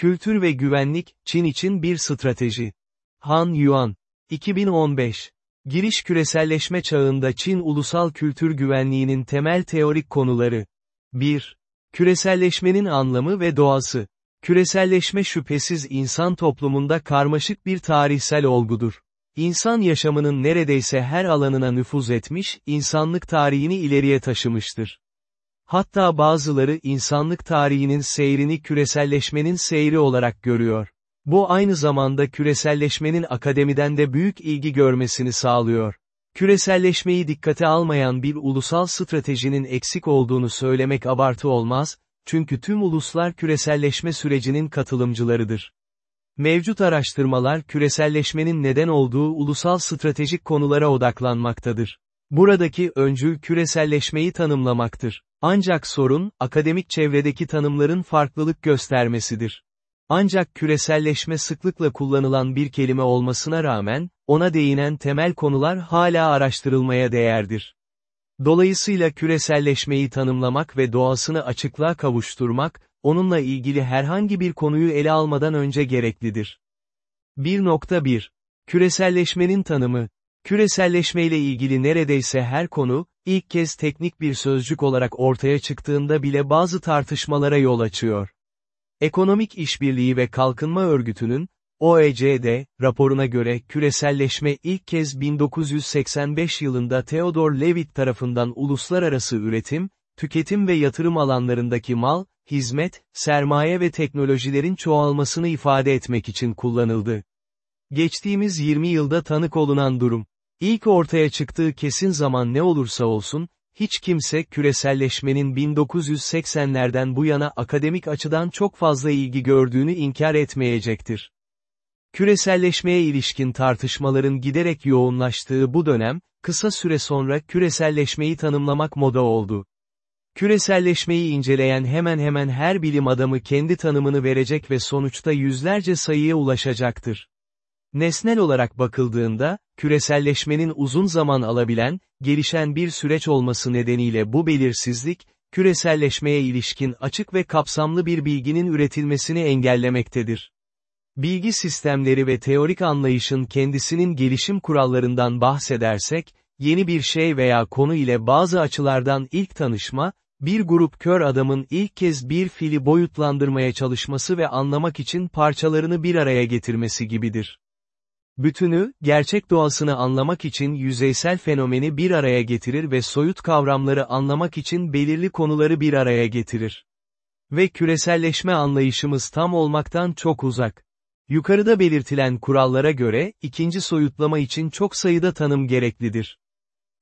Kültür ve güvenlik, Çin için bir strateji. Han Yuan. 2015. Giriş küreselleşme çağında Çin ulusal kültür güvenliğinin temel teorik konuları. 1. Küreselleşmenin anlamı ve doğası. Küreselleşme şüphesiz insan toplumunda karmaşık bir tarihsel olgudur. İnsan yaşamının neredeyse her alanına nüfuz etmiş, insanlık tarihini ileriye taşımıştır. Hatta bazıları insanlık tarihinin seyrini küreselleşmenin seyri olarak görüyor. Bu aynı zamanda küreselleşmenin akademiden de büyük ilgi görmesini sağlıyor. Küreselleşmeyi dikkate almayan bir ulusal stratejinin eksik olduğunu söylemek abartı olmaz, çünkü tüm uluslar küreselleşme sürecinin katılımcılarıdır. Mevcut araştırmalar küreselleşmenin neden olduğu ulusal stratejik konulara odaklanmaktadır. Buradaki öncül küreselleşmeyi tanımlamaktır. Ancak sorun, akademik çevredeki tanımların farklılık göstermesidir. Ancak küreselleşme sıklıkla kullanılan bir kelime olmasına rağmen, ona değinen temel konular hala araştırılmaya değerdir. Dolayısıyla küreselleşmeyi tanımlamak ve doğasını açıklığa kavuşturmak, onunla ilgili herhangi bir konuyu ele almadan önce gereklidir. 1.1 Küreselleşmenin tanımı Küreselleşmeyle ilgili neredeyse her konu, ilk kez teknik bir sözcük olarak ortaya çıktığında bile bazı tartışmalara yol açıyor. Ekonomik İşbirliği ve Kalkınma Örgütü'nün, OECD, raporuna göre küreselleşme ilk kez 1985 yılında Theodore Levitt tarafından uluslararası üretim, tüketim ve yatırım alanlarındaki mal, hizmet, sermaye ve teknolojilerin çoğalmasını ifade etmek için kullanıldı. Geçtiğimiz 20 yılda tanık olunan durum. İlk ortaya çıktığı kesin zaman ne olursa olsun, hiç kimse küreselleşmenin 1980'lerden bu yana akademik açıdan çok fazla ilgi gördüğünü inkar etmeyecektir. Küreselleşmeye ilişkin tartışmaların giderek yoğunlaştığı bu dönem, kısa süre sonra küreselleşmeyi tanımlamak moda oldu. Küreselleşmeyi inceleyen hemen hemen her bilim adamı kendi tanımını verecek ve sonuçta yüzlerce sayıya ulaşacaktır. Nesnel olarak bakıldığında, küreselleşmenin uzun zaman alabilen, gelişen bir süreç olması nedeniyle bu belirsizlik, küreselleşmeye ilişkin açık ve kapsamlı bir bilginin üretilmesini engellemektedir. Bilgi sistemleri ve teorik anlayışın kendisinin gelişim kurallarından bahsedersek, yeni bir şey veya konu ile bazı açılardan ilk tanışma, bir grup kör adamın ilk kez bir fili boyutlandırmaya çalışması ve anlamak için parçalarını bir araya getirmesi gibidir. Bütünü, gerçek doğasını anlamak için yüzeysel fenomeni bir araya getirir ve soyut kavramları anlamak için belirli konuları bir araya getirir. Ve küreselleşme anlayışımız tam olmaktan çok uzak. Yukarıda belirtilen kurallara göre, ikinci soyutlama için çok sayıda tanım gereklidir.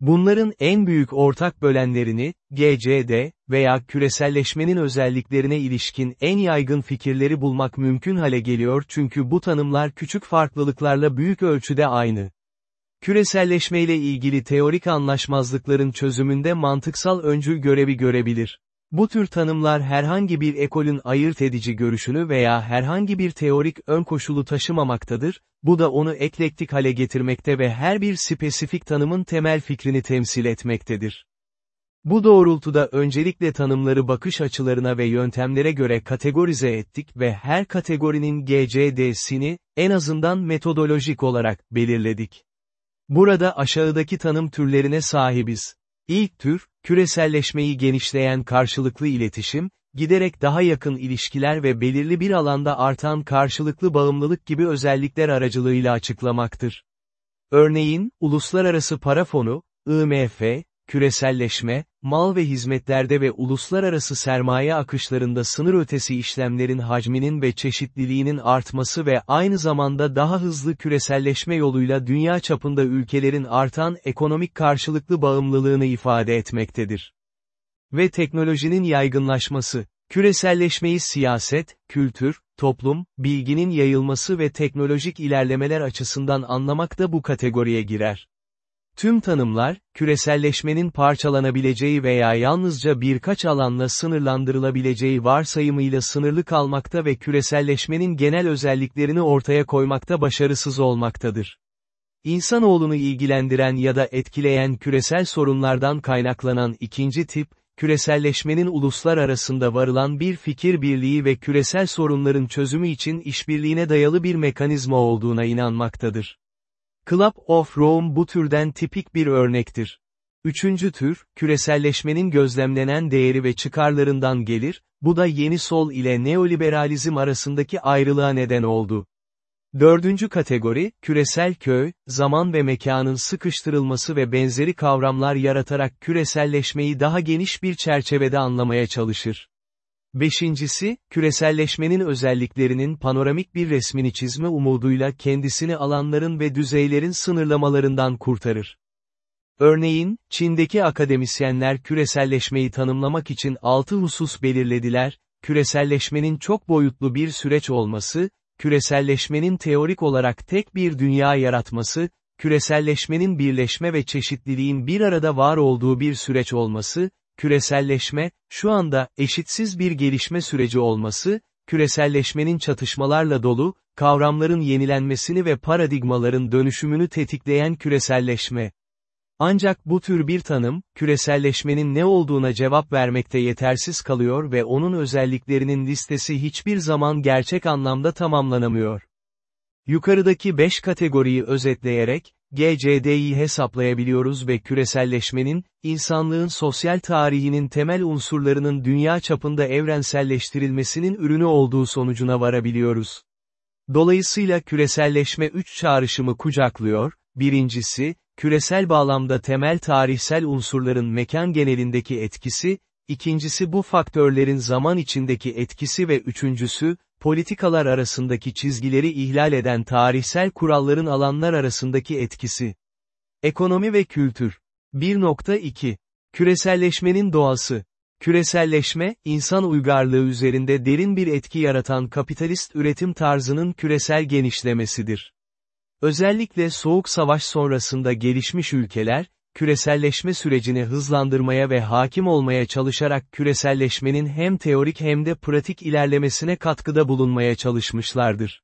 Bunların en büyük ortak bölenlerini, GCD veya küreselleşmenin özelliklerine ilişkin en yaygın fikirleri bulmak mümkün hale geliyor çünkü bu tanımlar küçük farklılıklarla büyük ölçüde aynı. Küreselleşmeyle ilgili teorik anlaşmazlıkların çözümünde mantıksal öncül görevi görebilir. Bu tür tanımlar herhangi bir ekolün ayırt edici görüşünü veya herhangi bir teorik ön koşulu taşımamaktadır, bu da onu eklektik hale getirmekte ve her bir spesifik tanımın temel fikrini temsil etmektedir. Bu doğrultuda öncelikle tanımları bakış açılarına ve yöntemlere göre kategorize ettik ve her kategorinin GCD'sini, en azından metodolojik olarak, belirledik. Burada aşağıdaki tanım türlerine sahibiz. İlk tür, küreselleşmeyi genişleyen karşılıklı iletişim, giderek daha yakın ilişkiler ve belirli bir alanda artan karşılıklı bağımlılık gibi özellikler aracılığıyla açıklamaktır. Örneğin, Uluslararası Para Fonu, IMF, küreselleşme, mal ve hizmetlerde ve uluslararası sermaye akışlarında sınır ötesi işlemlerin hacminin ve çeşitliliğinin artması ve aynı zamanda daha hızlı küreselleşme yoluyla dünya çapında ülkelerin artan ekonomik karşılıklı bağımlılığını ifade etmektedir. Ve teknolojinin yaygınlaşması, küreselleşmeyi siyaset, kültür, toplum, bilginin yayılması ve teknolojik ilerlemeler açısından anlamak da bu kategoriye girer. Tüm tanımlar, küreselleşmenin parçalanabileceği veya yalnızca birkaç alanla sınırlandırılabileceği varsayımıyla sınırlı kalmakta ve küreselleşmenin genel özelliklerini ortaya koymakta başarısız olmaktadır. İnsanoğlunu ilgilendiren ya da etkileyen küresel sorunlardan kaynaklanan ikinci tip, küreselleşmenin uluslar arasında varılan bir fikir birliği ve küresel sorunların çözümü için işbirliğine dayalı bir mekanizma olduğuna inanmaktadır. Club of Rome bu türden tipik bir örnektir. Üçüncü tür, küreselleşmenin gözlemlenen değeri ve çıkarlarından gelir, bu da yeni sol ile neoliberalizm arasındaki ayrılığa neden oldu. Dördüncü kategori, küresel köy, zaman ve mekanın sıkıştırılması ve benzeri kavramlar yaratarak küreselleşmeyi daha geniş bir çerçevede anlamaya çalışır. Beşincisi, küreselleşmenin özelliklerinin panoramik bir resmini çizme umuduyla kendisini alanların ve düzeylerin sınırlamalarından kurtarır. Örneğin, Çin'deki akademisyenler küreselleşmeyi tanımlamak için altı husus belirlediler, küreselleşmenin çok boyutlu bir süreç olması, küreselleşmenin teorik olarak tek bir dünya yaratması, küreselleşmenin birleşme ve çeşitliliğin bir arada var olduğu bir süreç olması, küreselleşme, şu anda, eşitsiz bir gelişme süreci olması, küreselleşmenin çatışmalarla dolu, kavramların yenilenmesini ve paradigmaların dönüşümünü tetikleyen küreselleşme. Ancak bu tür bir tanım, küreselleşmenin ne olduğuna cevap vermekte yetersiz kalıyor ve onun özelliklerinin listesi hiçbir zaman gerçek anlamda tamamlanamıyor. Yukarıdaki 5 kategoriyi özetleyerek, GCD'yi hesaplayabiliyoruz ve küreselleşmenin, insanlığın sosyal tarihinin temel unsurlarının dünya çapında evrenselleştirilmesinin ürünü olduğu sonucuna varabiliyoruz. Dolayısıyla küreselleşme 3 çağrışımı kucaklıyor, birincisi, küresel bağlamda temel tarihsel unsurların mekan genelindeki etkisi, ikincisi bu faktörlerin zaman içindeki etkisi ve üçüncüsü, politikalar arasındaki çizgileri ihlal eden tarihsel kuralların alanlar arasındaki etkisi. Ekonomi ve kültür. 1.2. Küreselleşmenin doğası. Küreselleşme, insan uygarlığı üzerinde derin bir etki yaratan kapitalist üretim tarzının küresel genişlemesidir. Özellikle Soğuk Savaş sonrasında gelişmiş ülkeler, küreselleşme sürecini hızlandırmaya ve hakim olmaya çalışarak küreselleşmenin hem teorik hem de pratik ilerlemesine katkıda bulunmaya çalışmışlardır.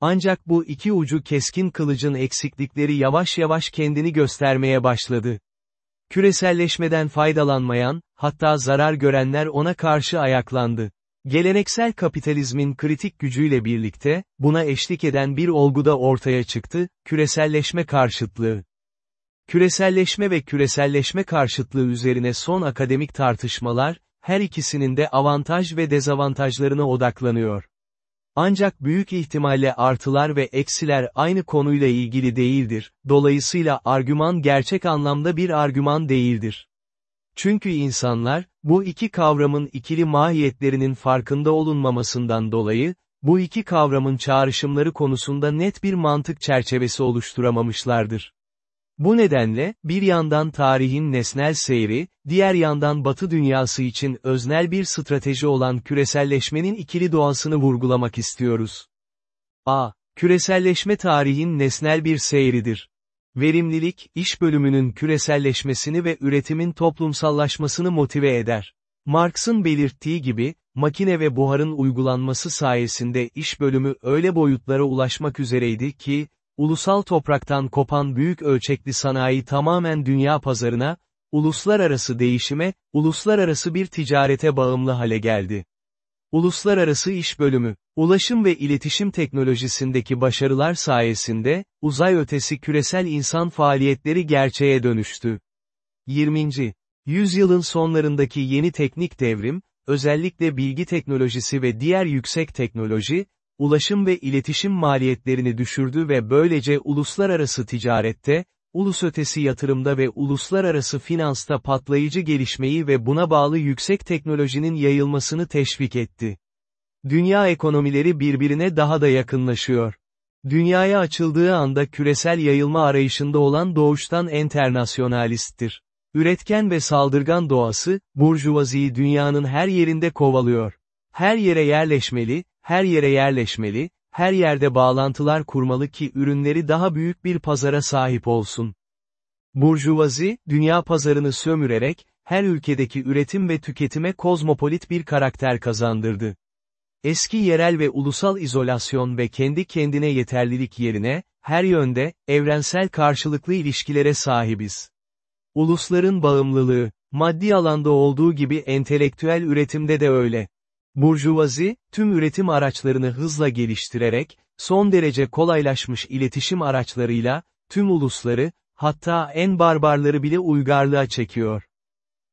Ancak bu iki ucu keskin kılıcın eksiklikleri yavaş yavaş kendini göstermeye başladı. Küreselleşmeden faydalanmayan, hatta zarar görenler ona karşı ayaklandı. Geleneksel kapitalizmin kritik gücüyle birlikte, buna eşlik eden bir olgu da ortaya çıktı, küreselleşme karşıtlığı. Küreselleşme ve küreselleşme karşıtlığı üzerine son akademik tartışmalar, her ikisinin de avantaj ve dezavantajlarına odaklanıyor. Ancak büyük ihtimalle artılar ve eksiler aynı konuyla ilgili değildir, dolayısıyla argüman gerçek anlamda bir argüman değildir. Çünkü insanlar, bu iki kavramın ikili mahiyetlerinin farkında olunmamasından dolayı, bu iki kavramın çağrışımları konusunda net bir mantık çerçevesi oluşturamamışlardır. Bu nedenle, bir yandan tarihin nesnel seyri, diğer yandan batı dünyası için öznel bir strateji olan küreselleşmenin ikili doğasını vurgulamak istiyoruz. A. Küreselleşme tarihin nesnel bir seyridir. Verimlilik, iş bölümünün küreselleşmesini ve üretimin toplumsallaşmasını motive eder. Marx'ın belirttiği gibi, makine ve buharın uygulanması sayesinde iş bölümü öyle boyutlara ulaşmak üzereydi ki, ulusal topraktan kopan büyük ölçekli sanayi tamamen dünya pazarına, uluslararası değişime, uluslararası bir ticarete bağımlı hale geldi. Uluslararası İş Bölümü, ulaşım ve iletişim teknolojisindeki başarılar sayesinde, uzay ötesi küresel insan faaliyetleri gerçeğe dönüştü. 20. Yüzyılın sonlarındaki yeni teknik devrim, özellikle bilgi teknolojisi ve diğer yüksek teknoloji, ulaşım ve iletişim maliyetlerini düşürdü ve böylece uluslararası ticarette, ulus ötesi yatırımda ve uluslararası finansta patlayıcı gelişmeyi ve buna bağlı yüksek teknolojinin yayılmasını teşvik etti. Dünya ekonomileri birbirine daha da yakınlaşıyor. Dünyaya açıldığı anda küresel yayılma arayışında olan doğuştan enternasyonalisttir. Üretken ve saldırgan doğası, burjuvaziyi dünyanın her yerinde kovalıyor. Her yere yerleşmeli, her yere yerleşmeli, her yerde bağlantılar kurmalı ki ürünleri daha büyük bir pazara sahip olsun. Burjuvazi, dünya pazarını sömürerek, her ülkedeki üretim ve tüketime kozmopolit bir karakter kazandırdı. Eski yerel ve ulusal izolasyon ve kendi kendine yeterlilik yerine, her yönde, evrensel karşılıklı ilişkilere sahibiz. Ulusların bağımlılığı, Maddi alanda olduğu gibi entelektüel üretimde de öyle. Burjuvazi, tüm üretim araçlarını hızla geliştirerek, son derece kolaylaşmış iletişim araçlarıyla, tüm ulusları, hatta en barbarları bile uygarlığa çekiyor.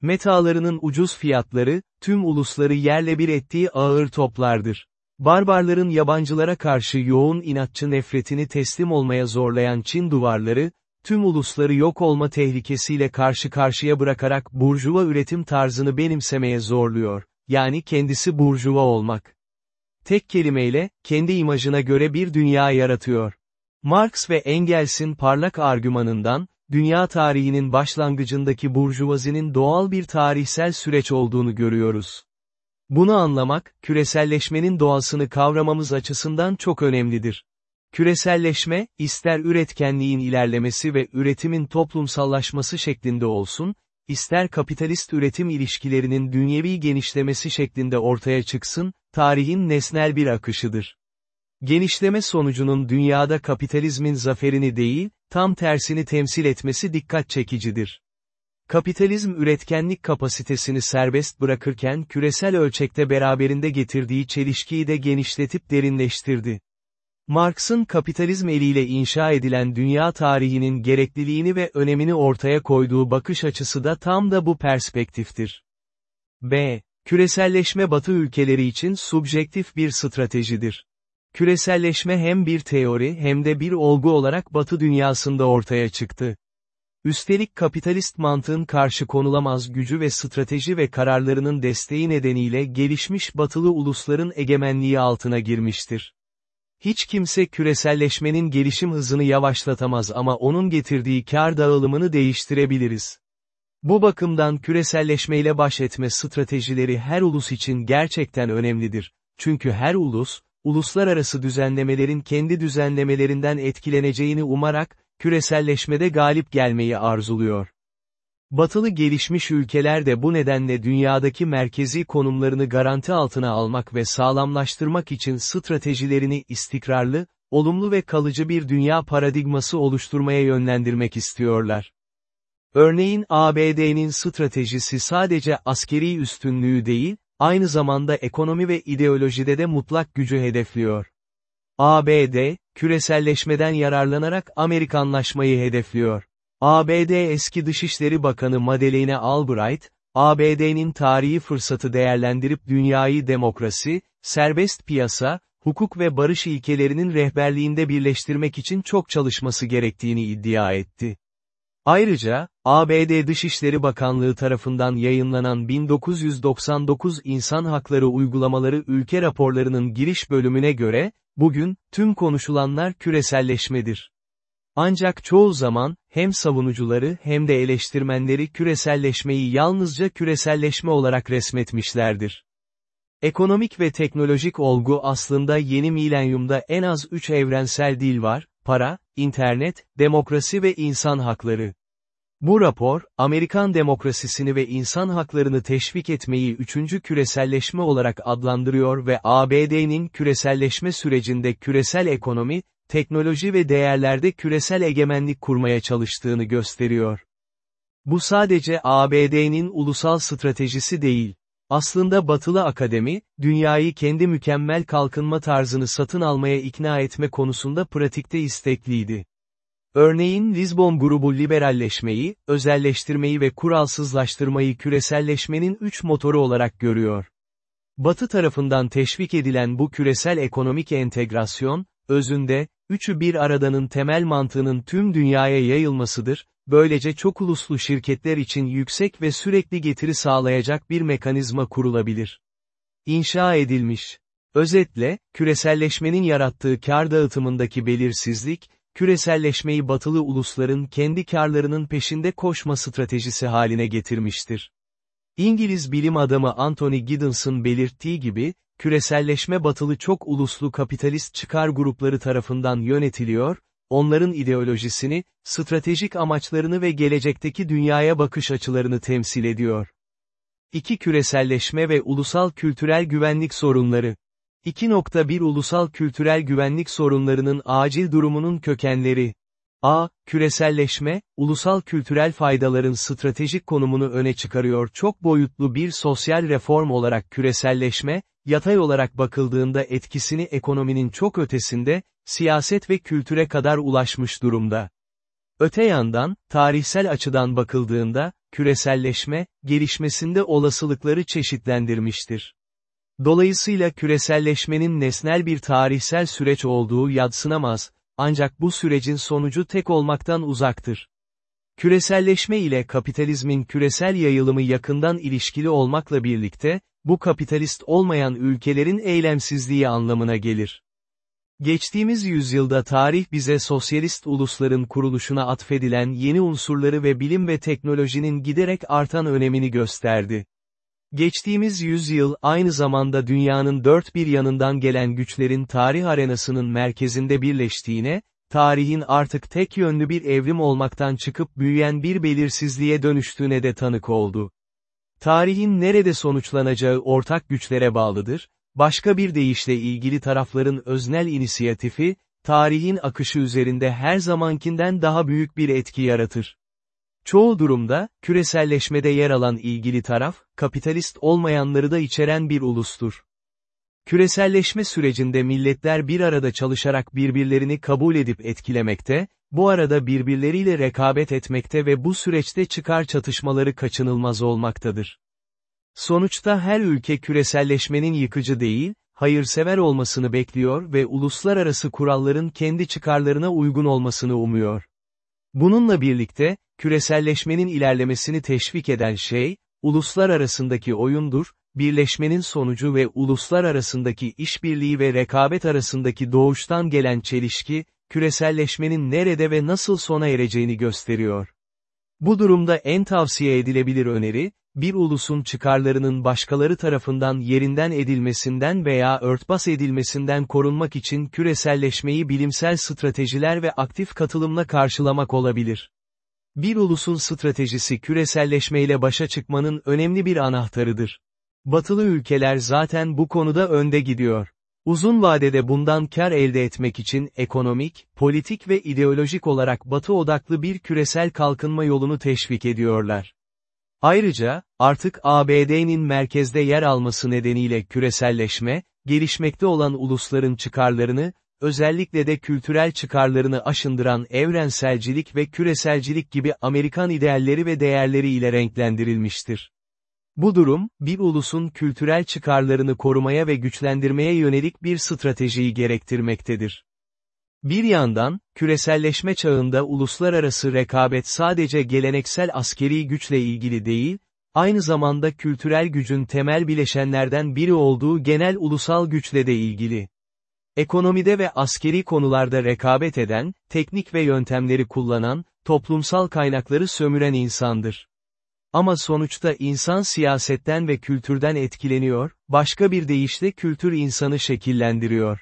Metalarının ucuz fiyatları, tüm ulusları yerle bir ettiği ağır toplardır. Barbarların yabancılara karşı yoğun inatçı nefretini teslim olmaya zorlayan Çin duvarları, tüm ulusları yok olma tehlikesiyle karşı karşıya bırakarak burjuva üretim tarzını benimsemeye zorluyor, yani kendisi burjuva olmak. Tek kelimeyle, kendi imajına göre bir dünya yaratıyor. Marx ve Engels'in parlak argümanından, dünya tarihinin başlangıcındaki burjuvazinin doğal bir tarihsel süreç olduğunu görüyoruz. Bunu anlamak, küreselleşmenin doğasını kavramamız açısından çok önemlidir. Küreselleşme, ister üretkenliğin ilerlemesi ve üretimin toplumsallaşması şeklinde olsun, ister kapitalist üretim ilişkilerinin dünyevi genişlemesi şeklinde ortaya çıksın, tarihin nesnel bir akışıdır. Genişleme sonucunun dünyada kapitalizmin zaferini değil, tam tersini temsil etmesi dikkat çekicidir. Kapitalizm üretkenlik kapasitesini serbest bırakırken küresel ölçekte beraberinde getirdiği çelişkiyi de genişletip derinleştirdi. Marx'ın kapitalizm eliyle inşa edilen dünya tarihinin gerekliliğini ve önemini ortaya koyduğu bakış açısı da tam da bu perspektiftir. B. Küreselleşme Batı ülkeleri için subjektif bir stratejidir. Küreselleşme hem bir teori hem de bir olgu olarak Batı dünyasında ortaya çıktı. Üstelik kapitalist mantığın karşı konulamaz gücü ve strateji ve kararlarının desteği nedeniyle gelişmiş batılı ulusların egemenliği altına girmiştir. Hiç kimse küreselleşmenin gelişim hızını yavaşlatamaz ama onun getirdiği kar dağılımını değiştirebiliriz. Bu bakımdan küreselleşmeyle baş etme stratejileri her ulus için gerçekten önemlidir. Çünkü her ulus, uluslararası düzenlemelerin kendi düzenlemelerinden etkileneceğini umarak, küreselleşmede galip gelmeyi arzuluyor. Batılı gelişmiş ülkeler de bu nedenle dünyadaki merkezi konumlarını garanti altına almak ve sağlamlaştırmak için stratejilerini istikrarlı, olumlu ve kalıcı bir dünya paradigması oluşturmaya yönlendirmek istiyorlar. Örneğin ABD'nin stratejisi sadece askeri üstünlüğü değil, aynı zamanda ekonomi ve ideolojide de mutlak gücü hedefliyor. ABD, küreselleşmeden yararlanarak Amerikanlaşmayı hedefliyor. ABD eski Dışişleri Bakanı Madeleine Albright, ABD'nin tarihi fırsatı değerlendirip dünyayı demokrasi, serbest piyasa, hukuk ve barış ilkelerinin rehberliğinde birleştirmek için çok çalışması gerektiğini iddia etti. Ayrıca, ABD Dışişleri Bakanlığı tarafından yayınlanan 1999 İnsan Hakları Uygulamaları Ülke Raporlarının giriş bölümüne göre, bugün, tüm konuşulanlar küreselleşmedir. Ancak çoğu zaman, hem savunucuları hem de eleştirmenleri küreselleşmeyi yalnızca küreselleşme olarak resmetmişlerdir. Ekonomik ve teknolojik olgu aslında yeni milenyumda en az üç evrensel dil var, para, internet, demokrasi ve insan hakları. Bu rapor, Amerikan demokrasisini ve insan haklarını teşvik etmeyi üçüncü küreselleşme olarak adlandırıyor ve ABD'nin küreselleşme sürecinde küresel ekonomi, teknoloji ve değerlerde küresel egemenlik kurmaya çalıştığını gösteriyor. Bu sadece ABD'nin ulusal stratejisi değil. Aslında batılı akademi, dünyayı kendi mükemmel kalkınma tarzını satın almaya ikna etme konusunda pratikte istekliydi. Örneğin Lisbon grubu liberalleşmeyi, özelleştirmeyi ve kuralsızlaştırmayı küreselleşmenin üç motoru olarak görüyor. Batı tarafından teşvik edilen bu küresel ekonomik entegrasyon, özünde, üçü bir aradanın temel mantığının tüm dünyaya yayılmasıdır, böylece çok uluslu şirketler için yüksek ve sürekli getiri sağlayacak bir mekanizma kurulabilir. İnşa edilmiş. Özetle, küreselleşmenin yarattığı kar dağıtımındaki belirsizlik, küreselleşmeyi batılı ulusların kendi karlarının peşinde koşma stratejisi haline getirmiştir. İngiliz bilim adamı Anthony Giddens'ın belirttiği gibi, küreselleşme batılı çok uluslu kapitalist çıkar grupları tarafından yönetiliyor, onların ideolojisini, stratejik amaçlarını ve gelecekteki dünyaya bakış açılarını temsil ediyor. İki küreselleşme ve ulusal kültürel güvenlik sorunları. 2.1 Ulusal kültürel güvenlik sorunlarının acil durumunun kökenleri. A. Küreselleşme, ulusal kültürel faydaların stratejik konumunu öne çıkarıyor. Çok boyutlu bir sosyal reform olarak küreselleşme, yatay olarak bakıldığında etkisini ekonominin çok ötesinde, siyaset ve kültüre kadar ulaşmış durumda. Öte yandan, tarihsel açıdan bakıldığında, küreselleşme, gelişmesinde olasılıkları çeşitlendirmiştir. Dolayısıyla küreselleşmenin nesnel bir tarihsel süreç olduğu yadsınamaz, ancak bu sürecin sonucu tek olmaktan uzaktır. Küreselleşme ile kapitalizmin küresel yayılımı yakından ilişkili olmakla birlikte, bu kapitalist olmayan ülkelerin eylemsizliği anlamına gelir. Geçtiğimiz yüzyılda tarih bize sosyalist ulusların kuruluşuna atfedilen yeni unsurları ve bilim ve teknolojinin giderek artan önemini gösterdi. Geçtiğimiz yüzyıl aynı zamanda dünyanın dört bir yanından gelen güçlerin tarih arenasının merkezinde birleştiğine, tarihin artık tek yönlü bir evrim olmaktan çıkıp büyüyen bir belirsizliğe dönüştüğüne de tanık oldu. Tarihin nerede sonuçlanacağı ortak güçlere bağlıdır, başka bir deyişle ilgili tarafların öznel inisiyatifi, tarihin akışı üzerinde her zamankinden daha büyük bir etki yaratır. Çoğu durumda, küreselleşmede yer alan ilgili taraf, kapitalist olmayanları da içeren bir ulustur. Küreselleşme sürecinde milletler bir arada çalışarak birbirlerini kabul edip etkilemekte, bu arada birbirleriyle rekabet etmekte ve bu süreçte çıkar çatışmaları kaçınılmaz olmaktadır. Sonuçta her ülke küreselleşmenin yıkıcı değil, hayırsever olmasını bekliyor ve uluslararası kuralların kendi çıkarlarına uygun olmasını umuyor. Bununla birlikte, küreselleşmenin ilerlemesini teşvik eden şey, uluslar arasındaki oyundur, birleşmenin sonucu ve uluslar arasındaki işbirliği ve rekabet arasındaki doğuştan gelen çelişki, küreselleşmenin nerede ve nasıl sona ereceğini gösteriyor. Bu durumda en tavsiye edilebilir öneri, bir ulusun çıkarlarının başkaları tarafından yerinden edilmesinden veya örtbas edilmesinden korunmak için küreselleşmeyi bilimsel stratejiler ve aktif katılımla karşılamak olabilir. Bir ulusun stratejisi küreselleşmeyle başa çıkmanın önemli bir anahtarıdır. Batılı ülkeler zaten bu konuda önde gidiyor. Uzun vadede bundan kar elde etmek için ekonomik, politik ve ideolojik olarak batı odaklı bir küresel kalkınma yolunu teşvik ediyorlar. Ayrıca, artık ABD'nin merkezde yer alması nedeniyle küreselleşme, gelişmekte olan ulusların çıkarlarını, özellikle de kültürel çıkarlarını aşındıran evrenselcilik ve küreselcilik gibi Amerikan idealleri ve değerleri ile renklendirilmiştir. Bu durum, bir ulusun kültürel çıkarlarını korumaya ve güçlendirmeye yönelik bir stratejiyi gerektirmektedir. Bir yandan, küreselleşme çağında uluslararası rekabet sadece geleneksel askeri güçle ilgili değil, aynı zamanda kültürel gücün temel bileşenlerden biri olduğu genel ulusal güçle de ilgili. Ekonomide ve askeri konularda rekabet eden, teknik ve yöntemleri kullanan, toplumsal kaynakları sömüren insandır. Ama sonuçta insan siyasetten ve kültürden etkileniyor, başka bir deyişle kültür insanı şekillendiriyor.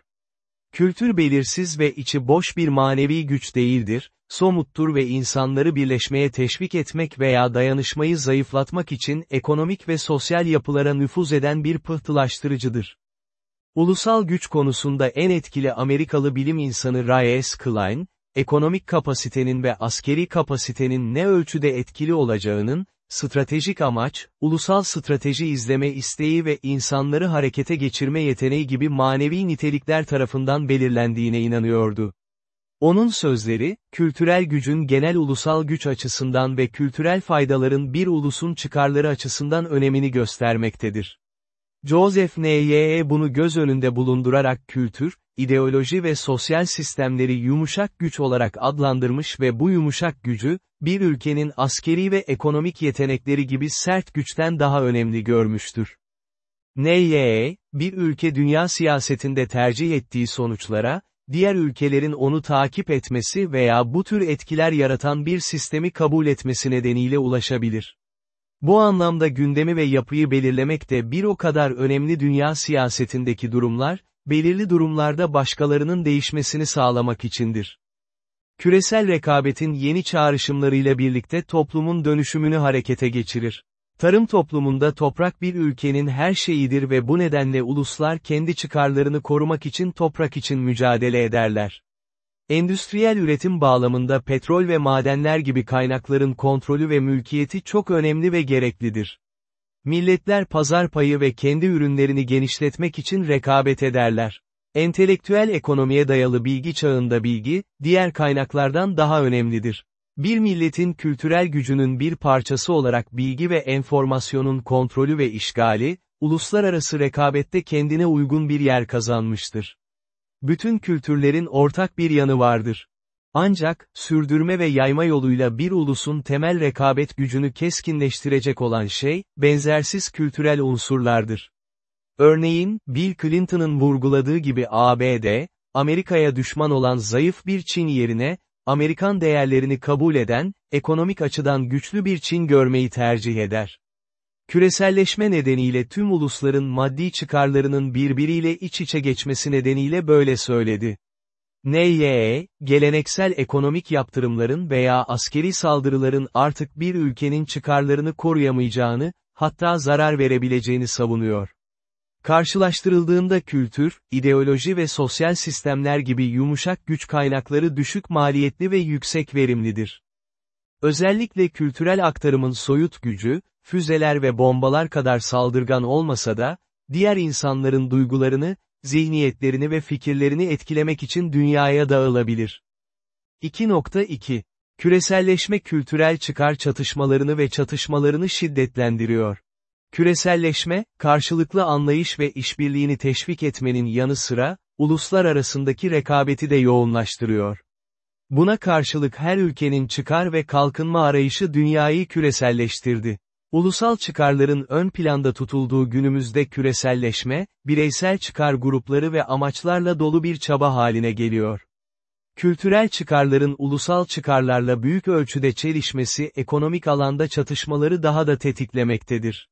Kültür belirsiz ve içi boş bir manevi güç değildir, somuttur ve insanları birleşmeye teşvik etmek veya dayanışmayı zayıflatmak için ekonomik ve sosyal yapılara nüfuz eden bir pıhtılaştırıcıdır. Ulusal güç konusunda en etkili Amerikalı bilim insanı Ray S. Klein, ekonomik kapasitenin ve askeri kapasitenin ne ölçüde etkili olacağının, stratejik amaç, ulusal strateji izleme isteği ve insanları harekete geçirme yeteneği gibi manevi nitelikler tarafından belirlendiğine inanıyordu. Onun sözleri, kültürel gücün genel ulusal güç açısından ve kültürel faydaların bir ulusun çıkarları açısından önemini göstermektedir. Joseph N.Y.E. bunu göz önünde bulundurarak kültür, ideoloji ve sosyal sistemleri yumuşak güç olarak adlandırmış ve bu yumuşak gücü, bir ülkenin askeri ve ekonomik yetenekleri gibi sert güçten daha önemli görmüştür. N.Y.E., bir ülke dünya siyasetinde tercih ettiği sonuçlara, diğer ülkelerin onu takip etmesi veya bu tür etkiler yaratan bir sistemi kabul etmesi nedeniyle ulaşabilir. Bu anlamda gündemi ve yapıyı belirlemek de bir o kadar önemli dünya siyasetindeki durumlar, belirli durumlarda başkalarının değişmesini sağlamak içindir. Küresel rekabetin yeni çağrışımlarıyla birlikte toplumun dönüşümünü harekete geçirir. Tarım toplumunda toprak bir ülkenin her şeyidir ve bu nedenle uluslar kendi çıkarlarını korumak için toprak için mücadele ederler. Endüstriyel üretim bağlamında petrol ve madenler gibi kaynakların kontrolü ve mülkiyeti çok önemli ve gereklidir. Milletler pazar payı ve kendi ürünlerini genişletmek için rekabet ederler. Entelektüel ekonomiye dayalı bilgi çağında bilgi, diğer kaynaklardan daha önemlidir. Bir milletin kültürel gücünün bir parçası olarak bilgi ve enformasyonun kontrolü ve işgali, uluslararası rekabette kendine uygun bir yer kazanmıştır. Bütün kültürlerin ortak bir yanı vardır. Ancak, sürdürme ve yayma yoluyla bir ulusun temel rekabet gücünü keskinleştirecek olan şey, benzersiz kültürel unsurlardır. Örneğin, Bill Clinton'ın vurguladığı gibi ABD, Amerika'ya düşman olan zayıf bir Çin yerine, Amerikan değerlerini kabul eden, ekonomik açıdan güçlü bir Çin görmeyi tercih eder. Küreselleşme nedeniyle tüm ulusların maddi çıkarlarının birbiriyle iç içe geçmesi nedeniyle böyle söyledi. NYE, geleneksel ekonomik yaptırımların veya askeri saldırıların artık bir ülkenin çıkarlarını koruyamayacağını, hatta zarar verebileceğini savunuyor. Karşılaştırıldığında kültür, ideoloji ve sosyal sistemler gibi yumuşak güç kaynakları düşük maliyetli ve yüksek verimlidir. Özellikle kültürel aktarımın soyut gücü, füzeler ve bombalar kadar saldırgan olmasa da, diğer insanların duygularını, zihniyetlerini ve fikirlerini etkilemek için dünyaya dağılabilir. 2.2 Küreselleşme kültürel çıkar çatışmalarını ve çatışmalarını şiddetlendiriyor. Küreselleşme, karşılıklı anlayış ve işbirliğini teşvik etmenin yanı sıra, uluslar arasındaki rekabeti de yoğunlaştırıyor. Buna karşılık her ülkenin çıkar ve kalkınma arayışı dünyayı küreselleştirdi. Ulusal çıkarların ön planda tutulduğu günümüzde küreselleşme, bireysel çıkar grupları ve amaçlarla dolu bir çaba haline geliyor. Kültürel çıkarların ulusal çıkarlarla büyük ölçüde çelişmesi ekonomik alanda çatışmaları daha da tetiklemektedir.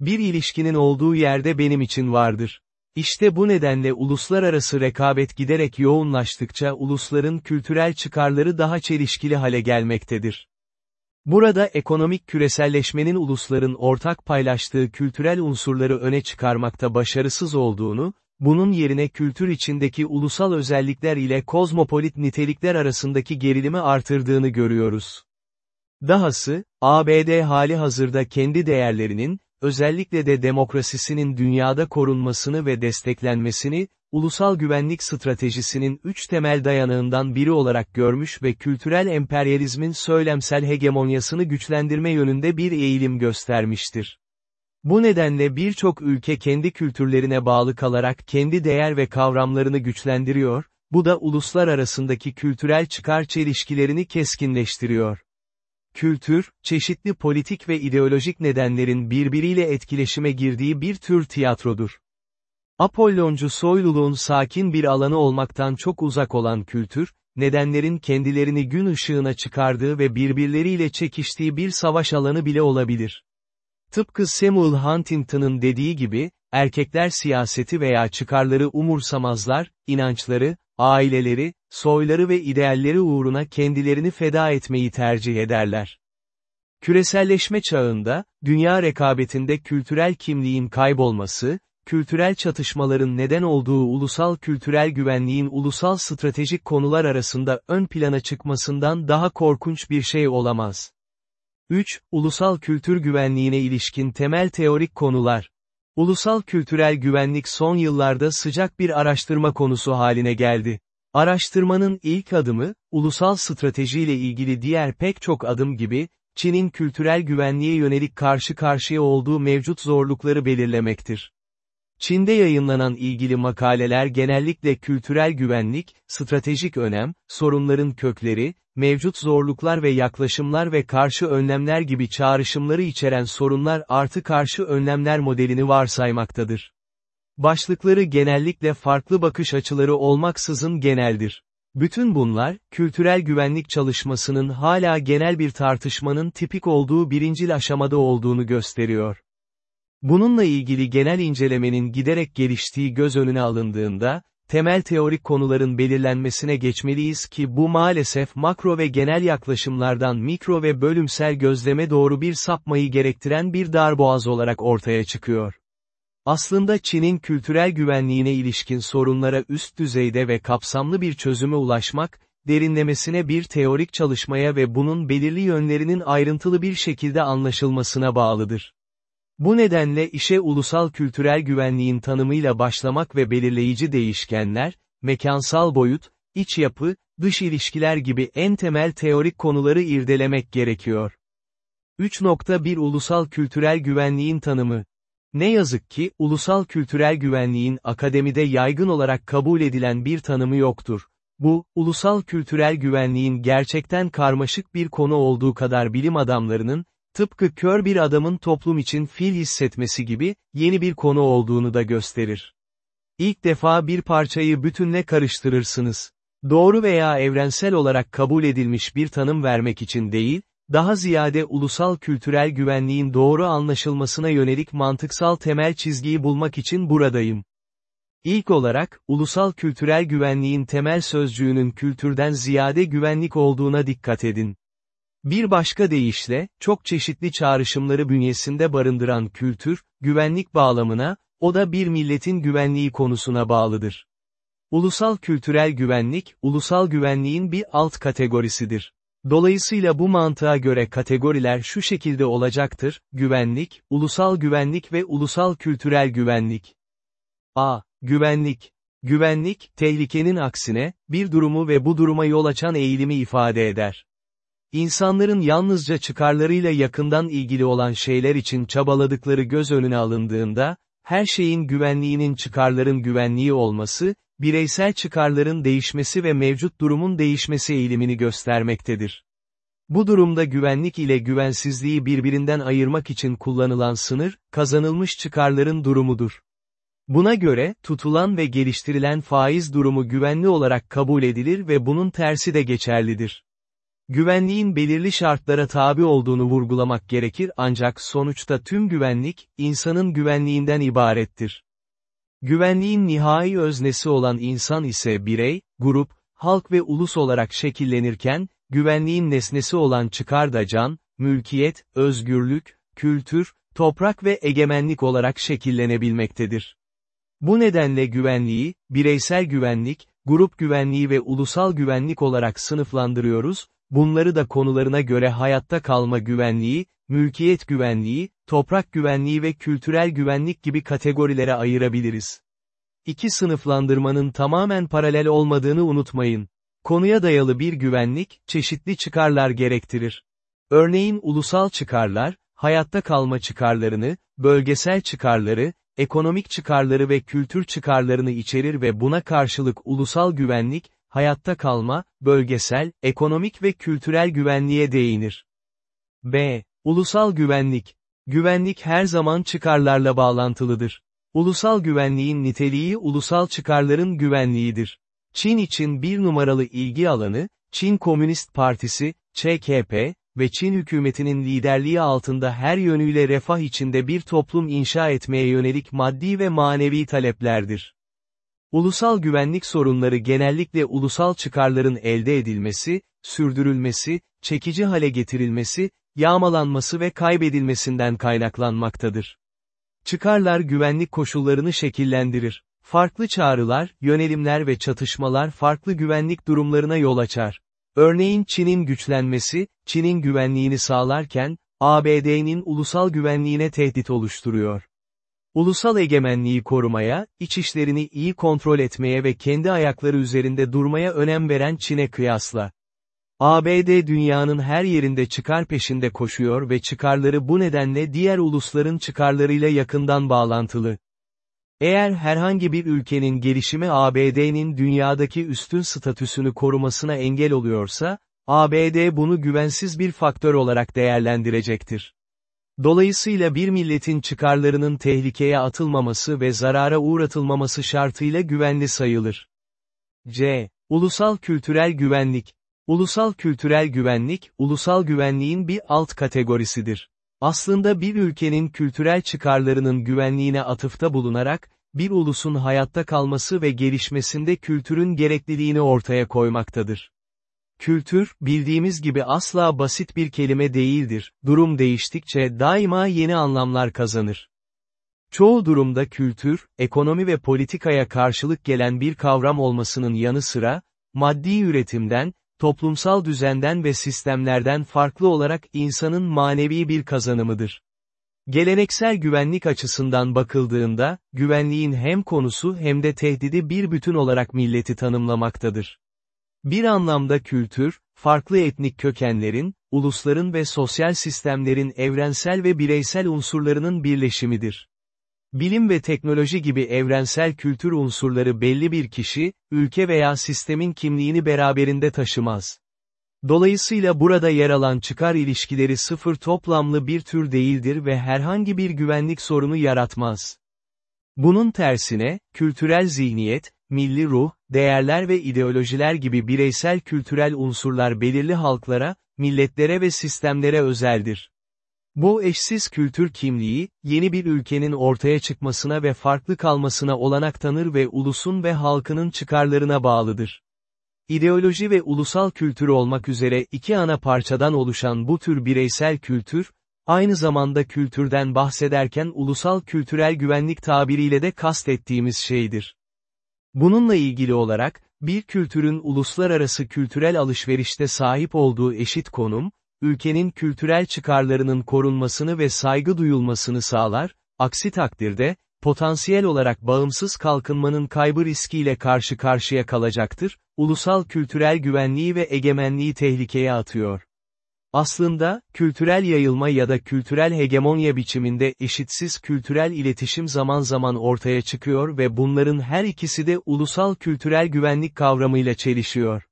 Bir ilişkinin olduğu yerde benim için vardır. İşte bu nedenle uluslararası rekabet giderek yoğunlaştıkça ulusların kültürel çıkarları daha çelişkili hale gelmektedir. Burada ekonomik küreselleşmenin ulusların ortak paylaştığı kültürel unsurları öne çıkarmakta başarısız olduğunu, bunun yerine kültür içindeki ulusal özellikler ile kozmopolit nitelikler arasındaki gerilimi artırdığını görüyoruz. Dahası, ABD hali hazırda kendi değerlerinin, özellikle de demokrasisinin dünyada korunmasını ve desteklenmesini, ulusal güvenlik stratejisinin üç temel dayanağından biri olarak görmüş ve kültürel emperyalizmin söylemsel hegemonyasını güçlendirme yönünde bir eğilim göstermiştir. Bu nedenle birçok ülke kendi kültürlerine bağlı kalarak kendi değer ve kavramlarını güçlendiriyor, bu da uluslar arasındaki kültürel çıkar çelişkilerini keskinleştiriyor. Kültür, çeşitli politik ve ideolojik nedenlerin birbiriyle etkileşime girdiği bir tür tiyatrodur. Apolloncu soyluluğun sakin bir alanı olmaktan çok uzak olan kültür, nedenlerin kendilerini gün ışığına çıkardığı ve birbirleriyle çekiştiği bir savaş alanı bile olabilir. Tıpkı Samuel Huntington'ın dediği gibi, erkekler siyaseti veya çıkarları umursamazlar, inançları, aileleri, soyları ve idealleri uğruna kendilerini feda etmeyi tercih ederler. Küreselleşme çağında, dünya rekabetinde kültürel kimliğin kaybolması, kültürel çatışmaların neden olduğu ulusal kültürel güvenliğin ulusal stratejik konular arasında ön plana çıkmasından daha korkunç bir şey olamaz. 3. Ulusal kültür güvenliğine ilişkin temel teorik konular. Ulusal kültürel güvenlik son yıllarda sıcak bir araştırma konusu haline geldi. Araştırmanın ilk adımı, ulusal stratejiyle ilgili diğer pek çok adım gibi, Çin'in kültürel güvenliğe yönelik karşı karşıya olduğu mevcut zorlukları belirlemektir. Çin'de yayınlanan ilgili makaleler genellikle kültürel güvenlik, stratejik önem, sorunların kökleri, mevcut zorluklar ve yaklaşımlar ve karşı önlemler gibi çağrışımları içeren sorunlar artı karşı önlemler modelini varsaymaktadır. Başlıkları genellikle farklı bakış açıları olmaksızın geneldir. Bütün bunlar, kültürel güvenlik çalışmasının hala genel bir tartışmanın tipik olduğu birincil aşamada olduğunu gösteriyor. Bununla ilgili genel incelemenin giderek geliştiği göz önüne alındığında, temel teorik konuların belirlenmesine geçmeliyiz ki bu maalesef makro ve genel yaklaşımlardan mikro ve bölümsel gözleme doğru bir sapmayı gerektiren bir darboğaz olarak ortaya çıkıyor. Aslında Çin'in kültürel güvenliğine ilişkin sorunlara üst düzeyde ve kapsamlı bir çözüme ulaşmak, derinlemesine bir teorik çalışmaya ve bunun belirli yönlerinin ayrıntılı bir şekilde anlaşılmasına bağlıdır. Bu nedenle işe ulusal kültürel güvenliğin tanımıyla başlamak ve belirleyici değişkenler, mekansal boyut, iç yapı, dış ilişkiler gibi en temel teorik konuları irdelemek gerekiyor. 3.1 Ulusal kültürel güvenliğin tanımı Ne yazık ki, ulusal kültürel güvenliğin akademide yaygın olarak kabul edilen bir tanımı yoktur. Bu, ulusal kültürel güvenliğin gerçekten karmaşık bir konu olduğu kadar bilim adamlarının, tıpkı kör bir adamın toplum için fil hissetmesi gibi, yeni bir konu olduğunu da gösterir. İlk defa bir parçayı bütünle karıştırırsınız. Doğru veya evrensel olarak kabul edilmiş bir tanım vermek için değil, daha ziyade ulusal kültürel güvenliğin doğru anlaşılmasına yönelik mantıksal temel çizgiyi bulmak için buradayım. İlk olarak, ulusal kültürel güvenliğin temel sözcüğünün kültürden ziyade güvenlik olduğuna dikkat edin. Bir başka deyişle, çok çeşitli çağrışımları bünyesinde barındıran kültür, güvenlik bağlamına, o da bir milletin güvenliği konusuna bağlıdır. Ulusal kültürel güvenlik, ulusal güvenliğin bir alt kategorisidir. Dolayısıyla bu mantığa göre kategoriler şu şekilde olacaktır, güvenlik, ulusal güvenlik ve ulusal kültürel güvenlik. A. Güvenlik. Güvenlik, tehlikenin aksine, bir durumu ve bu duruma yol açan eğilimi ifade eder. İnsanların yalnızca çıkarlarıyla yakından ilgili olan şeyler için çabaladıkları göz önüne alındığında, her şeyin güvenliğinin çıkarların güvenliği olması, bireysel çıkarların değişmesi ve mevcut durumun değişmesi eğilimini göstermektedir. Bu durumda güvenlik ile güvensizliği birbirinden ayırmak için kullanılan sınır, kazanılmış çıkarların durumudur. Buna göre, tutulan ve geliştirilen faiz durumu güvenli olarak kabul edilir ve bunun tersi de geçerlidir. Güvenliğin belirli şartlara tabi olduğunu vurgulamak gerekir ancak sonuçta tüm güvenlik, insanın güvenliğinden ibarettir. Güvenliğin nihai öznesi olan insan ise birey, grup, halk ve ulus olarak şekillenirken, güvenliğin nesnesi olan çıkar da can, mülkiyet, özgürlük, kültür, toprak ve egemenlik olarak şekillenebilmektedir. Bu nedenle güvenliği, bireysel güvenlik, grup güvenliği ve ulusal güvenlik olarak sınıflandırıyoruz, bunları da konularına göre hayatta kalma güvenliği, mülkiyet güvenliği, toprak güvenliği ve kültürel güvenlik gibi kategorilere ayırabiliriz. İki sınıflandırmanın tamamen paralel olmadığını unutmayın. Konuya dayalı bir güvenlik, çeşitli çıkarlar gerektirir. Örneğin ulusal çıkarlar, hayatta kalma çıkarlarını, bölgesel çıkarları, ekonomik çıkarları ve kültür çıkarlarını içerir ve buna karşılık ulusal güvenlik, hayatta kalma, bölgesel, ekonomik ve kültürel güvenliğe değinir. B. Ulusal güvenlik. Güvenlik her zaman çıkarlarla bağlantılıdır. Ulusal güvenliğin niteliği ulusal çıkarların güvenliğidir. Çin için bir numaralı ilgi alanı, Çin Komünist Partisi, ÇKP, ve Çin hükümetinin liderliği altında her yönüyle refah içinde bir toplum inşa etmeye yönelik maddi ve manevi taleplerdir. Ulusal güvenlik sorunları genellikle ulusal çıkarların elde edilmesi, sürdürülmesi, çekici hale getirilmesi, yağmalanması ve kaybedilmesinden kaynaklanmaktadır. Çıkarlar güvenlik koşullarını şekillendirir. Farklı çağrılar, yönelimler ve çatışmalar farklı güvenlik durumlarına yol açar. Örneğin Çin'in güçlenmesi, Çin'in güvenliğini sağlarken, ABD'nin ulusal güvenliğine tehdit oluşturuyor. Ulusal egemenliği korumaya, iç işlerini iyi kontrol etmeye ve kendi ayakları üzerinde durmaya önem veren Çin'e kıyasla. ABD dünyanın her yerinde çıkar peşinde koşuyor ve çıkarları bu nedenle diğer ulusların çıkarlarıyla yakından bağlantılı. Eğer herhangi bir ülkenin gelişimi ABD'nin dünyadaki üstün statüsünü korumasına engel oluyorsa, ABD bunu güvensiz bir faktör olarak değerlendirecektir. Dolayısıyla bir milletin çıkarlarının tehlikeye atılmaması ve zarara uğratılmaması şartıyla güvenli sayılır. C. Ulusal kültürel güvenlik. Ulusal kültürel güvenlik, ulusal güvenliğin bir alt kategorisidir. Aslında bir ülkenin kültürel çıkarlarının güvenliğine atıfta bulunarak, bir ulusun hayatta kalması ve gelişmesinde kültürün gerekliliğini ortaya koymaktadır. Kültür, bildiğimiz gibi asla basit bir kelime değildir, durum değiştikçe daima yeni anlamlar kazanır. Çoğu durumda kültür, ekonomi ve politikaya karşılık gelen bir kavram olmasının yanı sıra, maddi üretimden, toplumsal düzenden ve sistemlerden farklı olarak insanın manevi bir kazanımıdır. Geleneksel güvenlik açısından bakıldığında, güvenliğin hem konusu hem de tehdidi bir bütün olarak milleti tanımlamaktadır. Bir anlamda kültür, farklı etnik kökenlerin, ulusların ve sosyal sistemlerin evrensel ve bireysel unsurlarının birleşimidir. Bilim ve teknoloji gibi evrensel kültür unsurları belli bir kişi, ülke veya sistemin kimliğini beraberinde taşımaz. Dolayısıyla burada yer alan çıkar ilişkileri sıfır toplamlı bir tür değildir ve herhangi bir güvenlik sorunu yaratmaz. Bunun tersine, kültürel zihniyet, milli ruh, değerler ve ideolojiler gibi bireysel kültürel unsurlar belirli halklara, milletlere ve sistemlere özeldir. Bu eşsiz kültür kimliği, yeni bir ülkenin ortaya çıkmasına ve farklı kalmasına olanak tanır ve ulusun ve halkının çıkarlarına bağlıdır. İdeoloji ve ulusal kültür olmak üzere iki ana parçadan oluşan bu tür bireysel kültür, aynı zamanda kültürden bahsederken ulusal kültürel güvenlik tabiriyle de kastettiğimiz şeydir. Bununla ilgili olarak, bir kültürün uluslararası kültürel alışverişte sahip olduğu eşit konum, ülkenin kültürel çıkarlarının korunmasını ve saygı duyulmasını sağlar, aksi takdirde, potansiyel olarak bağımsız kalkınmanın kaybı riskiyle karşı karşıya kalacaktır, ulusal kültürel güvenliği ve egemenliği tehlikeye atıyor. Aslında, kültürel yayılma ya da kültürel hegemonya biçiminde eşitsiz kültürel iletişim zaman zaman ortaya çıkıyor ve bunların her ikisi de ulusal kültürel güvenlik kavramıyla çelişiyor.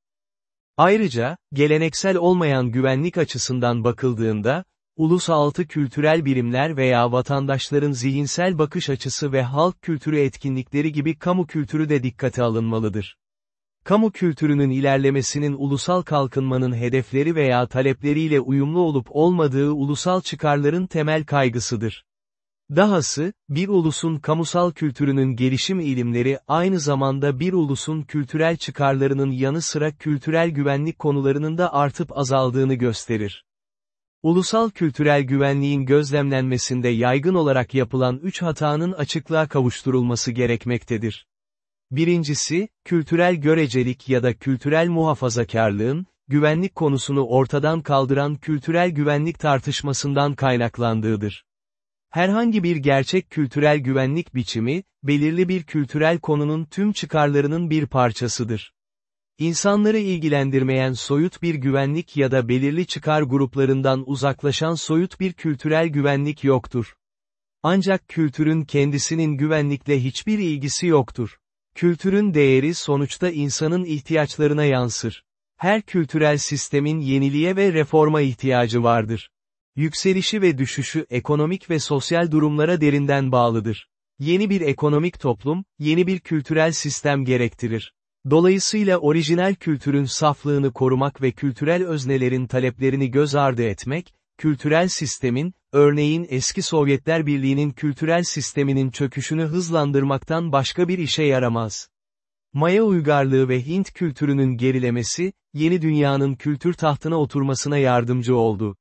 Ayrıca, geleneksel olmayan güvenlik açısından bakıldığında, ulusal kültürel birimler veya vatandaşların zihinsel bakış açısı ve halk kültürü etkinlikleri gibi kamu kültürü de dikkate alınmalıdır. Kamu kültürünün ilerlemesinin ulusal kalkınmanın hedefleri veya talepleriyle uyumlu olup olmadığı ulusal çıkarların temel kaygısıdır. Dahası, bir ulusun kamusal kültürünün gelişim ilimleri aynı zamanda bir ulusun kültürel çıkarlarının yanı sıra kültürel güvenlik konularının da artıp azaldığını gösterir. Ulusal kültürel güvenliğin gözlemlenmesinde yaygın olarak yapılan üç hatanın açıklığa kavuşturulması gerekmektedir. Birincisi, kültürel görecelik ya da kültürel muhafazakarlığın, güvenlik konusunu ortadan kaldıran kültürel güvenlik tartışmasından kaynaklandığıdır. Herhangi bir gerçek kültürel güvenlik biçimi, belirli bir kültürel konunun tüm çıkarlarının bir parçasıdır. İnsanları ilgilendirmeyen soyut bir güvenlik ya da belirli çıkar gruplarından uzaklaşan soyut bir kültürel güvenlik yoktur. Ancak kültürün kendisinin güvenlikle hiçbir ilgisi yoktur. Kültürün değeri sonuçta insanın ihtiyaçlarına yansır. Her kültürel sistemin yeniliğe ve reforma ihtiyacı vardır. Yükselişi ve düşüşü ekonomik ve sosyal durumlara derinden bağlıdır. Yeni bir ekonomik toplum, yeni bir kültürel sistem gerektirir. Dolayısıyla orijinal kültürün saflığını korumak ve kültürel öznelerin taleplerini göz ardı etmek, kültürel sistemin, örneğin eski Sovyetler Birliği'nin kültürel sisteminin çöküşünü hızlandırmaktan başka bir işe yaramaz. Maya uygarlığı ve Hint kültürünün gerilemesi, yeni dünyanın kültür tahtına oturmasına yardımcı oldu.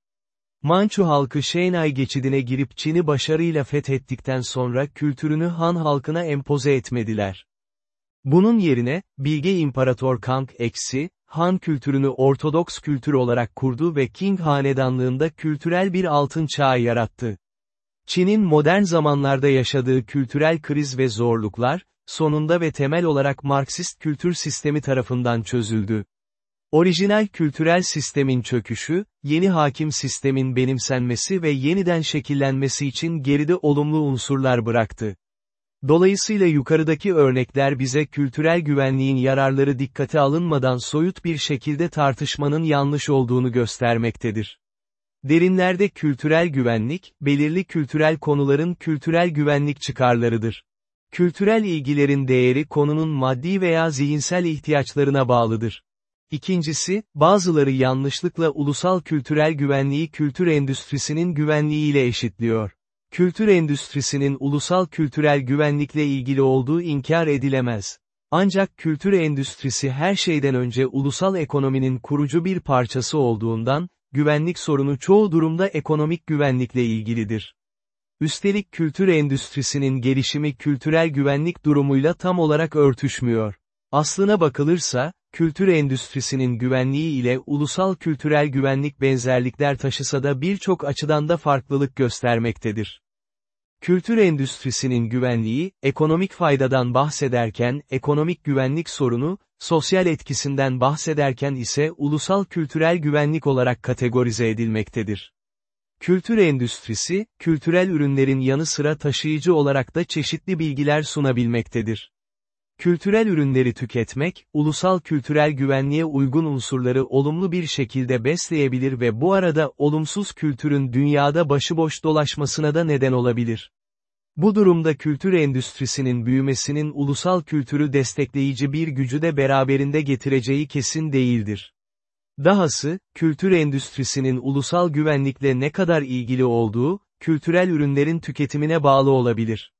Mançu halkı Şenay geçidine girip Çin'i başarıyla fethettikten sonra kültürünü Han halkına empoze etmediler. Bunun yerine, Bilge İmparator Kang Eksi, Han kültürünü Ortodoks kültür olarak kurdu ve Qing hanedanlığında kültürel bir altın çağ yarattı. Çin'in modern zamanlarda yaşadığı kültürel kriz ve zorluklar, sonunda ve temel olarak Marksist kültür sistemi tarafından çözüldü. Orijinal kültürel sistemin çöküşü, yeni hakim sistemin benimsenmesi ve yeniden şekillenmesi için geride olumlu unsurlar bıraktı. Dolayısıyla yukarıdaki örnekler bize kültürel güvenliğin yararları dikkate alınmadan soyut bir şekilde tartışmanın yanlış olduğunu göstermektedir. Derinlerde kültürel güvenlik, belirli kültürel konuların kültürel güvenlik çıkarlarıdır. Kültürel ilgilerin değeri konunun maddi veya zihinsel ihtiyaçlarına bağlıdır. İkincisi, bazıları yanlışlıkla ulusal kültürel güvenliği kültür endüstrisinin güvenliğiyle eşitliyor. Kültür endüstrisinin ulusal kültürel güvenlikle ilgili olduğu inkar edilemez. Ancak kültür endüstrisi her şeyden önce ulusal ekonominin kurucu bir parçası olduğundan, güvenlik sorunu çoğu durumda ekonomik güvenlikle ilgilidir. Üstelik kültür endüstrisinin gelişimi kültürel güvenlik durumuyla tam olarak örtüşmüyor. Aslına bakılırsa, kültür endüstrisinin güvenliği ile ulusal kültürel güvenlik benzerlikler taşısa da birçok açıdan da farklılık göstermektedir. Kültür endüstrisinin güvenliği, ekonomik faydadan bahsederken ekonomik güvenlik sorunu, sosyal etkisinden bahsederken ise ulusal kültürel güvenlik olarak kategorize edilmektedir. Kültür endüstrisi, kültürel ürünlerin yanı sıra taşıyıcı olarak da çeşitli bilgiler sunabilmektedir. Kültürel ürünleri tüketmek, ulusal kültürel güvenliğe uygun unsurları olumlu bir şekilde besleyebilir ve bu arada olumsuz kültürün dünyada başıboş dolaşmasına da neden olabilir. Bu durumda kültür endüstrisinin büyümesinin ulusal kültürü destekleyici bir gücü de beraberinde getireceği kesin değildir. Dahası, kültür endüstrisinin ulusal güvenlikle ne kadar ilgili olduğu, kültürel ürünlerin tüketimine bağlı olabilir.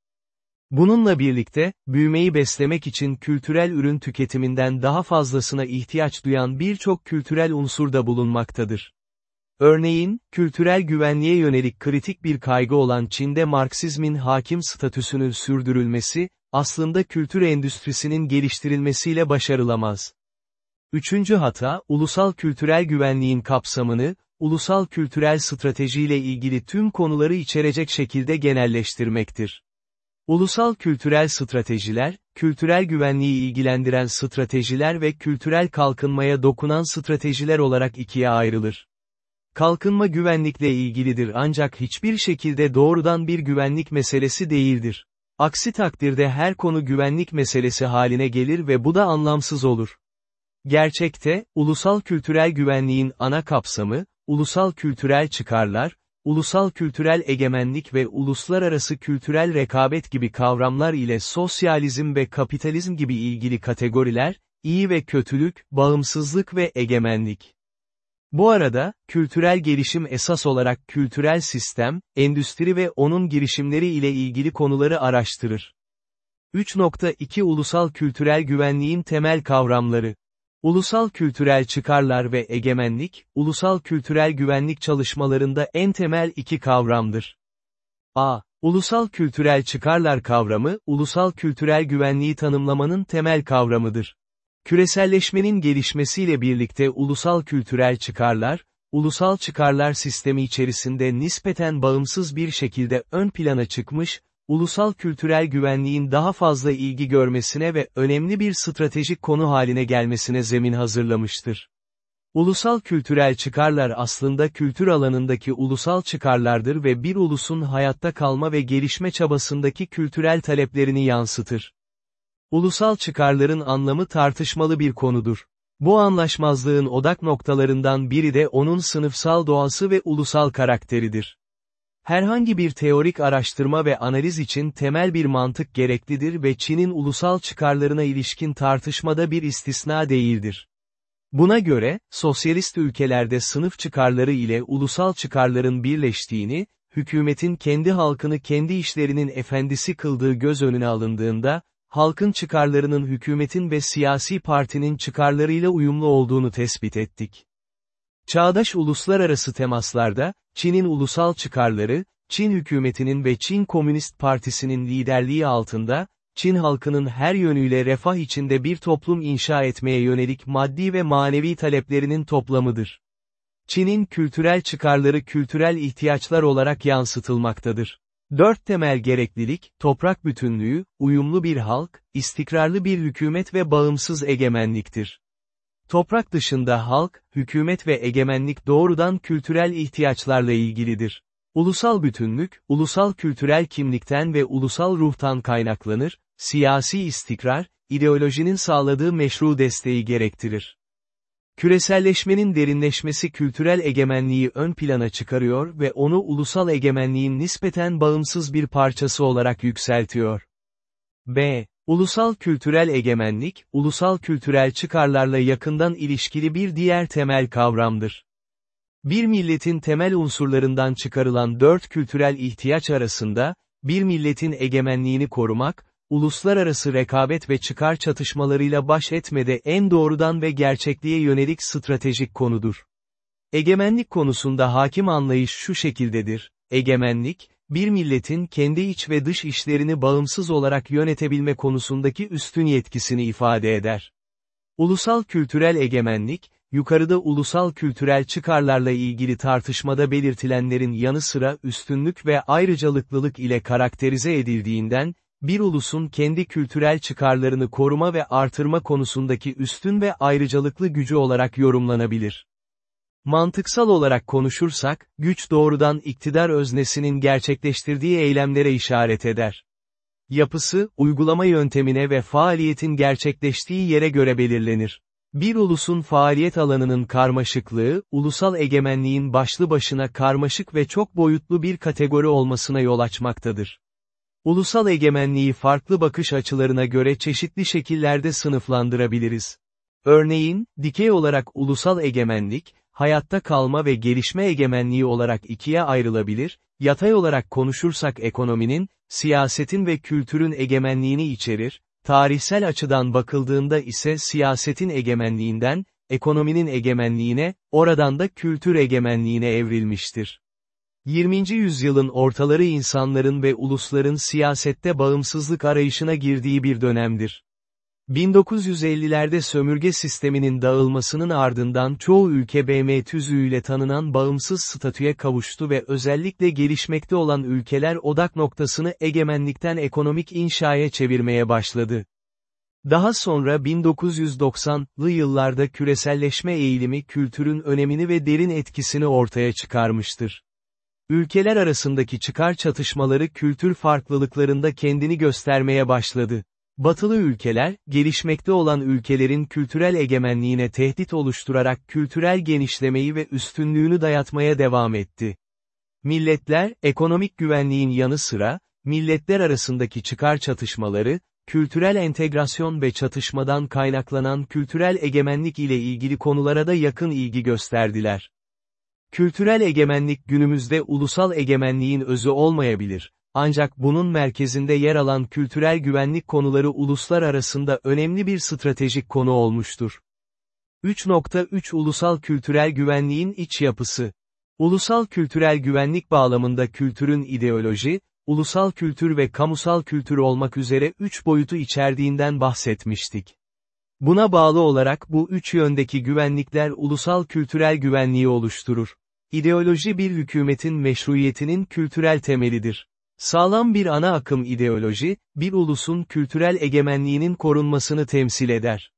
Bununla birlikte, büyümeyi beslemek için kültürel ürün tüketiminden daha fazlasına ihtiyaç duyan birçok kültürel unsur da bulunmaktadır. Örneğin, kültürel güvenliğe yönelik kritik bir kaygı olan Çin'de Marksizmin hakim statüsünün sürdürülmesi, aslında kültür endüstrisinin geliştirilmesiyle başarılamaz. Üçüncü hata, ulusal kültürel güvenliğin kapsamını, ulusal kültürel stratejiyle ilgili tüm konuları içerecek şekilde genelleştirmektir. Ulusal kültürel stratejiler, kültürel güvenliği ilgilendiren stratejiler ve kültürel kalkınmaya dokunan stratejiler olarak ikiye ayrılır. Kalkınma güvenlikle ilgilidir ancak hiçbir şekilde doğrudan bir güvenlik meselesi değildir. Aksi takdirde her konu güvenlik meselesi haline gelir ve bu da anlamsız olur. Gerçekte, ulusal kültürel güvenliğin ana kapsamı, ulusal kültürel çıkarlar, ulusal kültürel egemenlik ve uluslararası kültürel rekabet gibi kavramlar ile sosyalizm ve kapitalizm gibi ilgili kategoriler, iyi ve kötülük, bağımsızlık ve egemenlik. Bu arada, kültürel gelişim esas olarak kültürel sistem, endüstri ve onun girişimleri ile ilgili konuları araştırır. 3.2 Ulusal kültürel güvenliğin temel kavramları Ulusal kültürel çıkarlar ve egemenlik, ulusal kültürel güvenlik çalışmalarında en temel iki kavramdır. A. Ulusal kültürel çıkarlar kavramı, ulusal kültürel güvenliği tanımlamanın temel kavramıdır. Küreselleşmenin gelişmesiyle birlikte ulusal kültürel çıkarlar, ulusal çıkarlar sistemi içerisinde nispeten bağımsız bir şekilde ön plana çıkmış, ulusal kültürel güvenliğin daha fazla ilgi görmesine ve önemli bir stratejik konu haline gelmesine zemin hazırlamıştır. Ulusal kültürel çıkarlar aslında kültür alanındaki ulusal çıkarlardır ve bir ulusun hayatta kalma ve gelişme çabasındaki kültürel taleplerini yansıtır. Ulusal çıkarların anlamı tartışmalı bir konudur. Bu anlaşmazlığın odak noktalarından biri de onun sınıfsal doğası ve ulusal karakteridir. Herhangi bir teorik araştırma ve analiz için temel bir mantık gereklidir ve Çin'in ulusal çıkarlarına ilişkin tartışmada bir istisna değildir. Buna göre, sosyalist ülkelerde sınıf çıkarları ile ulusal çıkarların birleştiğini, hükümetin kendi halkını kendi işlerinin efendisi kıldığı göz önüne alındığında, halkın çıkarlarının hükümetin ve siyasi partinin çıkarlarıyla uyumlu olduğunu tespit ettik. Çağdaş uluslararası temaslarda, Çin'in ulusal çıkarları, Çin hükümetinin ve Çin Komünist Partisi'nin liderliği altında, Çin halkının her yönüyle refah içinde bir toplum inşa etmeye yönelik maddi ve manevi taleplerinin toplamıdır. Çin'in kültürel çıkarları kültürel ihtiyaçlar olarak yansıtılmaktadır. Dört temel gereklilik, toprak bütünlüğü, uyumlu bir halk, istikrarlı bir hükümet ve bağımsız egemenliktir. Toprak dışında halk, hükümet ve egemenlik doğrudan kültürel ihtiyaçlarla ilgilidir. Ulusal bütünlük, ulusal kültürel kimlikten ve ulusal ruhtan kaynaklanır, siyasi istikrar, ideolojinin sağladığı meşru desteği gerektirir. Küreselleşmenin derinleşmesi kültürel egemenliği ön plana çıkarıyor ve onu ulusal egemenliğin nispeten bağımsız bir parçası olarak yükseltiyor. B. Ulusal kültürel egemenlik, ulusal kültürel çıkarlarla yakından ilişkili bir diğer temel kavramdır. Bir milletin temel unsurlarından çıkarılan dört kültürel ihtiyaç arasında, bir milletin egemenliğini korumak, uluslararası rekabet ve çıkar çatışmalarıyla baş etmede en doğrudan ve gerçekliğe yönelik stratejik konudur. Egemenlik konusunda hakim anlayış şu şekildedir, egemenlik, bir milletin kendi iç ve dış işlerini bağımsız olarak yönetebilme konusundaki üstün yetkisini ifade eder. Ulusal kültürel egemenlik, yukarıda ulusal kültürel çıkarlarla ilgili tartışmada belirtilenlerin yanı sıra üstünlük ve ayrıcalıklılık ile karakterize edildiğinden, bir ulusun kendi kültürel çıkarlarını koruma ve artırma konusundaki üstün ve ayrıcalıklı gücü olarak yorumlanabilir. Mantıksal olarak konuşursak, güç doğrudan iktidar öznesinin gerçekleştirdiği eylemlere işaret eder. Yapısı, uygulama yöntemine ve faaliyetin gerçekleştiği yere göre belirlenir. Bir ulusun faaliyet alanının karmaşıklığı, ulusal egemenliğin başlı başına karmaşık ve çok boyutlu bir kategori olmasına yol açmaktadır. Ulusal egemenliği farklı bakış açılarına göre çeşitli şekillerde sınıflandırabiliriz. Örneğin, dikey olarak ulusal egemenlik, hayatta kalma ve gelişme egemenliği olarak ikiye ayrılabilir, yatay olarak konuşursak ekonominin, siyasetin ve kültürün egemenliğini içerir, tarihsel açıdan bakıldığında ise siyasetin egemenliğinden, ekonominin egemenliğine, oradan da kültür egemenliğine evrilmiştir. 20. yüzyılın ortaları insanların ve ulusların siyasette bağımsızlık arayışına girdiği bir dönemdir. 1950'lerde sömürge sisteminin dağılmasının ardından çoğu ülke BM tüzüğüyle tanınan bağımsız statüye kavuştu ve özellikle gelişmekte olan ülkeler odak noktasını egemenlikten ekonomik inşaya çevirmeye başladı. Daha sonra 1990'lı yıllarda küreselleşme eğilimi kültürün önemini ve derin etkisini ortaya çıkarmıştır. Ülkeler arasındaki çıkar çatışmaları kültür farklılıklarında kendini göstermeye başladı. Batılı ülkeler, gelişmekte olan ülkelerin kültürel egemenliğine tehdit oluşturarak kültürel genişlemeyi ve üstünlüğünü dayatmaya devam etti. Milletler, ekonomik güvenliğin yanı sıra, milletler arasındaki çıkar çatışmaları, kültürel entegrasyon ve çatışmadan kaynaklanan kültürel egemenlik ile ilgili konulara da yakın ilgi gösterdiler. Kültürel egemenlik günümüzde ulusal egemenliğin özü olmayabilir. Ancak bunun merkezinde yer alan kültürel güvenlik konuları uluslar arasında önemli bir stratejik konu olmuştur. 3.3 Ulusal kültürel güvenliğin iç yapısı. Ulusal kültürel güvenlik bağlamında kültürün ideoloji, ulusal kültür ve kamusal kültür olmak üzere üç boyutu içerdiğinden bahsetmiştik. Buna bağlı olarak bu üç yöndeki güvenlikler ulusal kültürel güvenliği oluşturur. İdeoloji bir hükümetin meşruiyetinin kültürel temelidir. Sağlam bir ana akım ideoloji, bir ulusun kültürel egemenliğinin korunmasını temsil eder.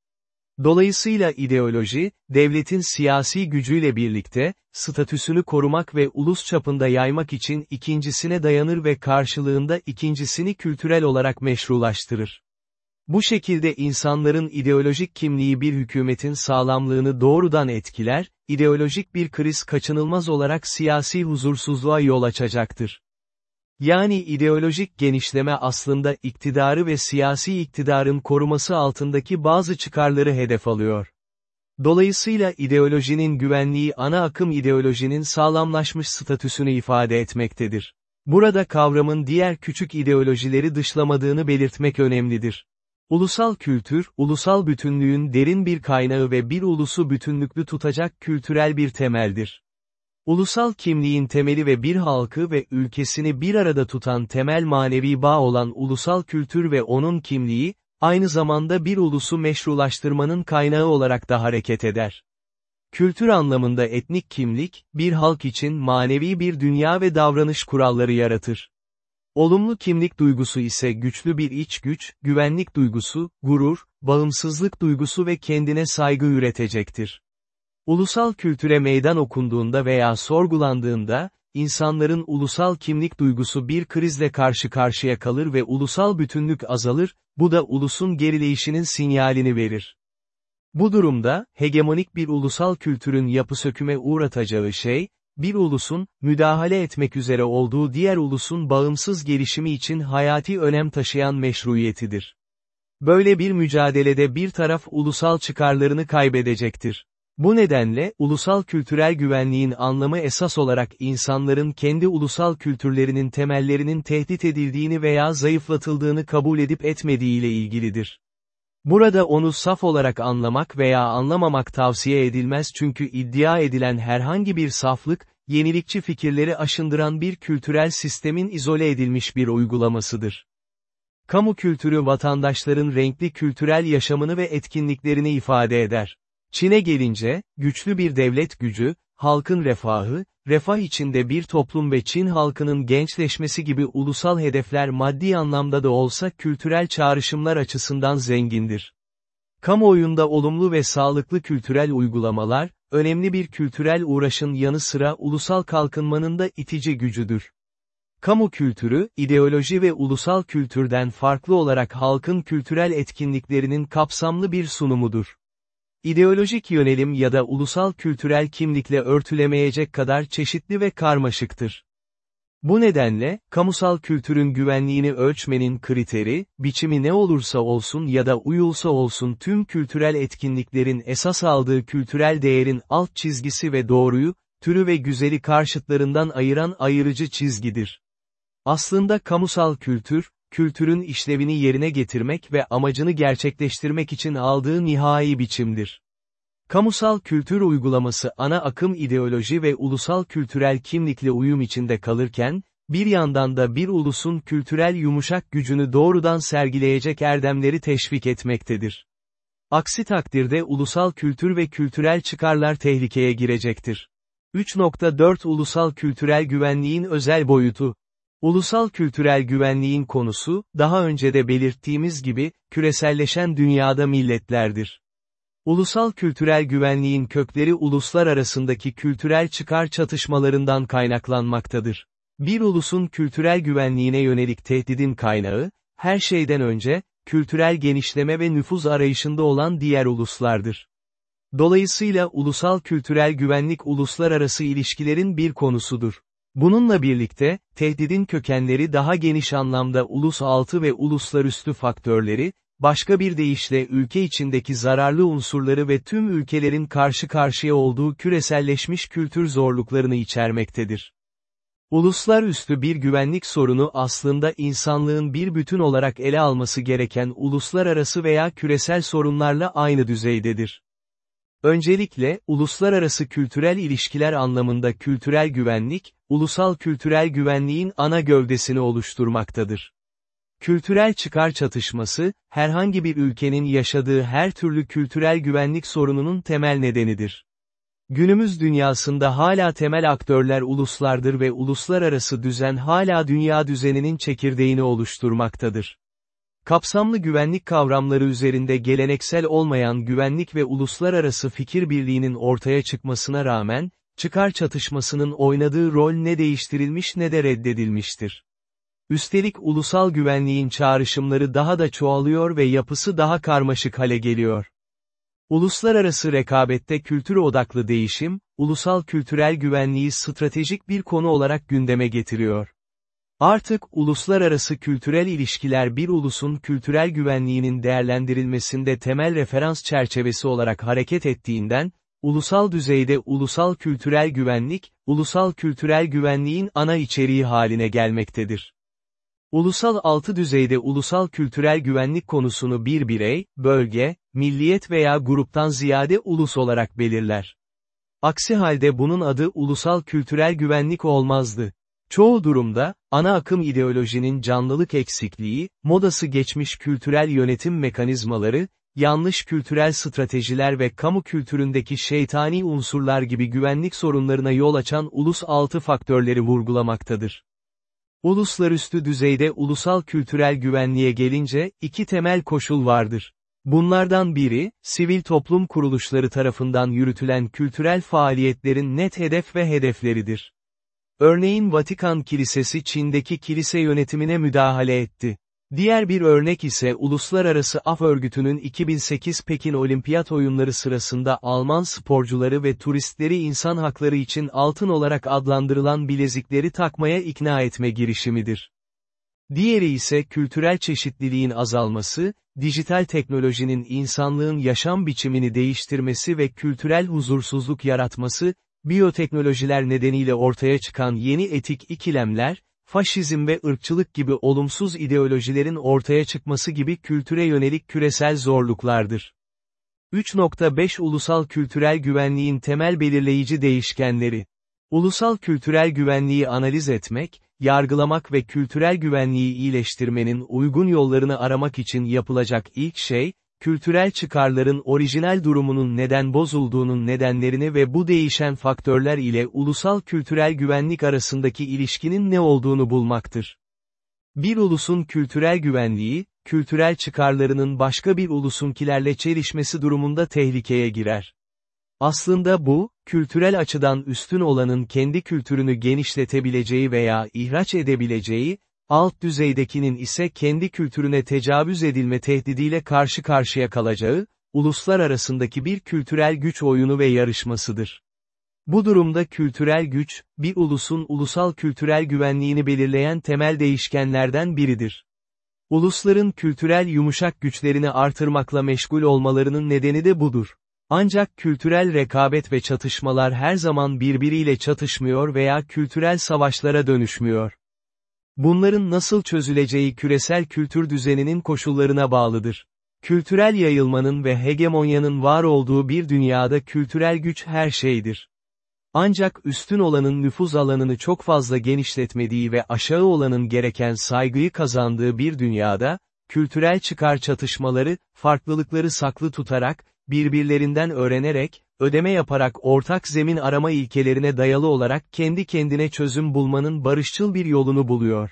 Dolayısıyla ideoloji, devletin siyasi gücüyle birlikte, statüsünü korumak ve ulus çapında yaymak için ikincisine dayanır ve karşılığında ikincisini kültürel olarak meşrulaştırır. Bu şekilde insanların ideolojik kimliği bir hükümetin sağlamlığını doğrudan etkiler, ideolojik bir kriz kaçınılmaz olarak siyasi huzursuzluğa yol açacaktır. Yani ideolojik genişleme aslında iktidarı ve siyasi iktidarın koruması altındaki bazı çıkarları hedef alıyor. Dolayısıyla ideolojinin güvenliği ana akım ideolojinin sağlamlaşmış statüsünü ifade etmektedir. Burada kavramın diğer küçük ideolojileri dışlamadığını belirtmek önemlidir. Ulusal kültür, ulusal bütünlüğün derin bir kaynağı ve bir ulusu bütünlüklü tutacak kültürel bir temeldir. Ulusal kimliğin temeli ve bir halkı ve ülkesini bir arada tutan temel manevi bağ olan ulusal kültür ve onun kimliği, aynı zamanda bir ulusu meşrulaştırmanın kaynağı olarak da hareket eder. Kültür anlamında etnik kimlik, bir halk için manevi bir dünya ve davranış kuralları yaratır. Olumlu kimlik duygusu ise güçlü bir iç güç, güvenlik duygusu, gurur, bağımsızlık duygusu ve kendine saygı üretecektir. Ulusal kültüre meydan okunduğunda veya sorgulandığında, insanların ulusal kimlik duygusu bir krizle karşı karşıya kalır ve ulusal bütünlük azalır, bu da ulusun gerileyişinin sinyalini verir. Bu durumda, hegemonik bir ulusal kültürün yapı söküme uğratacağı şey, bir ulusun, müdahale etmek üzere olduğu diğer ulusun bağımsız gelişimi için hayati önem taşıyan meşruiyetidir. Böyle bir mücadelede bir taraf ulusal çıkarlarını kaybedecektir. Bu nedenle, ulusal kültürel güvenliğin anlamı esas olarak insanların kendi ulusal kültürlerinin temellerinin tehdit edildiğini veya zayıflatıldığını kabul edip etmediği ile ilgilidir. Burada onu saf olarak anlamak veya anlamamak tavsiye edilmez çünkü iddia edilen herhangi bir saflık, yenilikçi fikirleri aşındıran bir kültürel sistemin izole edilmiş bir uygulamasıdır. Kamu kültürü vatandaşların renkli kültürel yaşamını ve etkinliklerini ifade eder. Çin'e gelince, güçlü bir devlet gücü, halkın refahı, refah içinde bir toplum ve Çin halkının gençleşmesi gibi ulusal hedefler maddi anlamda da olsa kültürel çağrışımlar açısından zengindir. Kamuoyunda olumlu ve sağlıklı kültürel uygulamalar, önemli bir kültürel uğraşın yanı sıra ulusal kalkınmanın da itici gücüdür. Kamu kültürü, ideoloji ve ulusal kültürden farklı olarak halkın kültürel etkinliklerinin kapsamlı bir sunumudur. İdeolojik yönelim ya da ulusal kültürel kimlikle örtülemeyecek kadar çeşitli ve karmaşıktır. Bu nedenle, kamusal kültürün güvenliğini ölçmenin kriteri, biçimi ne olursa olsun ya da uyulsa olsun tüm kültürel etkinliklerin esas aldığı kültürel değerin alt çizgisi ve doğruyu, türü ve güzeli karşıtlarından ayıran ayırıcı çizgidir. Aslında kamusal kültür, kültürün işlevini yerine getirmek ve amacını gerçekleştirmek için aldığı nihai biçimdir. Kamusal kültür uygulaması ana akım ideoloji ve ulusal kültürel kimlikle uyum içinde kalırken, bir yandan da bir ulusun kültürel yumuşak gücünü doğrudan sergileyecek erdemleri teşvik etmektedir. Aksi takdirde ulusal kültür ve kültürel çıkarlar tehlikeye girecektir. 3.4 Ulusal kültürel güvenliğin özel boyutu Ulusal kültürel güvenliğin konusu, daha önce de belirttiğimiz gibi, küreselleşen dünyada milletlerdir. Ulusal kültürel güvenliğin kökleri uluslar arasındaki kültürel çıkar çatışmalarından kaynaklanmaktadır. Bir ulusun kültürel güvenliğine yönelik tehdidin kaynağı, her şeyden önce, kültürel genişleme ve nüfuz arayışında olan diğer uluslardır. Dolayısıyla ulusal kültürel güvenlik uluslararası ilişkilerin bir konusudur. Bununla birlikte, tehdidin kökenleri daha geniş anlamda ulus altı ve uluslarüstü faktörleri, başka bir deyişle ülke içindeki zararlı unsurları ve tüm ülkelerin karşı karşıya olduğu küreselleşmiş kültür zorluklarını içermektedir. Uluslararası bir güvenlik sorunu aslında insanlığın bir bütün olarak ele alması gereken uluslararası veya küresel sorunlarla aynı düzeydedir. Öncelikle, uluslararası kültürel ilişkiler anlamında kültürel güvenlik, ulusal kültürel güvenliğin ana gövdesini oluşturmaktadır. Kültürel çıkar çatışması, herhangi bir ülkenin yaşadığı her türlü kültürel güvenlik sorununun temel nedenidir. Günümüz dünyasında hala temel aktörler uluslardır ve uluslararası düzen hala dünya düzeninin çekirdeğini oluşturmaktadır. Kapsamlı güvenlik kavramları üzerinde geleneksel olmayan güvenlik ve uluslararası fikir birliğinin ortaya çıkmasına rağmen, çıkar çatışmasının oynadığı rol ne değiştirilmiş ne de reddedilmiştir. Üstelik ulusal güvenliğin çağrışımları daha da çoğalıyor ve yapısı daha karmaşık hale geliyor. Uluslararası rekabette kültür odaklı değişim, ulusal kültürel güvenliği stratejik bir konu olarak gündeme getiriyor. Artık uluslararası kültürel ilişkiler bir ulusun kültürel güvenliğinin değerlendirilmesinde temel referans çerçevesi olarak hareket ettiğinden, ulusal düzeyde ulusal kültürel güvenlik, ulusal kültürel güvenliğin ana içeriği haline gelmektedir. Ulusal altı düzeyde ulusal kültürel güvenlik konusunu bir birey, bölge, milliyet veya gruptan ziyade ulus olarak belirler. Aksi halde bunun adı ulusal kültürel güvenlik olmazdı. Çoğu durumda, ana akım ideolojinin canlılık eksikliği, modası geçmiş kültürel yönetim mekanizmaları, yanlış kültürel stratejiler ve kamu kültüründeki şeytani unsurlar gibi güvenlik sorunlarına yol açan ulus altı faktörleri vurgulamaktadır. Uluslarüstü düzeyde ulusal kültürel güvenliğe gelince, iki temel koşul vardır. Bunlardan biri, sivil toplum kuruluşları tarafından yürütülen kültürel faaliyetlerin net hedef ve hedefleridir. Örneğin Vatikan Kilisesi Çin'deki kilise yönetimine müdahale etti. Diğer bir örnek ise Uluslararası Af Örgütü'nün 2008 Pekin Olimpiyat Oyunları sırasında Alman sporcuları ve turistleri insan hakları için altın olarak adlandırılan bilezikleri takmaya ikna etme girişimidir. Diğeri ise kültürel çeşitliliğin azalması, dijital teknolojinin insanlığın yaşam biçimini değiştirmesi ve kültürel huzursuzluk yaratması, biyoteknolojiler nedeniyle ortaya çıkan yeni etik ikilemler, faşizm ve ırkçılık gibi olumsuz ideolojilerin ortaya çıkması gibi kültüre yönelik küresel zorluklardır. 3.5 Ulusal kültürel güvenliğin temel belirleyici değişkenleri Ulusal kültürel güvenliği analiz etmek, yargılamak ve kültürel güvenliği iyileştirmenin uygun yollarını aramak için yapılacak ilk şey, kültürel çıkarların orijinal durumunun neden bozulduğunun nedenlerini ve bu değişen faktörler ile ulusal kültürel güvenlik arasındaki ilişkinin ne olduğunu bulmaktır. Bir ulusun kültürel güvenliği, kültürel çıkarlarının başka bir ulusunkilerle çelişmesi durumunda tehlikeye girer. Aslında bu, kültürel açıdan üstün olanın kendi kültürünü genişletebileceği veya ihraç edebileceği, alt düzeydekinin ise kendi kültürüne tecavüz edilme tehdidiyle karşı karşıya kalacağı, uluslar arasındaki bir kültürel güç oyunu ve yarışmasıdır. Bu durumda kültürel güç, bir ulusun ulusal kültürel güvenliğini belirleyen temel değişkenlerden biridir. Ulusların kültürel yumuşak güçlerini artırmakla meşgul olmalarının nedeni de budur. Ancak kültürel rekabet ve çatışmalar her zaman birbiriyle çatışmıyor veya kültürel savaşlara dönüşmüyor. Bunların nasıl çözüleceği küresel kültür düzeninin koşullarına bağlıdır. Kültürel yayılmanın ve hegemonyanın var olduğu bir dünyada kültürel güç her şeydir. Ancak üstün olanın nüfuz alanını çok fazla genişletmediği ve aşağı olanın gereken saygıyı kazandığı bir dünyada, kültürel çıkar çatışmaları, farklılıkları saklı tutarak, birbirlerinden öğrenerek, ödeme yaparak ortak zemin arama ilkelerine dayalı olarak kendi kendine çözüm bulmanın barışçıl bir yolunu buluyor.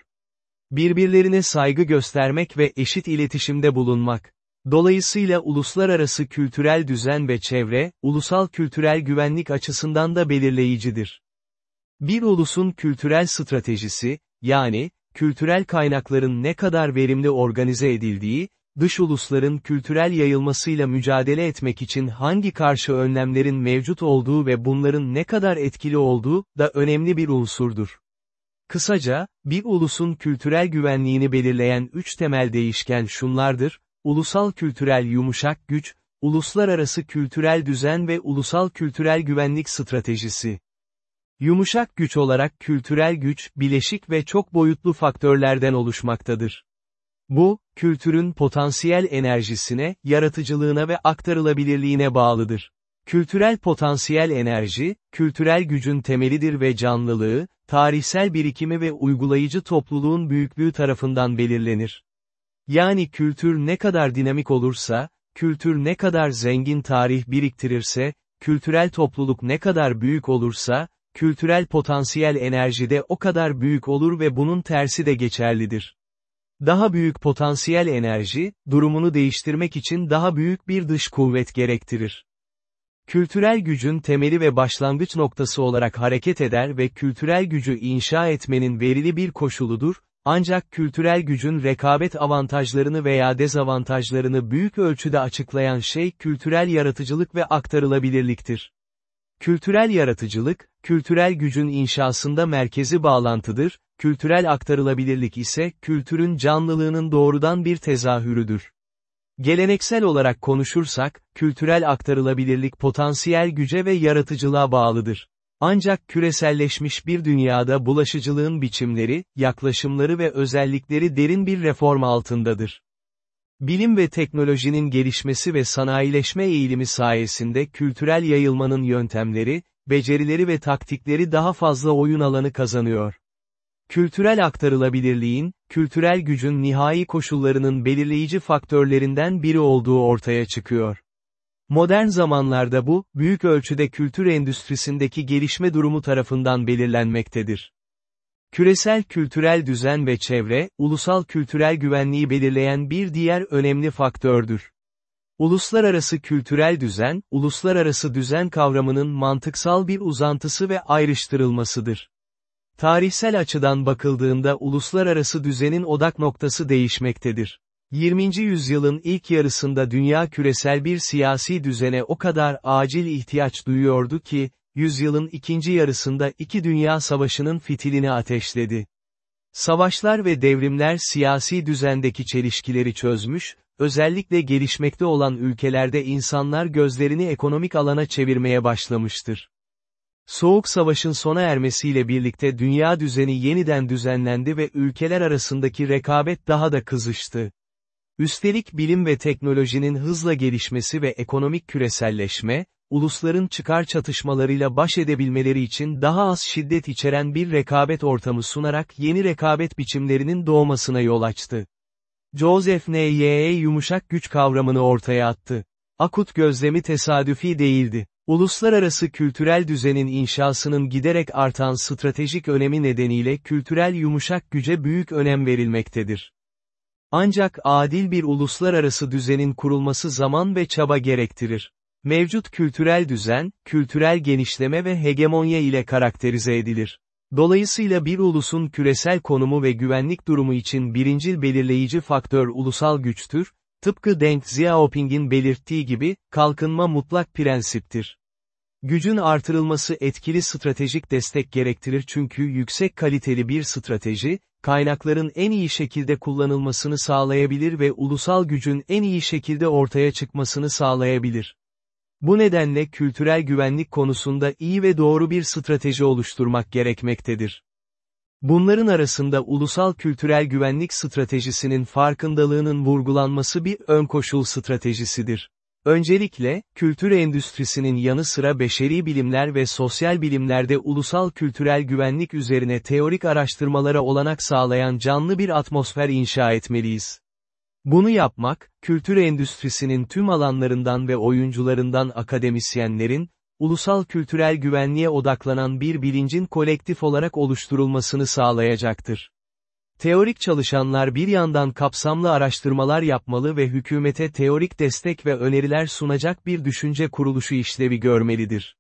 Birbirlerine saygı göstermek ve eşit iletişimde bulunmak. Dolayısıyla uluslararası kültürel düzen ve çevre, ulusal kültürel güvenlik açısından da belirleyicidir. Bir ulusun kültürel stratejisi, yani, kültürel kaynakların ne kadar verimli organize edildiği, dış ulusların kültürel yayılmasıyla mücadele etmek için hangi karşı önlemlerin mevcut olduğu ve bunların ne kadar etkili olduğu da önemli bir unsurdur. Kısaca, bir ulusun kültürel güvenliğini belirleyen üç temel değişken şunlardır, ulusal kültürel yumuşak güç, uluslararası kültürel düzen ve ulusal kültürel güvenlik stratejisi. Yumuşak güç olarak kültürel güç, bileşik ve çok boyutlu faktörlerden oluşmaktadır. Bu, kültürün potansiyel enerjisine, yaratıcılığına ve aktarılabilirliğine bağlıdır. Kültürel potansiyel enerji, kültürel gücün temelidir ve canlılığı, tarihsel birikimi ve uygulayıcı topluluğun büyüklüğü tarafından belirlenir. Yani kültür ne kadar dinamik olursa, kültür ne kadar zengin tarih biriktirirse, kültürel topluluk ne kadar büyük olursa, kültürel potansiyel enerji de o kadar büyük olur ve bunun tersi de geçerlidir. Daha büyük potansiyel enerji, durumunu değiştirmek için daha büyük bir dış kuvvet gerektirir. Kültürel gücün temeli ve başlangıç noktası olarak hareket eder ve kültürel gücü inşa etmenin verili bir koşuludur, ancak kültürel gücün rekabet avantajlarını veya dezavantajlarını büyük ölçüde açıklayan şey kültürel yaratıcılık ve aktarılabilirliktir. Kültürel yaratıcılık, kültürel gücün inşasında merkezi bağlantıdır, kültürel aktarılabilirlik ise kültürün canlılığının doğrudan bir tezahürüdür. Geleneksel olarak konuşursak, kültürel aktarılabilirlik potansiyel güce ve yaratıcılığa bağlıdır. Ancak küreselleşmiş bir dünyada bulaşıcılığın biçimleri, yaklaşımları ve özellikleri derin bir reform altındadır. Bilim ve teknolojinin gelişmesi ve sanayileşme eğilimi sayesinde kültürel yayılmanın yöntemleri, becerileri ve taktikleri daha fazla oyun alanı kazanıyor. Kültürel aktarılabilirliğin, kültürel gücün nihai koşullarının belirleyici faktörlerinden biri olduğu ortaya çıkıyor. Modern zamanlarda bu, büyük ölçüde kültür endüstrisindeki gelişme durumu tarafından belirlenmektedir. Küresel kültürel düzen ve çevre, ulusal kültürel güvenliği belirleyen bir diğer önemli faktördür. Uluslararası kültürel düzen, uluslararası düzen kavramının mantıksal bir uzantısı ve ayrıştırılmasıdır. Tarihsel açıdan bakıldığında uluslararası düzenin odak noktası değişmektedir. 20. yüzyılın ilk yarısında dünya küresel bir siyasi düzene o kadar acil ihtiyaç duyuyordu ki, yüzyılın ikinci yarısında iki dünya savaşının fitilini ateşledi. Savaşlar ve devrimler siyasi düzendeki çelişkileri çözmüş, özellikle gelişmekte olan ülkelerde insanlar gözlerini ekonomik alana çevirmeye başlamıştır. Soğuk Savaş'ın sona ermesiyle birlikte dünya düzeni yeniden düzenlendi ve ülkeler arasındaki rekabet daha da kızıştı. Üstelik bilim ve teknolojinin hızla gelişmesi ve ekonomik küreselleşme, ulusların çıkar çatışmalarıyla baş edebilmeleri için daha az şiddet içeren bir rekabet ortamı sunarak yeni rekabet biçimlerinin doğmasına yol açtı. Joseph N.Y.E. yumuşak güç kavramını ortaya attı. Akut gözlemi tesadüfi değildi. Uluslararası kültürel düzenin inşasının giderek artan stratejik önemi nedeniyle kültürel yumuşak güce büyük önem verilmektedir. Ancak adil bir uluslararası düzenin kurulması zaman ve çaba gerektirir. Mevcut kültürel düzen, kültürel genişleme ve hegemonya ile karakterize edilir. Dolayısıyla bir ulusun küresel konumu ve güvenlik durumu için birincil belirleyici faktör ulusal güçtür, tıpkı Deng Xiaoping'in belirttiği gibi, kalkınma mutlak prensiptir. Gücün artırılması etkili stratejik destek gerektirir çünkü yüksek kaliteli bir strateji, kaynakların en iyi şekilde kullanılmasını sağlayabilir ve ulusal gücün en iyi şekilde ortaya çıkmasını sağlayabilir. Bu nedenle kültürel güvenlik konusunda iyi ve doğru bir strateji oluşturmak gerekmektedir. Bunların arasında ulusal kültürel güvenlik stratejisinin farkındalığının vurgulanması bir ön koşul stratejisidir. Öncelikle, kültür endüstrisinin yanı sıra beşeri bilimler ve sosyal bilimlerde ulusal kültürel güvenlik üzerine teorik araştırmalara olanak sağlayan canlı bir atmosfer inşa etmeliyiz. Bunu yapmak, kültür endüstrisinin tüm alanlarından ve oyuncularından akademisyenlerin, ulusal kültürel güvenliğe odaklanan bir bilincin kolektif olarak oluşturulmasını sağlayacaktır. Teorik çalışanlar bir yandan kapsamlı araştırmalar yapmalı ve hükümete teorik destek ve öneriler sunacak bir düşünce kuruluşu işlevi görmelidir.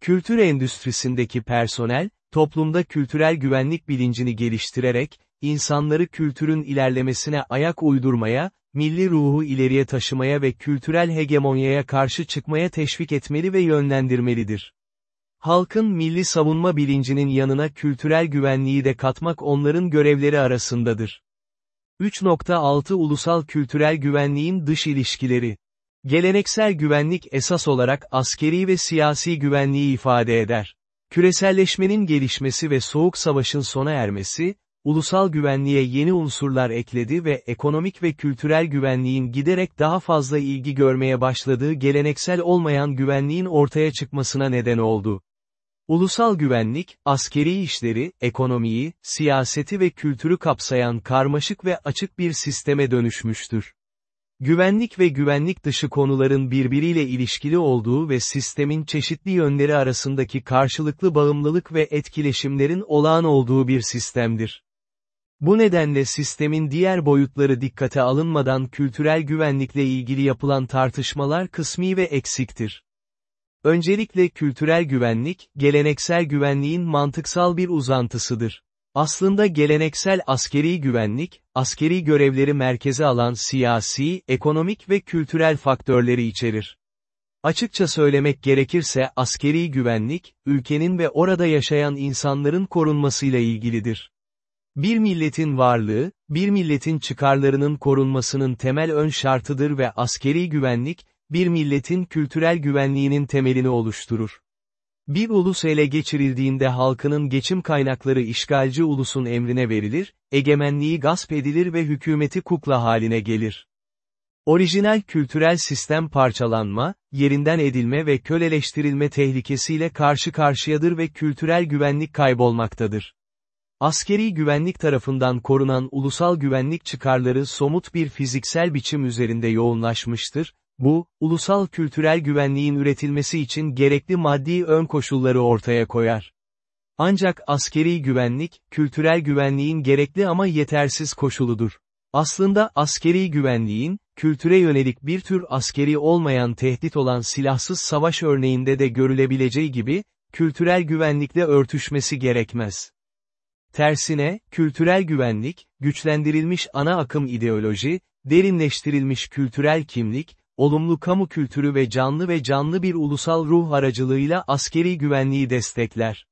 Kültür endüstrisindeki personel, toplumda kültürel güvenlik bilincini geliştirerek, insanları kültürün ilerlemesine ayak uydurmaya, milli ruhu ileriye taşımaya ve kültürel hegemonyaya karşı çıkmaya teşvik etmeli ve yönlendirmelidir. Halkın milli savunma bilincinin yanına kültürel güvenliği de katmak onların görevleri arasındadır. 3.6 Ulusal kültürel güvenliğin dış ilişkileri. Geleneksel güvenlik esas olarak askeri ve siyasi güvenliği ifade eder. Küreselleşmenin gelişmesi ve Soğuk Savaş'ın sona ermesi, ulusal güvenliğe yeni unsurlar ekledi ve ekonomik ve kültürel güvenliğin giderek daha fazla ilgi görmeye başladığı geleneksel olmayan güvenliğin ortaya çıkmasına neden oldu. Ulusal güvenlik, askeri işleri, ekonomiyi, siyaseti ve kültürü kapsayan karmaşık ve açık bir sisteme dönüşmüştür. Güvenlik ve güvenlik dışı konuların birbiriyle ilişkili olduğu ve sistemin çeşitli yönleri arasındaki karşılıklı bağımlılık ve etkileşimlerin olağan olduğu bir sistemdir. Bu nedenle sistemin diğer boyutları dikkate alınmadan kültürel güvenlikle ilgili yapılan tartışmalar kısmi ve eksiktir. Öncelikle kültürel güvenlik, geleneksel güvenliğin mantıksal bir uzantısıdır. Aslında geleneksel askeri güvenlik, askeri görevleri merkeze alan siyasi, ekonomik ve kültürel faktörleri içerir. Açıkça söylemek gerekirse askeri güvenlik, ülkenin ve orada yaşayan insanların korunmasıyla ilgilidir. Bir milletin varlığı, bir milletin çıkarlarının korunmasının temel ön şartıdır ve askeri güvenlik, bir milletin kültürel güvenliğinin temelini oluşturur. Bir ulus ele geçirildiğinde halkının geçim kaynakları işgalci ulusun emrine verilir, egemenliği gasp edilir ve hükümeti kukla haline gelir. Orijinal kültürel sistem parçalanma, yerinden edilme ve köleleştirilme tehlikesiyle karşı karşıyadır ve kültürel güvenlik kaybolmaktadır. Askeri güvenlik tarafından korunan ulusal güvenlik çıkarları somut bir fiziksel biçim üzerinde yoğunlaşmıştır, bu, ulusal kültürel güvenliğin üretilmesi için gerekli maddi ön koşulları ortaya koyar. Ancak askeri güvenlik, kültürel güvenliğin gerekli ama yetersiz koşuludur. Aslında askeri güvenliğin, kültüre yönelik bir tür askeri olmayan tehdit olan silahsız savaş örneğinde de görülebileceği gibi, kültürel güvenlikle örtüşmesi gerekmez. Tersine, kültürel güvenlik, güçlendirilmiş ana akım ideoloji, derinleştirilmiş kültürel kimlik, olumlu kamu kültürü ve canlı ve canlı bir ulusal ruh aracılığıyla askeri güvenliği destekler.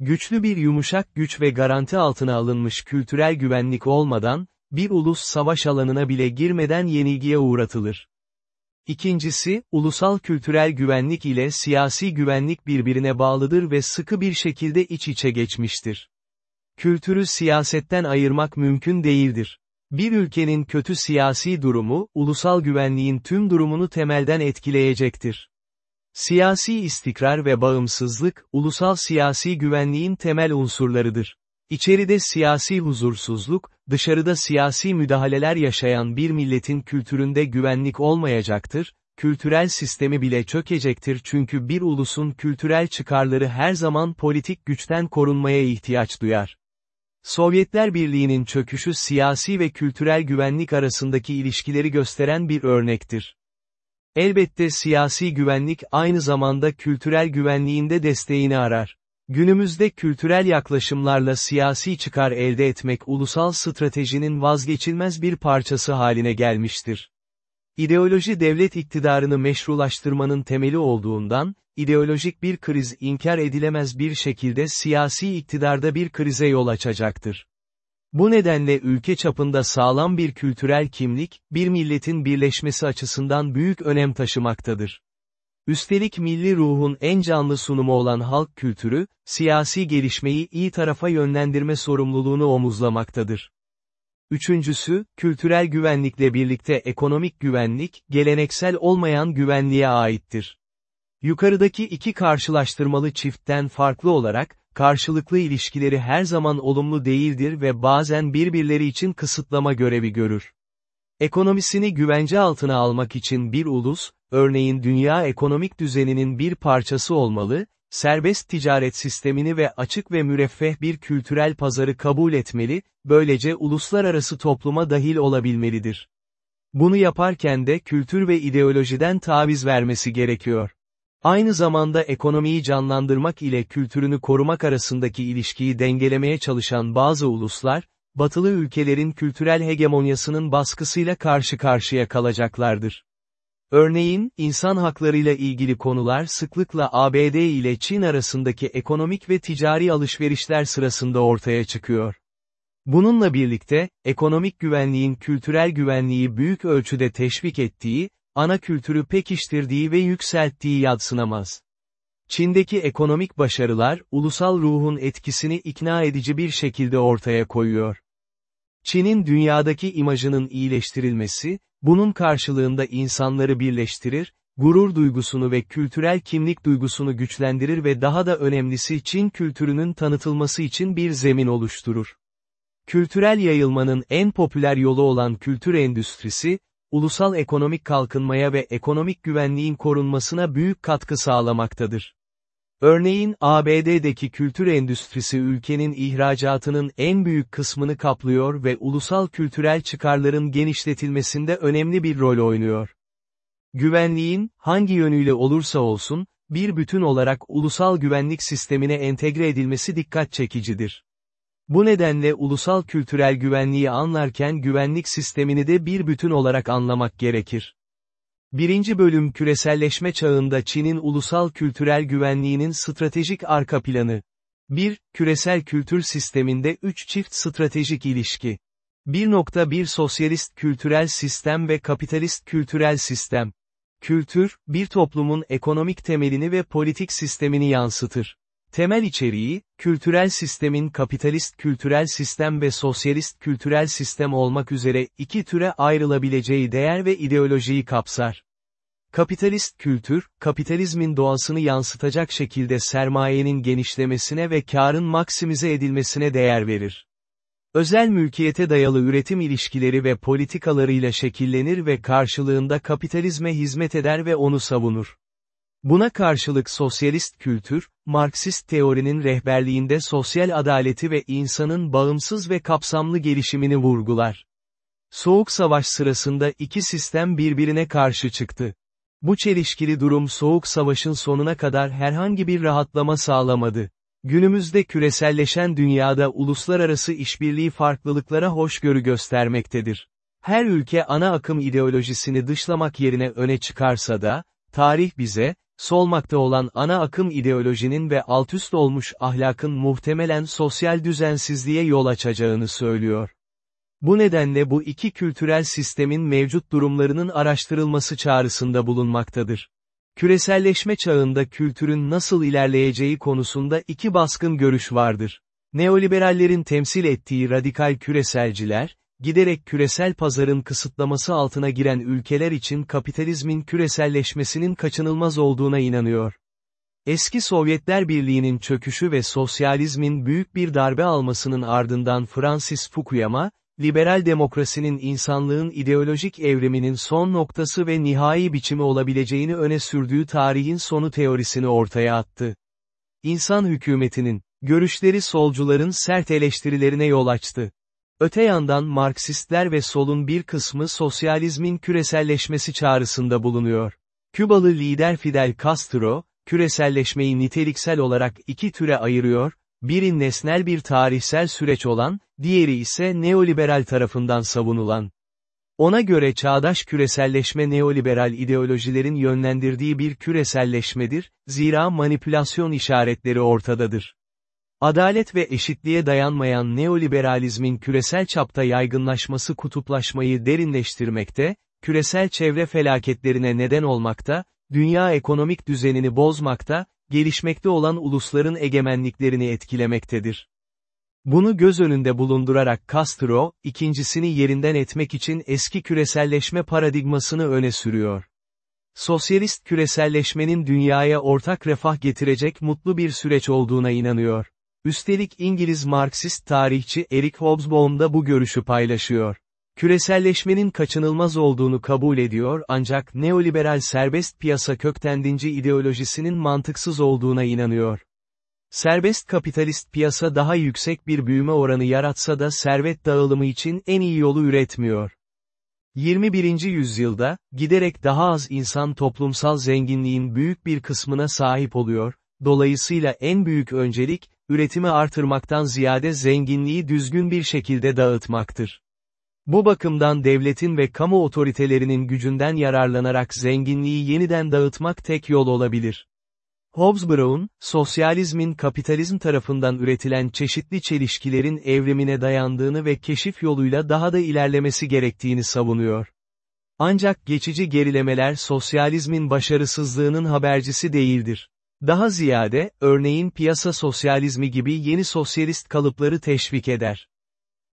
Güçlü bir yumuşak güç ve garanti altına alınmış kültürel güvenlik olmadan, bir ulus savaş alanına bile girmeden yenilgiye uğratılır. İkincisi, ulusal kültürel güvenlik ile siyasi güvenlik birbirine bağlıdır ve sıkı bir şekilde iç içe geçmiştir. Kültürü siyasetten ayırmak mümkün değildir. Bir ülkenin kötü siyasi durumu, ulusal güvenliğin tüm durumunu temelden etkileyecektir. Siyasi istikrar ve bağımsızlık, ulusal siyasi güvenliğin temel unsurlarıdır. İçeride siyasi huzursuzluk, dışarıda siyasi müdahaleler yaşayan bir milletin kültüründe güvenlik olmayacaktır, kültürel sistemi bile çökecektir çünkü bir ulusun kültürel çıkarları her zaman politik güçten korunmaya ihtiyaç duyar. Sovyetler Birliği'nin çöküşü siyasi ve kültürel güvenlik arasındaki ilişkileri gösteren bir örnektir. Elbette siyasi güvenlik aynı zamanda kültürel güvenliğinde desteğini arar. Günümüzde kültürel yaklaşımlarla siyasi çıkar elde etmek ulusal stratejinin vazgeçilmez bir parçası haline gelmiştir. İdeoloji devlet iktidarını meşrulaştırmanın temeli olduğundan, ideolojik bir kriz inkar edilemez bir şekilde siyasi iktidarda bir krize yol açacaktır. Bu nedenle ülke çapında sağlam bir kültürel kimlik, bir milletin birleşmesi açısından büyük önem taşımaktadır. Üstelik milli ruhun en canlı sunumu olan halk kültürü, siyasi gelişmeyi iyi tarafa yönlendirme sorumluluğunu omuzlamaktadır. Üçüncüsü, kültürel güvenlikle birlikte ekonomik güvenlik, geleneksel olmayan güvenliğe aittir. Yukarıdaki iki karşılaştırmalı çiftten farklı olarak, karşılıklı ilişkileri her zaman olumlu değildir ve bazen birbirleri için kısıtlama görevi görür. Ekonomisini güvence altına almak için bir ulus, örneğin dünya ekonomik düzeninin bir parçası olmalı, serbest ticaret sistemini ve açık ve müreffeh bir kültürel pazarı kabul etmeli, böylece uluslararası topluma dahil olabilmelidir. Bunu yaparken de kültür ve ideolojiden taviz vermesi gerekiyor. Aynı zamanda ekonomiyi canlandırmak ile kültürünü korumak arasındaki ilişkiyi dengelemeye çalışan bazı uluslar, batılı ülkelerin kültürel hegemonyasının baskısıyla karşı karşıya kalacaklardır. Örneğin, insan haklarıyla ilgili konular sıklıkla ABD ile Çin arasındaki ekonomik ve ticari alışverişler sırasında ortaya çıkıyor. Bununla birlikte, ekonomik güvenliğin kültürel güvenliği büyük ölçüde teşvik ettiği, ana kültürü pekiştirdiği ve yükselttiği yadsınamaz. Çin'deki ekonomik başarılar, ulusal ruhun etkisini ikna edici bir şekilde ortaya koyuyor. Çin'in dünyadaki imajının iyileştirilmesi, bunun karşılığında insanları birleştirir, gurur duygusunu ve kültürel kimlik duygusunu güçlendirir ve daha da önemlisi Çin kültürünün tanıtılması için bir zemin oluşturur. Kültürel yayılmanın en popüler yolu olan kültür endüstrisi, ulusal ekonomik kalkınmaya ve ekonomik güvenliğin korunmasına büyük katkı sağlamaktadır. Örneğin ABD'deki kültür endüstrisi ülkenin ihracatının en büyük kısmını kaplıyor ve ulusal kültürel çıkarların genişletilmesinde önemli bir rol oynuyor. Güvenliğin, hangi yönüyle olursa olsun, bir bütün olarak ulusal güvenlik sistemine entegre edilmesi dikkat çekicidir. Bu nedenle ulusal kültürel güvenliği anlarken güvenlik sistemini de bir bütün olarak anlamak gerekir. Birinci bölüm küreselleşme çağında Çin'in ulusal kültürel güvenliğinin stratejik arka planı. 1. Küresel kültür sisteminde 3 çift stratejik ilişki. 1.1 Sosyalist kültürel sistem ve kapitalist kültürel sistem. Kültür, bir toplumun ekonomik temelini ve politik sistemini yansıtır. Temel içeriği, kültürel sistemin kapitalist kültürel sistem ve sosyalist kültürel sistem olmak üzere iki türe ayrılabileceği değer ve ideolojiyi kapsar. Kapitalist kültür, kapitalizmin doğasını yansıtacak şekilde sermayenin genişlemesine ve karın maksimize edilmesine değer verir. Özel mülkiyete dayalı üretim ilişkileri ve politikalarıyla şekillenir ve karşılığında kapitalizme hizmet eder ve onu savunur. Buna karşılık sosyalist kültür, Marksist teorinin rehberliğinde sosyal adaleti ve insanın bağımsız ve kapsamlı gelişimini vurgular. Soğuk Savaş sırasında iki sistem birbirine karşı çıktı. Bu çelişkili durum Soğuk Savaş'ın sonuna kadar herhangi bir rahatlama sağlamadı. Günümüzde küreselleşen dünyada uluslararası işbirliği farklılıklara hoşgörü göstermektedir. Her ülke ana akım ideolojisini dışlamak yerine öne çıkarsa da, tarih bize, solmakta olan ana akım ideolojinin ve altüst olmuş ahlakın muhtemelen sosyal düzensizliğe yol açacağını söylüyor. Bu nedenle bu iki kültürel sistemin mevcut durumlarının araştırılması çağrısında bulunmaktadır. Küreselleşme çağında kültürün nasıl ilerleyeceği konusunda iki baskın görüş vardır. Neoliberallerin temsil ettiği radikal küreselciler, giderek küresel pazarın kısıtlaması altına giren ülkeler için kapitalizmin küreselleşmesinin kaçınılmaz olduğuna inanıyor. Eski Sovyetler Birliği'nin çöküşü ve sosyalizmin büyük bir darbe almasının ardından Francis Fukuyama, liberal demokrasinin insanlığın ideolojik evriminin son noktası ve nihai biçimi olabileceğini öne sürdüğü tarihin sonu teorisini ortaya attı. İnsan hükümetinin, görüşleri solcuların sert eleştirilerine yol açtı. Öte yandan Marksistler ve solun bir kısmı sosyalizmin küreselleşmesi çağrısında bulunuyor. Kübalı lider Fidel Castro, küreselleşmeyi niteliksel olarak iki türe ayırıyor, biri nesnel bir tarihsel süreç olan, diğeri ise neoliberal tarafından savunulan. Ona göre çağdaş küreselleşme neoliberal ideolojilerin yönlendirdiği bir küreselleşmedir, zira manipülasyon işaretleri ortadadır. Adalet ve eşitliğe dayanmayan neoliberalizmin küresel çapta yaygınlaşması kutuplaşmayı derinleştirmekte, küresel çevre felaketlerine neden olmakta, dünya ekonomik düzenini bozmakta, gelişmekte olan ulusların egemenliklerini etkilemektedir. Bunu göz önünde bulundurarak Castro, ikincisini yerinden etmek için eski küreselleşme paradigmasını öne sürüyor. Sosyalist küreselleşmenin dünyaya ortak refah getirecek mutlu bir süreç olduğuna inanıyor. Üstelik İngiliz Marksist tarihçi Eric Hobsbawm da bu görüşü paylaşıyor. Küreselleşmenin kaçınılmaz olduğunu kabul ediyor ancak neoliberal serbest piyasa köktendinci ideolojisinin mantıksız olduğuna inanıyor. Serbest kapitalist piyasa daha yüksek bir büyüme oranı yaratsa da servet dağılımı için en iyi yolu üretmiyor. 21. yüzyılda, giderek daha az insan toplumsal zenginliğin büyük bir kısmına sahip oluyor, dolayısıyla en büyük öncelik, üretimi artırmaktan ziyade zenginliği düzgün bir şekilde dağıtmaktır. Bu bakımdan devletin ve kamu otoritelerinin gücünden yararlanarak zenginliği yeniden dağıtmak tek yol olabilir. Hobbes-Brown, sosyalizmin kapitalizm tarafından üretilen çeşitli çelişkilerin evrimine dayandığını ve keşif yoluyla daha da ilerlemesi gerektiğini savunuyor. Ancak geçici gerilemeler sosyalizmin başarısızlığının habercisi değildir. Daha ziyade, örneğin piyasa sosyalizmi gibi yeni sosyalist kalıpları teşvik eder.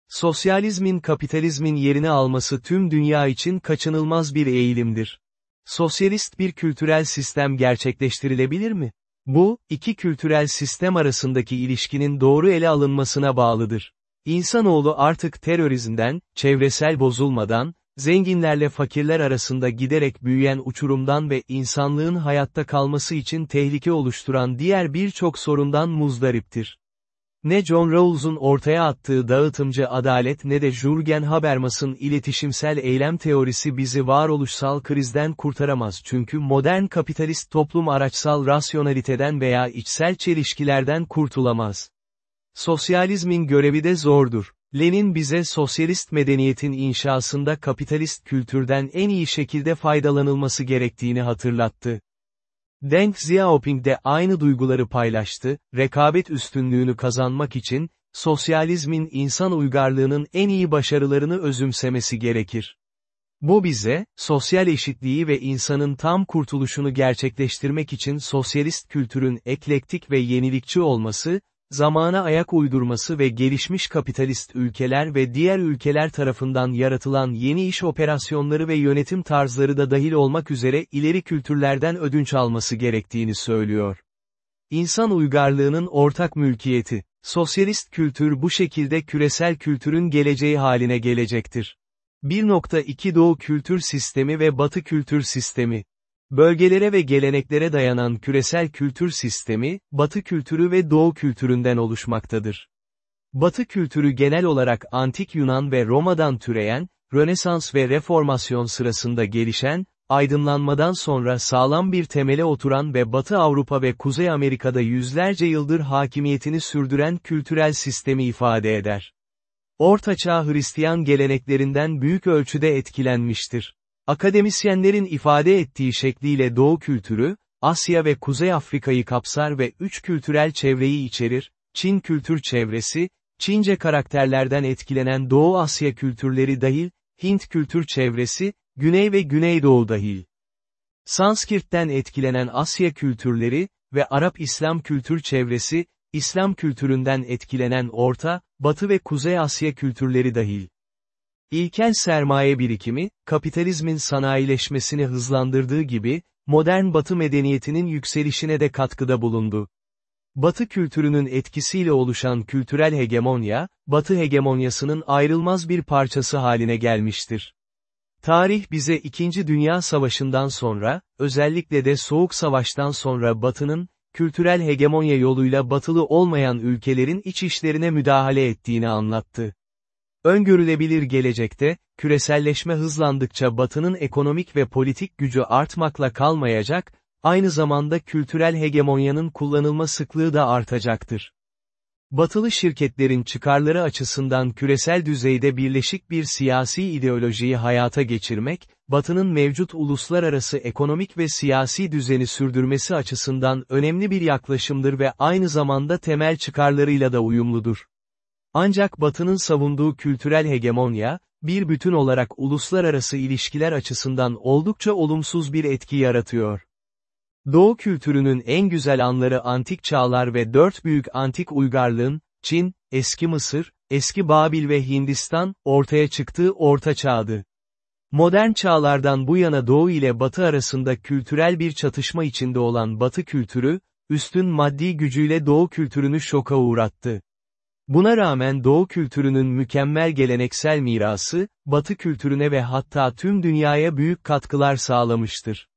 Sosyalizmin kapitalizmin yerini alması tüm dünya için kaçınılmaz bir eğilimdir. Sosyalist bir kültürel sistem gerçekleştirilebilir mi? Bu, iki kültürel sistem arasındaki ilişkinin doğru ele alınmasına bağlıdır. İnsanoğlu artık terörizmden, çevresel bozulmadan, zenginlerle fakirler arasında giderek büyüyen uçurumdan ve insanlığın hayatta kalması için tehlike oluşturan diğer birçok sorundan muzdariptir. Ne John Rawls'un ortaya attığı dağıtımcı adalet ne de Jürgen Habermas'ın iletişimsel eylem teorisi bizi varoluşsal krizden kurtaramaz çünkü modern kapitalist toplum araçsal rasyonaliteden veya içsel çelişkilerden kurtulamaz. Sosyalizmin görevi de zordur. Lenin bize sosyalist medeniyetin inşasında kapitalist kültürden en iyi şekilde faydalanılması gerektiğini hatırlattı. Deng Xiaoping de aynı duyguları paylaştı, rekabet üstünlüğünü kazanmak için, sosyalizmin insan uygarlığının en iyi başarılarını özümsemesi gerekir. Bu bize, sosyal eşitliği ve insanın tam kurtuluşunu gerçekleştirmek için sosyalist kültürün eklektik ve yenilikçi olması, zamana ayak uydurması ve gelişmiş kapitalist ülkeler ve diğer ülkeler tarafından yaratılan yeni iş operasyonları ve yönetim tarzları da dahil olmak üzere ileri kültürlerden ödünç alması gerektiğini söylüyor. İnsan uygarlığının ortak mülkiyeti, sosyalist kültür bu şekilde küresel kültürün geleceği haline gelecektir. 1.2 Doğu kültür sistemi ve Batı kültür sistemi Bölgelere ve geleneklere dayanan küresel kültür sistemi, Batı kültürü ve Doğu kültüründen oluşmaktadır. Batı kültürü genel olarak Antik Yunan ve Roma'dan türeyen, Rönesans ve Reformasyon sırasında gelişen, aydınlanmadan sonra sağlam bir temele oturan ve Batı Avrupa ve Kuzey Amerika'da yüzlerce yıldır hakimiyetini sürdüren kültürel sistemi ifade eder. Ortaçağ Hristiyan geleneklerinden büyük ölçüde etkilenmiştir. Akademisyenlerin ifade ettiği şekliyle Doğu kültürü, Asya ve Kuzey Afrika'yı kapsar ve üç kültürel çevreyi içerir, Çin kültür çevresi, Çince karakterlerden etkilenen Doğu Asya kültürleri dahil, Hint kültür çevresi, Güney ve Güneydoğu dahil. Sanskrit'ten etkilenen Asya kültürleri ve Arap İslam kültür çevresi, İslam kültüründen etkilenen Orta, Batı ve Kuzey Asya kültürleri dahil. İlkel sermaye birikimi, kapitalizmin sanayileşmesini hızlandırdığı gibi, modern Batı medeniyetinin yükselişine de katkıda bulundu. Batı kültürünün etkisiyle oluşan kültürel hegemonya, Batı hegemonyasının ayrılmaz bir parçası haline gelmiştir. Tarih bize İkinci Dünya Savaşı'ndan sonra, özellikle de Soğuk Savaş'tan sonra Batı'nın, kültürel hegemonya yoluyla batılı olmayan ülkelerin iç işlerine müdahale ettiğini anlattı. Öngörülebilir gelecekte, küreselleşme hızlandıkça Batı'nın ekonomik ve politik gücü artmakla kalmayacak, aynı zamanda kültürel hegemonyanın kullanılma sıklığı da artacaktır. Batılı şirketlerin çıkarları açısından küresel düzeyde birleşik bir siyasi ideolojiyi hayata geçirmek, Batı'nın mevcut uluslararası ekonomik ve siyasi düzeni sürdürmesi açısından önemli bir yaklaşımdır ve aynı zamanda temel çıkarlarıyla da uyumludur. Ancak Batı'nın savunduğu kültürel hegemonya, bir bütün olarak uluslararası ilişkiler açısından oldukça olumsuz bir etki yaratıyor. Doğu kültürünün en güzel anları antik çağlar ve dört büyük antik uygarlığın, Çin, eski Mısır, eski Babil ve Hindistan, ortaya çıktığı orta çağdı. Modern çağlardan bu yana Doğu ile Batı arasında kültürel bir çatışma içinde olan Batı kültürü, üstün maddi gücüyle Doğu kültürünü şoka uğrattı. Buna rağmen Doğu kültürünün mükemmel geleneksel mirası, Batı kültürüne ve hatta tüm dünyaya büyük katkılar sağlamıştır.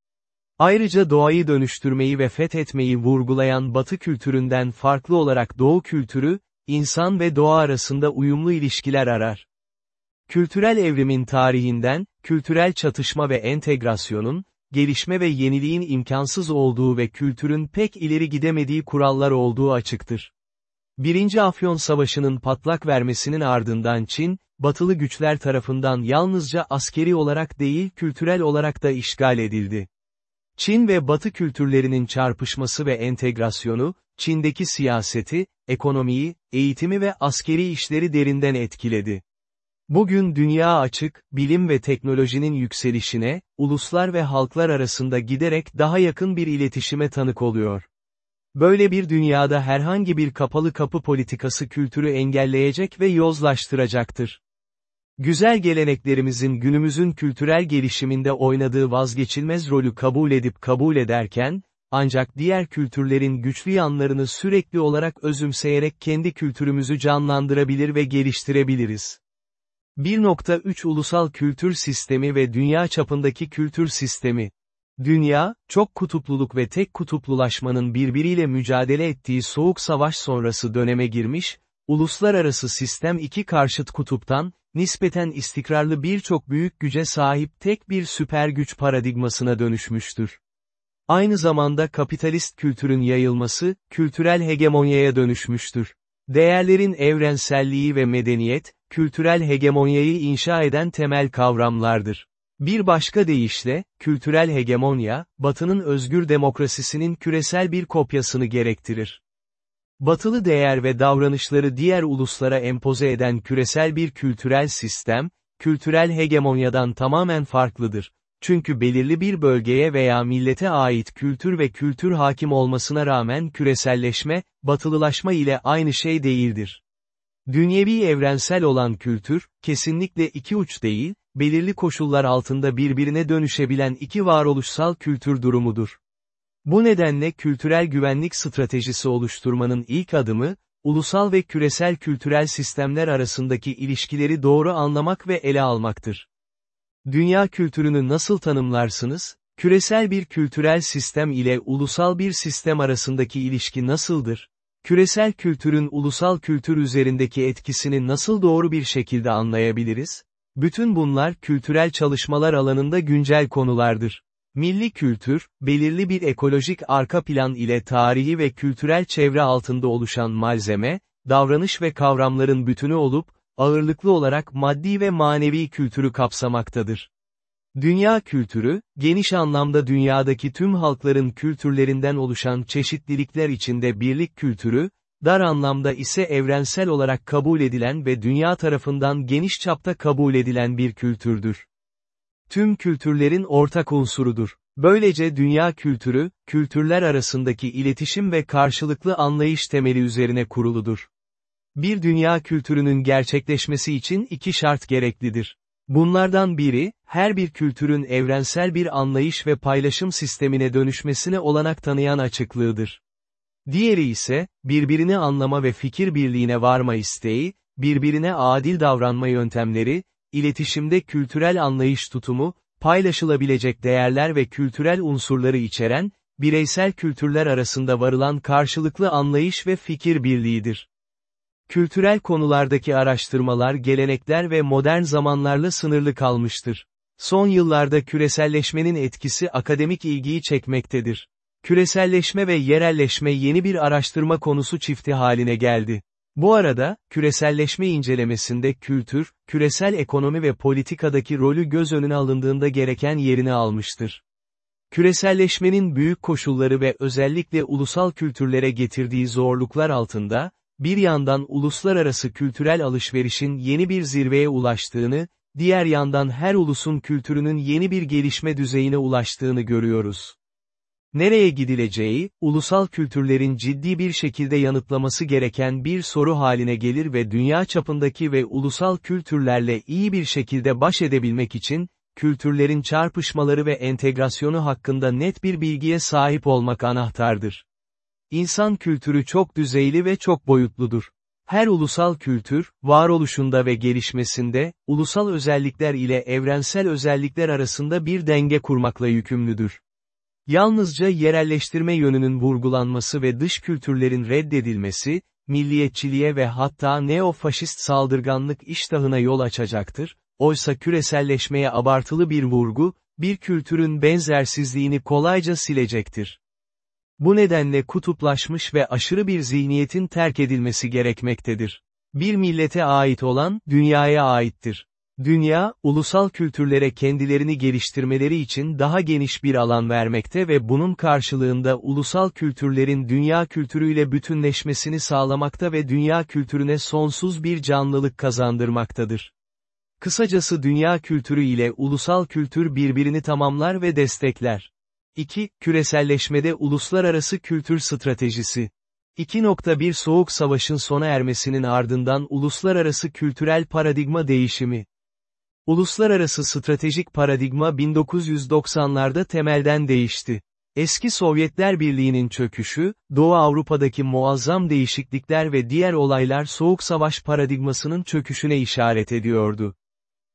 Ayrıca doğayı dönüştürmeyi ve fethetmeyi vurgulayan Batı kültüründen farklı olarak Doğu kültürü, insan ve doğa arasında uyumlu ilişkiler arar. Kültürel evrimin tarihinden, kültürel çatışma ve entegrasyonun, gelişme ve yeniliğin imkansız olduğu ve kültürün pek ileri gidemediği kurallar olduğu açıktır. Birinci Afyon Savaşı'nın patlak vermesinin ardından Çin, batılı güçler tarafından yalnızca askeri olarak değil kültürel olarak da işgal edildi. Çin ve Batı kültürlerinin çarpışması ve entegrasyonu, Çin'deki siyaseti, ekonomiyi, eğitimi ve askeri işleri derinden etkiledi. Bugün dünya açık, bilim ve teknolojinin yükselişine, uluslar ve halklar arasında giderek daha yakın bir iletişime tanık oluyor. Böyle bir dünyada herhangi bir kapalı kapı politikası kültürü engelleyecek ve yozlaştıracaktır. Güzel geleneklerimizin günümüzün kültürel gelişiminde oynadığı vazgeçilmez rolü kabul edip kabul ederken, ancak diğer kültürlerin güçlü yanlarını sürekli olarak özümseyerek kendi kültürümüzü canlandırabilir ve geliştirebiliriz. 1.3 Ulusal Kültür Sistemi ve Dünya çapındaki kültür sistemi Dünya, çok kutupluluk ve tek kutuplulaşmanın birbiriyle mücadele ettiği soğuk savaş sonrası döneme girmiş, uluslararası sistem iki karşıt kutuptan, nispeten istikrarlı birçok büyük güce sahip tek bir süper güç paradigmasına dönüşmüştür. Aynı zamanda kapitalist kültürün yayılması, kültürel hegemonyaya dönüşmüştür. Değerlerin evrenselliği ve medeniyet, kültürel hegemonyayı inşa eden temel kavramlardır. Bir başka deyişle, kültürel hegemonya, Batı'nın özgür demokrasisinin küresel bir kopyasını gerektirir. Batılı değer ve davranışları diğer uluslara empoze eden küresel bir kültürel sistem, kültürel hegemonyadan tamamen farklıdır. Çünkü belirli bir bölgeye veya millete ait kültür ve kültür hakim olmasına rağmen küreselleşme, batılılaşma ile aynı şey değildir. Dünyevi evrensel olan kültür, kesinlikle iki uç değil, belirli koşullar altında birbirine dönüşebilen iki varoluşsal kültür durumudur. Bu nedenle kültürel güvenlik stratejisi oluşturmanın ilk adımı, ulusal ve küresel kültürel sistemler arasındaki ilişkileri doğru anlamak ve ele almaktır. Dünya kültürünü nasıl tanımlarsınız? Küresel bir kültürel sistem ile ulusal bir sistem arasındaki ilişki nasıldır? Küresel kültürün ulusal kültür üzerindeki etkisini nasıl doğru bir şekilde anlayabiliriz? Bütün bunlar kültürel çalışmalar alanında güncel konulardır. Milli kültür, belirli bir ekolojik arka plan ile tarihi ve kültürel çevre altında oluşan malzeme, davranış ve kavramların bütünü olup, ağırlıklı olarak maddi ve manevi kültürü kapsamaktadır. Dünya kültürü, geniş anlamda dünyadaki tüm halkların kültürlerinden oluşan çeşitlilikler içinde birlik kültürü, dar anlamda ise evrensel olarak kabul edilen ve dünya tarafından geniş çapta kabul edilen bir kültürdür. Tüm kültürlerin ortak unsurudur. Böylece dünya kültürü, kültürler arasındaki iletişim ve karşılıklı anlayış temeli üzerine kuruludur. Bir dünya kültürünün gerçekleşmesi için iki şart gereklidir. Bunlardan biri, her bir kültürün evrensel bir anlayış ve paylaşım sistemine dönüşmesine olanak tanıyan açıklığıdır. Diğeri ise, birbirini anlama ve fikir birliğine varma isteği, birbirine adil davranma yöntemleri, iletişimde kültürel anlayış tutumu, paylaşılabilecek değerler ve kültürel unsurları içeren, bireysel kültürler arasında varılan karşılıklı anlayış ve fikir birliğidir. Kültürel konulardaki araştırmalar gelenekler ve modern zamanlarla sınırlı kalmıştır. Son yıllarda küreselleşmenin etkisi akademik ilgiyi çekmektedir. Küreselleşme ve yerelleşme yeni bir araştırma konusu çifti haline geldi. Bu arada, küreselleşme incelemesinde kültür, küresel ekonomi ve politikadaki rolü göz önüne alındığında gereken yerini almıştır. Küreselleşmenin büyük koşulları ve özellikle ulusal kültürlere getirdiği zorluklar altında, bir yandan uluslararası kültürel alışverişin yeni bir zirveye ulaştığını, diğer yandan her ulusun kültürünün yeni bir gelişme düzeyine ulaştığını görüyoruz. Nereye gidileceği, ulusal kültürlerin ciddi bir şekilde yanıtlaması gereken bir soru haline gelir ve dünya çapındaki ve ulusal kültürlerle iyi bir şekilde baş edebilmek için, kültürlerin çarpışmaları ve entegrasyonu hakkında net bir bilgiye sahip olmak anahtardır. İnsan kültürü çok düzeyli ve çok boyutludur. Her ulusal kültür, varoluşunda ve gelişmesinde, ulusal özellikler ile evrensel özellikler arasında bir denge kurmakla yükümlüdür. Yalnızca yerelleştirme yönünün vurgulanması ve dış kültürlerin reddedilmesi, milliyetçiliğe ve hatta neofaşist saldırganlık iştahına yol açacaktır, oysa küreselleşmeye abartılı bir vurgu, bir kültürün benzersizliğini kolayca silecektir. Bu nedenle kutuplaşmış ve aşırı bir zihniyetin terk edilmesi gerekmektedir. Bir millete ait olan, dünyaya aittir. Dünya, ulusal kültürlere kendilerini geliştirmeleri için daha geniş bir alan vermekte ve bunun karşılığında ulusal kültürlerin dünya kültürüyle bütünleşmesini sağlamakta ve dünya kültürüne sonsuz bir canlılık kazandırmaktadır. Kısacası dünya kültürü ile ulusal kültür birbirini tamamlar ve destekler. 2. Küreselleşmede uluslararası kültür stratejisi. 2.1 Soğuk Savaş'ın sona ermesinin ardından uluslararası kültürel paradigma değişimi. Uluslararası stratejik paradigma 1990'larda temelden değişti. Eski Sovyetler Birliği'nin çöküşü, Doğu Avrupa'daki muazzam değişiklikler ve diğer olaylar Soğuk Savaş paradigmasının çöküşüne işaret ediyordu.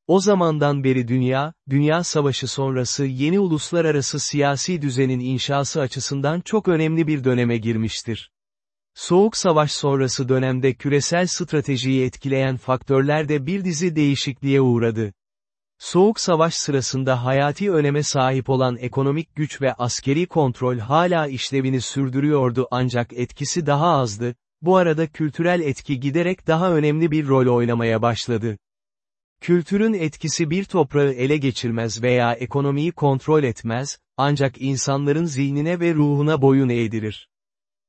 O zamandan beri dünya, Dünya Savaşı sonrası yeni uluslararası siyasi düzenin inşası açısından çok önemli bir döneme girmiştir. Soğuk Savaş sonrası dönemde küresel stratejiyi etkileyen faktörler de bir dizi değişikliğe uğradı. Soğuk Savaş sırasında hayati öneme sahip olan ekonomik güç ve askeri kontrol hala işlevini sürdürüyordu ancak etkisi daha azdı, bu arada kültürel etki giderek daha önemli bir rol oynamaya başladı. Kültürün etkisi bir toprağı ele geçirmez veya ekonomiyi kontrol etmez, ancak insanların zihnine ve ruhuna boyun eğdirir.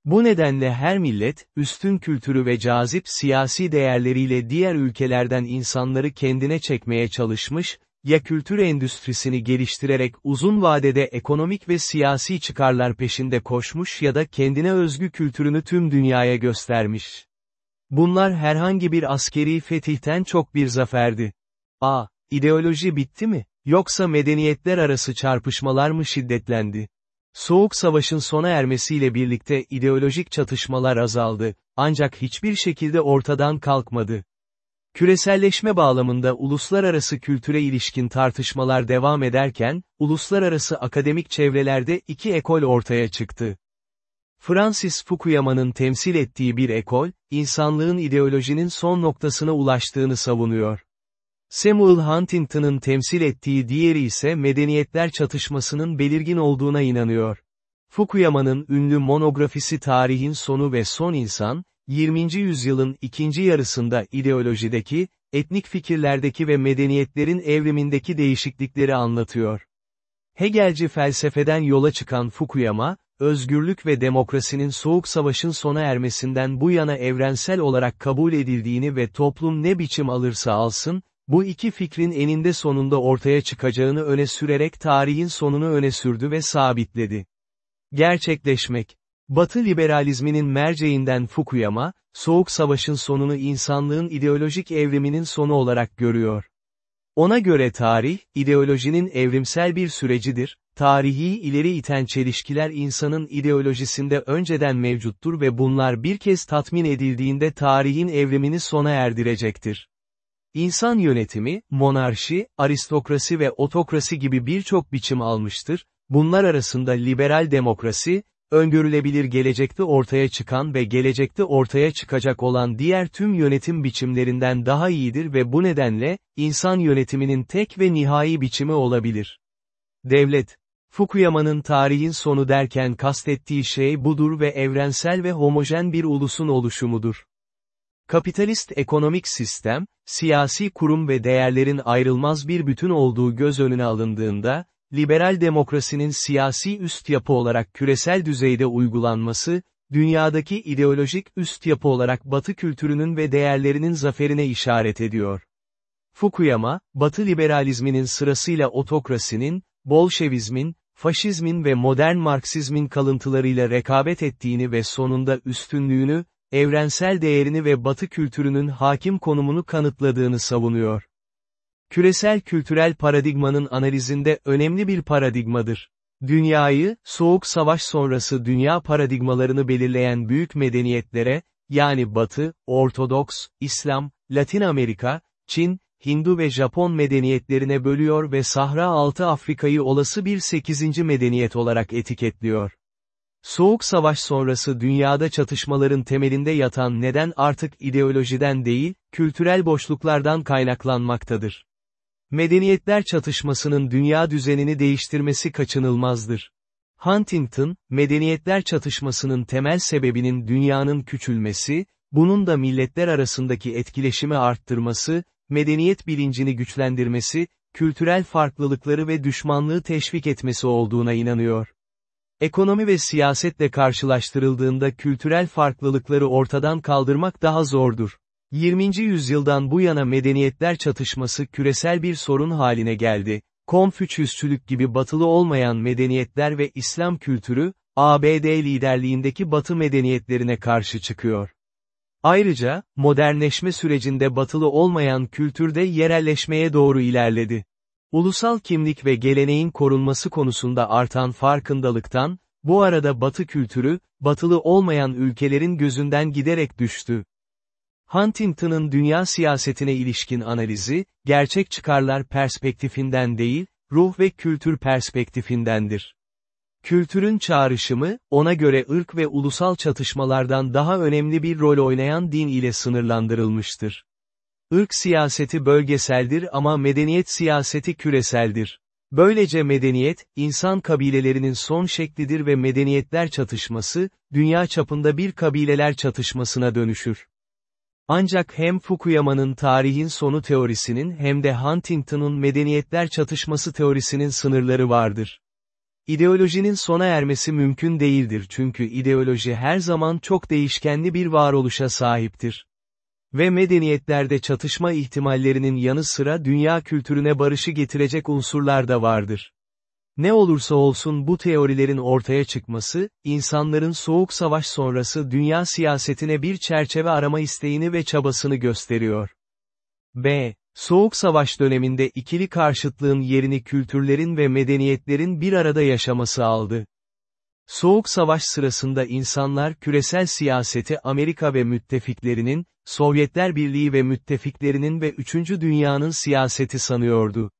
Bu nedenle her millet, üstün kültürü ve cazip siyasi değerleriyle diğer ülkelerden insanları kendine çekmeye çalışmış, ya kültür endüstrisini geliştirerek uzun vadede ekonomik ve siyasi çıkarlar peşinde koşmuş ya da kendine özgü kültürünü tüm dünyaya göstermiş. Bunlar herhangi bir askeri fetihten çok bir zaferdi. A. İdeoloji bitti mi? Yoksa medeniyetler arası çarpışmalar mı şiddetlendi? Soğuk Savaş'ın sona ermesiyle birlikte ideolojik çatışmalar azaldı, ancak hiçbir şekilde ortadan kalkmadı. Küreselleşme bağlamında uluslararası kültüre ilişkin tartışmalar devam ederken, uluslararası akademik çevrelerde iki ekol ortaya çıktı. Francis Fukuyama'nın temsil ettiği bir ekol, insanlığın ideolojinin son noktasına ulaştığını savunuyor. Samuel Huntington'ın temsil ettiği diğeri ise medeniyetler çatışmasının belirgin olduğuna inanıyor. Fukuyama'nın ünlü monografisi Tarihin Sonu ve Son İnsan, 20. yüzyılın ikinci yarısında ideolojideki, etnik fikirlerdeki ve medeniyetlerin evrimindeki değişiklikleri anlatıyor. Hegelci felsefeden yola çıkan Fukuyama, özgürlük ve demokrasinin Soğuk Savaş'ın sona ermesinden bu yana evrensel olarak kabul edildiğini ve toplum ne biçim alırsa alsın, bu iki fikrin eninde sonunda ortaya çıkacağını öne sürerek tarihin sonunu öne sürdü ve sabitledi. Gerçekleşmek. Batı liberalizminin merceğinden Fukuyama, Soğuk Savaş'ın sonunu insanlığın ideolojik evriminin sonu olarak görüyor. Ona göre tarih, ideolojinin evrimsel bir sürecidir, tarihi ileri iten çelişkiler insanın ideolojisinde önceden mevcuttur ve bunlar bir kez tatmin edildiğinde tarihin evrimini sona erdirecektir. İnsan yönetimi, monarşi, aristokrasi ve otokrasi gibi birçok biçim almıştır, bunlar arasında liberal demokrasi, öngörülebilir gelecekte ortaya çıkan ve gelecekte ortaya çıkacak olan diğer tüm yönetim biçimlerinden daha iyidir ve bu nedenle, insan yönetiminin tek ve nihai biçimi olabilir. Devlet Fukuyama'nın tarihin sonu derken kastettiği şey budur ve evrensel ve homojen bir ulusun oluşumudur. Kapitalist ekonomik sistem, siyasi kurum ve değerlerin ayrılmaz bir bütün olduğu göz önüne alındığında, liberal demokrasinin siyasi üst yapı olarak küresel düzeyde uygulanması, dünyadaki ideolojik üst yapı olarak Batı kültürünün ve değerlerinin zaferine işaret ediyor. Fukuyama, Batı liberalizminin sırasıyla otokrasinin, Bolşevizmin, faşizmin ve modern Marksizmin kalıntılarıyla rekabet ettiğini ve sonunda üstünlüğünü, evrensel değerini ve Batı kültürünün hakim konumunu kanıtladığını savunuyor. Küresel kültürel paradigmanın analizinde önemli bir paradigmadır. Dünyayı, Soğuk Savaş sonrası dünya paradigmalarını belirleyen büyük medeniyetlere, yani Batı, Ortodoks, İslam, Latin Amerika, Çin, Hindu ve Japon medeniyetlerine bölüyor ve Sahra altı Afrika'yı olası bir sekizinci medeniyet olarak etiketliyor. Soğuk Savaş sonrası dünyada çatışmaların temelinde yatan neden artık ideolojiden değil, kültürel boşluklardan kaynaklanmaktadır. Medeniyetler çatışmasının dünya düzenini değiştirmesi kaçınılmazdır. Huntington, medeniyetler çatışmasının temel sebebinin dünyanın küçülmesi, bunun da milletler arasındaki etkileşimi arttırması, medeniyet bilincini güçlendirmesi, kültürel farklılıkları ve düşmanlığı teşvik etmesi olduğuna inanıyor. Ekonomi ve siyasetle karşılaştırıldığında kültürel farklılıkları ortadan kaldırmak daha zordur. 20. yüzyıldan bu yana medeniyetler çatışması küresel bir sorun haline geldi. Konfüçyüsçülük gibi batılı olmayan medeniyetler ve İslam kültürü, ABD liderliğindeki batı medeniyetlerine karşı çıkıyor. Ayrıca, modernleşme sürecinde batılı olmayan kültürde yerelleşmeye doğru ilerledi. Ulusal kimlik ve geleneğin korunması konusunda artan farkındalıktan, bu arada batı kültürü, batılı olmayan ülkelerin gözünden giderek düştü. Huntington'ın dünya siyasetine ilişkin analizi, gerçek çıkarlar perspektifinden değil, ruh ve kültür perspektifindendir. Kültürün çağrışımı, ona göre ırk ve ulusal çatışmalardan daha önemli bir rol oynayan din ile sınırlandırılmıştır. Irk siyaseti bölgeseldir ama medeniyet siyaseti küreseldir. Böylece medeniyet, insan kabilelerinin son şeklidir ve medeniyetler çatışması, dünya çapında bir kabileler çatışmasına dönüşür. Ancak hem Fukuyama'nın tarihin sonu teorisinin hem de Huntington'un medeniyetler çatışması teorisinin sınırları vardır. İdeolojinin sona ermesi mümkün değildir çünkü ideoloji her zaman çok değişkenli bir varoluşa sahiptir. Ve medeniyetlerde çatışma ihtimallerinin yanı sıra dünya kültürüne barışı getirecek unsurlar da vardır. Ne olursa olsun bu teorilerin ortaya çıkması, insanların soğuk savaş sonrası dünya siyasetine bir çerçeve arama isteğini ve çabasını gösteriyor. B. Soğuk Savaş döneminde ikili karşıtlığın yerini kültürlerin ve medeniyetlerin bir arada yaşaması aldı. Soğuk Savaş sırasında insanlar küresel siyaseti Amerika ve müttefiklerinin, Sovyetler Birliği ve müttefiklerinin ve Üçüncü Dünya'nın siyaseti sanıyordu.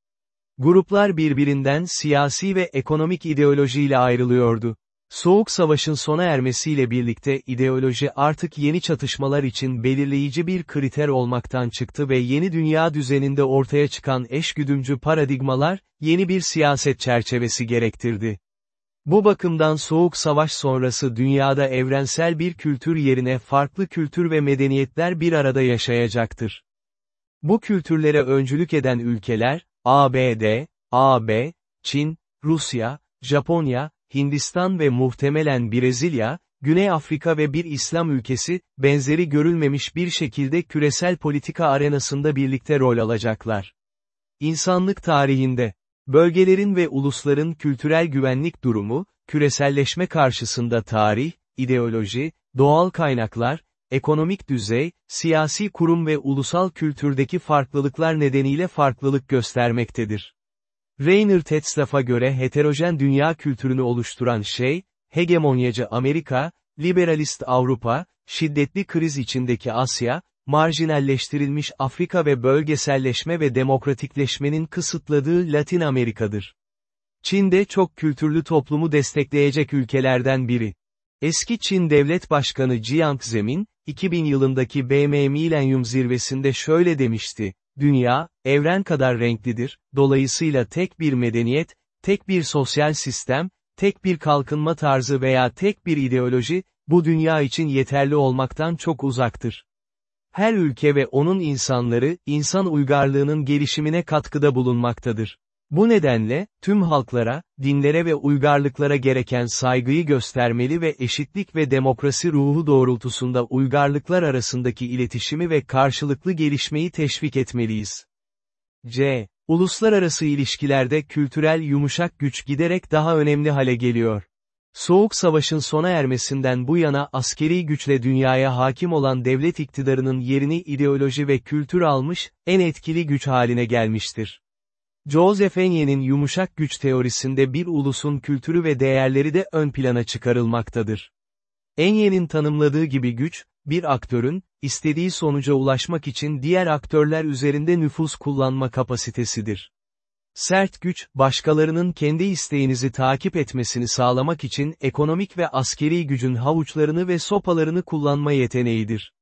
Gruplar birbirinden siyasi ve ekonomik ideolojiyle ayrılıyordu. Soğuk Savaş'ın sona ermesiyle birlikte ideoloji artık yeni çatışmalar için belirleyici bir kriter olmaktan çıktı ve yeni dünya düzeninde ortaya çıkan eşgüdümcü paradigmalar, yeni bir siyaset çerçevesi gerektirdi. Bu bakımdan Soğuk Savaş sonrası dünyada evrensel bir kültür yerine farklı kültür ve medeniyetler bir arada yaşayacaktır. Bu kültürlere öncülük eden ülkeler, ABD, AB, Çin, Rusya, Japonya, Hindistan ve muhtemelen Brezilya, Güney Afrika ve bir İslam ülkesi, benzeri görülmemiş bir şekilde küresel politika arenasında birlikte rol alacaklar. İnsanlık tarihinde, bölgelerin ve ulusların kültürel güvenlik durumu, küreselleşme karşısında tarih, ideoloji, doğal kaynaklar, ekonomik düzey, siyasi kurum ve ulusal kültürdeki farklılıklar nedeniyle farklılık göstermektedir. Rainer Tetzlaff'a göre heterojen dünya kültürünü oluşturan şey, hegemonyacı Amerika, liberalist Avrupa, şiddetli kriz içindeki Asya, marjinalleştirilmiş Afrika ve bölgeselleşme ve demokratikleşmenin kısıtladığı Latin Amerika'dır. Çin de çok kültürlü toplumu destekleyecek ülkelerden biri. Eski Çin Devlet Başkanı Jiang Zemin, 2000 yılındaki BM Milenyum zirvesinde şöyle demişti, Dünya, evren kadar renklidir, dolayısıyla tek bir medeniyet, tek bir sosyal sistem, tek bir kalkınma tarzı veya tek bir ideoloji, bu dünya için yeterli olmaktan çok uzaktır. Her ülke ve onun insanları, insan uygarlığının gelişimine katkıda bulunmaktadır. Bu nedenle, tüm halklara, dinlere ve uygarlıklara gereken saygıyı göstermeli ve eşitlik ve demokrasi ruhu doğrultusunda uygarlıklar arasındaki iletişimi ve karşılıklı gelişmeyi teşvik etmeliyiz. C. Uluslararası ilişkilerde kültürel yumuşak güç giderek daha önemli hale geliyor. Soğuk Savaş'ın sona ermesinden bu yana askeri güçle dünyaya hakim olan devlet iktidarının yerini ideoloji ve kültür almış, en etkili güç haline gelmiştir. Joseph Enye'nin yumuşak güç teorisinde bir ulusun kültürü ve değerleri de ön plana çıkarılmaktadır. Enye'nin tanımladığı gibi güç, bir aktörün, istediği sonuca ulaşmak için diğer aktörler üzerinde nüfus kullanma kapasitesidir. Sert güç, başkalarının kendi isteğinizi takip etmesini sağlamak için ekonomik ve askeri gücün havuçlarını ve sopalarını kullanma yeteneğidir.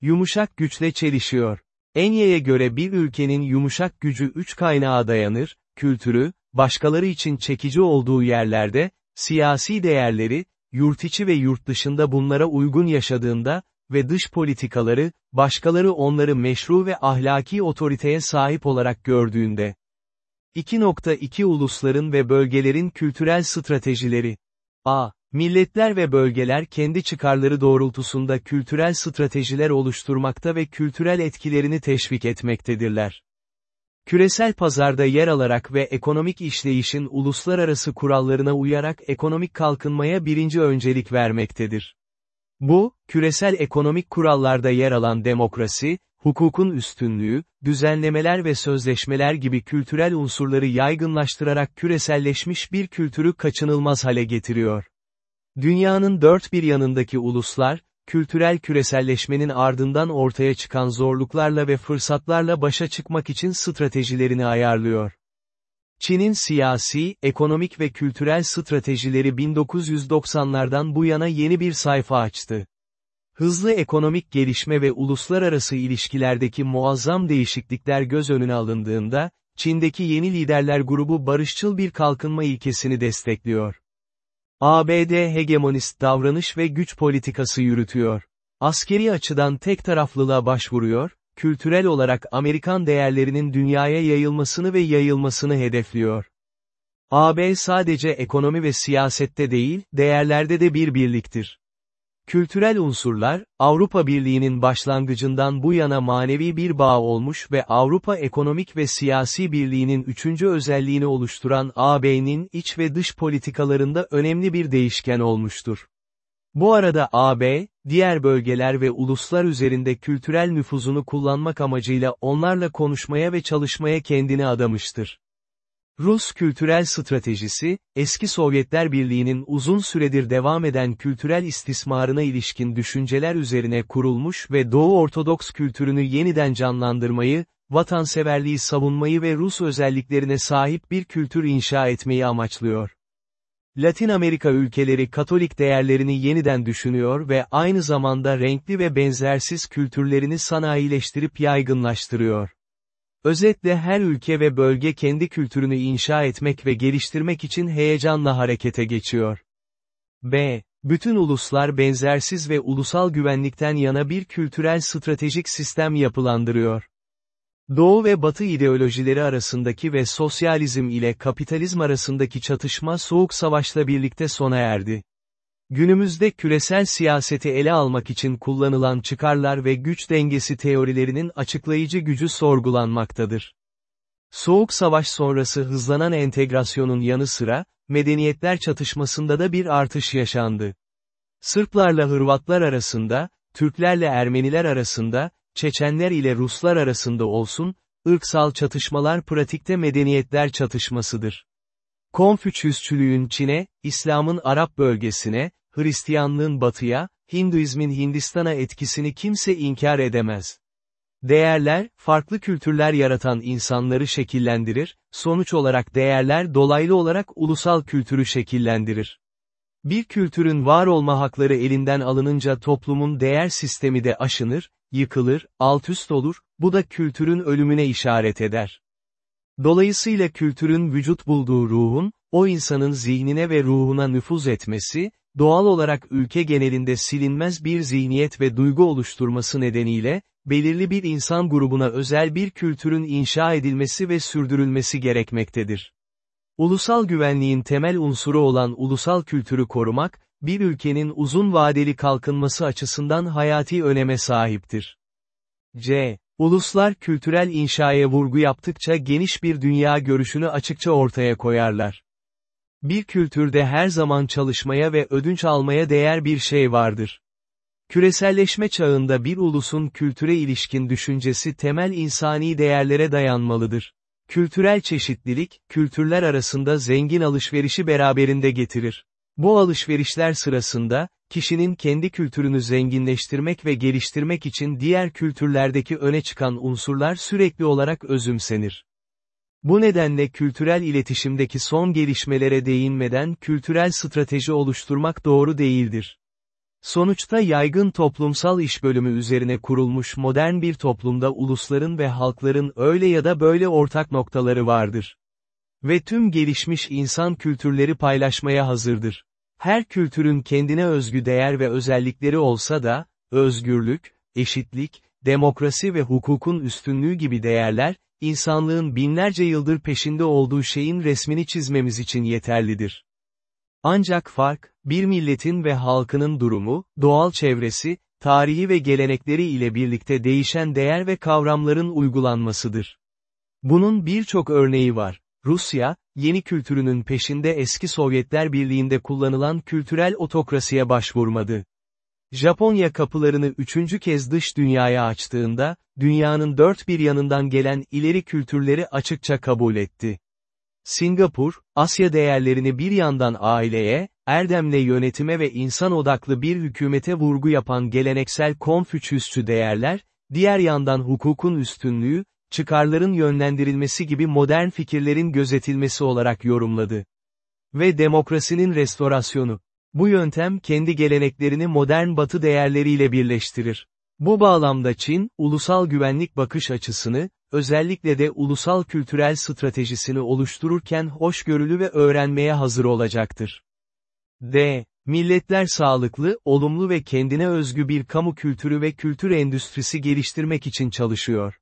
Yumuşak güçle çelişiyor. Enye'ye göre bir ülkenin yumuşak gücü üç kaynağa dayanır, kültürü, başkaları için çekici olduğu yerlerde, siyasi değerleri, yurt içi ve yurt dışında bunlara uygun yaşadığında, ve dış politikaları, başkaları onları meşru ve ahlaki otoriteye sahip olarak gördüğünde. 2.2 Ulusların ve bölgelerin kültürel stratejileri. A. Milletler ve bölgeler kendi çıkarları doğrultusunda kültürel stratejiler oluşturmakta ve kültürel etkilerini teşvik etmektedirler. Küresel pazarda yer alarak ve ekonomik işleyişin uluslararası kurallarına uyarak ekonomik kalkınmaya birinci öncelik vermektedir. Bu, küresel ekonomik kurallarda yer alan demokrasi, hukukun üstünlüğü, düzenlemeler ve sözleşmeler gibi kültürel unsurları yaygınlaştırarak küreselleşmiş bir kültürü kaçınılmaz hale getiriyor. Dünyanın dört bir yanındaki uluslar, kültürel küreselleşmenin ardından ortaya çıkan zorluklarla ve fırsatlarla başa çıkmak için stratejilerini ayarlıyor. Çin'in siyasi, ekonomik ve kültürel stratejileri 1990'lardan bu yana yeni bir sayfa açtı. Hızlı ekonomik gelişme ve uluslararası ilişkilerdeki muazzam değişiklikler göz önüne alındığında, Çin'deki yeni liderler grubu barışçıl bir kalkınma ilkesini destekliyor. ABD hegemonist davranış ve güç politikası yürütüyor. Askeri açıdan tek taraflılığa başvuruyor, kültürel olarak Amerikan değerlerinin dünyaya yayılmasını ve yayılmasını hedefliyor. AB sadece ekonomi ve siyasette değil, değerlerde de bir birliktir. Kültürel unsurlar, Avrupa Birliği'nin başlangıcından bu yana manevi bir bağ olmuş ve Avrupa Ekonomik ve Siyasi Birliği'nin üçüncü özelliğini oluşturan AB'nin iç ve dış politikalarında önemli bir değişken olmuştur. Bu arada AB, diğer bölgeler ve uluslar üzerinde kültürel nüfuzunu kullanmak amacıyla onlarla konuşmaya ve çalışmaya kendini adamıştır. Rus kültürel stratejisi, eski Sovyetler Birliği'nin uzun süredir devam eden kültürel istismarına ilişkin düşünceler üzerine kurulmuş ve Doğu Ortodoks kültürünü yeniden canlandırmayı, vatanseverliği savunmayı ve Rus özelliklerine sahip bir kültür inşa etmeyi amaçlıyor. Latin Amerika ülkeleri Katolik değerlerini yeniden düşünüyor ve aynı zamanda renkli ve benzersiz kültürlerini sanayileştirip yaygınlaştırıyor. Özetle her ülke ve bölge kendi kültürünü inşa etmek ve geliştirmek için heyecanla harekete geçiyor. B. Bütün uluslar benzersiz ve ulusal güvenlikten yana bir kültürel stratejik sistem yapılandırıyor. Doğu ve Batı ideolojileri arasındaki ve sosyalizm ile kapitalizm arasındaki çatışma Soğuk Savaş'la birlikte sona erdi. Günümüzde küresel siyaseti ele almak için kullanılan çıkarlar ve güç dengesi teorilerinin açıklayıcı gücü sorgulanmaktadır. Soğuk Savaş sonrası hızlanan entegrasyonun yanı sıra, medeniyetler çatışmasında da bir artış yaşandı. Sırplarla Hırvatlar arasında, Türklerle Ermeniler arasında, Çeçenler ile Ruslar arasında olsun, ırksal çatışmalar pratikte medeniyetler çatışmasıdır. Konfüçyüsçülüğün Çin'e, İslam'ın Arap bölgesine, Hristiyanlığın batıya, Hinduizmin Hindistan'a etkisini kimse inkar edemez. Değerler, farklı kültürler yaratan insanları şekillendirir, sonuç olarak değerler dolaylı olarak ulusal kültürü şekillendirir. Bir kültürün var olma hakları elinden alınınca toplumun değer sistemi de aşınır, yıkılır, altüst olur, bu da kültürün ölümüne işaret eder. Dolayısıyla kültürün vücut bulduğu ruhun, o insanın zihnine ve ruhuna nüfuz etmesi, doğal olarak ülke genelinde silinmez bir zihniyet ve duygu oluşturması nedeniyle, belirli bir insan grubuna özel bir kültürün inşa edilmesi ve sürdürülmesi gerekmektedir. Ulusal güvenliğin temel unsuru olan ulusal kültürü korumak, bir ülkenin uzun vadeli kalkınması açısından hayati öneme sahiptir. C. Uluslar kültürel inşaya vurgu yaptıkça geniş bir dünya görüşünü açıkça ortaya koyarlar. Bir kültürde her zaman çalışmaya ve ödünç almaya değer bir şey vardır. Küreselleşme çağında bir ulusun kültüre ilişkin düşüncesi temel insani değerlere dayanmalıdır. Kültürel çeşitlilik, kültürler arasında zengin alışverişi beraberinde getirir. Bu alışverişler sırasında, kişinin kendi kültürünü zenginleştirmek ve geliştirmek için diğer kültürlerdeki öne çıkan unsurlar sürekli olarak özümsenir. Bu nedenle kültürel iletişimdeki son gelişmelere değinmeden kültürel strateji oluşturmak doğru değildir. Sonuçta yaygın toplumsal iş bölümü üzerine kurulmuş modern bir toplumda ulusların ve halkların öyle ya da böyle ortak noktaları vardır. Ve tüm gelişmiş insan kültürleri paylaşmaya hazırdır. Her kültürün kendine özgü değer ve özellikleri olsa da, özgürlük, eşitlik, demokrasi ve hukukun üstünlüğü gibi değerler, insanlığın binlerce yıldır peşinde olduğu şeyin resmini çizmemiz için yeterlidir. Ancak fark, bir milletin ve halkının durumu, doğal çevresi, tarihi ve gelenekleri ile birlikte değişen değer ve kavramların uygulanmasıdır. Bunun birçok örneği var. Rusya, yeni kültürünün peşinde eski Sovyetler Birliği'nde kullanılan kültürel otokrasiye başvurmadı. Japonya kapılarını üçüncü kez dış dünyaya açtığında, dünyanın dört bir yanından gelen ileri kültürleri açıkça kabul etti. Singapur, Asya değerlerini bir yandan aileye, erdemle yönetime ve insan odaklı bir hükümete vurgu yapan geleneksel Konfüçyüsçü değerler, diğer yandan hukukun üstünlüğü, çıkarların yönlendirilmesi gibi modern fikirlerin gözetilmesi olarak yorumladı. Ve demokrasinin restorasyonu. Bu yöntem kendi geleneklerini modern batı değerleriyle birleştirir. Bu bağlamda Çin, ulusal güvenlik bakış açısını, özellikle de ulusal kültürel stratejisini oluştururken hoşgörülü ve öğrenmeye hazır olacaktır. D. Milletler sağlıklı, olumlu ve kendine özgü bir kamu kültürü ve kültür endüstrisi geliştirmek için çalışıyor.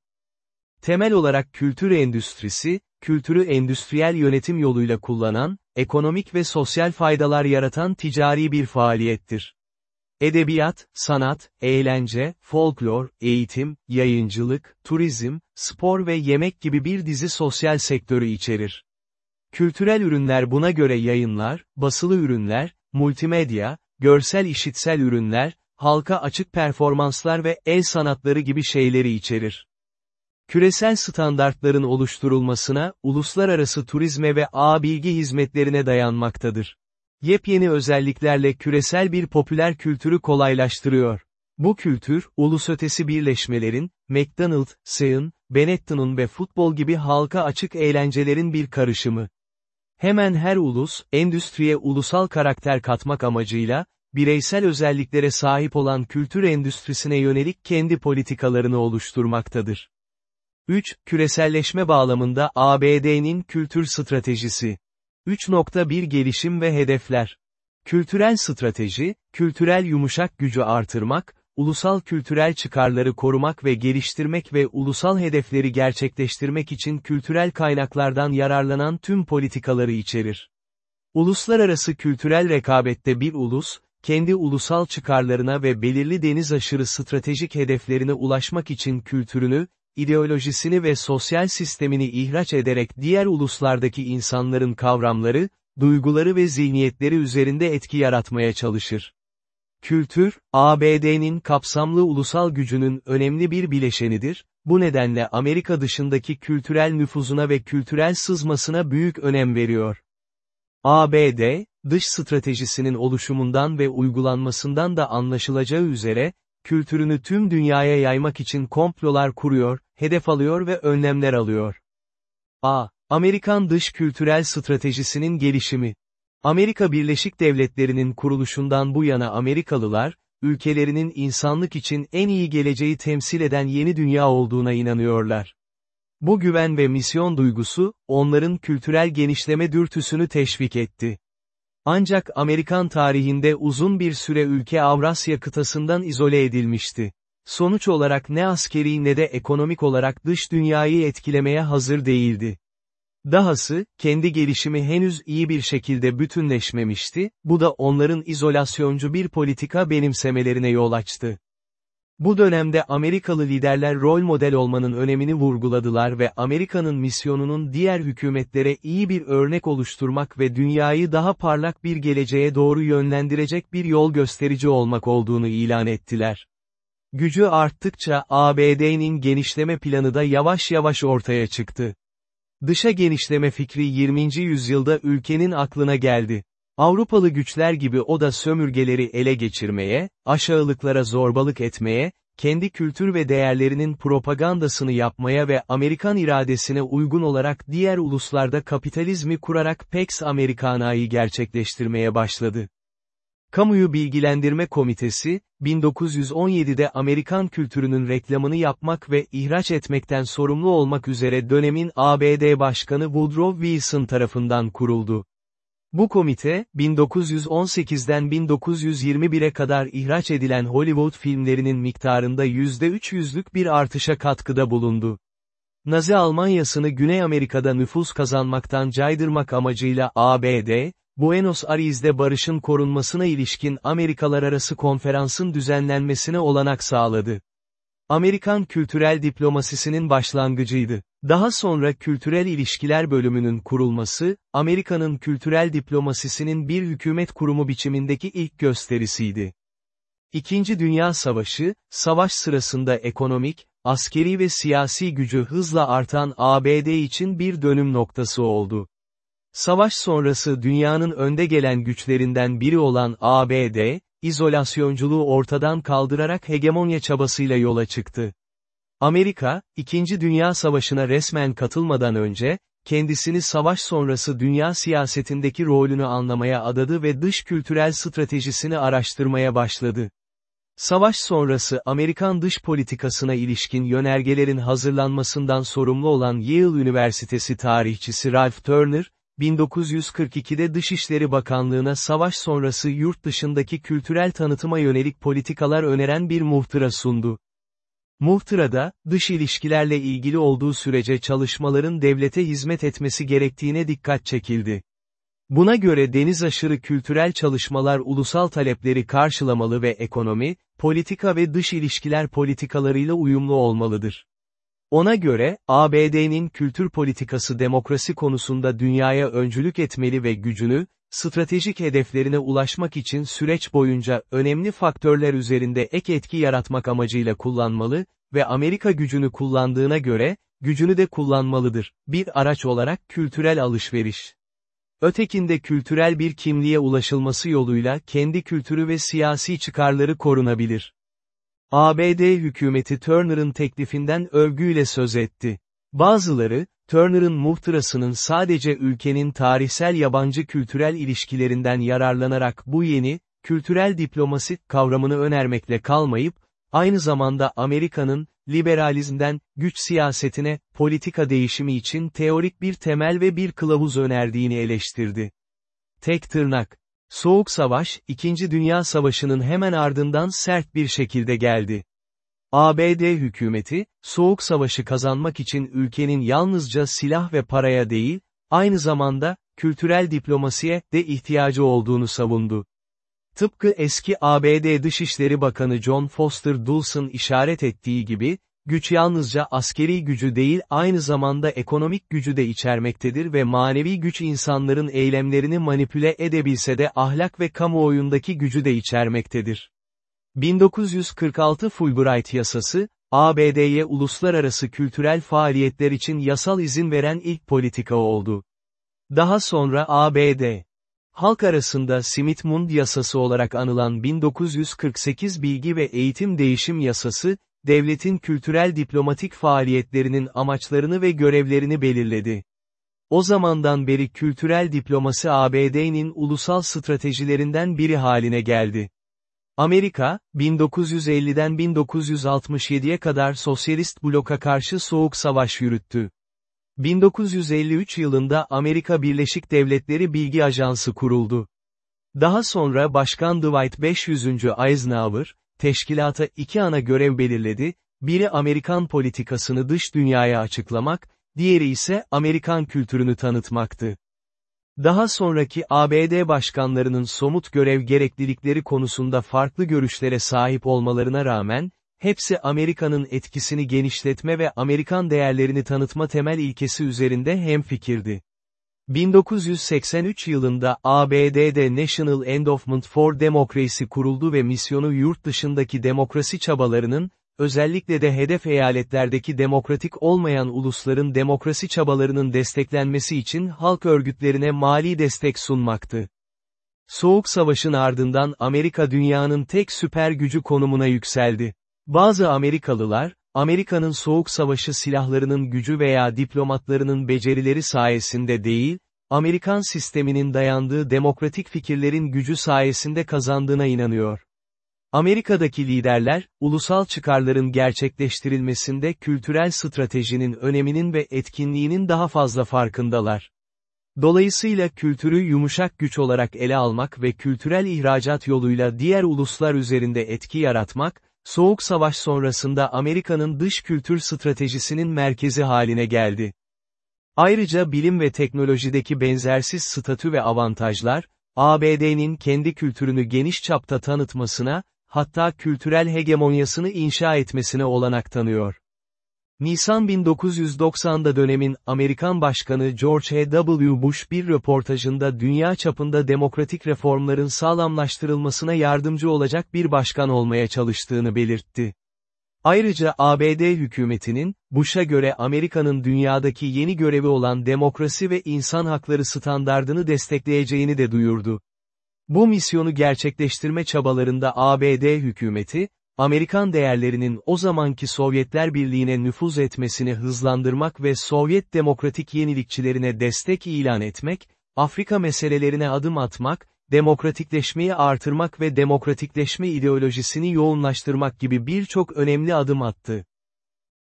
Temel olarak kültür endüstrisi, kültürü endüstriyel yönetim yoluyla kullanan, ekonomik ve sosyal faydalar yaratan ticari bir faaliyettir. Edebiyat, sanat, eğlence, folklor, eğitim, yayıncılık, turizm, spor ve yemek gibi bir dizi sosyal sektörü içerir. Kültürel ürünler buna göre yayınlar, basılı ürünler, multimedya, görsel işitsel ürünler, halka açık performanslar ve el sanatları gibi şeyleri içerir. Küresel standartların oluşturulmasına, uluslararası turizme ve ağ bilgi hizmetlerine dayanmaktadır. Yepyeni özelliklerle küresel bir popüler kültürü kolaylaştırıyor. Bu kültür, ulus ötesi birleşmelerin, McDonald's, Sean, Benetton'un ve futbol gibi halka açık eğlencelerin bir karışımı. Hemen her ulus, endüstriye ulusal karakter katmak amacıyla, bireysel özelliklere sahip olan kültür endüstrisine yönelik kendi politikalarını oluşturmaktadır. 3. Küreselleşme bağlamında ABD'nin kültür stratejisi. 3.1 Gelişim ve hedefler. Kültürel strateji, kültürel yumuşak gücü artırmak, ulusal kültürel çıkarları korumak ve geliştirmek ve ulusal hedefleri gerçekleştirmek için kültürel kaynaklardan yararlanan tüm politikaları içerir. Uluslararası kültürel rekabette bir ulus, kendi ulusal çıkarlarına ve belirli deniz aşırı stratejik hedeflerine ulaşmak için kültürünü, ideolojisini ve sosyal sistemini ihraç ederek diğer uluslardaki insanların kavramları, duyguları ve zihniyetleri üzerinde etki yaratmaya çalışır. Kültür, ABD'nin kapsamlı ulusal gücünün önemli bir bileşenidir, bu nedenle Amerika dışındaki kültürel nüfuzuna ve kültürel sızmasına büyük önem veriyor. ABD, dış stratejisinin oluşumundan ve uygulanmasından da anlaşılacağı üzere, kültürünü tüm dünyaya yaymak için komplolar kuruyor, hedef alıyor ve önlemler alıyor. A. Amerikan dış kültürel stratejisinin gelişimi. Amerika Birleşik Devletleri'nin kuruluşundan bu yana Amerikalılar, ülkelerinin insanlık için en iyi geleceği temsil eden yeni dünya olduğuna inanıyorlar. Bu güven ve misyon duygusu, onların kültürel genişleme dürtüsünü teşvik etti. Ancak Amerikan tarihinde uzun bir süre ülke Avrasya kıtasından izole edilmişti. Sonuç olarak ne askeri ne de ekonomik olarak dış dünyayı etkilemeye hazır değildi. Dahası, kendi gelişimi henüz iyi bir şekilde bütünleşmemişti, bu da onların izolasyoncu bir politika benimsemelerine yol açtı. Bu dönemde Amerikalı liderler rol model olmanın önemini vurguladılar ve Amerika'nın misyonunun diğer hükümetlere iyi bir örnek oluşturmak ve dünyayı daha parlak bir geleceğe doğru yönlendirecek bir yol gösterici olmak olduğunu ilan ettiler. Gücü arttıkça ABD'nin genişleme planı da yavaş yavaş ortaya çıktı. Dışa genişleme fikri 20. yüzyılda ülkenin aklına geldi. Avrupalı güçler gibi o da sömürgeleri ele geçirmeye, aşağılıklara zorbalık etmeye, kendi kültür ve değerlerinin propagandasını yapmaya ve Amerikan iradesine uygun olarak diğer uluslarda kapitalizmi kurarak Pax Americana'yı gerçekleştirmeye başladı. Kamuyu Bilgilendirme Komitesi, 1917'de Amerikan kültürünün reklamını yapmak ve ihraç etmekten sorumlu olmak üzere dönemin ABD Başkanı Woodrow Wilson tarafından kuruldu. Bu komite, 1918'den 1921'e kadar ihraç edilen Hollywood filmlerinin miktarında %300'lük bir artışa katkıda bulundu. Nazi Almanyasını Güney Amerika'da nüfus kazanmaktan caydırmak amacıyla ABD, Buenos Aires'de barışın korunmasına ilişkin Amerikalar arası konferansın düzenlenmesine olanak sağladı. Amerikan kültürel diplomasisinin başlangıcıydı. Daha sonra kültürel ilişkiler bölümünün kurulması, Amerika'nın kültürel diplomasisinin bir hükümet kurumu biçimindeki ilk gösterisiydi. İkinci Dünya Savaşı, savaş sırasında ekonomik, askeri ve siyasi gücü hızla artan ABD için bir dönüm noktası oldu. Savaş sonrası dünyanın önde gelen güçlerinden biri olan ABD, izolasyonculuğu ortadan kaldırarak hegemonya çabasıyla yola çıktı. Amerika, İkinci Dünya Savaşı'na resmen katılmadan önce, kendisini savaş sonrası dünya siyasetindeki rolünü anlamaya adadı ve dış kültürel stratejisini araştırmaya başladı. Savaş sonrası Amerikan dış politikasına ilişkin yönergelerin hazırlanmasından sorumlu olan Yale Üniversitesi tarihçisi Ralph Turner, 1942'de Dışişleri Bakanlığı'na savaş sonrası yurt dışındaki kültürel tanıtıma yönelik politikalar öneren bir muhtıra sundu. Muhtırada, dış ilişkilerle ilgili olduğu sürece çalışmaların devlete hizmet etmesi gerektiğine dikkat çekildi. Buna göre deniz aşırı kültürel çalışmalar ulusal talepleri karşılamalı ve ekonomi, politika ve dış ilişkiler politikalarıyla uyumlu olmalıdır. Ona göre, ABD'nin kültür politikası demokrasi konusunda dünyaya öncülük etmeli ve gücünü, stratejik hedeflerine ulaşmak için süreç boyunca önemli faktörler üzerinde ek etki yaratmak amacıyla kullanmalı ve Amerika gücünü kullandığına göre, gücünü de kullanmalıdır, bir araç olarak kültürel alışveriş. Ötekinde kültürel bir kimliğe ulaşılması yoluyla kendi kültürü ve siyasi çıkarları korunabilir. ABD hükümeti Turner'ın teklifinden övgüyle söz etti. Bazıları, Turner'ın muhtırasının sadece ülkenin tarihsel yabancı kültürel ilişkilerinden yararlanarak bu yeni, kültürel diplomasi kavramını önermekle kalmayıp, aynı zamanda Amerika'nın, liberalizmden, güç siyasetine, politika değişimi için teorik bir temel ve bir kılavuz önerdiğini eleştirdi. Tek tırnak. Soğuk Savaş, İkinci Dünya Savaşı'nın hemen ardından sert bir şekilde geldi. ABD hükümeti, Soğuk Savaşı kazanmak için ülkenin yalnızca silah ve paraya değil, aynı zamanda, kültürel diplomasiye de ihtiyacı olduğunu savundu. Tıpkı eski ABD Dışişleri Bakanı John Foster Dulles işaret ettiği gibi, güç yalnızca askeri gücü değil aynı zamanda ekonomik gücü de içermektedir ve manevi güç insanların eylemlerini manipüle edebilse de ahlak ve kamuoyundaki gücü de içermektedir. 1946 Fulbright yasası, ABD'ye uluslararası kültürel faaliyetler için yasal izin veren ilk politika oldu. Daha sonra ABD, halk arasında Smith-Mund yasası olarak anılan 1948 Bilgi ve Eğitim Değişim Yasası, devletin kültürel diplomatik faaliyetlerinin amaçlarını ve görevlerini belirledi. O zamandan beri kültürel diplomasi ABD'nin ulusal stratejilerinden biri haline geldi. Amerika, 1950'den 1967'ye kadar sosyalist bloka karşı soğuk savaş yürüttü. 1953 yılında Amerika Birleşik Devletleri Bilgi Ajansı kuruldu. Daha sonra Başkan Dwight 500. Eisenhower, teşkilata iki ana görev belirledi, biri Amerikan politikasını dış dünyaya açıklamak, diğeri ise Amerikan kültürünü tanıtmaktı. Daha sonraki ABD başkanlarının somut görev gereklilikleri konusunda farklı görüşlere sahip olmalarına rağmen, hepsi Amerika'nın etkisini genişletme ve Amerikan değerlerini tanıtma temel ilkesi üzerinde hemfikirdi. 1983 yılında ABD'de National Endowment for Democracy kuruldu ve misyonu yurt dışındaki demokrasi çabalarının, özellikle de hedef eyaletlerdeki demokratik olmayan ulusların demokrasi çabalarının desteklenmesi için halk örgütlerine mali destek sunmaktı. Soğuk Savaş'ın ardından Amerika dünyanın tek süper gücü konumuna yükseldi. Bazı Amerikalılar, Amerika'nın Soğuk Savaşı silahlarının gücü veya diplomatlarının becerileri sayesinde değil, Amerikan sisteminin dayandığı demokratik fikirlerin gücü sayesinde kazandığına inanıyor. Amerika'daki liderler, ulusal çıkarların gerçekleştirilmesinde kültürel stratejinin öneminin ve etkinliğinin daha fazla farkındalar. Dolayısıyla kültürü yumuşak güç olarak ele almak ve kültürel ihracat yoluyla diğer uluslar üzerinde etki yaratmak, Soğuk Savaş sonrasında Amerika'nın dış kültür stratejisinin merkezi haline geldi. Ayrıca bilim ve teknolojideki benzersiz statü ve avantajlar, ABD'nin kendi kültürünü geniş çapta tanıtmasına, hatta kültürel hegemonyasını inşa etmesine olanak tanıyor. Nisan 1990'da dönemin Amerikan Başkanı George H.W. Bush bir röportajında dünya çapında demokratik reformların sağlamlaştırılmasına yardımcı olacak bir başkan olmaya çalıştığını belirtti. Ayrıca ABD hükümetinin, Bush'a göre Amerika'nın dünyadaki yeni görevi olan demokrasi ve insan hakları standardını destekleyeceğini de duyurdu. Bu misyonu gerçekleştirme çabalarında ABD hükümeti, Amerikan değerlerinin o zamanki Sovyetler Birliği'ne nüfuz etmesini hızlandırmak ve Sovyet demokratik yenilikçilerine destek ilan etmek, Afrika meselelerine adım atmak, demokratikleşmeyi artırmak ve demokratikleşme ideolojisini yoğunlaştırmak gibi birçok önemli adım attı.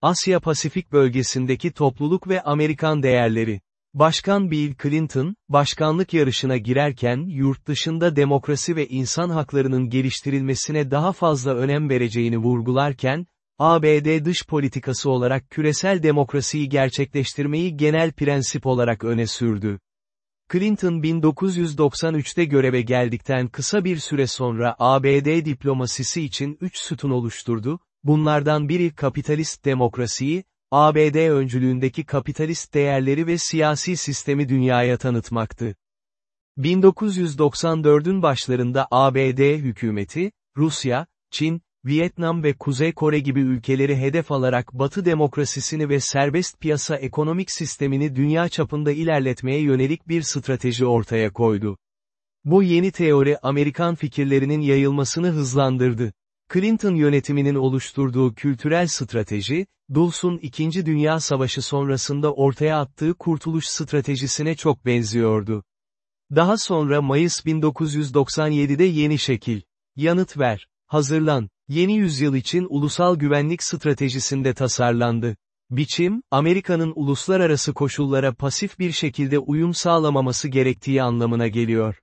Asya-Pasifik bölgesindeki topluluk ve Amerikan değerleri Başkan Bill Clinton, başkanlık yarışına girerken yurt dışında demokrasi ve insan haklarının geliştirilmesine daha fazla önem vereceğini vurgularken, ABD dış politikası olarak küresel demokrasiyi gerçekleştirmeyi genel prensip olarak öne sürdü. Clinton 1993'te göreve geldikten kısa bir süre sonra ABD diplomasisi için üç sütun oluşturdu, bunlardan biri kapitalist demokrasiyi, ABD öncülüğündeki kapitalist değerleri ve siyasi sistemi dünyaya tanıtmaktı. 1994'ün başlarında ABD hükümeti, Rusya, Çin, Vietnam ve Kuzey Kore gibi ülkeleri hedef alarak Batı demokrasisini ve serbest piyasa ekonomik sistemini dünya çapında ilerletmeye yönelik bir strateji ortaya koydu. Bu yeni teori Amerikan fikirlerinin yayılmasını hızlandırdı. Clinton yönetiminin oluşturduğu kültürel strateji, Dulces'un İkinci Dünya Savaşı sonrasında ortaya attığı kurtuluş stratejisine çok benziyordu. Daha sonra Mayıs 1997'de yeni şekil. Yanıt ver. Hazırlan. Yeni yüzyıl için ulusal güvenlik stratejisinde tasarlandı. Biçim, Amerika'nın uluslararası koşullara pasif bir şekilde uyum sağlamaması gerektiği anlamına geliyor.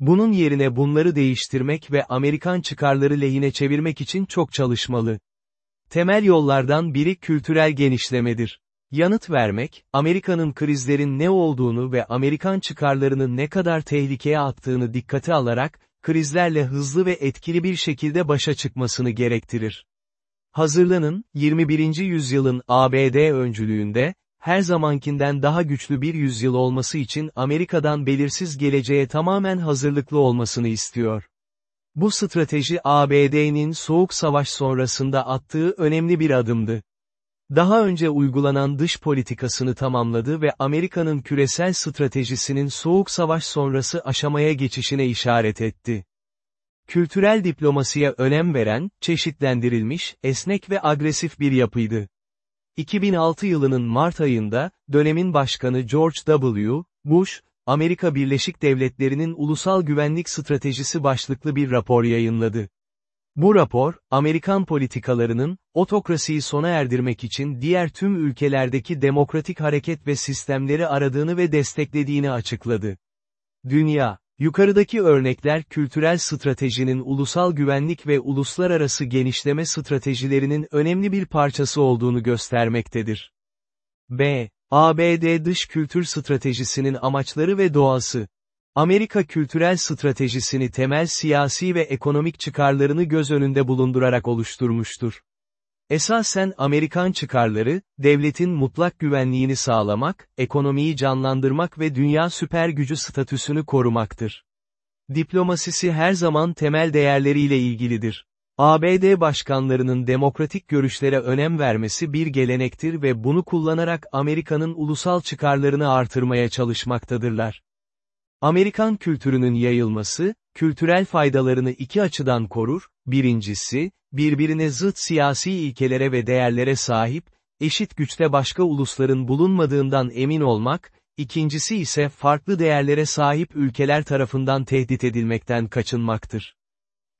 Bunun yerine bunları değiştirmek ve Amerikan çıkarları lehine çevirmek için çok çalışmalı. Temel yollardan biri kültürel genişlemedir. Yanıt vermek, Amerika'nın krizlerin ne olduğunu ve Amerikan çıkarlarını ne kadar tehlikeye attığını dikkate alarak, krizlerle hızlı ve etkili bir şekilde başa çıkmasını gerektirir. Hazırlanın, 21. yüzyılın ABD öncülüğünde, her zamankinden daha güçlü bir yüzyıl olması için Amerika'dan belirsiz geleceğe tamamen hazırlıklı olmasını istiyor. Bu strateji ABD'nin Soğuk Savaş sonrasında attığı önemli bir adımdı. Daha önce uygulanan dış politikasını tamamladı ve Amerika'nın küresel stratejisinin Soğuk Savaş sonrası aşamaya geçişine işaret etti. Kültürel diplomasiye önem veren, çeşitlendirilmiş, esnek ve agresif bir yapıydı. 2006 yılının Mart ayında, dönemin başkanı George W. Bush, Amerika Birleşik Devletleri'nin Ulusal Güvenlik Stratejisi başlıklı bir rapor yayınladı. Bu rapor, Amerikan politikalarının, otokrasiyi sona erdirmek için diğer tüm ülkelerdeki demokratik hareket ve sistemleri aradığını ve desteklediğini açıkladı. Dünya, yukarıdaki örnekler kültürel stratejinin ulusal güvenlik ve uluslararası genişleme stratejilerinin önemli bir parçası olduğunu göstermektedir. B. ABD dış kültür stratejisinin amaçları ve doğası. Amerika kültürel stratejisini temel siyasi ve ekonomik çıkarlarını göz önünde bulundurarak oluşturmuştur. Esasen Amerikan çıkarları, devletin mutlak güvenliğini sağlamak, ekonomiyi canlandırmak ve dünya süper gücü statüsünü korumaktır. Diplomasisi her zaman temel değerleriyle ilgilidir. ABD başkanlarının demokratik görüşlere önem vermesi bir gelenektir ve bunu kullanarak Amerika'nın ulusal çıkarlarını artırmaya çalışmaktadırlar. Amerikan kültürünün yayılması, kültürel faydalarını iki açıdan korur, birincisi, birbirine zıt siyasi ilkelere ve değerlere sahip, eşit güçte başka ulusların bulunmadığından emin olmak, ikincisi ise farklı değerlere sahip ülkeler tarafından tehdit edilmekten kaçınmaktır.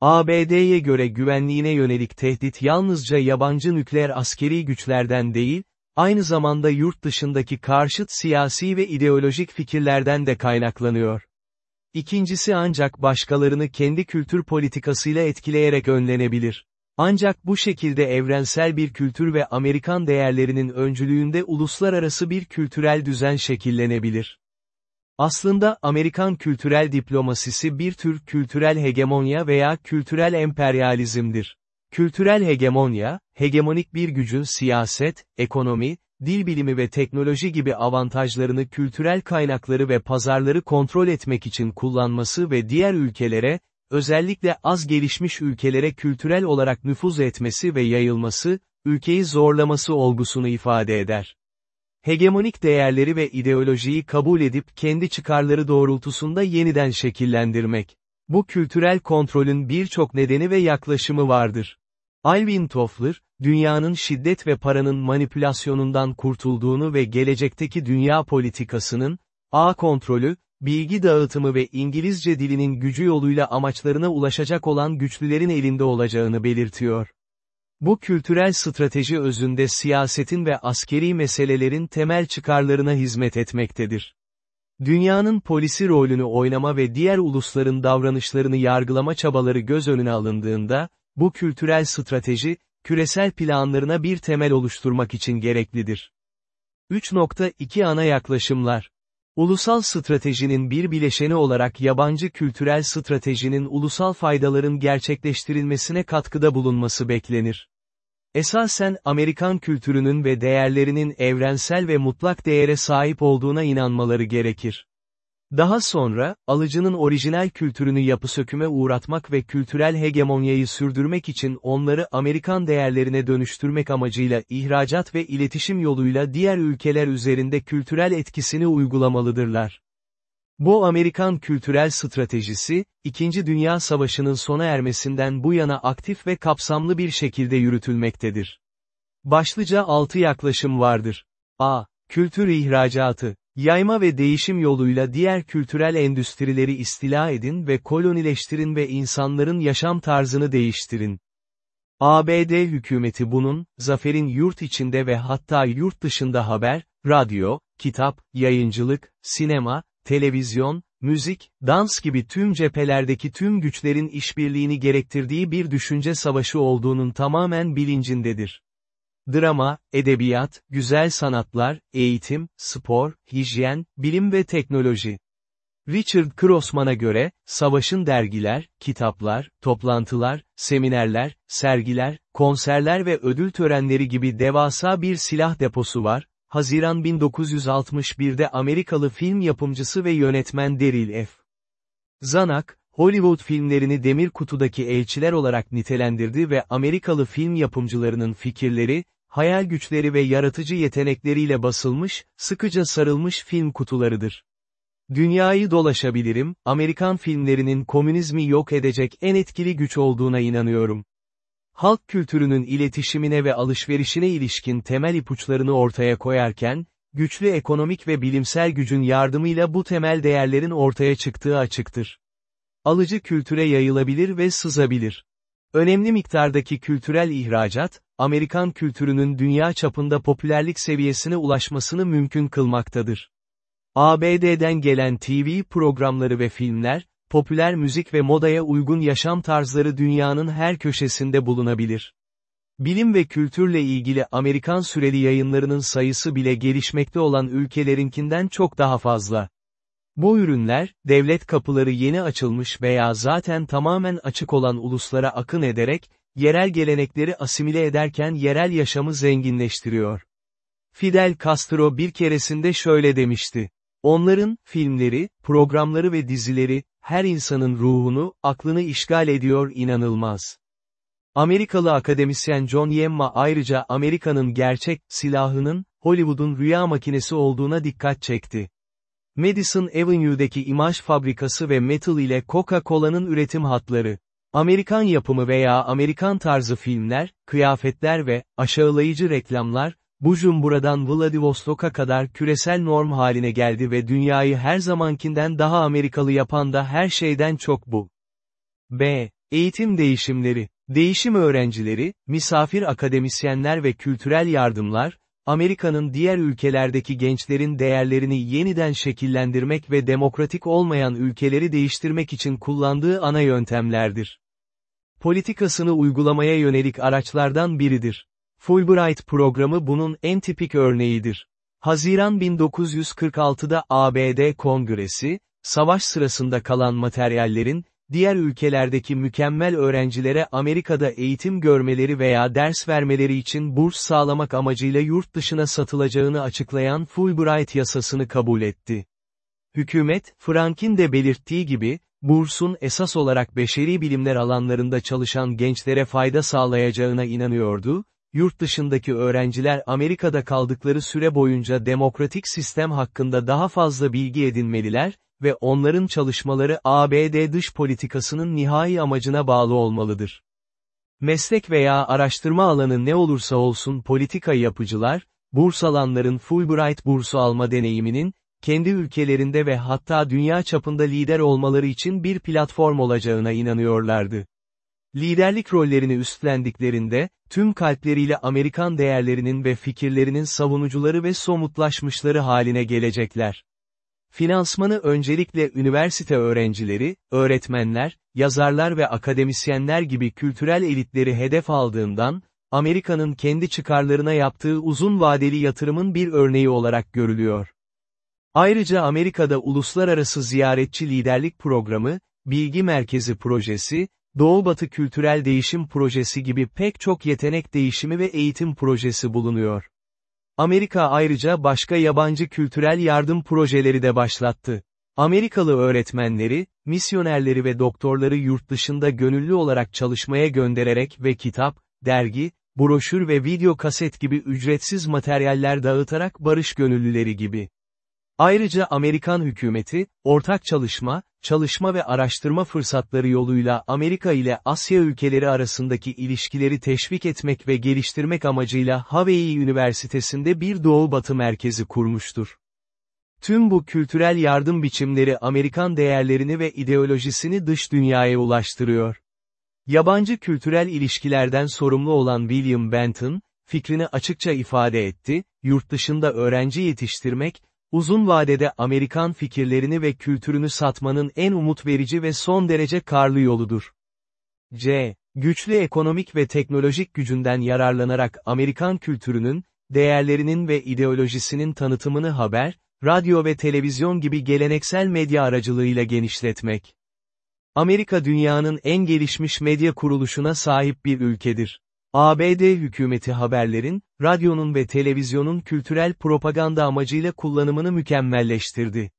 ABD'ye göre güvenliğine yönelik tehdit yalnızca yabancı nükleer askeri güçlerden değil, aynı zamanda yurt dışındaki karşıt siyasi ve ideolojik fikirlerden de kaynaklanıyor. İkincisi ancak başkalarını kendi kültür politikasıyla etkileyerek önlenebilir. Ancak bu şekilde evrensel bir kültür ve Amerikan değerlerinin öncülüğünde uluslararası bir kültürel düzen şekillenebilir. Aslında Amerikan kültürel diplomasisi bir tür kültürel hegemonya veya kültürel emperyalizmdir. Kültürel hegemonya, hegemonik bir gücün siyaset, ekonomi, dil bilimi ve teknoloji gibi avantajlarını kültürel kaynakları ve pazarları kontrol etmek için kullanması ve diğer ülkelere, özellikle az gelişmiş ülkelere kültürel olarak nüfuz etmesi ve yayılması, ülkeyi zorlaması olgusunu ifade eder. Hegemonik değerleri ve ideolojiyi kabul edip kendi çıkarları doğrultusunda yeniden şekillendirmek. Bu kültürel kontrolün birçok nedeni ve yaklaşımı vardır. Alvin Toffler, dünyanın şiddet ve paranın manipülasyonundan kurtulduğunu ve gelecekteki dünya politikasının, ağ kontrolü, bilgi dağıtımı ve İngilizce dilinin gücü yoluyla amaçlarına ulaşacak olan güçlülerin elinde olacağını belirtiyor. Bu kültürel strateji özünde siyasetin ve askeri meselelerin temel çıkarlarına hizmet etmektedir. Dünyanın polisi rolünü oynama ve diğer ulusların davranışlarını yargılama çabaları göz önüne alındığında, bu kültürel strateji, küresel planlarına bir temel oluşturmak için gereklidir. 3.2 Ana yaklaşımlar Ulusal stratejinin bir bileşeni olarak yabancı kültürel stratejinin ulusal faydaların gerçekleştirilmesine katkıda bulunması beklenir. Esasen Amerikan kültürünün ve değerlerinin evrensel ve mutlak değere sahip olduğuna inanmaları gerekir. Daha sonra, alıcının orijinal kültürünü yapı söküme uğratmak ve kültürel hegemonyayı sürdürmek için onları Amerikan değerlerine dönüştürmek amacıyla ihracat ve iletişim yoluyla diğer ülkeler üzerinde kültürel etkisini uygulamalıdırlar. Bu Amerikan kültürel stratejisi, İkinci Dünya Savaşı'nın sona ermesinden bu yana aktif ve kapsamlı bir şekilde yürütülmektedir. Başlıca altı yaklaşım vardır. A. Kültür ihracatı. Yayma ve değişim yoluyla diğer kültürel endüstrileri istila edin ve kolonileştirin ve insanların yaşam tarzını değiştirin. ABD hükümeti bunun, zaferin yurt içinde ve hatta yurt dışında haber, radyo, kitap, yayıncılık, sinema, televizyon, müzik, dans gibi tüm cephelerdeki tüm güçlerin işbirliğini gerektirdiği bir düşünce savaşı olduğunun tamamen bilincindedir. Drama, edebiyat, güzel sanatlar, eğitim, spor, hijyen, bilim ve teknoloji. Richard Crossman'a göre, savaşın dergiler, kitaplar, toplantılar, seminerler, sergiler, konserler ve ödül törenleri gibi devasa bir silah deposu var, Haziran 1961'de Amerikalı film yapımcısı ve yönetmen Daryl F. Zanuck, Hollywood filmlerini demir kutudaki elçiler olarak nitelendirdi ve Amerikalı film yapımcılarının fikirleri, hayal güçleri ve yaratıcı yetenekleriyle basılmış, sıkıca sarılmış film kutularıdır. Dünyayı dolaşabilirim, Amerikan filmlerinin komünizmi yok edecek en etkili güç olduğuna inanıyorum. Halk kültürünün iletişimine ve alışverişine ilişkin temel ipuçlarını ortaya koyarken, güçlü ekonomik ve bilimsel gücün yardımıyla bu temel değerlerin ortaya çıktığı açıktır. Alıcı kültüre yayılabilir ve sızabilir. Önemli miktardaki kültürel ihracat, Amerikan kültürünün dünya çapında popülerlik seviyesine ulaşmasını mümkün kılmaktadır. ABD'den gelen TV programları ve filmler, popüler müzik ve modaya uygun yaşam tarzları dünyanın her köşesinde bulunabilir. Bilim ve kültürle ilgili Amerikan süreli yayınlarının sayısı bile gelişmekte olan ülkelerinkinden çok daha fazla. Bu ürünler, devlet kapıları yeni açılmış veya zaten tamamen açık olan uluslara akın ederek, yerel gelenekleri asimile ederken yerel yaşamı zenginleştiriyor. Fidel Castro bir keresinde şöyle demişti. Onların, filmleri, programları ve dizileri, her insanın ruhunu, aklını işgal ediyor inanılmaz. Amerikalı akademisyen John Yemma ayrıca Amerika'nın gerçek, silahının, Hollywood'un rüya makinesi olduğuna dikkat çekti. Madison Avenue'deki imaj fabrikası ve Metal ile Coca-Cola'nın üretim hatları. Amerikan yapımı veya Amerikan tarzı filmler, kıyafetler ve aşağılayıcı reklamlar, bu buradan Vladivostok'a kadar küresel norm haline geldi ve dünyayı her zamankinden daha Amerikalı yapan da her şeyden çok bu. B. Eğitim değişimleri. Değişim öğrencileri, misafir akademisyenler ve kültürel yardımlar, Amerika'nın diğer ülkelerdeki gençlerin değerlerini yeniden şekillendirmek ve demokratik olmayan ülkeleri değiştirmek için kullandığı ana yöntemlerdir. Politikasını uygulamaya yönelik araçlardan biridir. Fulbright programı bunun en tipik örneğidir. Haziran 1946'da ABD Kongresi, savaş sırasında kalan materyallerin, diğer ülkelerdeki mükemmel öğrencilere Amerika'da eğitim görmeleri veya ders vermeleri için burs sağlamak amacıyla yurt dışına satılacağını açıklayan Fulbright yasasını kabul etti. Hükümet, Frank'in de belirttiği gibi, bursun esas olarak beşeri bilimler alanlarında çalışan gençlere fayda sağlayacağına inanıyordu, yurt dışındaki öğrenciler Amerika'da kaldıkları süre boyunca demokratik sistem hakkında daha fazla bilgi edinmeliler ve onların çalışmaları ABD dış politikasının nihai amacına bağlı olmalıdır. Meslek veya araştırma alanı ne olursa olsun politika yapıcılar, burs alanların Fulbright bursu alma deneyiminin, kendi ülkelerinde ve hatta dünya çapında lider olmaları için bir platform olacağına inanıyorlardı. Liderlik rollerini üstlendiklerinde, tüm kalpleriyle Amerikan değerlerinin ve fikirlerinin savunucuları ve somutlaşmışları haline gelecekler. Finansmanı öncelikle üniversite öğrencileri, öğretmenler, yazarlar ve akademisyenler gibi kültürel elitleri hedef aldığından, Amerika'nın kendi çıkarlarına yaptığı uzun vadeli yatırımın bir örneği olarak görülüyor. Ayrıca Amerika'da Uluslararası Ziyaretçi Liderlik Programı, Bilgi Merkezi Projesi, Doğu-Batı Kültürel Değişim Projesi gibi pek çok yetenek değişimi ve eğitim projesi bulunuyor. Amerika ayrıca başka yabancı kültürel yardım projeleri de başlattı. Amerikalı öğretmenleri, misyonerleri ve doktorları yurt dışında gönüllü olarak çalışmaya göndererek ve kitap, dergi, broşür ve video kaset gibi ücretsiz materyaller dağıtarak barış gönüllüleri gibi. Ayrıca Amerikan hükümeti, ortak çalışma, çalışma ve araştırma fırsatları yoluyla Amerika ile Asya ülkeleri arasındaki ilişkileri teşvik etmek ve geliştirmek amacıyla Hawaii Üniversitesi'nde bir Doğu-Batı merkezi kurmuştur. Tüm bu kültürel yardım biçimleri Amerikan değerlerini ve ideolojisini dış dünyaya ulaştırıyor. Yabancı kültürel ilişkilerden sorumlu olan William Benton, fikrini açıkça ifade etti, yurt dışında öğrenci yetiştirmek, uzun vadede Amerikan fikirlerini ve kültürünü satmanın en umut verici ve son derece karlı yoludur. C. Güçlü ekonomik ve teknolojik gücünden yararlanarak Amerikan kültürünün, değerlerinin ve ideolojisinin tanıtımını haber, radyo ve televizyon gibi geleneksel medya aracılığıyla genişletmek. Amerika dünyanın en gelişmiş medya kuruluşuna sahip bir ülkedir. ABD hükümeti haberlerin, radyonun ve televizyonun kültürel propaganda amacıyla kullanımını mükemmelleştirdi.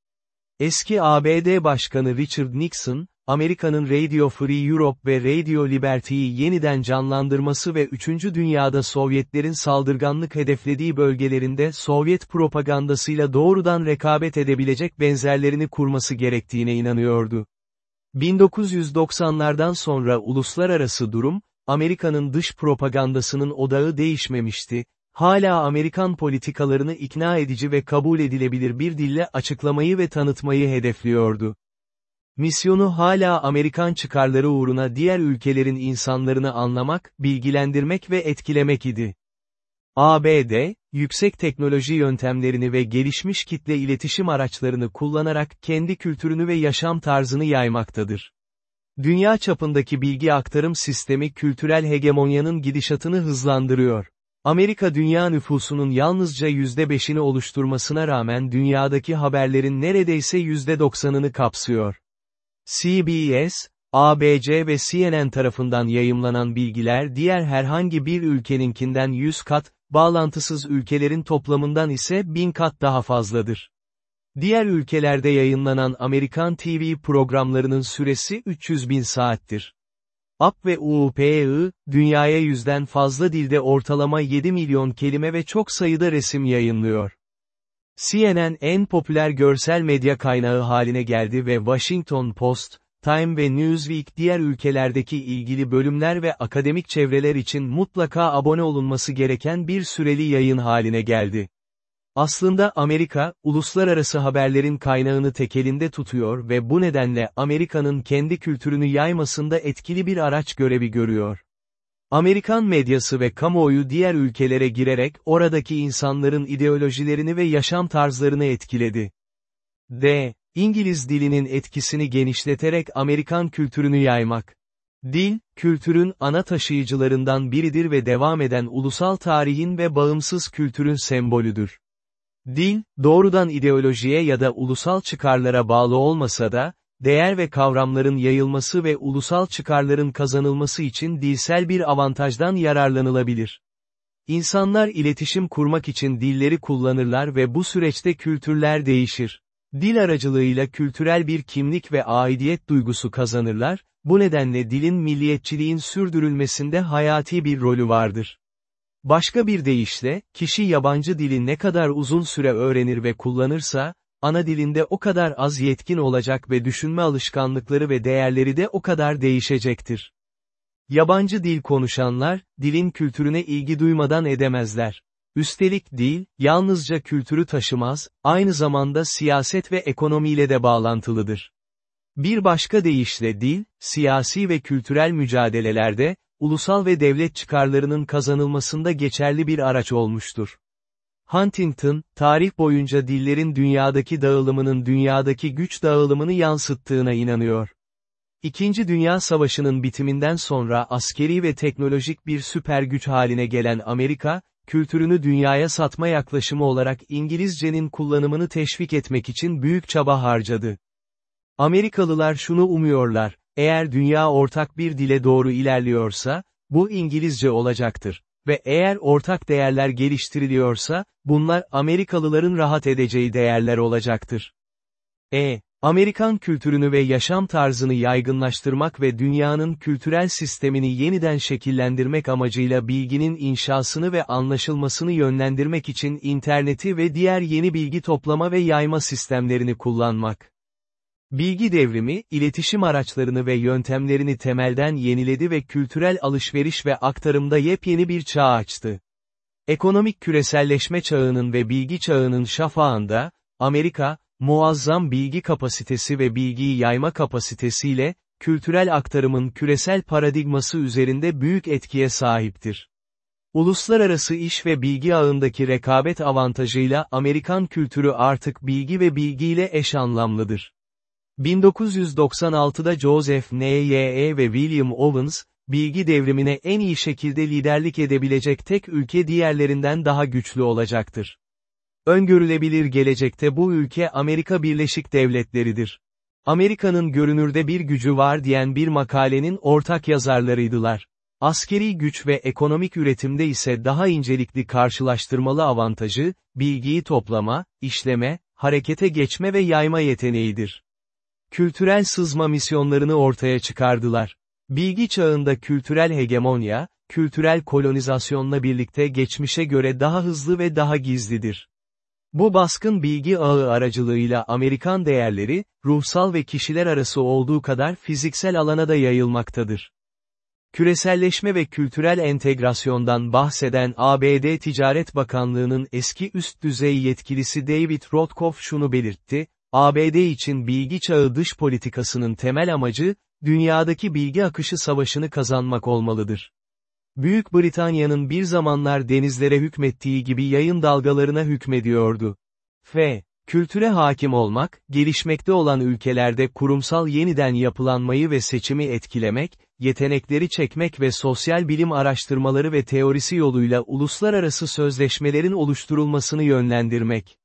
Eski ABD Başkanı Richard Nixon, Amerika'nın Radio Free Europe ve Radio Liberty'yi yeniden canlandırması ve 3. Dünyada Sovyetlerin saldırganlık hedeflediği bölgelerinde Sovyet propagandasıyla doğrudan rekabet edebilecek benzerlerini kurması gerektiğine inanıyordu. 1990'lardan sonra uluslararası durum, Amerika'nın dış propagandasının odağı değişmemişti, hala Amerikan politikalarını ikna edici ve kabul edilebilir bir dille açıklamayı ve tanıtmayı hedefliyordu. Misyonu hala Amerikan çıkarları uğruna diğer ülkelerin insanlarını anlamak, bilgilendirmek ve etkilemek idi. ABD, yüksek teknoloji yöntemlerini ve gelişmiş kitle iletişim araçlarını kullanarak kendi kültürünü ve yaşam tarzını yaymaktadır. Dünya çapındaki bilgi aktarım sistemi kültürel hegemonyanın gidişatını hızlandırıyor. Amerika dünya nüfusunun yalnızca %5'ini oluşturmasına rağmen dünyadaki haberlerin neredeyse %90'ını kapsıyor. CBS, ABC ve CNN tarafından yayımlanan bilgiler diğer herhangi bir ülkeninkinden 100 kat, bağlantısız ülkelerin toplamından ise 1000 kat daha fazladır. Diğer ülkelerde yayınlanan Amerikan TV programlarının süresi 300 bin saattir. AP ve UPI, dünyaya yüzden fazla dilde ortalama 7 milyon kelime ve çok sayıda resim yayınlıyor. CNN en popüler görsel medya kaynağı haline geldi ve Washington Post, Time ve Newsweek diğer ülkelerdeki ilgili bölümler ve akademik çevreler için mutlaka abone olunması gereken bir süreli yayın haline geldi. Aslında Amerika, uluslararası haberlerin kaynağını tekelinde tutuyor ve bu nedenle Amerika'nın kendi kültürünü yaymasında etkili bir araç görevi görüyor. Amerikan medyası ve kamuoyu diğer ülkelere girerek oradaki insanların ideolojilerini ve yaşam tarzlarını etkiledi. D. İngiliz dilinin etkisini genişleterek Amerikan kültürünü yaymak. Dil, kültürün ana taşıyıcılarından biridir ve devam eden ulusal tarihin ve bağımsız kültürün sembolüdür. Dil, doğrudan ideolojiye ya da ulusal çıkarlara bağlı olmasa da, değer ve kavramların yayılması ve ulusal çıkarların kazanılması için dilsel bir avantajdan yararlanılabilir. İnsanlar iletişim kurmak için dilleri kullanırlar ve bu süreçte kültürler değişir. Dil aracılığıyla kültürel bir kimlik ve aidiyet duygusu kazanırlar, bu nedenle dilin milliyetçiliğin sürdürülmesinde hayati bir rolü vardır. Başka bir deyişle, kişi yabancı dili ne kadar uzun süre öğrenir ve kullanırsa, ana dilinde o kadar az yetkin olacak ve düşünme alışkanlıkları ve değerleri de o kadar değişecektir. Yabancı dil konuşanlar, dilin kültürüne ilgi duymadan edemezler. Üstelik dil, yalnızca kültürü taşımaz, aynı zamanda siyaset ve ekonomiyle de bağlantılıdır. Bir başka deyişle dil, siyasi ve kültürel mücadelelerde, ulusal ve devlet çıkarlarının kazanılmasında geçerli bir araç olmuştur. Huntington, tarih boyunca dillerin dünyadaki dağılımının dünyadaki güç dağılımını yansıttığına inanıyor. İkinci Dünya Savaşı'nın bitiminden sonra askeri ve teknolojik bir süper güç haline gelen Amerika, kültürünü dünyaya satma yaklaşımı olarak İngilizcenin kullanımını teşvik etmek için büyük çaba harcadı. Amerikalılar şunu umuyorlar, eğer dünya ortak bir dile doğru ilerliyorsa, bu İngilizce olacaktır. Ve eğer ortak değerler geliştiriliyorsa, bunlar Amerikalıların rahat edeceği değerler olacaktır. E. Amerikan kültürünü ve yaşam tarzını yaygınlaştırmak ve dünyanın kültürel sistemini yeniden şekillendirmek amacıyla bilginin inşasını ve anlaşılmasını yönlendirmek için interneti ve diğer yeni bilgi toplama ve yayma sistemlerini kullanmak. Bilgi devrimi, iletişim araçlarını ve yöntemlerini temelden yeniledi ve kültürel alışveriş ve aktarımda yepyeni bir çağ açtı. Ekonomik küreselleşme çağının ve bilgi çağının şafağında, Amerika, muazzam bilgi kapasitesi ve bilgiyi yayma kapasitesiyle, kültürel aktarımın küresel paradigması üzerinde büyük etkiye sahiptir. Uluslararası iş ve bilgi ağındaki rekabet avantajıyla Amerikan kültürü artık bilgi ve bilgiyle eş anlamlıdır. 1996'da Joseph N.Y.E. ve William Owens, bilgi devrimine en iyi şekilde liderlik edebilecek tek ülke diğerlerinden daha güçlü olacaktır. Öngörülebilir gelecekte bu ülke Amerika Birleşik Devletleri'dir. Amerika'nın görünürde bir gücü var diyen bir makalenin ortak yazarlarıydılar. Askeri güç ve ekonomik üretimde ise daha incelikli karşılaştırmalı avantajı, bilgiyi toplama, işleme, harekete geçme ve yayma yeteneğidir. Kültürel sızma misyonlarını ortaya çıkardılar. Bilgi çağında kültürel hegemonya, kültürel kolonizasyonla birlikte geçmişe göre daha hızlı ve daha gizlidir. Bu baskın bilgi ağı aracılığıyla Amerikan değerleri, ruhsal ve kişiler arası olduğu kadar fiziksel alana da yayılmaktadır. Küreselleşme ve kültürel entegrasyondan bahseden ABD Ticaret Bakanlığı'nın eski üst düzey yetkilisi David Rothkopf şunu belirtti, ABD için bilgi çağı dış politikasının temel amacı, dünyadaki bilgi akışı savaşını kazanmak olmalıdır. Büyük Britanya'nın bir zamanlar denizlere hükmettiği gibi yayın dalgalarına hükmediyordu. F. Kültüre hakim olmak, gelişmekte olan ülkelerde kurumsal yeniden yapılanmayı ve seçimi etkilemek, yetenekleri çekmek ve sosyal bilim araştırmaları ve teorisi yoluyla uluslararası sözleşmelerin oluşturulmasını yönlendirmek.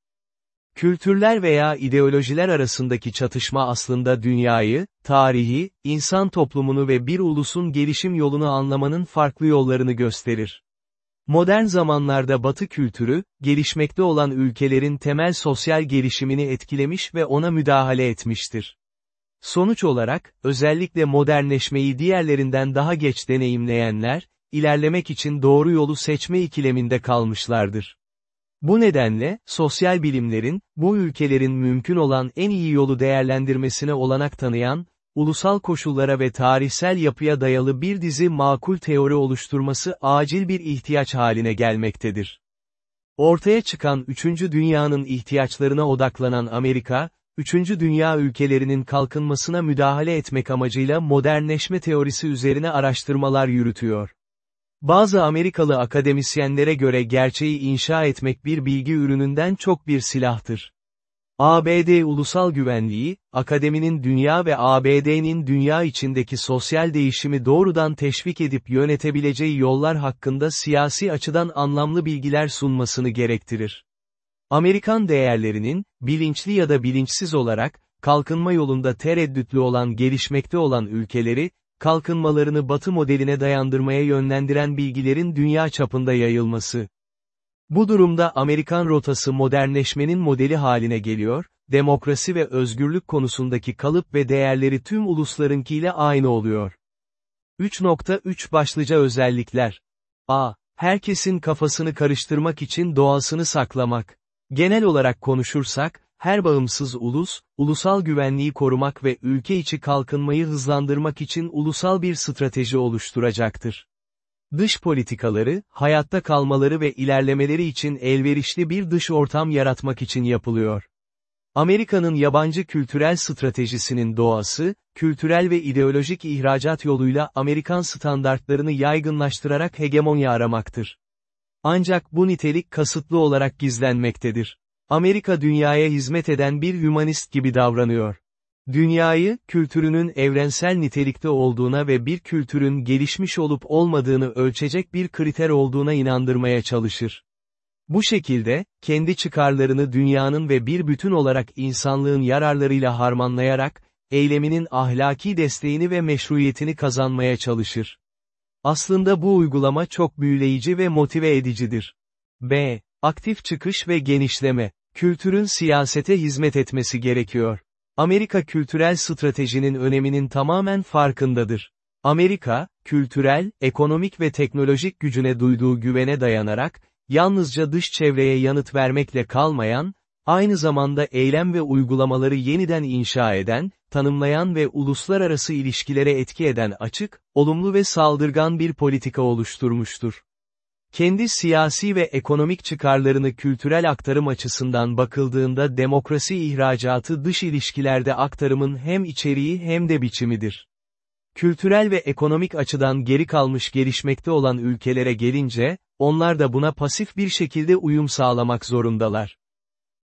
Kültürler veya ideolojiler arasındaki çatışma aslında dünyayı, tarihi, insan toplumunu ve bir ulusun gelişim yolunu anlamanın farklı yollarını gösterir. Modern zamanlarda Batı kültürü, gelişmekte olan ülkelerin temel sosyal gelişimini etkilemiş ve ona müdahale etmiştir. Sonuç olarak, özellikle modernleşmeyi diğerlerinden daha geç deneyimleyenler, ilerlemek için doğru yolu seçme ikileminde kalmışlardır. Bu nedenle, sosyal bilimlerin, bu ülkelerin mümkün olan en iyi yolu değerlendirmesine olanak tanıyan, ulusal koşullara ve tarihsel yapıya dayalı bir dizi makul teori oluşturması acil bir ihtiyaç haline gelmektedir. Ortaya çıkan 3. Dünyanın ihtiyaçlarına odaklanan Amerika, 3. Dünya ülkelerinin kalkınmasına müdahale etmek amacıyla modernleşme teorisi üzerine araştırmalar yürütüyor. Bazı Amerikalı akademisyenlere göre gerçeği inşa etmek bir bilgi ürününden çok bir silahtır. ABD Ulusal Güvenliği, akademinin dünya ve ABD'nin dünya içindeki sosyal değişimi doğrudan teşvik edip yönetebileceği yollar hakkında siyasi açıdan anlamlı bilgiler sunmasını gerektirir. Amerikan değerlerinin, bilinçli ya da bilinçsiz olarak, kalkınma yolunda tereddütlü olan gelişmekte olan ülkeleri, kalkınmalarını batı modeline dayandırmaya yönlendiren bilgilerin dünya çapında yayılması. Bu durumda Amerikan rotası modernleşmenin modeli haline geliyor, demokrasi ve özgürlük konusundaki kalıp ve değerleri tüm uluslarınkiyle aynı oluyor. 3.3 Başlıca özellikler A. Herkesin kafasını karıştırmak için doğasını saklamak. Genel olarak konuşursak, her bağımsız ulus, ulusal güvenliği korumak ve ülke içi kalkınmayı hızlandırmak için ulusal bir strateji oluşturacaktır. Dış politikaları, hayatta kalmaları ve ilerlemeleri için elverişli bir dış ortam yaratmak için yapılıyor. Amerika'nın yabancı kültürel stratejisinin doğası, kültürel ve ideolojik ihracat yoluyla Amerikan standartlarını yaygınlaştırarak hegemonya aramaktır. Ancak bu nitelik kasıtlı olarak gizlenmektedir. Amerika dünyaya hizmet eden bir hümanist gibi davranıyor. Dünyayı, kültürünün evrensel nitelikte olduğuna ve bir kültürün gelişmiş olup olmadığını ölçecek bir kriter olduğuna inandırmaya çalışır. Bu şekilde, kendi çıkarlarını dünyanın ve bir bütün olarak insanlığın yararlarıyla harmanlayarak, eyleminin ahlaki desteğini ve meşruiyetini kazanmaya çalışır. Aslında bu uygulama çok büyüleyici ve motive edicidir. B. Aktif çıkış ve genişleme. Kültürün siyasete hizmet etmesi gerekiyor. Amerika kültürel stratejinin öneminin tamamen farkındadır. Amerika, kültürel, ekonomik ve teknolojik gücüne duyduğu güvene dayanarak, yalnızca dış çevreye yanıt vermekle kalmayan, aynı zamanda eylem ve uygulamaları yeniden inşa eden, tanımlayan ve uluslararası ilişkilere etki eden açık, olumlu ve saldırgan bir politika oluşturmuştur. Kendi siyasi ve ekonomik çıkarlarını kültürel aktarım açısından bakıldığında demokrasi ihracatı dış ilişkilerde aktarımın hem içeriği hem de biçimidir. Kültürel ve ekonomik açıdan geri kalmış gelişmekte olan ülkelere gelince, onlar da buna pasif bir şekilde uyum sağlamak zorundalar.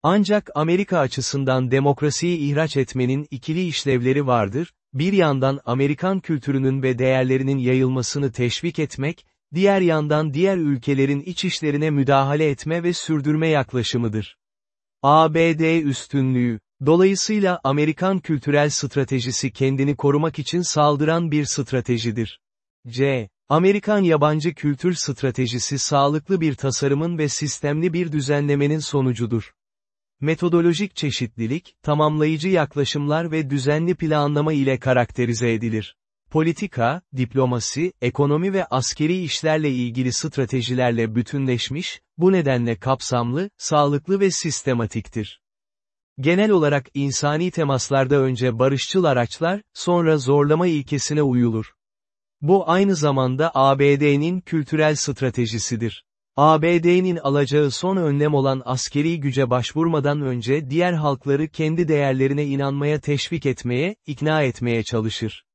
Ancak Amerika açısından demokrasiyi ihraç etmenin ikili işlevleri vardır, bir yandan Amerikan kültürünün ve değerlerinin yayılmasını teşvik etmek, diğer yandan diğer ülkelerin iç işlerine müdahale etme ve sürdürme yaklaşımıdır. ABD üstünlüğü, dolayısıyla Amerikan kültürel stratejisi kendini korumak için saldıran bir stratejidir. C. Amerikan yabancı kültür stratejisi sağlıklı bir tasarımın ve sistemli bir düzenlemenin sonucudur. Metodolojik çeşitlilik, tamamlayıcı yaklaşımlar ve düzenli planlama ile karakterize edilir. Politika, diplomasi, ekonomi ve askeri işlerle ilgili stratejilerle bütünleşmiş, bu nedenle kapsamlı, sağlıklı ve sistematiktir. Genel olarak insani temaslarda önce barışçıl araçlar, sonra zorlama ilkesine uyulur. Bu aynı zamanda ABD'nin kültürel stratejisidir. ABD'nin alacağı son önlem olan askeri güce başvurmadan önce diğer halkları kendi değerlerine inanmaya teşvik etmeye, ikna etmeye çalışır.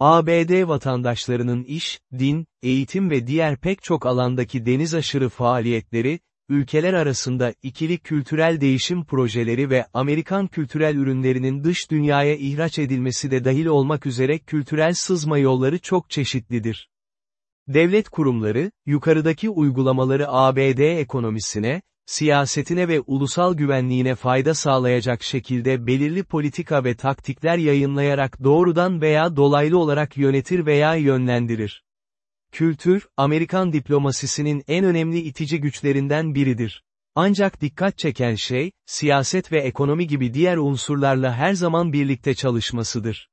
ABD vatandaşlarının iş, din, eğitim ve diğer pek çok alandaki deniz aşırı faaliyetleri, ülkeler arasında ikili kültürel değişim projeleri ve Amerikan kültürel ürünlerinin dış dünyaya ihraç edilmesi de dahil olmak üzere kültürel sızma yolları çok çeşitlidir. Devlet kurumları, yukarıdaki uygulamaları ABD ekonomisine, siyasetine ve ulusal güvenliğine fayda sağlayacak şekilde belirli politika ve taktikler yayınlayarak doğrudan veya dolaylı olarak yönetir veya yönlendirir. Kültür, Amerikan diplomasisinin en önemli itici güçlerinden biridir. Ancak dikkat çeken şey, siyaset ve ekonomi gibi diğer unsurlarla her zaman birlikte çalışmasıdır.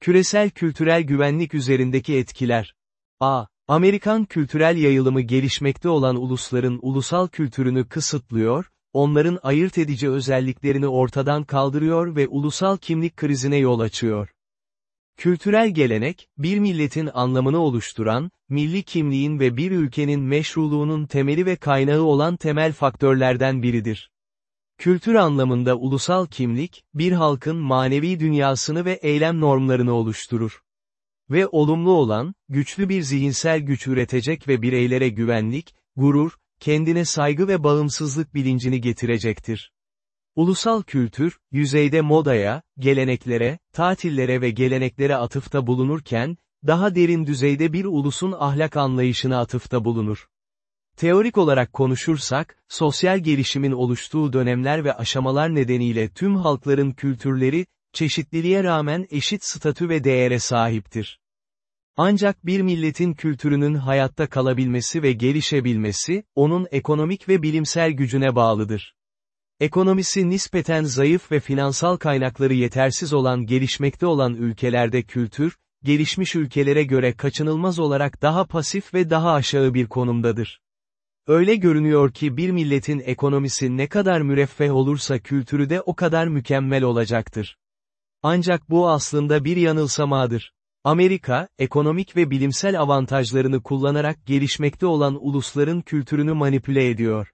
Küresel kültürel güvenlik üzerindeki etkiler. A. Amerikan kültürel yayılımı gelişmekte olan ulusların ulusal kültürünü kısıtlıyor, onların ayırt edici özelliklerini ortadan kaldırıyor ve ulusal kimlik krizine yol açıyor. Kültürel gelenek, bir milletin anlamını oluşturan, milli kimliğin ve bir ülkenin meşruluğunun temeli ve kaynağı olan temel faktörlerden biridir. Kültür anlamında ulusal kimlik, bir halkın manevi dünyasını ve eylem normlarını oluşturur. Ve olumlu olan, güçlü bir zihinsel güç üretecek ve bireylere güvenlik, gurur, kendine saygı ve bağımsızlık bilincini getirecektir. Ulusal kültür, yüzeyde modaya, geleneklere, tatillere ve geleneklere atıfta bulunurken, daha derin düzeyde bir ulusun ahlak anlayışına atıfta bulunur. Teorik olarak konuşursak, sosyal gelişimin oluştuğu dönemler ve aşamalar nedeniyle tüm halkların kültürleri, çeşitliliğe rağmen eşit statü ve değere sahiptir. Ancak bir milletin kültürünün hayatta kalabilmesi ve gelişebilmesi, onun ekonomik ve bilimsel gücüne bağlıdır. Ekonomisi nispeten zayıf ve finansal kaynakları yetersiz olan gelişmekte olan ülkelerde kültür, gelişmiş ülkelere göre kaçınılmaz olarak daha pasif ve daha aşağı bir konumdadır. Öyle görünüyor ki bir milletin ekonomisi ne kadar müreffeh olursa kültürü de o kadar mükemmel olacaktır. Ancak bu aslında bir yanılsamadır. Amerika, ekonomik ve bilimsel avantajlarını kullanarak gelişmekte olan ulusların kültürünü manipüle ediyor.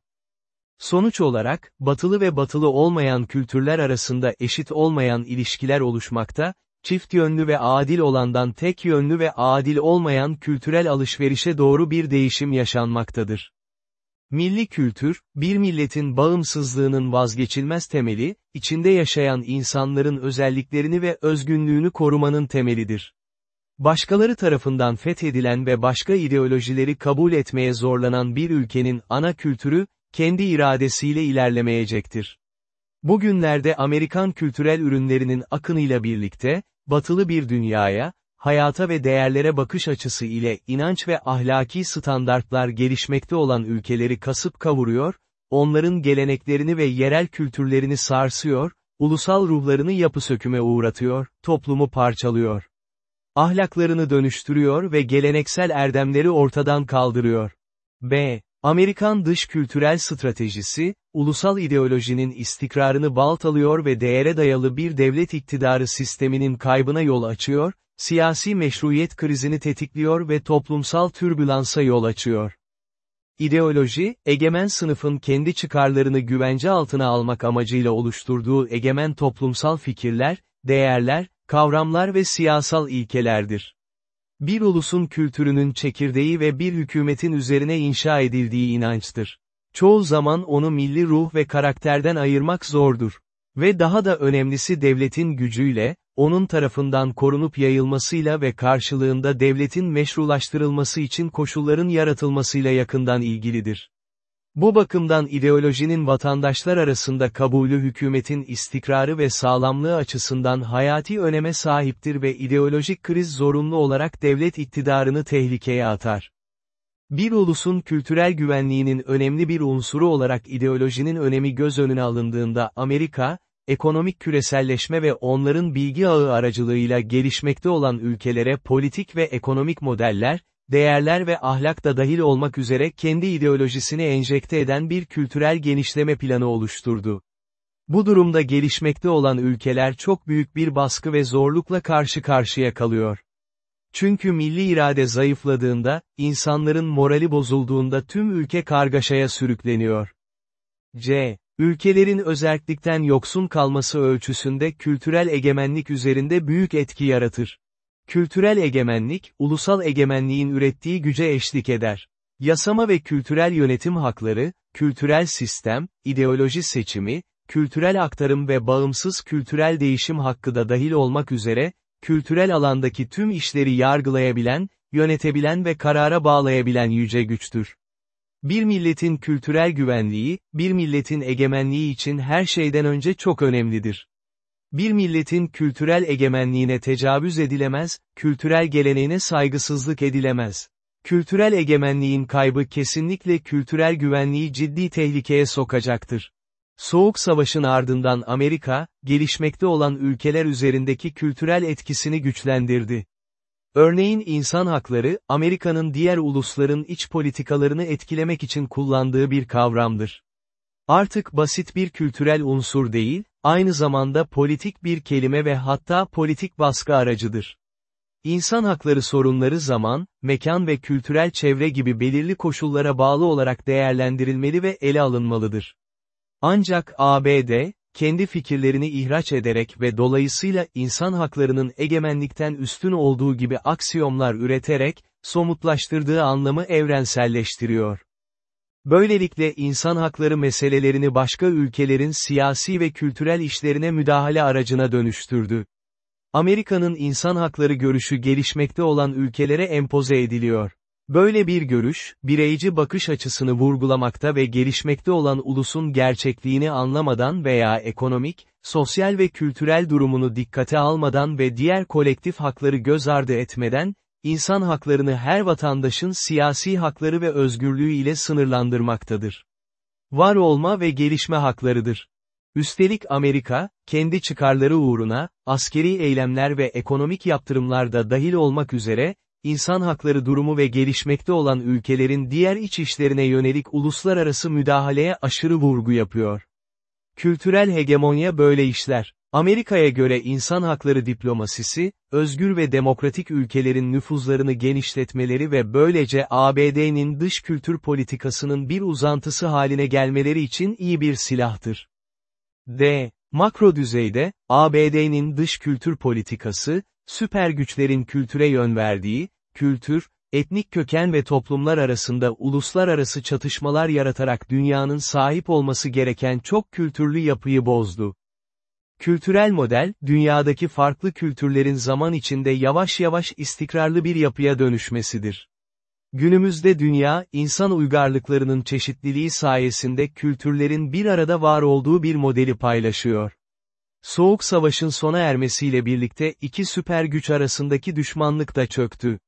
Sonuç olarak, batılı ve batılı olmayan kültürler arasında eşit olmayan ilişkiler oluşmakta, çift yönlü ve adil olandan tek yönlü ve adil olmayan kültürel alışverişe doğru bir değişim yaşanmaktadır. Milli kültür, bir milletin bağımsızlığının vazgeçilmez temeli, içinde yaşayan insanların özelliklerini ve özgünlüğünü korumanın temelidir. Başkaları tarafından fethedilen ve başka ideolojileri kabul etmeye zorlanan bir ülkenin ana kültürü, kendi iradesiyle ilerlemeyecektir. Bugünlerde Amerikan kültürel ürünlerinin akınıyla birlikte, batılı bir dünyaya, hayata ve değerlere bakış açısı ile inanç ve ahlaki standartlar gelişmekte olan ülkeleri kasıp kavuruyor, onların geleneklerini ve yerel kültürlerini sarsıyor, ulusal ruhlarını yapı söküme uğratıyor, toplumu parçalıyor. Ahlaklarını dönüştürüyor ve geleneksel erdemleri ortadan kaldırıyor. B. Amerikan dış kültürel stratejisi, ulusal ideolojinin istikrarını baltalıyor ve değere dayalı bir devlet iktidarı sisteminin kaybına yol açıyor, siyasi meşruiyet krizini tetikliyor ve toplumsal türbülansa yol açıyor. İdeoloji, egemen sınıfın kendi çıkarlarını güvence altına almak amacıyla oluşturduğu egemen toplumsal fikirler, değerler, kavramlar ve siyasal ilkelerdir. Bir ulusun kültürünün çekirdeği ve bir hükümetin üzerine inşa edildiği inançtır. Çoğu zaman onu milli ruh ve karakterden ayırmak zordur. Ve daha da önemlisi devletin gücüyle, onun tarafından korunup yayılmasıyla ve karşılığında devletin meşrulaştırılması için koşulların yaratılmasıyla yakından ilgilidir. Bu bakımdan ideolojinin vatandaşlar arasında kabulü hükümetin istikrarı ve sağlamlığı açısından hayati öneme sahiptir ve ideolojik kriz zorunlu olarak devlet iktidarını tehlikeye atar. Bir ulusun kültürel güvenliğinin önemli bir unsuru olarak ideolojinin önemi göz önüne alındığında Amerika, ekonomik küreselleşme ve onların bilgi ağı aracılığıyla gelişmekte olan ülkelere politik ve ekonomik modeller, değerler ve ahlak da dahil olmak üzere kendi ideolojisini enjekte eden bir kültürel genişleme planı oluşturdu. Bu durumda gelişmekte olan ülkeler çok büyük bir baskı ve zorlukla karşı karşıya kalıyor. Çünkü milli irade zayıfladığında, insanların morali bozulduğunda tüm ülke kargaşaya sürükleniyor. C. Ülkelerin özellikten yoksun kalması ölçüsünde kültürel egemenlik üzerinde büyük etki yaratır. Kültürel egemenlik, ulusal egemenliğin ürettiği güce eşlik eder. Yasama ve kültürel yönetim hakları, kültürel sistem, ideoloji seçimi, kültürel aktarım ve bağımsız kültürel değişim hakkı da dahil olmak üzere, kültürel alandaki tüm işleri yargılayabilen, yönetebilen ve karara bağlayabilen yüce güçtür. Bir milletin kültürel güvenliği, bir milletin egemenliği için her şeyden önce çok önemlidir. Bir milletin kültürel egemenliğine tecavüz edilemez, kültürel geleneğine saygısızlık edilemez. Kültürel egemenliğin kaybı kesinlikle kültürel güvenliği ciddi tehlikeye sokacaktır. Soğuk Savaş'ın ardından Amerika, gelişmekte olan ülkeler üzerindeki kültürel etkisini güçlendirdi. Örneğin insan hakları, Amerika'nın diğer ulusların iç politikalarını etkilemek için kullandığı bir kavramdır. Artık basit bir kültürel unsur değil, aynı zamanda politik bir kelime ve hatta politik baskı aracıdır. İnsan hakları sorunları zaman, mekan ve kültürel çevre gibi belirli koşullara bağlı olarak değerlendirilmeli ve ele alınmalıdır. Ancak ABD, kendi fikirlerini ihraç ederek ve dolayısıyla insan haklarının egemenlikten üstün olduğu gibi aksiyomlar üreterek, somutlaştırdığı anlamı evrenselleştiriyor. Böylelikle insan hakları meselelerini başka ülkelerin siyasi ve kültürel işlerine müdahale aracına dönüştürdü. Amerika'nın insan hakları görüşü gelişmekte olan ülkelere empoze ediliyor. Böyle bir görüş, bireyci bakış açısını vurgulamakta ve gelişmekte olan ulusun gerçekliğini anlamadan veya ekonomik, sosyal ve kültürel durumunu dikkate almadan ve diğer kolektif hakları göz ardı etmeden, insan haklarını her vatandaşın siyasi hakları ve özgürlüğü ile sınırlandırmaktadır. Var olma ve gelişme haklarıdır. Üstelik Amerika, kendi çıkarları uğruna, askeri eylemler ve ekonomik yaptırımlarda dahil olmak üzere, insan hakları durumu ve gelişmekte olan ülkelerin diğer iç işlerine yönelik uluslararası müdahaleye aşırı vurgu yapıyor. Kültürel hegemonya böyle işler. Amerika'ya göre insan hakları diplomasisi, özgür ve demokratik ülkelerin nüfuzlarını genişletmeleri ve böylece ABD'nin dış kültür politikasının bir uzantısı haline gelmeleri için iyi bir silahtır. D. Makro düzeyde, ABD'nin dış kültür politikası, süper güçlerin kültüre yön verdiği, kültür, etnik köken ve toplumlar arasında uluslararası çatışmalar yaratarak dünyanın sahip olması gereken çok kültürlü yapıyı bozdu. Kültürel model, dünyadaki farklı kültürlerin zaman içinde yavaş yavaş istikrarlı bir yapıya dönüşmesidir. Günümüzde dünya, insan uygarlıklarının çeşitliliği sayesinde kültürlerin bir arada var olduğu bir modeli paylaşıyor. Soğuk Savaş'ın sona ermesiyle birlikte iki süper güç arasındaki düşmanlık da çöktü.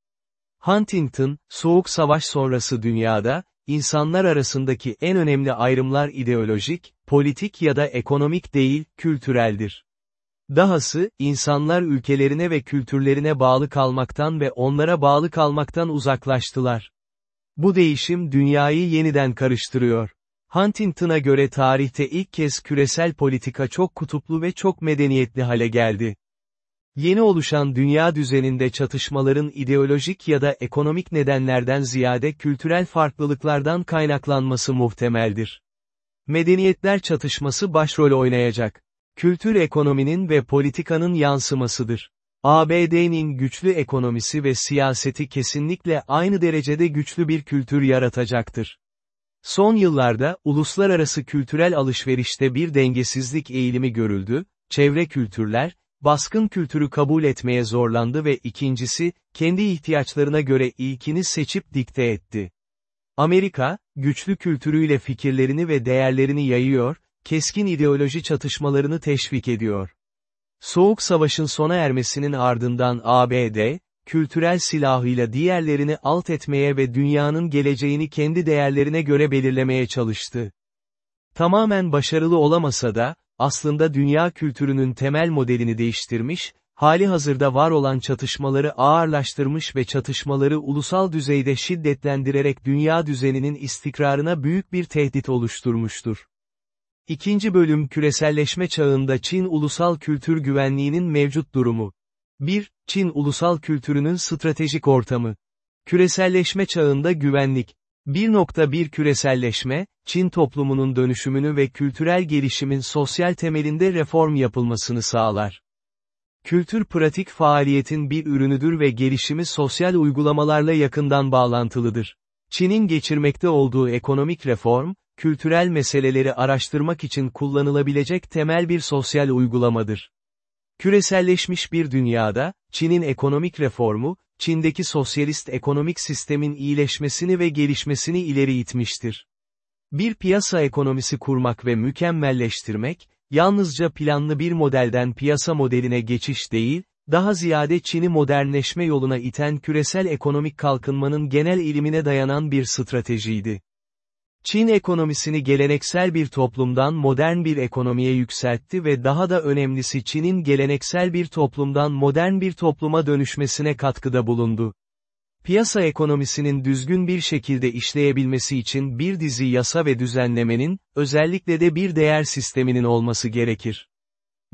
Huntington, Soğuk Savaş sonrası dünyada, insanlar arasındaki en önemli ayrımlar ideolojik, politik ya da ekonomik değil, kültüreldir. Dahası, insanlar ülkelerine ve kültürlerine bağlı kalmaktan ve onlara bağlı kalmaktan uzaklaştılar. Bu değişim dünyayı yeniden karıştırıyor. Huntington'a göre tarihte ilk kez küresel politika çok kutuplu ve çok medeniyetli hale geldi. Yeni oluşan dünya düzeninde çatışmaların ideolojik ya da ekonomik nedenlerden ziyade kültürel farklılıklardan kaynaklanması muhtemeldir. Medeniyetler çatışması başrol oynayacak. Kültür ekonominin ve politikanın yansımasıdır. ABD'nin güçlü ekonomisi ve siyaseti kesinlikle aynı derecede güçlü bir kültür yaratacaktır. Son yıllarda, uluslararası kültürel alışverişte bir dengesizlik eğilimi görüldü, çevre kültürler, baskın kültürü kabul etmeye zorlandı ve ikincisi, kendi ihtiyaçlarına göre ilkini seçip dikte etti. Amerika, güçlü kültürüyle fikirlerini ve değerlerini yayıyor, keskin ideoloji çatışmalarını teşvik ediyor. Soğuk Savaş'ın sona ermesinin ardından ABD, kültürel silahıyla diğerlerini alt etmeye ve dünyanın geleceğini kendi değerlerine göre belirlemeye çalıştı. Tamamen başarılı olamasa da, aslında dünya kültürünün temel modelini değiştirmiş, hali hazırda var olan çatışmaları ağırlaştırmış ve çatışmaları ulusal düzeyde şiddetlendirerek dünya düzeninin istikrarına büyük bir tehdit oluşturmuştur. İkinci bölüm küreselleşme çağında Çin ulusal kültür güvenliğinin mevcut durumu. 1. Çin ulusal kültürünün stratejik ortamı. Küreselleşme çağında güvenlik. 1.1 Küreselleşme, Çin toplumunun dönüşümünü ve kültürel gelişimin sosyal temelinde reform yapılmasını sağlar. Kültür pratik faaliyetin bir ürünüdür ve gelişimi sosyal uygulamalarla yakından bağlantılıdır. Çin'in geçirmekte olduğu ekonomik reform, kültürel meseleleri araştırmak için kullanılabilecek temel bir sosyal uygulamadır. Küreselleşmiş bir dünyada, Çin'in ekonomik reformu, Çin'deki sosyalist ekonomik sistemin iyileşmesini ve gelişmesini ileri itmiştir. Bir piyasa ekonomisi kurmak ve mükemmelleştirmek, yalnızca planlı bir modelden piyasa modeline geçiş değil, daha ziyade Çin'i modernleşme yoluna iten küresel ekonomik kalkınmanın genel ilimine dayanan bir stratejiydi. Çin ekonomisini geleneksel bir toplumdan modern bir ekonomiye yükseltti ve daha da önemlisi Çin'in geleneksel bir toplumdan modern bir topluma dönüşmesine katkıda bulundu. Piyasa ekonomisinin düzgün bir şekilde işleyebilmesi için bir dizi yasa ve düzenlemenin, özellikle de bir değer sisteminin olması gerekir.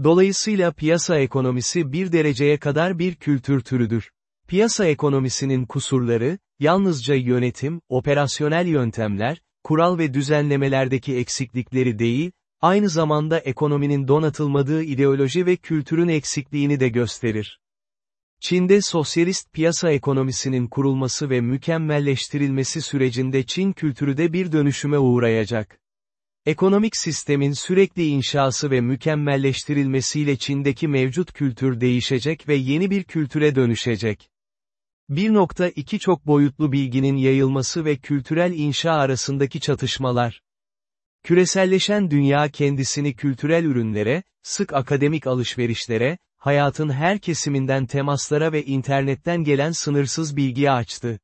Dolayısıyla piyasa ekonomisi bir dereceye kadar bir kültür türüdür. Piyasa ekonomisinin kusurları, yalnızca yönetim, operasyonel yöntemler, kural ve düzenlemelerdeki eksiklikleri değil, aynı zamanda ekonominin donatılmadığı ideoloji ve kültürün eksikliğini de gösterir. Çin'de sosyalist piyasa ekonomisinin kurulması ve mükemmelleştirilmesi sürecinde Çin kültürü de bir dönüşüme uğrayacak. Ekonomik sistemin sürekli inşası ve mükemmelleştirilmesiyle Çin'deki mevcut kültür değişecek ve yeni bir kültüre dönüşecek. 1.2 Çok boyutlu bilginin yayılması ve kültürel inşa arasındaki çatışmalar. Küreselleşen dünya kendisini kültürel ürünlere, sık akademik alışverişlere, hayatın her kesiminden temaslara ve internetten gelen sınırsız bilgiye açtı.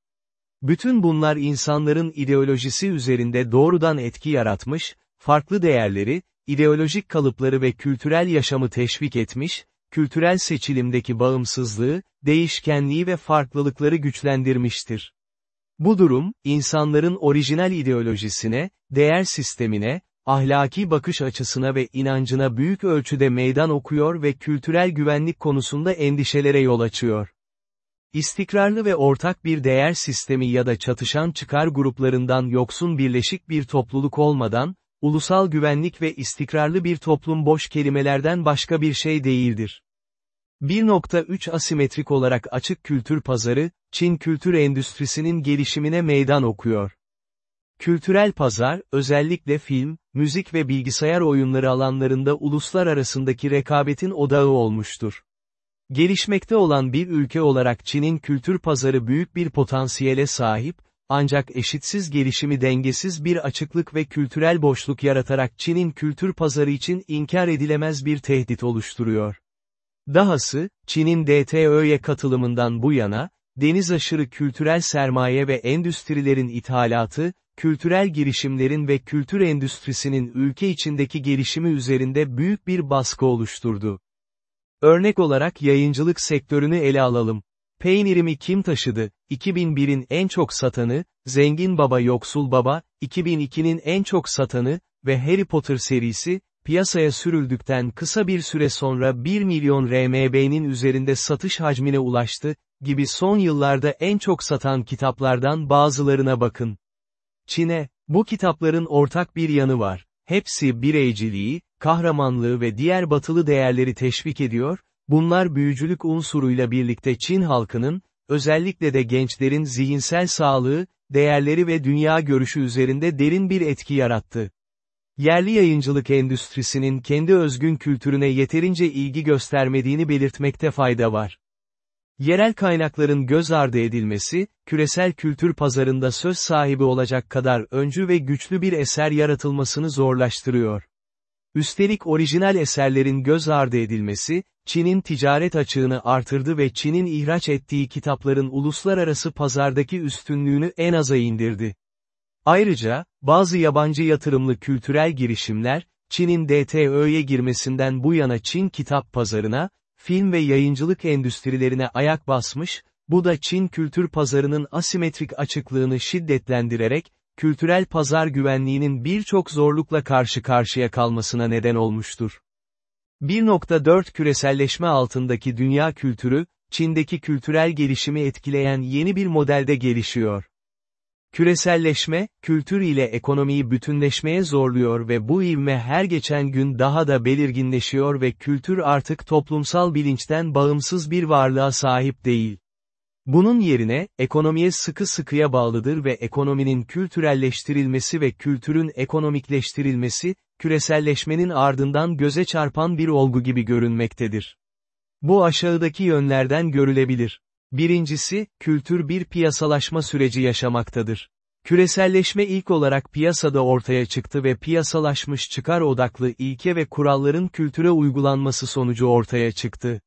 Bütün bunlar insanların ideolojisi üzerinde doğrudan etki yaratmış, farklı değerleri, ideolojik kalıpları ve kültürel yaşamı teşvik etmiş, kültürel seçilimdeki bağımsızlığı, değişkenliği ve farklılıkları güçlendirmiştir. Bu durum, insanların orijinal ideolojisine, değer sistemine, ahlaki bakış açısına ve inancına büyük ölçüde meydan okuyor ve kültürel güvenlik konusunda endişelere yol açıyor. İstikrarlı ve ortak bir değer sistemi ya da çatışan çıkar gruplarından yoksun birleşik bir topluluk olmadan, ulusal güvenlik ve istikrarlı bir toplum boş kelimelerden başka bir şey değildir. 1.3 Asimetrik olarak açık kültür pazarı, Çin kültür endüstrisinin gelişimine meydan okuyor. Kültürel pazar, özellikle film, müzik ve bilgisayar oyunları alanlarında uluslar arasındaki rekabetin odağı olmuştur. Gelişmekte olan bir ülke olarak Çin'in kültür pazarı büyük bir potansiyele sahip, ancak eşitsiz gelişimi dengesiz bir açıklık ve kültürel boşluk yaratarak Çin'in kültür pazarı için inkar edilemez bir tehdit oluşturuyor. Dahası, Çin'in DTÖ'ye katılımından bu yana, deniz aşırı kültürel sermaye ve endüstrilerin ithalatı, kültürel girişimlerin ve kültür endüstrisinin ülke içindeki gelişimi üzerinde büyük bir baskı oluşturdu. Örnek olarak yayıncılık sektörünü ele alalım. Peynirimi kim taşıdı? 2001'in en çok satanı, Zengin Baba Yoksul Baba, 2002'nin en çok satanı ve Harry Potter serisi, piyasaya sürüldükten kısa bir süre sonra 1 milyon RMB'nin üzerinde satış hacmine ulaştı, gibi son yıllarda en çok satan kitaplardan bazılarına bakın. Çin'e, bu kitapların ortak bir yanı var. Hepsi bireyciliği, kahramanlığı ve diğer batılı değerleri teşvik ediyor, bunlar büyücülük unsuruyla birlikte Çin halkının, özellikle de gençlerin zihinsel sağlığı, değerleri ve dünya görüşü üzerinde derin bir etki yarattı. Yerli yayıncılık endüstrisinin kendi özgün kültürüne yeterince ilgi göstermediğini belirtmekte fayda var. Yerel kaynakların göz ardı edilmesi, küresel kültür pazarında söz sahibi olacak kadar öncü ve güçlü bir eser yaratılmasını zorlaştırıyor. Üstelik orijinal eserlerin göz ardı edilmesi, Çin'in ticaret açığını artırdı ve Çin'in ihraç ettiği kitapların uluslararası pazardaki üstünlüğünü en aza indirdi. Ayrıca, bazı yabancı yatırımlı kültürel girişimler, Çin'in DTÖ'ye girmesinden bu yana Çin kitap pazarına, film ve yayıncılık endüstrilerine ayak basmış, bu da Çin kültür pazarının asimetrik açıklığını şiddetlendirerek, kültürel pazar güvenliğinin birçok zorlukla karşı karşıya kalmasına neden olmuştur. 1.4 küreselleşme altındaki dünya kültürü, Çin'deki kültürel gelişimi etkileyen yeni bir modelde gelişiyor. Küreselleşme, kültür ile ekonomiyi bütünleşmeye zorluyor ve bu ivme her geçen gün daha da belirginleşiyor ve kültür artık toplumsal bilinçten bağımsız bir varlığa sahip değil. Bunun yerine, ekonomiye sıkı sıkıya bağlıdır ve ekonominin kültürelleştirilmesi ve kültürün ekonomikleştirilmesi, küreselleşmenin ardından göze çarpan bir olgu gibi görünmektedir. Bu aşağıdaki yönlerden görülebilir. Birincisi, kültür bir piyasalaşma süreci yaşamaktadır. Küreselleşme ilk olarak piyasada ortaya çıktı ve piyasalaşmış çıkar odaklı ilke ve kuralların kültüre uygulanması sonucu ortaya çıktı.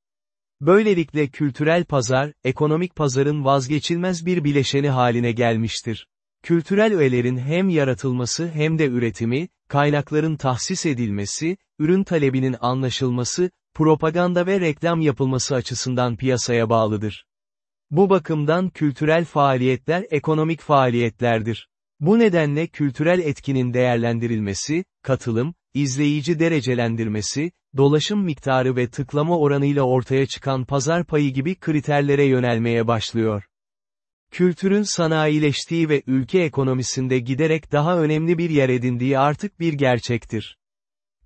Böylelikle kültürel pazar, ekonomik pazarın vazgeçilmez bir bileşeni haline gelmiştir. Kültürel öğelerin hem yaratılması hem de üretimi, kaynakların tahsis edilmesi, ürün talebinin anlaşılması, propaganda ve reklam yapılması açısından piyasaya bağlıdır. Bu bakımdan kültürel faaliyetler ekonomik faaliyetlerdir. Bu nedenle kültürel etkinin değerlendirilmesi, katılım, izleyici derecelendirmesi, dolaşım miktarı ve tıklama oranıyla ortaya çıkan pazar payı gibi kriterlere yönelmeye başlıyor. Kültürün sanayileştiği ve ülke ekonomisinde giderek daha önemli bir yer edindiği artık bir gerçektir.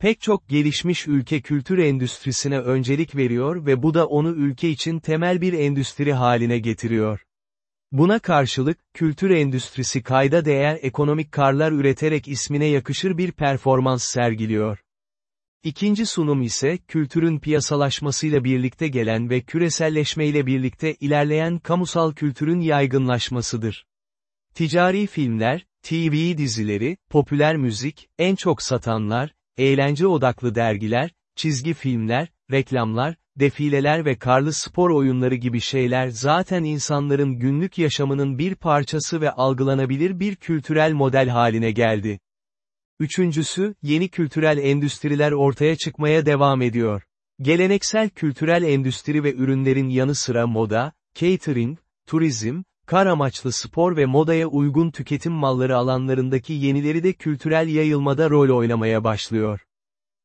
Pek çok gelişmiş ülke kültür endüstrisine öncelik veriyor ve bu da onu ülke için temel bir endüstri haline getiriyor. Buna karşılık, kültür endüstrisi kayda değer ekonomik karlar üreterek ismine yakışır bir performans sergiliyor. İkinci sunum ise, kültürün piyasalaşmasıyla birlikte gelen ve küreselleşmeyle birlikte ilerleyen kamusal kültürün yaygınlaşmasıdır. Ticari filmler, TV dizileri, popüler müzik, en çok satanlar, eğlence odaklı dergiler, çizgi filmler, reklamlar, defileler ve karlı spor oyunları gibi şeyler zaten insanların günlük yaşamının bir parçası ve algılanabilir bir kültürel model haline geldi. Üçüncüsü, yeni kültürel endüstriler ortaya çıkmaya devam ediyor. Geleneksel kültürel endüstri ve ürünlerin yanı sıra moda, catering, turizm, kar amaçlı spor ve modaya uygun tüketim malları alanlarındaki yenileri de kültürel yayılmada rol oynamaya başlıyor.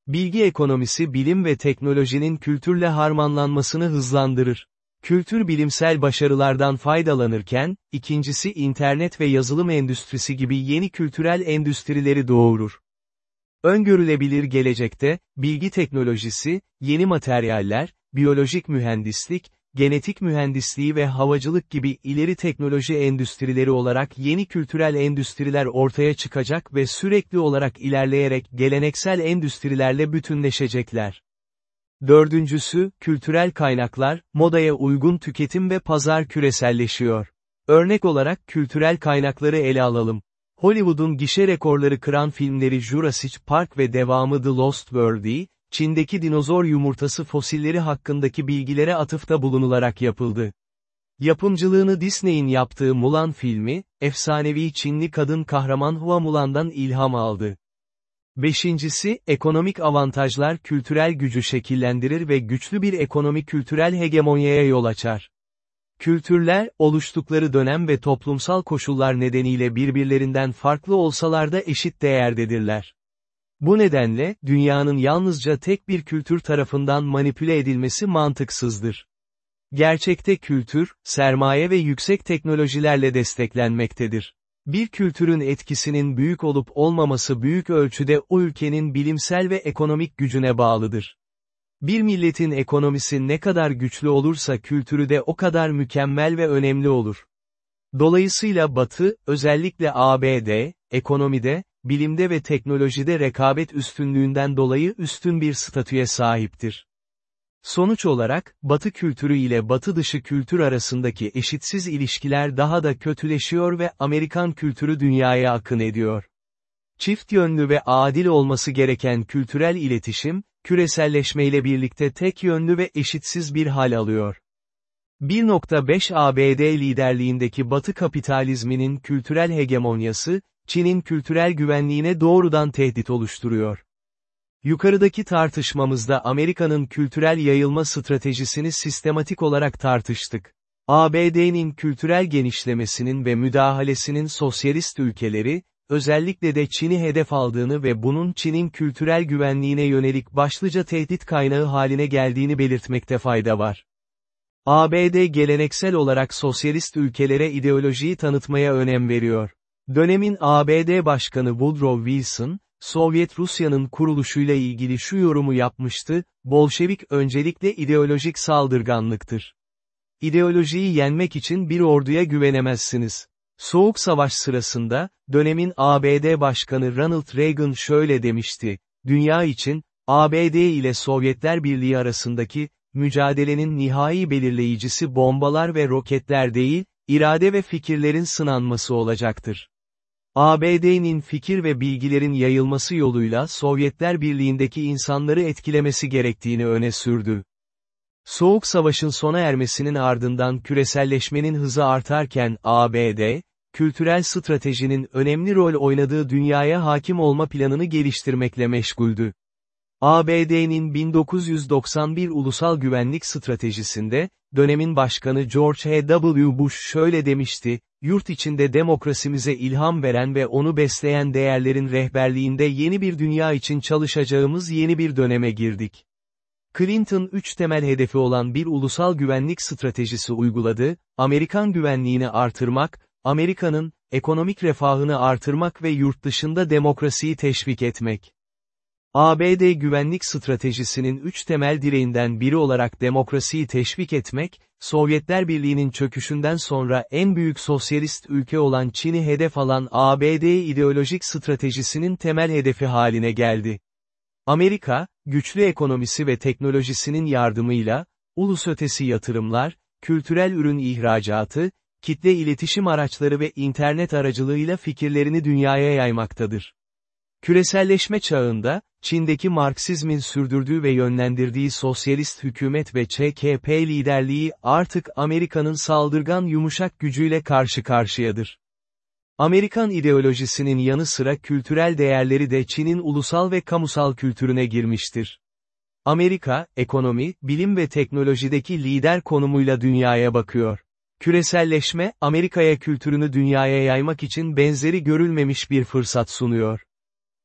Bilgi ekonomisi bilim ve teknolojinin kültürle harmanlanmasını hızlandırır. Kültür bilimsel başarılardan faydalanırken, ikincisi internet ve yazılım endüstrisi gibi yeni kültürel endüstrileri doğurur. Öngörülebilir gelecekte, bilgi teknolojisi, yeni materyaller, biyolojik mühendislik, genetik mühendisliği ve havacılık gibi ileri teknoloji endüstrileri olarak yeni kültürel endüstriler ortaya çıkacak ve sürekli olarak ilerleyerek geleneksel endüstrilerle bütünleşecekler. Dördüncüsü, kültürel kaynaklar, modaya uygun tüketim ve pazar küreselleşiyor. Örnek olarak kültürel kaynakları ele alalım. Hollywood'un gişe rekorları kıran filmleri Jurassic Park ve devamı The Lost World'i, Çin'deki dinozor yumurtası fosilleri hakkındaki bilgilere atıfta bulunularak yapıldı. Yapımcılığını Disney'in yaptığı Mulan filmi, efsanevi Çinli kadın kahraman Hua Mulan'dan ilham aldı. Beşincisi, ekonomik avantajlar kültürel gücü şekillendirir ve güçlü bir ekonomi kültürel hegemonyaya yol açar. Kültürler, oluştukları dönem ve toplumsal koşullar nedeniyle birbirlerinden farklı olsalar da eşit değerdedirler. Bu nedenle, dünyanın yalnızca tek bir kültür tarafından manipüle edilmesi mantıksızdır. Gerçekte kültür, sermaye ve yüksek teknolojilerle desteklenmektedir. Bir kültürün etkisinin büyük olup olmaması büyük ölçüde o ülkenin bilimsel ve ekonomik gücüne bağlıdır. Bir milletin ekonomisi ne kadar güçlü olursa kültürü de o kadar mükemmel ve önemli olur. Dolayısıyla Batı, özellikle ABD, ekonomide, bilimde ve teknolojide rekabet üstünlüğünden dolayı üstün bir statüye sahiptir. Sonuç olarak, Batı kültürü ile Batı dışı kültür arasındaki eşitsiz ilişkiler daha da kötüleşiyor ve Amerikan kültürü dünyaya akın ediyor. Çift yönlü ve adil olması gereken kültürel iletişim, küreselleşmeyle birlikte tek yönlü ve eşitsiz bir hal alıyor. 1.5 ABD liderliğindeki Batı kapitalizminin kültürel hegemonyası, Çin'in kültürel güvenliğine doğrudan tehdit oluşturuyor. Yukarıdaki tartışmamızda Amerika'nın kültürel yayılma stratejisini sistematik olarak tartıştık. ABD'nin kültürel genişlemesinin ve müdahalesinin sosyalist ülkeleri, özellikle de Çin'i hedef aldığını ve bunun Çin'in kültürel güvenliğine yönelik başlıca tehdit kaynağı haline geldiğini belirtmekte fayda var. ABD geleneksel olarak sosyalist ülkelere ideolojiyi tanıtmaya önem veriyor. Dönemin ABD Başkanı Woodrow Wilson, Sovyet Rusya'nın kuruluşuyla ilgili şu yorumu yapmıştı, Bolşevik öncelikle ideolojik saldırganlıktır. İdeolojiyi yenmek için bir orduya güvenemezsiniz. Soğuk Savaş sırasında, dönemin ABD Başkanı Ronald Reagan şöyle demişti, dünya için, ABD ile Sovyetler Birliği arasındaki, mücadelenin nihai belirleyicisi bombalar ve roketler değil, irade ve fikirlerin sınanması olacaktır. ABD'nin fikir ve bilgilerin yayılması yoluyla Sovyetler Birliği'ndeki insanları etkilemesi gerektiğini öne sürdü. Soğuk Savaş'ın sona ermesinin ardından küreselleşmenin hızı artarken ABD, kültürel stratejinin önemli rol oynadığı dünyaya hakim olma planını geliştirmekle meşguldü. ABD'nin 1991 Ulusal Güvenlik Stratejisinde, dönemin başkanı George H.W. Bush şöyle demişti, yurt içinde demokrasimize ilham veren ve onu besleyen değerlerin rehberliğinde yeni bir dünya için çalışacağımız yeni bir döneme girdik. Clinton üç temel hedefi olan bir ulusal güvenlik stratejisi uyguladı, Amerikan güvenliğini artırmak, Amerika'nın, ekonomik refahını artırmak ve yurt dışında demokrasiyi teşvik etmek. ABD güvenlik stratejisinin üç temel direğinden biri olarak demokrasiyi teşvik etmek, Sovyetler Birliği'nin çöküşünden sonra en büyük sosyalist ülke olan Çin'i hedef alan ABD ideolojik stratejisinin temel hedefi haline geldi. Amerika, güçlü ekonomisi ve teknolojisinin yardımıyla, ulus ötesi yatırımlar, kültürel ürün ihracatı, kitle iletişim araçları ve internet aracılığıyla fikirlerini dünyaya yaymaktadır. Küreselleşme çağında, Çin'deki Marksizmin sürdürdüğü ve yönlendirdiği sosyalist hükümet ve ÇKP liderliği artık Amerika'nın saldırgan yumuşak gücüyle karşı karşıyadır. Amerikan ideolojisinin yanı sıra kültürel değerleri de Çin'in ulusal ve kamusal kültürüne girmiştir. Amerika, ekonomi, bilim ve teknolojideki lider konumuyla dünyaya bakıyor. Küreselleşme, Amerika'ya kültürünü dünyaya yaymak için benzeri görülmemiş bir fırsat sunuyor.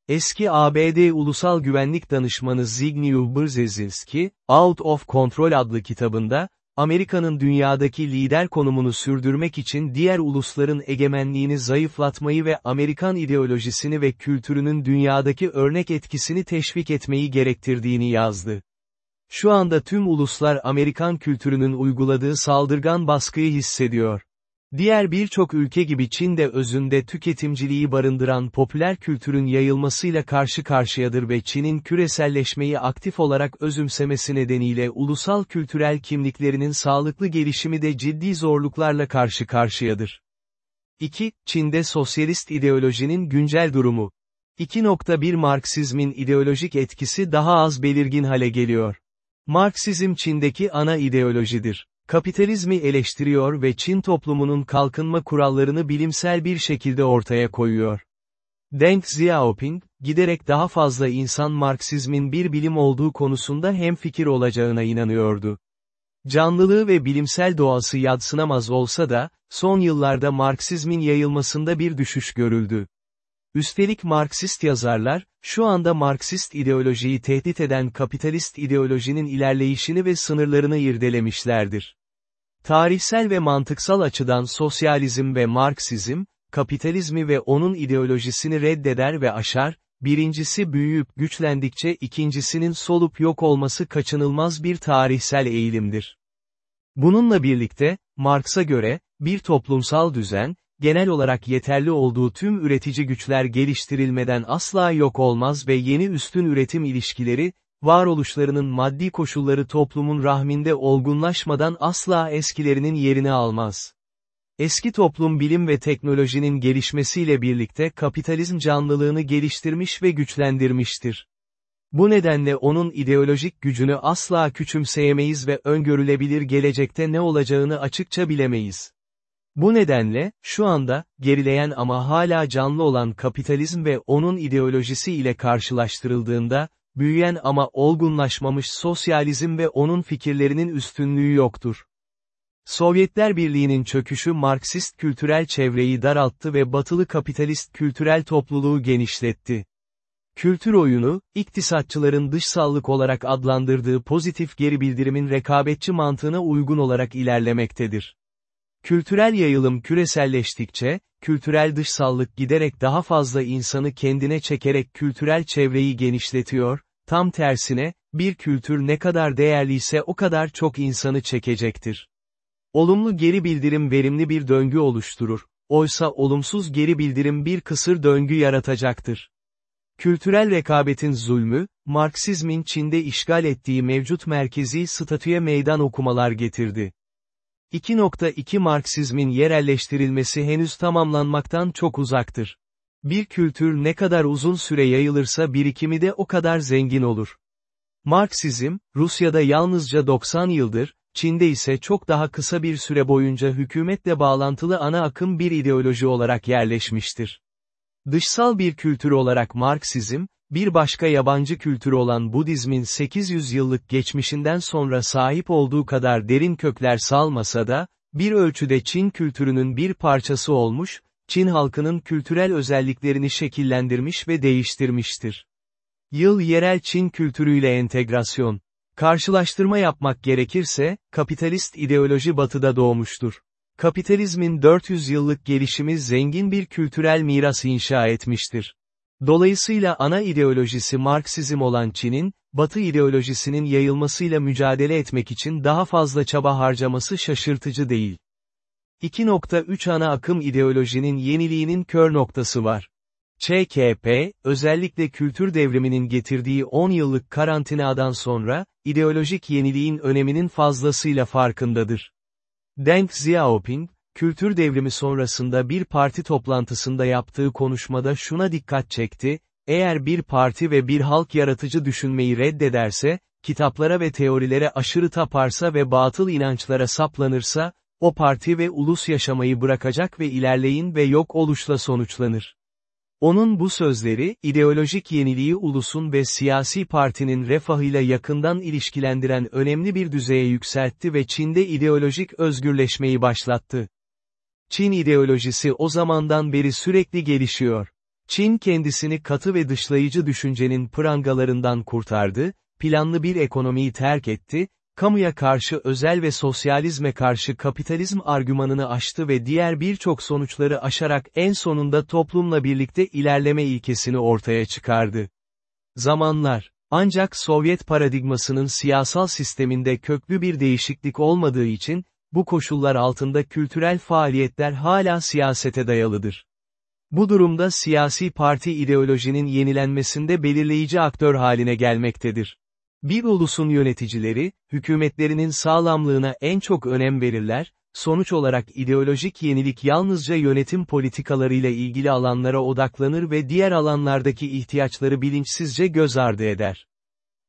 Eski ABD Ulusal Güvenlik Danışmanı Zbigniew Brzezinski, Out of Control adlı kitabında, Amerika'nın dünyadaki lider konumunu sürdürmek için diğer ulusların egemenliğini zayıflatmayı ve Amerikan ideolojisini ve kültürünün dünyadaki örnek etkisini teşvik etmeyi gerektirdiğini yazdı. Şu anda tüm uluslar Amerikan kültürünün uyguladığı saldırgan baskıyı hissediyor. Diğer birçok ülke gibi Çin de özünde tüketimciliği barındıran popüler kültürün yayılmasıyla karşı karşıyadır ve Çin'in küreselleşmeyi aktif olarak özümsemesi nedeniyle ulusal kültürel kimliklerinin sağlıklı gelişimi de ciddi zorluklarla karşı karşıyadır. 2. Çin'de sosyalist ideolojinin güncel durumu. 2.1 Marksizmin ideolojik etkisi daha az belirgin hale geliyor. Marksizm Çin'deki ana ideolojidir. Kapitalizmi eleştiriyor ve Çin toplumunun kalkınma kurallarını bilimsel bir şekilde ortaya koyuyor. Deng Xiaoping, giderek daha fazla insan Marksizmin bir bilim olduğu konusunda hemfikir olacağına inanıyordu. Canlılığı ve bilimsel doğası yadsınamaz olsa da, son yıllarda Marksizmin yayılmasında bir düşüş görüldü. Üstelik Marksist yazarlar, şu anda Marksist ideolojiyi tehdit eden kapitalist ideolojinin ilerleyişini ve sınırlarını irdelemişlerdir. Tarihsel ve mantıksal açıdan sosyalizm ve Marksizm, kapitalizmi ve onun ideolojisini reddeder ve aşar, birincisi büyüyüp güçlendikçe ikincisinin solup yok olması kaçınılmaz bir tarihsel eğilimdir. Bununla birlikte, Marx'a göre, bir toplumsal düzen, genel olarak yeterli olduğu tüm üretici güçler geliştirilmeden asla yok olmaz ve yeni üstün üretim ilişkileri, varoluşlarının maddi koşulları toplumun rahminde olgunlaşmadan asla eskilerinin yerini almaz. Eski toplum bilim ve teknolojinin gelişmesiyle birlikte kapitalizm canlılığını geliştirmiş ve güçlendirmiştir. Bu nedenle onun ideolojik gücünü asla küçümseyemeyiz ve öngörülebilir gelecekte ne olacağını açıkça bilemeyiz. Bu nedenle, şu anda, gerileyen ama hala canlı olan kapitalizm ve onun ideolojisi ile karşılaştırıldığında, büyüyen ama olgunlaşmamış sosyalizm ve onun fikirlerinin üstünlüğü yoktur. Sovyetler Birliği'nin çöküşü Marksist kültürel çevreyi daralttı ve batılı kapitalist kültürel topluluğu genişletti. Kültür oyunu, iktisatçıların dışsallık olarak adlandırdığı pozitif geri bildirimin rekabetçi mantığına uygun olarak ilerlemektedir. Kültürel yayılım küreselleştikçe, kültürel dışsallık giderek daha fazla insanı kendine çekerek kültürel çevreyi genişletiyor, tam tersine, bir kültür ne kadar değerliyse o kadar çok insanı çekecektir. Olumlu geri bildirim verimli bir döngü oluşturur, oysa olumsuz geri bildirim bir kısır döngü yaratacaktır. Kültürel rekabetin zulmü, Marksizmin Çin'de işgal ettiği mevcut merkezi statüye meydan okumalar getirdi. 2.2 Marksizmin yerelleştirilmesi henüz tamamlanmaktan çok uzaktır. Bir kültür ne kadar uzun süre yayılırsa birikimi de o kadar zengin olur. Marksizm, Rusya'da yalnızca 90 yıldır, Çin'de ise çok daha kısa bir süre boyunca hükümetle bağlantılı ana akım bir ideoloji olarak yerleşmiştir. Dışsal bir kültür olarak Marksizm, bir başka yabancı kültür olan Budizmin 800 yıllık geçmişinden sonra sahip olduğu kadar derin kökler salmasa da, bir ölçüde Çin kültürünün bir parçası olmuş, Çin halkının kültürel özelliklerini şekillendirmiş ve değiştirmiştir. Yıl yerel Çin kültürüyle entegrasyon. Karşılaştırma yapmak gerekirse, kapitalist ideoloji batıda doğmuştur. Kapitalizmin 400 yıllık gelişimi zengin bir kültürel miras inşa etmiştir. Dolayısıyla ana ideolojisi Marksizm olan Çin'in, Batı ideolojisinin yayılmasıyla mücadele etmek için daha fazla çaba harcaması şaşırtıcı değil. 2.3 Ana akım ideolojinin yeniliğinin kör noktası var. ÇKP, özellikle kültür devriminin getirdiği 10 yıllık karantinadan sonra, ideolojik yeniliğin öneminin fazlasıyla farkındadır. Deng Xiaoping, kültür devrimi sonrasında bir parti toplantısında yaptığı konuşmada şuna dikkat çekti, eğer bir parti ve bir halk yaratıcı düşünmeyi reddederse, kitaplara ve teorilere aşırı taparsa ve batıl inançlara saplanırsa, o parti ve ulus yaşamayı bırakacak ve ilerleyin ve yok oluşla sonuçlanır. Onun bu sözleri, ideolojik yeniliği ulusun ve siyasi partinin refahıyla yakından ilişkilendiren önemli bir düzeye yükseltti ve Çin'de ideolojik özgürleşmeyi başlattı. Çin ideolojisi o zamandan beri sürekli gelişiyor. Çin kendisini katı ve dışlayıcı düşüncenin prangalarından kurtardı, planlı bir ekonomiyi terk etti, kamuya karşı özel ve sosyalizme karşı kapitalizm argümanını aştı ve diğer birçok sonuçları aşarak en sonunda toplumla birlikte ilerleme ilkesini ortaya çıkardı. Zamanlar, ancak Sovyet paradigmasının siyasal sisteminde köklü bir değişiklik olmadığı için, bu koşullar altında kültürel faaliyetler hala siyasete dayalıdır. Bu durumda siyasi parti ideolojinin yenilenmesinde belirleyici aktör haline gelmektedir. Bir ulusun yöneticileri, hükümetlerinin sağlamlığına en çok önem verirler, sonuç olarak ideolojik yenilik yalnızca yönetim politikalarıyla ilgili alanlara odaklanır ve diğer alanlardaki ihtiyaçları bilinçsizce göz ardı eder.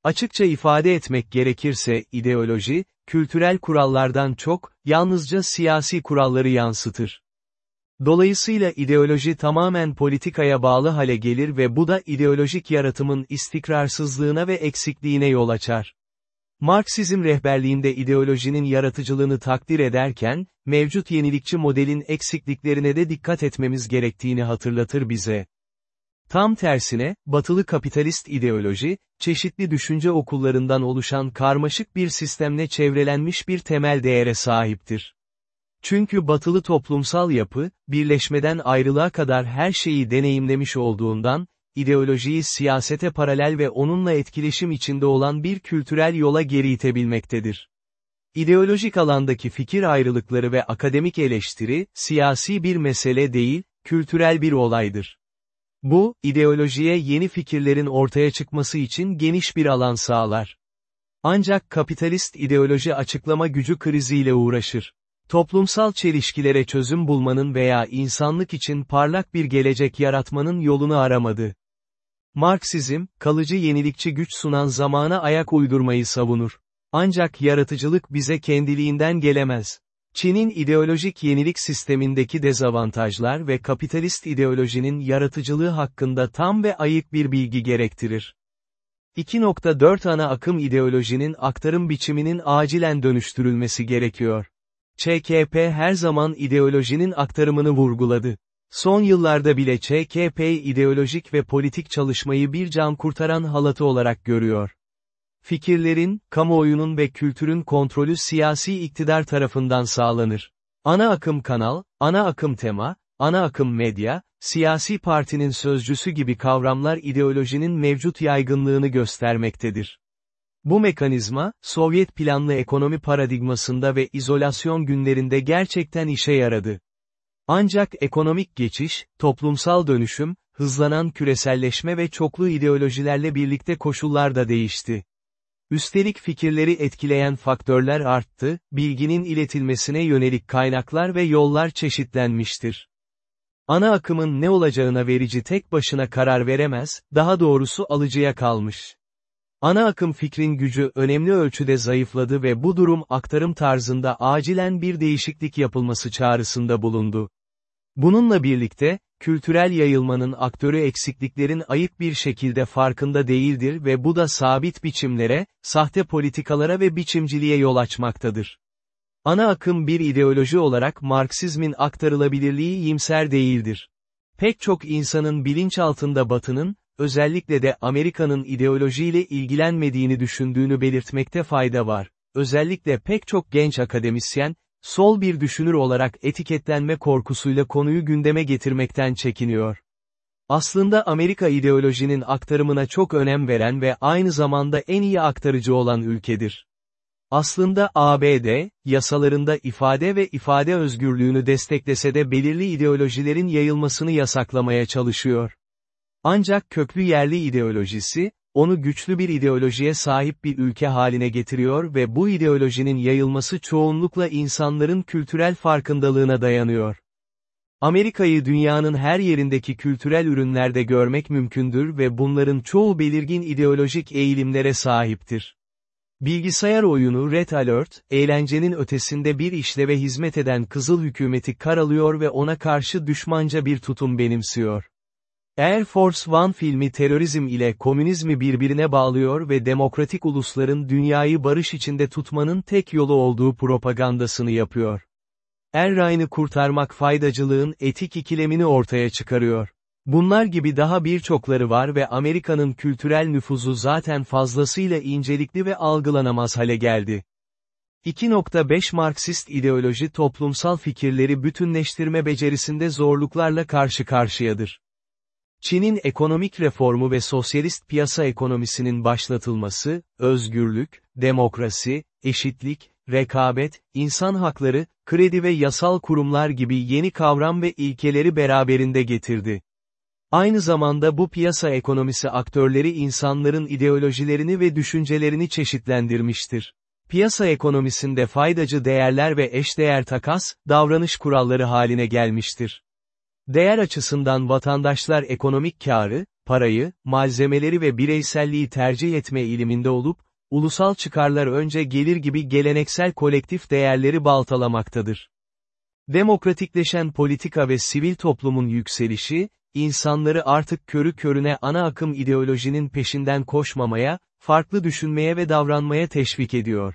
Açıkça ifade etmek gerekirse, ideoloji, kültürel kurallardan çok, yalnızca siyasi kuralları yansıtır. Dolayısıyla ideoloji tamamen politikaya bağlı hale gelir ve bu da ideolojik yaratımın istikrarsızlığına ve eksikliğine yol açar. Marksizm rehberliğinde ideolojinin yaratıcılığını takdir ederken, mevcut yenilikçi modelin eksikliklerine de dikkat etmemiz gerektiğini hatırlatır bize. Tam tersine, batılı kapitalist ideoloji, çeşitli düşünce okullarından oluşan karmaşık bir sistemle çevrelenmiş bir temel değere sahiptir. Çünkü batılı toplumsal yapı, birleşmeden ayrılığa kadar her şeyi deneyimlemiş olduğundan, ideolojiyi siyasete paralel ve onunla etkileşim içinde olan bir kültürel yola geri itebilmektedir. İdeolojik alandaki fikir ayrılıkları ve akademik eleştiri, siyasi bir mesele değil, kültürel bir olaydır. Bu, ideolojiye yeni fikirlerin ortaya çıkması için geniş bir alan sağlar. Ancak kapitalist ideoloji açıklama gücü kriziyle uğraşır. Toplumsal çelişkilere çözüm bulmanın veya insanlık için parlak bir gelecek yaratmanın yolunu aramadı. Marksizm, kalıcı yenilikçi güç sunan zamana ayak uydurmayı savunur. Ancak yaratıcılık bize kendiliğinden gelemez. Çin'in ideolojik yenilik sistemindeki dezavantajlar ve kapitalist ideolojinin yaratıcılığı hakkında tam ve ayık bir bilgi gerektirir. 2.4 Ana akım ideolojinin aktarım biçiminin acilen dönüştürülmesi gerekiyor. ÇKP her zaman ideolojinin aktarımını vurguladı. Son yıllarda bile ÇKP ideolojik ve politik çalışmayı bir can kurtaran halatı olarak görüyor. Fikirlerin, kamuoyunun ve kültürün kontrolü siyasi iktidar tarafından sağlanır. Ana akım kanal, ana akım tema, ana akım medya, siyasi partinin sözcüsü gibi kavramlar ideolojinin mevcut yaygınlığını göstermektedir. Bu mekanizma, Sovyet planlı ekonomi paradigmasında ve izolasyon günlerinde gerçekten işe yaradı. Ancak ekonomik geçiş, toplumsal dönüşüm, hızlanan küreselleşme ve çoklu ideolojilerle birlikte koşullar da değişti. Üstelik fikirleri etkileyen faktörler arttı, bilginin iletilmesine yönelik kaynaklar ve yollar çeşitlenmiştir. Ana akımın ne olacağına verici tek başına karar veremez, daha doğrusu alıcıya kalmış. Ana akım fikrin gücü önemli ölçüde zayıfladı ve bu durum aktarım tarzında acilen bir değişiklik yapılması çağrısında bulundu. Bununla birlikte, kültürel yayılmanın aktörü eksikliklerin ayık bir şekilde farkında değildir ve bu da sabit biçimlere, sahte politikalara ve biçimciliğe yol açmaktadır. Ana akım bir ideoloji olarak Marksizmin aktarılabilirliği iyimser değildir. Pek çok insanın bilinçaltında Batı'nın, özellikle de Amerika'nın ideolojiyle ilgilenmediğini düşündüğünü belirtmekte fayda var. Özellikle pek çok genç akademisyen, sol bir düşünür olarak etiketlenme korkusuyla konuyu gündeme getirmekten çekiniyor. Aslında Amerika ideolojinin aktarımına çok önem veren ve aynı zamanda en iyi aktarıcı olan ülkedir. Aslında ABD, yasalarında ifade ve ifade özgürlüğünü desteklese de belirli ideolojilerin yayılmasını yasaklamaya çalışıyor. Ancak köklü yerli ideolojisi, onu güçlü bir ideolojiye sahip bir ülke haline getiriyor ve bu ideolojinin yayılması çoğunlukla insanların kültürel farkındalığına dayanıyor. Amerika'yı dünyanın her yerindeki kültürel ürünlerde görmek mümkündür ve bunların çoğu belirgin ideolojik eğilimlere sahiptir. Bilgisayar oyunu Red Alert, eğlencenin ötesinde bir işleve hizmet eden Kızıl hükümeti karalıyor ve ona karşı düşmanca bir tutum benimsiyor. Air Force One filmi terörizm ile komünizmi birbirine bağlıyor ve demokratik ulusların dünyayı barış içinde tutmanın tek yolu olduğu propagandasını yapıyor. Er kurtarmak faydacılığın etik ikilemini ortaya çıkarıyor. Bunlar gibi daha birçokları var ve Amerika'nın kültürel nüfuzu zaten fazlasıyla incelikli ve algılanamaz hale geldi. 2.5 Marksist ideoloji toplumsal fikirleri bütünleştirme becerisinde zorluklarla karşı karşıyadır. Çin'in ekonomik reformu ve sosyalist piyasa ekonomisinin başlatılması, özgürlük, demokrasi, eşitlik, rekabet, insan hakları, kredi ve yasal kurumlar gibi yeni kavram ve ilkeleri beraberinde getirdi. Aynı zamanda bu piyasa ekonomisi aktörleri insanların ideolojilerini ve düşüncelerini çeşitlendirmiştir. Piyasa ekonomisinde faydacı değerler ve eşdeğer takas, davranış kuralları haline gelmiştir. Değer açısından vatandaşlar ekonomik karı, parayı, malzemeleri ve bireyselliği tercih etme eğiliminde olup, ulusal çıkarlar önce gelir gibi geleneksel kolektif değerleri baltalamaktadır. Demokratikleşen politika ve sivil toplumun yükselişi, insanları artık körü körüne ana akım ideolojinin peşinden koşmamaya, farklı düşünmeye ve davranmaya teşvik ediyor.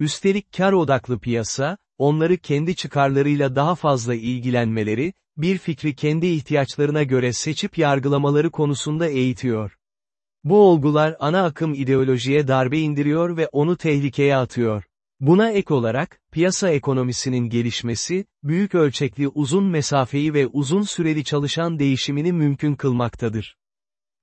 Üstelik kar odaklı piyasa, onları kendi çıkarlarıyla daha fazla ilgilenmeleri, bir fikri kendi ihtiyaçlarına göre seçip yargılamaları konusunda eğitiyor. Bu olgular ana akım ideolojiye darbe indiriyor ve onu tehlikeye atıyor. Buna ek olarak, piyasa ekonomisinin gelişmesi, büyük ölçekli uzun mesafeyi ve uzun süreli çalışan değişimini mümkün kılmaktadır.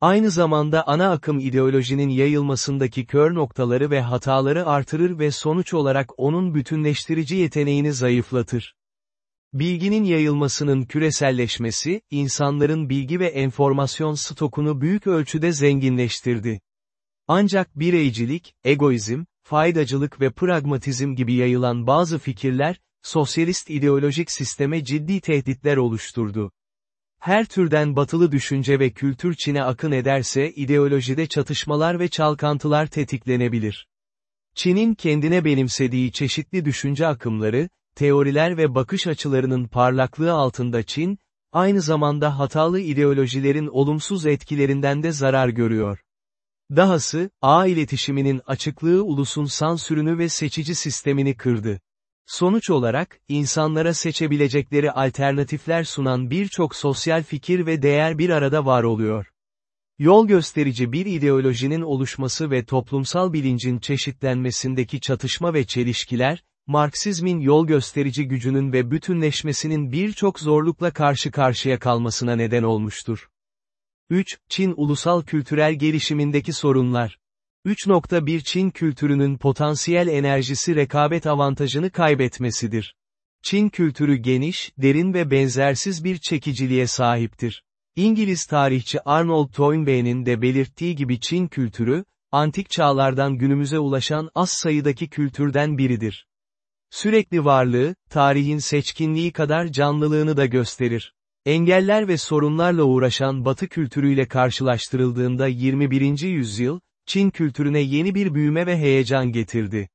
Aynı zamanda ana akım ideolojinin yayılmasındaki kör noktaları ve hataları artırır ve sonuç olarak onun bütünleştirici yeteneğini zayıflatır. Bilginin yayılmasının küreselleşmesi, insanların bilgi ve enformasyon stokunu büyük ölçüde zenginleştirdi. Ancak bireycilik, egoizm, faydacılık ve pragmatizm gibi yayılan bazı fikirler, sosyalist ideolojik sisteme ciddi tehditler oluşturdu. Her türden batılı düşünce ve kültür Çin'e akın ederse ideolojide çatışmalar ve çalkantılar tetiklenebilir. Çin'in kendine benimsediği çeşitli düşünce akımları, teoriler ve bakış açılarının parlaklığı altında Çin, aynı zamanda hatalı ideolojilerin olumsuz etkilerinden de zarar görüyor. Dahası, ağ iletişiminin açıklığı ulusun sansürünü ve seçici sistemini kırdı. Sonuç olarak, insanlara seçebilecekleri alternatifler sunan birçok sosyal fikir ve değer bir arada var oluyor. Yol gösterici bir ideolojinin oluşması ve toplumsal bilincin çeşitlenmesindeki çatışma ve çelişkiler, Marksizmin yol gösterici gücünün ve bütünleşmesinin birçok zorlukla karşı karşıya kalmasına neden olmuştur. 3. Çin ulusal kültürel gelişimindeki sorunlar. 3.1 Çin kültürünün potansiyel enerjisi rekabet avantajını kaybetmesidir. Çin kültürü geniş, derin ve benzersiz bir çekiciliğe sahiptir. İngiliz tarihçi Arnold Toynbee'nin de belirttiği gibi Çin kültürü, antik çağlardan günümüze ulaşan az sayıdaki kültürden biridir. Sürekli varlığı, tarihin seçkinliği kadar canlılığını da gösterir. Engeller ve sorunlarla uğraşan Batı kültürüyle karşılaştırıldığında 21. yüzyıl, Çin kültürüne yeni bir büyüme ve heyecan getirdi.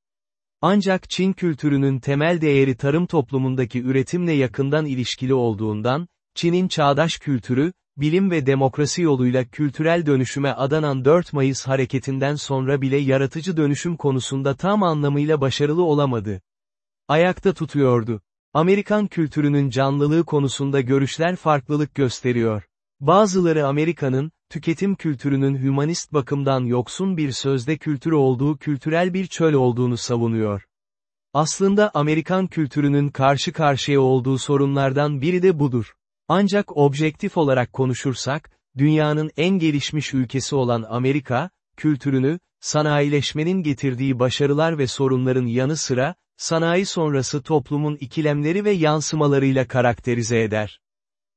Ancak Çin kültürünün temel değeri tarım toplumundaki üretimle yakından ilişkili olduğundan, Çin'in çağdaş kültürü, bilim ve demokrasi yoluyla kültürel dönüşüme adanan 4 Mayıs hareketinden sonra bile yaratıcı dönüşüm konusunda tam anlamıyla başarılı olamadı. Ayakta tutuyordu. Amerikan kültürünün canlılığı konusunda görüşler farklılık gösteriyor. Bazıları Amerika'nın, tüketim kültürünün hümanist bakımdan yoksun bir sözde kültür olduğu kültürel bir çöl olduğunu savunuyor. Aslında Amerikan kültürünün karşı karşıya olduğu sorunlardan biri de budur. Ancak objektif olarak konuşursak, dünyanın en gelişmiş ülkesi olan Amerika, kültürünü, sanayileşmenin getirdiği başarılar ve sorunların yanı sıra, sanayi sonrası toplumun ikilemleri ve yansımalarıyla karakterize eder.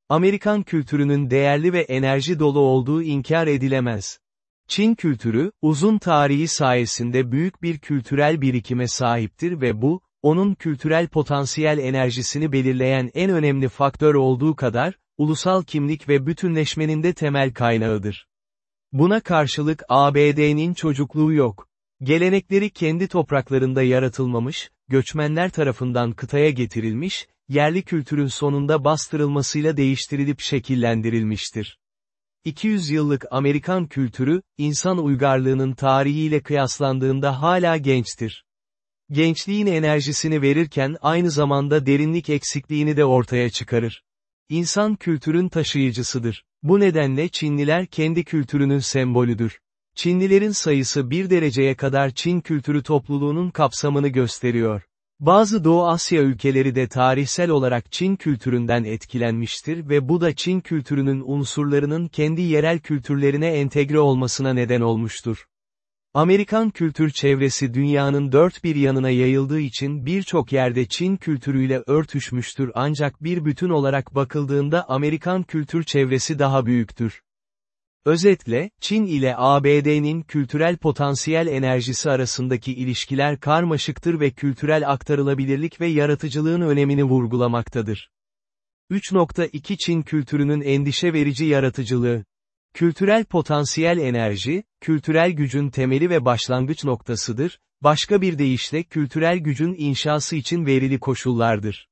Amerikan kültürünün değerli ve enerji dolu olduğu inkar edilemez. Çin kültürü, uzun tarihi sayesinde büyük bir kültürel birikime sahiptir ve bu, onun kültürel potansiyel enerjisini belirleyen en önemli faktör olduğu kadar, ulusal kimlik ve bütünleşmenin de temel kaynağıdır. Buna karşılık ABD'nin çocukluğu yok. Gelenekleri kendi topraklarında yaratılmamış, göçmenler tarafından kıtaya getirilmiş, yerli kültürün sonunda bastırılmasıyla değiştirilip şekillendirilmiştir. 200 yıllık Amerikan kültürü, insan uygarlığının tarihiyle kıyaslandığında hala gençtir. Gençliğin enerjisini verirken aynı zamanda derinlik eksikliğini de ortaya çıkarır. İnsan kültürün taşıyıcısıdır. Bu nedenle Çinliler kendi kültürünün sembolüdür. Çinlilerin sayısı bir dereceye kadar Çin kültürü topluluğunun kapsamını gösteriyor. Bazı Doğu Asya ülkeleri de tarihsel olarak Çin kültüründen etkilenmiştir ve bu da Çin kültürünün unsurlarının kendi yerel kültürlerine entegre olmasına neden olmuştur. Amerikan kültür çevresi dünyanın dört bir yanına yayıldığı için birçok yerde Çin kültürüyle örtüşmüştür ancak bir bütün olarak bakıldığında Amerikan kültür çevresi daha büyüktür. Özetle, Çin ile ABD'nin kültürel potansiyel enerjisi arasındaki ilişkiler karmaşıktır ve kültürel aktarılabilirlik ve yaratıcılığın önemini vurgulamaktadır. 3.2 Çin kültürünün endişe verici yaratıcılığı. Kültürel potansiyel enerji, kültürel gücün temeli ve başlangıç noktasıdır, başka bir deyişle kültürel gücün inşası için verili koşullardır.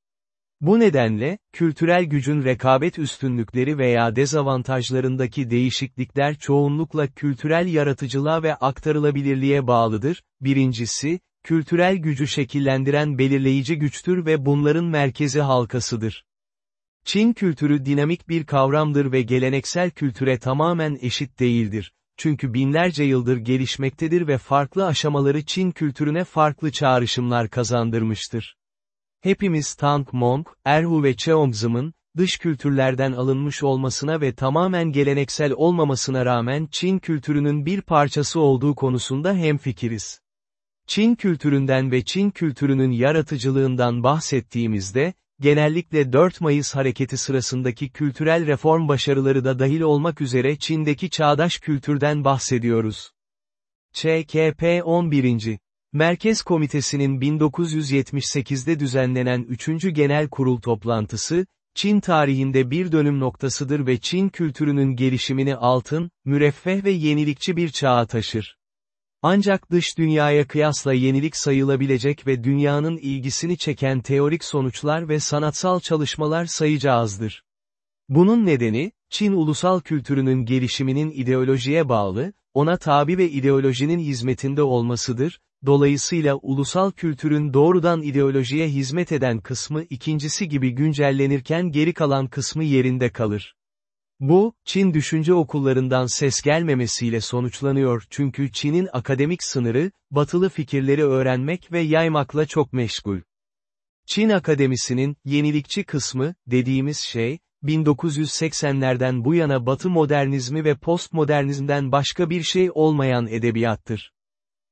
Bu nedenle, kültürel gücün rekabet üstünlükleri veya dezavantajlarındaki değişiklikler çoğunlukla kültürel yaratıcılığa ve aktarılabilirliğe bağlıdır. Birincisi, kültürel gücü şekillendiren belirleyici güçtür ve bunların merkezi halkasıdır. Çin kültürü dinamik bir kavramdır ve geleneksel kültüre tamamen eşit değildir. Çünkü binlerce yıldır gelişmektedir ve farklı aşamaları Çin kültürüne farklı çağrışımlar kazandırmıştır. Hepimiz Tang Mong, Erhu ve Cheongzim'in, dış kültürlerden alınmış olmasına ve tamamen geleneksel olmamasına rağmen Çin kültürünün bir parçası olduğu konusunda hemfikiriz. Çin kültüründen ve Çin kültürünün yaratıcılığından bahsettiğimizde, genellikle 4 Mayıs hareketi sırasındaki kültürel reform başarıları da dahil olmak üzere Çin'deki çağdaş kültürden bahsediyoruz. ÇKP 11. Merkez Komitesi'nin 1978'de düzenlenen 3. Genel Kurul toplantısı, Çin tarihinde bir dönüm noktasıdır ve Çin kültürünün gelişimini altın, müreffeh ve yenilikçi bir çağa taşır. Ancak dış dünyaya kıyasla yenilik sayılabilecek ve dünyanın ilgisini çeken teorik sonuçlar ve sanatsal çalışmalar sayıca azdır. Bunun nedeni, Çin ulusal kültürünün gelişiminin ideolojiye bağlı, ona tabi ve ideolojinin hizmetinde olmasıdır, dolayısıyla ulusal kültürün doğrudan ideolojiye hizmet eden kısmı ikincisi gibi güncellenirken geri kalan kısmı yerinde kalır. Bu, Çin düşünce okullarından ses gelmemesiyle sonuçlanıyor çünkü Çin'in akademik sınırı, batılı fikirleri öğrenmek ve yaymakla çok meşgul. Çin akademisinin, yenilikçi kısmı, dediğimiz şey, 1980'lerden bu yana batı modernizmi ve postmodernizmden başka bir şey olmayan edebiyattır.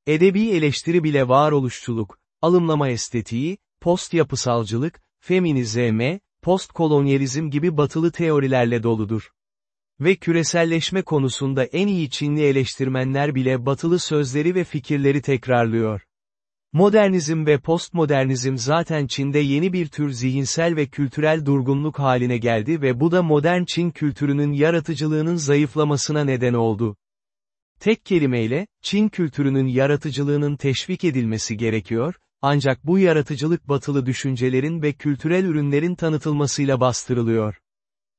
Edebi eleştiri bile varoluşçuluk, alımlama estetiği, post yapısalcılık, feminizme, postkolonyalizm gibi batılı teorilerle doludur. Ve küreselleşme konusunda en iyi Çinli eleştirmenler bile batılı sözleri ve fikirleri tekrarlıyor. Modernizm ve postmodernizm zaten Çin'de yeni bir tür zihinsel ve kültürel durgunluk haline geldi ve bu da modern Çin kültürünün yaratıcılığının zayıflamasına neden oldu. Tek kelimeyle, Çin kültürünün yaratıcılığının teşvik edilmesi gerekiyor, ancak bu yaratıcılık batılı düşüncelerin ve kültürel ürünlerin tanıtılmasıyla bastırılıyor.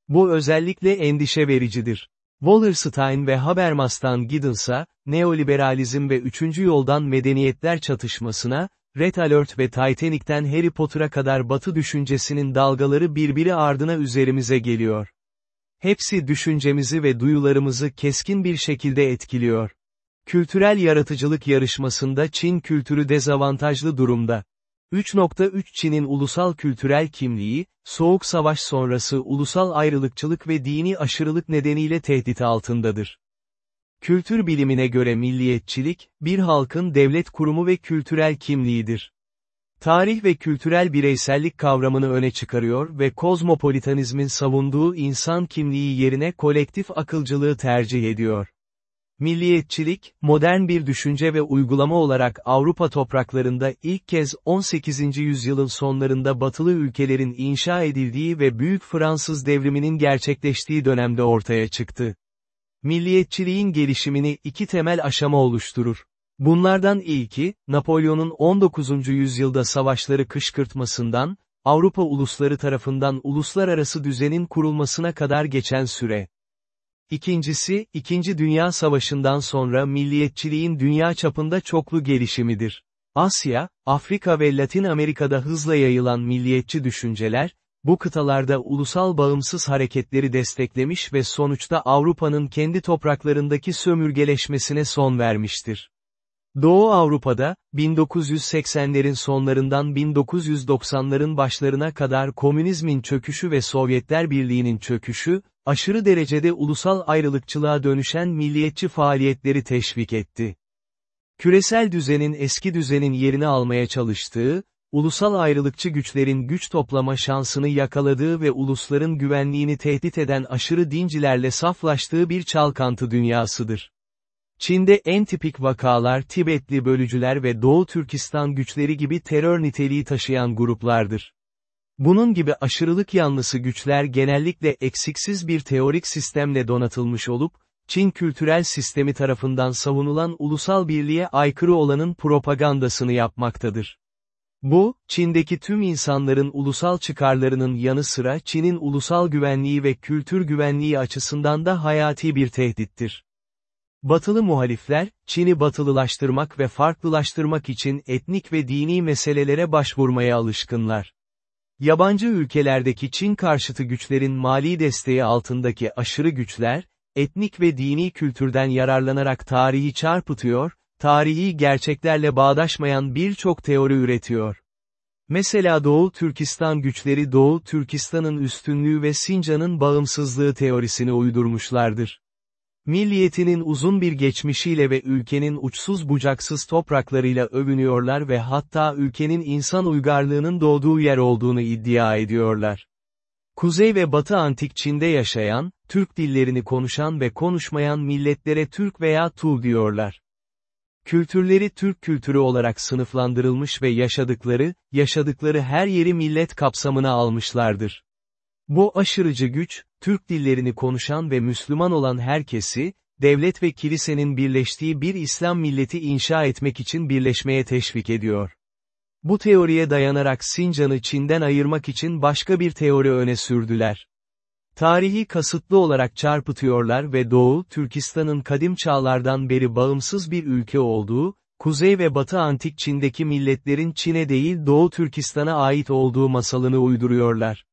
Bu özellikle endişe vericidir. Wallerstein ve Habermas'tan Giddens'a, neoliberalizm ve üçüncü yoldan medeniyetler çatışmasına, Red Alert ve Titanic'ten Harry Potter'a kadar batı düşüncesinin dalgaları birbiri ardına üzerimize geliyor. Hepsi düşüncemizi ve duyularımızı keskin bir şekilde etkiliyor. Kültürel yaratıcılık yarışmasında Çin kültürü dezavantajlı durumda. 3.3 Çin'in ulusal kültürel kimliği, Soğuk Savaş sonrası ulusal ayrılıkçılık ve dini aşırılık nedeniyle tehdit altındadır. Kültür bilimine göre milliyetçilik, bir halkın devlet kurumu ve kültürel kimliğidir. Tarih ve kültürel bireysellik kavramını öne çıkarıyor ve kozmopolitanizmin savunduğu insan kimliği yerine kolektif akılcılığı tercih ediyor. Milliyetçilik, modern bir düşünce ve uygulama olarak Avrupa topraklarında ilk kez 18. yüzyılın sonlarında batılı ülkelerin inşa edildiği ve Büyük Fransız devriminin gerçekleştiği dönemde ortaya çıktı. Milliyetçiliğin gelişimini iki temel aşama oluşturur. Bunlardan ilki, Napolyon'un 19. yüzyılda savaşları kışkırtmasından, Avrupa ulusları tarafından uluslararası düzenin kurulmasına kadar geçen süre. İkincisi, İkinci Dünya Savaşı'ndan sonra milliyetçiliğin dünya çapında çoklu gelişimidir. Asya, Afrika ve Latin Amerika'da hızla yayılan milliyetçi düşünceler, bu kıtalarda ulusal bağımsız hareketleri desteklemiş ve sonuçta Avrupa'nın kendi topraklarındaki sömürgeleşmesine son vermiştir. Doğu Avrupa'da, 1980'lerin sonlarından 1990'ların başlarına kadar komünizmin çöküşü ve Sovyetler Birliği'nin çöküşü, aşırı derecede ulusal ayrılıkçılığa dönüşen milliyetçi faaliyetleri teşvik etti. Küresel düzenin eski düzenin yerini almaya çalıştığı, ulusal ayrılıkçı güçlerin güç toplama şansını yakaladığı ve ulusların güvenliğini tehdit eden aşırı dincilerle saflaştığı bir çalkantı dünyasıdır. Çin'de en tipik vakalar Tibetli bölücüler ve Doğu Türkistan güçleri gibi terör niteliği taşıyan gruplardır. Bunun gibi aşırılık yanlısı güçler genellikle eksiksiz bir teorik sistemle donatılmış olup, Çin kültürel sistemi tarafından savunulan ulusal birliğe aykırı olanın propagandasını yapmaktadır. Bu, Çin'deki tüm insanların ulusal çıkarlarının yanı sıra Çin'in ulusal güvenliği ve kültür güvenliği açısından da hayati bir tehdittir. Batılı muhalifler, Çin'i batılılaştırmak ve farklılaştırmak için etnik ve dini meselelere başvurmaya alışkınlar. Yabancı ülkelerdeki Çin karşıtı güçlerin mali desteği altındaki aşırı güçler, etnik ve dini kültürden yararlanarak tarihi çarpıtıyor, tarihi gerçeklerle bağdaşmayan birçok teori üretiyor. Mesela Doğu Türkistan güçleri Doğu Türkistan'ın üstünlüğü ve Sincan'ın bağımsızlığı teorisini uydurmuşlardır. Milliyetinin uzun bir geçmişiyle ve ülkenin uçsuz bucaksız topraklarıyla övünüyorlar ve hatta ülkenin insan uygarlığının doğduğu yer olduğunu iddia ediyorlar. Kuzey ve Batı Antik Çin'de yaşayan, Türk dillerini konuşan ve konuşmayan milletlere Türk veya Tu diyorlar. Kültürleri Türk kültürü olarak sınıflandırılmış ve yaşadıkları, yaşadıkları her yeri millet kapsamına almışlardır. Bu aşırıcı güç, Türk dillerini konuşan ve Müslüman olan herkesi, devlet ve kilisenin birleştiği bir İslam milleti inşa etmek için birleşmeye teşvik ediyor. Bu teoriye dayanarak Sincan'ı Çin'den ayırmak için başka bir teori öne sürdüler. Tarihi kasıtlı olarak çarpıtıyorlar ve Doğu, Türkistan'ın kadim çağlardan beri bağımsız bir ülke olduğu, Kuzey ve Batı Antik Çin'deki milletlerin Çin'e değil Doğu Türkistan'a ait olduğu masalını uyduruyorlar.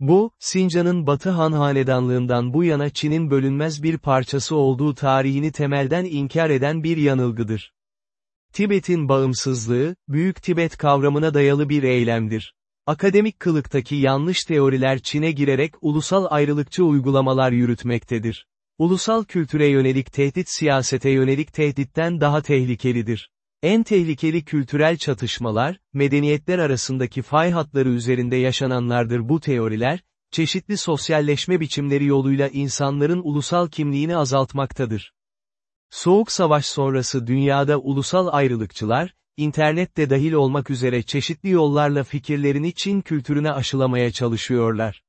Bu, Sincan'ın Batı Han Hanedanlığından bu yana Çin'in bölünmez bir parçası olduğu tarihini temelden inkar eden bir yanılgıdır. Tibet'in bağımsızlığı, Büyük Tibet kavramına dayalı bir eylemdir. Akademik kılıktaki yanlış teoriler Çin'e girerek ulusal ayrılıkçı uygulamalar yürütmektedir. Ulusal kültüre yönelik tehdit siyasete yönelik tehditten daha tehlikelidir. En tehlikeli kültürel çatışmalar, medeniyetler arasındaki fay hatları üzerinde yaşananlardır bu teoriler, çeşitli sosyalleşme biçimleri yoluyla insanların ulusal kimliğini azaltmaktadır. Soğuk Savaş sonrası dünyada ulusal ayrılıkçılar, internet de dahil olmak üzere çeşitli yollarla fikirlerini Çin kültürüne aşılamaya çalışıyorlar.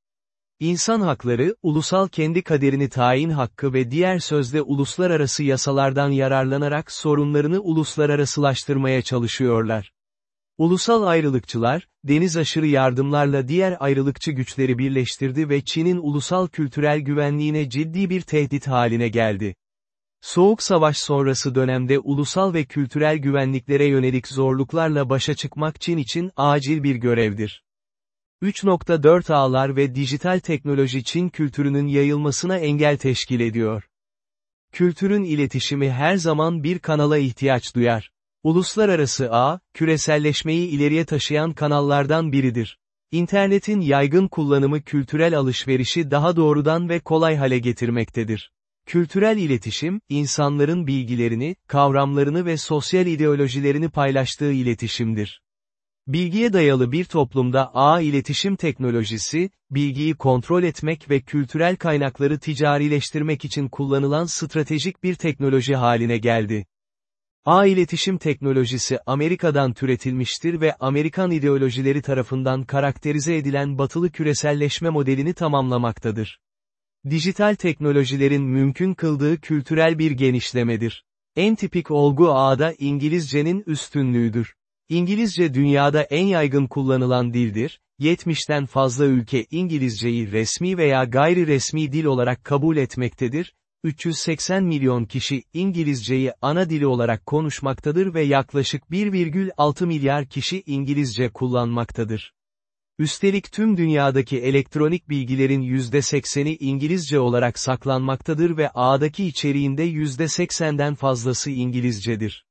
İnsan hakları, ulusal kendi kaderini tayin hakkı ve diğer sözde uluslararası yasalardan yararlanarak sorunlarını uluslararasılaştırmaya çalışıyorlar. Ulusal ayrılıkçılar, deniz aşırı yardımlarla diğer ayrılıkçı güçleri birleştirdi ve Çin'in ulusal kültürel güvenliğine ciddi bir tehdit haline geldi. Soğuk Savaş sonrası dönemde ulusal ve kültürel güvenliklere yönelik zorluklarla başa çıkmak Çin için acil bir görevdir. 3.4 ağlar ve dijital teknoloji Çin kültürünün yayılmasına engel teşkil ediyor. Kültürün iletişimi her zaman bir kanala ihtiyaç duyar. Uluslararası ağ, küreselleşmeyi ileriye taşıyan kanallardan biridir. İnternetin yaygın kullanımı kültürel alışverişi daha doğrudan ve kolay hale getirmektedir. Kültürel iletişim, insanların bilgilerini, kavramlarını ve sosyal ideolojilerini paylaştığı iletişimdir. Bilgiye dayalı bir toplumda ağ iletişim teknolojisi, bilgiyi kontrol etmek ve kültürel kaynakları ticarileştirmek için kullanılan stratejik bir teknoloji haline geldi. Ağ iletişim teknolojisi Amerika'dan türetilmiştir ve Amerikan ideolojileri tarafından karakterize edilen batılı küreselleşme modelini tamamlamaktadır. Dijital teknolojilerin mümkün kıldığı kültürel bir genişlemedir. En tipik olgu ağda İngilizcenin üstünlüğüdür. İngilizce dünyada en yaygın kullanılan dildir, 70'ten fazla ülke İngilizceyi resmi veya gayri resmi dil olarak kabul etmektedir, 380 milyon kişi İngilizceyi ana dili olarak konuşmaktadır ve yaklaşık 1,6 milyar kişi İngilizce kullanmaktadır. Üstelik tüm dünyadaki elektronik bilgilerin %80'i İngilizce olarak saklanmaktadır ve ağdaki içeriğinde %80'den fazlası İngilizcedir.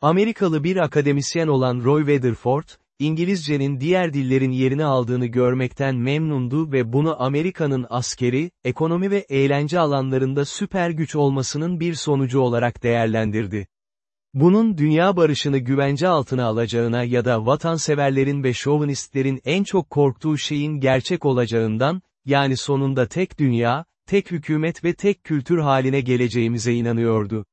Amerikalı bir akademisyen olan Roy Weatherford, İngilizcenin diğer dillerin yerini aldığını görmekten memnundu ve bunu Amerika'nın askeri, ekonomi ve eğlence alanlarında süper güç olmasının bir sonucu olarak değerlendirdi. Bunun dünya barışını güvence altına alacağına ya da vatanseverlerin ve şovinistlerin en çok korktuğu şeyin gerçek olacağından, yani sonunda tek dünya, tek hükümet ve tek kültür haline geleceğimize inanıyordu.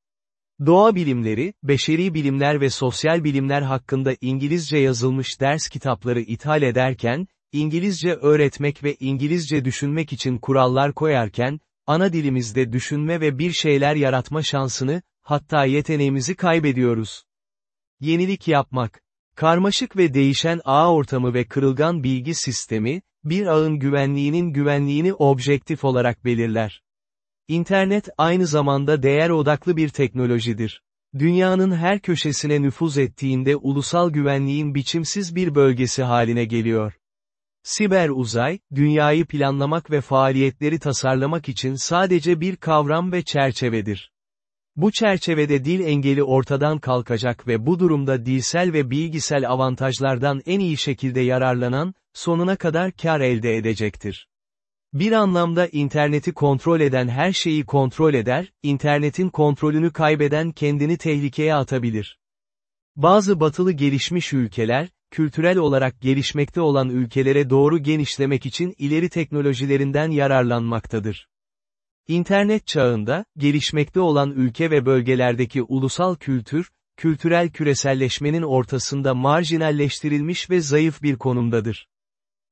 Doğa bilimleri, beşeri bilimler ve sosyal bilimler hakkında İngilizce yazılmış ders kitapları ithal ederken, İngilizce öğretmek ve İngilizce düşünmek için kurallar koyarken, ana dilimizde düşünme ve bir şeyler yaratma şansını, hatta yeteneğimizi kaybediyoruz. Yenilik yapmak. Karmaşık ve değişen ağ ortamı ve kırılgan bilgi sistemi, bir ağın güvenliğinin güvenliğini objektif olarak belirler. İnternet aynı zamanda değer odaklı bir teknolojidir. Dünyanın her köşesine nüfuz ettiğinde ulusal güvenliğin biçimsiz bir bölgesi haline geliyor. Siber uzay, dünyayı planlamak ve faaliyetleri tasarlamak için sadece bir kavram ve çerçevedir. Bu çerçevede dil engeli ortadan kalkacak ve bu durumda dilsel ve bilgisel avantajlardan en iyi şekilde yararlanan, sonuna kadar kar elde edecektir. Bir anlamda interneti kontrol eden her şeyi kontrol eder, internetin kontrolünü kaybeden kendini tehlikeye atabilir. Bazı batılı gelişmiş ülkeler, kültürel olarak gelişmekte olan ülkelere doğru genişlemek için ileri teknolojilerinden yararlanmaktadır. İnternet çağında, gelişmekte olan ülke ve bölgelerdeki ulusal kültür, kültürel küreselleşmenin ortasında marjinalleştirilmiş ve zayıf bir konumdadır.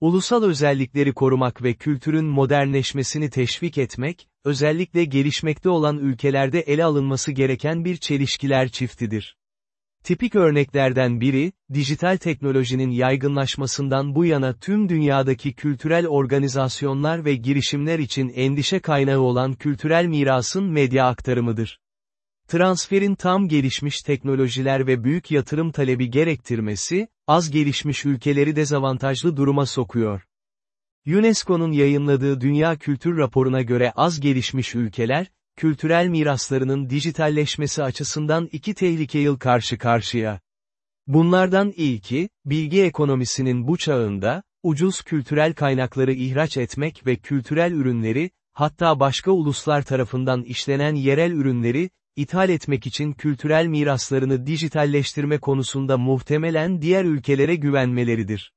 Ulusal özellikleri korumak ve kültürün modernleşmesini teşvik etmek, özellikle gelişmekte olan ülkelerde ele alınması gereken bir çelişkiler çiftidir. Tipik örneklerden biri, dijital teknolojinin yaygınlaşmasından bu yana tüm dünyadaki kültürel organizasyonlar ve girişimler için endişe kaynağı olan kültürel mirasın medya aktarımıdır. Transferin tam gelişmiş teknolojiler ve büyük yatırım talebi gerektirmesi, az gelişmiş ülkeleri dezavantajlı duruma sokuyor. UNESCO'nun yayınladığı Dünya Kültür Raporu'na göre az gelişmiş ülkeler, kültürel miraslarının dijitalleşmesi açısından iki tehlike yıl karşı karşıya. Bunlardan ilki, bilgi ekonomisinin bu çağında, ucuz kültürel kaynakları ihraç etmek ve kültürel ürünleri, hatta başka uluslar tarafından işlenen yerel ürünleri, ithal etmek için kültürel miraslarını dijitalleştirme konusunda muhtemelen diğer ülkelere güvenmeleridir.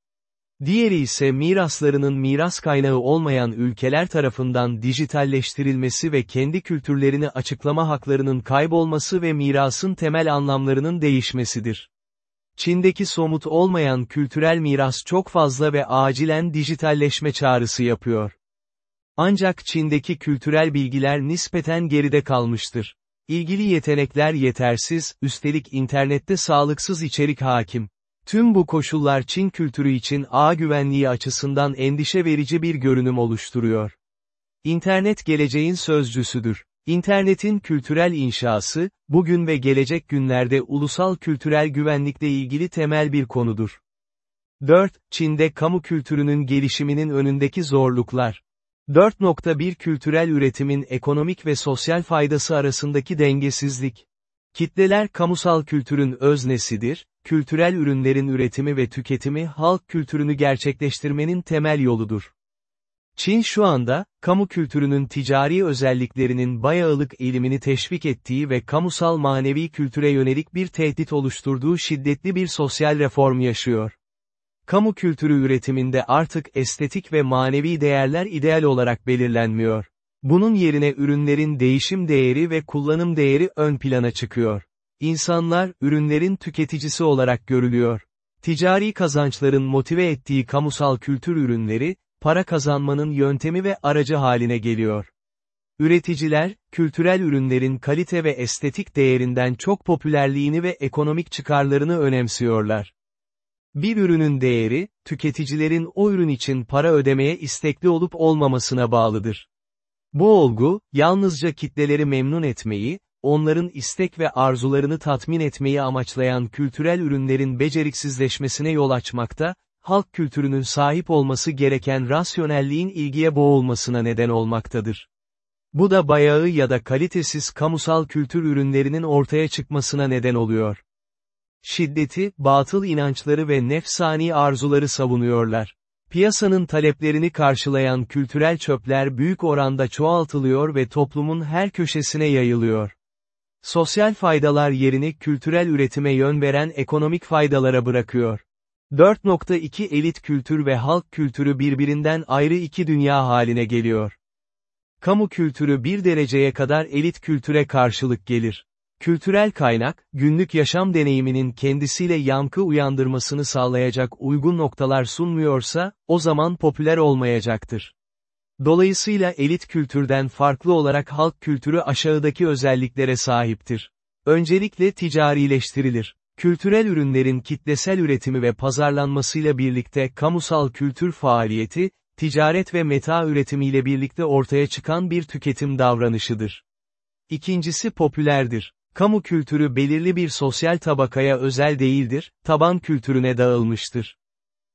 Diğeri ise miraslarının miras kaynağı olmayan ülkeler tarafından dijitalleştirilmesi ve kendi kültürlerini açıklama haklarının kaybolması ve mirasın temel anlamlarının değişmesidir. Çin'deki somut olmayan kültürel miras çok fazla ve acilen dijitalleşme çağrısı yapıyor. Ancak Çin'deki kültürel bilgiler nispeten geride kalmıştır. İlgili yetenekler yetersiz, üstelik internette sağlıksız içerik hakim. Tüm bu koşullar Çin kültürü için ağ güvenliği açısından endişe verici bir görünüm oluşturuyor. İnternet geleceğin sözcüsüdür. İnternetin kültürel inşası, bugün ve gelecek günlerde ulusal kültürel güvenlikle ilgili temel bir konudur. 4. Çin'de kamu kültürünün gelişiminin önündeki zorluklar. 4.1 Kültürel üretimin ekonomik ve sosyal faydası arasındaki dengesizlik. Kitleler kamusal kültürün öznesidir, kültürel ürünlerin üretimi ve tüketimi halk kültürünü gerçekleştirmenin temel yoludur. Çin şu anda, kamu kültürünün ticari özelliklerinin bayağılık eğilimini teşvik ettiği ve kamusal manevi kültüre yönelik bir tehdit oluşturduğu şiddetli bir sosyal reform yaşıyor. Kamu kültürü üretiminde artık estetik ve manevi değerler ideal olarak belirlenmiyor. Bunun yerine ürünlerin değişim değeri ve kullanım değeri ön plana çıkıyor. İnsanlar, ürünlerin tüketicisi olarak görülüyor. Ticari kazançların motive ettiği kamusal kültür ürünleri, para kazanmanın yöntemi ve aracı haline geliyor. Üreticiler, kültürel ürünlerin kalite ve estetik değerinden çok popülerliğini ve ekonomik çıkarlarını önemsiyorlar. Bir ürünün değeri, tüketicilerin o ürün için para ödemeye istekli olup olmamasına bağlıdır. Bu olgu, yalnızca kitleleri memnun etmeyi, onların istek ve arzularını tatmin etmeyi amaçlayan kültürel ürünlerin beceriksizleşmesine yol açmakta, halk kültürünün sahip olması gereken rasyonelliğin ilgiye boğulmasına neden olmaktadır. Bu da bayağı ya da kalitesiz kamusal kültür ürünlerinin ortaya çıkmasına neden oluyor. Şiddeti, batıl inançları ve nefsani arzuları savunuyorlar. Piyasanın taleplerini karşılayan kültürel çöpler büyük oranda çoğaltılıyor ve toplumun her köşesine yayılıyor. Sosyal faydalar yerini kültürel üretime yön veren ekonomik faydalara bırakıyor. 4.2 Elit kültür ve halk kültürü birbirinden ayrı iki dünya haline geliyor. Kamu kültürü bir dereceye kadar elit kültüre karşılık gelir. Kültürel kaynak, günlük yaşam deneyiminin kendisiyle yankı uyandırmasını sağlayacak uygun noktalar sunmuyorsa, o zaman popüler olmayacaktır. Dolayısıyla elit kültürden farklı olarak halk kültürü aşağıdaki özelliklere sahiptir. Öncelikle ticarileştirilir. Kültürel ürünlerin kitlesel üretimi ve pazarlanmasıyla birlikte kamusal kültür faaliyeti, ticaret ve meta üretimiyle birlikte ortaya çıkan bir tüketim davranışıdır. İkincisi popülerdir. Kamu kültürü belirli bir sosyal tabakaya özel değildir, taban kültürüne dağılmıştır.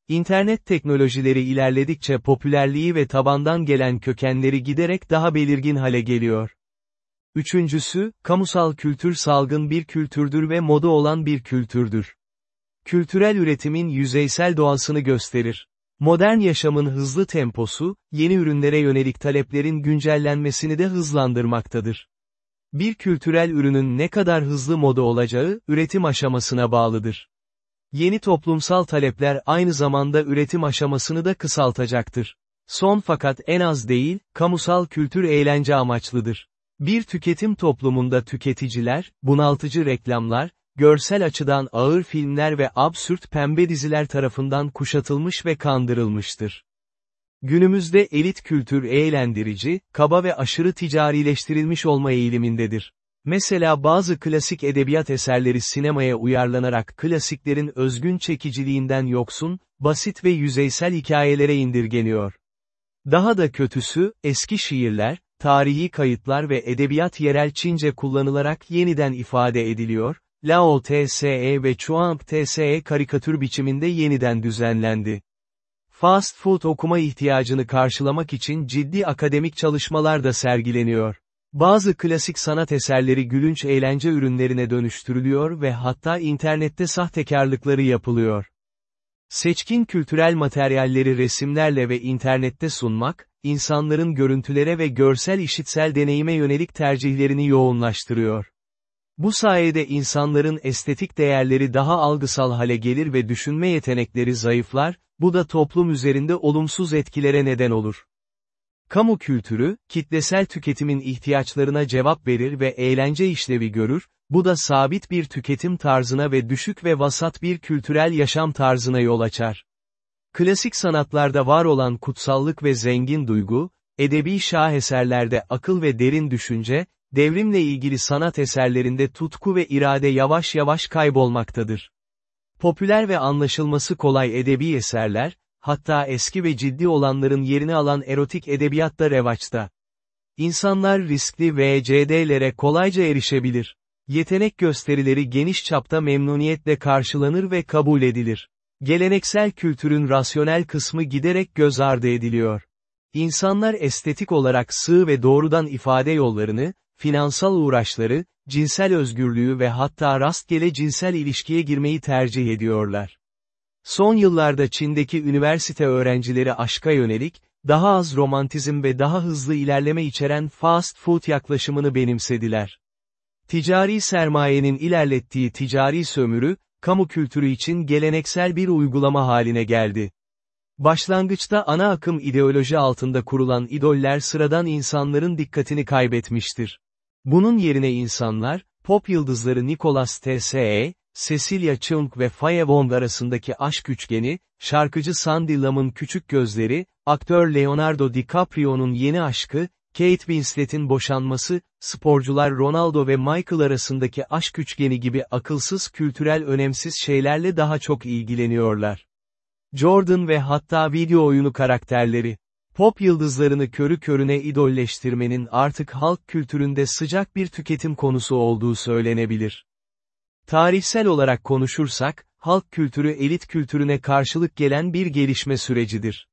İnternet teknolojileri ilerledikçe popülerliği ve tabandan gelen kökenleri giderek daha belirgin hale geliyor. Üçüncüsü, kamusal kültür salgın bir kültürdür ve moda olan bir kültürdür. Kültürel üretimin yüzeysel doğasını gösterir. Modern yaşamın hızlı temposu, yeni ürünlere yönelik taleplerin güncellenmesini de hızlandırmaktadır. Bir kültürel ürünün ne kadar hızlı moda olacağı, üretim aşamasına bağlıdır. Yeni toplumsal talepler aynı zamanda üretim aşamasını da kısaltacaktır. Son fakat en az değil, kamusal kültür eğlence amaçlıdır. Bir tüketim toplumunda tüketiciler, bunaltıcı reklamlar, görsel açıdan ağır filmler ve absürt pembe diziler tarafından kuşatılmış ve kandırılmıştır. Günümüzde elit kültür eğlendirici, kaba ve aşırı ticarileştirilmiş olma eğilimindedir. Mesela bazı klasik edebiyat eserleri sinemaya uyarlanarak klasiklerin özgün çekiciliğinden yoksun, basit ve yüzeysel hikayelere indirgeniyor. Daha da kötüsü, eski şiirler, tarihi kayıtlar ve edebiyat yerel Çince kullanılarak yeniden ifade ediliyor, Lao TSE ve Chuang TSE karikatür biçiminde yeniden düzenlendi. Fast food okuma ihtiyacını karşılamak için ciddi akademik çalışmalar da sergileniyor. Bazı klasik sanat eserleri gülünç eğlence ürünlerine dönüştürülüyor ve hatta internette sahtekarlıkları yapılıyor. Seçkin kültürel materyalleri resimlerle ve internette sunmak, insanların görüntülere ve görsel işitsel deneyime yönelik tercihlerini yoğunlaştırıyor. Bu sayede insanların estetik değerleri daha algısal hale gelir ve düşünme yetenekleri zayıflar, bu da toplum üzerinde olumsuz etkilere neden olur. Kamu kültürü, kitlesel tüketimin ihtiyaçlarına cevap verir ve eğlence işlevi görür, bu da sabit bir tüketim tarzına ve düşük ve vasat bir kültürel yaşam tarzına yol açar. Klasik sanatlarda var olan kutsallık ve zengin duygu, edebi şaheserlerde akıl ve derin düşünce, devrimle ilgili sanat eserlerinde tutku ve irade yavaş yavaş kaybolmaktadır. Popüler ve anlaşılması kolay edebi eserler, hatta eski ve ciddi olanların yerini alan erotik edebiyatta revaçta. İnsanlar riskli VCD'lere kolayca erişebilir. Yetenek gösterileri geniş çapta memnuniyetle karşılanır ve kabul edilir. Geleneksel kültürün rasyonel kısmı giderek göz ardı ediliyor. İnsanlar estetik olarak sığ ve doğrudan ifade yollarını, finansal uğraşları, cinsel özgürlüğü ve hatta rastgele cinsel ilişkiye girmeyi tercih ediyorlar. Son yıllarda Çin'deki üniversite öğrencileri aşka yönelik, daha az romantizm ve daha hızlı ilerleme içeren fast food yaklaşımını benimsediler. Ticari sermayenin ilerlettiği ticari sömürü, kamu kültürü için geleneksel bir uygulama haline geldi. Başlangıçta ana akım ideoloji altında kurulan idoller sıradan insanların dikkatini kaybetmiştir. Bunun yerine insanlar, pop yıldızları Nicolas T.S.E., Cecilia Chung ve Faye Wong arasındaki aşk üçgeni, şarkıcı Sandy Lam'ın küçük gözleri, aktör Leonardo DiCaprio'nun yeni aşkı, Kate Winslet'in boşanması, sporcular Ronaldo ve Michael arasındaki aşk üçgeni gibi akılsız kültürel önemsiz şeylerle daha çok ilgileniyorlar. Jordan ve hatta video oyunu karakterleri. Pop yıldızlarını körü körüne idolleştirmenin artık halk kültüründe sıcak bir tüketim konusu olduğu söylenebilir. Tarihsel olarak konuşursak, halk kültürü elit kültürüne karşılık gelen bir gelişme sürecidir.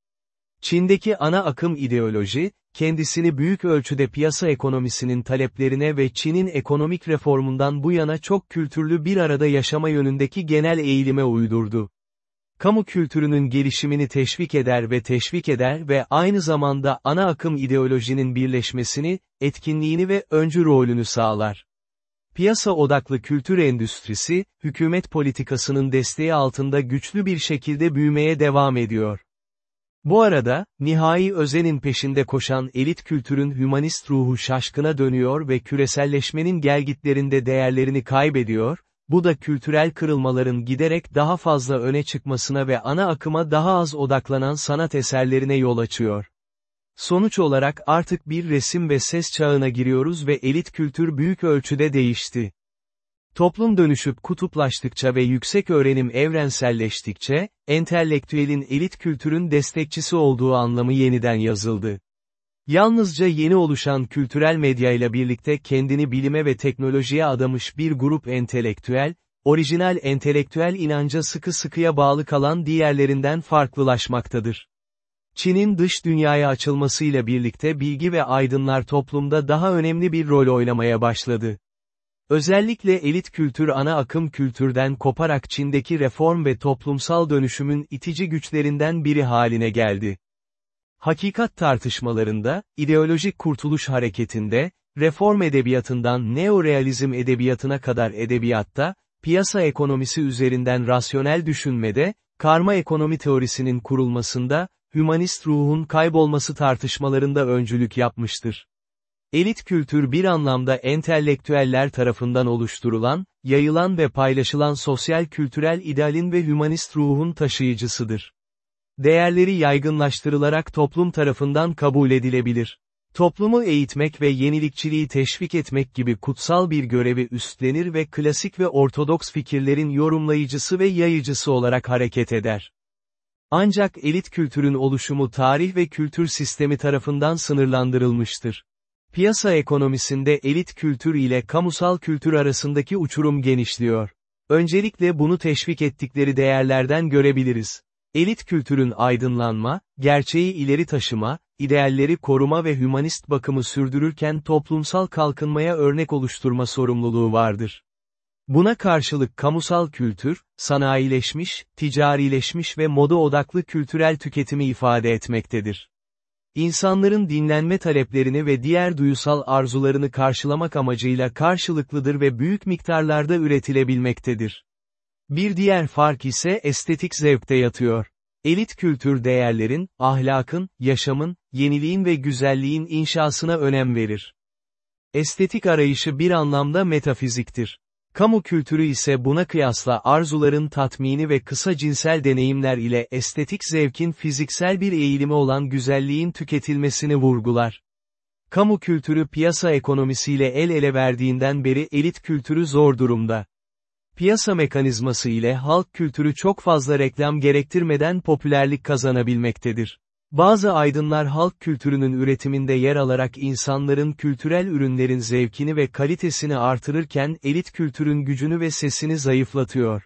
Çin'deki ana akım ideoloji, kendisini büyük ölçüde piyasa ekonomisinin taleplerine ve Çin'in ekonomik reformundan bu yana çok kültürlü bir arada yaşama yönündeki genel eğilime uydurdu. Kamu kültürünün gelişimini teşvik eder ve teşvik eder ve aynı zamanda ana akım ideolojinin birleşmesini, etkinliğini ve öncü rolünü sağlar. Piyasa odaklı kültür endüstrisi, hükümet politikasının desteği altında güçlü bir şekilde büyümeye devam ediyor. Bu arada, nihai özenin peşinde koşan elit kültürün hümanist ruhu şaşkına dönüyor ve küreselleşmenin gelgitlerinde değerlerini kaybediyor, bu da kültürel kırılmaların giderek daha fazla öne çıkmasına ve ana akıma daha az odaklanan sanat eserlerine yol açıyor. Sonuç olarak artık bir resim ve ses çağına giriyoruz ve elit kültür büyük ölçüde değişti. Toplum dönüşüp kutuplaştıkça ve yüksek öğrenim evrenselleştikçe, entelektüelin elit kültürün destekçisi olduğu anlamı yeniden yazıldı. Yalnızca yeni oluşan kültürel medya ile birlikte kendini bilime ve teknolojiye adamış bir grup entelektüel, orijinal entelektüel inanca sıkı sıkıya bağlı kalan diğerlerinden farklılaşmaktadır. Çin'in dış dünyaya açılmasıyla birlikte bilgi ve aydınlar toplumda daha önemli bir rol oynamaya başladı. Özellikle elit kültür ana akım kültürden koparak Çin'deki reform ve toplumsal dönüşümün itici güçlerinden biri haline geldi. Hakikat tartışmalarında, ideolojik kurtuluş hareketinde, reform edebiyatından neorealizm edebiyatına kadar edebiyatta, piyasa ekonomisi üzerinden rasyonel düşünmede, karma ekonomi teorisinin kurulmasında, hümanist ruhun kaybolması tartışmalarında öncülük yapmıştır. Elit kültür bir anlamda entelektüeller tarafından oluşturulan, yayılan ve paylaşılan sosyal kültürel idealin ve hümanist ruhun taşıyıcısıdır. Değerleri yaygınlaştırılarak toplum tarafından kabul edilebilir. Toplumu eğitmek ve yenilikçiliği teşvik etmek gibi kutsal bir görevi üstlenir ve klasik ve ortodoks fikirlerin yorumlayıcısı ve yayıcısı olarak hareket eder. Ancak elit kültürün oluşumu tarih ve kültür sistemi tarafından sınırlandırılmıştır. Piyasa ekonomisinde elit kültür ile kamusal kültür arasındaki uçurum genişliyor. Öncelikle bunu teşvik ettikleri değerlerden görebiliriz. Elit kültürün aydınlanma, gerçeği ileri taşıma, idealleri koruma ve hümanist bakımı sürdürürken toplumsal kalkınmaya örnek oluşturma sorumluluğu vardır. Buna karşılık kamusal kültür, sanayileşmiş, ticarileşmiş ve moda odaklı kültürel tüketimi ifade etmektedir. İnsanların dinlenme taleplerini ve diğer duyusal arzularını karşılamak amacıyla karşılıklıdır ve büyük miktarlarda üretilebilmektedir. Bir diğer fark ise estetik zevkte yatıyor. Elit kültür değerlerin, ahlakın, yaşamın, yeniliğin ve güzelliğin inşasına önem verir. Estetik arayışı bir anlamda metafiziktir. Kamu kültürü ise buna kıyasla arzuların tatmini ve kısa cinsel deneyimler ile estetik zevkin fiziksel bir eğilimi olan güzelliğin tüketilmesini vurgular. Kamu kültürü piyasa ekonomisiyle el ele verdiğinden beri elit kültürü zor durumda. Piyasa mekanizması ile halk kültürü çok fazla reklam gerektirmeden popülerlik kazanabilmektedir. Bazı aydınlar halk kültürünün üretiminde yer alarak insanların kültürel ürünlerin zevkini ve kalitesini artırırken elit kültürün gücünü ve sesini zayıflatıyor.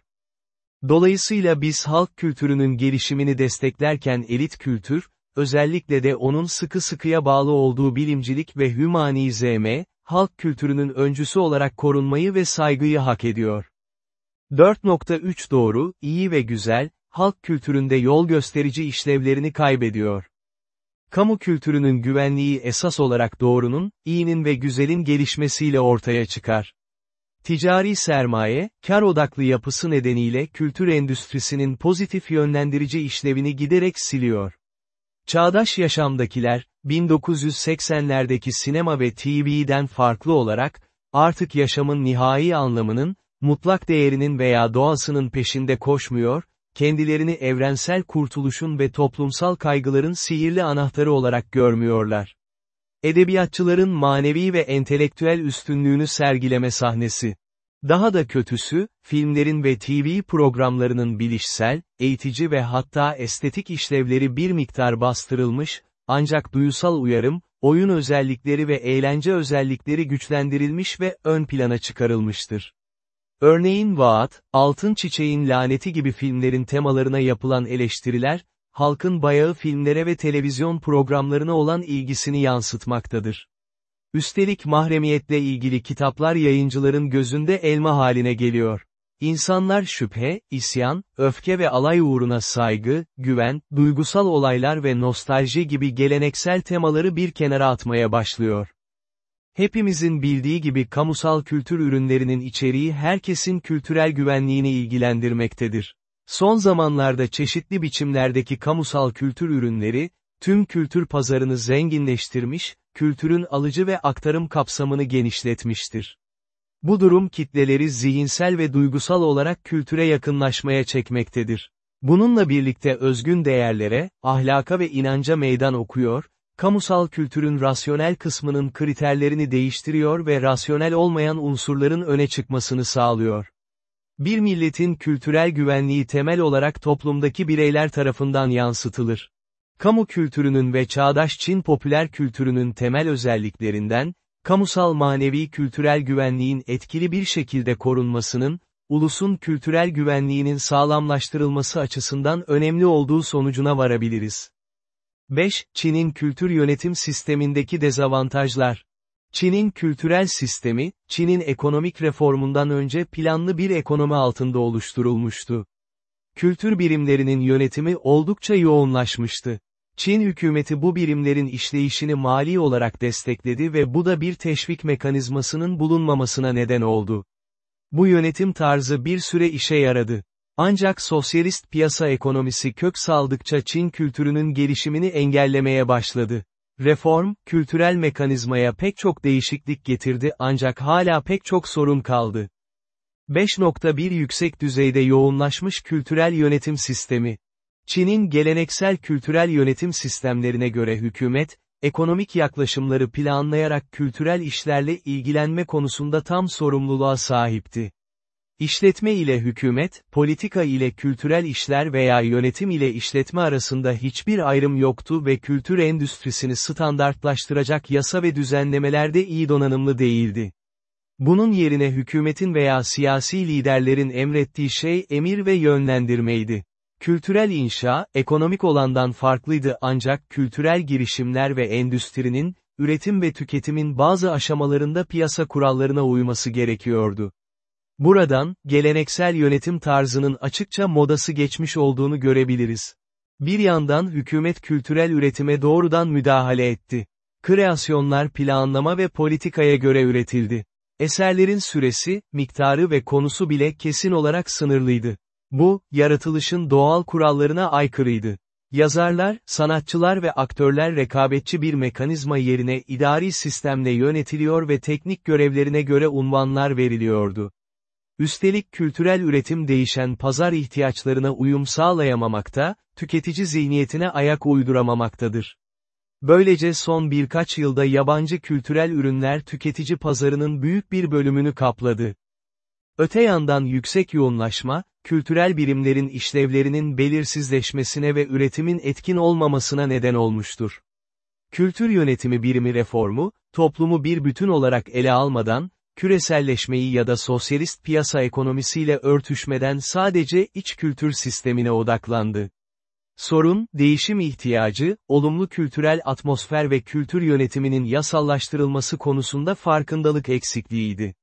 Dolayısıyla biz halk kültürünün gelişimini desteklerken elit kültür, özellikle de onun sıkı sıkıya bağlı olduğu bilimcilik ve hümanizme, halk kültürünün öncüsü olarak korunmayı ve saygıyı hak ediyor. 4.3 Doğru, iyi ve güzel, halk kültüründe yol gösterici işlevlerini kaybediyor. Kamu kültürünün güvenliği esas olarak doğrunun, iyinin ve güzelin gelişmesiyle ortaya çıkar. Ticari sermaye, kar odaklı yapısı nedeniyle kültür endüstrisinin pozitif yönlendirici işlevini giderek siliyor. Çağdaş yaşamdakiler, 1980'lerdeki sinema ve TV'den farklı olarak, artık yaşamın nihai anlamının, mutlak değerinin veya doğasının peşinde koşmuyor, kendilerini evrensel kurtuluşun ve toplumsal kaygıların sihirli anahtarı olarak görmüyorlar. Edebiyatçıların manevi ve entelektüel üstünlüğünü sergileme sahnesi. Daha da kötüsü, filmlerin ve TV programlarının bilişsel, eğitici ve hatta estetik işlevleri bir miktar bastırılmış, ancak duyusal uyarım, oyun özellikleri ve eğlence özellikleri güçlendirilmiş ve ön plana çıkarılmıştır. Örneğin Vaat, Altın Çiçeğin Laneti gibi filmlerin temalarına yapılan eleştiriler, halkın bayağı filmlere ve televizyon programlarına olan ilgisini yansıtmaktadır. Üstelik mahremiyetle ilgili kitaplar yayıncıların gözünde elma haline geliyor. İnsanlar şüphe, isyan, öfke ve alay uğruna saygı, güven, duygusal olaylar ve nostalji gibi geleneksel temaları bir kenara atmaya başlıyor. Hepimizin bildiği gibi kamusal kültür ürünlerinin içeriği herkesin kültürel güvenliğini ilgilendirmektedir. Son zamanlarda çeşitli biçimlerdeki kamusal kültür ürünleri, tüm kültür pazarını zenginleştirmiş, kültürün alıcı ve aktarım kapsamını genişletmiştir. Bu durum kitleleri zihinsel ve duygusal olarak kültüre yakınlaşmaya çekmektedir. Bununla birlikte özgün değerlere, ahlaka ve inanca meydan okuyor, kamusal kültürün rasyonel kısmının kriterlerini değiştiriyor ve rasyonel olmayan unsurların öne çıkmasını sağlıyor. Bir milletin kültürel güvenliği temel olarak toplumdaki bireyler tarafından yansıtılır. Kamu kültürünün ve çağdaş Çin popüler kültürünün temel özelliklerinden, kamusal manevi kültürel güvenliğin etkili bir şekilde korunmasının, ulusun kültürel güvenliğinin sağlamlaştırılması açısından önemli olduğu sonucuna varabiliriz. 5. Çin'in kültür yönetim sistemindeki dezavantajlar. Çin'in kültürel sistemi, Çin'in ekonomik reformundan önce planlı bir ekonomi altında oluşturulmuştu. Kültür birimlerinin yönetimi oldukça yoğunlaşmıştı. Çin hükümeti bu birimlerin işleyişini mali olarak destekledi ve bu da bir teşvik mekanizmasının bulunmamasına neden oldu. Bu yönetim tarzı bir süre işe yaradı. Ancak sosyalist piyasa ekonomisi kök saldıkça Çin kültürünün gelişimini engellemeye başladı. Reform, kültürel mekanizmaya pek çok değişiklik getirdi ancak hala pek çok sorun kaldı. 5.1 Yüksek düzeyde yoğunlaşmış kültürel yönetim sistemi. Çin'in geleneksel kültürel yönetim sistemlerine göre hükümet, ekonomik yaklaşımları planlayarak kültürel işlerle ilgilenme konusunda tam sorumluluğa sahipti. İşletme ile hükümet, politika ile kültürel işler veya yönetim ile işletme arasında hiçbir ayrım yoktu ve kültür endüstrisini standartlaştıracak yasa ve düzenlemelerde iyi donanımlı değildi. Bunun yerine hükümetin veya siyasi liderlerin emrettiği şey emir ve yönlendirmeydi. Kültürel inşa, ekonomik olandan farklıydı ancak kültürel girişimler ve endüstrinin, üretim ve tüketimin bazı aşamalarında piyasa kurallarına uyması gerekiyordu. Buradan, geleneksel yönetim tarzının açıkça modası geçmiş olduğunu görebiliriz. Bir yandan hükümet kültürel üretime doğrudan müdahale etti. Kreasyonlar planlama ve politikaya göre üretildi. Eserlerin süresi, miktarı ve konusu bile kesin olarak sınırlıydı. Bu, yaratılışın doğal kurallarına aykırıydı. Yazarlar, sanatçılar ve aktörler rekabetçi bir mekanizma yerine idari sistemle yönetiliyor ve teknik görevlerine göre unvanlar veriliyordu. Üstelik kültürel üretim değişen pazar ihtiyaçlarına uyum sağlayamamakta, tüketici zihniyetine ayak uyduramamaktadır. Böylece son birkaç yılda yabancı kültürel ürünler tüketici pazarının büyük bir bölümünü kapladı. Öte yandan yüksek yoğunlaşma, kültürel birimlerin işlevlerinin belirsizleşmesine ve üretimin etkin olmamasına neden olmuştur. Kültür yönetimi birimi reformu, toplumu bir bütün olarak ele almadan, küreselleşmeyi ya da sosyalist piyasa ekonomisiyle örtüşmeden sadece iç kültür sistemine odaklandı. Sorun, değişim ihtiyacı, olumlu kültürel atmosfer ve kültür yönetiminin yasallaştırılması konusunda farkındalık eksikliğiydi.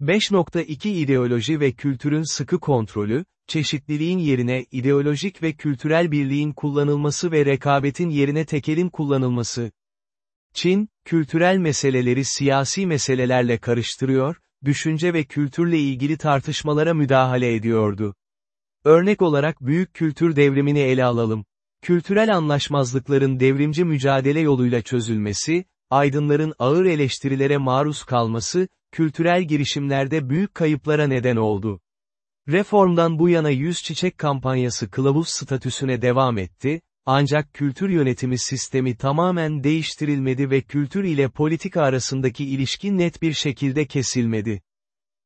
5.2 İdeoloji ve kültürün sıkı kontrolü, çeşitliliğin yerine ideolojik ve kültürel birliğin kullanılması ve rekabetin yerine tekelin kullanılması. Çin, kültürel meseleleri siyasi meselelerle karıştırıyor, düşünce ve kültürle ilgili tartışmalara müdahale ediyordu. Örnek olarak büyük kültür devrimini ele alalım. Kültürel anlaşmazlıkların devrimci mücadele yoluyla çözülmesi, aydınların ağır eleştirilere maruz kalması, kültürel girişimlerde büyük kayıplara neden oldu. Reformdan bu yana yüz çiçek kampanyası kılavuz statüsüne devam etti, ancak kültür yönetimi sistemi tamamen değiştirilmedi ve kültür ile politika arasındaki ilişki net bir şekilde kesilmedi.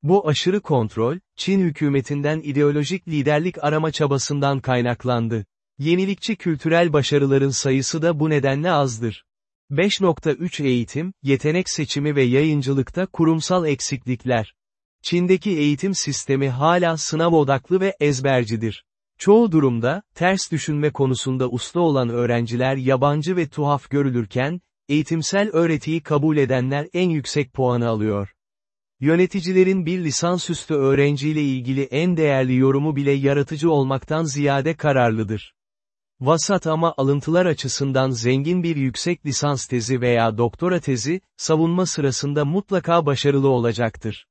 Bu aşırı kontrol, Çin hükümetinden ideolojik liderlik arama çabasından kaynaklandı. Yenilikçi kültürel başarıların sayısı da bu nedenle azdır. 5.3 Eğitim, yetenek seçimi ve yayıncılıkta kurumsal eksiklikler. Çin'deki eğitim sistemi hala sınav odaklı ve ezbercidir. Çoğu durumda, ters düşünme konusunda usta olan öğrenciler yabancı ve tuhaf görülürken, eğitimsel öğretiyi kabul edenler en yüksek puanı alıyor. Yöneticilerin bir lisansüstü öğrenciyle ilgili en değerli yorumu bile yaratıcı olmaktan ziyade kararlıdır. Vasat ama alıntılar açısından zengin bir yüksek lisans tezi veya doktora tezi, savunma sırasında mutlaka başarılı olacaktır.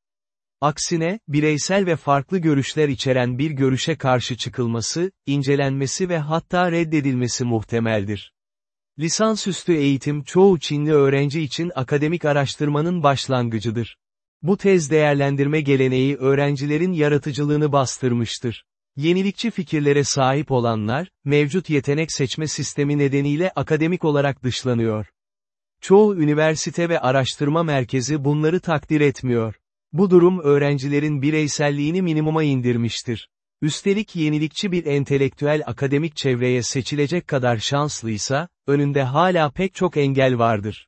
Aksine, bireysel ve farklı görüşler içeren bir görüşe karşı çıkılması, incelenmesi ve hatta reddedilmesi muhtemeldir. Lisansüstü eğitim çoğu Çinli öğrenci için akademik araştırmanın başlangıcıdır. Bu tez değerlendirme geleneği öğrencilerin yaratıcılığını bastırmıştır. Yenilikçi fikirlere sahip olanlar, mevcut yetenek seçme sistemi nedeniyle akademik olarak dışlanıyor. Çoğu üniversite ve araştırma merkezi bunları takdir etmiyor. Bu durum öğrencilerin bireyselliğini minimuma indirmiştir. Üstelik yenilikçi bir entelektüel akademik çevreye seçilecek kadar şanslıysa, önünde hala pek çok engel vardır.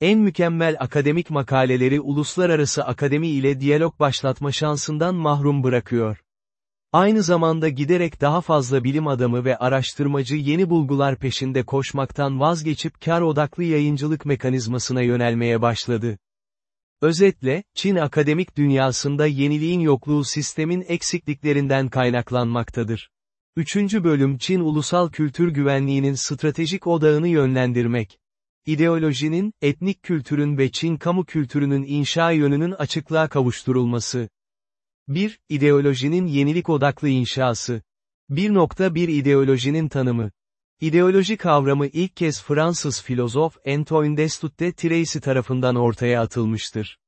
En mükemmel akademik makaleleri uluslararası akademi ile diyalog başlatma şansından mahrum bırakıyor. Aynı zamanda giderek daha fazla bilim adamı ve araştırmacı yeni bulgular peşinde koşmaktan vazgeçip kar odaklı yayıncılık mekanizmasına yönelmeye başladı. Özetle, Çin akademik dünyasında yeniliğin yokluğu sistemin eksikliklerinden kaynaklanmaktadır. Üçüncü bölüm Çin ulusal kültür güvenliğinin stratejik odağını yönlendirmek. İdeolojinin, etnik kültürün ve Çin kamu kültürünün inşa yönünün açıklığa kavuşturulması. 1. İdeolojinin yenilik odaklı inşası. 1.1 İdeolojinin tanımı. İdeoloji kavramı ilk kez Fransız filozof Antoine Destutte Tracy tarafından ortaya atılmıştır.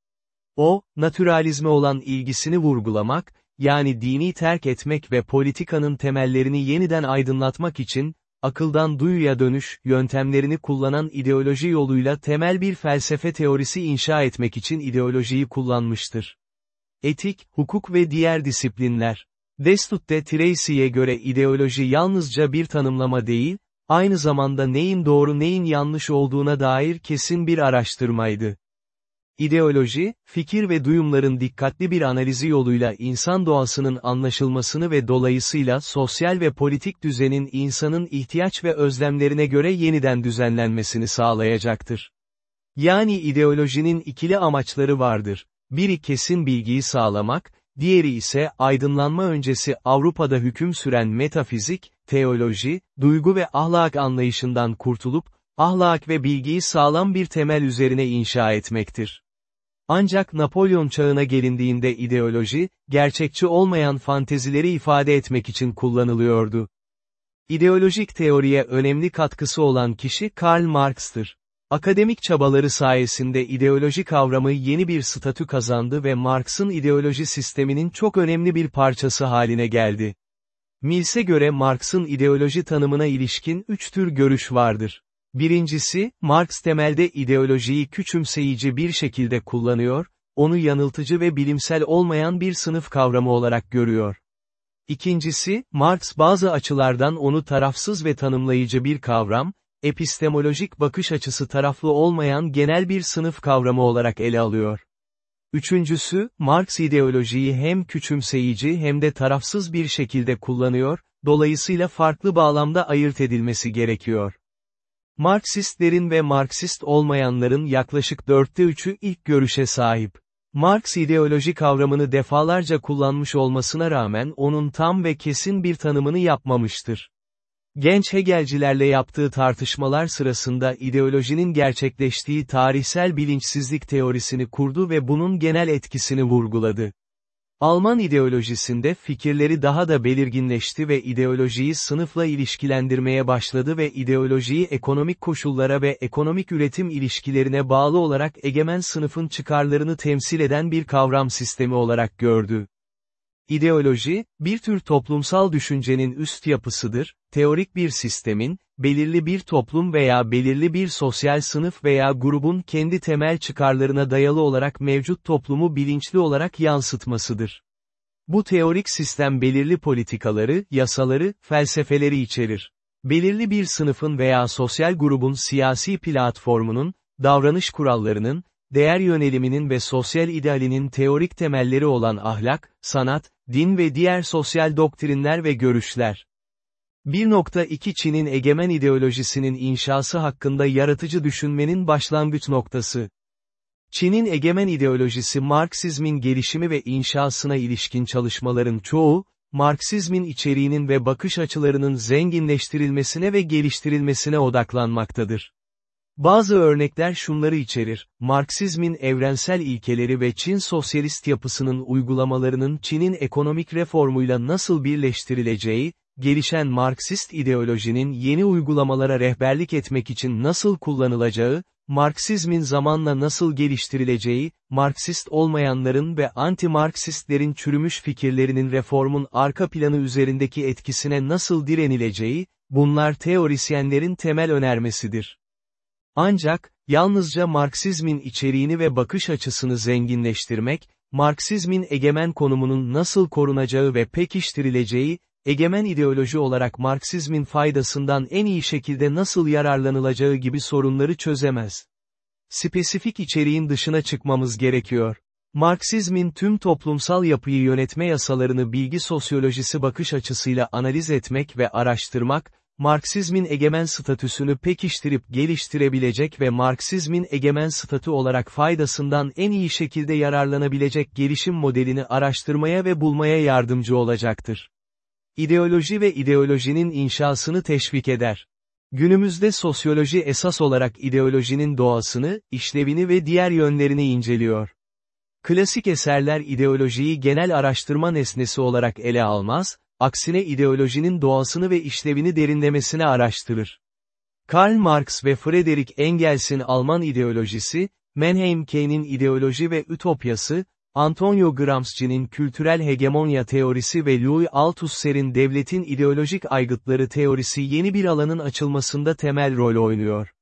O, naturalizme olan ilgisini vurgulamak, yani dini terk etmek ve politikanın temellerini yeniden aydınlatmak için, akıldan duyuya dönüş, yöntemlerini kullanan ideoloji yoluyla temel bir felsefe teorisi inşa etmek için ideolojiyi kullanmıştır. Etik, hukuk ve diğer disiplinler. Destutte Tracy'ye göre ideoloji yalnızca bir tanımlama değil, aynı zamanda neyin doğru neyin yanlış olduğuna dair kesin bir araştırmaydı. İdeoloji, fikir ve duyumların dikkatli bir analizi yoluyla insan doğasının anlaşılmasını ve dolayısıyla sosyal ve politik düzenin insanın ihtiyaç ve özlemlerine göre yeniden düzenlenmesini sağlayacaktır. Yani ideolojinin ikili amaçları vardır. Biri kesin bilgiyi sağlamak, diğeri ise aydınlanma öncesi Avrupa'da hüküm süren metafizik, teoloji, duygu ve ahlak anlayışından kurtulup, ahlak ve bilgiyi sağlam bir temel üzerine inşa etmektir. Ancak Napolyon çağına gelindiğinde ideoloji, gerçekçi olmayan fantezileri ifade etmek için kullanılıyordu. İdeolojik teoriye önemli katkısı olan kişi Karl Marx'tır. Akademik çabaları sayesinde ideoloji kavramı yeni bir statü kazandı ve Marx'ın ideoloji sisteminin çok önemli bir parçası haline geldi. Mills'e göre Marx'ın ideoloji tanımına ilişkin üç tür görüş vardır. Birincisi, Marx temelde ideolojiyi küçümseyici bir şekilde kullanıyor, onu yanıltıcı ve bilimsel olmayan bir sınıf kavramı olarak görüyor. İkincisi, Marx bazı açılardan onu tarafsız ve tanımlayıcı bir kavram, epistemolojik bakış açısı taraflı olmayan genel bir sınıf kavramı olarak ele alıyor. Üçüncüsü, Marx ideolojiyi hem küçümseyici hem de tarafsız bir şekilde kullanıyor, dolayısıyla farklı bağlamda ayırt edilmesi gerekiyor. Marksistlerin ve Marksist olmayanların yaklaşık dörtte üçü ilk görüşe sahip. Marx ideoloji kavramını defalarca kullanmış olmasına rağmen onun tam ve kesin bir tanımını yapmamıştır. Genç Hegelcilerle yaptığı tartışmalar sırasında ideolojinin gerçekleştiği tarihsel bilinçsizlik teorisini kurdu ve bunun genel etkisini vurguladı. Alman ideolojisinde fikirleri daha da belirginleşti ve ideolojiyi sınıfla ilişkilendirmeye başladı ve ideolojiyi ekonomik koşullara ve ekonomik üretim ilişkilerine bağlı olarak egemen sınıfın çıkarlarını temsil eden bir kavram sistemi olarak gördü. İdeoloji, bir tür toplumsal düşüncenin üst yapısıdır, teorik bir sistemin, belirli bir toplum veya belirli bir sosyal sınıf veya grubun kendi temel çıkarlarına dayalı olarak mevcut toplumu bilinçli olarak yansıtmasıdır. Bu teorik sistem belirli politikaları, yasaları, felsefeleri içerir. Belirli bir sınıfın veya sosyal grubun siyasi platformunun, davranış kurallarının, değer yöneliminin ve sosyal idealinin teorik temelleri olan ahlak, sanat, din ve diğer sosyal doktrinler ve görüşler. 1.2 Çin'in egemen ideolojisinin inşası hakkında yaratıcı düşünmenin başlangıç noktası. Çin'in egemen ideolojisi Marksizmin gelişimi ve inşasına ilişkin çalışmaların çoğu, Marksizmin içeriğinin ve bakış açılarının zenginleştirilmesine ve geliştirilmesine odaklanmaktadır. Bazı örnekler şunları içerir, Marksizmin evrensel ilkeleri ve Çin sosyalist yapısının uygulamalarının Çin'in ekonomik reformuyla nasıl birleştirileceği, gelişen Marksist ideolojinin yeni uygulamalara rehberlik etmek için nasıl kullanılacağı, Marksizmin zamanla nasıl geliştirileceği, Marksist olmayanların ve anti-Marksistlerin çürümüş fikirlerinin reformun arka planı üzerindeki etkisine nasıl direnileceği, bunlar teorisyenlerin temel önermesidir. Ancak, yalnızca Marksizmin içeriğini ve bakış açısını zenginleştirmek, Marksizmin egemen konumunun nasıl korunacağı ve pekiştirileceği, egemen ideoloji olarak Marksizmin faydasından en iyi şekilde nasıl yararlanılacağı gibi sorunları çözemez. Spesifik içeriğin dışına çıkmamız gerekiyor. Marksizmin tüm toplumsal yapıyı yönetme yasalarını bilgi sosyolojisi bakış açısıyla analiz etmek ve araştırmak, Marksizmin egemen statüsünü pekiştirip geliştirebilecek ve Marksizmin egemen statü olarak faydasından en iyi şekilde yararlanabilecek gelişim modelini araştırmaya ve bulmaya yardımcı olacaktır. İdeoloji ve ideolojinin inşasını teşvik eder. Günümüzde sosyoloji esas olarak ideolojinin doğasını, işlevini ve diğer yönlerini inceliyor. Klasik eserler ideolojiyi genel araştırma nesnesi olarak ele almaz, aksine ideolojinin doğasını ve işlevini derinlemesine araştırır. Karl Marx ve Friedrich Engels'in Alman ideolojisi, Mannheim Key'nin ideoloji ve ütopyası, Antonio Gramsci'nin kültürel hegemonya teorisi ve Louis Althusser'in devletin ideolojik aygıtları teorisi yeni bir alanın açılmasında temel rol oynuyor.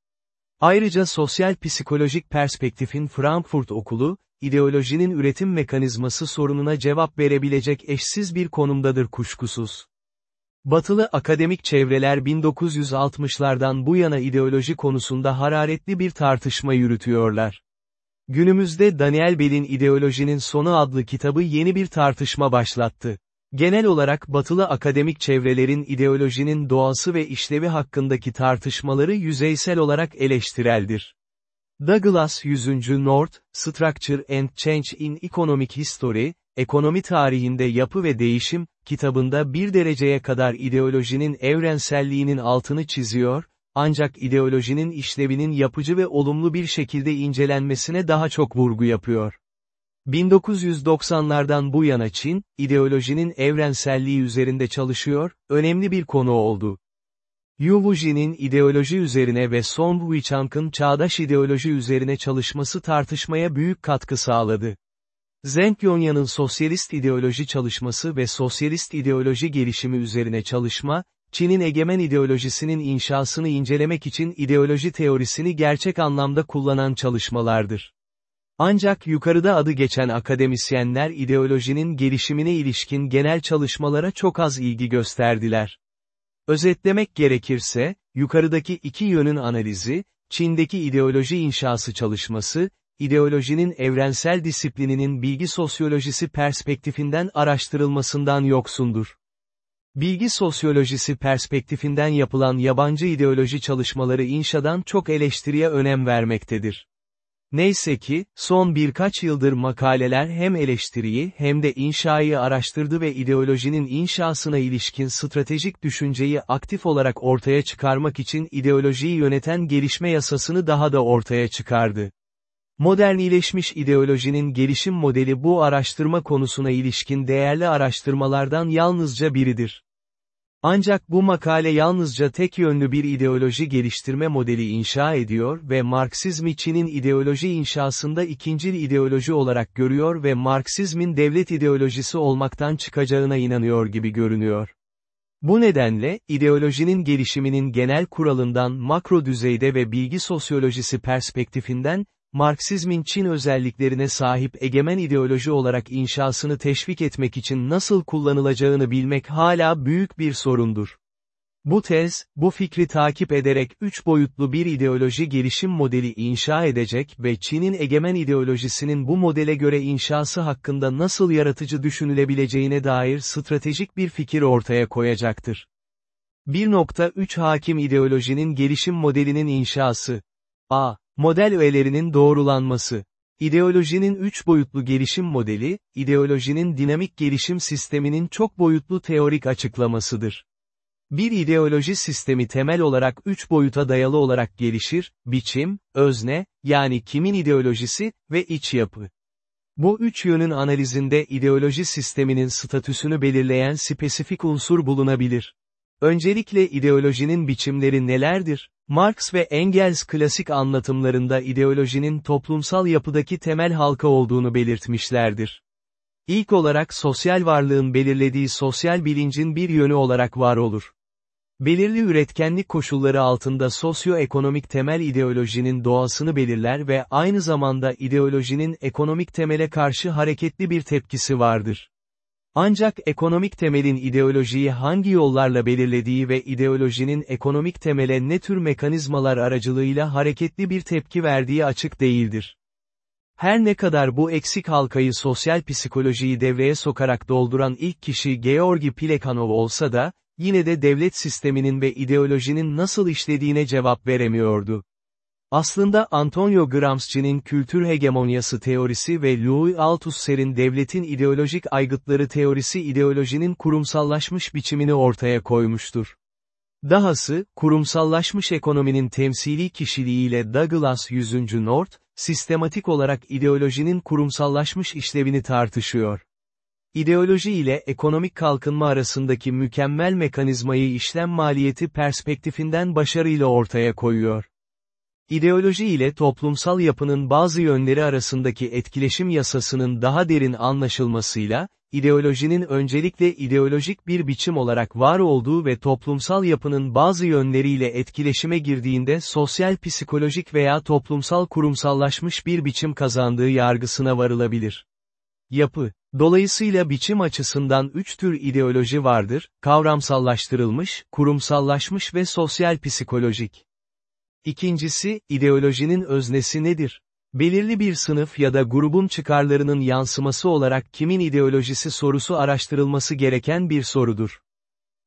Ayrıca sosyal psikolojik perspektifin Frankfurt Okulu, ideolojinin üretim mekanizması sorununa cevap verebilecek eşsiz bir konumdadır kuşkusuz. Batılı akademik çevreler 1960'lardan bu yana ideoloji konusunda hararetli bir tartışma yürütüyorlar. Günümüzde Daniel Bell'in İdeolojinin Sonu adlı kitabı yeni bir tartışma başlattı. Genel olarak batılı akademik çevrelerin ideolojinin doğası ve işlevi hakkındaki tartışmaları yüzeysel olarak eleştireldir. Douglas 100. North, Structure and Change in Economic History, Ekonomi tarihinde yapı ve değişim, kitabında bir dereceye kadar ideolojinin evrenselliğinin altını çiziyor, ancak ideolojinin işlevinin yapıcı ve olumlu bir şekilde incelenmesine daha çok vurgu yapıyor. 1990'lardan bu yana Çin, ideolojinin evrenselliği üzerinde çalışıyor, önemli bir konu oldu. Yu ideoloji üzerine ve Song Wuichank'ın çağdaş ideoloji üzerine çalışması tartışmaya büyük katkı sağladı. Zheng Yonyan'ın sosyalist ideoloji çalışması ve sosyalist ideoloji gelişimi üzerine çalışma, Çin'in egemen ideolojisinin inşasını incelemek için ideoloji teorisini gerçek anlamda kullanan çalışmalardır. Ancak yukarıda adı geçen akademisyenler ideolojinin gelişimine ilişkin genel çalışmalara çok az ilgi gösterdiler. Özetlemek gerekirse, yukarıdaki iki yönün analizi, Çin'deki ideoloji inşası çalışması, ideolojinin evrensel disiplininin bilgi sosyolojisi perspektifinden araştırılmasından yoksundur. Bilgi sosyolojisi perspektifinden yapılan yabancı ideoloji çalışmaları inşadan çok eleştiriye önem vermektedir. Neyse ki, son birkaç yıldır makaleler hem eleştiriyi hem de inşayı araştırdı ve ideolojinin inşasına ilişkin stratejik düşünceyi aktif olarak ortaya çıkarmak için ideolojiyi yöneten gelişme yasasını daha da ortaya çıkardı. Modernileşmiş ideolojinin gelişim modeli bu araştırma konusuna ilişkin değerli araştırmalardan yalnızca biridir. Ancak bu makale yalnızca tek yönlü bir ideoloji geliştirme modeli inşa ediyor ve Marksizmi Çin'in ideoloji inşasında ikincil ideoloji olarak görüyor ve Marksizmin devlet ideolojisi olmaktan çıkacağına inanıyor gibi görünüyor. Bu nedenle, ideolojinin gelişiminin genel kuralından makro düzeyde ve bilgi sosyolojisi perspektifinden, Marksizmin Çin özelliklerine sahip egemen ideoloji olarak inşasını teşvik etmek için nasıl kullanılacağını bilmek hala büyük bir sorundur. Bu tez, bu fikri takip ederek üç boyutlu bir ideoloji gelişim modeli inşa edecek ve Çin'in egemen ideolojisinin bu modele göre inşası hakkında nasıl yaratıcı düşünülebileceğine dair stratejik bir fikir ortaya koyacaktır. 1.3 Hakim ideolojinin gelişim modelinin inşası. A. Model öğelerinin doğrulanması. İdeolojinin üç boyutlu gelişim modeli, ideolojinin dinamik gelişim sisteminin çok boyutlu teorik açıklamasıdır. Bir ideoloji sistemi temel olarak üç boyuta dayalı olarak gelişir, biçim, özne, yani kimin ideolojisi ve iç yapı. Bu üç yönün analizinde ideoloji sisteminin statüsünü belirleyen spesifik unsur bulunabilir. Öncelikle ideolojinin biçimleri nelerdir? Marx ve Engels klasik anlatımlarında ideolojinin toplumsal yapıdaki temel halka olduğunu belirtmişlerdir. İlk olarak sosyal varlığın belirlediği sosyal bilincin bir yönü olarak var olur. Belirli üretkenlik koşulları altında sosyoekonomik temel ideolojinin doğasını belirler ve aynı zamanda ideolojinin ekonomik temele karşı hareketli bir tepkisi vardır. Ancak ekonomik temelin ideolojiyi hangi yollarla belirlediği ve ideolojinin ekonomik temele ne tür mekanizmalar aracılığıyla hareketli bir tepki verdiği açık değildir. Her ne kadar bu eksik halkayı sosyal psikolojiyi devreye sokarak dolduran ilk kişi Georgi Plekhanov olsa da, yine de devlet sisteminin ve ideolojinin nasıl işlediğine cevap veremiyordu. Aslında Antonio Gramsci'nin kültür hegemonyası teorisi ve Louis Althusser'in devletin ideolojik aygıtları teorisi ideolojinin kurumsallaşmış biçimini ortaya koymuştur. Dahası, kurumsallaşmış ekonominin temsili kişiliğiyle Douglas 100. North, sistematik olarak ideolojinin kurumsallaşmış işlevini tartışıyor. İdeoloji ile ekonomik kalkınma arasındaki mükemmel mekanizmayı işlem maliyeti perspektifinden başarıyla ortaya koyuyor. İdeoloji ile toplumsal yapının bazı yönleri arasındaki etkileşim yasasının daha derin anlaşılmasıyla, ideolojinin öncelikle ideolojik bir biçim olarak var olduğu ve toplumsal yapının bazı yönleriyle etkileşime girdiğinde sosyal psikolojik veya toplumsal kurumsallaşmış bir biçim kazandığı yargısına varılabilir. Yapı Dolayısıyla biçim açısından üç tür ideoloji vardır, kavramsallaştırılmış, kurumsallaşmış ve sosyal psikolojik. İkincisi, ideolojinin öznesi nedir? Belirli bir sınıf ya da grubun çıkarlarının yansıması olarak kimin ideolojisi sorusu araştırılması gereken bir sorudur.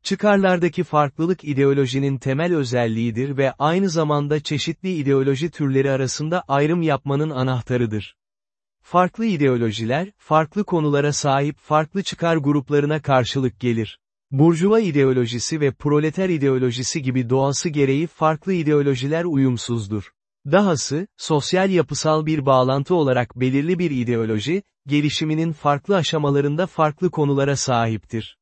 Çıkarlardaki farklılık ideolojinin temel özelliğidir ve aynı zamanda çeşitli ideoloji türleri arasında ayrım yapmanın anahtarıdır. Farklı ideolojiler, farklı konulara sahip farklı çıkar gruplarına karşılık gelir. Burjuva ideolojisi ve proleter ideolojisi gibi doğası gereği farklı ideolojiler uyumsuzdur. Dahası, sosyal yapısal bir bağlantı olarak belirli bir ideoloji, gelişiminin farklı aşamalarında farklı konulara sahiptir.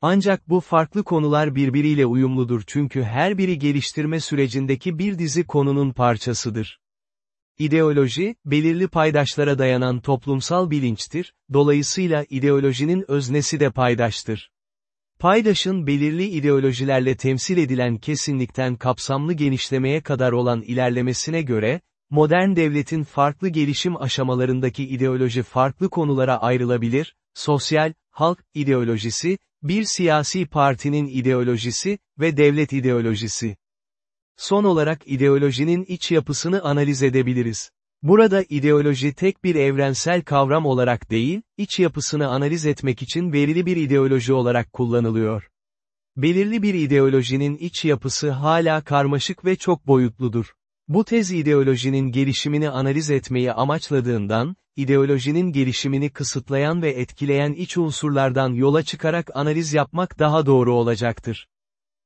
Ancak bu farklı konular birbiriyle uyumludur çünkü her biri geliştirme sürecindeki bir dizi konunun parçasıdır. İdeoloji, belirli paydaşlara dayanan toplumsal bilinçtir, dolayısıyla ideolojinin öznesi de paydaştır. Paydaşın belirli ideolojilerle temsil edilen kesinlikten kapsamlı genişlemeye kadar olan ilerlemesine göre, modern devletin farklı gelişim aşamalarındaki ideoloji farklı konulara ayrılabilir, sosyal, halk ideolojisi, bir siyasi partinin ideolojisi ve devlet ideolojisi. Son olarak ideolojinin iç yapısını analiz edebiliriz. Burada ideoloji tek bir evrensel kavram olarak değil, iç yapısını analiz etmek için verili bir ideoloji olarak kullanılıyor. Belirli bir ideolojinin iç yapısı hala karmaşık ve çok boyutludur. Bu tez ideolojinin gelişimini analiz etmeyi amaçladığından, ideolojinin gelişimini kısıtlayan ve etkileyen iç unsurlardan yola çıkarak analiz yapmak daha doğru olacaktır.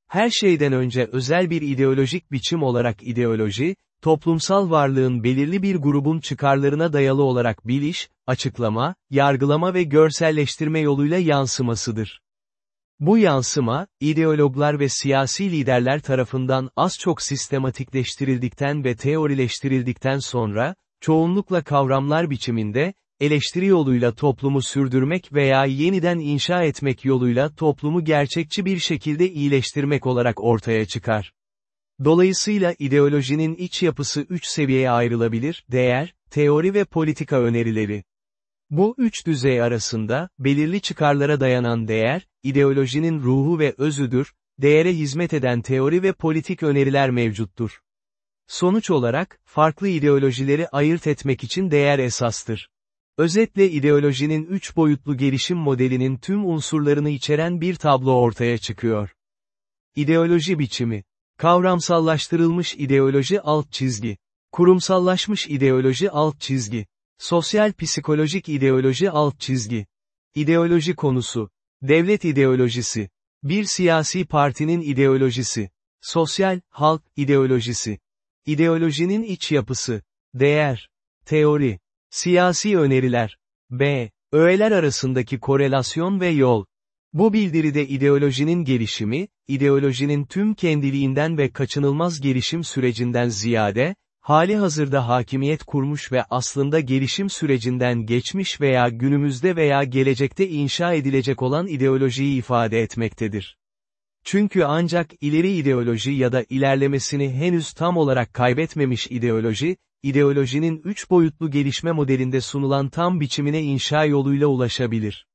Her şeyden önce özel bir ideolojik biçim olarak ideoloji, toplumsal varlığın belirli bir grubun çıkarlarına dayalı olarak biliş, açıklama, yargılama ve görselleştirme yoluyla yansımasıdır. Bu yansıma, ideologlar ve siyasi liderler tarafından az çok sistematikleştirildikten ve teorileştirildikten sonra, çoğunlukla kavramlar biçiminde, eleştiri yoluyla toplumu sürdürmek veya yeniden inşa etmek yoluyla toplumu gerçekçi bir şekilde iyileştirmek olarak ortaya çıkar. Dolayısıyla ideolojinin iç yapısı üç seviyeye ayrılabilir, değer, teori ve politika önerileri. Bu üç düzey arasında, belirli çıkarlara dayanan değer, ideolojinin ruhu ve özüdür, değere hizmet eden teori ve politik öneriler mevcuttur. Sonuç olarak, farklı ideolojileri ayırt etmek için değer esastır. Özetle ideolojinin üç boyutlu gelişim modelinin tüm unsurlarını içeren bir tablo ortaya çıkıyor. İdeoloji biçimi Kavramsallaştırılmış ideoloji alt çizgi. Kurumsallaşmış ideoloji alt çizgi. Sosyal psikolojik ideoloji alt çizgi. İdeoloji konusu. Devlet ideolojisi. Bir siyasi partinin ideolojisi. Sosyal, halk, ideolojisi. İdeolojinin iç yapısı. Değer. Teori. Siyasi öneriler. B. Öğeler arasındaki korelasyon ve yol. Bu bildiride ideolojinin gelişimi, ideolojinin tüm kendiliğinden ve kaçınılmaz gelişim sürecinden ziyade, hali hazırda hakimiyet kurmuş ve aslında gelişim sürecinden geçmiş veya günümüzde veya gelecekte inşa edilecek olan ideolojiyi ifade etmektedir. Çünkü ancak ileri ideoloji ya da ilerlemesini henüz tam olarak kaybetmemiş ideoloji, ideolojinin üç boyutlu gelişme modelinde sunulan tam biçimine inşa yoluyla ulaşabilir.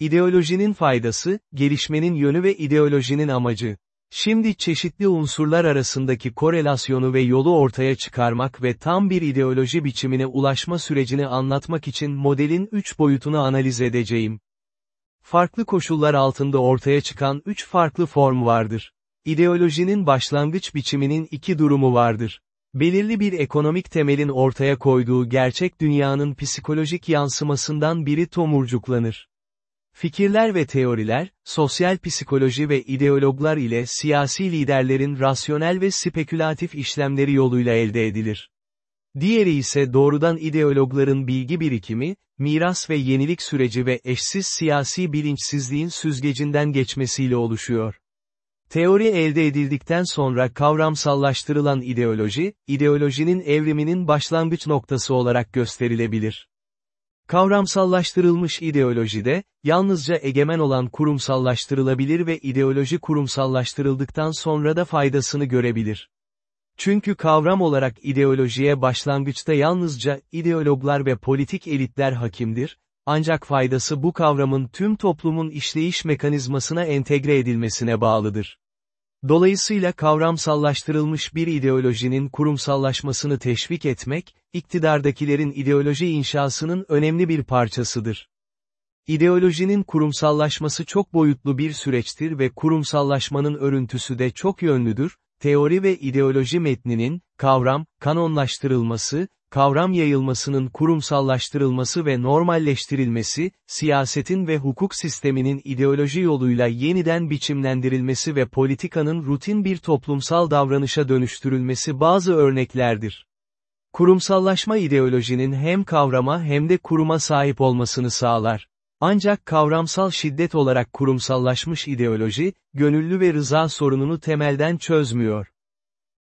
İdeolojinin faydası, gelişmenin yönü ve ideolojinin amacı. Şimdi çeşitli unsurlar arasındaki korelasyonu ve yolu ortaya çıkarmak ve tam bir ideoloji biçimine ulaşma sürecini anlatmak için modelin üç boyutunu analiz edeceğim. Farklı koşullar altında ortaya çıkan üç farklı form vardır. İdeolojinin başlangıç biçiminin iki durumu vardır. Belirli bir ekonomik temelin ortaya koyduğu gerçek dünyanın psikolojik yansımasından biri tomurcuklanır. Fikirler ve teoriler, sosyal psikoloji ve ideologlar ile siyasi liderlerin rasyonel ve spekülatif işlemleri yoluyla elde edilir. Diğeri ise doğrudan ideologların bilgi birikimi, miras ve yenilik süreci ve eşsiz siyasi bilinçsizliğin süzgecinden geçmesiyle oluşuyor. Teori elde edildikten sonra kavramsallaştırılan ideoloji, ideolojinin evriminin başlangıç noktası olarak gösterilebilir. Kavramsallaştırılmış ideolojide, yalnızca egemen olan kurumsallaştırılabilir ve ideoloji kurumsallaştırıldıktan sonra da faydasını görebilir. Çünkü kavram olarak ideolojiye başlangıçta yalnızca ideologlar ve politik elitler hakimdir, ancak faydası bu kavramın tüm toplumun işleyiş mekanizmasına entegre edilmesine bağlıdır. Dolayısıyla kavramsallaştırılmış bir ideolojinin kurumsallaşmasını teşvik etmek, iktidardakilerin ideoloji inşasının önemli bir parçasıdır. İdeolojinin kurumsallaşması çok boyutlu bir süreçtir ve kurumsallaşmanın örüntüsü de çok yönlüdür, teori ve ideoloji metninin, kavram, kanonlaştırılması, kavram yayılmasının kurumsallaştırılması ve normalleştirilmesi, siyasetin ve hukuk sisteminin ideoloji yoluyla yeniden biçimlendirilmesi ve politikanın rutin bir toplumsal davranışa dönüştürülmesi bazı örneklerdir. Kurumsallaşma ideolojinin hem kavrama hem de kuruma sahip olmasını sağlar. Ancak kavramsal şiddet olarak kurumsallaşmış ideoloji, gönüllü ve rıza sorununu temelden çözmüyor.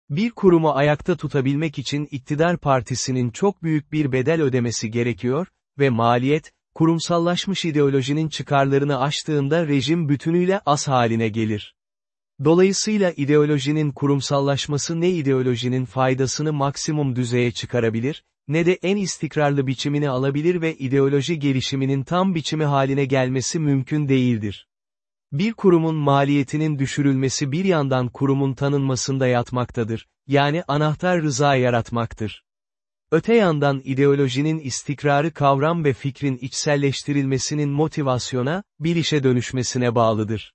Bir kurumu ayakta tutabilmek için iktidar partisinin çok büyük bir bedel ödemesi gerekiyor ve maliyet, kurumsallaşmış ideolojinin çıkarlarını aştığında rejim bütünüyle az haline gelir. Dolayısıyla ideolojinin kurumsallaşması ne ideolojinin faydasını maksimum düzeye çıkarabilir, ne de en istikrarlı biçimini alabilir ve ideoloji gelişiminin tam biçimi haline gelmesi mümkün değildir. Bir kurumun maliyetinin düşürülmesi bir yandan kurumun tanınmasında yatmaktadır, yani anahtar rıza yaratmaktır. Öte yandan ideolojinin istikrarı kavram ve fikrin içselleştirilmesinin motivasyona, bir işe dönüşmesine bağlıdır.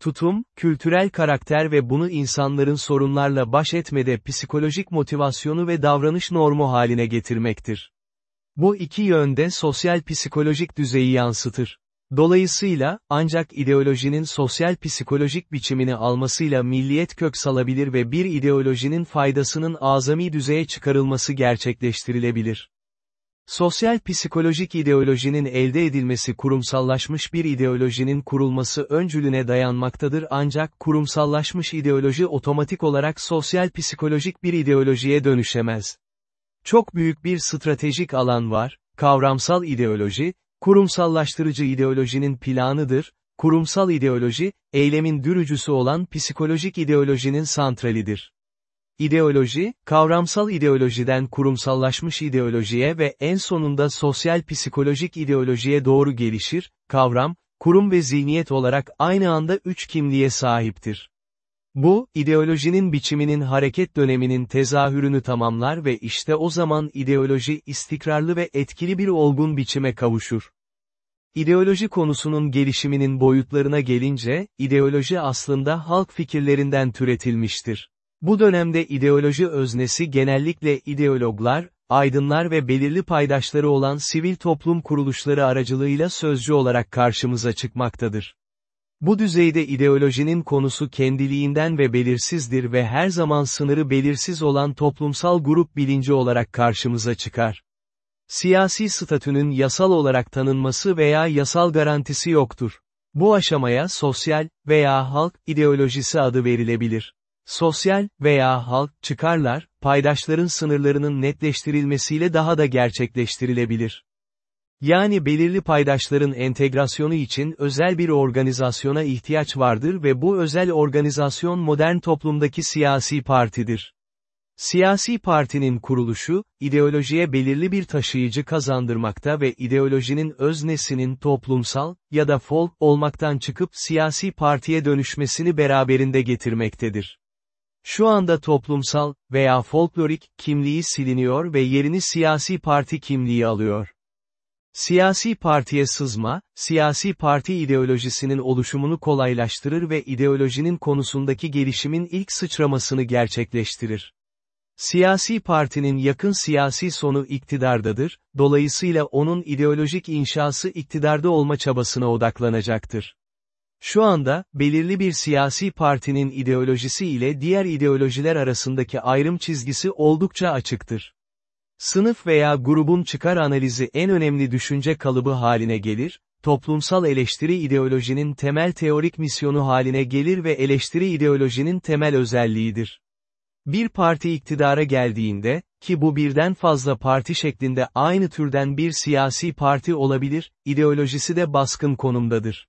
Tutum, kültürel karakter ve bunu insanların sorunlarla baş etmede psikolojik motivasyonu ve davranış normu haline getirmektir. Bu iki yönde sosyal psikolojik düzeyi yansıtır. Dolayısıyla, ancak ideolojinin sosyal psikolojik biçimini almasıyla milliyet kök salabilir ve bir ideolojinin faydasının azami düzeye çıkarılması gerçekleştirilebilir. Sosyal psikolojik ideolojinin elde edilmesi kurumsallaşmış bir ideolojinin kurulması öncülüne dayanmaktadır ancak kurumsallaşmış ideoloji otomatik olarak sosyal psikolojik bir ideolojiye dönüşemez. Çok büyük bir stratejik alan var, kavramsal ideoloji, kurumsallaştırıcı ideolojinin planıdır, kurumsal ideoloji, eylemin dürücüsü olan psikolojik ideolojinin santralidir. İdeoloji, kavramsal ideolojiden kurumsallaşmış ideolojiye ve en sonunda sosyal psikolojik ideolojiye doğru gelişir, kavram, kurum ve zihniyet olarak aynı anda üç kimliğe sahiptir. Bu, ideolojinin biçiminin hareket döneminin tezahürünü tamamlar ve işte o zaman ideoloji istikrarlı ve etkili bir olgun biçime kavuşur. İdeoloji konusunun gelişiminin boyutlarına gelince, ideoloji aslında halk fikirlerinden türetilmiştir. Bu dönemde ideoloji öznesi genellikle ideologlar, aydınlar ve belirli paydaşları olan sivil toplum kuruluşları aracılığıyla sözcü olarak karşımıza çıkmaktadır. Bu düzeyde ideolojinin konusu kendiliğinden ve belirsizdir ve her zaman sınırı belirsiz olan toplumsal grup bilinci olarak karşımıza çıkar. Siyasi statünün yasal olarak tanınması veya yasal garantisi yoktur. Bu aşamaya sosyal veya halk ideolojisi adı verilebilir. Sosyal veya halk çıkarlar, paydaşların sınırlarının netleştirilmesiyle daha da gerçekleştirilebilir. Yani belirli paydaşların entegrasyonu için özel bir organizasyona ihtiyaç vardır ve bu özel organizasyon modern toplumdaki siyasi partidir. Siyasi partinin kuruluşu, ideolojiye belirli bir taşıyıcı kazandırmakta ve ideolojinin öznesinin toplumsal ya da folk olmaktan çıkıp siyasi partiye dönüşmesini beraberinde getirmektedir. Şu anda toplumsal veya folklorik kimliği siliniyor ve yerini siyasi parti kimliği alıyor. Siyasi partiye sızma, siyasi parti ideolojisinin oluşumunu kolaylaştırır ve ideolojinin konusundaki gelişimin ilk sıçramasını gerçekleştirir. Siyasi partinin yakın siyasi sonu iktidardadır, dolayısıyla onun ideolojik inşası iktidarda olma çabasına odaklanacaktır. Şu anda, belirli bir siyasi partinin ideolojisi ile diğer ideolojiler arasındaki ayrım çizgisi oldukça açıktır. Sınıf veya grubun çıkar analizi en önemli düşünce kalıbı haline gelir, toplumsal eleştiri ideolojinin temel teorik misyonu haline gelir ve eleştiri ideolojinin temel özelliğidir. Bir parti iktidara geldiğinde, ki bu birden fazla parti şeklinde aynı türden bir siyasi parti olabilir, ideolojisi de baskın konumdadır.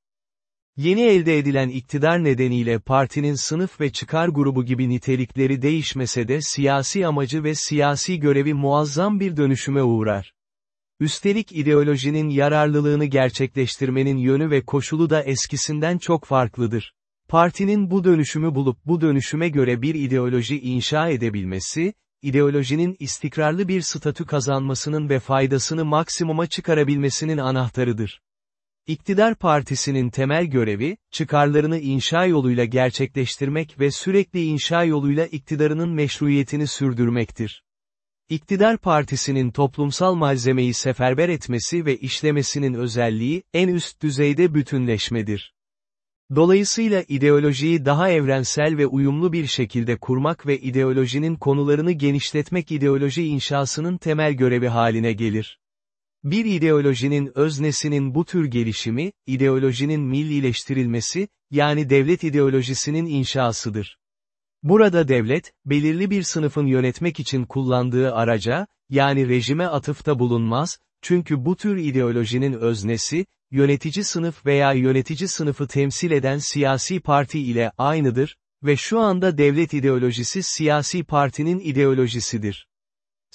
Yeni elde edilen iktidar nedeniyle partinin sınıf ve çıkar grubu gibi nitelikleri değişmese de siyasi amacı ve siyasi görevi muazzam bir dönüşüme uğrar. Üstelik ideolojinin yararlılığını gerçekleştirmenin yönü ve koşulu da eskisinden çok farklıdır. Partinin bu dönüşümü bulup bu dönüşüme göre bir ideoloji inşa edebilmesi, ideolojinin istikrarlı bir statü kazanmasının ve faydasını maksimuma çıkarabilmesinin anahtarıdır. İktidar partisinin temel görevi, çıkarlarını inşa yoluyla gerçekleştirmek ve sürekli inşa yoluyla iktidarının meşruiyetini sürdürmektir. İktidar partisinin toplumsal malzemeyi seferber etmesi ve işlemesinin özelliği, en üst düzeyde bütünleşmedir. Dolayısıyla ideolojiyi daha evrensel ve uyumlu bir şekilde kurmak ve ideolojinin konularını genişletmek ideoloji inşasının temel görevi haline gelir. Bir ideolojinin öznesinin bu tür gelişimi, ideolojinin millileştirilmesi, yani devlet ideolojisinin inşasıdır. Burada devlet, belirli bir sınıfın yönetmek için kullandığı araca, yani rejime atıfta bulunmaz, çünkü bu tür ideolojinin öznesi, yönetici sınıf veya yönetici sınıfı temsil eden siyasi parti ile aynıdır ve şu anda devlet ideolojisi siyasi partinin ideolojisidir.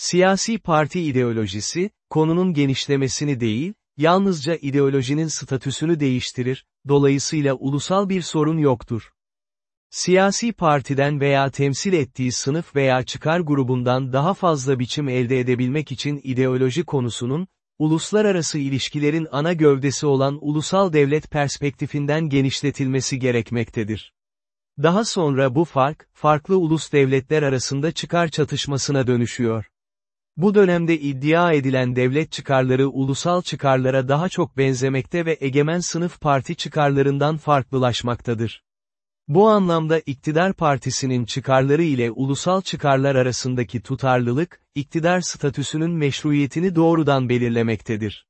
Siyasi parti ideolojisi, konunun genişlemesini değil, yalnızca ideolojinin statüsünü değiştirir, dolayısıyla ulusal bir sorun yoktur. Siyasi partiden veya temsil ettiği sınıf veya çıkar grubundan daha fazla biçim elde edebilmek için ideoloji konusunun, uluslararası ilişkilerin ana gövdesi olan ulusal devlet perspektifinden genişletilmesi gerekmektedir. Daha sonra bu fark, farklı ulus devletler arasında çıkar çatışmasına dönüşüyor. Bu dönemde iddia edilen devlet çıkarları ulusal çıkarlara daha çok benzemekte ve egemen sınıf parti çıkarlarından farklılaşmaktadır. Bu anlamda iktidar partisinin çıkarları ile ulusal çıkarlar arasındaki tutarlılık, iktidar statüsünün meşruiyetini doğrudan belirlemektedir.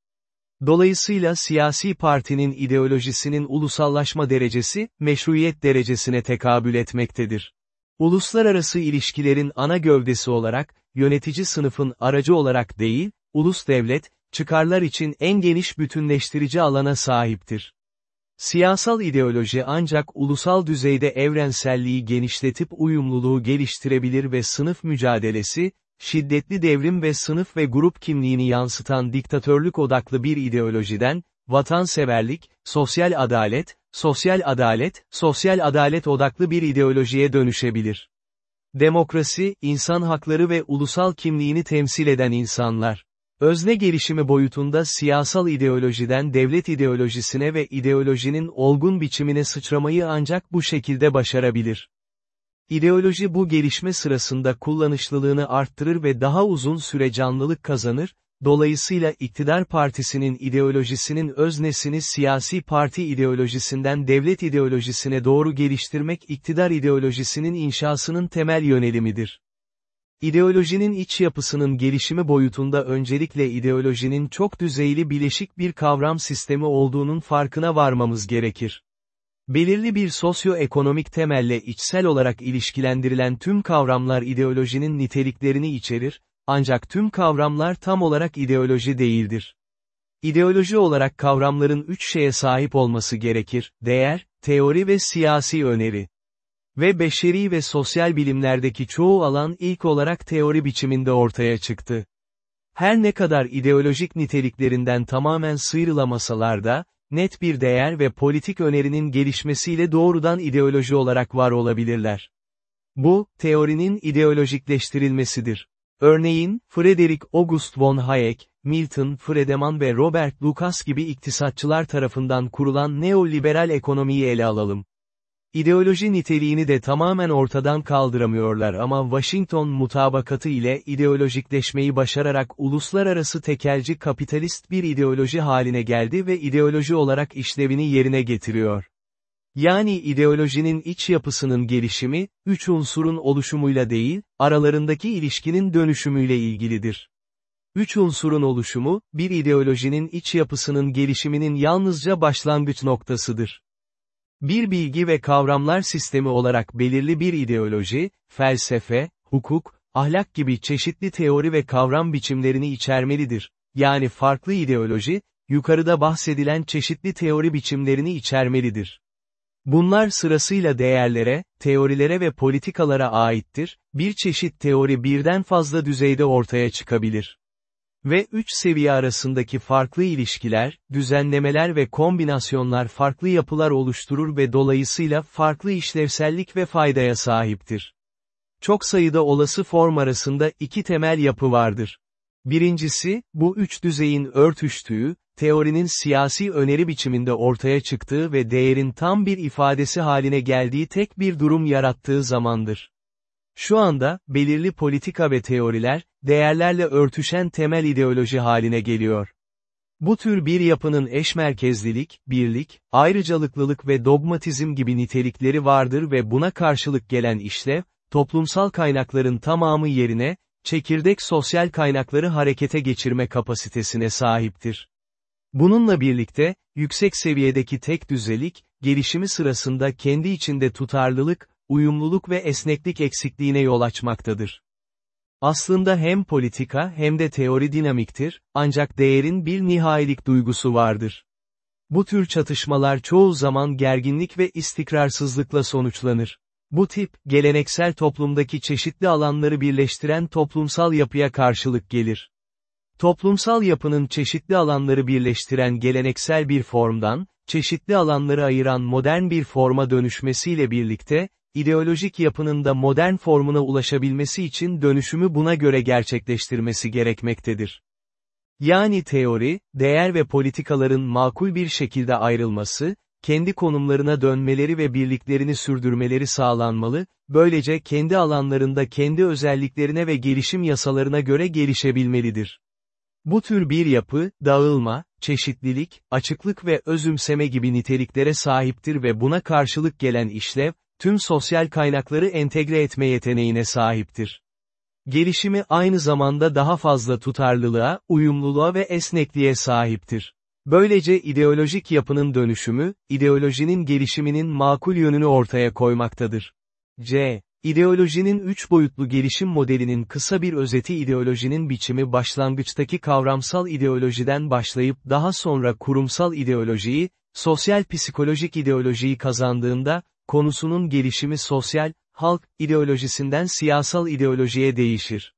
Dolayısıyla siyasi partinin ideolojisinin ulusallaşma derecesi, meşruiyet derecesine tekabül etmektedir. Uluslararası ilişkilerin ana gövdesi olarak, yönetici sınıfın aracı olarak değil, ulus devlet, çıkarlar için en geniş bütünleştirici alana sahiptir. Siyasal ideoloji ancak ulusal düzeyde evrenselliği genişletip uyumluluğu geliştirebilir ve sınıf mücadelesi, şiddetli devrim ve sınıf ve grup kimliğini yansıtan diktatörlük odaklı bir ideolojiden, vatanseverlik, sosyal adalet, sosyal adalet, sosyal adalet odaklı bir ideolojiye dönüşebilir. Demokrasi, insan hakları ve ulusal kimliğini temsil eden insanlar. Özne gelişimi boyutunda siyasal ideolojiden devlet ideolojisine ve ideolojinin olgun biçimine sıçramayı ancak bu şekilde başarabilir. İdeoloji bu gelişme sırasında kullanışlılığını arttırır ve daha uzun süre canlılık kazanır, dolayısıyla iktidar partisinin ideolojisinin öznesini siyasi parti ideolojisinden devlet ideolojisine doğru geliştirmek iktidar ideolojisinin inşasının temel yönelimidir. İdeolojinin iç yapısının gelişimi boyutunda öncelikle ideolojinin çok düzeyli bileşik bir kavram sistemi olduğunun farkına varmamız gerekir. Belirli bir sosyoekonomik temelle içsel olarak ilişkilendirilen tüm kavramlar ideolojinin niteliklerini içerir, ancak tüm kavramlar tam olarak ideoloji değildir. İdeoloji olarak kavramların üç şeye sahip olması gerekir, değer, teori ve siyasi öneri. Ve beşeri ve sosyal bilimlerdeki çoğu alan ilk olarak teori biçiminde ortaya çıktı. Her ne kadar ideolojik niteliklerinden tamamen sıyrılamasalar da, net bir değer ve politik önerinin gelişmesiyle doğrudan ideoloji olarak var olabilirler. Bu, teorinin ideolojikleştirilmesidir. Örneğin, Frederick August von Hayek, Milton Friedman ve Robert Lucas gibi iktisatçılar tarafından kurulan neoliberal ekonomiyi ele alalım. İdeoloji niteliğini de tamamen ortadan kaldıramıyorlar ama Washington mutabakatı ile ideolojikleşmeyi başararak uluslararası tekelci kapitalist bir ideoloji haline geldi ve ideoloji olarak işlevini yerine getiriyor. Yani ideolojinin iç yapısının gelişimi, üç unsurun oluşumuyla değil, aralarındaki ilişkinin dönüşümüyle ilgilidir. Üç unsurun oluşumu, bir ideolojinin iç yapısının gelişiminin yalnızca başlangıç noktasıdır. Bir bilgi ve kavramlar sistemi olarak belirli bir ideoloji, felsefe, hukuk, ahlak gibi çeşitli teori ve kavram biçimlerini içermelidir. Yani farklı ideoloji, yukarıda bahsedilen çeşitli teori biçimlerini içermelidir. Bunlar sırasıyla değerlere, teorilere ve politikalara aittir, bir çeşit teori birden fazla düzeyde ortaya çıkabilir. Ve üç seviye arasındaki farklı ilişkiler, düzenlemeler ve kombinasyonlar farklı yapılar oluşturur ve dolayısıyla farklı işlevsellik ve faydaya sahiptir. Çok sayıda olası form arasında iki temel yapı vardır. Birincisi, bu üç düzeyin örtüştüğü, teorinin siyasi öneri biçiminde ortaya çıktığı ve değerin tam bir ifadesi haline geldiği tek bir durum yarattığı zamandır. Şu anda, belirli politika ve teoriler, değerlerle örtüşen temel ideoloji haline geliyor. Bu tür bir yapının eşmerkezlilik, birlik, ayrıcalıklılık ve dogmatizm gibi nitelikleri vardır ve buna karşılık gelen işlev, toplumsal kaynakların tamamı yerine, çekirdek sosyal kaynakları harekete geçirme kapasitesine sahiptir. Bununla birlikte, yüksek seviyedeki tek düzelik, gelişimi sırasında kendi içinde tutarlılık, uyumluluk ve esneklik eksikliğine yol açmaktadır. Aslında hem politika hem de teori dinamiktir, ancak değerin bir nihailik duygusu vardır. Bu tür çatışmalar çoğu zaman gerginlik ve istikrarsızlıkla sonuçlanır. Bu tip, geleneksel toplumdaki çeşitli alanları birleştiren toplumsal yapıya karşılık gelir. Toplumsal yapının çeşitli alanları birleştiren geleneksel bir formdan, çeşitli alanları ayıran modern bir forma dönüşmesiyle birlikte, ideolojik yapının da modern formuna ulaşabilmesi için dönüşümü buna göre gerçekleştirmesi gerekmektedir. Yani teori, değer ve politikaların makul bir şekilde ayrılması, kendi konumlarına dönmeleri ve birliklerini sürdürmeleri sağlanmalı, böylece kendi alanlarında kendi özelliklerine ve gelişim yasalarına göre gelişebilmelidir. Bu tür bir yapı, dağılma, çeşitlilik, açıklık ve özümseme gibi niteliklere sahiptir ve buna karşılık gelen işlev, tüm sosyal kaynakları entegre etme yeteneğine sahiptir. Gelişimi aynı zamanda daha fazla tutarlılığa, uyumluluğa ve esnekliğe sahiptir. Böylece ideolojik yapının dönüşümü, ideolojinin gelişiminin makul yönünü ortaya koymaktadır. C. İdeolojinin üç boyutlu gelişim modelinin kısa bir özeti ideolojinin biçimi başlangıçtaki kavramsal ideolojiden başlayıp daha sonra kurumsal ideolojiyi, sosyal psikolojik ideolojiyi kazandığında, konusunun gelişimi sosyal, halk, ideolojisinden siyasal ideolojiye değişir.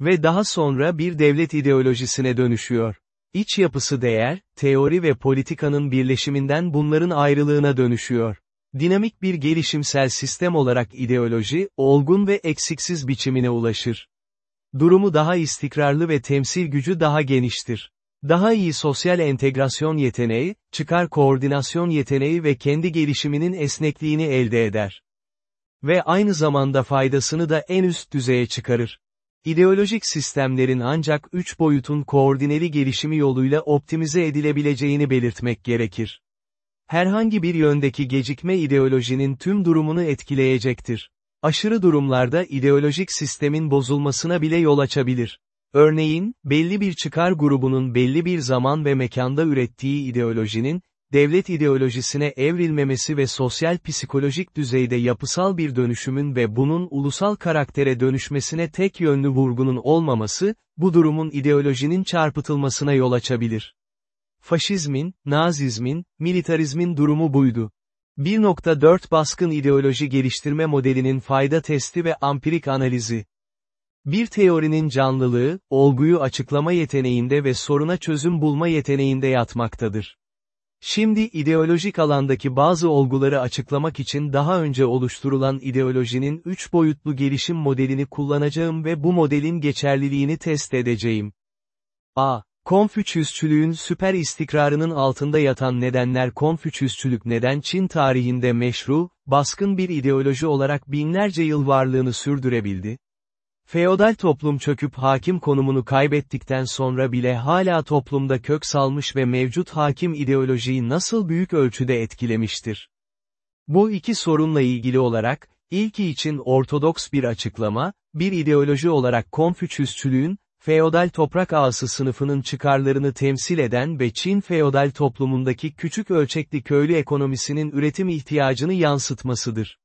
Ve daha sonra bir devlet ideolojisine dönüşüyor. İç yapısı değer, teori ve politikanın birleşiminden bunların ayrılığına dönüşüyor. Dinamik bir gelişimsel sistem olarak ideoloji, olgun ve eksiksiz biçimine ulaşır. Durumu daha istikrarlı ve temsil gücü daha geniştir. Daha iyi sosyal entegrasyon yeteneği, çıkar koordinasyon yeteneği ve kendi gelişiminin esnekliğini elde eder. Ve aynı zamanda faydasını da en üst düzeye çıkarır. İdeolojik sistemlerin ancak üç boyutun koordineli gelişimi yoluyla optimize edilebileceğini belirtmek gerekir. Herhangi bir yöndeki gecikme ideolojinin tüm durumunu etkileyecektir. Aşırı durumlarda ideolojik sistemin bozulmasına bile yol açabilir. Örneğin, belli bir çıkar grubunun belli bir zaman ve mekanda ürettiği ideolojinin, devlet ideolojisine evrilmemesi ve sosyal psikolojik düzeyde yapısal bir dönüşümün ve bunun ulusal karaktere dönüşmesine tek yönlü vurgunun olmaması, bu durumun ideolojinin çarpıtılmasına yol açabilir. Faşizmin, Nazizmin, militarizmin durumu buydu. 1.4 Baskın ideoloji geliştirme modelinin fayda testi ve ampirik analizi. Bir teorinin canlılığı, olguyu açıklama yeteneğinde ve soruna çözüm bulma yeteneğinde yatmaktadır. Şimdi ideolojik alandaki bazı olguları açıklamak için daha önce oluşturulan ideolojinin üç boyutlu gelişim modelini kullanacağım ve bu modelin geçerliliğini test edeceğim. A. Konfüçyüsçülüğün süper istikrarının altında yatan nedenler Konfüçyüsçülük neden Çin tarihinde meşru, baskın bir ideoloji olarak binlerce yıl varlığını sürdürebildi? Feodal toplum çöküp hakim konumunu kaybettikten sonra bile hala toplumda kök salmış ve mevcut hakim ideolojiyi nasıl büyük ölçüde etkilemiştir? Bu iki sorunla ilgili olarak, ilki için ortodoks bir açıklama, bir ideoloji olarak Konfüçyüsçülüğün, feodal toprak ağası sınıfının çıkarlarını temsil eden ve Çin feodal toplumundaki küçük ölçekli köylü ekonomisinin üretim ihtiyacını yansıtmasıdır.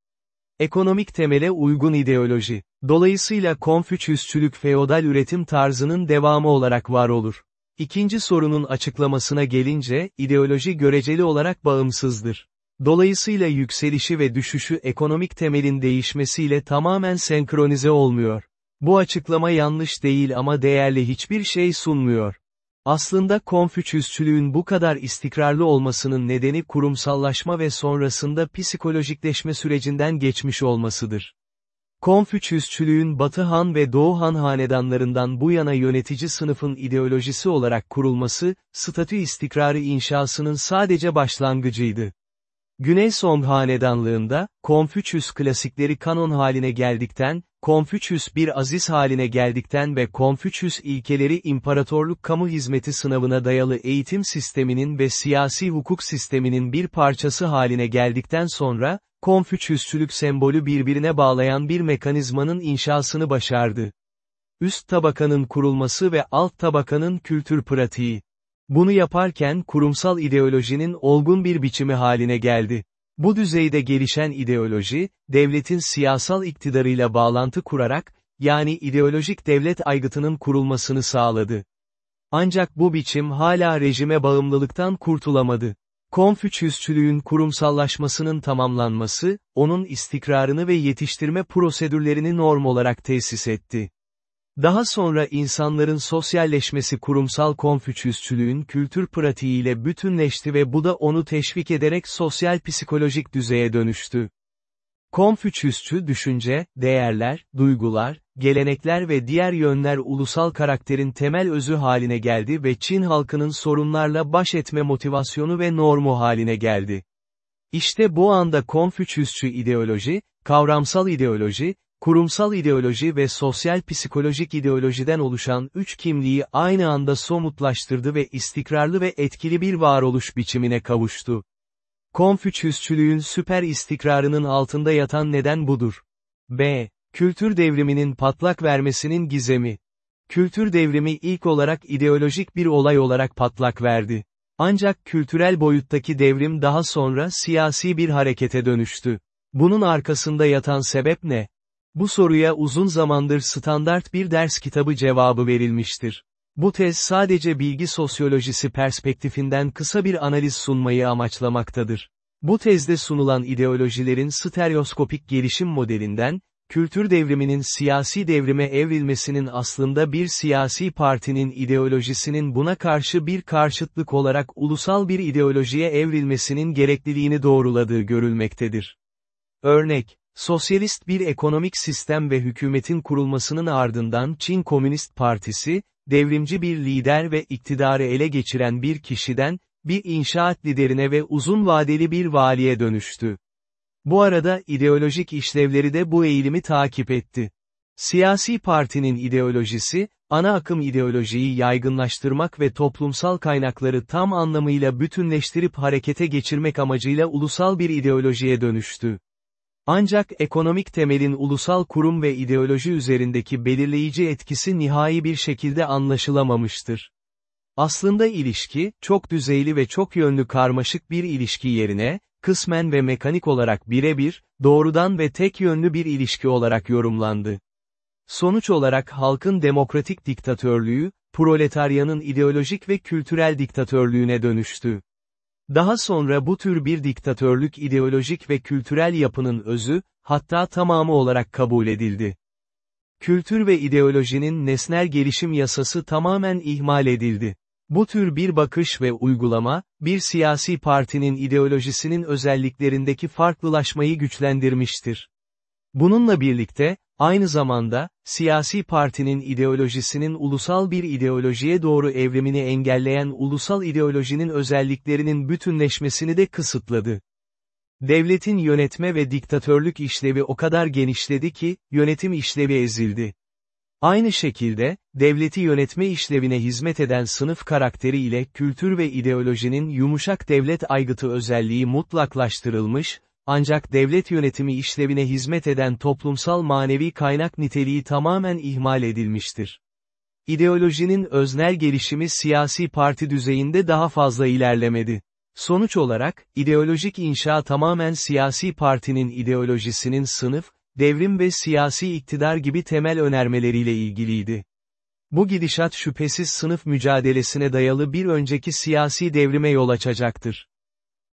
Ekonomik temele uygun ideoloji. Dolayısıyla Konfüçyüsçülük feodal üretim tarzının devamı olarak var olur. İkinci sorunun açıklamasına gelince, ideoloji göreceli olarak bağımsızdır. Dolayısıyla yükselişi ve düşüşü ekonomik temelin değişmesiyle tamamen senkronize olmuyor. Bu açıklama yanlış değil ama değerli hiçbir şey sunmuyor. Aslında Konfüçyüsçülüğün bu kadar istikrarlı olmasının nedeni kurumsallaşma ve sonrasında psikolojikleşme sürecinden geçmiş olmasıdır. Konfüçyüsçülüğün Batı Han ve Doğu Han hanedanlarından bu yana yönetici sınıfın ideolojisi olarak kurulması, statü istikrarı inşasının sadece başlangıcıydı. Güney Song hanedanlığında, Konfüçyüs klasikleri kanon haline geldikten, Konfüçyüs bir aziz haline geldikten ve Konfüçyüs ilkeleri imparatorluk kamu hizmeti sınavına dayalı eğitim sisteminin ve siyasi hukuk sisteminin bir parçası haline geldikten sonra, Konfüçyüsçülük sembolü birbirine bağlayan bir mekanizmanın inşasını başardı. Üst tabakanın kurulması ve alt tabakanın kültür pratiği. Bunu yaparken kurumsal ideolojinin olgun bir biçimi haline geldi. Bu düzeyde gelişen ideoloji, devletin siyasal iktidarıyla bağlantı kurarak, yani ideolojik devlet aygıtının kurulmasını sağladı. Ancak bu biçim hala rejime bağımlılıktan kurtulamadı. Konfüçyüsçülüğün kurumsallaşmasının tamamlanması, onun istikrarını ve yetiştirme prosedürlerini norm olarak tesis etti. Daha sonra insanların sosyalleşmesi kurumsal konfüçyüsçülüğün kültür pratiğiyle bütünleşti ve bu da onu teşvik ederek sosyal psikolojik düzeye dönüştü. Konfüçyüsçü düşünce, değerler, duygular, gelenekler ve diğer yönler ulusal karakterin temel özü haline geldi ve Çin halkının sorunlarla baş etme motivasyonu ve normu haline geldi. İşte bu anda Konfüçyüsçü ideoloji, kavramsal ideoloji, kurumsal ideoloji ve sosyal psikolojik ideolojiden oluşan üç kimliği aynı anda somutlaştırdı ve istikrarlı ve etkili bir varoluş biçimine kavuştu. Konfüçyüsçülüğün süper istikrarının altında yatan neden budur. B. Kültür devriminin patlak vermesinin gizemi. Kültür devrimi ilk olarak ideolojik bir olay olarak patlak verdi. Ancak kültürel boyuttaki devrim daha sonra siyasi bir harekete dönüştü. Bunun arkasında yatan sebep ne? Bu soruya uzun zamandır standart bir ders kitabı cevabı verilmiştir. Bu tez sadece bilgi sosyolojisi perspektifinden kısa bir analiz sunmayı amaçlamaktadır. Bu tezde sunulan ideolojilerin stereoskopik gelişim modelinden, kültür devriminin siyasi devrime evrilmesinin aslında bir siyasi partinin ideolojisinin buna karşı bir karşıtlık olarak ulusal bir ideolojiye evrilmesinin gerekliliğini doğruladığı görülmektedir. Örnek, Sosyalist bir ekonomik sistem ve hükümetin kurulmasının ardından Çin Komünist Partisi, devrimci bir lider ve iktidarı ele geçiren bir kişiden, bir inşaat liderine ve uzun vadeli bir valiye dönüştü. Bu arada ideolojik işlevleri de bu eğilimi takip etti. Siyasi partinin ideolojisi, ana akım ideolojiyi yaygınlaştırmak ve toplumsal kaynakları tam anlamıyla bütünleştirip harekete geçirmek amacıyla ulusal bir ideolojiye dönüştü. Ancak ekonomik temelin ulusal kurum ve ideoloji üzerindeki belirleyici etkisi nihai bir şekilde anlaşılamamıştır. Aslında ilişki, çok düzeyli ve çok yönlü karmaşık bir ilişki yerine, kısmen ve mekanik olarak birebir, doğrudan ve tek yönlü bir ilişki olarak yorumlandı. Sonuç olarak halkın demokratik diktatörlüğü, proletaryanın ideolojik ve kültürel diktatörlüğüne dönüştü. Daha sonra bu tür bir diktatörlük ideolojik ve kültürel yapının özü, hatta tamamı olarak kabul edildi. Kültür ve ideolojinin nesnel gelişim yasası tamamen ihmal edildi. Bu tür bir bakış ve uygulama, bir siyasi partinin ideolojisinin özelliklerindeki farklılaşmayı güçlendirmiştir. Bununla birlikte, aynı zamanda, siyasi partinin ideolojisinin ulusal bir ideolojiye doğru evrimini engelleyen ulusal ideolojinin özelliklerinin bütünleşmesini de kısıtladı. Devletin yönetme ve diktatörlük işlevi o kadar genişledi ki, yönetim işlevi ezildi. Aynı şekilde, devleti yönetme işlevine hizmet eden sınıf karakteri ile kültür ve ideolojinin yumuşak devlet aygıtı özelliği mutlaklaştırılmış, ancak devlet yönetimi işlevine hizmet eden toplumsal manevi kaynak niteliği tamamen ihmal edilmiştir. İdeolojinin öznel gelişimi siyasi parti düzeyinde daha fazla ilerlemedi. Sonuç olarak, ideolojik inşa tamamen siyasi partinin ideolojisinin sınıf, devrim ve siyasi iktidar gibi temel önermeleriyle ilgiliydi. Bu gidişat şüphesiz sınıf mücadelesine dayalı bir önceki siyasi devrime yol açacaktır.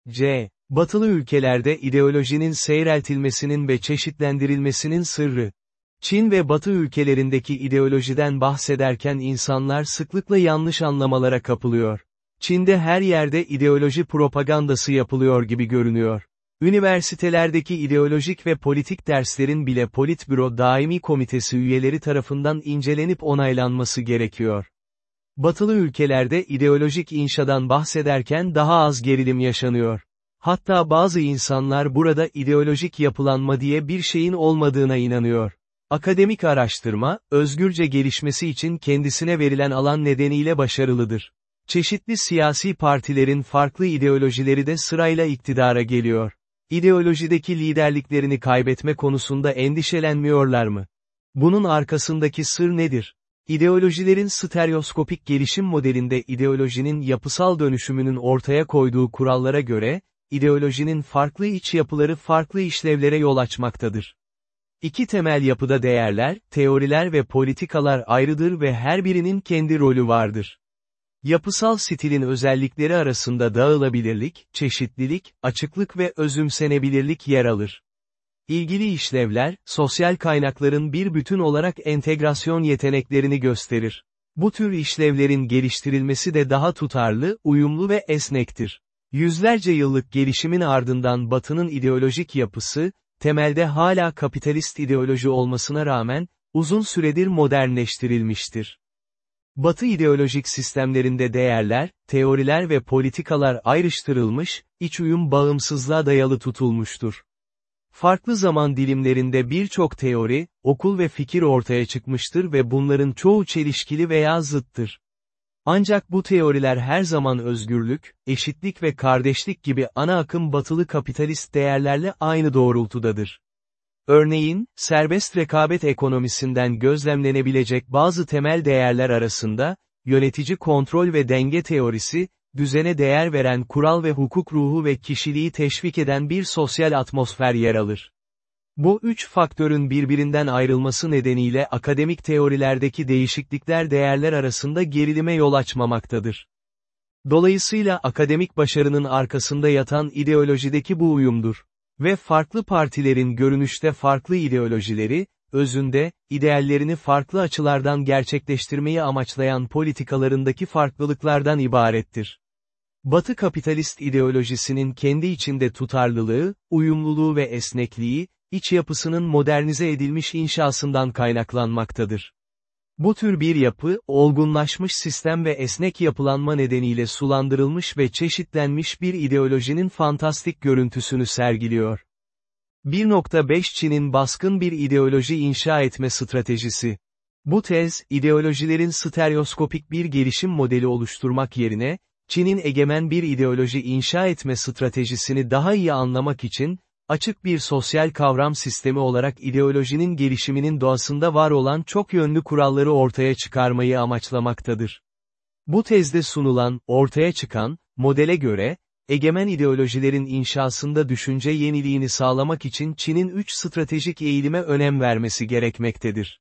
C. Batılı ülkelerde ideolojinin seyreltilmesinin ve çeşitlendirilmesinin sırrı. Çin ve Batı ülkelerindeki ideolojiden bahsederken insanlar sıklıkla yanlış anlamalara kapılıyor. Çin'de her yerde ideoloji propagandası yapılıyor gibi görünüyor. Üniversitelerdeki ideolojik ve politik derslerin bile Politbüro Daimi Komitesi üyeleri tarafından incelenip onaylanması gerekiyor. Batılı ülkelerde ideolojik inşadan bahsederken daha az gerilim yaşanıyor. Hatta bazı insanlar burada ideolojik yapılanma diye bir şeyin olmadığına inanıyor. Akademik araştırma, özgürce gelişmesi için kendisine verilen alan nedeniyle başarılıdır. Çeşitli siyasi partilerin farklı ideolojileri de sırayla iktidara geliyor. İdeolojideki liderliklerini kaybetme konusunda endişelenmiyorlar mı? Bunun arkasındaki sır nedir? İdeolojilerin stereoskopik gelişim modelinde ideolojinin yapısal dönüşümünün ortaya koyduğu kurallara göre, ideolojinin farklı iç yapıları farklı işlevlere yol açmaktadır. İki temel yapıda değerler, teoriler ve politikalar ayrıdır ve her birinin kendi rolü vardır. Yapısal stilin özellikleri arasında dağılabilirlik, çeşitlilik, açıklık ve özümsenebilirlik yer alır. İlgili işlevler, sosyal kaynakların bir bütün olarak entegrasyon yeteneklerini gösterir. Bu tür işlevlerin geliştirilmesi de daha tutarlı, uyumlu ve esnektir. Yüzlerce yıllık gelişimin ardından Batı'nın ideolojik yapısı, temelde hala kapitalist ideoloji olmasına rağmen, uzun süredir modernleştirilmiştir. Batı ideolojik sistemlerinde değerler, teoriler ve politikalar ayrıştırılmış, iç uyum bağımsızlığa dayalı tutulmuştur. Farklı zaman dilimlerinde birçok teori, okul ve fikir ortaya çıkmıştır ve bunların çoğu çelişkili veya zıttır. Ancak bu teoriler her zaman özgürlük, eşitlik ve kardeşlik gibi ana akım batılı kapitalist değerlerle aynı doğrultudadır. Örneğin, serbest rekabet ekonomisinden gözlemlenebilecek bazı temel değerler arasında, yönetici kontrol ve denge teorisi, düzene değer veren kural ve hukuk ruhu ve kişiliği teşvik eden bir sosyal atmosfer yer alır. Bu üç faktörün birbirinden ayrılması nedeniyle akademik teorilerdeki değişiklikler değerler arasında gerilime yol açmamaktadır. Dolayısıyla akademik başarının arkasında yatan ideolojideki bu uyumdur. Ve farklı partilerin görünüşte farklı ideolojileri, özünde, ideallerini farklı açılardan gerçekleştirmeyi amaçlayan politikalarındaki farklılıklardan ibarettir. Batı kapitalist ideolojisinin kendi içinde tutarlılığı, uyumluluğu ve esnekliği, iç yapısının modernize edilmiş inşasından kaynaklanmaktadır. Bu tür bir yapı, olgunlaşmış sistem ve esnek yapılanma nedeniyle sulandırılmış ve çeşitlenmiş bir ideolojinin fantastik görüntüsünü sergiliyor. 1.5 Çin'in baskın bir ideoloji inşa etme stratejisi. Bu tez, ideolojilerin stereoskopik bir gelişim modeli oluşturmak yerine, Çin'in egemen bir ideoloji inşa etme stratejisini daha iyi anlamak için, açık bir sosyal kavram sistemi olarak ideolojinin gelişiminin doğasında var olan çok yönlü kuralları ortaya çıkarmayı amaçlamaktadır. Bu tezde sunulan, ortaya çıkan, modele göre, egemen ideolojilerin inşasında düşünce yeniliğini sağlamak için Çin'in üç stratejik eğilime önem vermesi gerekmektedir.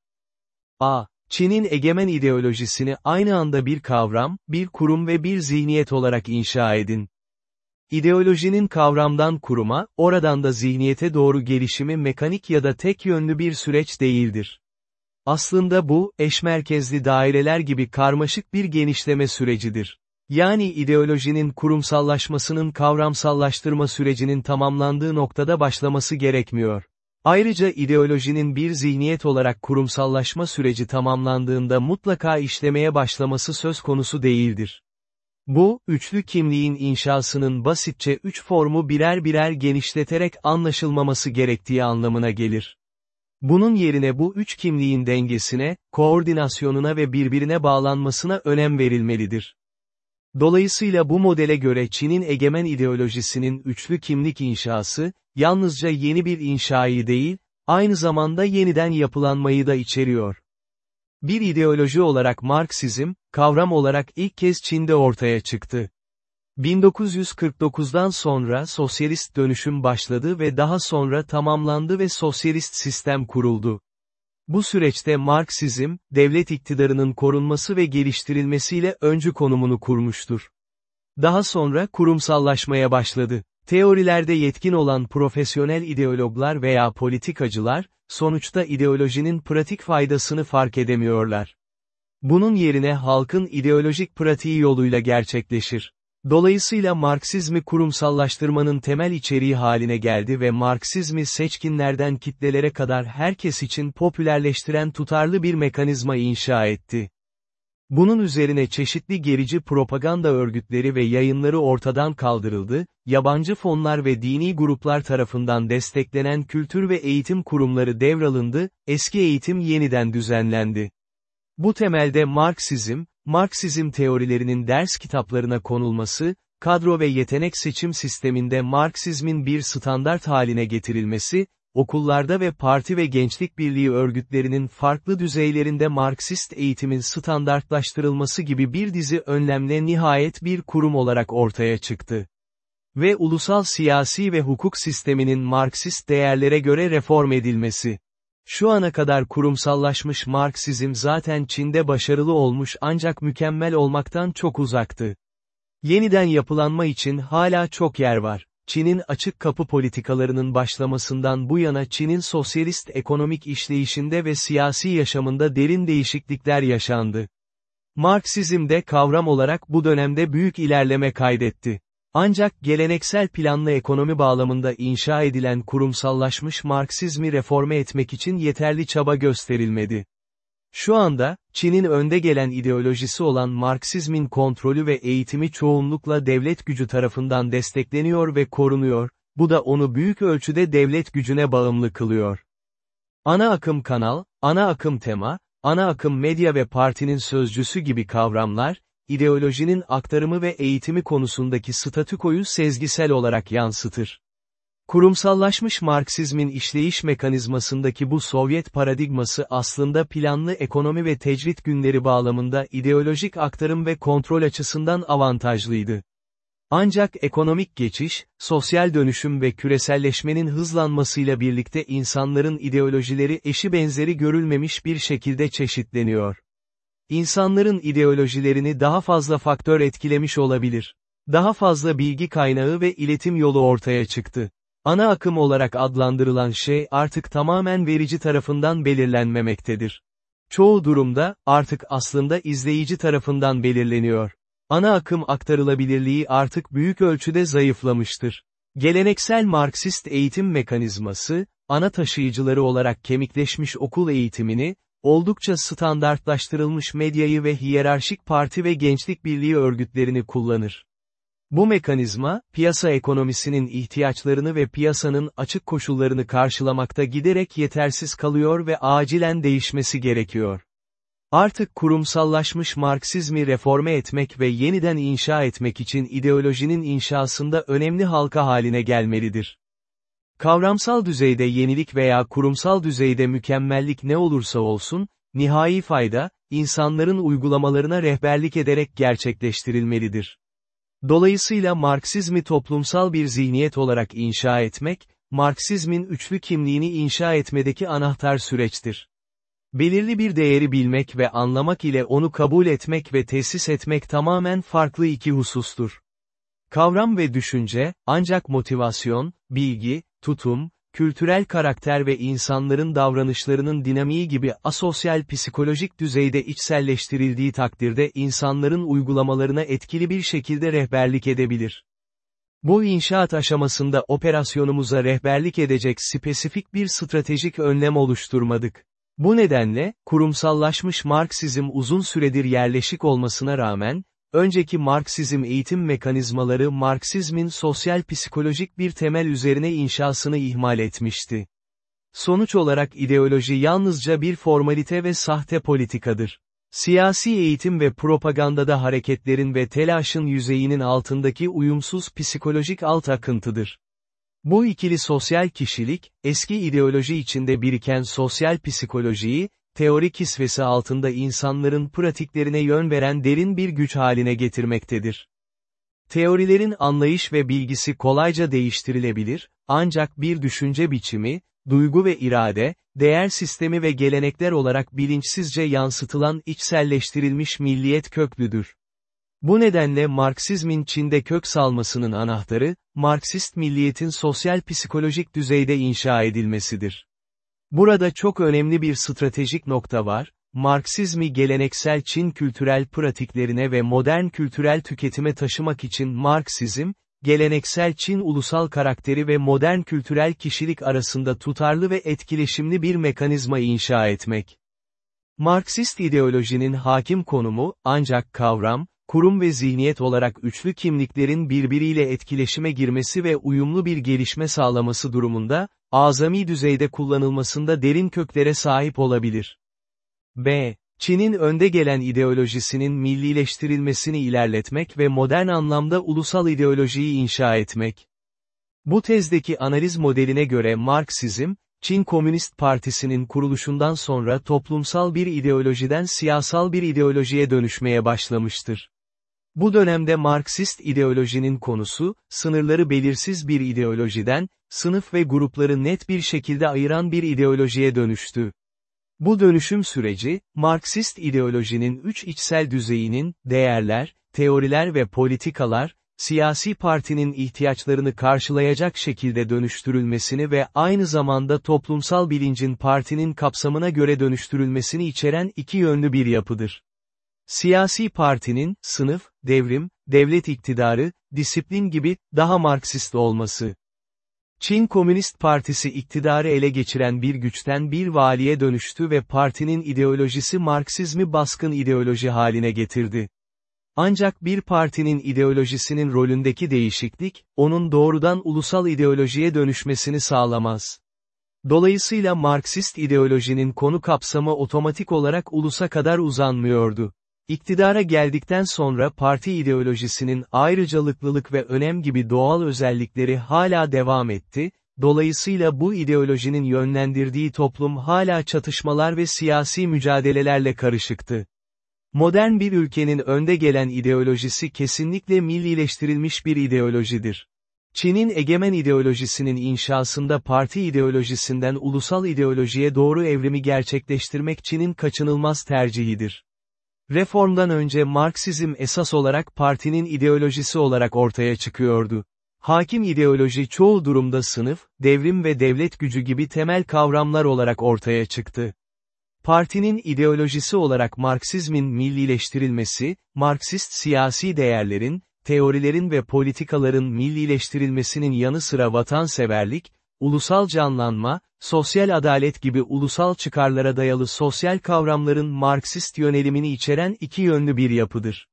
A. Çin'in egemen ideolojisini aynı anda bir kavram, bir kurum ve bir zihniyet olarak inşa edin. İdeolojinin kavramdan kuruma, oradan da zihniyete doğru gelişimi mekanik ya da tek yönlü bir süreç değildir. Aslında bu, eşmerkezli daireler gibi karmaşık bir genişleme sürecidir. Yani ideolojinin kurumsallaşmasının kavramsallaştırma sürecinin tamamlandığı noktada başlaması gerekmiyor. Ayrıca ideolojinin bir zihniyet olarak kurumsallaşma süreci tamamlandığında mutlaka işlemeye başlaması söz konusu değildir. Bu, üçlü kimliğin inşasının basitçe üç formu birer birer genişleterek anlaşılmaması gerektiği anlamına gelir. Bunun yerine bu üç kimliğin dengesine, koordinasyonuna ve birbirine bağlanmasına önem verilmelidir. Dolayısıyla bu modele göre Çin'in egemen ideolojisinin üçlü kimlik inşası, yalnızca yeni bir inşayı değil, aynı zamanda yeniden yapılanmayı da içeriyor. Bir ideoloji olarak Marksizm, kavram olarak ilk kez Çin'de ortaya çıktı. 1949'dan sonra sosyalist dönüşüm başladı ve daha sonra tamamlandı ve sosyalist sistem kuruldu. Bu süreçte Marksizm, devlet iktidarının korunması ve geliştirilmesiyle öncü konumunu kurmuştur. Daha sonra kurumsallaşmaya başladı. Teorilerde yetkin olan profesyonel ideologlar veya politikacılar, sonuçta ideolojinin pratik faydasını fark edemiyorlar. Bunun yerine halkın ideolojik pratiği yoluyla gerçekleşir. Dolayısıyla Marksizmi kurumsallaştırmanın temel içeriği haline geldi ve Marksizmi seçkinlerden kitlelere kadar herkes için popülerleştiren tutarlı bir mekanizma inşa etti. Bunun üzerine çeşitli gerici propaganda örgütleri ve yayınları ortadan kaldırıldı, yabancı fonlar ve dini gruplar tarafından desteklenen kültür ve eğitim kurumları devralındı, eski eğitim yeniden düzenlendi. Bu temelde Marksizm, Marksizm teorilerinin ders kitaplarına konulması, kadro ve yetenek seçim sisteminde Marksizmin bir standart haline getirilmesi, okullarda ve parti ve gençlik birliği örgütlerinin farklı düzeylerinde Marksist eğitimin standartlaştırılması gibi bir dizi önlemle nihayet bir kurum olarak ortaya çıktı. Ve ulusal siyasi ve hukuk sisteminin Marksist değerlere göre reform edilmesi. Şu ana kadar kurumsallaşmış Marksizm zaten Çin'de başarılı olmuş ancak mükemmel olmaktan çok uzaktı. Yeniden yapılanma için hala çok yer var. Çin'in açık kapı politikalarının başlamasından bu yana Çin'in sosyalist ekonomik işleyişinde ve siyasi yaşamında derin değişiklikler yaşandı. Marksizm de kavram olarak bu dönemde büyük ilerleme kaydetti. Ancak geleneksel planlı ekonomi bağlamında inşa edilen kurumsallaşmış Marksizmi reforme etmek için yeterli çaba gösterilmedi. Şu anda, Çin'in önde gelen ideolojisi olan Marksizmin kontrolü ve eğitimi çoğunlukla devlet gücü tarafından destekleniyor ve korunuyor, bu da onu büyük ölçüde devlet gücüne bağımlı kılıyor. Ana akım kanal, ana akım tema, ana akım medya ve partinin sözcüsü gibi kavramlar, ideolojinin aktarımı ve eğitimi konusundaki statükoyu sezgisel olarak yansıtır. Kurumsallaşmış Marksizmin işleyiş mekanizmasındaki bu Sovyet paradigması aslında planlı ekonomi ve tecrit günleri bağlamında ideolojik aktarım ve kontrol açısından avantajlıydı. Ancak ekonomik geçiş, sosyal dönüşüm ve küreselleşmenin hızlanmasıyla birlikte insanların ideolojileri eşi benzeri görülmemiş bir şekilde çeşitleniyor. İnsanların ideolojilerini daha fazla faktör etkilemiş olabilir. Daha fazla bilgi kaynağı ve iletim yolu ortaya çıktı. Ana akım olarak adlandırılan şey artık tamamen verici tarafından belirlenmemektedir. Çoğu durumda, artık aslında izleyici tarafından belirleniyor. Ana akım aktarılabilirliği artık büyük ölçüde zayıflamıştır. Geleneksel Marksist eğitim mekanizması, ana taşıyıcıları olarak kemikleşmiş okul eğitimini, oldukça standartlaştırılmış medyayı ve hiyerarşik parti ve gençlik birliği örgütlerini kullanır. Bu mekanizma, piyasa ekonomisinin ihtiyaçlarını ve piyasanın açık koşullarını karşılamakta giderek yetersiz kalıyor ve acilen değişmesi gerekiyor. Artık kurumsallaşmış Marksizmi reforme etmek ve yeniden inşa etmek için ideolojinin inşasında önemli halka haline gelmelidir. Kavramsal düzeyde yenilik veya kurumsal düzeyde mükemmellik ne olursa olsun, nihai fayda, insanların uygulamalarına rehberlik ederek gerçekleştirilmelidir. Dolayısıyla Marksizmi toplumsal bir zihniyet olarak inşa etmek, Marksizmin üçlü kimliğini inşa etmedeki anahtar süreçtir. Belirli bir değeri bilmek ve anlamak ile onu kabul etmek ve tesis etmek tamamen farklı iki husustur. Kavram ve düşünce, ancak motivasyon, bilgi, tutum, kültürel karakter ve insanların davranışlarının dinamiği gibi asosyal psikolojik düzeyde içselleştirildiği takdirde insanların uygulamalarına etkili bir şekilde rehberlik edebilir. Bu inşaat aşamasında operasyonumuza rehberlik edecek spesifik bir stratejik önlem oluşturmadık. Bu nedenle, kurumsallaşmış Marksizm uzun süredir yerleşik olmasına rağmen, önceki Marksizm eğitim mekanizmaları Marksizmin sosyal psikolojik bir temel üzerine inşasını ihmal etmişti. Sonuç olarak ideoloji yalnızca bir formalite ve sahte politikadır. Siyasi eğitim ve propagandada hareketlerin ve telaşın yüzeyinin altındaki uyumsuz psikolojik alt akıntıdır. Bu ikili sosyal kişilik, eski ideoloji içinde biriken sosyal psikolojiyi, teori kisvesi altında insanların pratiklerine yön veren derin bir güç haline getirmektedir. Teorilerin anlayış ve bilgisi kolayca değiştirilebilir, ancak bir düşünce biçimi, duygu ve irade, değer sistemi ve gelenekler olarak bilinçsizce yansıtılan içselleştirilmiş milliyet köklüdür. Bu nedenle Marksizmin Çin'de kök salmasının anahtarı, Marksist milliyetin sosyal psikolojik düzeyde inşa edilmesidir. Burada çok önemli bir stratejik nokta var, Marksizmi geleneksel Çin kültürel pratiklerine ve modern kültürel tüketime taşımak için Marksizm, geleneksel Çin ulusal karakteri ve modern kültürel kişilik arasında tutarlı ve etkileşimli bir mekanizma inşa etmek. Marksist ideolojinin hakim konumu, ancak kavram, kurum ve zihniyet olarak üçlü kimliklerin birbiriyle etkileşime girmesi ve uyumlu bir gelişme sağlaması durumunda, azami düzeyde kullanılmasında derin köklere sahip olabilir. B. Çin'in önde gelen ideolojisinin millileştirilmesini ilerletmek ve modern anlamda ulusal ideolojiyi inşa etmek. Bu tezdeki analiz modeline göre Marksizm, Çin Komünist Partisi'nin kuruluşundan sonra toplumsal bir ideolojiden siyasal bir ideolojiye dönüşmeye başlamıştır. Bu dönemde Marksist ideolojinin konusu, sınırları belirsiz bir ideolojiden, sınıf ve grupları net bir şekilde ayıran bir ideolojiye dönüştü. Bu dönüşüm süreci, Marksist ideolojinin üç içsel düzeyinin, değerler, teoriler ve politikalar, siyasi partinin ihtiyaçlarını karşılayacak şekilde dönüştürülmesini ve aynı zamanda toplumsal bilincin partinin kapsamına göre dönüştürülmesini içeren iki yönlü bir yapıdır. Siyasi partinin, sınıf, devrim, devlet iktidarı, disiplin gibi, daha Marksist olması. Çin Komünist Partisi iktidarı ele geçiren bir güçten bir valiye dönüştü ve partinin ideolojisi Marksizmi baskın ideoloji haline getirdi. Ancak bir partinin ideolojisinin rolündeki değişiklik, onun doğrudan ulusal ideolojiye dönüşmesini sağlamaz. Dolayısıyla Marksist ideolojinin konu kapsamı otomatik olarak ulusa kadar uzanmıyordu. İktidara geldikten sonra parti ideolojisinin ayrıcalıklılık ve önem gibi doğal özellikleri hala devam etti, dolayısıyla bu ideolojinin yönlendirdiği toplum hala çatışmalar ve siyasi mücadelelerle karışıktı. Modern bir ülkenin önde gelen ideolojisi kesinlikle millileştirilmiş bir ideolojidir. Çin'in egemen ideolojisinin inşasında parti ideolojisinden ulusal ideolojiye doğru evrimi gerçekleştirmek Çin'in kaçınılmaz tercihidir. Reformdan önce Marksizm esas olarak partinin ideolojisi olarak ortaya çıkıyordu. Hakim ideoloji çoğu durumda sınıf, devrim ve devlet gücü gibi temel kavramlar olarak ortaya çıktı. Partinin ideolojisi olarak Marksizmin millileştirilmesi, Marksist siyasi değerlerin, teorilerin ve politikaların millileştirilmesinin yanı sıra vatanseverlik, ulusal canlanma, sosyal adalet gibi ulusal çıkarlara dayalı sosyal kavramların Marksist yönelimini içeren iki yönlü bir yapıdır.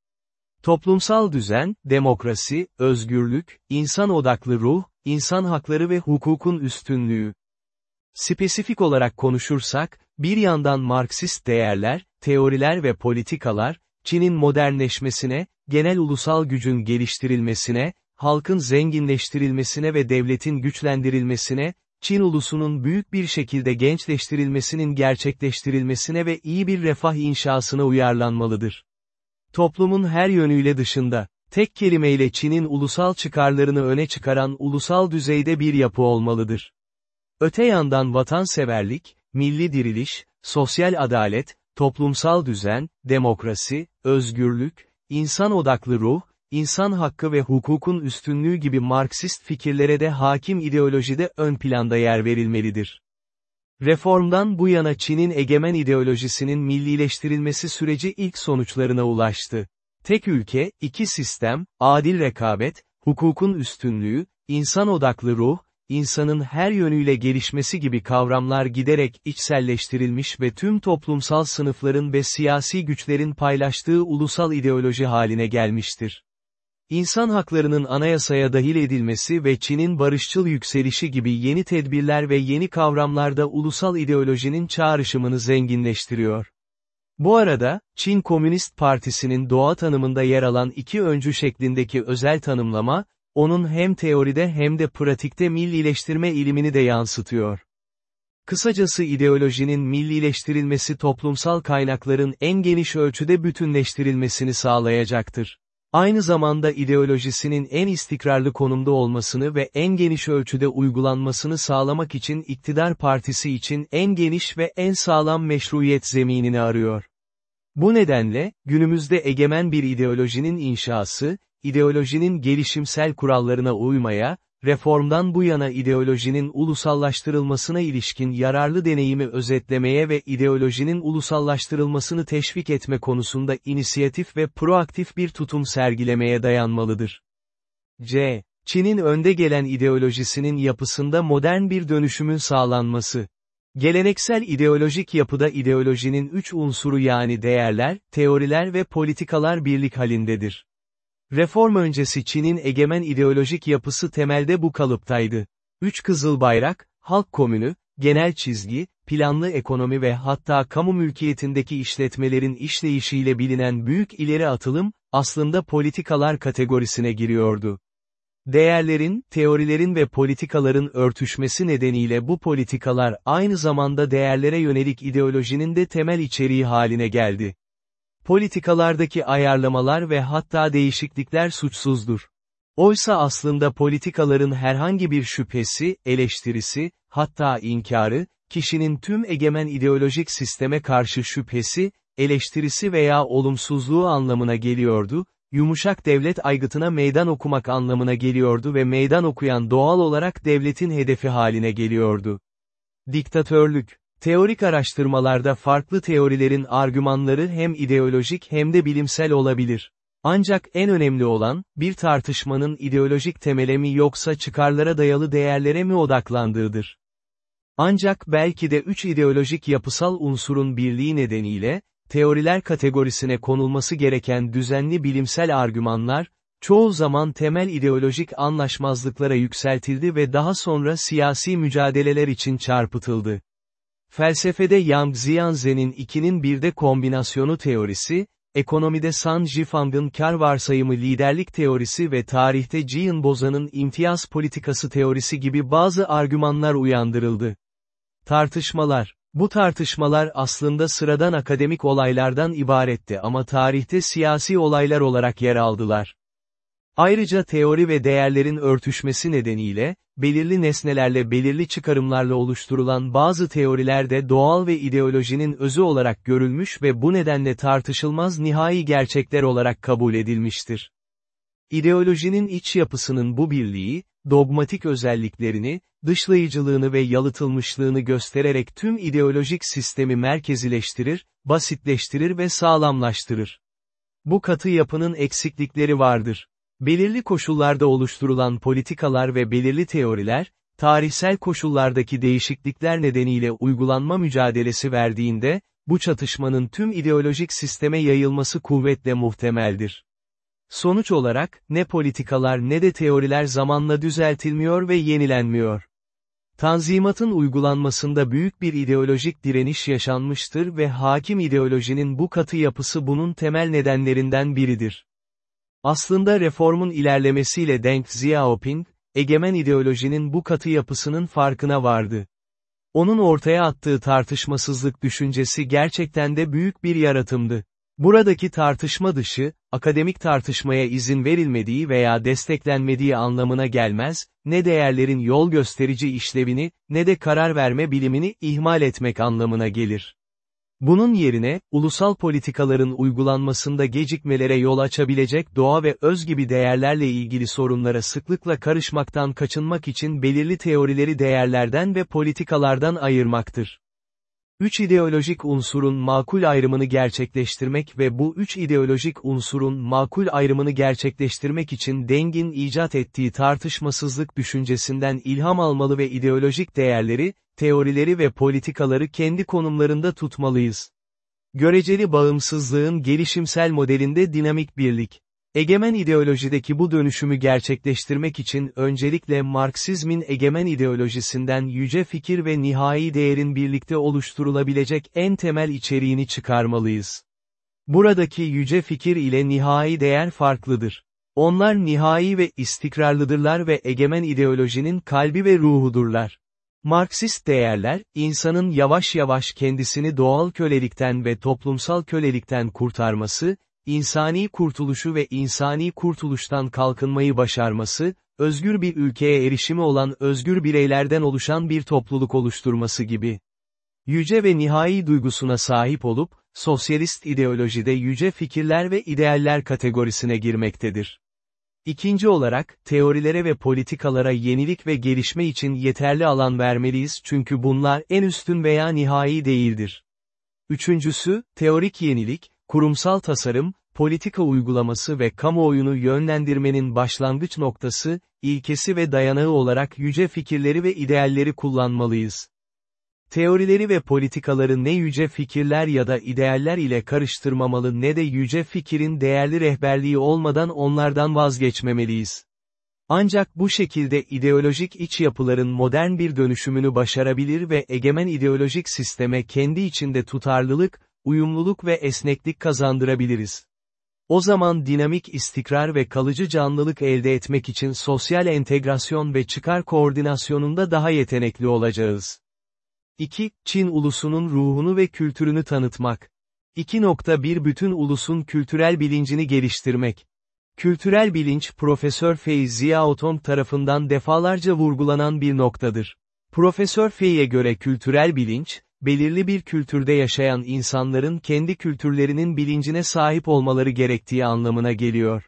Toplumsal düzen, demokrasi, özgürlük, insan odaklı ruh, insan hakları ve hukukun üstünlüğü. Spesifik olarak konuşursak, bir yandan Marksist değerler, teoriler ve politikalar, Çin'in modernleşmesine, genel ulusal gücün geliştirilmesine, halkın zenginleştirilmesine ve devletin güçlendirilmesine, Çin ulusunun büyük bir şekilde gençleştirilmesinin gerçekleştirilmesine ve iyi bir refah inşasına uyarlanmalıdır. Toplumun her yönüyle dışında, tek kelimeyle Çin'in ulusal çıkarlarını öne çıkaran ulusal düzeyde bir yapı olmalıdır. Öte yandan vatanseverlik, milli diriliş, sosyal adalet, toplumsal düzen, demokrasi, özgürlük, insan odaklı ruh, insan hakkı ve hukukun üstünlüğü gibi Marksist fikirlere de hakim ideolojide ön planda yer verilmelidir. Reformdan bu yana Çin'in egemen ideolojisinin millileştirilmesi süreci ilk sonuçlarına ulaştı. Tek ülke, iki sistem, adil rekabet, hukukun üstünlüğü, insan odaklı ruh, insanın her yönüyle gelişmesi gibi kavramlar giderek içselleştirilmiş ve tüm toplumsal sınıfların ve siyasi güçlerin paylaştığı ulusal ideoloji haline gelmiştir. İnsan haklarının anayasaya dahil edilmesi ve Çin'in barışçıl yükselişi gibi yeni tedbirler ve yeni kavramlarda ulusal ideolojinin çağrışımını zenginleştiriyor. Bu arada, Çin Komünist Partisi'nin doğa tanımında yer alan iki öncü şeklindeki özel tanımlama, onun hem teoride hem de pratikte millileştirme ilimini de yansıtıyor. Kısacası ideolojinin millileştirilmesi toplumsal kaynakların en geniş ölçüde bütünleştirilmesini sağlayacaktır. Aynı zamanda ideolojisinin en istikrarlı konumda olmasını ve en geniş ölçüde uygulanmasını sağlamak için iktidar partisi için en geniş ve en sağlam meşruiyet zeminini arıyor. Bu nedenle, günümüzde egemen bir ideolojinin inşası, ideolojinin gelişimsel kurallarına uymaya, reformdan bu yana ideolojinin ulusallaştırılmasına ilişkin yararlı deneyimi özetlemeye ve ideolojinin ulusallaştırılmasını teşvik etme konusunda inisiyatif ve proaktif bir tutum sergilemeye dayanmalıdır. C. Çin'in önde gelen ideolojisinin yapısında modern bir dönüşümün sağlanması. Geleneksel ideolojik yapıda ideolojinin üç unsuru yani değerler, teoriler ve politikalar birlik halindedir. Reform öncesi Çin'in egemen ideolojik yapısı temelde bu kalıptaydı. Üç kızıl bayrak, halk komünü, genel çizgi, planlı ekonomi ve hatta kamu mülkiyetindeki işletmelerin işleyişiyle bilinen büyük ileri atılım, aslında politikalar kategorisine giriyordu. Değerlerin, teorilerin ve politikaların örtüşmesi nedeniyle bu politikalar aynı zamanda değerlere yönelik ideolojinin de temel içeriği haline geldi. Politikalardaki ayarlamalar ve hatta değişiklikler suçsuzdur. Oysa aslında politikaların herhangi bir şüphesi, eleştirisi, hatta inkarı, kişinin tüm egemen ideolojik sisteme karşı şüphesi, eleştirisi veya olumsuzluğu anlamına geliyordu, yumuşak devlet aygıtına meydan okumak anlamına geliyordu ve meydan okuyan doğal olarak devletin hedefi haline geliyordu. Diktatörlük Teorik araştırmalarda farklı teorilerin argümanları hem ideolojik hem de bilimsel olabilir. Ancak en önemli olan, bir tartışmanın ideolojik temele mi yoksa çıkarlara dayalı değerlere mi odaklandığıdır. Ancak belki de üç ideolojik yapısal unsurun birliği nedeniyle, teoriler kategorisine konulması gereken düzenli bilimsel argümanlar, çoğu zaman temel ideolojik anlaşmazlıklara yükseltildi ve daha sonra siyasi mücadeleler için çarpıtıldı. Felsefede Yang Zianze'nin ikinin birde kombinasyonu teorisi, ekonomide San Jifang'ın kar varsayımı liderlik teorisi ve tarihte Jian Bozan'ın imtiyaz politikası teorisi gibi bazı argümanlar uyandırıldı. Tartışmalar Bu tartışmalar aslında sıradan akademik olaylardan ibaretti ama tarihte siyasi olaylar olarak yer aldılar. Ayrıca teori ve değerlerin örtüşmesi nedeniyle, belirli nesnelerle belirli çıkarımlarla oluşturulan bazı teoriler de doğal ve ideolojinin özü olarak görülmüş ve bu nedenle tartışılmaz nihai gerçekler olarak kabul edilmiştir. İdeolojinin iç yapısının bu birliği, dogmatik özelliklerini, dışlayıcılığını ve yalıtılmışlığını göstererek tüm ideolojik sistemi merkezileştirir, basitleştirir ve sağlamlaştırır. Bu katı yapının eksiklikleri vardır. Belirli koşullarda oluşturulan politikalar ve belirli teoriler, tarihsel koşullardaki değişiklikler nedeniyle uygulanma mücadelesi verdiğinde, bu çatışmanın tüm ideolojik sisteme yayılması kuvvetle muhtemeldir. Sonuç olarak, ne politikalar ne de teoriler zamanla düzeltilmiyor ve yenilenmiyor. Tanzimatın uygulanmasında büyük bir ideolojik direniş yaşanmıştır ve hakim ideolojinin bu katı yapısı bunun temel nedenlerinden biridir. Aslında reformun ilerlemesiyle Deng Xiaoping, egemen ideolojinin bu katı yapısının farkına vardı. Onun ortaya attığı tartışmasızlık düşüncesi gerçekten de büyük bir yaratımdı. Buradaki tartışma dışı, akademik tartışmaya izin verilmediği veya desteklenmediği anlamına gelmez, ne değerlerin yol gösterici işlevini, ne de karar verme bilimini ihmal etmek anlamına gelir. Bunun yerine, ulusal politikaların uygulanmasında gecikmelere yol açabilecek doğa ve öz gibi değerlerle ilgili sorunlara sıklıkla karışmaktan kaçınmak için belirli teorileri değerlerden ve politikalardan ayırmaktır. Üç ideolojik unsurun makul ayrımını gerçekleştirmek ve bu üç ideolojik unsurun makul ayrımını gerçekleştirmek için Deng'in icat ettiği tartışmasızlık düşüncesinden ilham almalı ve ideolojik değerleri, teorileri ve politikaları kendi konumlarında tutmalıyız. Göreceli bağımsızlığın gelişimsel modelinde dinamik birlik. Egemen ideolojideki bu dönüşümü gerçekleştirmek için öncelikle Marksizmin egemen ideolojisinden yüce fikir ve nihai değerin birlikte oluşturulabilecek en temel içeriğini çıkarmalıyız. Buradaki yüce fikir ile nihai değer farklıdır. Onlar nihai ve istikrarlıdırlar ve egemen ideolojinin kalbi ve ruhudurlar. Marksist değerler, insanın yavaş yavaş kendisini doğal kölelikten ve toplumsal kölelikten kurtarması, insani kurtuluşu ve insani kurtuluştan kalkınmayı başarması, özgür bir ülkeye erişimi olan özgür bireylerden oluşan bir topluluk oluşturması gibi. Yüce ve nihai duygusuna sahip olup, sosyalist ideolojide yüce fikirler ve idealler kategorisine girmektedir. İkinci olarak, teorilere ve politikalara yenilik ve gelişme için yeterli alan vermeliyiz çünkü bunlar en üstün veya nihai değildir. Üçüncüsü, teorik yenilik, kurumsal tasarım, politika uygulaması ve kamuoyunu yönlendirmenin başlangıç noktası, ilkesi ve dayanağı olarak yüce fikirleri ve idealleri kullanmalıyız. Teorileri ve politikaları ne yüce fikirler ya da idealler ile karıştırmamalı ne de yüce fikirin değerli rehberliği olmadan onlardan vazgeçmemeliyiz. Ancak bu şekilde ideolojik iç yapıların modern bir dönüşümünü başarabilir ve egemen ideolojik sisteme kendi içinde tutarlılık, uyumluluk ve esneklik kazandırabiliriz. O zaman dinamik istikrar ve kalıcı canlılık elde etmek için sosyal entegrasyon ve çıkar koordinasyonunda daha yetenekli olacağız. 2. Çin ulusunun ruhunu ve kültürünü tanıtmak. 2.1 Bütün ulusun kültürel bilincini geliştirmek. Kültürel bilinç Profesör Fei Ziaotong tarafından defalarca vurgulanan bir noktadır. Profesör Fei'ye göre kültürel bilinç, belirli bir kültürde yaşayan insanların kendi kültürlerinin bilincine sahip olmaları gerektiği anlamına geliyor.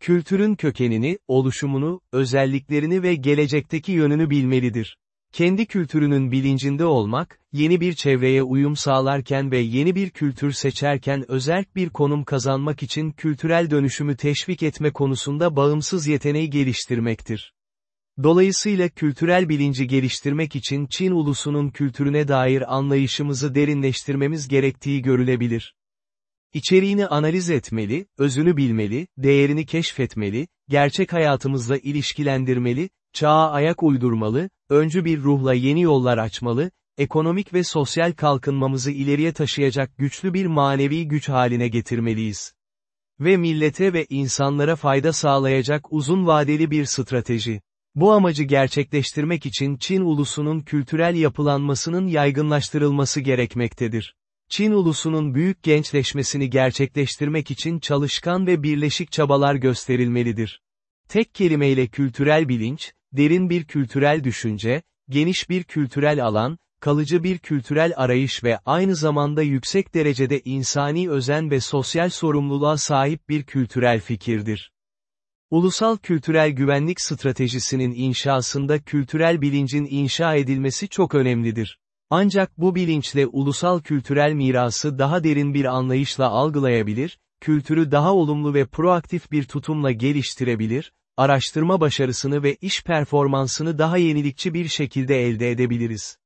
Kültürün kökenini, oluşumunu, özelliklerini ve gelecekteki yönünü bilmelidir. Kendi kültürünün bilincinde olmak, yeni bir çevreye uyum sağlarken ve yeni bir kültür seçerken özerk bir konum kazanmak için kültürel dönüşümü teşvik etme konusunda bağımsız yeteneği geliştirmektir. Dolayısıyla kültürel bilinci geliştirmek için Çin ulusunun kültürüne dair anlayışımızı derinleştirmemiz gerektiği görülebilir. İçeriğini analiz etmeli, özünü bilmeli, değerini keşfetmeli, gerçek hayatımızla ilişkilendirmeli, çağa ayak uydurmalı, öncü bir ruhla yeni yollar açmalı, ekonomik ve sosyal kalkınmamızı ileriye taşıyacak güçlü bir manevi güç haline getirmeliyiz. Ve millete ve insanlara fayda sağlayacak uzun vadeli bir strateji. Bu amacı gerçekleştirmek için Çin ulusunun kültürel yapılanmasının yaygınlaştırılması gerekmektedir. Çin ulusunun büyük gençleşmesini gerçekleştirmek için çalışkan ve birleşik çabalar gösterilmelidir. Tek kelimeyle kültürel bilinç, derin bir kültürel düşünce, geniş bir kültürel alan, kalıcı bir kültürel arayış ve aynı zamanda yüksek derecede insani özen ve sosyal sorumluluğa sahip bir kültürel fikirdir. Ulusal kültürel güvenlik stratejisinin inşasında kültürel bilincin inşa edilmesi çok önemlidir. Ancak bu bilinçle ulusal kültürel mirası daha derin bir anlayışla algılayabilir, kültürü daha olumlu ve proaktif bir tutumla geliştirebilir, araştırma başarısını ve iş performansını daha yenilikçi bir şekilde elde edebiliriz.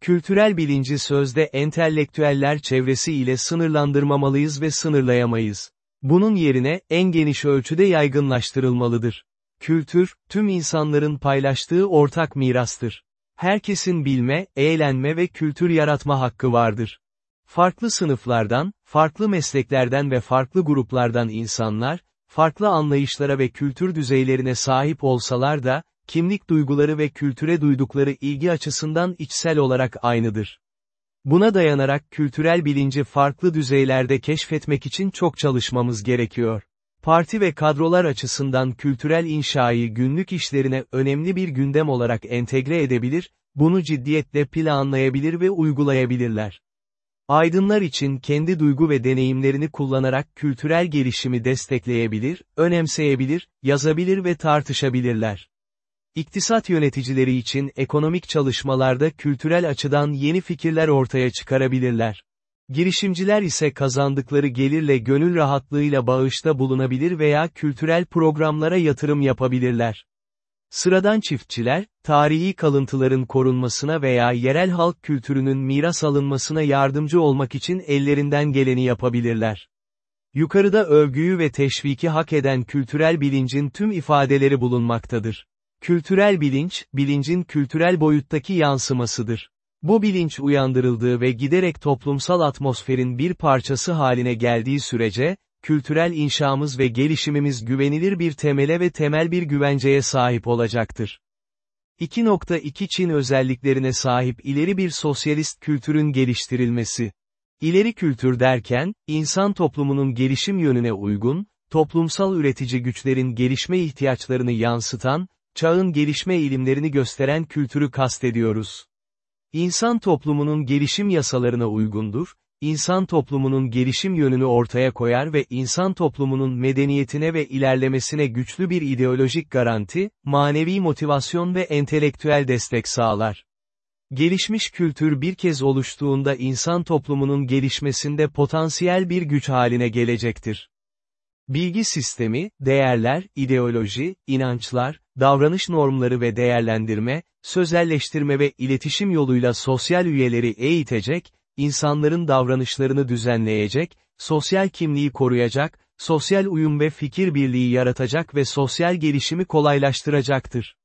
Kültürel bilinci sözde entelektüeller çevresi ile sınırlandırmamalıyız ve sınırlayamayız. Bunun yerine, en geniş ölçüde yaygınlaştırılmalıdır. Kültür, tüm insanların paylaştığı ortak mirastır. Herkesin bilme, eğlenme ve kültür yaratma hakkı vardır. Farklı sınıflardan, farklı mesleklerden ve farklı gruplardan insanlar, farklı anlayışlara ve kültür düzeylerine sahip olsalar da, kimlik duyguları ve kültüre duydukları ilgi açısından içsel olarak aynıdır. Buna dayanarak kültürel bilinci farklı düzeylerde keşfetmek için çok çalışmamız gerekiyor. Parti ve kadrolar açısından kültürel inşayı günlük işlerine önemli bir gündem olarak entegre edebilir, bunu ciddiyetle planlayabilir ve uygulayabilirler. Aydınlar için kendi duygu ve deneyimlerini kullanarak kültürel gelişimi destekleyebilir, önemseyebilir, yazabilir ve tartışabilirler. İktisat yöneticileri için ekonomik çalışmalarda kültürel açıdan yeni fikirler ortaya çıkarabilirler. Girişimciler ise kazandıkları gelirle gönül rahatlığıyla bağışta bulunabilir veya kültürel programlara yatırım yapabilirler. Sıradan çiftçiler, tarihi kalıntıların korunmasına veya yerel halk kültürünün miras alınmasına yardımcı olmak için ellerinden geleni yapabilirler. Yukarıda övgüyü ve teşviki hak eden kültürel bilincin tüm ifadeleri bulunmaktadır. Kültürel bilinç, bilincin kültürel boyuttaki yansımasıdır. Bu bilinç uyandırıldığı ve giderek toplumsal atmosferin bir parçası haline geldiği sürece, kültürel inşamız ve gelişimimiz güvenilir bir temele ve temel bir güvenceye sahip olacaktır. 2.2 Çin özelliklerine sahip ileri bir sosyalist kültürün geliştirilmesi. İleri kültür derken, insan toplumunun gelişim yönüne uygun, toplumsal üretici güçlerin gelişme ihtiyaçlarını yansıtan, çağın gelişme eğilimlerini gösteren kültürü kastediyoruz. İnsan toplumunun gelişim yasalarına uygundur, insan toplumunun gelişim yönünü ortaya koyar ve insan toplumunun medeniyetine ve ilerlemesine güçlü bir ideolojik garanti, manevi motivasyon ve entelektüel destek sağlar. Gelişmiş kültür bir kez oluştuğunda insan toplumunun gelişmesinde potansiyel bir güç haline gelecektir. Bilgi sistemi, değerler, ideoloji, inançlar, davranış normları ve değerlendirme, sözelleştirme ve iletişim yoluyla sosyal üyeleri eğitecek, insanların davranışlarını düzenleyecek, sosyal kimliği koruyacak, sosyal uyum ve fikir birliği yaratacak ve sosyal gelişimi kolaylaştıracaktır.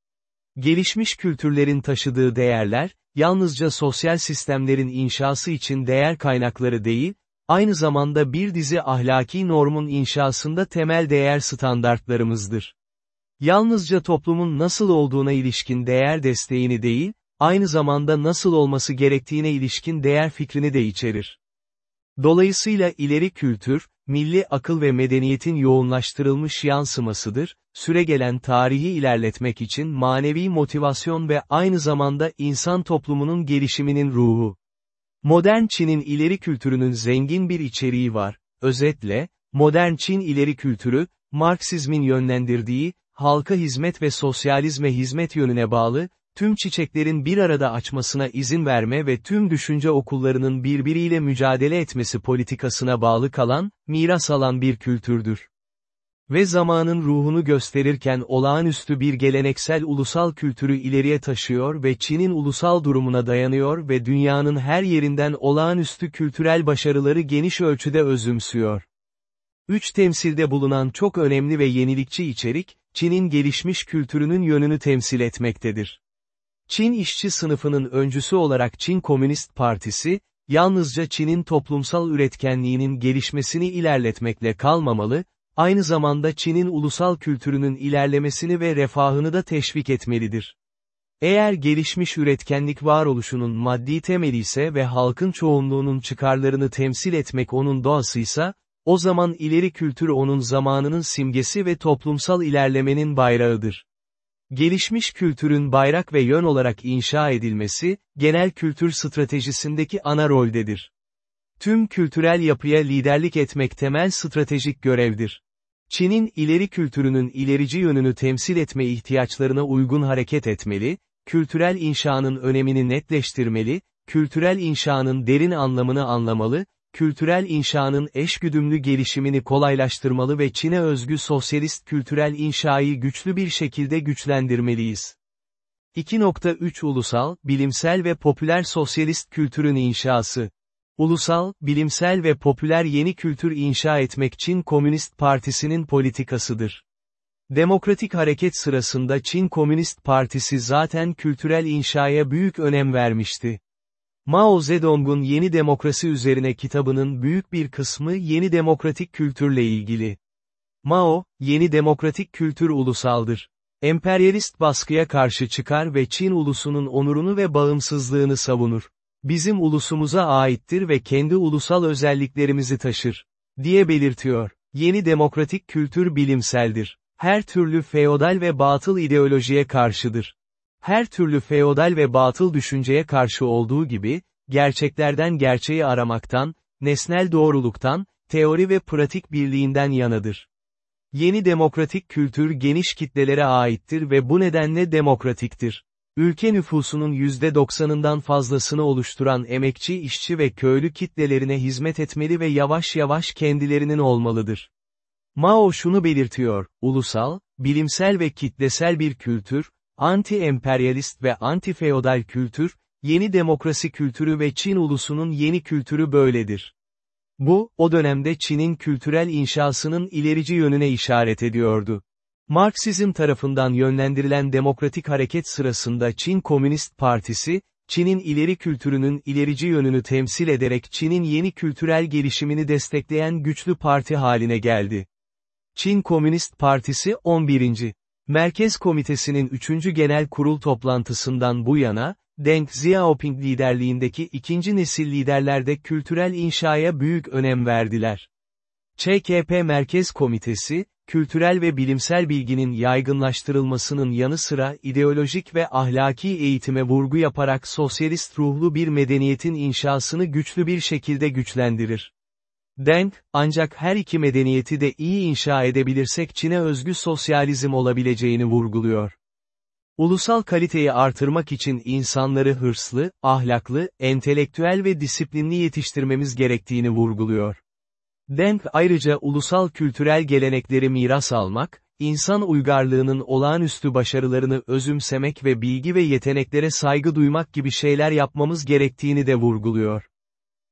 Gelişmiş kültürlerin taşıdığı değerler, yalnızca sosyal sistemlerin inşası için değer kaynakları değil, aynı zamanda bir dizi ahlaki normun inşasında temel değer standartlarımızdır. Yalnızca toplumun nasıl olduğuna ilişkin değer desteğini değil, aynı zamanda nasıl olması gerektiğine ilişkin değer fikrini de içerir. Dolayısıyla ileri kültür, milli akıl ve medeniyetin yoğunlaştırılmış yansımasıdır, süregelen tarihi ilerletmek için manevi motivasyon ve aynı zamanda insan toplumunun gelişiminin ruhu. Modern Çin'in ileri kültürünün zengin bir içeriği var, özetle, modern Çin ileri kültürü, Marksizmin yönlendirdiği, halka hizmet ve sosyalizme hizmet yönüne bağlı, tüm çiçeklerin bir arada açmasına izin verme ve tüm düşünce okullarının birbiriyle mücadele etmesi politikasına bağlı kalan, miras alan bir kültürdür. Ve zamanın ruhunu gösterirken olağanüstü bir geleneksel ulusal kültürü ileriye taşıyor ve Çin'in ulusal durumuna dayanıyor ve dünyanın her yerinden olağanüstü kültürel başarıları geniş ölçüde özümsüyor. Üç temsilde bulunan çok önemli ve yenilikçi içerik, Çin'in gelişmiş kültürünün yönünü temsil etmektedir. Çin işçi sınıfının öncüsü olarak Çin Komünist Partisi, yalnızca Çin'in toplumsal üretkenliğinin gelişmesini ilerletmekle kalmamalı, aynı zamanda Çin'in ulusal kültürünün ilerlemesini ve refahını da teşvik etmelidir. Eğer gelişmiş üretkenlik varoluşunun maddi temeli ise ve halkın çoğunluğunun çıkarlarını temsil etmek onun doğasıysa, o zaman ileri kültür onun zamanının simgesi ve toplumsal ilerlemenin bayrağıdır. Gelişmiş kültürün bayrak ve yön olarak inşa edilmesi, genel kültür stratejisindeki ana roldedir. Tüm kültürel yapıya liderlik etmek temel stratejik görevdir. Çin'in ileri kültürünün ilerici yönünü temsil etme ihtiyaçlarına uygun hareket etmeli, kültürel inşanın önemini netleştirmeli, kültürel inşanın derin anlamını anlamalı, kültürel inşanın eşgüdümlü gelişimini kolaylaştırmalı ve Çin'e özgü sosyalist kültürel inşayı güçlü bir şekilde güçlendirmeliyiz. 2.3 Ulusal, bilimsel ve popüler sosyalist kültürün inşası. Ulusal, bilimsel ve popüler yeni kültür inşa etmek Çin Komünist Partisi'nin politikasıdır. Demokratik hareket sırasında Çin Komünist Partisi zaten kültürel inşaya büyük önem vermişti. Mao Zedong'un Yeni Demokrasi üzerine kitabının büyük bir kısmı yeni demokratik kültürle ilgili. Mao, yeni demokratik kültür ulusaldır. Emperyalist baskıya karşı çıkar ve Çin ulusunun onurunu ve bağımsızlığını savunur. Bizim ulusumuza aittir ve kendi ulusal özelliklerimizi taşır. diye belirtiyor. Yeni demokratik kültür bilimseldir. Her türlü feodal ve batıl ideolojiye karşıdır. Her türlü feodal ve batıl düşünceye karşı olduğu gibi, gerçeklerden gerçeği aramaktan, nesnel doğruluktan, teori ve pratik birliğinden yanadır. Yeni demokratik kültür geniş kitlelere aittir ve bu nedenle demokratiktir. Ülke nüfusunun %90'ından fazlasını oluşturan emekçi işçi ve köylü kitlelerine hizmet etmeli ve yavaş yavaş kendilerinin olmalıdır. Mao şunu belirtiyor, ulusal, bilimsel ve kitlesel bir kültür, anti-emperyalist ve anti-feodal kültür, yeni demokrasi kültürü ve Çin ulusunun yeni kültürü böyledir. Bu, o dönemde Çin'in kültürel inşasının ilerici yönüne işaret ediyordu. Marksizm tarafından yönlendirilen demokratik hareket sırasında Çin Komünist Partisi, Çin'in ileri kültürünün ilerici yönünü temsil ederek Çin'in yeni kültürel gelişimini destekleyen güçlü parti haline geldi. Çin Komünist Partisi 11. Merkez Komitesi'nin 3. Genel Kurul toplantısından bu yana, Deng Xiaoping liderliğindeki ikinci nesil liderlerde kültürel inşaya büyük önem verdiler. ÇKP Merkez Komitesi, kültürel ve bilimsel bilginin yaygınlaştırılmasının yanı sıra ideolojik ve ahlaki eğitime vurgu yaparak sosyalist ruhlu bir medeniyetin inşasını güçlü bir şekilde güçlendirir. Deng, ancak her iki medeniyeti de iyi inşa edebilirsek Çin'e özgü sosyalizm olabileceğini vurguluyor. Ulusal kaliteyi artırmak için insanları hırslı, ahlaklı, entelektüel ve disiplinli yetiştirmemiz gerektiğini vurguluyor. Deng ayrıca ulusal kültürel gelenekleri miras almak, insan uygarlığının olağanüstü başarılarını özümsemek ve bilgi ve yeteneklere saygı duymak gibi şeyler yapmamız gerektiğini de vurguluyor.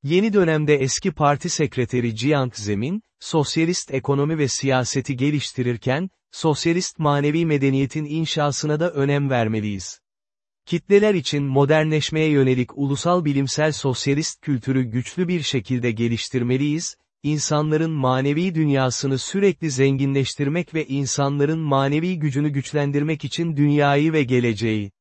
Yeni dönemde eski parti sekreteri Jiang Zemin, sosyalist ekonomi ve siyaseti geliştirirken, sosyalist manevi medeniyetin inşasına da önem vermeliyiz. Kitleler için modernleşmeye yönelik ulusal bilimsel sosyalist kültürü güçlü bir şekilde geliştirmeliyiz, insanların manevi dünyasını sürekli zenginleştirmek ve insanların manevi gücünü güçlendirmek için dünyayı ve geleceği.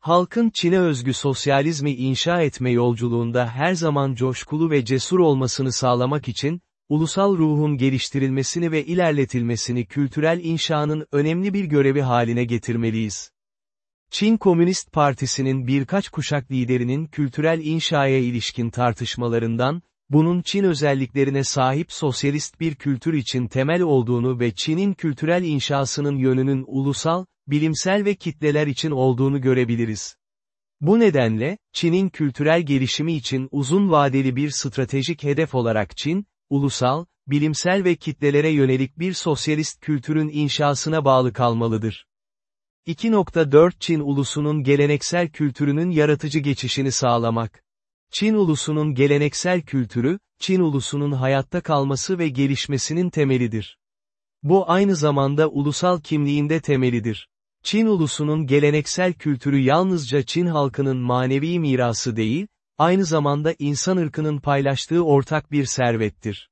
Halkın Çin'e özgü sosyalizmi inşa etme yolculuğunda her zaman coşkulu ve cesur olmasını sağlamak için, ulusal ruhun geliştirilmesini ve ilerletilmesini kültürel inşanın önemli bir görevi haline getirmeliyiz. Çin Komünist Partisi'nin birkaç kuşak liderinin kültürel inşaya ilişkin tartışmalarından, bunun Çin özelliklerine sahip sosyalist bir kültür için temel olduğunu ve Çin'in kültürel inşasının yönünün ulusal, bilimsel ve kitleler için olduğunu görebiliriz. Bu nedenle, Çin'in kültürel gelişimi için uzun vadeli bir stratejik hedef olarak Çin, ulusal, bilimsel ve kitlelere yönelik bir sosyalist kültürün inşasına bağlı kalmalıdır. 2.4 Çin ulusunun geleneksel kültürünün yaratıcı geçişini sağlamak. Çin ulusunun geleneksel kültürü, Çin ulusunun hayatta kalması ve gelişmesinin temelidir. Bu aynı zamanda ulusal kimliğinde temelidir. Çin ulusunun geleneksel kültürü yalnızca Çin halkının manevi mirası değil, aynı zamanda insan ırkının paylaştığı ortak bir servettir.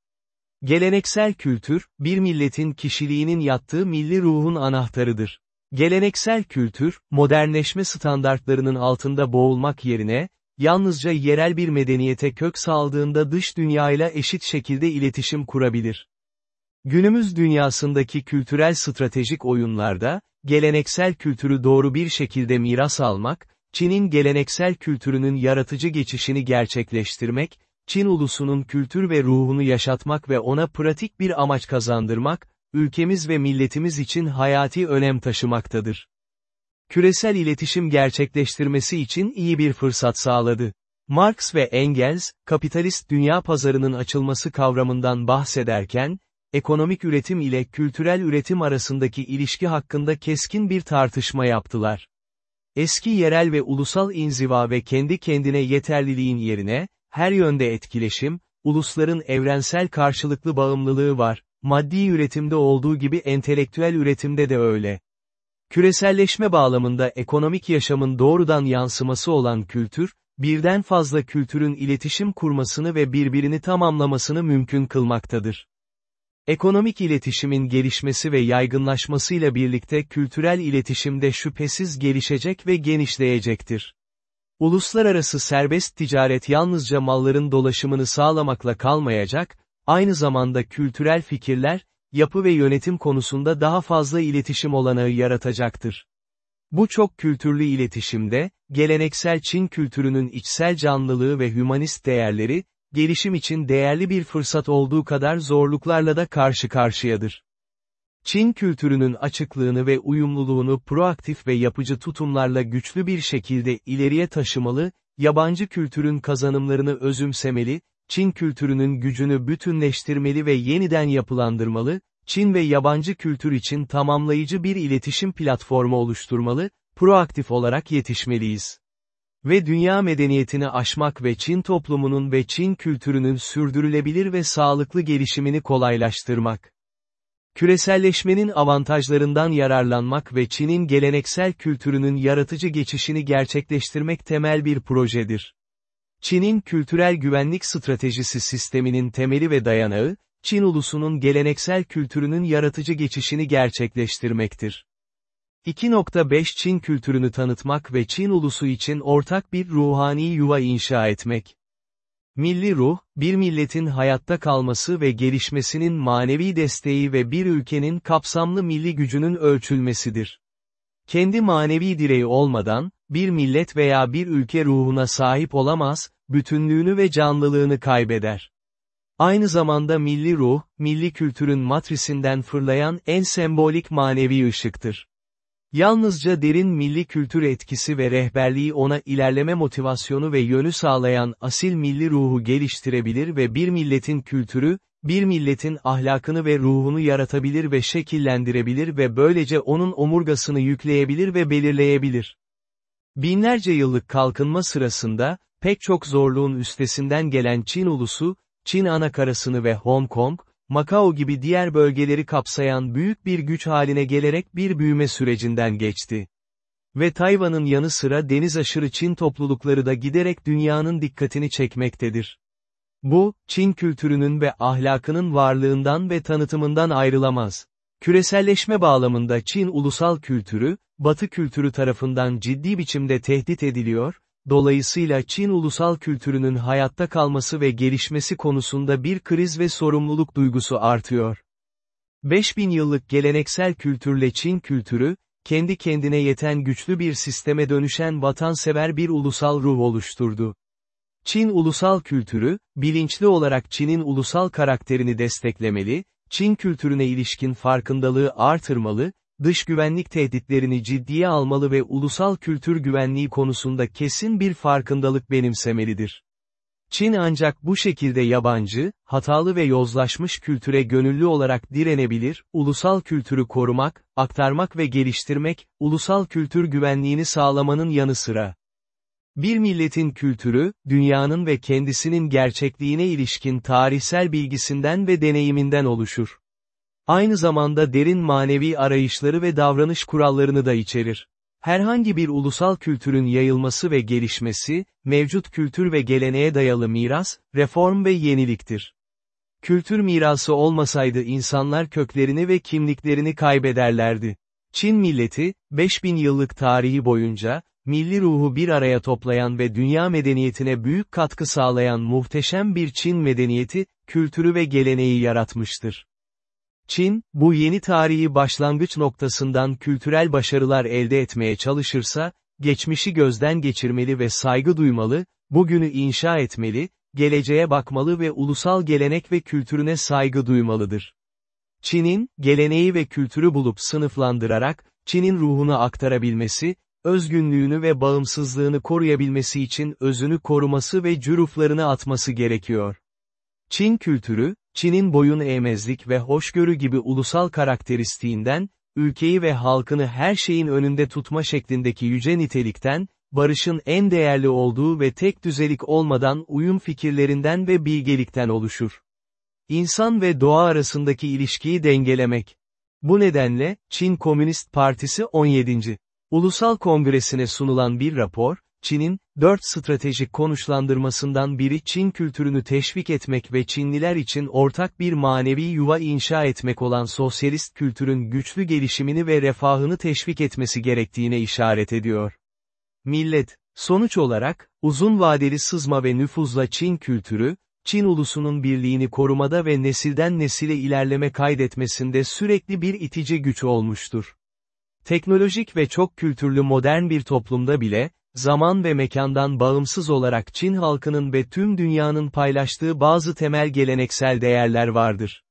Geleneksel kültür, bir milletin kişiliğinin yattığı milli ruhun anahtarıdır. Geleneksel kültür, modernleşme standartlarının altında boğulmak yerine, yalnızca yerel bir medeniyete kök saldığında dış dünyayla eşit şekilde iletişim kurabilir. Günümüz dünyasındaki kültürel stratejik oyunlarda, geleneksel kültürü doğru bir şekilde miras almak, Çin'in geleneksel kültürünün yaratıcı geçişini gerçekleştirmek, Çin ulusunun kültür ve ruhunu yaşatmak ve ona pratik bir amaç kazandırmak, ülkemiz ve milletimiz için hayati önem taşımaktadır. Küresel iletişim gerçekleştirmesi için iyi bir fırsat sağladı. Marx ve Engels, kapitalist dünya pazarının açılması kavramından bahsederken, ekonomik üretim ile kültürel üretim arasındaki ilişki hakkında keskin bir tartışma yaptılar. Eski yerel ve ulusal inziva ve kendi kendine yeterliliğin yerine, her yönde etkileşim, ulusların evrensel karşılıklı bağımlılığı var, maddi üretimde olduğu gibi entelektüel üretimde de öyle. Küreselleşme bağlamında ekonomik yaşamın doğrudan yansıması olan kültür, birden fazla kültürün iletişim kurmasını ve birbirini tamamlamasını mümkün kılmaktadır. Ekonomik iletişimin gelişmesi ve yaygınlaşmasıyla birlikte kültürel iletişim de şüphesiz gelişecek ve genişleyecektir. Uluslararası serbest ticaret yalnızca malların dolaşımını sağlamakla kalmayacak, aynı zamanda kültürel fikirler, yapı ve yönetim konusunda daha fazla iletişim olanağı yaratacaktır. Bu çok kültürlü iletişimde, geleneksel Çin kültürünün içsel canlılığı ve hümanist değerleri, gelişim için değerli bir fırsat olduğu kadar zorluklarla da karşı karşıyadır. Çin kültürünün açıklığını ve uyumluluğunu proaktif ve yapıcı tutumlarla güçlü bir şekilde ileriye taşımalı, yabancı kültürün kazanımlarını özümsemeli, Çin kültürünün gücünü bütünleştirmeli ve yeniden yapılandırmalı, Çin ve yabancı kültür için tamamlayıcı bir iletişim platformu oluşturmalı, proaktif olarak yetişmeliyiz. Ve dünya medeniyetini aşmak ve Çin toplumunun ve Çin kültürünün sürdürülebilir ve sağlıklı gelişimini kolaylaştırmak. Küreselleşmenin avantajlarından yararlanmak ve Çin'in geleneksel kültürünün yaratıcı geçişini gerçekleştirmek temel bir projedir. Çin'in kültürel güvenlik stratejisi sisteminin temeli ve dayanağı, Çin ulusunun geleneksel kültürünün yaratıcı geçişini gerçekleştirmektir. 2.5 Çin kültürünü tanıtmak ve Çin ulusu için ortak bir ruhani yuva inşa etmek. Milli ruh, bir milletin hayatta kalması ve gelişmesinin manevi desteği ve bir ülkenin kapsamlı milli gücünün ölçülmesidir. Kendi manevi direği olmadan, bir millet veya bir ülke ruhuna sahip olamaz, bütünlüğünü ve canlılığını kaybeder. Aynı zamanda milli ruh, milli kültürün matrisinden fırlayan en sembolik manevi ışıktır. Yalnızca derin milli kültür etkisi ve rehberliği ona ilerleme motivasyonu ve yönü sağlayan asil milli ruhu geliştirebilir ve bir milletin kültürü, bir milletin ahlakını ve ruhunu yaratabilir ve şekillendirebilir ve böylece onun omurgasını yükleyebilir ve belirleyebilir. Binlerce yıllık kalkınma sırasında, pek çok zorluğun üstesinden gelen Çin ulusu, Çin anakarasını ve Hong Kong, Macao gibi diğer bölgeleri kapsayan büyük bir güç haline gelerek bir büyüme sürecinden geçti. Ve Tayvan'ın yanı sıra deniz aşırı Çin toplulukları da giderek dünyanın dikkatini çekmektedir. Bu, Çin kültürünün ve ahlakının varlığından ve tanıtımından ayrılamaz. Küreselleşme bağlamında Çin ulusal kültürü, Batı kültürü tarafından ciddi biçimde tehdit ediliyor, dolayısıyla Çin ulusal kültürünün hayatta kalması ve gelişmesi konusunda bir kriz ve sorumluluk duygusu artıyor. 5000 yıllık geleneksel kültürle Çin kültürü, kendi kendine yeten güçlü bir sisteme dönüşen vatansever bir ulusal ruh oluşturdu. Çin ulusal kültürü, bilinçli olarak Çin'in ulusal karakterini desteklemeli, Çin kültürüne ilişkin farkındalığı artırmalı, dış güvenlik tehditlerini ciddiye almalı ve ulusal kültür güvenliği konusunda kesin bir farkındalık benimsemelidir. Çin ancak bu şekilde yabancı, hatalı ve yozlaşmış kültüre gönüllü olarak direnebilir, ulusal kültürü korumak, aktarmak ve geliştirmek, ulusal kültür güvenliğini sağlamanın yanı sıra. Bir milletin kültürü, dünyanın ve kendisinin gerçekliğine ilişkin tarihsel bilgisinden ve deneyiminden oluşur. Aynı zamanda derin manevi arayışları ve davranış kurallarını da içerir. Herhangi bir ulusal kültürün yayılması ve gelişmesi, mevcut kültür ve geleneğe dayalı miras, reform ve yeniliktir. Kültür mirası olmasaydı insanlar köklerini ve kimliklerini kaybederlerdi. Çin milleti, 5000 yıllık tarihi boyunca, milli ruhu bir araya toplayan ve dünya medeniyetine büyük katkı sağlayan muhteşem bir Çin medeniyeti, kültürü ve geleneği yaratmıştır. Çin, bu yeni tarihi başlangıç noktasından kültürel başarılar elde etmeye çalışırsa, geçmişi gözden geçirmeli ve saygı duymalı, bugünü inşa etmeli, geleceğe bakmalı ve ulusal gelenek ve kültürüne saygı duymalıdır. Çin'in, geleneği ve kültürü bulup sınıflandırarak, Çin'in ruhunu aktarabilmesi, özgünlüğünü ve bağımsızlığını koruyabilmesi için özünü koruması ve cüruflarını atması gerekiyor. Çin kültürü, Çin'in boyun eğmezlik ve hoşgörü gibi ulusal karakteristiğinden, ülkeyi ve halkını her şeyin önünde tutma şeklindeki yüce nitelikten, barışın en değerli olduğu ve tek düzelik olmadan uyum fikirlerinden ve bilgelikten oluşur. İnsan ve doğa arasındaki ilişkiyi dengelemek. Bu nedenle, Çin Komünist Partisi 17. Ulusal Kongresi'ne sunulan bir rapor, Çin'in, dört stratejik konuşlandırmasından biri Çin kültürünü teşvik etmek ve Çinliler için ortak bir manevi yuva inşa etmek olan sosyalist kültürün güçlü gelişimini ve refahını teşvik etmesi gerektiğine işaret ediyor. Millet, sonuç olarak, uzun vadeli sızma ve nüfuzla Çin kültürü, Çin ulusunun birliğini korumada ve nesilden nesile ilerleme kaydetmesinde sürekli bir itici güç olmuştur. Teknolojik ve çok kültürlü modern bir toplumda bile, zaman ve mekandan bağımsız olarak Çin halkının ve tüm dünyanın paylaştığı bazı temel geleneksel değerler vardır.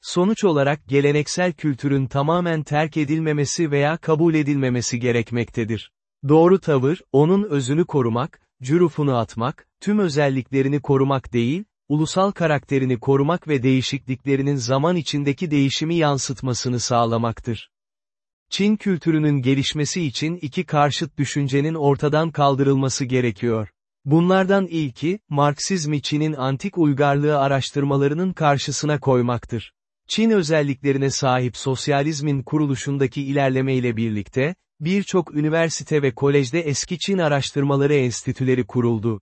Sonuç olarak geleneksel kültürün tamamen terk edilmemesi veya kabul edilmemesi gerekmektedir. Doğru tavır, onun özünü korumak, cürufunu atmak, tüm özelliklerini korumak değil, ulusal karakterini korumak ve değişikliklerinin zaman içindeki değişimi yansıtmasını sağlamaktır. Çin kültürünün gelişmesi için iki karşıt düşüncenin ortadan kaldırılması gerekiyor. Bunlardan ilki, Marksizmi Çin'in antik uygarlığı araştırmalarının karşısına koymaktır. Çin özelliklerine sahip sosyalizmin kuruluşundaki ilerlemeyle birlikte, birçok üniversite ve kolejde eski Çin araştırmaları enstitüleri kuruldu.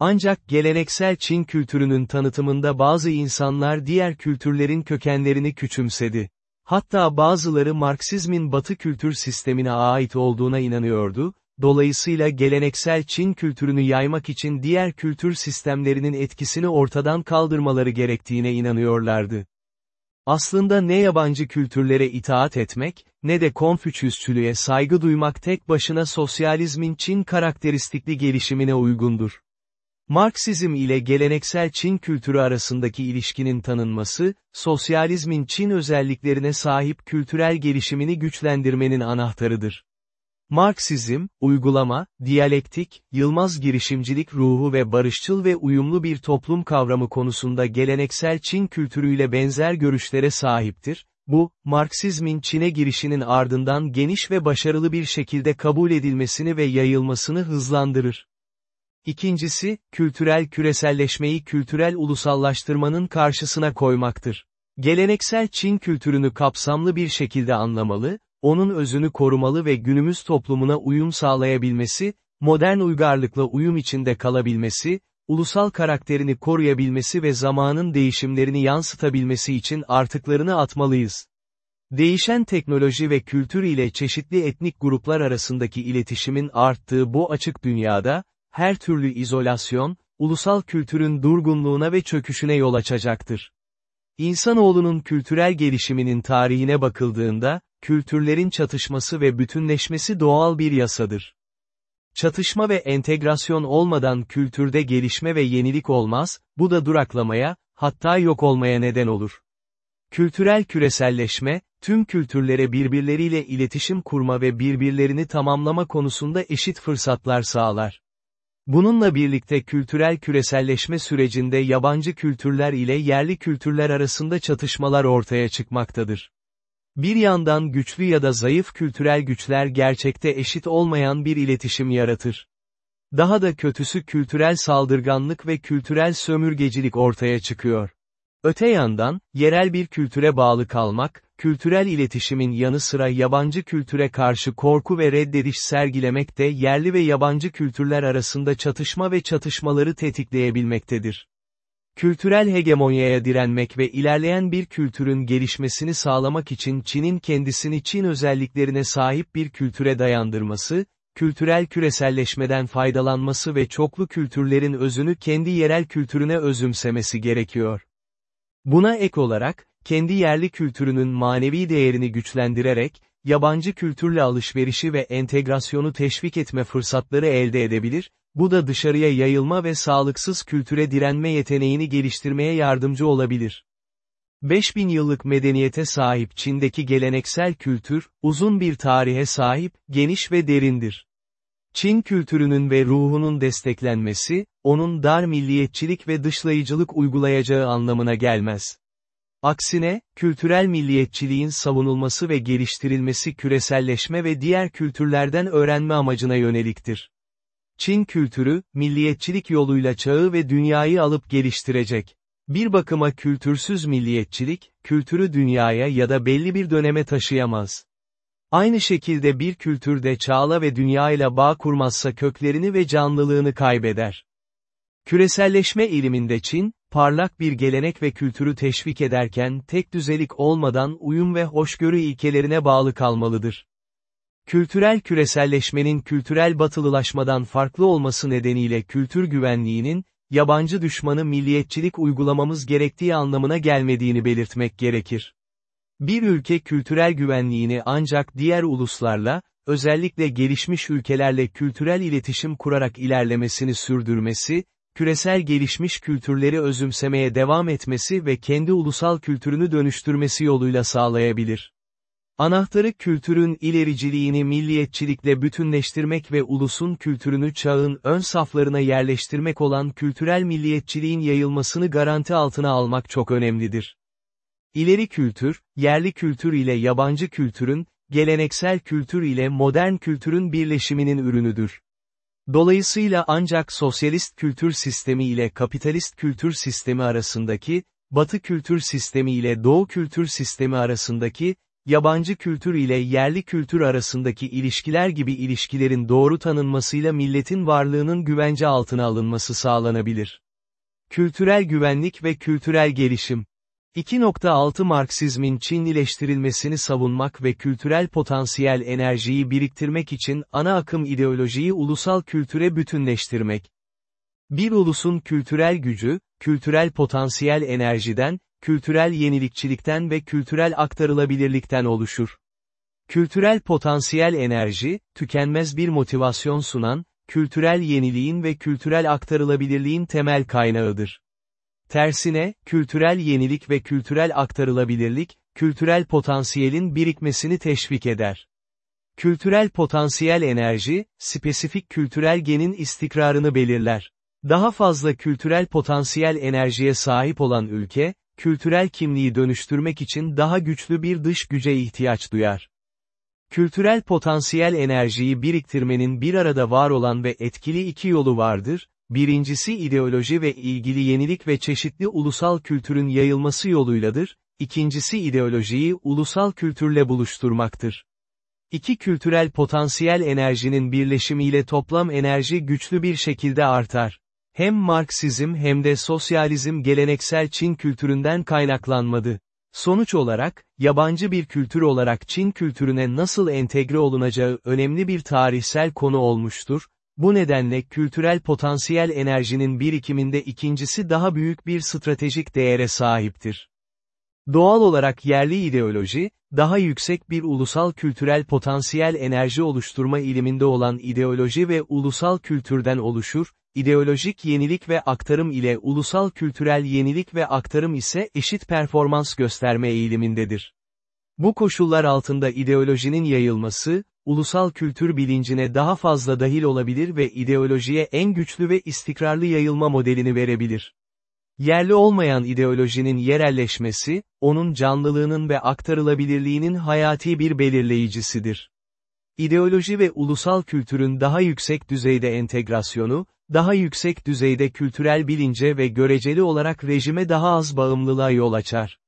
Ancak geleneksel Çin kültürünün tanıtımında bazı insanlar diğer kültürlerin kökenlerini küçümsedi. Hatta bazıları Marksizmin Batı kültür sistemine ait olduğuna inanıyordu, dolayısıyla geleneksel Çin kültürünü yaymak için diğer kültür sistemlerinin etkisini ortadan kaldırmaları gerektiğine inanıyorlardı. Aslında ne yabancı kültürlere itaat etmek, ne de Konfüçyüsçülüğe saygı duymak tek başına sosyalizmin Çin karakteristikli gelişimine uygundur. Marksizm ile geleneksel Çin kültürü arasındaki ilişkinin tanınması, sosyalizmin Çin özelliklerine sahip kültürel gelişimini güçlendirmenin anahtarıdır. Marksizm, uygulama, diyalektik, yılmaz girişimcilik ruhu ve barışçıl ve uyumlu bir toplum kavramı konusunda geleneksel Çin kültürüyle benzer görüşlere sahiptir, bu, Marksizmin Çin'e girişinin ardından geniş ve başarılı bir şekilde kabul edilmesini ve yayılmasını hızlandırır. İkincisi, kültürel küreselleşmeyi kültürel ulusallaştırmanın karşısına koymaktır. Geleneksel Çin kültürünü kapsamlı bir şekilde anlamalı, onun özünü korumalı ve günümüz toplumuna uyum sağlayabilmesi, modern uygarlıkla uyum içinde kalabilmesi, ulusal karakterini koruyabilmesi ve zamanın değişimlerini yansıtabilmesi için artıklarını atmalıyız. Değişen teknoloji ve kültür ile çeşitli etnik gruplar arasındaki iletişimin arttığı bu açık dünyada, her türlü izolasyon, ulusal kültürün durgunluğuna ve çöküşüne yol açacaktır. İnsanoğlunun kültürel gelişiminin tarihine bakıldığında, kültürlerin çatışması ve bütünleşmesi doğal bir yasadır. Çatışma ve entegrasyon olmadan kültürde gelişme ve yenilik olmaz, bu da duraklamaya, hatta yok olmaya neden olur. Kültürel küreselleşme, tüm kültürlere birbirleriyle iletişim kurma ve birbirlerini tamamlama konusunda eşit fırsatlar sağlar. Bununla birlikte kültürel küreselleşme sürecinde yabancı kültürler ile yerli kültürler arasında çatışmalar ortaya çıkmaktadır. Bir yandan güçlü ya da zayıf kültürel güçler gerçekte eşit olmayan bir iletişim yaratır. Daha da kötüsü kültürel saldırganlık ve kültürel sömürgecilik ortaya çıkıyor. Öte yandan, yerel bir kültüre bağlı kalmak, kültürel iletişimin yanı sıra yabancı kültüre karşı korku ve reddediş sergilemek de yerli ve yabancı kültürler arasında çatışma ve çatışmaları tetikleyebilmektedir. Kültürel hegemonyaya direnmek ve ilerleyen bir kültürün gelişmesini sağlamak için Çin'in kendisini Çin özelliklerine sahip bir kültüre dayandırması, kültürel küreselleşmeden faydalanması ve çoklu kültürlerin özünü kendi yerel kültürüne özümsemesi gerekiyor. Buna ek olarak, kendi yerli kültürünün manevi değerini güçlendirerek, yabancı kültürle alışverişi ve entegrasyonu teşvik etme fırsatları elde edebilir, bu da dışarıya yayılma ve sağlıksız kültüre direnme yeteneğini geliştirmeye yardımcı olabilir. 5000 yıllık medeniyete sahip Çin'deki geleneksel kültür, uzun bir tarihe sahip, geniş ve derindir. Çin kültürünün ve ruhunun desteklenmesi, onun dar milliyetçilik ve dışlayıcılık uygulayacağı anlamına gelmez. Aksine, kültürel milliyetçiliğin savunulması ve geliştirilmesi küreselleşme ve diğer kültürlerden öğrenme amacına yöneliktir. Çin kültürü, milliyetçilik yoluyla çağı ve dünyayı alıp geliştirecek. Bir bakıma kültürsüz milliyetçilik, kültürü dünyaya ya da belli bir döneme taşıyamaz. Aynı şekilde bir kültürde çağla ve dünyayla bağ kurmazsa köklerini ve canlılığını kaybeder. Küreselleşme iliminde Çin, parlak bir gelenek ve kültürü teşvik ederken tek düzelik olmadan uyum ve hoşgörü ilkelerine bağlı kalmalıdır. Kültürel küreselleşmenin kültürel batılılaşmadan farklı olması nedeniyle kültür güvenliğinin, yabancı düşmanı milliyetçilik uygulamamız gerektiği anlamına gelmediğini belirtmek gerekir. Bir ülke kültürel güvenliğini ancak diğer uluslarla, özellikle gelişmiş ülkelerle kültürel iletişim kurarak ilerlemesini sürdürmesi, küresel gelişmiş kültürleri özümsemeye devam etmesi ve kendi ulusal kültürünü dönüştürmesi yoluyla sağlayabilir. Anahtarı kültürün ilericiliğini milliyetçilikle bütünleştirmek ve ulusun kültürünü çağın ön saflarına yerleştirmek olan kültürel milliyetçiliğin yayılmasını garanti altına almak çok önemlidir. İleri kültür, yerli kültür ile yabancı kültürün, geleneksel kültür ile modern kültürün birleşiminin ürünüdür. Dolayısıyla ancak sosyalist kültür sistemi ile kapitalist kültür sistemi arasındaki, batı kültür sistemi ile doğu kültür sistemi arasındaki, yabancı kültür ile yerli kültür arasındaki ilişkiler gibi ilişkilerin doğru tanınmasıyla milletin varlığının güvence altına alınması sağlanabilir. Kültürel güvenlik ve kültürel gelişim 2.6 Marksizmin Çinlileştirilmesini savunmak ve kültürel potansiyel enerjiyi biriktirmek için ana akım ideolojiyi ulusal kültüre bütünleştirmek. Bir ulusun kültürel gücü, kültürel potansiyel enerjiden, kültürel yenilikçilikten ve kültürel aktarılabilirlikten oluşur. Kültürel potansiyel enerji, tükenmez bir motivasyon sunan, kültürel yeniliğin ve kültürel aktarılabilirliğin temel kaynağıdır. Tersine, kültürel yenilik ve kültürel aktarılabilirlik, kültürel potansiyelin birikmesini teşvik eder. Kültürel potansiyel enerji, spesifik kültürel genin istikrarını belirler. Daha fazla kültürel potansiyel enerjiye sahip olan ülke, kültürel kimliği dönüştürmek için daha güçlü bir dış güce ihtiyaç duyar. Kültürel potansiyel enerjiyi biriktirmenin bir arada var olan ve etkili iki yolu vardır, birincisi ideoloji ve ilgili yenilik ve çeşitli ulusal kültürün yayılması yoluyladır, ikincisi ideolojiyi ulusal kültürle buluşturmaktır. İki kültürel potansiyel enerjinin birleşimiyle toplam enerji güçlü bir şekilde artar. Hem Marksizm hem de sosyalizm geleneksel Çin kültüründen kaynaklanmadı. Sonuç olarak, yabancı bir kültür olarak Çin kültürüne nasıl entegre olunacağı önemli bir tarihsel konu olmuştur, bu nedenle kültürel potansiyel enerjinin birikiminde ikincisi daha büyük bir stratejik değere sahiptir. Doğal olarak yerli ideoloji, daha yüksek bir ulusal kültürel potansiyel enerji oluşturma iliminde olan ideoloji ve ulusal kültürden oluşur, ideolojik yenilik ve aktarım ile ulusal kültürel yenilik ve aktarım ise eşit performans gösterme eğilimindedir. Bu koşullar altında ideolojinin yayılması, ulusal kültür bilincine daha fazla dahil olabilir ve ideolojiye en güçlü ve istikrarlı yayılma modelini verebilir. Yerli olmayan ideolojinin yerelleşmesi, onun canlılığının ve aktarılabilirliğinin hayati bir belirleyicisidir. İdeoloji ve ulusal kültürün daha yüksek düzeyde entegrasyonu, daha yüksek düzeyde kültürel bilince ve göreceli olarak rejime daha az bağımlılığa yol açar.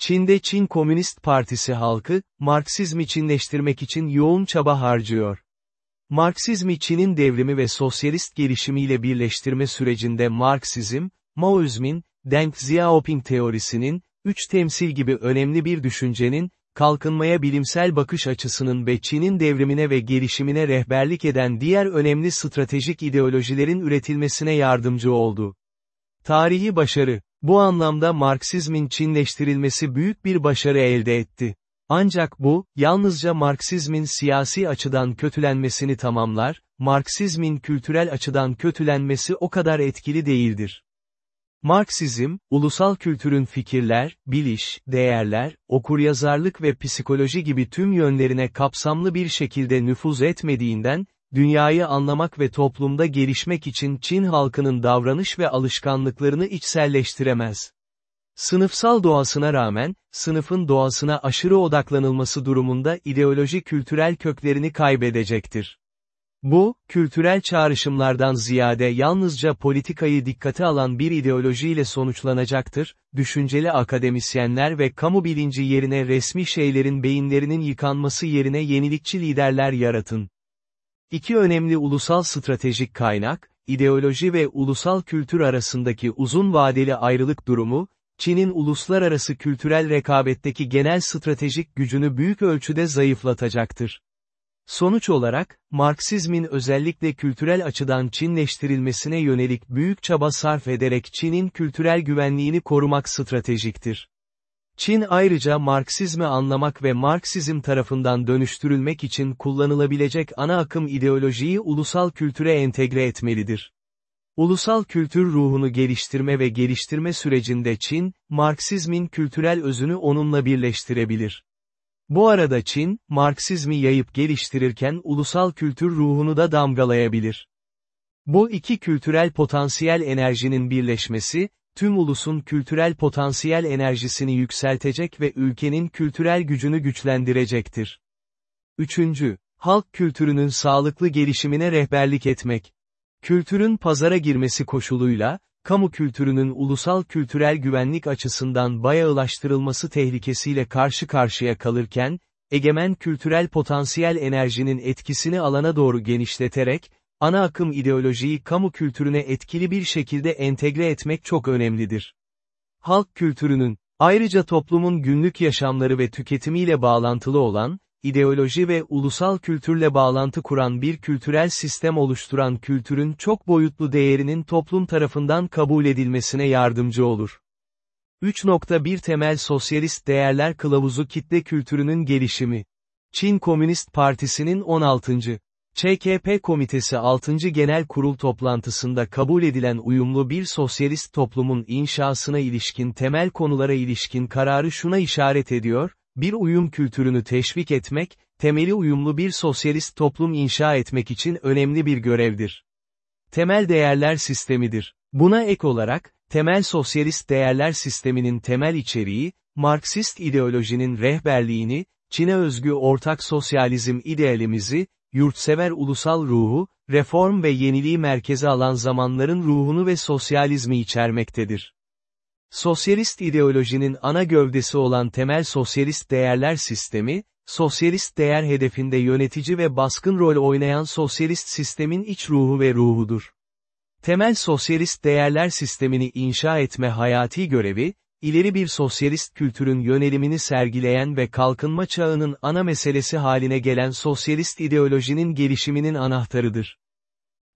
Çin'de Çin Komünist Partisi halkı, Marksizmi Çinleştirmek için yoğun çaba harcıyor. Marksizmi Çin'in devrimi ve sosyalist gelişimiyle birleştirme sürecinde Marksizm, Maoizmin, Deng Xiaoping teorisinin, üç temsil gibi önemli bir düşüncenin, kalkınmaya bilimsel bakış açısının ve Çin'in devrimine ve gelişimine rehberlik eden diğer önemli stratejik ideolojilerin üretilmesine yardımcı oldu. Tarihi başarı, bu anlamda Marksizmin Çinleştirilmesi büyük bir başarı elde etti. Ancak bu, yalnızca Marksizmin siyasi açıdan kötülenmesini tamamlar, Marksizmin kültürel açıdan kötülenmesi o kadar etkili değildir. Marksizm, ulusal kültürün fikirler, biliş, değerler, okuryazarlık ve psikoloji gibi tüm yönlerine kapsamlı bir şekilde nüfuz etmediğinden, dünyayı anlamak ve toplumda gelişmek için Çin halkının davranış ve alışkanlıklarını içselleştiremez. Sınıfsal doğasına rağmen, sınıfın doğasına aşırı odaklanılması durumunda ideoloji kültürel köklerini kaybedecektir. Bu, kültürel çağrışımlardan ziyade yalnızca politikayı dikkate alan bir ideolojiyle sonuçlanacaktır, düşünceli akademisyenler ve kamu bilinci yerine resmi şeylerin beyinlerinin yıkanması yerine yenilikçi liderler yaratın. İki önemli ulusal stratejik kaynak, ideoloji ve ulusal kültür arasındaki uzun vadeli ayrılık durumu, Çin'in uluslararası kültürel rekabetteki genel stratejik gücünü büyük ölçüde zayıflatacaktır. Sonuç olarak, Marksizmin özellikle kültürel açıdan Çinleştirilmesine yönelik büyük çaba sarf ederek Çin'in kültürel güvenliğini korumak stratejiktir. Çin ayrıca Marksizmi anlamak ve Marksizm tarafından dönüştürülmek için kullanılabilecek ana akım ideolojiyi ulusal kültüre entegre etmelidir. Ulusal kültür ruhunu geliştirme ve geliştirme sürecinde Çin, Marksizmin kültürel özünü onunla birleştirebilir. Bu arada Çin, Marksizmi yayıp geliştirirken ulusal kültür ruhunu da damgalayabilir. Bu iki kültürel potansiyel enerjinin birleşmesi, tüm ulusun kültürel potansiyel enerjisini yükseltecek ve ülkenin kültürel gücünü güçlendirecektir. Üçüncü, halk kültürünün sağlıklı gelişimine rehberlik etmek. Kültürün pazara girmesi koşuluyla, kamu kültürünün ulusal kültürel güvenlik açısından bayağılaştırılması tehlikesiyle karşı karşıya kalırken, egemen kültürel potansiyel enerjinin etkisini alana doğru genişleterek, ana akım ideolojiyi kamu kültürüne etkili bir şekilde entegre etmek çok önemlidir. Halk kültürünün, ayrıca toplumun günlük yaşamları ve tüketimiyle bağlantılı olan, ideoloji ve ulusal kültürle bağlantı kuran bir kültürel sistem oluşturan kültürün çok boyutlu değerinin toplum tarafından kabul edilmesine yardımcı olur. 3.1 Temel Sosyalist Değerler Kılavuzu Kitle Kültürünün Gelişimi Çin Komünist Partisi'nin 16. ÇKP Komitesi 6. Genel Kurul toplantısında kabul edilen uyumlu bir sosyalist toplumun inşasına ilişkin temel konulara ilişkin kararı şuna işaret ediyor, bir uyum kültürünü teşvik etmek, temeli uyumlu bir sosyalist toplum inşa etmek için önemli bir görevdir. Temel değerler sistemidir. Buna ek olarak, temel sosyalist değerler sisteminin temel içeriği, Marksist ideolojinin rehberliğini, Çin'e özgü ortak sosyalizm idealimizi, yurtsever ulusal ruhu, reform ve yeniliği merkeze alan zamanların ruhunu ve sosyalizmi içermektedir. Sosyalist ideolojinin ana gövdesi olan temel sosyalist değerler sistemi, sosyalist değer hedefinde yönetici ve baskın rol oynayan sosyalist sistemin iç ruhu ve ruhudur. Temel sosyalist değerler sistemini inşa etme hayati görevi, ileri bir sosyalist kültürün yönelimini sergileyen ve kalkınma çağının ana meselesi haline gelen sosyalist ideolojinin gelişiminin anahtarıdır.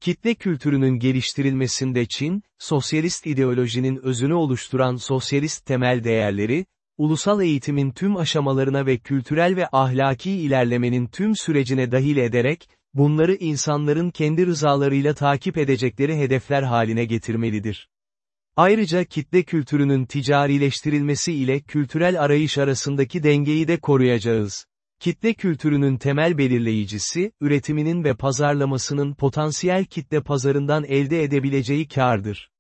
Kitle kültürünün geliştirilmesinde Çin, sosyalist ideolojinin özünü oluşturan sosyalist temel değerleri, ulusal eğitimin tüm aşamalarına ve kültürel ve ahlaki ilerlemenin tüm sürecine dahil ederek, bunları insanların kendi rızalarıyla takip edecekleri hedefler haline getirmelidir. Ayrıca kitle kültürünün ticarileştirilmesi ile kültürel arayış arasındaki dengeyi de koruyacağız. Kitle kültürünün temel belirleyicisi, üretiminin ve pazarlamasının potansiyel kitle pazarından elde edebileceği kardır.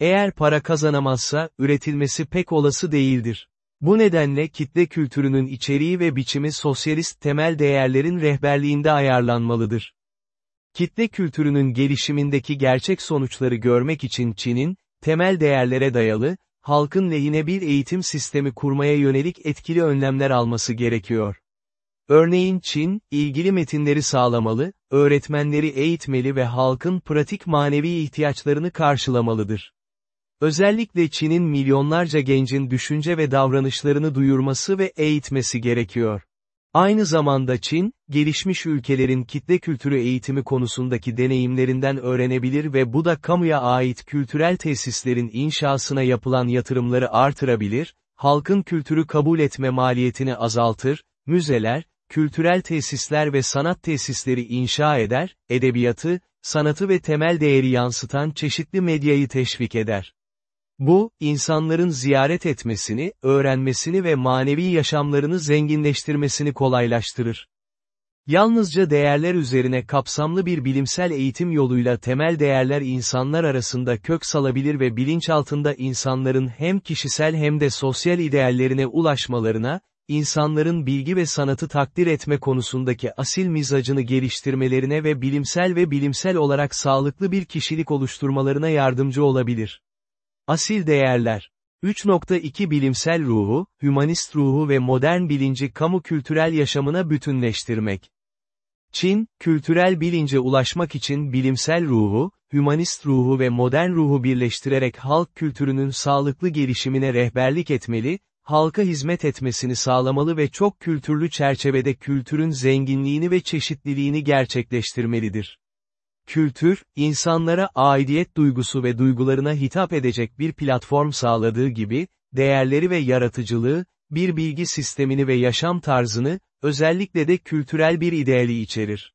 Eğer para kazanamazsa, üretilmesi pek olası değildir. Bu nedenle kitle kültürünün içeriği ve biçimi sosyalist temel değerlerin rehberliğinde ayarlanmalıdır. Kitle kültürünün gelişimindeki gerçek sonuçları görmek için Çin'in, temel değerlere dayalı, halkın lehine bir eğitim sistemi kurmaya yönelik etkili önlemler alması gerekiyor. Örneğin Çin, ilgili metinleri sağlamalı, öğretmenleri eğitmeli ve halkın pratik manevi ihtiyaçlarını karşılamalıdır. Özellikle Çin'in milyonlarca gencin düşünce ve davranışlarını duyurması ve eğitmesi gerekiyor. Aynı zamanda Çin, gelişmiş ülkelerin kitle kültürü eğitimi konusundaki deneyimlerinden öğrenebilir ve bu da kamuya ait kültürel tesislerin inşasına yapılan yatırımları artırabilir, halkın kültürü kabul etme maliyetini azaltır, müzeler, kültürel tesisler ve sanat tesisleri inşa eder, edebiyatı, sanatı ve temel değeri yansıtan çeşitli medyayı teşvik eder. Bu, insanların ziyaret etmesini, öğrenmesini ve manevi yaşamlarını zenginleştirmesini kolaylaştırır. Yalnızca değerler üzerine kapsamlı bir bilimsel eğitim yoluyla temel değerler insanlar arasında kök salabilir ve bilinçaltında insanların hem kişisel hem de sosyal ideallerine ulaşmalarına, insanların bilgi ve sanatı takdir etme konusundaki asil mizacını geliştirmelerine ve bilimsel ve bilimsel olarak sağlıklı bir kişilik oluşturmalarına yardımcı olabilir. Asil değerler 3.2 Bilimsel ruhu, hümanist ruhu ve modern bilinci kamu kültürel yaşamına bütünleştirmek. Çin, kültürel bilince ulaşmak için bilimsel ruhu, hümanist ruhu ve modern ruhu birleştirerek halk kültürünün sağlıklı gelişimine rehberlik etmeli, halka hizmet etmesini sağlamalı ve çok kültürlü çerçevede kültürün zenginliğini ve çeşitliliğini gerçekleştirmelidir. Kültür, insanlara aidiyet duygusu ve duygularına hitap edecek bir platform sağladığı gibi, değerleri ve yaratıcılığı, bir bilgi sistemini ve yaşam tarzını, özellikle de kültürel bir ideali içerir.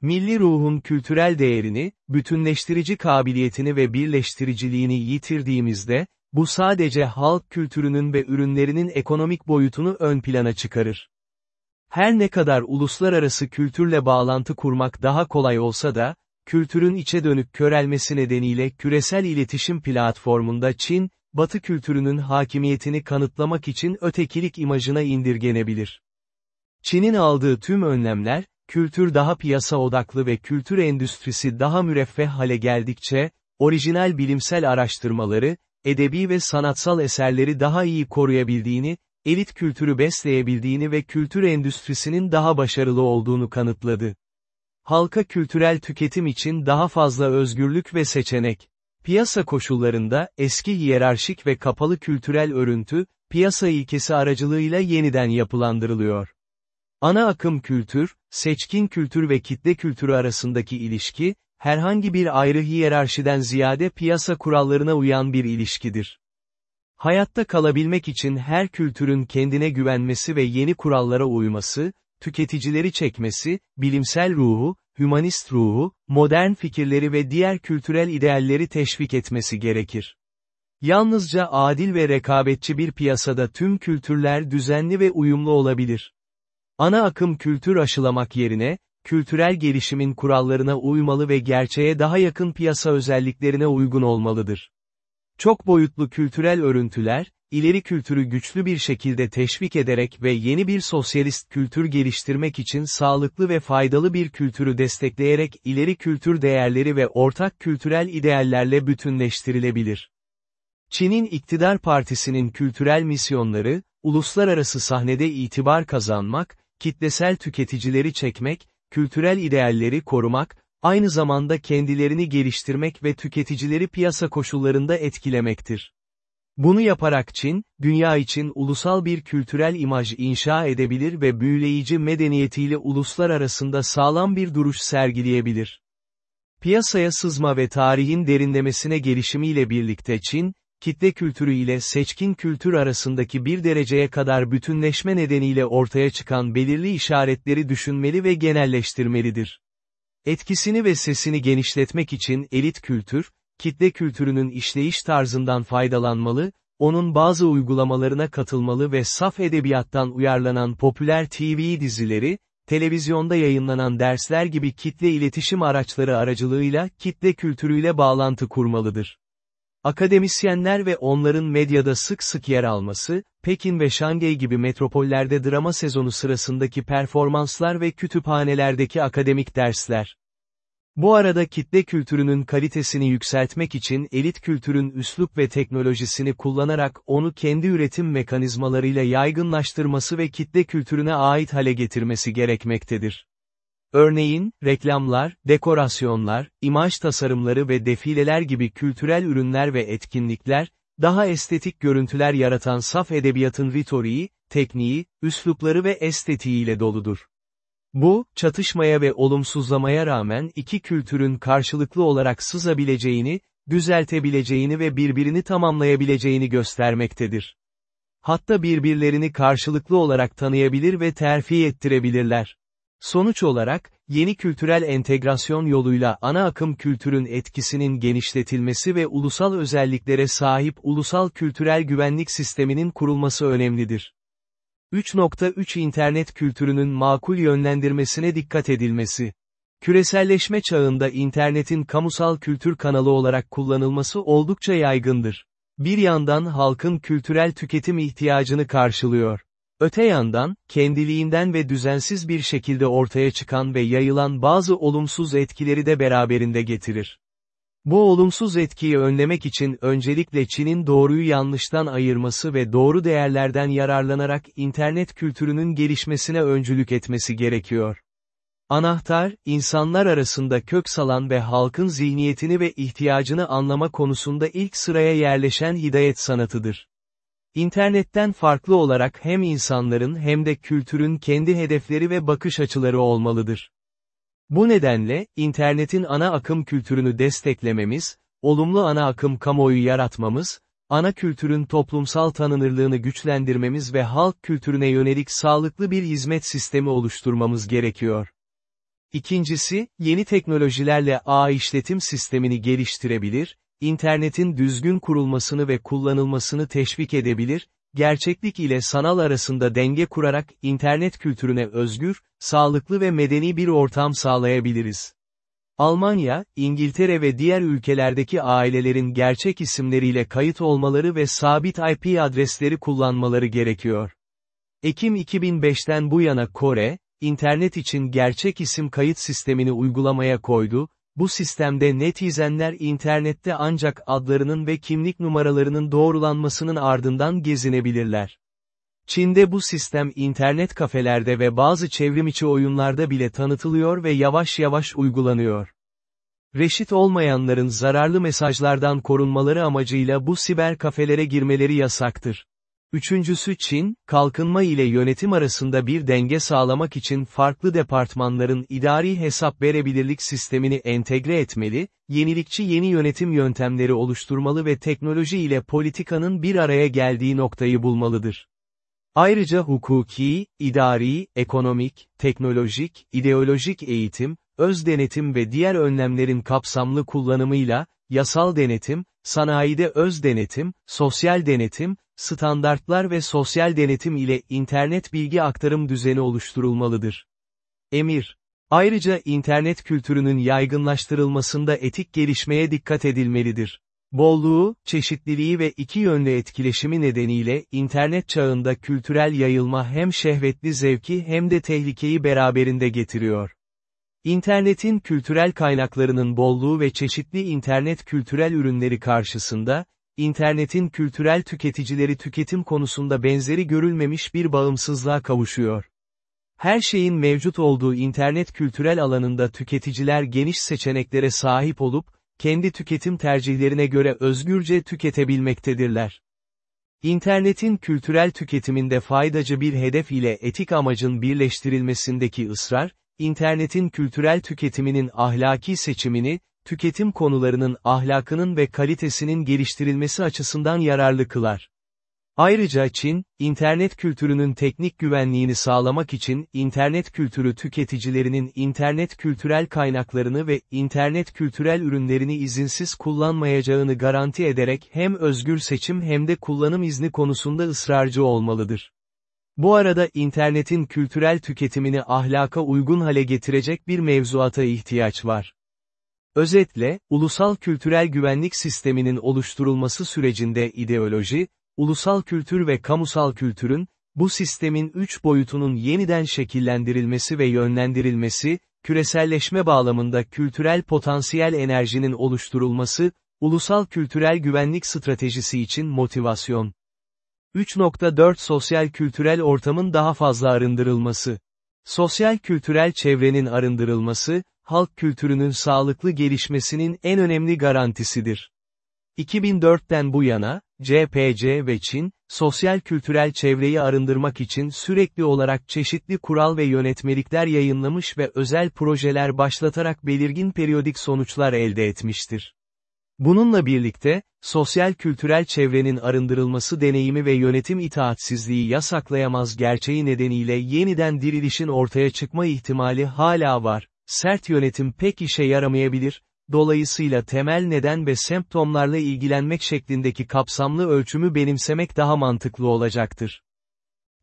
Milli ruhun kültürel değerini, bütünleştirici kabiliyetini ve birleştiriciliğini yitirdiğimizde, bu sadece halk kültürünün ve ürünlerinin ekonomik boyutunu ön plana çıkarır. Her ne kadar uluslararası kültürle bağlantı kurmak daha kolay olsa da, kültürün içe dönük körelmesi nedeniyle küresel iletişim platformunda Çin, Batı kültürünün hakimiyetini kanıtlamak için ötekilik imajına indirgenebilir. Çin'in aldığı tüm önlemler, kültür daha piyasa odaklı ve kültür endüstrisi daha müreffeh hale geldikçe, orijinal bilimsel araştırmaları, edebi ve sanatsal eserleri daha iyi koruyabildiğini, elit kültürü besleyebildiğini ve kültür endüstrisinin daha başarılı olduğunu kanıtladı. Halka kültürel tüketim için daha fazla özgürlük ve seçenek. Piyasa koşullarında, eski hiyerarşik ve kapalı kültürel örüntü, piyasa ilkesi aracılığıyla yeniden yapılandırılıyor. Ana akım kültür, seçkin kültür ve kitle kültürü arasındaki ilişki, herhangi bir ayrı hiyerarşiden ziyade piyasa kurallarına uyan bir ilişkidir. Hayatta kalabilmek için her kültürün kendine güvenmesi ve yeni kurallara uyması, tüketicileri çekmesi, bilimsel ruhu, hümanist ruhu, modern fikirleri ve diğer kültürel idealleri teşvik etmesi gerekir. Yalnızca adil ve rekabetçi bir piyasada tüm kültürler düzenli ve uyumlu olabilir. Ana akım kültür aşılamak yerine, kültürel gelişimin kurallarına uymalı ve gerçeğe daha yakın piyasa özelliklerine uygun olmalıdır. Çok boyutlu kültürel örüntüler, ileri kültürü güçlü bir şekilde teşvik ederek ve yeni bir sosyalist kültür geliştirmek için sağlıklı ve faydalı bir kültürü destekleyerek ileri kültür değerleri ve ortak kültürel ideallerle bütünleştirilebilir. Çin'in iktidar partisinin kültürel misyonları, uluslararası sahnede itibar kazanmak, kitlesel tüketicileri çekmek, kültürel idealleri korumak, aynı zamanda kendilerini geliştirmek ve tüketicileri piyasa koşullarında etkilemektir. Bunu yaparak Çin, dünya için ulusal bir kültürel imaj inşa edebilir ve büyüleyici medeniyetiyle uluslar arasında sağlam bir duruş sergileyebilir. Piyasaya sızma ve tarihin derinlemesine gelişimiyle birlikte Çin, kitle kültürü ile seçkin kültür arasındaki bir dereceye kadar bütünleşme nedeniyle ortaya çıkan belirli işaretleri düşünmeli ve genelleştirmelidir. Etkisini ve sesini genişletmek için elit kültür, kitle kültürünün işleyiş tarzından faydalanmalı, onun bazı uygulamalarına katılmalı ve saf edebiyattan uyarlanan popüler TV dizileri, televizyonda yayınlanan dersler gibi kitle iletişim araçları aracılığıyla kitle kültürüyle bağlantı kurmalıdır. Akademisyenler ve onların medyada sık sık yer alması, Pekin ve Şangay gibi metropollerde drama sezonu sırasındaki performanslar ve kütüphanelerdeki akademik dersler. Bu arada kitle kültürünün kalitesini yükseltmek için elit kültürün üslup ve teknolojisini kullanarak onu kendi üretim mekanizmalarıyla yaygınlaştırması ve kitle kültürüne ait hale getirmesi gerekmektedir. Örneğin, reklamlar, dekorasyonlar, imaj tasarımları ve defileler gibi kültürel ürünler ve etkinlikler, daha estetik görüntüler yaratan saf edebiyatın ritoriği, tekniği, üslupları ve estetiğiyle doludur. Bu, çatışmaya ve olumsuzlamaya rağmen iki kültürün karşılıklı olarak sızabileceğini, düzeltebileceğini ve birbirini tamamlayabileceğini göstermektedir. Hatta birbirlerini karşılıklı olarak tanıyabilir ve terfi ettirebilirler. Sonuç olarak, yeni kültürel entegrasyon yoluyla ana akım kültürün etkisinin genişletilmesi ve ulusal özelliklere sahip ulusal kültürel güvenlik sisteminin kurulması önemlidir. 3.3 İnternet kültürünün makul yönlendirmesine dikkat edilmesi. Küreselleşme çağında internetin kamusal kültür kanalı olarak kullanılması oldukça yaygındır. Bir yandan halkın kültürel tüketim ihtiyacını karşılıyor. Öte yandan, kendiliğinden ve düzensiz bir şekilde ortaya çıkan ve yayılan bazı olumsuz etkileri de beraberinde getirir. Bu olumsuz etkiyi önlemek için öncelikle Çin'in doğruyu yanlıştan ayırması ve doğru değerlerden yararlanarak internet kültürünün gelişmesine öncülük etmesi gerekiyor. Anahtar, insanlar arasında kök salan ve halkın zihniyetini ve ihtiyacını anlama konusunda ilk sıraya yerleşen hidayet sanatıdır. İnternetten farklı olarak hem insanların hem de kültürün kendi hedefleri ve bakış açıları olmalıdır. Bu nedenle, internetin ana akım kültürünü desteklememiz, olumlu ana akım kamuoyu yaratmamız, ana kültürün toplumsal tanınırlığını güçlendirmemiz ve halk kültürüne yönelik sağlıklı bir hizmet sistemi oluşturmamız gerekiyor. İkincisi, yeni teknolojilerle ağ işletim sistemini geliştirebilir, internetin düzgün kurulmasını ve kullanılmasını teşvik edebilir, gerçeklik ile sanal arasında denge kurarak internet kültürüne özgür, sağlıklı ve medeni bir ortam sağlayabiliriz. Almanya, İngiltere ve diğer ülkelerdeki ailelerin gerçek isimleriyle kayıt olmaları ve sabit IP adresleri kullanmaları gerekiyor. Ekim 2005'ten bu yana Kore, internet için gerçek isim kayıt sistemini uygulamaya koydu, bu sistemde netizenler internette ancak adlarının ve kimlik numaralarının doğrulanmasının ardından gezinebilirler. Çin'de bu sistem internet kafelerde ve bazı çevrimiçi oyunlarda bile tanıtılıyor ve yavaş yavaş uygulanıyor. Reşit olmayanların zararlı mesajlardan korunmaları amacıyla bu siber kafelere girmeleri yasaktır. Üçüncüsü Çin, kalkınma ile yönetim arasında bir denge sağlamak için farklı departmanların idari hesap verebilirlik sistemini entegre etmeli, yenilikçi yeni yönetim yöntemleri oluşturmalı ve teknoloji ile politikanın bir araya geldiği noktayı bulmalıdır. Ayrıca hukuki, idari, ekonomik, teknolojik, ideolojik eğitim, öz denetim ve diğer önlemlerin kapsamlı kullanımıyla, yasal denetim, sanayide öz denetim, sosyal denetim, standartlar ve sosyal denetim ile internet bilgi aktarım düzeni oluşturulmalıdır. Emir Ayrıca internet kültürünün yaygınlaştırılmasında etik gelişmeye dikkat edilmelidir. Bolluğu, çeşitliliği ve iki yönlü etkileşimi nedeniyle internet çağında kültürel yayılma hem şehvetli zevki hem de tehlikeyi beraberinde getiriyor. İnternetin kültürel kaynaklarının bolluğu ve çeşitli internet kültürel ürünleri karşısında, internetin kültürel tüketicileri tüketim konusunda benzeri görülmemiş bir bağımsızlığa kavuşuyor. Her şeyin mevcut olduğu internet kültürel alanında tüketiciler geniş seçeneklere sahip olup, kendi tüketim tercihlerine göre özgürce tüketebilmektedirler. İnternetin kültürel tüketiminde faydacı bir hedef ile etik amacın birleştirilmesindeki ısrar, internetin kültürel tüketiminin ahlaki seçimini, tüketim konularının ahlakının ve kalitesinin geliştirilmesi açısından yararlı kılar. Ayrıca Çin, internet kültürünün teknik güvenliğini sağlamak için internet kültürü tüketicilerinin internet kültürel kaynaklarını ve internet kültürel ürünlerini izinsiz kullanmayacağını garanti ederek hem özgür seçim hem de kullanım izni konusunda ısrarcı olmalıdır. Bu arada internetin kültürel tüketimini ahlaka uygun hale getirecek bir mevzuata ihtiyaç var. Özetle, ulusal kültürel güvenlik sisteminin oluşturulması sürecinde ideoloji, ulusal kültür ve kamusal kültürün, bu sistemin üç boyutunun yeniden şekillendirilmesi ve yönlendirilmesi, küreselleşme bağlamında kültürel potansiyel enerjinin oluşturulması, ulusal kültürel güvenlik stratejisi için motivasyon. 3.4 Sosyal kültürel ortamın daha fazla arındırılması. Sosyal kültürel çevrenin arındırılması, halk kültürünün sağlıklı gelişmesinin en önemli garantisidir. 2004'ten bu yana, CPC ve Çin, sosyal kültürel çevreyi arındırmak için sürekli olarak çeşitli kural ve yönetmelikler yayınlamış ve özel projeler başlatarak belirgin periyodik sonuçlar elde etmiştir. Bununla birlikte, sosyal kültürel çevrenin arındırılması deneyimi ve yönetim itaatsizliği yasaklayamaz gerçeği nedeniyle yeniden dirilişin ortaya çıkma ihtimali hala var. Sert yönetim pek işe yaramayabilir, dolayısıyla temel neden ve semptomlarla ilgilenmek şeklindeki kapsamlı ölçümü benimsemek daha mantıklı olacaktır.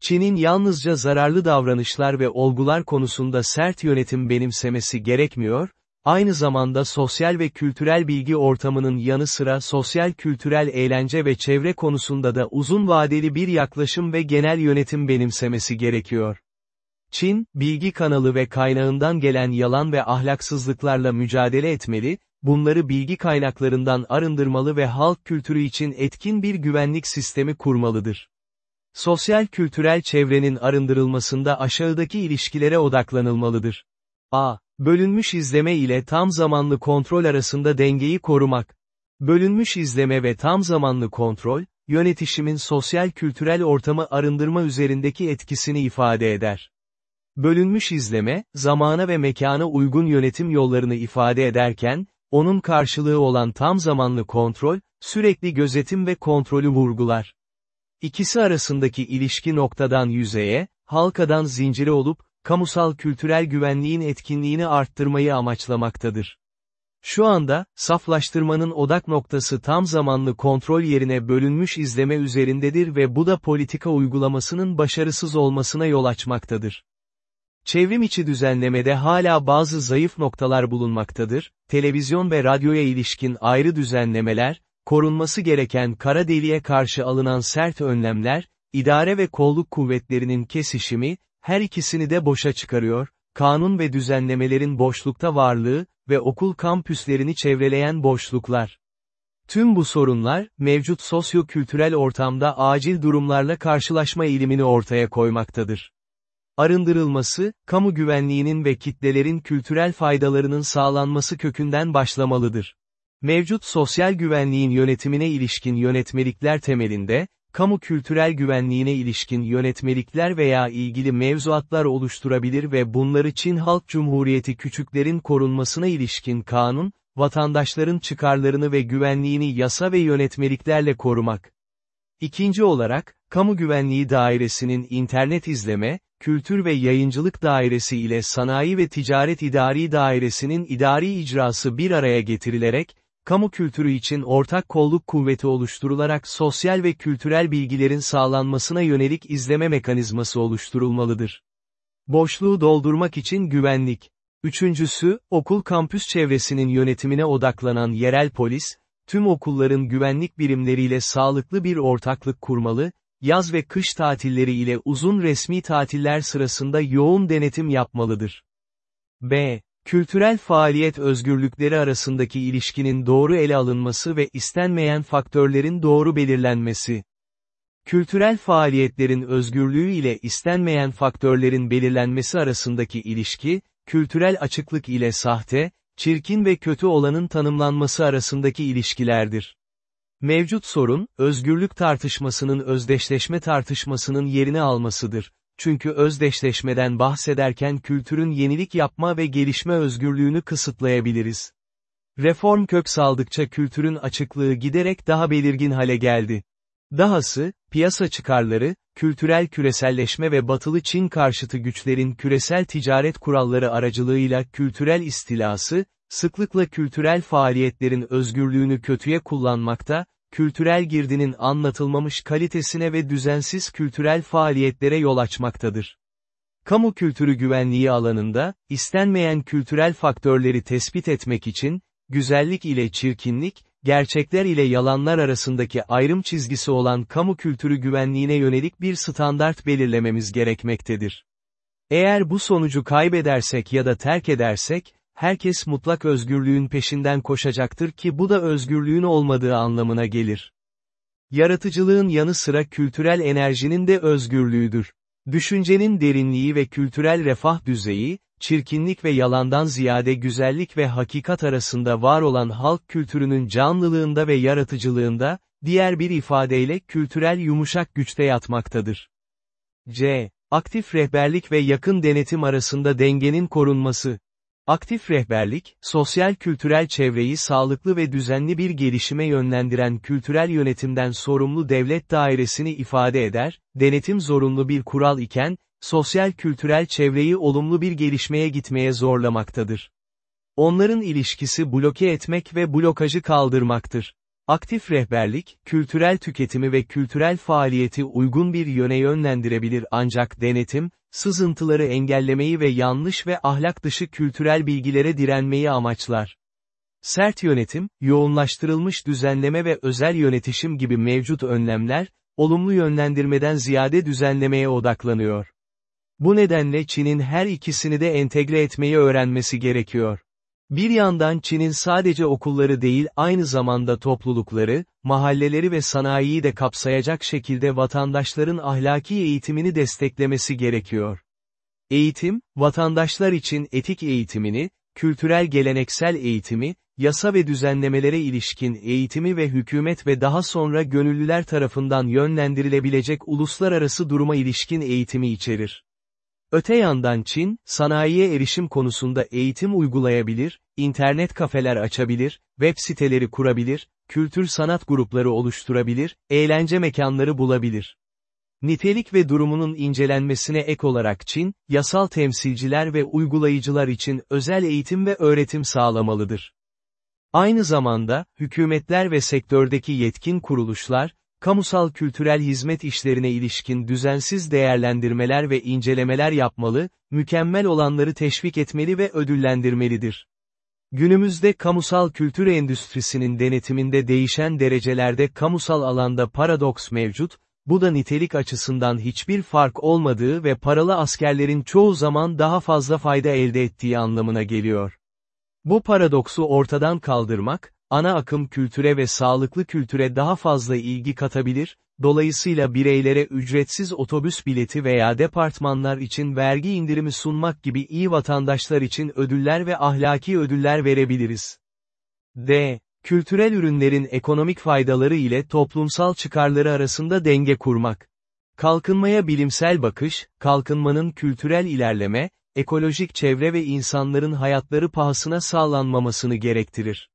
Çin'in yalnızca zararlı davranışlar ve olgular konusunda sert yönetim benimsemesi gerekmiyor, aynı zamanda sosyal ve kültürel bilgi ortamının yanı sıra sosyal kültürel eğlence ve çevre konusunda da uzun vadeli bir yaklaşım ve genel yönetim benimsemesi gerekiyor. Çin, bilgi kanalı ve kaynağından gelen yalan ve ahlaksızlıklarla mücadele etmeli, bunları bilgi kaynaklarından arındırmalı ve halk kültürü için etkin bir güvenlik sistemi kurmalıdır. Sosyal kültürel çevrenin arındırılmasında aşağıdaki ilişkilere odaklanılmalıdır. A. Bölünmüş izleme ile tam zamanlı kontrol arasında dengeyi korumak. Bölünmüş izleme ve tam zamanlı kontrol, yönetişimin sosyal kültürel ortamı arındırma üzerindeki etkisini ifade eder. Bölünmüş izleme, zamana ve mekana uygun yönetim yollarını ifade ederken, onun karşılığı olan tam zamanlı kontrol, Sürekli gözetim ve kontrolü vurgular. İkisi arasındaki ilişki noktadan yüzeye, halkadan zincire olup, kamusal kültürel güvenliğin etkinliğini arttırmayı amaçlamaktadır. Şu anda, saflaştırmanın odak noktası tam zamanlı kontrol yerine bölünmüş izleme üzerindedir ve bu da politika uygulamasının başarısız olmasına yol açmaktadır. Çevrim içi düzenlemede hala bazı zayıf noktalar bulunmaktadır, televizyon ve radyoya ilişkin ayrı düzenlemeler, korunması gereken kara deliğe karşı alınan sert önlemler, idare ve kolluk kuvvetlerinin kesişimi, her ikisini de boşa çıkarıyor, kanun ve düzenlemelerin boşlukta varlığı ve okul kampüslerini çevreleyen boşluklar. Tüm bu sorunlar, mevcut sosyo-kültürel ortamda acil durumlarla karşılaşma eğilimini ortaya koymaktadır. Arındırılması, kamu güvenliğinin ve kitlelerin kültürel faydalarının sağlanması kökünden başlamalıdır. Mevcut sosyal güvenliğin yönetimine ilişkin yönetmelikler temelinde, kamu kültürel güvenliğine ilişkin yönetmelikler veya ilgili mevzuatlar oluşturabilir ve bunları Çin Halk Cumhuriyeti küçüklerin korunmasına ilişkin kanun, vatandaşların çıkarlarını ve güvenliğini yasa ve yönetmeliklerle korumak. İkinci olarak, Kamu Güvenliği Dairesi'nin internet izleme, Kültür ve Yayıncılık Dairesi ile Sanayi ve Ticaret İdari Dairesi'nin idari icrası bir araya getirilerek, kamu kültürü için ortak kolluk kuvveti oluşturularak sosyal ve kültürel bilgilerin sağlanmasına yönelik izleme mekanizması oluşturulmalıdır. Boşluğu doldurmak için güvenlik. Üçüncüsü, okul kampüs çevresinin yönetimine odaklanan yerel polis, tüm okulların güvenlik birimleriyle sağlıklı bir ortaklık kurmalı, yaz ve kış tatilleri ile uzun resmi tatiller sırasında yoğun denetim yapmalıdır. B. Kültürel faaliyet özgürlükleri arasındaki ilişkinin doğru ele alınması ve istenmeyen faktörlerin doğru belirlenmesi. Kültürel faaliyetlerin özgürlüğü ile istenmeyen faktörlerin belirlenmesi arasındaki ilişki, kültürel açıklık ile sahte, çirkin ve kötü olanın tanımlanması arasındaki ilişkilerdir. Mevcut sorun, özgürlük tartışmasının özdeşleşme tartışmasının yerini almasıdır çünkü özdeşleşmeden bahsederken kültürün yenilik yapma ve gelişme özgürlüğünü kısıtlayabiliriz. Reform kök saldıkça kültürün açıklığı giderek daha belirgin hale geldi. Dahası, piyasa çıkarları, kültürel küreselleşme ve batılı Çin karşıtı güçlerin küresel ticaret kuralları aracılığıyla kültürel istilası, sıklıkla kültürel faaliyetlerin özgürlüğünü kötüye kullanmakta, kültürel girdinin anlatılmamış kalitesine ve düzensiz kültürel faaliyetlere yol açmaktadır. Kamu kültürü güvenliği alanında, istenmeyen kültürel faktörleri tespit etmek için, güzellik ile çirkinlik, gerçekler ile yalanlar arasındaki ayrım çizgisi olan kamu kültürü güvenliğine yönelik bir standart belirlememiz gerekmektedir. Eğer bu sonucu kaybedersek ya da terk edersek, herkes mutlak özgürlüğün peşinden koşacaktır ki bu da özgürlüğün olmadığı anlamına gelir. Yaratıcılığın yanı sıra kültürel enerjinin de özgürlüğüdür. Düşüncenin derinliği ve kültürel refah düzeyi, çirkinlik ve yalandan ziyade güzellik ve hakikat arasında var olan halk kültürünün canlılığında ve yaratıcılığında, diğer bir ifadeyle kültürel yumuşak güçte yatmaktadır. C. Aktif rehberlik ve yakın denetim arasında dengenin korunması. Aktif rehberlik, sosyal kültürel çevreyi sağlıklı ve düzenli bir gelişime yönlendiren kültürel yönetimden sorumlu devlet dairesini ifade eder, denetim zorunlu bir kural iken, sosyal kültürel çevreyi olumlu bir gelişmeye gitmeye zorlamaktadır. Onların ilişkisi bloke etmek ve blokajı kaldırmaktır. Aktif rehberlik, kültürel tüketimi ve kültürel faaliyeti uygun bir yöne yönlendirebilir ancak denetim, sızıntıları engellemeyi ve yanlış ve ahlak dışı kültürel bilgilere direnmeyi amaçlar. Sert yönetim, yoğunlaştırılmış düzenleme ve özel yönetişim gibi mevcut önlemler, olumlu yönlendirmeden ziyade düzenlemeye odaklanıyor. Bu nedenle Çin'in her ikisini de entegre etmeyi öğrenmesi gerekiyor. Bir yandan Çin'in sadece okulları değil aynı zamanda toplulukları, mahalleleri ve sanayiyi de kapsayacak şekilde vatandaşların ahlaki eğitimini desteklemesi gerekiyor. Eğitim, vatandaşlar için etik eğitimini, kültürel geleneksel eğitimi, yasa ve düzenlemelere ilişkin eğitimi ve hükümet ve daha sonra gönüllüler tarafından yönlendirilebilecek uluslararası duruma ilişkin eğitimi içerir. Öte yandan Çin, sanayiye erişim konusunda eğitim uygulayabilir, internet kafeler açabilir, web siteleri kurabilir, kültür sanat grupları oluşturabilir, eğlence mekanları bulabilir. Nitelik ve durumunun incelenmesine ek olarak Çin, yasal temsilciler ve uygulayıcılar için özel eğitim ve öğretim sağlamalıdır. Aynı zamanda, hükümetler ve sektördeki yetkin kuruluşlar, kamusal kültürel hizmet işlerine ilişkin düzensiz değerlendirmeler ve incelemeler yapmalı, mükemmel olanları teşvik etmeli ve ödüllendirmelidir. Günümüzde kamusal kültür endüstrisinin denetiminde değişen derecelerde kamusal alanda paradoks mevcut, bu da nitelik açısından hiçbir fark olmadığı ve paralı askerlerin çoğu zaman daha fazla fayda elde ettiği anlamına geliyor. Bu paradoksu ortadan kaldırmak, ana akım kültüre ve sağlıklı kültüre daha fazla ilgi katabilir, dolayısıyla bireylere ücretsiz otobüs bileti veya departmanlar için vergi indirimi sunmak gibi iyi vatandaşlar için ödüller ve ahlaki ödüller verebiliriz. D. Kültürel ürünlerin ekonomik faydaları ile toplumsal çıkarları arasında denge kurmak. Kalkınmaya bilimsel bakış, kalkınmanın kültürel ilerleme, ekolojik çevre ve insanların hayatları pahasına sağlanmamasını gerektirir.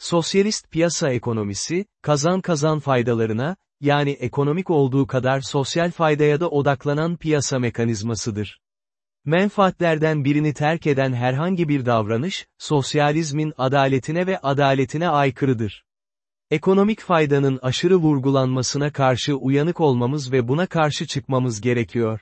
Sosyalist piyasa ekonomisi, kazan-kazan faydalarına, yani ekonomik olduğu kadar sosyal faydaya da odaklanan piyasa mekanizmasıdır. Menfaatlerden birini terk eden herhangi bir davranış, sosyalizmin adaletine ve adaletine aykırıdır. Ekonomik faydanın aşırı vurgulanmasına karşı uyanık olmamız ve buna karşı çıkmamız gerekiyor.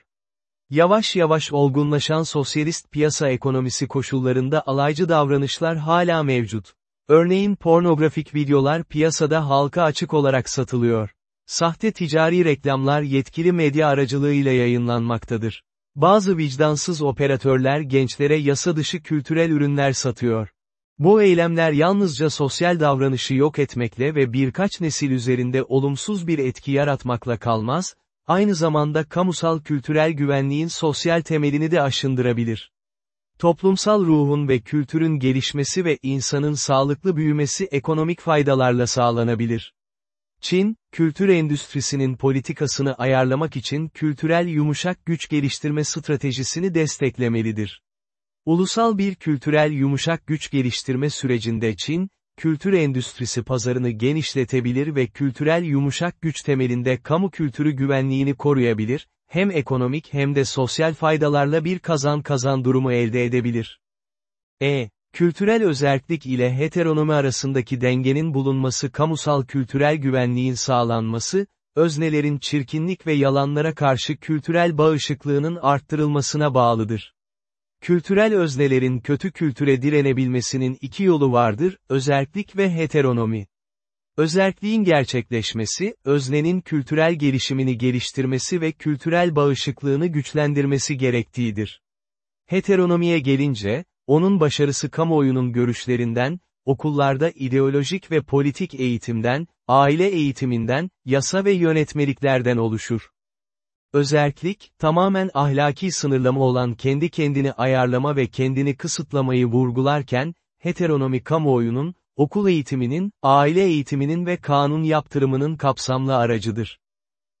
Yavaş yavaş olgunlaşan sosyalist piyasa ekonomisi koşullarında alaycı davranışlar hala mevcut. Örneğin pornografik videolar piyasada halka açık olarak satılıyor. Sahte ticari reklamlar yetkili medya aracılığıyla yayınlanmaktadır. Bazı vicdansız operatörler gençlere yasa dışı kültürel ürünler satıyor. Bu eylemler yalnızca sosyal davranışı yok etmekle ve birkaç nesil üzerinde olumsuz bir etki yaratmakla kalmaz, aynı zamanda kamusal kültürel güvenliğin sosyal temelini de aşındırabilir. Toplumsal ruhun ve kültürün gelişmesi ve insanın sağlıklı büyümesi ekonomik faydalarla sağlanabilir. Çin, kültür endüstrisinin politikasını ayarlamak için kültürel yumuşak güç geliştirme stratejisini desteklemelidir. Ulusal bir kültürel yumuşak güç geliştirme sürecinde Çin, kültür endüstrisi pazarını genişletebilir ve kültürel yumuşak güç temelinde kamu kültürü güvenliğini koruyabilir, hem ekonomik hem de sosyal faydalarla bir kazan-kazan durumu elde edebilir. E. Kültürel özellik ile heteronomi arasındaki dengenin bulunması kamusal kültürel güvenliğin sağlanması, öznelerin çirkinlik ve yalanlara karşı kültürel bağışıklığının arttırılmasına bağlıdır. Kültürel öznelerin kötü kültüre direnebilmesinin iki yolu vardır, özerklik ve heteronomi. Özerkliğin gerçekleşmesi, öznenin kültürel gelişimini geliştirmesi ve kültürel bağışıklığını güçlendirmesi gerektiğidir. Heteronomiye gelince, onun başarısı kamuoyunun görüşlerinden, okullarda ideolojik ve politik eğitimden, aile eğitiminden, yasa ve yönetmeliklerden oluşur. Özerklik, tamamen ahlaki sınırlama olan kendi kendini ayarlama ve kendini kısıtlamayı vurgularken, heteronomi kamuoyunun, okul eğitiminin, aile eğitiminin ve kanun yaptırımının kapsamlı aracıdır.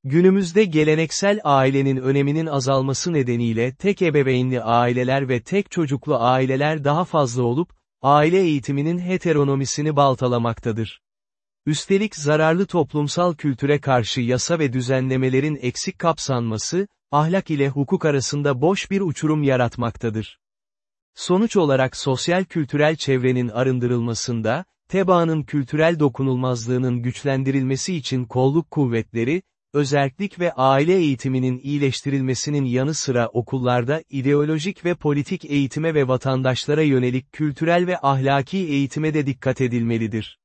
Günümüzde geleneksel ailenin öneminin azalması nedeniyle tek ebeveynli aileler ve tek çocuklu aileler daha fazla olup, aile eğitiminin heteronomisini baltalamaktadır. Üstelik zararlı toplumsal kültüre karşı yasa ve düzenlemelerin eksik kapsanması, ahlak ile hukuk arasında boş bir uçurum yaratmaktadır. Sonuç olarak sosyal kültürel çevrenin arındırılmasında, tebaanın kültürel dokunulmazlığının güçlendirilmesi için kolluk kuvvetleri, özellik ve aile eğitiminin iyileştirilmesinin yanı sıra okullarda ideolojik ve politik eğitime ve vatandaşlara yönelik kültürel ve ahlaki eğitime de dikkat edilmelidir.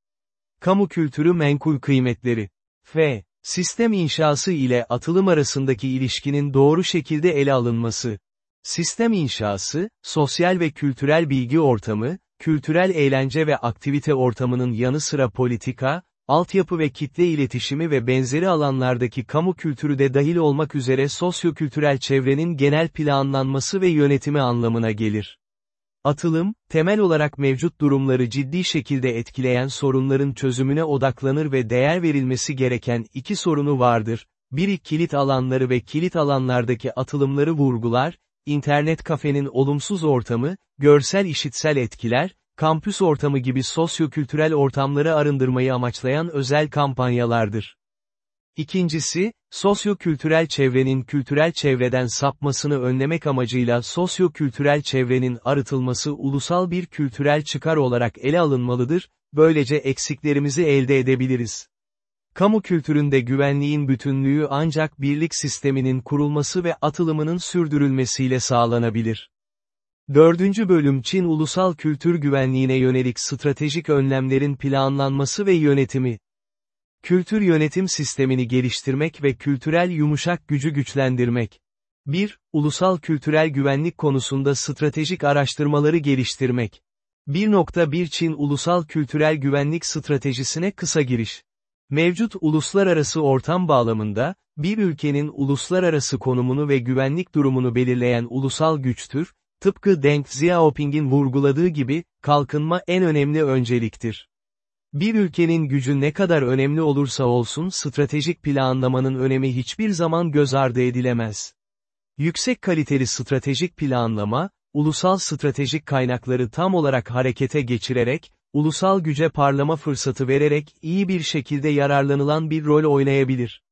Kamu kültürü menkul kıymetleri. F. Sistem inşası ile atılım arasındaki ilişkinin doğru şekilde ele alınması. Sistem inşası, sosyal ve kültürel bilgi ortamı, kültürel eğlence ve aktivite ortamının yanı sıra politika, altyapı ve kitle iletişimi ve benzeri alanlardaki kamu kültürü de dahil olmak üzere sosyokültürel çevrenin genel planlanması ve yönetimi anlamına gelir. Atılım, temel olarak mevcut durumları ciddi şekilde etkileyen sorunların çözümüne odaklanır ve değer verilmesi gereken iki sorunu vardır. Biri kilit alanları ve kilit alanlardaki atılımları vurgular, internet kafenin olumsuz ortamı, görsel işitsel etkiler, kampüs ortamı gibi sosyokültürel ortamları arındırmayı amaçlayan özel kampanyalardır. İkincisi, sosyokültürel çevrenin kültürel çevreden sapmasını önlemek amacıyla sosyokültürel çevrenin arıtılması ulusal bir kültürel çıkar olarak ele alınmalıdır, böylece eksiklerimizi elde edebiliriz. Kamu kültüründe güvenliğin bütünlüğü ancak birlik sisteminin kurulması ve atılımının sürdürülmesiyle sağlanabilir. Dördüncü bölüm Çin ulusal kültür güvenliğine yönelik stratejik önlemlerin planlanması ve yönetimi. Kültür yönetim sistemini geliştirmek ve kültürel yumuşak gücü güçlendirmek. 1. Ulusal kültürel güvenlik konusunda stratejik araştırmaları geliştirmek. 1.1 Çin Ulusal Kültürel Güvenlik Stratejisine kısa giriş. Mevcut uluslararası ortam bağlamında, bir ülkenin uluslararası konumunu ve güvenlik durumunu belirleyen ulusal güçtür, tıpkı Deng Xiaoping'in vurguladığı gibi, kalkınma en önemli önceliktir. Bir ülkenin gücü ne kadar önemli olursa olsun stratejik planlamanın önemi hiçbir zaman göz ardı edilemez. Yüksek kaliteli stratejik planlama, ulusal stratejik kaynakları tam olarak harekete geçirerek, ulusal güce parlama fırsatı vererek iyi bir şekilde yararlanılan bir rol oynayabilir.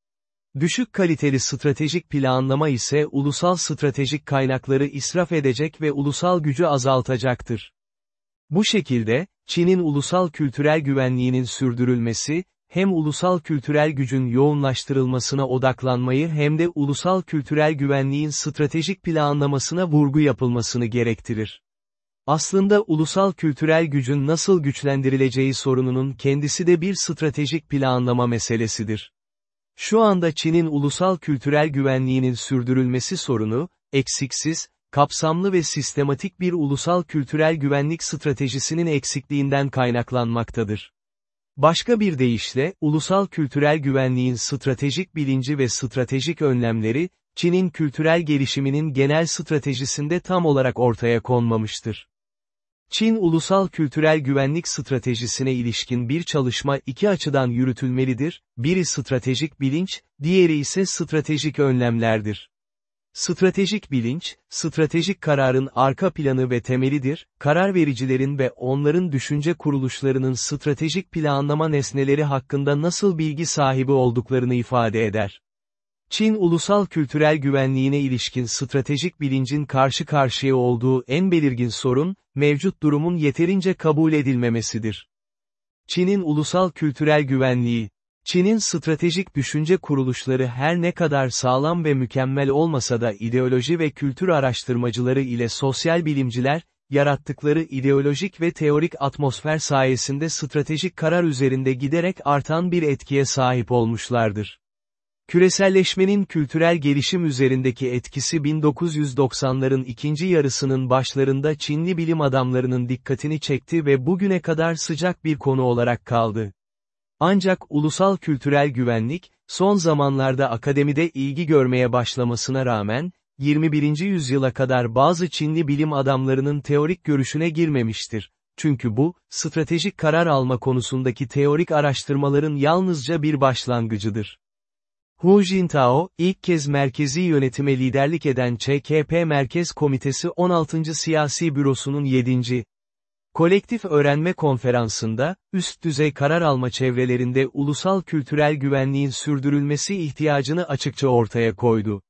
Düşük kaliteli stratejik planlama ise ulusal stratejik kaynakları israf edecek ve ulusal gücü azaltacaktır. Bu şekilde, Çin'in ulusal kültürel güvenliğinin sürdürülmesi, hem ulusal kültürel gücün yoğunlaştırılmasına odaklanmayı hem de ulusal kültürel güvenliğin stratejik planlamasına vurgu yapılmasını gerektirir. Aslında ulusal kültürel gücün nasıl güçlendirileceği sorununun kendisi de bir stratejik planlama meselesidir. Şu anda Çin'in ulusal kültürel güvenliğinin sürdürülmesi sorunu, eksiksiz, kapsamlı ve sistematik bir ulusal kültürel güvenlik stratejisinin eksikliğinden kaynaklanmaktadır. Başka bir deyişle, ulusal kültürel güvenliğin stratejik bilinci ve stratejik önlemleri, Çin'in kültürel gelişiminin genel stratejisinde tam olarak ortaya konmamıştır. Çin ulusal kültürel güvenlik stratejisine ilişkin bir çalışma iki açıdan yürütülmelidir, biri stratejik bilinç, diğeri ise stratejik önlemlerdir. Stratejik bilinç, stratejik kararın arka planı ve temelidir, karar vericilerin ve onların düşünce kuruluşlarının stratejik planlama nesneleri hakkında nasıl bilgi sahibi olduklarını ifade eder. Çin ulusal kültürel güvenliğine ilişkin stratejik bilincin karşı karşıya olduğu en belirgin sorun, mevcut durumun yeterince kabul edilmemesidir. Çin'in ulusal kültürel güvenliği, Çin'in stratejik düşünce kuruluşları her ne kadar sağlam ve mükemmel olmasa da ideoloji ve kültür araştırmacıları ile sosyal bilimciler, yarattıkları ideolojik ve teorik atmosfer sayesinde stratejik karar üzerinde giderek artan bir etkiye sahip olmuşlardır. Küreselleşmenin kültürel gelişim üzerindeki etkisi 1990'ların ikinci yarısının başlarında Çinli bilim adamlarının dikkatini çekti ve bugüne kadar sıcak bir konu olarak kaldı. Ancak ulusal kültürel güvenlik, son zamanlarda akademide ilgi görmeye başlamasına rağmen, 21. yüzyıla kadar bazı Çinli bilim adamlarının teorik görüşüne girmemiştir. Çünkü bu, stratejik karar alma konusundaki teorik araştırmaların yalnızca bir başlangıcıdır. Hu Jintao, ilk kez merkezi yönetime liderlik eden ÇKP Merkez Komitesi 16. Siyasi Bürosu'nun 7. Kolektif Öğrenme Konferansı'nda, üst düzey karar alma çevrelerinde ulusal kültürel güvenliğin sürdürülmesi ihtiyacını açıkça ortaya koydu.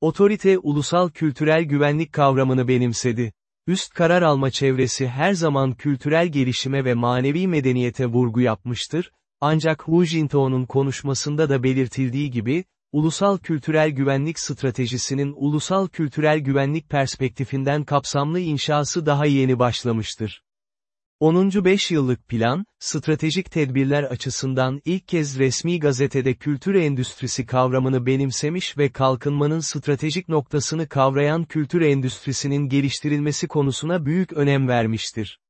Otorite ulusal kültürel güvenlik kavramını benimsedi. Üst karar alma çevresi her zaman kültürel gelişime ve manevi medeniyete vurgu yapmıştır, ancak Hu Jintao'nun konuşmasında da belirtildiği gibi, ulusal kültürel güvenlik stratejisinin ulusal kültürel güvenlik perspektifinden kapsamlı inşası daha yeni başlamıştır. 10. 5 yıllık plan, stratejik tedbirler açısından ilk kez resmi gazetede kültür endüstrisi kavramını benimsemiş ve kalkınmanın stratejik noktasını kavrayan kültür endüstrisinin geliştirilmesi konusuna büyük önem vermiştir.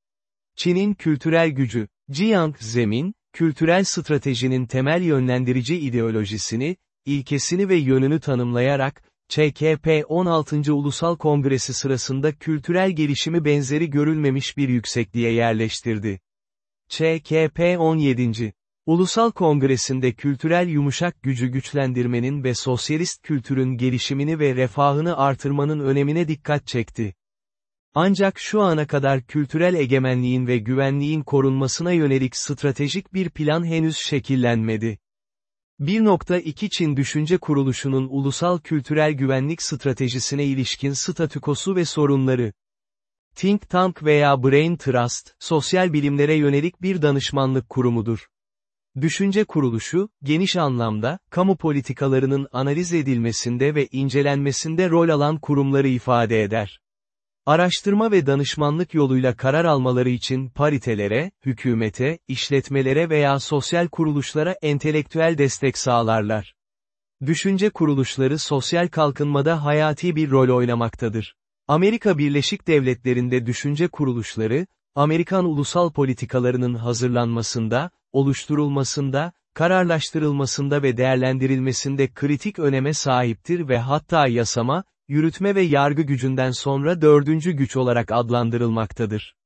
Çin'in kültürel gücü, Jiang Zemin, kültürel stratejinin temel yönlendirici ideolojisini, ilkesini ve yönünü tanımlayarak, ÇKP 16. Ulusal Kongresi sırasında kültürel gelişimi benzeri görülmemiş bir yüksekliğe yerleştirdi. ÇKP 17. Ulusal Kongresi'nde kültürel yumuşak gücü güçlendirmenin ve sosyalist kültürün gelişimini ve refahını artırmanın önemine dikkat çekti. Ancak şu ana kadar kültürel egemenliğin ve güvenliğin korunmasına yönelik stratejik bir plan henüz şekillenmedi. 1.2 Çin Düşünce Kuruluşu'nun ulusal kültürel güvenlik stratejisine ilişkin statükosu ve sorunları. Think Tank veya Brain Trust, sosyal bilimlere yönelik bir danışmanlık kurumudur. Düşünce kuruluşu, geniş anlamda, kamu politikalarının analiz edilmesinde ve incelenmesinde rol alan kurumları ifade eder. Araştırma ve danışmanlık yoluyla karar almaları için paritelere, hükümete, işletmelere veya sosyal kuruluşlara entelektüel destek sağlarlar. Düşünce kuruluşları sosyal kalkınmada hayati bir rol oynamaktadır. Amerika Birleşik Devletleri'nde düşünce kuruluşları, Amerikan ulusal politikalarının hazırlanmasında, oluşturulmasında, kararlaştırılmasında ve değerlendirilmesinde kritik öneme sahiptir ve hatta yasama, yürütme ve yargı gücünden sonra dördüncü güç olarak adlandırılmaktadır.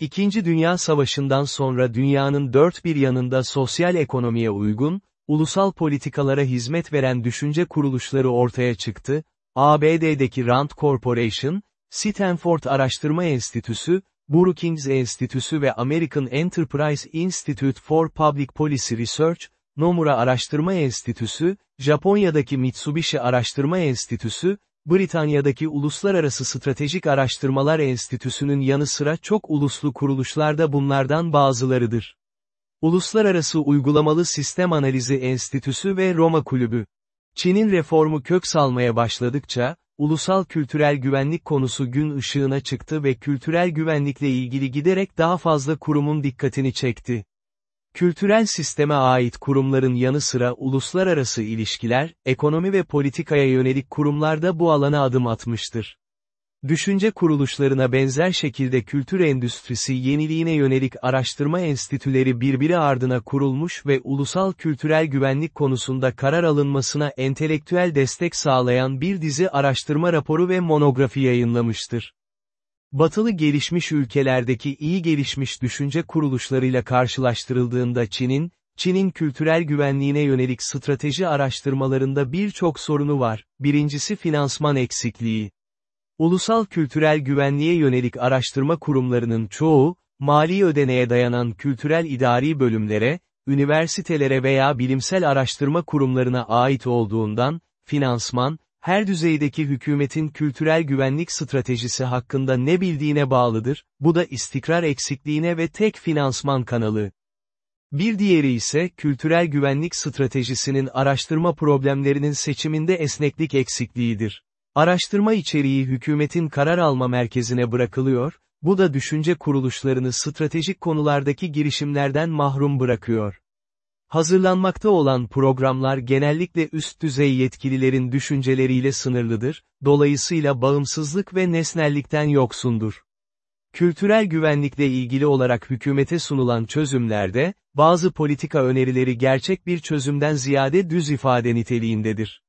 İkinci Dünya Savaşı'ndan sonra dünyanın dört bir yanında sosyal ekonomiye uygun, ulusal politikalara hizmet veren düşünce kuruluşları ortaya çıktı, ABD'deki Rand Corporation, Stanford Araştırma Enstitüsü, Brookings Enstitüsü ve American Enterprise Institute for Public Policy Research, Nomura Araştırma Enstitüsü, Japonya'daki Mitsubishi Araştırma Enstitüsü, Britanya'daki Uluslararası Stratejik Araştırmalar Enstitüsü'nün yanı sıra çok uluslu kuruluşlar da bunlardan bazılarıdır. Uluslararası Uygulamalı Sistem Analizi Enstitüsü ve Roma Kulübü. Çin'in reformu kök salmaya başladıkça, ulusal kültürel güvenlik konusu gün ışığına çıktı ve kültürel güvenlikle ilgili giderek daha fazla kurumun dikkatini çekti. Kültürel sisteme ait kurumların yanı sıra uluslararası ilişkiler, ekonomi ve politikaya yönelik kurumlar da bu alana adım atmıştır. Düşünce kuruluşlarına benzer şekilde kültür endüstrisi yeniliğine yönelik araştırma enstitüleri birbiri ardına kurulmuş ve ulusal kültürel güvenlik konusunda karar alınmasına entelektüel destek sağlayan bir dizi araştırma raporu ve monografi yayınlamıştır. Batılı gelişmiş ülkelerdeki iyi gelişmiş düşünce kuruluşlarıyla karşılaştırıldığında Çin'in, Çin'in kültürel güvenliğine yönelik strateji araştırmalarında birçok sorunu var. Birincisi finansman eksikliği. Ulusal kültürel güvenliğe yönelik araştırma kurumlarının çoğu, mali ödeneğe dayanan kültürel idari bölümlere, üniversitelere veya bilimsel araştırma kurumlarına ait olduğundan, finansman, her düzeydeki hükümetin kültürel güvenlik stratejisi hakkında ne bildiğine bağlıdır, bu da istikrar eksikliğine ve tek finansman kanalı. Bir diğeri ise kültürel güvenlik stratejisinin araştırma problemlerinin seçiminde esneklik eksikliğidir. Araştırma içeriği hükümetin karar alma merkezine bırakılıyor, bu da düşünce kuruluşlarını stratejik konulardaki girişimlerden mahrum bırakıyor. Hazırlanmakta olan programlar genellikle üst düzey yetkililerin düşünceleriyle sınırlıdır, dolayısıyla bağımsızlık ve nesnellikten yoksundur. Kültürel güvenlikle ilgili olarak hükümete sunulan çözümlerde, bazı politika önerileri gerçek bir çözümden ziyade düz ifade niteliğindedir.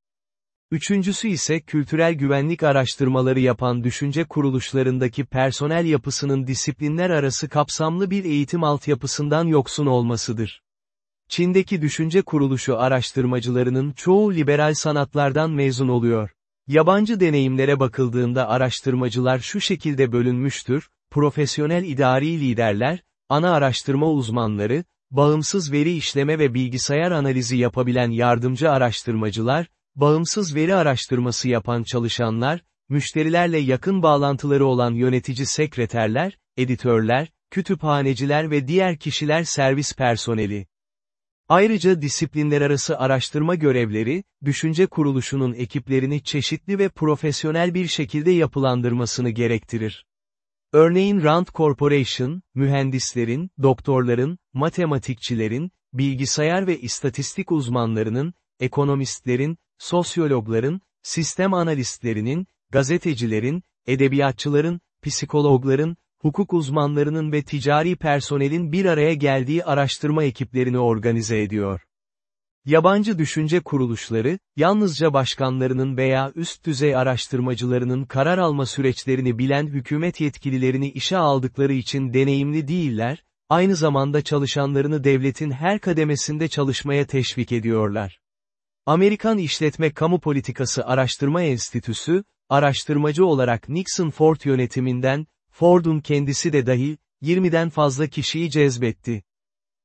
Üçüncüsü ise kültürel güvenlik araştırmaları yapan düşünce kuruluşlarındaki personel yapısının disiplinler arası kapsamlı bir eğitim altyapısından yoksun olmasıdır. Çin'deki düşünce kuruluşu araştırmacılarının çoğu liberal sanatlardan mezun oluyor. Yabancı deneyimlere bakıldığında araştırmacılar şu şekilde bölünmüştür, profesyonel idari liderler, ana araştırma uzmanları, bağımsız veri işleme ve bilgisayar analizi yapabilen yardımcı araştırmacılar, bağımsız veri araştırması yapan çalışanlar, müşterilerle yakın bağlantıları olan yönetici sekreterler, editörler, kütüphaneciler ve diğer kişiler servis personeli. Ayrıca disiplinler arası araştırma görevleri, düşünce kuruluşunun ekiplerini çeşitli ve profesyonel bir şekilde yapılandırmasını gerektirir. Örneğin Rand Corporation, mühendislerin, doktorların, matematikçilerin, bilgisayar ve istatistik uzmanlarının, ekonomistlerin, sosyologların, sistem analistlerinin, gazetecilerin, edebiyatçıların, psikologların, hukuk uzmanlarının ve ticari personelin bir araya geldiği araştırma ekiplerini organize ediyor. Yabancı düşünce kuruluşları, yalnızca başkanlarının veya üst düzey araştırmacılarının karar alma süreçlerini bilen hükümet yetkililerini işe aldıkları için deneyimli değiller, aynı zamanda çalışanlarını devletin her kademesinde çalışmaya teşvik ediyorlar. Amerikan İşletme Kamu Politikası Araştırma Enstitüsü, araştırmacı olarak Nixon Ford yönetiminden, Ford'un kendisi de dahil, 20'den fazla kişiyi cezbetti.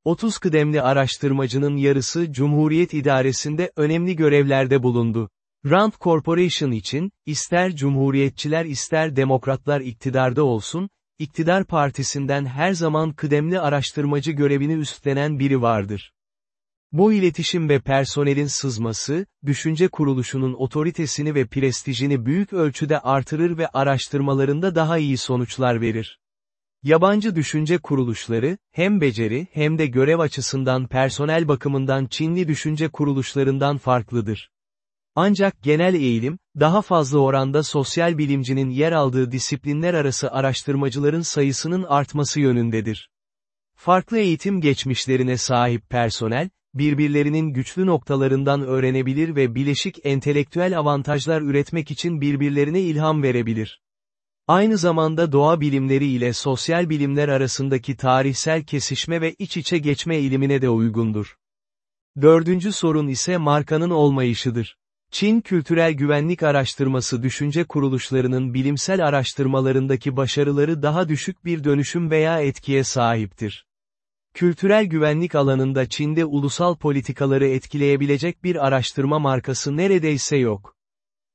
30 kıdemli araştırmacının yarısı Cumhuriyet İdaresi'nde önemli görevlerde bulundu. Rand Corporation için, ister cumhuriyetçiler ister demokratlar iktidarda olsun, iktidar partisinden her zaman kıdemli araştırmacı görevini üstlenen biri vardır. Bu iletişim ve personelin sızması, düşünce kuruluşunun otoritesini ve prestijini büyük ölçüde artırır ve araştırmalarında daha iyi sonuçlar verir. Yabancı düşünce kuruluşları, hem beceri hem de görev açısından personel bakımından Çinli düşünce kuruluşlarından farklıdır. Ancak genel eğilim, daha fazla oranda sosyal bilimcinin yer aldığı disiplinler arası araştırmacıların sayısının artması yönündedir. Farklı eğitim geçmişlerine sahip personel, birbirlerinin güçlü noktalarından öğrenebilir ve bileşik entelektüel avantajlar üretmek için birbirlerine ilham verebilir. Aynı zamanda doğa bilimleri ile sosyal bilimler arasındaki tarihsel kesişme ve iç içe geçme eğilimine de uygundur. Dördüncü sorun ise markanın olmayışıdır. Çin Kültürel Güvenlik Araştırması düşünce kuruluşlarının bilimsel araştırmalarındaki başarıları daha düşük bir dönüşüm veya etkiye sahiptir. Kültürel güvenlik alanında Çin'de ulusal politikaları etkileyebilecek bir araştırma markası neredeyse yok.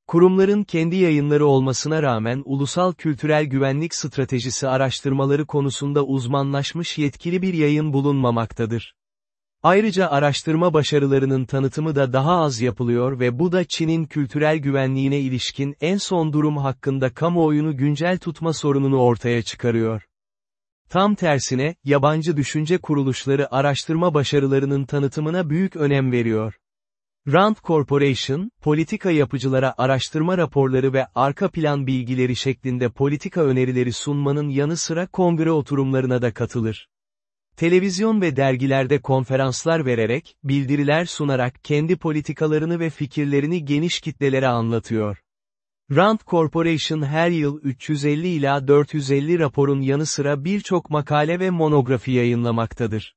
Kurumların kendi yayınları olmasına rağmen ulusal kültürel güvenlik stratejisi araştırmaları konusunda uzmanlaşmış yetkili bir yayın bulunmamaktadır. Ayrıca araştırma başarılarının tanıtımı da daha az yapılıyor ve bu da Çin'in kültürel güvenliğine ilişkin en son durum hakkında kamuoyunu güncel tutma sorununu ortaya çıkarıyor. Tam tersine, yabancı düşünce kuruluşları araştırma başarılarının tanıtımına büyük önem veriyor. Rand Corporation, politika yapıcılara araştırma raporları ve arka plan bilgileri şeklinde politika önerileri sunmanın yanı sıra kongre oturumlarına da katılır. Televizyon ve dergilerde konferanslar vererek, bildiriler sunarak kendi politikalarını ve fikirlerini geniş kitlelere anlatıyor. Rand Corporation her yıl 350 ila 450 raporun yanı sıra birçok makale ve monografi yayınlamaktadır.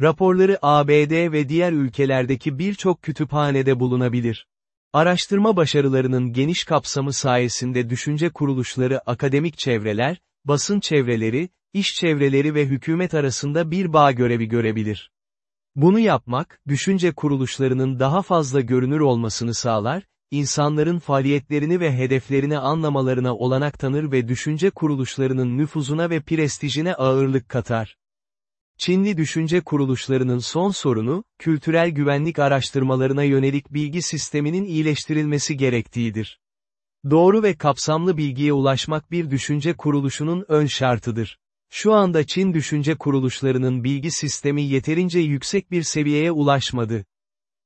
Raporları ABD ve diğer ülkelerdeki birçok kütüphanede bulunabilir. Araştırma başarılarının geniş kapsamı sayesinde düşünce kuruluşları akademik çevreler, basın çevreleri, iş çevreleri ve hükümet arasında bir bağ görevi görebilir. Bunu yapmak, düşünce kuruluşlarının daha fazla görünür olmasını sağlar, insanların faaliyetlerini ve hedeflerini anlamalarına olanak tanır ve düşünce kuruluşlarının nüfuzuna ve prestijine ağırlık katar. Çinli düşünce kuruluşlarının son sorunu, kültürel güvenlik araştırmalarına yönelik bilgi sisteminin iyileştirilmesi gerektiğidir. Doğru ve kapsamlı bilgiye ulaşmak bir düşünce kuruluşunun ön şartıdır. Şu anda Çin düşünce kuruluşlarının bilgi sistemi yeterince yüksek bir seviyeye ulaşmadı.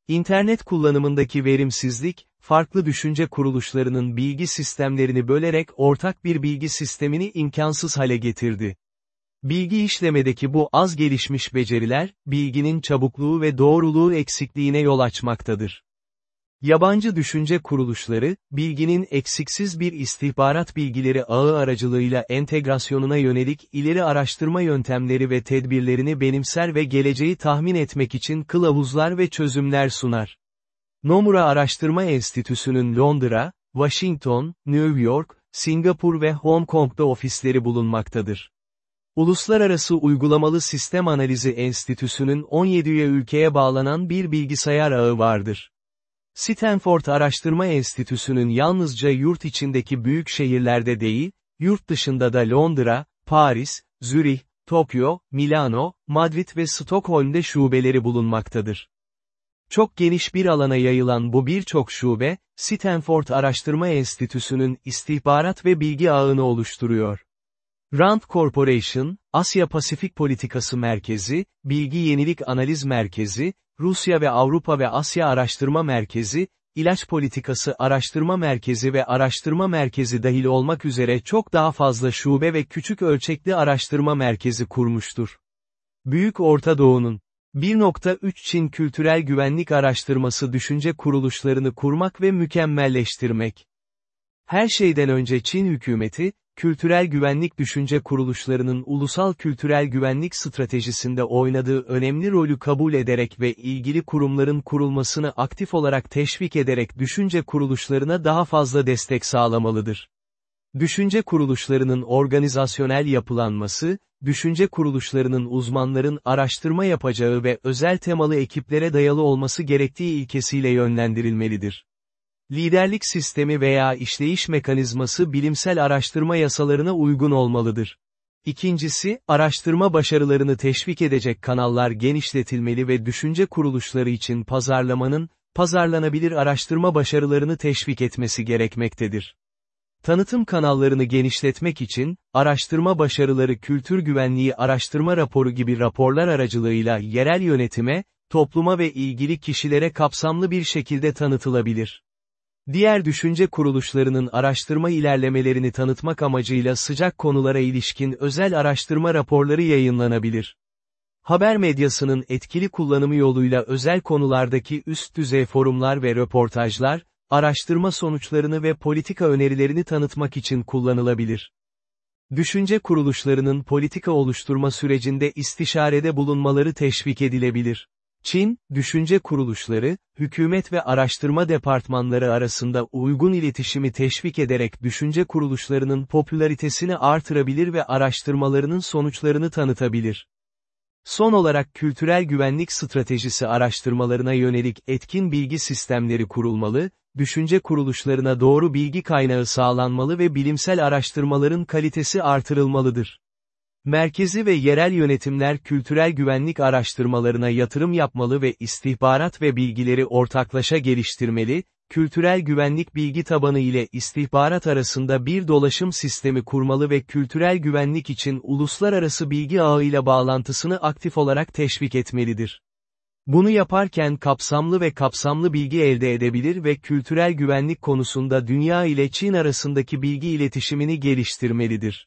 İnternet kullanımındaki verimsizlik, farklı düşünce kuruluşlarının bilgi sistemlerini bölerek ortak bir bilgi sistemini imkansız hale getirdi. Bilgi işlemedeki bu az gelişmiş beceriler, bilginin çabukluğu ve doğruluğu eksikliğine yol açmaktadır. Yabancı düşünce kuruluşları, bilginin eksiksiz bir istihbarat bilgileri ağı aracılığıyla entegrasyonuna yönelik ileri araştırma yöntemleri ve tedbirlerini benimser ve geleceği tahmin etmek için kılavuzlar ve çözümler sunar. Nomura Araştırma Enstitüsü'nün Londra, Washington, New York, Singapur ve Hong Kong'da ofisleri bulunmaktadır. Uluslararası Uygulamalı Sistem Analizi Enstitüsü'nün 17 üye ülkeye bağlanan bir bilgisayar ağı vardır. Stanford Araştırma Enstitüsü'nün yalnızca yurt içindeki büyük şehirlerde değil, yurt dışında da Londra, Paris, Zürih, Tokyo, Milano, Madrid ve Stockholm'de şubeleri bulunmaktadır. Çok geniş bir alana yayılan bu birçok şube, Stanford Araştırma Enstitüsü'nün istihbarat ve bilgi ağını oluşturuyor. Rand Corporation, Asya Pasifik Politikası Merkezi, Bilgi Yenilik Analiz Merkezi, Rusya ve Avrupa ve Asya Araştırma Merkezi, İlaç Politikası Araştırma Merkezi ve Araştırma Merkezi dahil olmak üzere çok daha fazla şube ve küçük ölçekli araştırma merkezi kurmuştur. Büyük Orta Doğu'nun 1.3 Çin Kültürel Güvenlik Araştırması düşünce kuruluşlarını kurmak ve mükemmelleştirmek. Her şeyden önce Çin hükümeti, kültürel güvenlik düşünce kuruluşlarının ulusal kültürel güvenlik stratejisinde oynadığı önemli rolü kabul ederek ve ilgili kurumların kurulmasını aktif olarak teşvik ederek düşünce kuruluşlarına daha fazla destek sağlamalıdır. Düşünce kuruluşlarının organizasyonel yapılanması, düşünce kuruluşlarının uzmanların araştırma yapacağı ve özel temalı ekiplere dayalı olması gerektiği ilkesiyle yönlendirilmelidir. Liderlik sistemi veya işleyiş mekanizması bilimsel araştırma yasalarına uygun olmalıdır. İkincisi, araştırma başarılarını teşvik edecek kanallar genişletilmeli ve düşünce kuruluşları için pazarlamanın, pazarlanabilir araştırma başarılarını teşvik etmesi gerekmektedir. Tanıtım kanallarını genişletmek için, araştırma başarıları kültür güvenliği araştırma raporu gibi raporlar aracılığıyla yerel yönetime, topluma ve ilgili kişilere kapsamlı bir şekilde tanıtılabilir. Diğer düşünce kuruluşlarının araştırma ilerlemelerini tanıtmak amacıyla sıcak konulara ilişkin özel araştırma raporları yayınlanabilir. Haber medyasının etkili kullanımı yoluyla özel konulardaki üst düzey forumlar ve röportajlar, araştırma sonuçlarını ve politika önerilerini tanıtmak için kullanılabilir. Düşünce kuruluşlarının politika oluşturma sürecinde istişarede bulunmaları teşvik edilebilir. Çin, düşünce kuruluşları, hükümet ve araştırma departmanları arasında uygun iletişimi teşvik ederek düşünce kuruluşlarının popülaritesini artırabilir ve araştırmalarının sonuçlarını tanıtabilir. Son olarak kültürel güvenlik stratejisi araştırmalarına yönelik etkin bilgi sistemleri kurulmalı, düşünce kuruluşlarına doğru bilgi kaynağı sağlanmalı ve bilimsel araştırmaların kalitesi artırılmalıdır. Merkezi ve yerel yönetimler kültürel güvenlik araştırmalarına yatırım yapmalı ve istihbarat ve bilgileri ortaklaşa geliştirmeli, kültürel güvenlik bilgi tabanı ile istihbarat arasında bir dolaşım sistemi kurmalı ve kültürel güvenlik için uluslararası bilgi ağıyla bağlantısını aktif olarak teşvik etmelidir. Bunu yaparken kapsamlı ve kapsamlı bilgi elde edebilir ve kültürel güvenlik konusunda dünya ile Çin arasındaki bilgi iletişimini geliştirmelidir.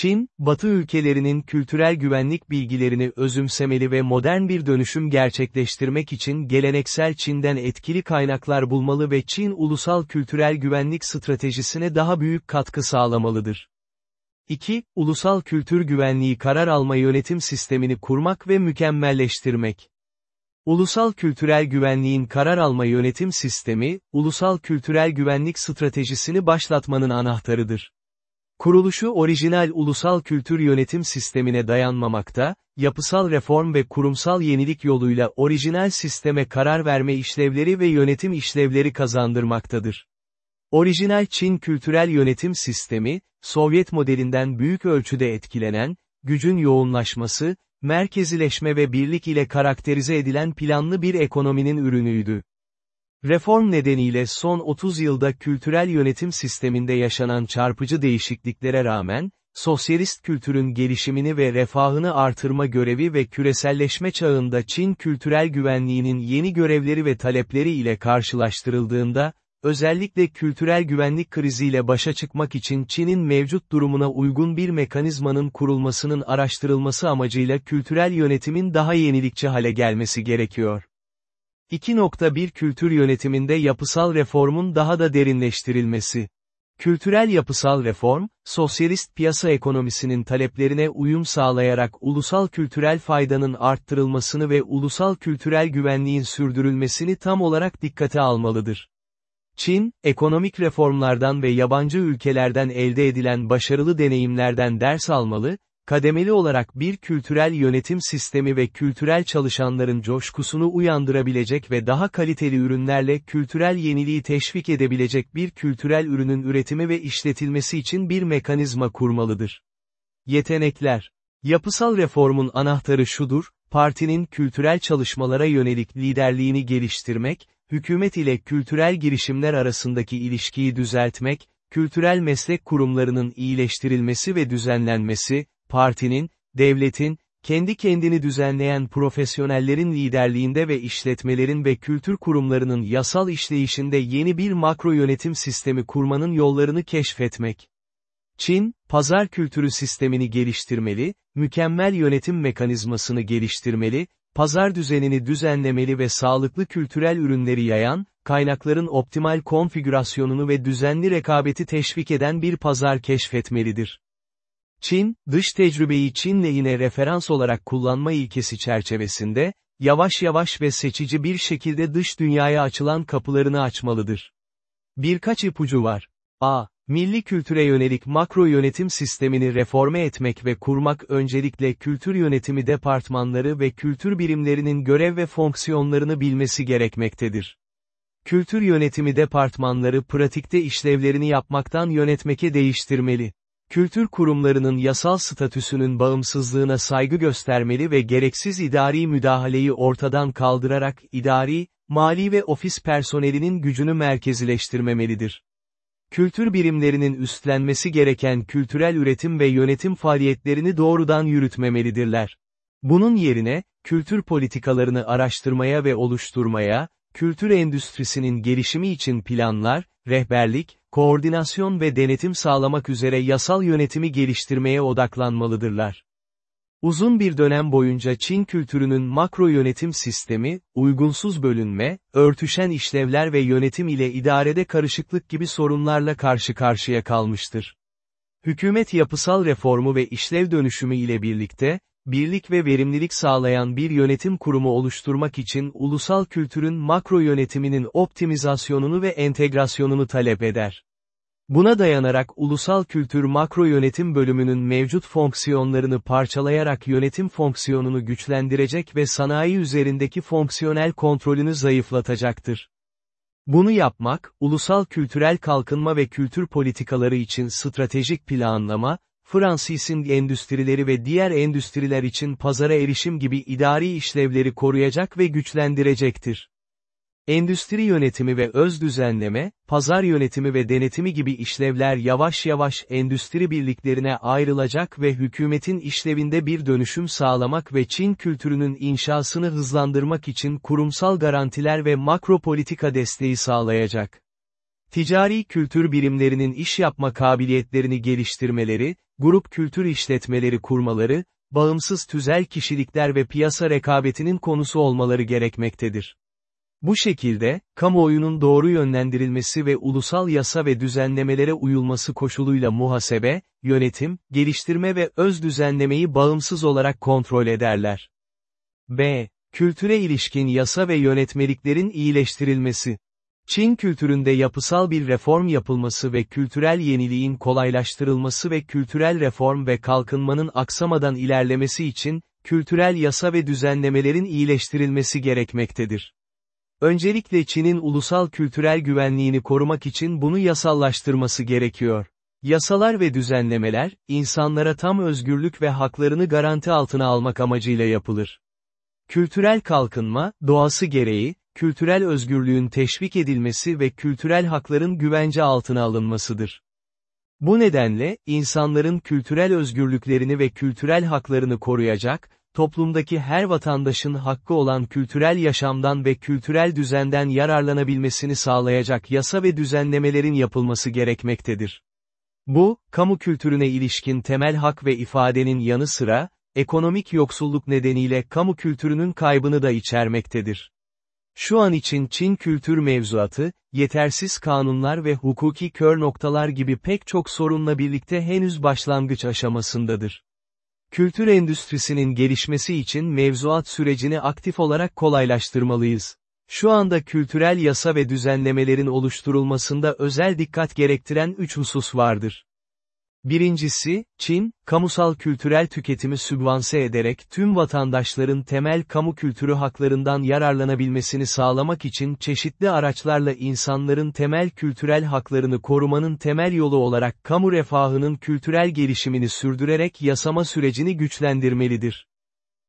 Çin, Batı ülkelerinin kültürel güvenlik bilgilerini özümsemeli ve modern bir dönüşüm gerçekleştirmek için geleneksel Çin'den etkili kaynaklar bulmalı ve Çin ulusal kültürel güvenlik stratejisine daha büyük katkı sağlamalıdır. 2. Ulusal kültür güvenliği karar alma yönetim sistemini kurmak ve mükemmelleştirmek. Ulusal kültürel güvenliğin karar alma yönetim sistemi, ulusal kültürel güvenlik stratejisini başlatmanın anahtarıdır. Kuruluşu orijinal ulusal kültür yönetim sistemine dayanmamakta, yapısal reform ve kurumsal yenilik yoluyla orijinal sisteme karar verme işlevleri ve yönetim işlevleri kazandırmaktadır. Orijinal Çin kültürel yönetim sistemi, Sovyet modelinden büyük ölçüde etkilenen, gücün yoğunlaşması, merkezileşme ve birlik ile karakterize edilen planlı bir ekonominin ürünüydü. Reform nedeniyle son 30 yılda kültürel yönetim sisteminde yaşanan çarpıcı değişikliklere rağmen, sosyalist kültürün gelişimini ve refahını artırma görevi ve küreselleşme çağında Çin kültürel güvenliğinin yeni görevleri ve talepleri ile karşılaştırıldığında, özellikle kültürel güvenlik kriziyle başa çıkmak için Çin'in mevcut durumuna uygun bir mekanizmanın kurulmasının araştırılması amacıyla kültürel yönetimin daha yenilikçi hale gelmesi gerekiyor. 2.1 Kültür yönetiminde yapısal reformun daha da derinleştirilmesi. Kültürel yapısal reform, sosyalist piyasa ekonomisinin taleplerine uyum sağlayarak ulusal kültürel faydanın arttırılmasını ve ulusal kültürel güvenliğin sürdürülmesini tam olarak dikkate almalıdır. Çin, ekonomik reformlardan ve yabancı ülkelerden elde edilen başarılı deneyimlerden ders almalı, kademeli olarak bir kültürel yönetim sistemi ve kültürel çalışanların coşkusunu uyandırabilecek ve daha kaliteli ürünlerle kültürel yeniliği teşvik edebilecek bir kültürel ürünün üretimi ve işletilmesi için bir mekanizma kurmalıdır. Yetenekler Yapısal reformun anahtarı şudur, partinin kültürel çalışmalara yönelik liderliğini geliştirmek, hükümet ile kültürel girişimler arasındaki ilişkiyi düzeltmek, kültürel meslek kurumlarının iyileştirilmesi ve düzenlenmesi, partinin, devletin, kendi kendini düzenleyen profesyonellerin liderliğinde ve işletmelerin ve kültür kurumlarının yasal işleyişinde yeni bir makro yönetim sistemi kurmanın yollarını keşfetmek. Çin, pazar kültürü sistemini geliştirmeli, mükemmel yönetim mekanizmasını geliştirmeli, pazar düzenini düzenlemeli ve sağlıklı kültürel ürünleri yayan, kaynakların optimal konfigürasyonunu ve düzenli rekabeti teşvik eden bir pazar keşfetmelidir. Çin, dış tecrübeyi Çin lehine referans olarak kullanma ilkesi çerçevesinde, yavaş yavaş ve seçici bir şekilde dış dünyaya açılan kapılarını açmalıdır. Birkaç ipucu var. A. Milli kültüre yönelik makro yönetim sistemini reforme etmek ve kurmak öncelikle kültür yönetimi departmanları ve kültür birimlerinin görev ve fonksiyonlarını bilmesi gerekmektedir. Kültür yönetimi departmanları pratikte işlevlerini yapmaktan yönetmeke değiştirmeli. Kültür kurumlarının yasal statüsünün bağımsızlığına saygı göstermeli ve gereksiz idari müdahaleyi ortadan kaldırarak idari, mali ve ofis personelinin gücünü merkezileştirmemelidir. Kültür birimlerinin üstlenmesi gereken kültürel üretim ve yönetim faaliyetlerini doğrudan yürütmemelidirler. Bunun yerine, kültür politikalarını araştırmaya ve oluşturmaya, kültür endüstrisinin gelişimi için planlar, rehberlik, koordinasyon ve denetim sağlamak üzere yasal yönetimi geliştirmeye odaklanmalıdırlar. Uzun bir dönem boyunca Çin kültürünün makro yönetim sistemi, uygunsuz bölünme, örtüşen işlevler ve yönetim ile idarede karışıklık gibi sorunlarla karşı karşıya kalmıştır. Hükümet yapısal reformu ve işlev dönüşümü ile birlikte, birlik ve verimlilik sağlayan bir yönetim kurumu oluşturmak için ulusal kültürün makro yönetiminin optimizasyonunu ve entegrasyonunu talep eder. Buna dayanarak ulusal kültür makro yönetim bölümünün mevcut fonksiyonlarını parçalayarak yönetim fonksiyonunu güçlendirecek ve sanayi üzerindeki fonksiyonel kontrolünü zayıflatacaktır. Bunu yapmak, ulusal kültürel kalkınma ve kültür politikaları için stratejik planlama, Fransis'in endüstrileri ve diğer endüstriler için pazara erişim gibi idari işlevleri koruyacak ve güçlendirecektir. Endüstri yönetimi ve öz düzenleme, pazar yönetimi ve denetimi gibi işlevler yavaş yavaş endüstri birliklerine ayrılacak ve hükümetin işlevinde bir dönüşüm sağlamak ve Çin kültürünün inşasını hızlandırmak için kurumsal garantiler ve makro politika desteği sağlayacak. Ticari kültür birimlerinin iş yapma kabiliyetlerini geliştirmeleri, grup kültür işletmeleri kurmaları, bağımsız tüzel kişilikler ve piyasa rekabetinin konusu olmaları gerekmektedir. Bu şekilde, kamuoyunun doğru yönlendirilmesi ve ulusal yasa ve düzenlemelere uyulması koşuluyla muhasebe, yönetim, geliştirme ve öz düzenlemeyi bağımsız olarak kontrol ederler. B. Kültüre ilişkin yasa ve yönetmeliklerin iyileştirilmesi. Çin kültüründe yapısal bir reform yapılması ve kültürel yeniliğin kolaylaştırılması ve kültürel reform ve kalkınmanın aksamadan ilerlemesi için, kültürel yasa ve düzenlemelerin iyileştirilmesi gerekmektedir. Öncelikle Çin'in ulusal kültürel güvenliğini korumak için bunu yasallaştırması gerekiyor. Yasalar ve düzenlemeler, insanlara tam özgürlük ve haklarını garanti altına almak amacıyla yapılır. Kültürel kalkınma, doğası gereği, kültürel özgürlüğün teşvik edilmesi ve kültürel hakların güvence altına alınmasıdır. Bu nedenle, insanların kültürel özgürlüklerini ve kültürel haklarını koruyacak, toplumdaki her vatandaşın hakkı olan kültürel yaşamdan ve kültürel düzenden yararlanabilmesini sağlayacak yasa ve düzenlemelerin yapılması gerekmektedir. Bu, kamu kültürüne ilişkin temel hak ve ifadenin yanı sıra, ekonomik yoksulluk nedeniyle kamu kültürünün kaybını da içermektedir. Şu an için Çin kültür mevzuatı, yetersiz kanunlar ve hukuki kör noktalar gibi pek çok sorunla birlikte henüz başlangıç aşamasındadır. Kültür endüstrisinin gelişmesi için mevzuat sürecini aktif olarak kolaylaştırmalıyız. Şu anda kültürel yasa ve düzenlemelerin oluşturulmasında özel dikkat gerektiren üç husus vardır. Birincisi, Çin, kamusal kültürel tüketimi sübvanse ederek tüm vatandaşların temel kamu kültürü haklarından yararlanabilmesini sağlamak için çeşitli araçlarla insanların temel kültürel haklarını korumanın temel yolu olarak kamu refahının kültürel gelişimini sürdürerek yasama sürecini güçlendirmelidir.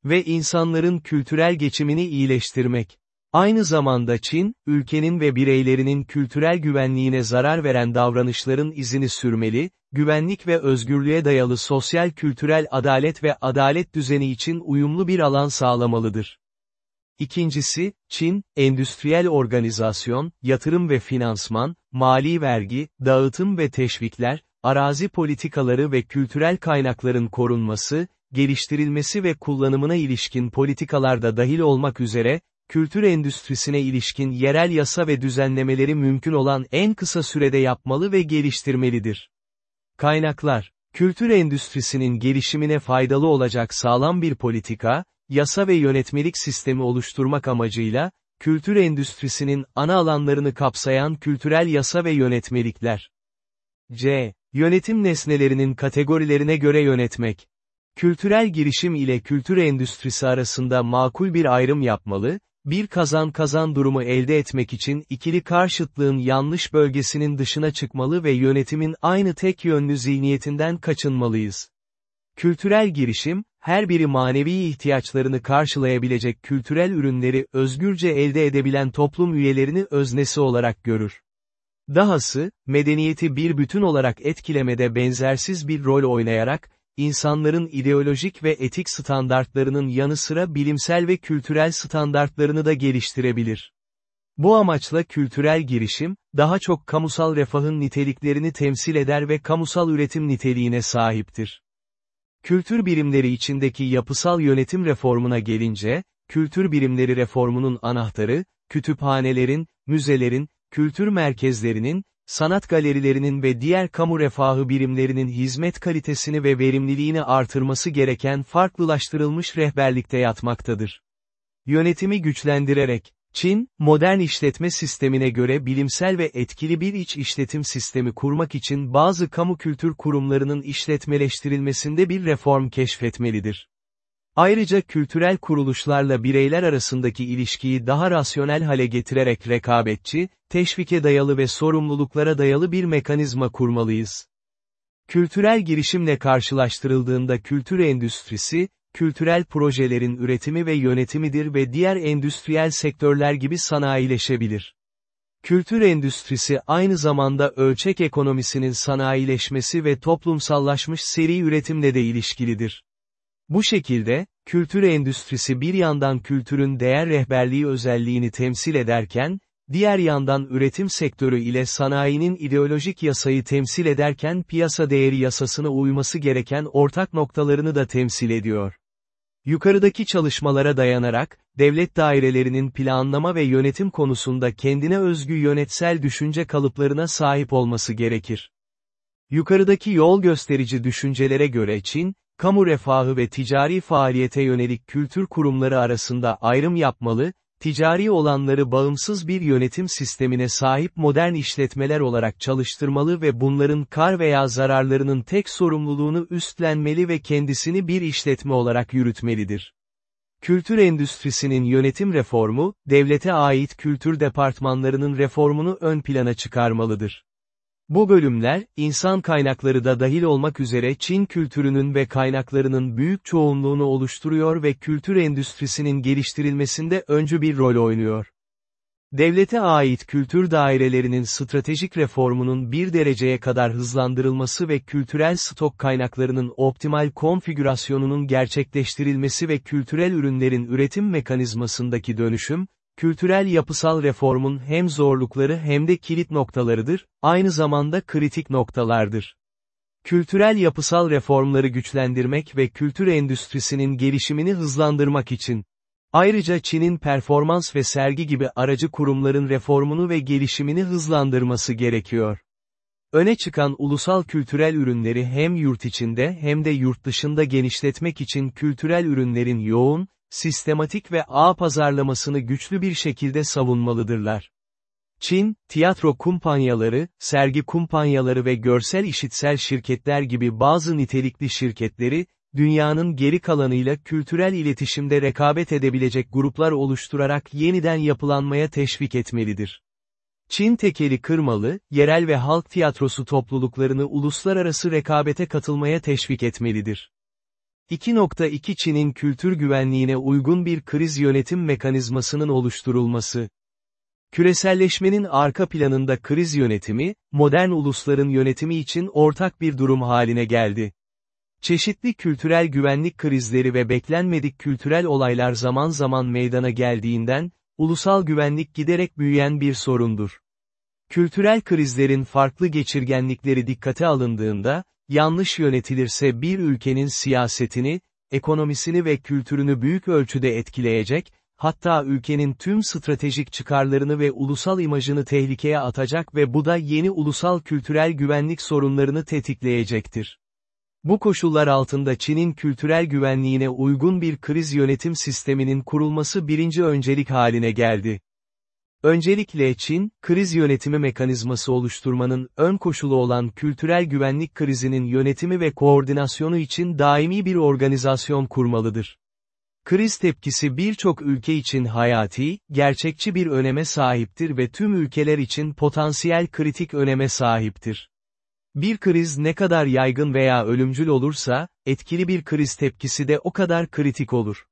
Ve insanların kültürel geçimini iyileştirmek. Aynı zamanda Çin, ülkenin ve bireylerinin kültürel güvenliğine zarar veren davranışların izini sürmeli, güvenlik ve özgürlüğe dayalı sosyal kültürel adalet ve adalet düzeni için uyumlu bir alan sağlamalıdır. İkincisi, Çin, endüstriyel organizasyon, yatırım ve finansman, mali vergi, dağıtım ve teşvikler, arazi politikaları ve kültürel kaynakların korunması, geliştirilmesi ve kullanımına ilişkin politikalarda dahil olmak üzere, kültür endüstrisine ilişkin yerel yasa ve düzenlemeleri mümkün olan en kısa sürede yapmalı ve geliştirmelidir. Kaynaklar Kültür endüstrisinin gelişimine faydalı olacak sağlam bir politika, yasa ve yönetmelik sistemi oluşturmak amacıyla, kültür endüstrisinin ana alanlarını kapsayan kültürel yasa ve yönetmelikler. C. Yönetim nesnelerinin kategorilerine göre yönetmek. Kültürel girişim ile kültür endüstrisi arasında makul bir ayrım yapmalı, bir kazan-kazan durumu elde etmek için ikili karşıtlığın yanlış bölgesinin dışına çıkmalı ve yönetimin aynı tek yönlü zihniyetinden kaçınmalıyız. Kültürel girişim, her biri manevi ihtiyaçlarını karşılayabilecek kültürel ürünleri özgürce elde edebilen toplum üyelerini öznesi olarak görür. Dahası, medeniyeti bir bütün olarak etkilemede benzersiz bir rol oynayarak, insanların ideolojik ve etik standartlarının yanı sıra bilimsel ve kültürel standartlarını da geliştirebilir. Bu amaçla kültürel girişim, daha çok kamusal refahın niteliklerini temsil eder ve kamusal üretim niteliğine sahiptir. Kültür birimleri içindeki yapısal yönetim reformuna gelince, kültür birimleri reformunun anahtarı, kütüphanelerin, müzelerin, kültür merkezlerinin, sanat galerilerinin ve diğer kamu refahı birimlerinin hizmet kalitesini ve verimliliğini artırması gereken farklılaştırılmış rehberlikte yatmaktadır. Yönetimi güçlendirerek, Çin, modern işletme sistemine göre bilimsel ve etkili bir iç işletim sistemi kurmak için bazı kamu kültür kurumlarının işletmeleştirilmesinde bir reform keşfetmelidir. Ayrıca kültürel kuruluşlarla bireyler arasındaki ilişkiyi daha rasyonel hale getirerek rekabetçi, teşvike dayalı ve sorumluluklara dayalı bir mekanizma kurmalıyız. Kültürel girişimle karşılaştırıldığında kültür endüstrisi, kültürel projelerin üretimi ve yönetimidir ve diğer endüstriyel sektörler gibi sanayileşebilir. Kültür endüstrisi aynı zamanda ölçek ekonomisinin sanayileşmesi ve toplumsallaşmış seri üretimle de ilişkilidir. Bu şekilde, kültür endüstrisi bir yandan kültürün değer rehberliği özelliğini temsil ederken, diğer yandan üretim sektörü ile sanayinin ideolojik yasayı temsil ederken piyasa değeri yasasına uyması gereken ortak noktalarını da temsil ediyor. Yukarıdaki çalışmalara dayanarak, devlet dairelerinin planlama ve yönetim konusunda kendine özgü yönetsel düşünce kalıplarına sahip olması gerekir. Yukarıdaki yol gösterici düşüncelere göre Çin, kamu refahı ve ticari faaliyete yönelik kültür kurumları arasında ayrım yapmalı, ticari olanları bağımsız bir yönetim sistemine sahip modern işletmeler olarak çalıştırmalı ve bunların kar veya zararlarının tek sorumluluğunu üstlenmeli ve kendisini bir işletme olarak yürütmelidir. Kültür endüstrisinin yönetim reformu, devlete ait kültür departmanlarının reformunu ön plana çıkarmalıdır. Bu bölümler, insan kaynakları da dahil olmak üzere Çin kültürünün ve kaynaklarının büyük çoğunluğunu oluşturuyor ve kültür endüstrisinin geliştirilmesinde öncü bir rol oynuyor. Devlete ait kültür dairelerinin stratejik reformunun bir dereceye kadar hızlandırılması ve kültürel stok kaynaklarının optimal konfigürasyonunun gerçekleştirilmesi ve kültürel ürünlerin üretim mekanizmasındaki dönüşüm, kültürel yapısal reformun hem zorlukları hem de kilit noktalarıdır, aynı zamanda kritik noktalardır. Kültürel yapısal reformları güçlendirmek ve kültür endüstrisinin gelişimini hızlandırmak için. Ayrıca Çin'in performans ve sergi gibi aracı kurumların reformunu ve gelişimini hızlandırması gerekiyor. Öne çıkan ulusal kültürel ürünleri hem yurt içinde hem de yurt dışında genişletmek için kültürel ürünlerin yoğun, sistematik ve ağ pazarlamasını güçlü bir şekilde savunmalıdırlar. Çin, tiyatro kumpanyaları, sergi kumpanyaları ve görsel işitsel şirketler gibi bazı nitelikli şirketleri, dünyanın geri kalanıyla kültürel iletişimde rekabet edebilecek gruplar oluşturarak yeniden yapılanmaya teşvik etmelidir. Çin tekeli kırmalı, yerel ve halk tiyatrosu topluluklarını uluslararası rekabete katılmaya teşvik etmelidir. 2.2 Çin'in kültür güvenliğine uygun bir kriz yönetim mekanizmasının oluşturulması. Küreselleşmenin arka planında kriz yönetimi, modern ulusların yönetimi için ortak bir durum haline geldi. Çeşitli kültürel güvenlik krizleri ve beklenmedik kültürel olaylar zaman zaman meydana geldiğinden, ulusal güvenlik giderek büyüyen bir sorundur. Kültürel krizlerin farklı geçirgenlikleri dikkate alındığında, yanlış yönetilirse bir ülkenin siyasetini, ekonomisini ve kültürünü büyük ölçüde etkileyecek, hatta ülkenin tüm stratejik çıkarlarını ve ulusal imajını tehlikeye atacak ve bu da yeni ulusal kültürel güvenlik sorunlarını tetikleyecektir. Bu koşullar altında Çin'in kültürel güvenliğine uygun bir kriz yönetim sisteminin kurulması birinci öncelik haline geldi. Öncelikle Çin, kriz yönetimi mekanizması oluşturmanın ön koşulu olan kültürel güvenlik krizinin yönetimi ve koordinasyonu için daimi bir organizasyon kurmalıdır. Kriz tepkisi birçok ülke için hayati, gerçekçi bir öneme sahiptir ve tüm ülkeler için potansiyel kritik öneme sahiptir. Bir kriz ne kadar yaygın veya ölümcül olursa, etkili bir kriz tepkisi de o kadar kritik olur.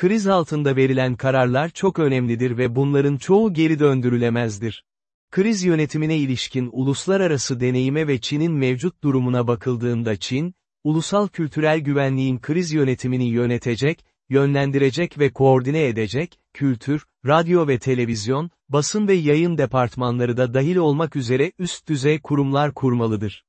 Kriz altında verilen kararlar çok önemlidir ve bunların çoğu geri döndürülemezdir. Kriz yönetimine ilişkin uluslararası deneyime ve Çin'in mevcut durumuna bakıldığında Çin, ulusal kültürel güvenliğin kriz yönetimini yönetecek, yönlendirecek ve koordine edecek, kültür, radyo ve televizyon, basın ve yayın departmanları da dahil olmak üzere üst düzey kurumlar kurmalıdır.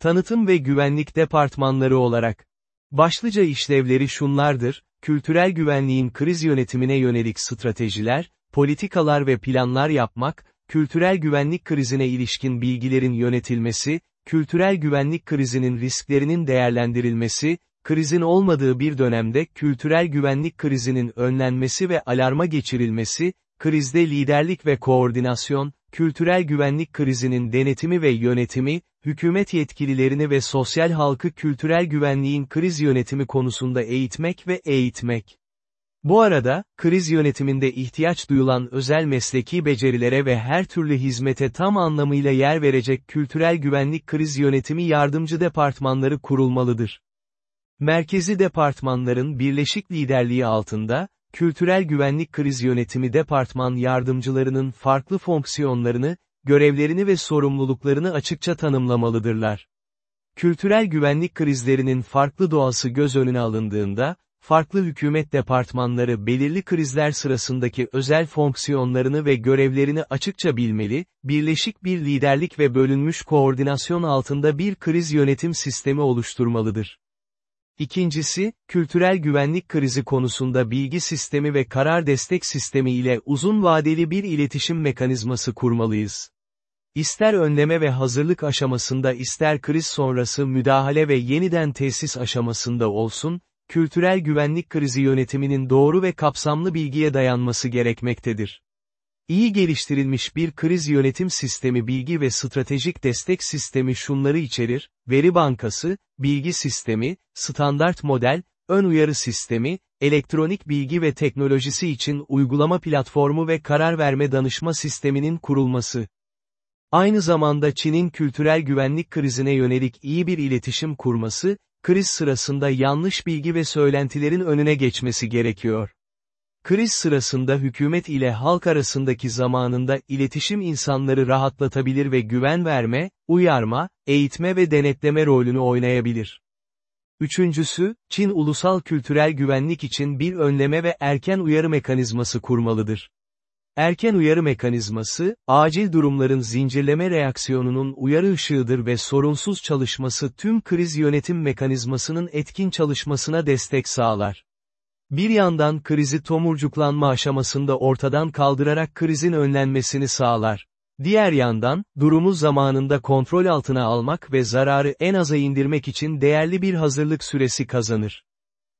Tanıtım ve güvenlik departmanları olarak. Başlıca işlevleri şunlardır, kültürel güvenliğin kriz yönetimine yönelik stratejiler, politikalar ve planlar yapmak, kültürel güvenlik krizine ilişkin bilgilerin yönetilmesi, kültürel güvenlik krizinin risklerinin değerlendirilmesi, krizin olmadığı bir dönemde kültürel güvenlik krizinin önlenmesi ve alarma geçirilmesi, krizde liderlik ve koordinasyon, kültürel güvenlik krizinin denetimi ve yönetimi, hükümet yetkililerini ve sosyal halkı kültürel güvenliğin kriz yönetimi konusunda eğitmek ve eğitmek. Bu arada, kriz yönetiminde ihtiyaç duyulan özel mesleki becerilere ve her türlü hizmete tam anlamıyla yer verecek kültürel güvenlik kriz yönetimi yardımcı departmanları kurulmalıdır. Merkezi departmanların birleşik liderliği altında, Kültürel Güvenlik Kriz Yönetimi Departman yardımcılarının farklı fonksiyonlarını, görevlerini ve sorumluluklarını açıkça tanımlamalıdırlar. Kültürel güvenlik krizlerinin farklı doğası göz önüne alındığında, farklı hükümet departmanları belirli krizler sırasındaki özel fonksiyonlarını ve görevlerini açıkça bilmeli, birleşik bir liderlik ve bölünmüş koordinasyon altında bir kriz yönetim sistemi oluşturmalıdır. İkincisi, kültürel güvenlik krizi konusunda bilgi sistemi ve karar destek sistemi ile uzun vadeli bir iletişim mekanizması kurmalıyız. İster önleme ve hazırlık aşamasında ister kriz sonrası müdahale ve yeniden tesis aşamasında olsun, kültürel güvenlik krizi yönetiminin doğru ve kapsamlı bilgiye dayanması gerekmektedir. İyi geliştirilmiş bir kriz yönetim sistemi bilgi ve stratejik destek sistemi şunları içerir, veri bankası, bilgi sistemi, standart model, ön uyarı sistemi, elektronik bilgi ve teknolojisi için uygulama platformu ve karar verme danışma sisteminin kurulması. Aynı zamanda Çin'in kültürel güvenlik krizine yönelik iyi bir iletişim kurması, kriz sırasında yanlış bilgi ve söylentilerin önüne geçmesi gerekiyor. Kriz sırasında hükümet ile halk arasındaki zamanında iletişim insanları rahatlatabilir ve güven verme, uyarma, eğitme ve denetleme rolünü oynayabilir. Üçüncüsü, Çin ulusal kültürel güvenlik için bir önleme ve erken uyarı mekanizması kurmalıdır. Erken uyarı mekanizması, acil durumların zincirleme reaksiyonunun uyarı ışığıdır ve sorunsuz çalışması tüm kriz yönetim mekanizmasının etkin çalışmasına destek sağlar. Bir yandan krizi tomurcuklanma aşamasında ortadan kaldırarak krizin önlenmesini sağlar. Diğer yandan, durumu zamanında kontrol altına almak ve zararı en aza indirmek için değerli bir hazırlık süresi kazanır.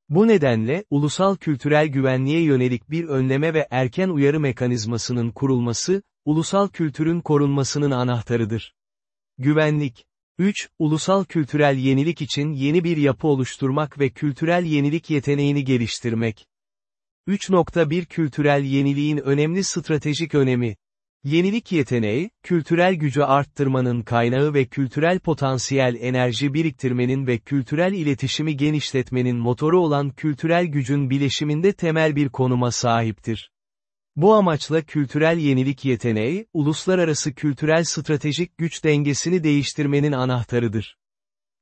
Bu nedenle, ulusal kültürel güvenliğe yönelik bir önleme ve erken uyarı mekanizmasının kurulması, ulusal kültürün korunmasının anahtarıdır. Güvenlik 3. Ulusal kültürel yenilik için yeni bir yapı oluşturmak ve kültürel yenilik yeteneğini geliştirmek. 3.1 Kültürel yeniliğin önemli stratejik önemi. Yenilik yeteneği, kültürel gücü arttırmanın kaynağı ve kültürel potansiyel enerji biriktirmenin ve kültürel iletişimi genişletmenin motoru olan kültürel gücün bileşiminde temel bir konuma sahiptir. Bu amaçla kültürel yenilik yeteneği, uluslararası kültürel stratejik güç dengesini değiştirmenin anahtarıdır.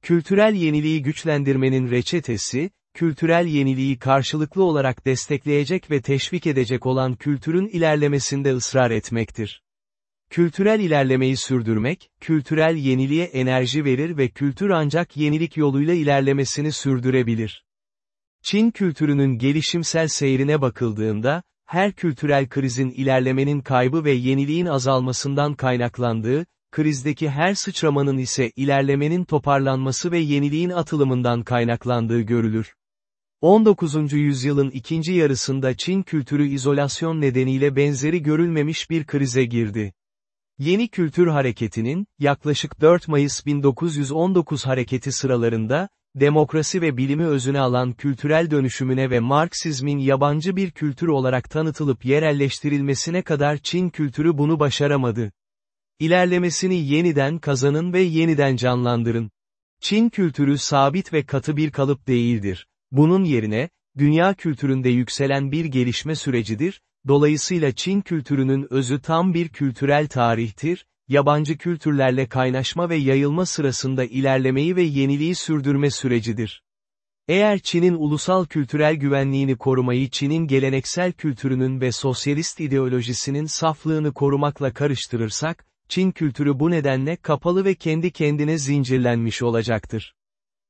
Kültürel yeniliği güçlendirmenin reçetesi, kültürel yeniliği karşılıklı olarak destekleyecek ve teşvik edecek olan kültürün ilerlemesinde ısrar etmektir. Kültürel ilerlemeyi sürdürmek, kültürel yeniliğe enerji verir ve kültür ancak yenilik yoluyla ilerlemesini sürdürebilir. Çin kültürünün gelişimsel seyrine bakıldığında, her kültürel krizin ilerlemenin kaybı ve yeniliğin azalmasından kaynaklandığı, krizdeki her sıçramanın ise ilerlemenin toparlanması ve yeniliğin atılımından kaynaklandığı görülür. 19. yüzyılın ikinci yarısında Çin kültürü izolasyon nedeniyle benzeri görülmemiş bir krize girdi. Yeni kültür hareketinin, yaklaşık 4 Mayıs 1919 hareketi sıralarında, demokrasi ve bilimi özüne alan kültürel dönüşümüne ve Marksizmin yabancı bir kültür olarak tanıtılıp yerelleştirilmesine kadar Çin kültürü bunu başaramadı. İlerlemesini yeniden kazanın ve yeniden canlandırın. Çin kültürü sabit ve katı bir kalıp değildir. Bunun yerine, dünya kültüründe yükselen bir gelişme sürecidir, dolayısıyla Çin kültürünün özü tam bir kültürel tarihtir, yabancı kültürlerle kaynaşma ve yayılma sırasında ilerlemeyi ve yeniliği sürdürme sürecidir. Eğer Çin'in ulusal kültürel güvenliğini korumayı Çin'in geleneksel kültürünün ve sosyalist ideolojisinin saflığını korumakla karıştırırsak, Çin kültürü bu nedenle kapalı ve kendi kendine zincirlenmiş olacaktır.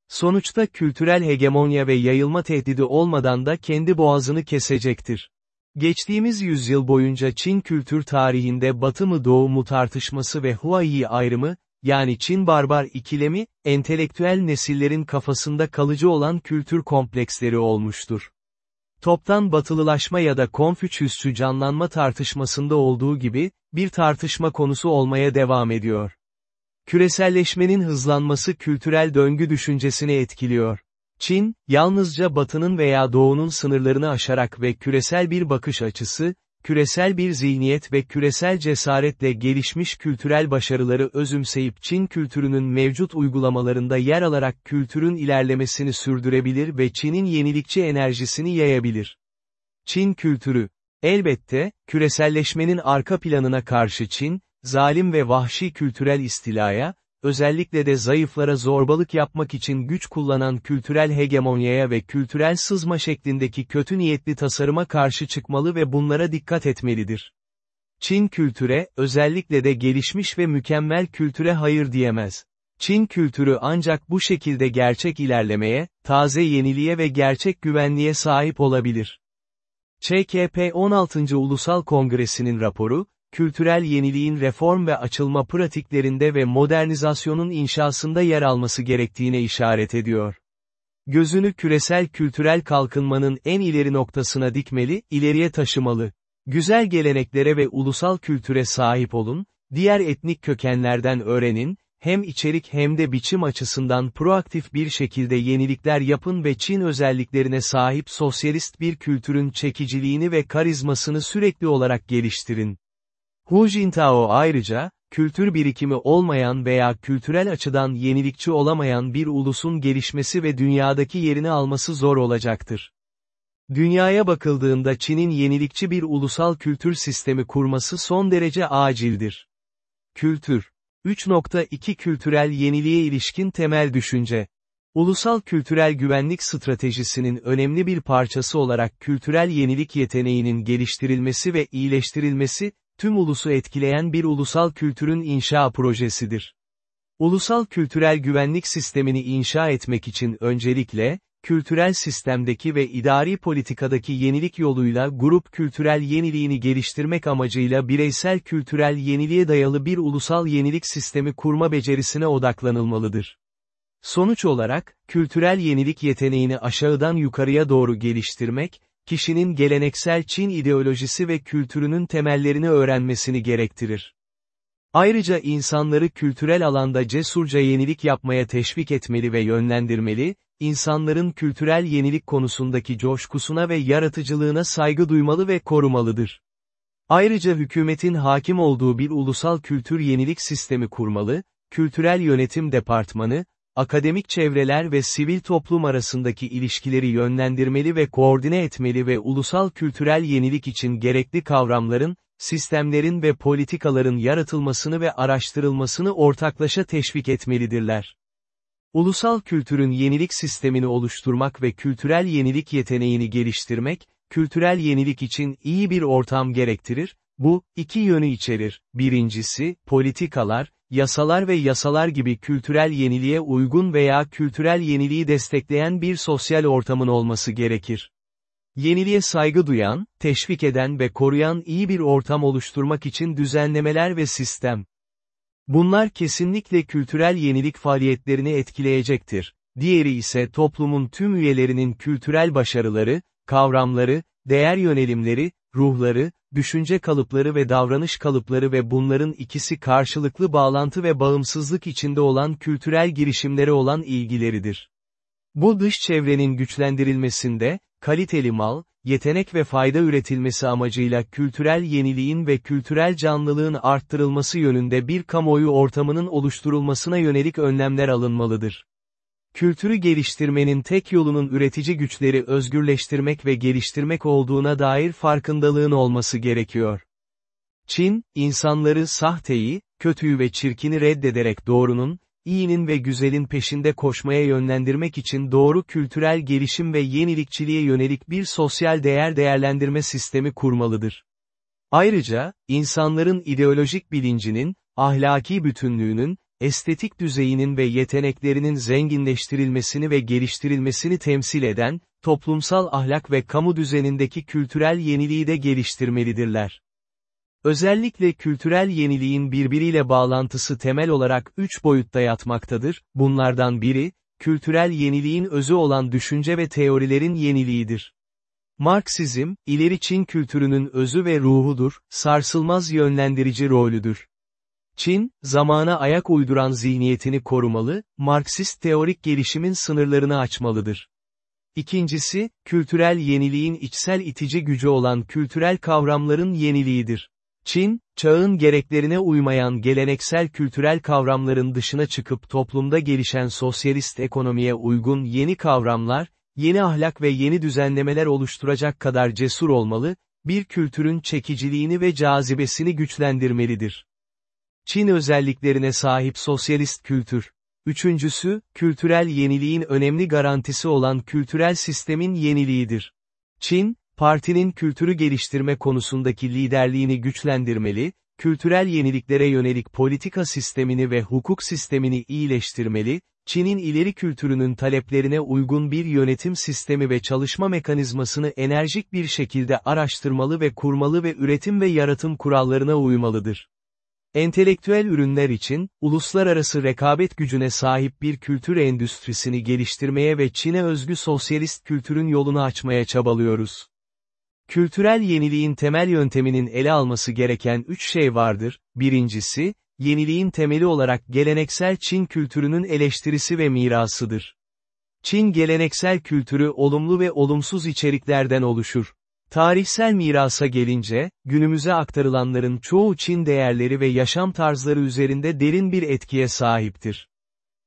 Sonuçta kültürel hegemonya ve yayılma tehdidi olmadan da kendi boğazını kesecektir. Geçtiğimiz yüzyıl boyunca Çin kültür tarihinde Batı mı Doğu mu tartışması ve Huayi ayrımı, yani Çin barbar ikilemi, entelektüel nesillerin kafasında kalıcı olan kültür kompleksleri olmuştur. Toptan batılılaşma ya da Konfüçyüsçü canlanma tartışmasında olduğu gibi, bir tartışma konusu olmaya devam ediyor. Küreselleşmenin hızlanması kültürel döngü düşüncesini etkiliyor. Çin, yalnızca batının veya doğunun sınırlarını aşarak ve küresel bir bakış açısı, küresel bir zihniyet ve küresel cesaretle gelişmiş kültürel başarıları özümseyip Çin kültürünün mevcut uygulamalarında yer alarak kültürün ilerlemesini sürdürebilir ve Çin'in yenilikçi enerjisini yayabilir. Çin kültürü Elbette, küreselleşmenin arka planına karşı Çin, zalim ve vahşi kültürel istilaya, özellikle de zayıflara zorbalık yapmak için güç kullanan kültürel hegemonyaya ve kültürel sızma şeklindeki kötü niyetli tasarıma karşı çıkmalı ve bunlara dikkat etmelidir. Çin kültüre, özellikle de gelişmiş ve mükemmel kültüre hayır diyemez. Çin kültürü ancak bu şekilde gerçek ilerlemeye, taze yeniliğe ve gerçek güvenliğe sahip olabilir. ÇKP 16. Ulusal Kongresi'nin raporu, kültürel yeniliğin reform ve açılma pratiklerinde ve modernizasyonun inşasında yer alması gerektiğine işaret ediyor. Gözünü küresel kültürel kalkınmanın en ileri noktasına dikmeli, ileriye taşımalı. Güzel geleneklere ve ulusal kültüre sahip olun, diğer etnik kökenlerden öğrenin, hem içerik hem de biçim açısından proaktif bir şekilde yenilikler yapın ve Çin özelliklerine sahip sosyalist bir kültürün çekiciliğini ve karizmasını sürekli olarak geliştirin. Hu Jintao ayrıca, kültür birikimi olmayan veya kültürel açıdan yenilikçi olamayan bir ulusun gelişmesi ve dünyadaki yerini alması zor olacaktır. Dünyaya bakıldığında Çin'in yenilikçi bir ulusal kültür sistemi kurması son derece acildir. Kültür 3.2 Kültürel yeniliğe ilişkin temel düşünce. Ulusal kültürel güvenlik stratejisinin önemli bir parçası olarak kültürel yenilik yeteneğinin geliştirilmesi ve iyileştirilmesi, tüm ulusu etkileyen bir ulusal kültürün inşa projesidir. Ulusal kültürel güvenlik sistemini inşa etmek için öncelikle, kültürel sistemdeki ve idari politikadaki yenilik yoluyla grup kültürel yeniliğini geliştirmek amacıyla bireysel kültürel yeniliğe dayalı bir ulusal yenilik sistemi kurma becerisine odaklanılmalıdır. Sonuç olarak, kültürel yenilik yeteneğini aşağıdan yukarıya doğru geliştirmek, kişinin geleneksel Çin ideolojisi ve kültürünün temellerini öğrenmesini gerektirir. Ayrıca insanları kültürel alanda cesurca yenilik yapmaya teşvik etmeli ve yönlendirmeli, insanların kültürel yenilik konusundaki coşkusuna ve yaratıcılığına saygı duymalı ve korumalıdır. Ayrıca hükümetin hakim olduğu bir ulusal kültür yenilik sistemi kurmalı, kültürel yönetim departmanı, akademik çevreler ve sivil toplum arasındaki ilişkileri yönlendirmeli ve koordine etmeli ve ulusal kültürel yenilik için gerekli kavramların, sistemlerin ve politikaların yaratılmasını ve araştırılmasını ortaklaşa teşvik etmelidirler. Ulusal kültürün yenilik sistemini oluşturmak ve kültürel yenilik yeteneğini geliştirmek, kültürel yenilik için iyi bir ortam gerektirir, bu, iki yönü içerir. Birincisi, politikalar, yasalar ve yasalar gibi kültürel yeniliğe uygun veya kültürel yeniliği destekleyen bir sosyal ortamın olması gerekir. Yeniliğe saygı duyan, teşvik eden ve koruyan iyi bir ortam oluşturmak için düzenlemeler ve sistem. Bunlar kesinlikle kültürel yenilik faaliyetlerini etkileyecektir. Diğeri ise toplumun tüm üyelerinin kültürel başarıları, kavramları, değer yönelimleri, ruhları, düşünce kalıpları ve davranış kalıpları ve bunların ikisi karşılıklı bağlantı ve bağımsızlık içinde olan kültürel girişimlere olan ilgileridir. Bu dış çevrenin güçlendirilmesinde, kaliteli mal, yetenek ve fayda üretilmesi amacıyla kültürel yeniliğin ve kültürel canlılığın arttırılması yönünde bir kamuoyu ortamının oluşturulmasına yönelik önlemler alınmalıdır. Kültürü geliştirmenin tek yolunun üretici güçleri özgürleştirmek ve geliştirmek olduğuna dair farkındalığın olması gerekiyor. Çin, insanları sahteyi, kötüyü ve çirkini reddederek doğrunun, iyinin ve güzelin peşinde koşmaya yönlendirmek için doğru kültürel gelişim ve yenilikçiliğe yönelik bir sosyal değer değerlendirme sistemi kurmalıdır. Ayrıca, insanların ideolojik bilincinin, ahlaki bütünlüğünün, estetik düzeyinin ve yeteneklerinin zenginleştirilmesini ve geliştirilmesini temsil eden, toplumsal ahlak ve kamu düzenindeki kültürel yeniliği de geliştirmelidirler. Özellikle kültürel yeniliğin birbiriyle bağlantısı temel olarak üç boyutta yatmaktadır, bunlardan biri, kültürel yeniliğin özü olan düşünce ve teorilerin yeniliğidir. Marksizm, ileri Çin kültürünün özü ve ruhudur, sarsılmaz yönlendirici rolüdür. Çin, zamana ayak uyduran zihniyetini korumalı, Marksist teorik gelişimin sınırlarını açmalıdır. İkincisi, kültürel yeniliğin içsel itici gücü olan kültürel kavramların yeniliğidir. Çin, çağın gereklerine uymayan geleneksel kültürel kavramların dışına çıkıp toplumda gelişen sosyalist ekonomiye uygun yeni kavramlar, yeni ahlak ve yeni düzenlemeler oluşturacak kadar cesur olmalı, bir kültürün çekiciliğini ve cazibesini güçlendirmelidir. Çin özelliklerine sahip sosyalist kültür. Üçüncüsü, kültürel yeniliğin önemli garantisi olan kültürel sistemin yeniliğidir. Çin, partinin kültürü geliştirme konusundaki liderliğini güçlendirmeli, kültürel yeniliklere yönelik politika sistemini ve hukuk sistemini iyileştirmeli, Çin'in ileri kültürünün taleplerine uygun bir yönetim sistemi ve çalışma mekanizmasını enerjik bir şekilde araştırmalı ve kurmalı ve üretim ve yaratım kurallarına uymalıdır. Entelektüel ürünler için, uluslararası rekabet gücüne sahip bir kültür endüstrisini geliştirmeye ve Çin'e özgü sosyalist kültürün yolunu açmaya çabalıyoruz. Kültürel yeniliğin temel yönteminin ele alması gereken üç şey vardır, birincisi, yeniliğin temeli olarak geleneksel Çin kültürünün eleştirisi ve mirasıdır. Çin geleneksel kültürü olumlu ve olumsuz içeriklerden oluşur. Tarihsel mirasa gelince, günümüze aktarılanların çoğu Çin değerleri ve yaşam tarzları üzerinde derin bir etkiye sahiptir.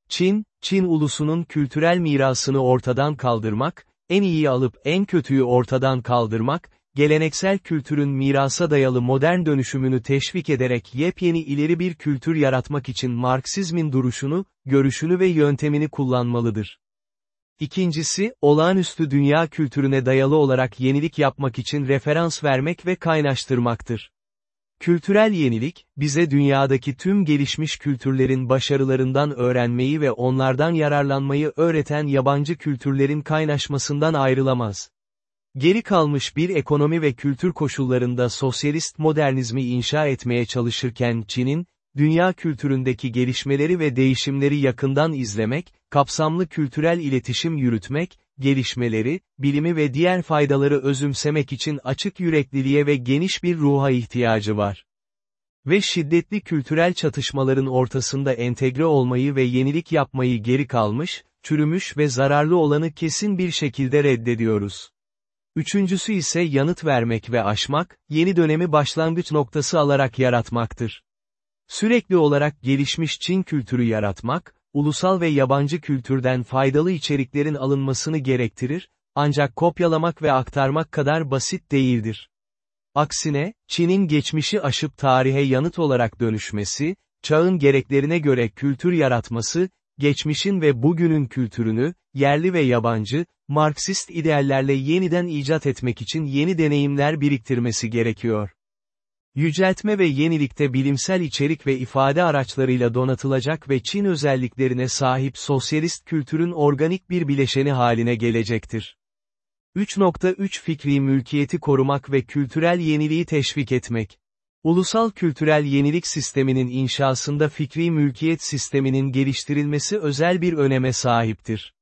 Çin, Çin ulusunun kültürel mirasını ortadan kaldırmak, en iyiyi alıp en kötüyü ortadan kaldırmak, geleneksel kültürün mirasa dayalı modern dönüşümünü teşvik ederek yepyeni ileri bir kültür yaratmak için Marksizmin duruşunu, görüşünü ve yöntemini kullanmalıdır. İkincisi, olağanüstü dünya kültürüne dayalı olarak yenilik yapmak için referans vermek ve kaynaştırmaktır. Kültürel yenilik, bize dünyadaki tüm gelişmiş kültürlerin başarılarından öğrenmeyi ve onlardan yararlanmayı öğreten yabancı kültürlerin kaynaşmasından ayrılamaz. Geri kalmış bir ekonomi ve kültür koşullarında sosyalist modernizmi inşa etmeye çalışırken Çin'in, dünya kültüründeki gelişmeleri ve değişimleri yakından izlemek, kapsamlı kültürel iletişim yürütmek, gelişmeleri, bilimi ve diğer faydaları özümsemek için açık yürekliliğe ve geniş bir ruha ihtiyacı var. Ve şiddetli kültürel çatışmaların ortasında entegre olmayı ve yenilik yapmayı geri kalmış, çürümüş ve zararlı olanı kesin bir şekilde reddediyoruz. Üçüncüsü ise yanıt vermek ve aşmak, yeni dönemi başlangıç noktası alarak yaratmaktır. Sürekli olarak gelişmiş Çin kültürü yaratmak, ulusal ve yabancı kültürden faydalı içeriklerin alınmasını gerektirir, ancak kopyalamak ve aktarmak kadar basit değildir. Aksine, Çin'in geçmişi aşıp tarihe yanıt olarak dönüşmesi, çağın gereklerine göre kültür yaratması, geçmişin ve bugünün kültürünü, yerli ve yabancı, Marksist ideallerle yeniden icat etmek için yeni deneyimler biriktirmesi gerekiyor. Yüceltme ve yenilikte bilimsel içerik ve ifade araçlarıyla donatılacak ve Çin özelliklerine sahip sosyalist kültürün organik bir bileşeni haline gelecektir. 3.3 Fikri mülkiyeti korumak ve kültürel yeniliği teşvik etmek. Ulusal kültürel yenilik sisteminin inşasında fikri mülkiyet sisteminin geliştirilmesi özel bir öneme sahiptir.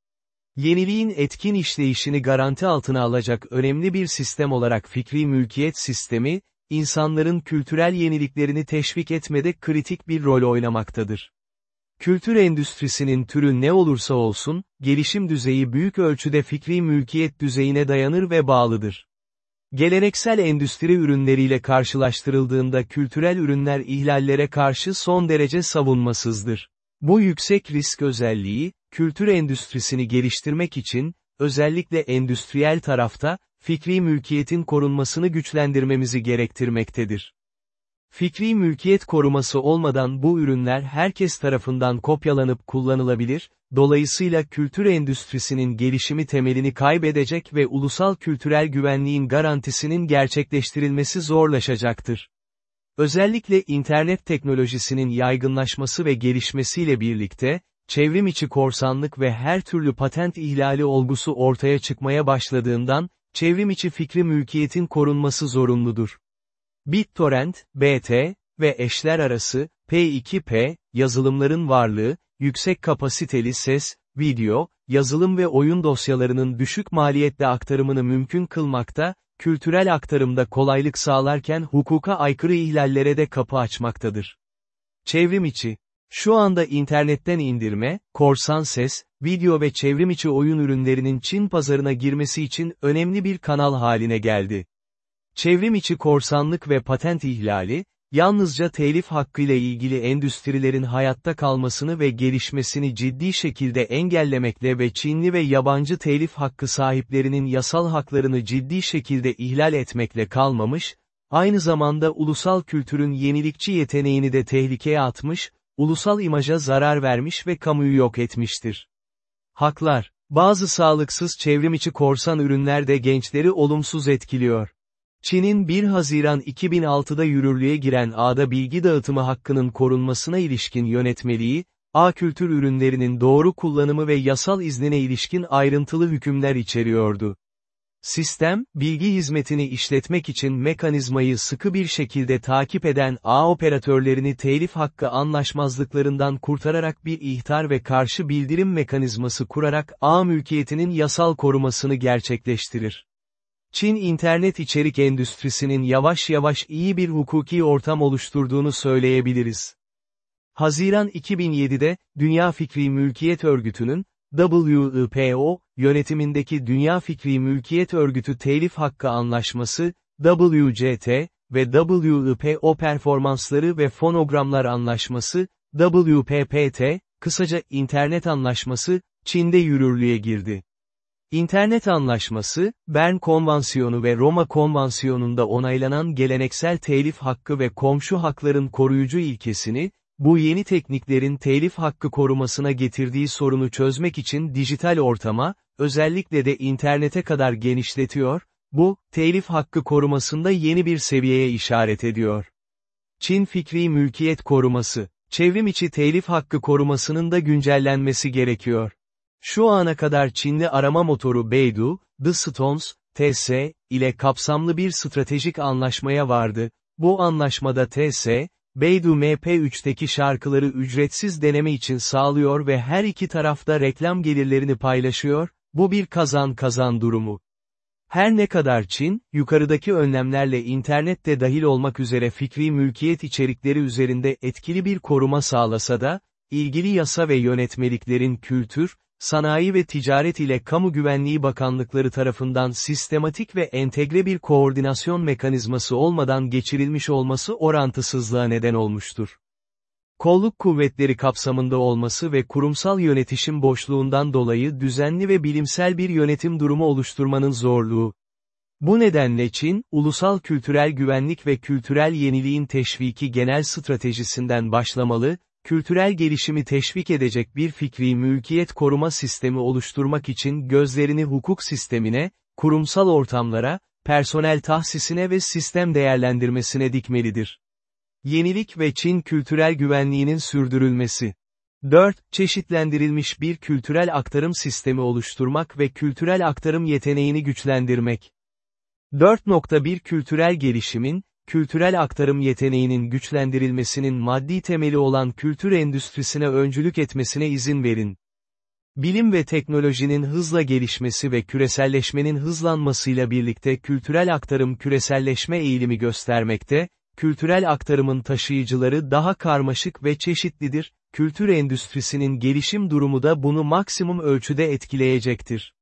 Yeniliğin etkin işleyişini garanti altına alacak önemli bir sistem olarak fikri mülkiyet sistemi, insanların kültürel yeniliklerini teşvik etmede kritik bir rol oynamaktadır. Kültür endüstrisinin türü ne olursa olsun, gelişim düzeyi büyük ölçüde fikri mülkiyet düzeyine dayanır ve bağlıdır. Geleneksel endüstri ürünleriyle karşılaştırıldığında kültürel ürünler ihlallere karşı son derece savunmasızdır. Bu yüksek risk özelliği, kültür endüstrisini geliştirmek için, özellikle endüstriyel tarafta, fikri mülkiyetin korunmasını güçlendirmemizi gerektirmektedir. Fikri mülkiyet koruması olmadan bu ürünler herkes tarafından kopyalanıp kullanılabilir, dolayısıyla kültür endüstrisinin gelişimi temelini kaybedecek ve ulusal kültürel güvenliğin garantisinin gerçekleştirilmesi zorlaşacaktır. Özellikle internet teknolojisinin yaygınlaşması ve gelişmesiyle birlikte, çevrim içi korsanlık ve her türlü patent ihlali olgusu ortaya çıkmaya başladığından, çevrim içi fikri mülkiyetin korunması zorunludur. BitTorrent, BT ve eşler arası, P2P, yazılımların varlığı, yüksek kapasiteli ses, video, yazılım ve oyun dosyalarının düşük maliyetle aktarımını mümkün kılmakta, kültürel aktarımda kolaylık sağlarken hukuka aykırı ihlallere de kapı açmaktadır. Çevrim içi. Şu anda internetten indirme, korsan ses, video ve çevrim içi oyun ürünlerinin Çin pazarına girmesi için önemli bir kanal haline geldi. Çevrim içi korsanlık ve patent ihlali, yalnızca telif hakkıyla ilgili endüstrilerin hayatta kalmasını ve gelişmesini ciddi şekilde engellemekle ve Çinli ve yabancı telif hakkı sahiplerinin yasal haklarını ciddi şekilde ihlal etmekle kalmamış, aynı zamanda ulusal kültürün yenilikçi yeteneğini de tehlikeye atmış, ulusal imaja zarar vermiş ve kamuyu yok etmiştir. Haklar, bazı sağlıksız çevrimiçi korsan ürünler de gençleri olumsuz etkiliyor. Çin'in 1 Haziran 2006'da yürürlüğe giren A'da bilgi dağıtımı hakkının korunmasına ilişkin yönetmeliği, A kültür ürünlerinin doğru kullanımı ve yasal iznine ilişkin ayrıntılı hükümler içeriyordu. Sistem, bilgi hizmetini işletmek için mekanizmayı sıkı bir şekilde takip eden ağ operatörlerini telif hakkı anlaşmazlıklarından kurtararak bir ihtar ve karşı bildirim mekanizması kurarak ağ mülkiyetinin yasal korumasını gerçekleştirir. Çin internet içerik endüstrisinin yavaş yavaş iyi bir hukuki ortam oluşturduğunu söyleyebiliriz. Haziran 2007'de, Dünya Fikri Mülkiyet Örgütü'nün, WIPO, yönetimindeki Dünya Fikri Mülkiyet Örgütü Telif Hakkı Anlaşması, WCT ve WIPO Performansları ve Fonogramlar Anlaşması, WPPT, kısaca İnternet Anlaşması, Çin'de yürürlüğe girdi. İnternet Anlaşması, Bern Konvansiyonu ve Roma Konvansiyonu'nda onaylanan geleneksel telif hakkı ve komşu hakların koruyucu ilkesini, bu yeni tekniklerin telif hakkı korumasına getirdiği sorunu çözmek için dijital ortama, özellikle de internete kadar genişletiyor, bu, telif hakkı korumasında yeni bir seviyeye işaret ediyor. Çin fikri mülkiyet koruması, çevrim içi telif hakkı korumasının da güncellenmesi gerekiyor. Şu ana kadar Çinli arama motoru Baidu, The Stones, TS, ile kapsamlı bir stratejik anlaşmaya vardı, bu anlaşmada TS, Baidu MP3'teki şarkıları ücretsiz deneme için sağlıyor ve her iki tarafta reklam gelirlerini paylaşıyor, bu bir kazan-kazan durumu. Her ne kadar Çin, yukarıdaki önlemlerle internette dahil olmak üzere fikri mülkiyet içerikleri üzerinde etkili bir koruma sağlasa da, ilgili yasa ve yönetmeliklerin kültür, Sanayi ve Ticaret ile Kamu Güvenliği Bakanlıkları tarafından sistematik ve entegre bir koordinasyon mekanizması olmadan geçirilmiş olması orantısızlığa neden olmuştur. Kolluk kuvvetleri kapsamında olması ve kurumsal yönetişim boşluğundan dolayı düzenli ve bilimsel bir yönetim durumu oluşturmanın zorluğu. Bu nedenle Çin, ulusal kültürel güvenlik ve kültürel yeniliğin teşviki genel stratejisinden başlamalı, kültürel gelişimi teşvik edecek bir fikri mülkiyet koruma sistemi oluşturmak için gözlerini hukuk sistemine, kurumsal ortamlara, personel tahsisine ve sistem değerlendirmesine dikmelidir. Yenilik ve Çin kültürel güvenliğinin sürdürülmesi 4. Çeşitlendirilmiş bir kültürel aktarım sistemi oluşturmak ve kültürel aktarım yeteneğini güçlendirmek. 4.1 Kültürel gelişimin, kültürel aktarım yeteneğinin güçlendirilmesinin maddi temeli olan kültür endüstrisine öncülük etmesine izin verin. Bilim ve teknolojinin hızla gelişmesi ve küreselleşmenin hızlanmasıyla birlikte kültürel aktarım küreselleşme eğilimi göstermekte, kültürel aktarımın taşıyıcıları daha karmaşık ve çeşitlidir, kültür endüstrisinin gelişim durumu da bunu maksimum ölçüde etkileyecektir.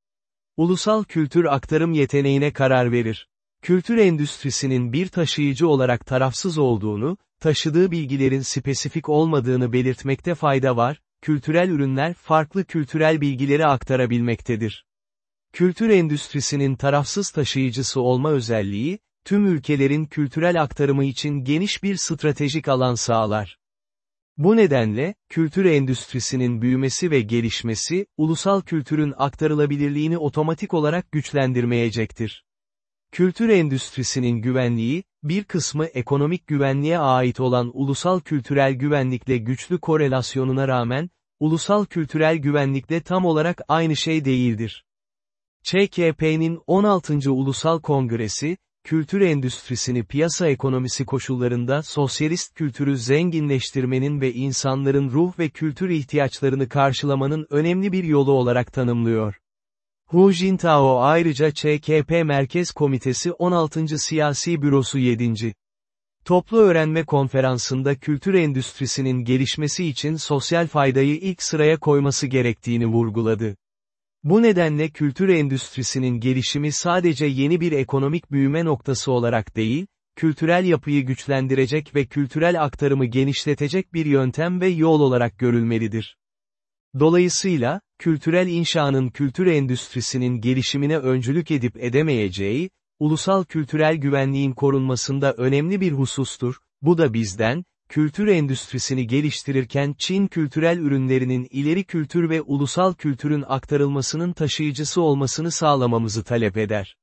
Ulusal kültür aktarım yeteneğine karar verir. Kültür endüstrisinin bir taşıyıcı olarak tarafsız olduğunu, taşıdığı bilgilerin spesifik olmadığını belirtmekte fayda var, kültürel ürünler farklı kültürel bilgileri aktarabilmektedir. Kültür endüstrisinin tarafsız taşıyıcısı olma özelliği, tüm ülkelerin kültürel aktarımı için geniş bir stratejik alan sağlar. Bu nedenle, kültür endüstrisinin büyümesi ve gelişmesi, ulusal kültürün aktarılabilirliğini otomatik olarak güçlendirmeyecektir. Kültür endüstrisinin güvenliği, bir kısmı ekonomik güvenliğe ait olan ulusal kültürel güvenlikle güçlü korelasyonuna rağmen, ulusal kültürel güvenlikle tam olarak aynı şey değildir. ÇKP'nin 16. Ulusal Kongresi, kültür endüstrisini piyasa ekonomisi koşullarında sosyalist kültürü zenginleştirmenin ve insanların ruh ve kültür ihtiyaçlarını karşılamanın önemli bir yolu olarak tanımlıyor. Hu Jintao ayrıca ÇKP Merkez Komitesi 16. Siyasi Bürosu 7. Toplu Öğrenme Konferansı'nda kültür endüstrisinin gelişmesi için sosyal faydayı ilk sıraya koyması gerektiğini vurguladı. Bu nedenle kültür endüstrisinin gelişimi sadece yeni bir ekonomik büyüme noktası olarak değil, kültürel yapıyı güçlendirecek ve kültürel aktarımı genişletecek bir yöntem ve yol olarak görülmelidir. Dolayısıyla, kültürel inşanın kültür endüstrisinin gelişimine öncülük edip edemeyeceği, ulusal kültürel güvenliğin korunmasında önemli bir husustur, bu da bizden, kültür endüstrisini geliştirirken Çin kültürel ürünlerinin ileri kültür ve ulusal kültürün aktarılmasının taşıyıcısı olmasını sağlamamızı talep eder.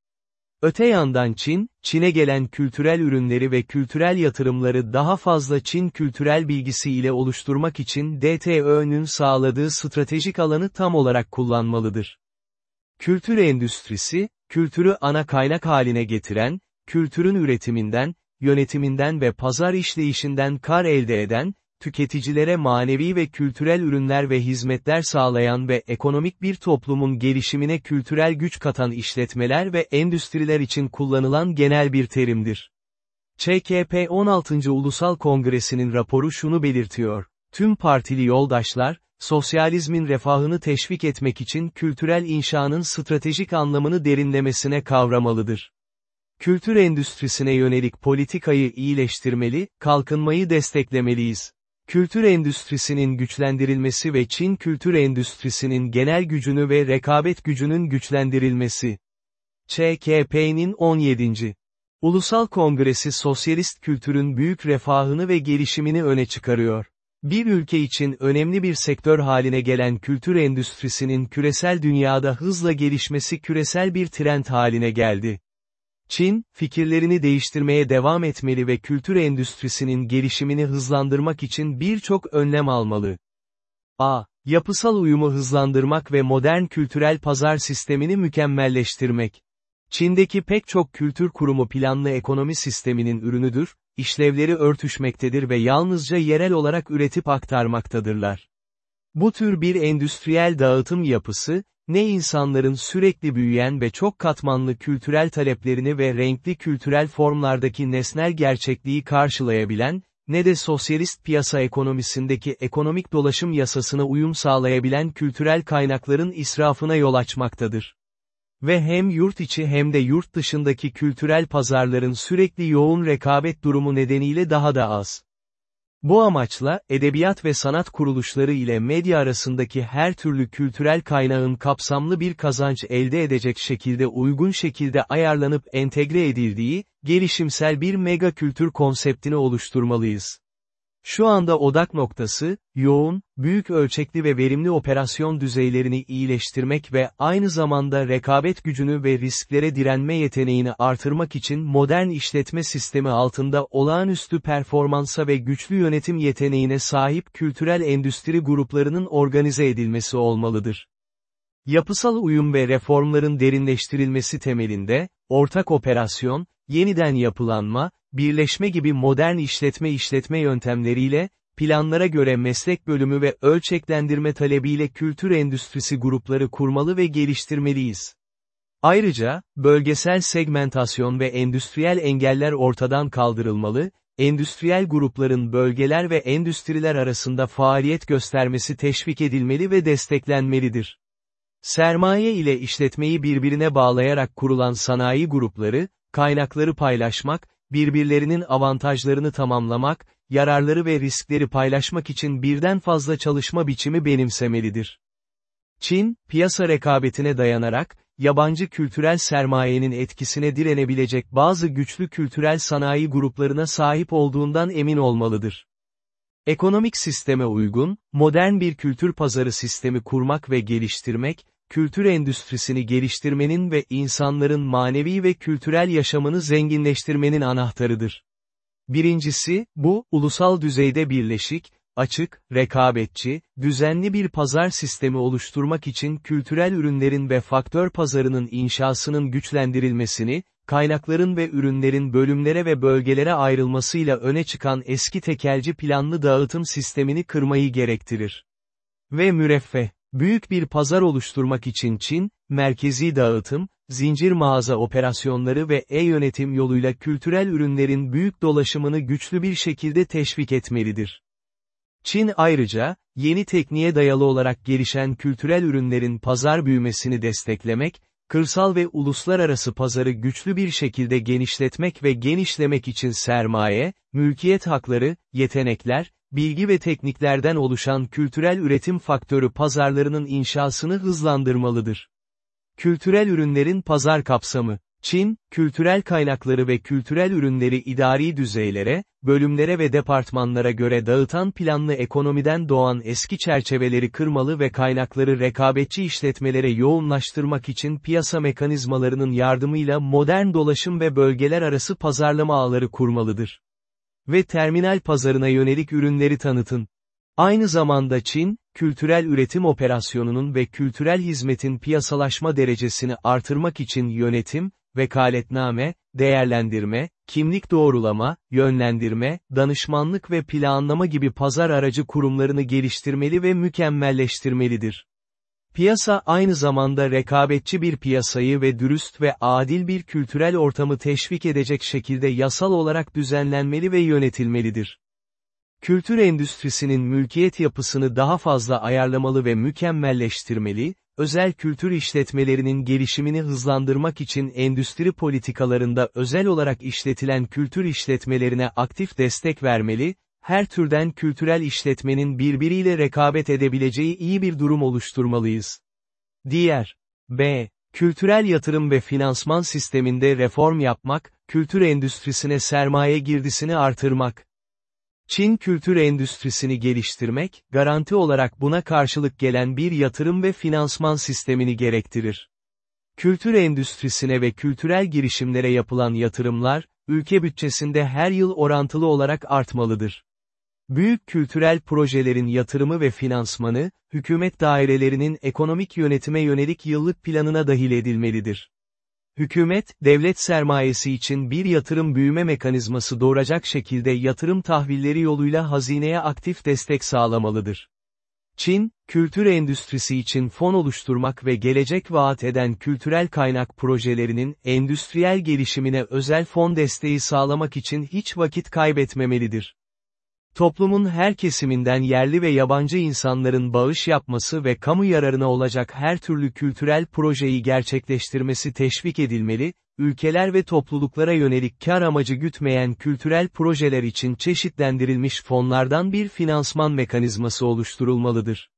Öte yandan Çin, Çin'e gelen kültürel ürünleri ve kültürel yatırımları daha fazla Çin kültürel bilgisi ile oluşturmak için DTÖ'nün sağladığı stratejik alanı tam olarak kullanmalıdır. Kültür endüstrisi, kültürü ana kaynak haline getiren, kültürün üretiminden, yönetiminden ve pazar işleyişinden kar elde eden, tüketicilere manevi ve kültürel ürünler ve hizmetler sağlayan ve ekonomik bir toplumun gelişimine kültürel güç katan işletmeler ve endüstriler için kullanılan genel bir terimdir. ÇKP 16. Ulusal Kongresi'nin raporu şunu belirtiyor. Tüm partili yoldaşlar, sosyalizmin refahını teşvik etmek için kültürel inşanın stratejik anlamını derinlemesine kavramalıdır. Kültür endüstrisine yönelik politikayı iyileştirmeli, kalkınmayı desteklemeliyiz. Kültür endüstrisinin güçlendirilmesi ve Çin kültür endüstrisinin genel gücünü ve rekabet gücünün güçlendirilmesi. ÇKP'nin 17. Ulusal Kongresi sosyalist kültürün büyük refahını ve gelişimini öne çıkarıyor. Bir ülke için önemli bir sektör haline gelen kültür endüstrisinin küresel dünyada hızla gelişmesi küresel bir trend haline geldi. Çin, fikirlerini değiştirmeye devam etmeli ve kültür endüstrisinin gelişimini hızlandırmak için birçok önlem almalı. A. Yapısal uyumu hızlandırmak ve modern kültürel pazar sistemini mükemmelleştirmek. Çin'deki pek çok kültür kurumu planlı ekonomi sisteminin ürünüdür, işlevleri örtüşmektedir ve yalnızca yerel olarak üretip aktarmaktadırlar. Bu tür bir endüstriyel dağıtım yapısı, ne insanların sürekli büyüyen ve çok katmanlı kültürel taleplerini ve renkli kültürel formlardaki nesnel gerçekliği karşılayabilen, ne de sosyalist piyasa ekonomisindeki ekonomik dolaşım yasasına uyum sağlayabilen kültürel kaynakların israfına yol açmaktadır. Ve hem yurt içi hem de yurt dışındaki kültürel pazarların sürekli yoğun rekabet durumu nedeniyle daha da az. Bu amaçla, edebiyat ve sanat kuruluşları ile medya arasındaki her türlü kültürel kaynağın kapsamlı bir kazanç elde edecek şekilde uygun şekilde ayarlanıp entegre edildiği, gelişimsel bir mega kültür konseptini oluşturmalıyız. Şu anda odak noktası, yoğun, büyük ölçekli ve verimli operasyon düzeylerini iyileştirmek ve aynı zamanda rekabet gücünü ve risklere direnme yeteneğini artırmak için modern işletme sistemi altında olağanüstü performansa ve güçlü yönetim yeteneğine sahip kültürel endüstri gruplarının organize edilmesi olmalıdır. Yapısal uyum ve reformların derinleştirilmesi temelinde, ortak operasyon, yeniden yapılanma, birleşme gibi modern işletme işletme yöntemleriyle, planlara göre meslek bölümü ve ölçeklendirme talebiyle kültür endüstrisi grupları kurmalı ve geliştirmeliyiz. Ayrıca, bölgesel segmentasyon ve endüstriyel engeller ortadan kaldırılmalı, endüstriyel grupların bölgeler ve endüstriler arasında faaliyet göstermesi teşvik edilmeli ve desteklenmelidir. Sermaye ile işletmeyi birbirine bağlayarak kurulan sanayi grupları, kaynakları paylaşmak, birbirlerinin avantajlarını tamamlamak, yararları ve riskleri paylaşmak için birden fazla çalışma biçimi benimsemelidir. Çin, piyasa rekabetine dayanarak, yabancı kültürel sermayenin etkisine direnebilecek bazı güçlü kültürel sanayi gruplarına sahip olduğundan emin olmalıdır. Ekonomik sisteme uygun, modern bir kültür pazarı sistemi kurmak ve geliştirmek, kültür endüstrisini geliştirmenin ve insanların manevi ve kültürel yaşamını zenginleştirmenin anahtarıdır. Birincisi, bu, ulusal düzeyde birleşik, açık, rekabetçi, düzenli bir pazar sistemi oluşturmak için kültürel ürünlerin ve faktör pazarının inşasının güçlendirilmesini, kaynakların ve ürünlerin bölümlere ve bölgelere ayrılmasıyla öne çıkan eski tekelci planlı dağıtım sistemini kırmayı gerektirir. Ve müreffeh. Büyük bir pazar oluşturmak için Çin, merkezi dağıtım, zincir mağaza operasyonları ve e-yönetim yoluyla kültürel ürünlerin büyük dolaşımını güçlü bir şekilde teşvik etmelidir. Çin ayrıca, yeni tekniğe dayalı olarak gelişen kültürel ürünlerin pazar büyümesini desteklemek, kırsal ve uluslararası pazarı güçlü bir şekilde genişletmek ve genişlemek için sermaye, mülkiyet hakları, yetenekler, bilgi ve tekniklerden oluşan kültürel üretim faktörü pazarlarının inşasını hızlandırmalıdır. Kültürel ürünlerin pazar kapsamı Çin, kültürel kaynakları ve kültürel ürünleri idari düzeylere, bölümlere ve departmanlara göre dağıtan planlı ekonomiden doğan eski çerçeveleri kırmalı ve kaynakları rekabetçi işletmelere yoğunlaştırmak için piyasa mekanizmalarının yardımıyla modern dolaşım ve bölgeler arası pazarlama ağları kurmalıdır ve terminal pazarına yönelik ürünleri tanıtın. Aynı zamanda Çin, kültürel üretim operasyonunun ve kültürel hizmetin piyasalaşma derecesini artırmak için yönetim, vekaletname, değerlendirme, kimlik doğrulama, yönlendirme, danışmanlık ve planlama gibi pazar aracı kurumlarını geliştirmeli ve mükemmelleştirmelidir. Piyasa aynı zamanda rekabetçi bir piyasayı ve dürüst ve adil bir kültürel ortamı teşvik edecek şekilde yasal olarak düzenlenmeli ve yönetilmelidir. Kültür endüstrisinin mülkiyet yapısını daha fazla ayarlamalı ve mükemmelleştirmeli, özel kültür işletmelerinin gelişimini hızlandırmak için endüstri politikalarında özel olarak işletilen kültür işletmelerine aktif destek vermeli, her türden kültürel işletmenin birbiriyle rekabet edebileceği iyi bir durum oluşturmalıyız. Diğer B. Kültürel yatırım ve finansman sisteminde reform yapmak, kültür endüstrisine sermaye girdisini artırmak. Çin kültür endüstrisini geliştirmek, garanti olarak buna karşılık gelen bir yatırım ve finansman sistemini gerektirir. Kültür endüstrisine ve kültürel girişimlere yapılan yatırımlar, ülke bütçesinde her yıl orantılı olarak artmalıdır. Büyük kültürel projelerin yatırımı ve finansmanı, hükümet dairelerinin ekonomik yönetime yönelik yıllık planına dahil edilmelidir. Hükümet, devlet sermayesi için bir yatırım büyüme mekanizması doğuracak şekilde yatırım tahvilleri yoluyla hazineye aktif destek sağlamalıdır. Çin, kültür endüstrisi için fon oluşturmak ve gelecek vaat eden kültürel kaynak projelerinin endüstriyel gelişimine özel fon desteği sağlamak için hiç vakit kaybetmemelidir. Toplumun her kesiminden yerli ve yabancı insanların bağış yapması ve kamu yararına olacak her türlü kültürel projeyi gerçekleştirmesi teşvik edilmeli, ülkeler ve topluluklara yönelik kar amacı gütmeyen kültürel projeler için çeşitlendirilmiş fonlardan bir finansman mekanizması oluşturulmalıdır.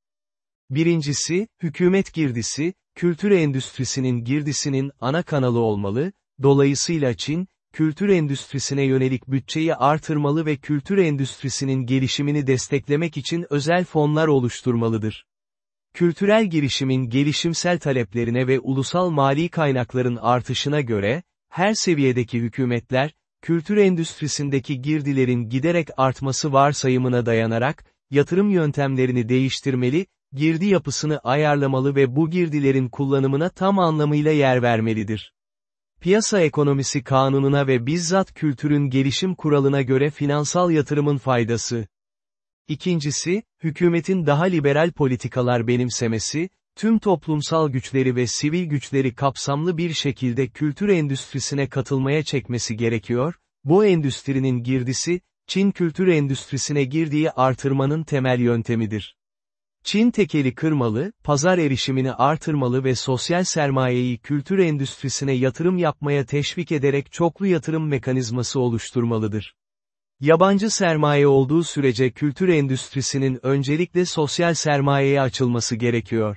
Birincisi, hükümet girdisi, kültür endüstrisinin girdisinin ana kanalı olmalı, dolayısıyla Çin, kültür endüstrisine yönelik bütçeyi artırmalı ve kültür endüstrisinin gelişimini desteklemek için özel fonlar oluşturmalıdır. Kültürel girişimin gelişimsel taleplerine ve ulusal mali kaynakların artışına göre, her seviyedeki hükümetler, kültür endüstrisindeki girdilerin giderek artması varsayımına dayanarak, yatırım yöntemlerini değiştirmeli, girdi yapısını ayarlamalı ve bu girdilerin kullanımına tam anlamıyla yer vermelidir. Piyasa ekonomisi kanununa ve bizzat kültürün gelişim kuralına göre finansal yatırımın faydası. İkincisi, hükümetin daha liberal politikalar benimsemesi, tüm toplumsal güçleri ve sivil güçleri kapsamlı bir şekilde kültür endüstrisine katılmaya çekmesi gerekiyor, bu endüstrinin girdisi, Çin kültür endüstrisine girdiği artırmanın temel yöntemidir. Çin tekeli kırmalı, pazar erişimini artırmalı ve sosyal sermayeyi kültür endüstrisine yatırım yapmaya teşvik ederek çoklu yatırım mekanizması oluşturmalıdır. Yabancı sermaye olduğu sürece kültür endüstrisinin öncelikle sosyal sermayeye açılması gerekiyor.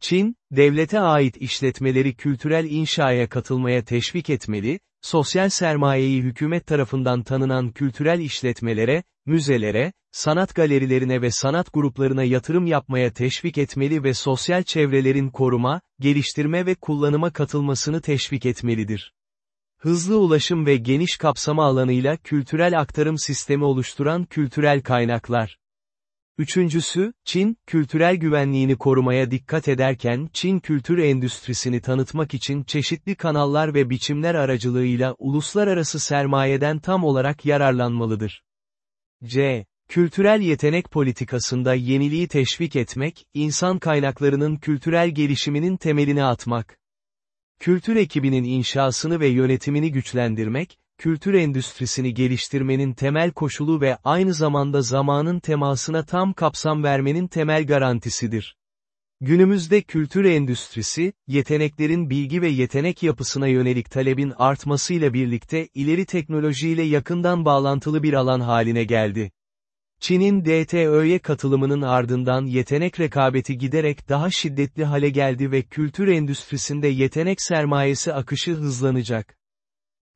Çin, devlete ait işletmeleri kültürel inşaya katılmaya teşvik etmeli, sosyal sermayeyi hükümet tarafından tanınan kültürel işletmelere, müzelere, sanat galerilerine ve sanat gruplarına yatırım yapmaya teşvik etmeli ve sosyal çevrelerin koruma, geliştirme ve kullanıma katılmasını teşvik etmelidir. Hızlı ulaşım ve geniş kapsama alanıyla kültürel aktarım sistemi oluşturan kültürel kaynaklar. Üçüncüsü, Çin, kültürel güvenliğini korumaya dikkat ederken Çin kültür endüstrisini tanıtmak için çeşitli kanallar ve biçimler aracılığıyla uluslararası sermayeden tam olarak yararlanmalıdır. C. Kültürel yetenek politikasında yeniliği teşvik etmek, insan kaynaklarının kültürel gelişiminin temelini atmak. Kültür ekibinin inşasını ve yönetimini güçlendirmek, kültür endüstrisini geliştirmenin temel koşulu ve aynı zamanda zamanın temasına tam kapsam vermenin temel garantisidir. Günümüzde kültür endüstrisi, yeteneklerin bilgi ve yetenek yapısına yönelik talebin artmasıyla birlikte ileri teknolojiyle yakından bağlantılı bir alan haline geldi. Çin'in DTÖ'ye katılımının ardından yetenek rekabeti giderek daha şiddetli hale geldi ve kültür endüstrisinde yetenek sermayesi akışı hızlanacak.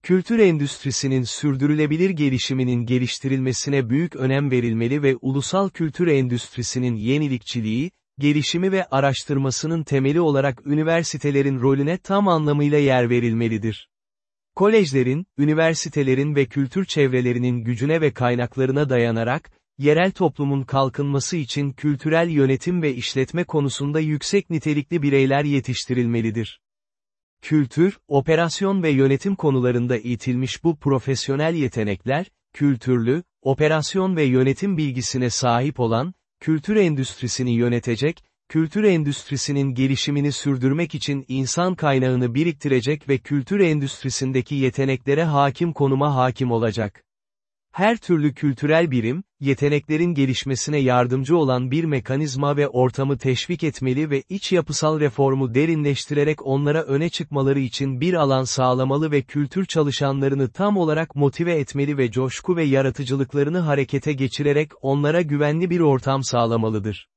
Kültür endüstrisinin sürdürülebilir gelişiminin geliştirilmesine büyük önem verilmeli ve ulusal kültür endüstrisinin yenilikçiliği, gelişimi ve araştırmasının temeli olarak üniversitelerin rolüne tam anlamıyla yer verilmelidir. Kolejlerin, üniversitelerin ve kültür çevrelerinin gücüne ve kaynaklarına dayanarak, yerel toplumun kalkınması için kültürel yönetim ve işletme konusunda yüksek nitelikli bireyler yetiştirilmelidir. Kültür, operasyon ve yönetim konularında eğitilmiş bu profesyonel yetenekler, kültürlü, operasyon ve yönetim bilgisine sahip olan, kültür endüstrisini yönetecek, kültür endüstrisinin gelişimini sürdürmek için insan kaynağını biriktirecek ve kültür endüstrisindeki yeteneklere hakim konuma hakim olacak. Her türlü kültürel birim, yeteneklerin gelişmesine yardımcı olan bir mekanizma ve ortamı teşvik etmeli ve iç yapısal reformu derinleştirerek onlara öne çıkmaları için bir alan sağlamalı ve kültür çalışanlarını tam olarak motive etmeli ve coşku ve yaratıcılıklarını harekete geçirerek onlara güvenli bir ortam sağlamalıdır.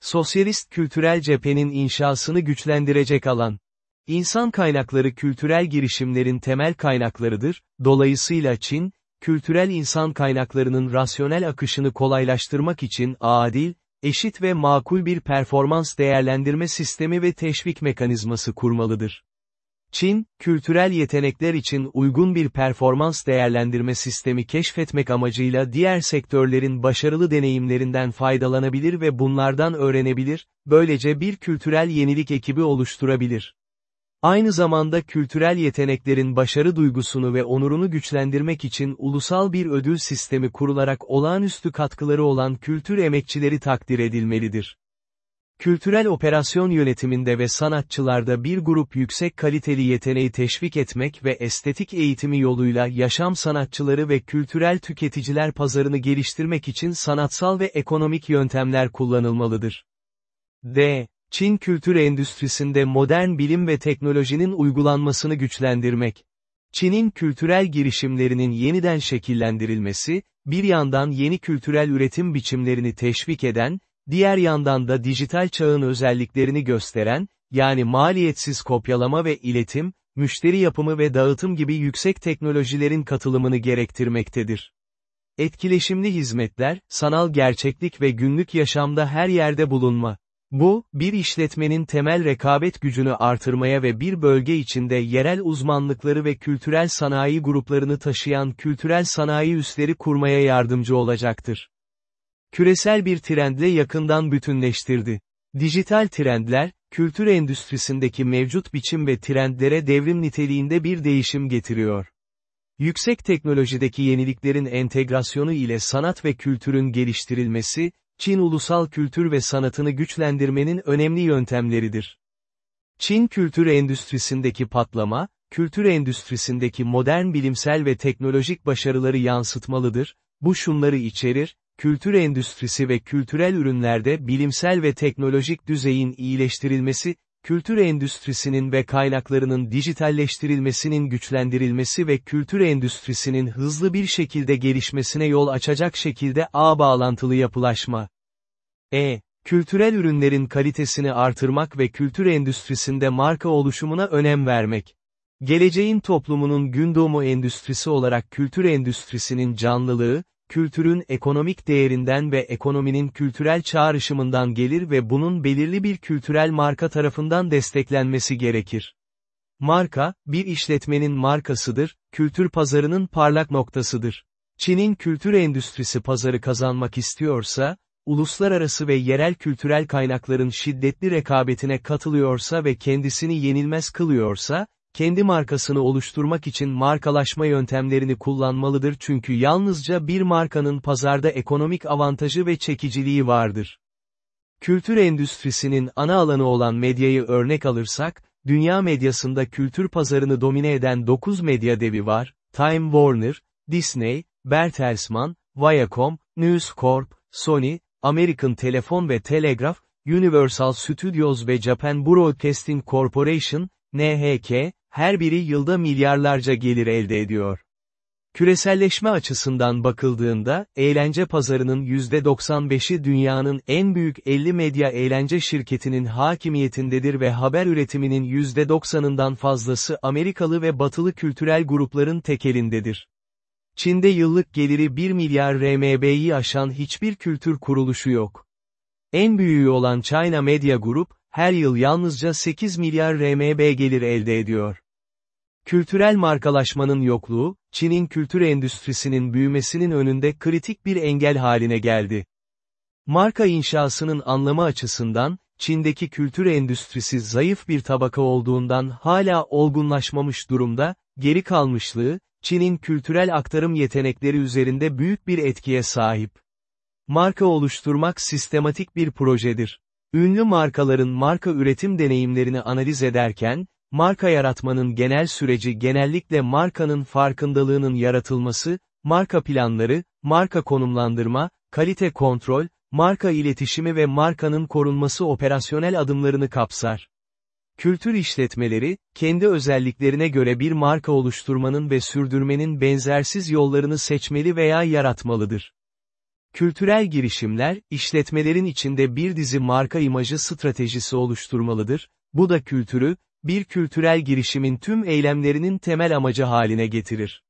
Sosyalist kültürel cephenin inşasını güçlendirecek alan. İnsan kaynakları kültürel girişimlerin temel kaynaklarıdır, dolayısıyla Çin, kültürel insan kaynaklarının rasyonel akışını kolaylaştırmak için adil, eşit ve makul bir performans değerlendirme sistemi ve teşvik mekanizması kurmalıdır. Çin, kültürel yetenekler için uygun bir performans değerlendirme sistemi keşfetmek amacıyla diğer sektörlerin başarılı deneyimlerinden faydalanabilir ve bunlardan öğrenebilir, böylece bir kültürel yenilik ekibi oluşturabilir. Aynı zamanda kültürel yeteneklerin başarı duygusunu ve onurunu güçlendirmek için ulusal bir ödül sistemi kurularak olağanüstü katkıları olan kültür emekçileri takdir edilmelidir. Kültürel operasyon yönetiminde ve sanatçılarda bir grup yüksek kaliteli yeteneği teşvik etmek ve estetik eğitimi yoluyla yaşam sanatçıları ve kültürel tüketiciler pazarını geliştirmek için sanatsal ve ekonomik yöntemler kullanılmalıdır. D. Çin kültür endüstrisinde modern bilim ve teknolojinin uygulanmasını güçlendirmek. Çin'in kültürel girişimlerinin yeniden şekillendirilmesi, bir yandan yeni kültürel üretim biçimlerini teşvik eden, diğer yandan da dijital çağın özelliklerini gösteren, yani maliyetsiz kopyalama ve iletim, müşteri yapımı ve dağıtım gibi yüksek teknolojilerin katılımını gerektirmektedir. Etkileşimli hizmetler, sanal gerçeklik ve günlük yaşamda her yerde bulunma. Bu, bir işletmenin temel rekabet gücünü artırmaya ve bir bölge içinde yerel uzmanlıkları ve kültürel sanayi gruplarını taşıyan kültürel sanayi üsleri kurmaya yardımcı olacaktır. Küresel bir trendle yakından bütünleştirdi. Dijital trendler, kültür endüstrisindeki mevcut biçim ve trendlere devrim niteliğinde bir değişim getiriyor. Yüksek teknolojideki yeniliklerin entegrasyonu ile sanat ve kültürün geliştirilmesi, Çin ulusal kültür ve sanatını güçlendirmenin önemli yöntemleridir. Çin kültür endüstrisindeki patlama, kültür endüstrisindeki modern bilimsel ve teknolojik başarıları yansıtmalıdır, bu şunları içerir, kültür endüstrisi ve kültürel ürünlerde bilimsel ve teknolojik düzeyin iyileştirilmesi, kültür endüstrisinin ve kaynaklarının dijitalleştirilmesinin güçlendirilmesi ve kültür endüstrisinin hızlı bir şekilde gelişmesine yol açacak şekilde ağ bağlantılı yapılaşma. E. Kültürel ürünlerin kalitesini artırmak ve kültür endüstrisinde marka oluşumuna önem vermek. Geleceğin toplumunun gün doğumu endüstrisi olarak kültür endüstrisinin canlılığı, kültürün ekonomik değerinden ve ekonominin kültürel çağrışımından gelir ve bunun belirli bir kültürel marka tarafından desteklenmesi gerekir. Marka, bir işletmenin markasıdır, kültür pazarının parlak noktasıdır. Çin'in kültür endüstrisi pazarı kazanmak istiyorsa, uluslararası ve yerel kültürel kaynakların şiddetli rekabetine katılıyorsa ve kendisini yenilmez kılıyorsa, kendi markasını oluşturmak için markalaşma yöntemlerini kullanmalıdır çünkü yalnızca bir markanın pazarda ekonomik avantajı ve çekiciliği vardır. Kültür endüstrisinin ana alanı olan medyayı örnek alırsak, dünya medyasında kültür pazarını domine eden 9 medya devi var, Time Warner, Disney, Bertelsmann, Viacom, News Corp, Sony, American Telefon ve Telegraph, Universal Studios ve Japan Broadcasting Corporation, NHK, her biri yılda milyarlarca gelir elde ediyor. Küreselleşme açısından bakıldığında, eğlence pazarının %95'i dünyanın en büyük 50 medya eğlence şirketinin hakimiyetindedir ve haber üretiminin %90'ından fazlası Amerikalı ve batılı kültürel grupların tekelindedir. Çin'de yıllık geliri 1 milyar RMB'yi aşan hiçbir kültür kuruluşu yok. En büyüğü olan China Media Group, her yıl yalnızca 8 milyar RMB gelir elde ediyor. Kültürel markalaşmanın yokluğu, Çin'in kültür endüstrisinin büyümesinin önünde kritik bir engel haline geldi. Marka inşasının anlamı açısından, Çin'deki kültür endüstrisi zayıf bir tabaka olduğundan hala olgunlaşmamış durumda, geri kalmışlığı, Çin'in kültürel aktarım yetenekleri üzerinde büyük bir etkiye sahip. Marka oluşturmak sistematik bir projedir. Ünlü markaların marka üretim deneyimlerini analiz ederken, marka yaratmanın genel süreci genellikle markanın farkındalığının yaratılması, marka planları, marka konumlandırma, kalite kontrol, marka iletişimi ve markanın korunması operasyonel adımlarını kapsar. Kültür işletmeleri, kendi özelliklerine göre bir marka oluşturmanın ve sürdürmenin benzersiz yollarını seçmeli veya yaratmalıdır. Kültürel girişimler, işletmelerin içinde bir dizi marka imajı stratejisi oluşturmalıdır, bu da kültürü, bir kültürel girişimin tüm eylemlerinin temel amacı haline getirir.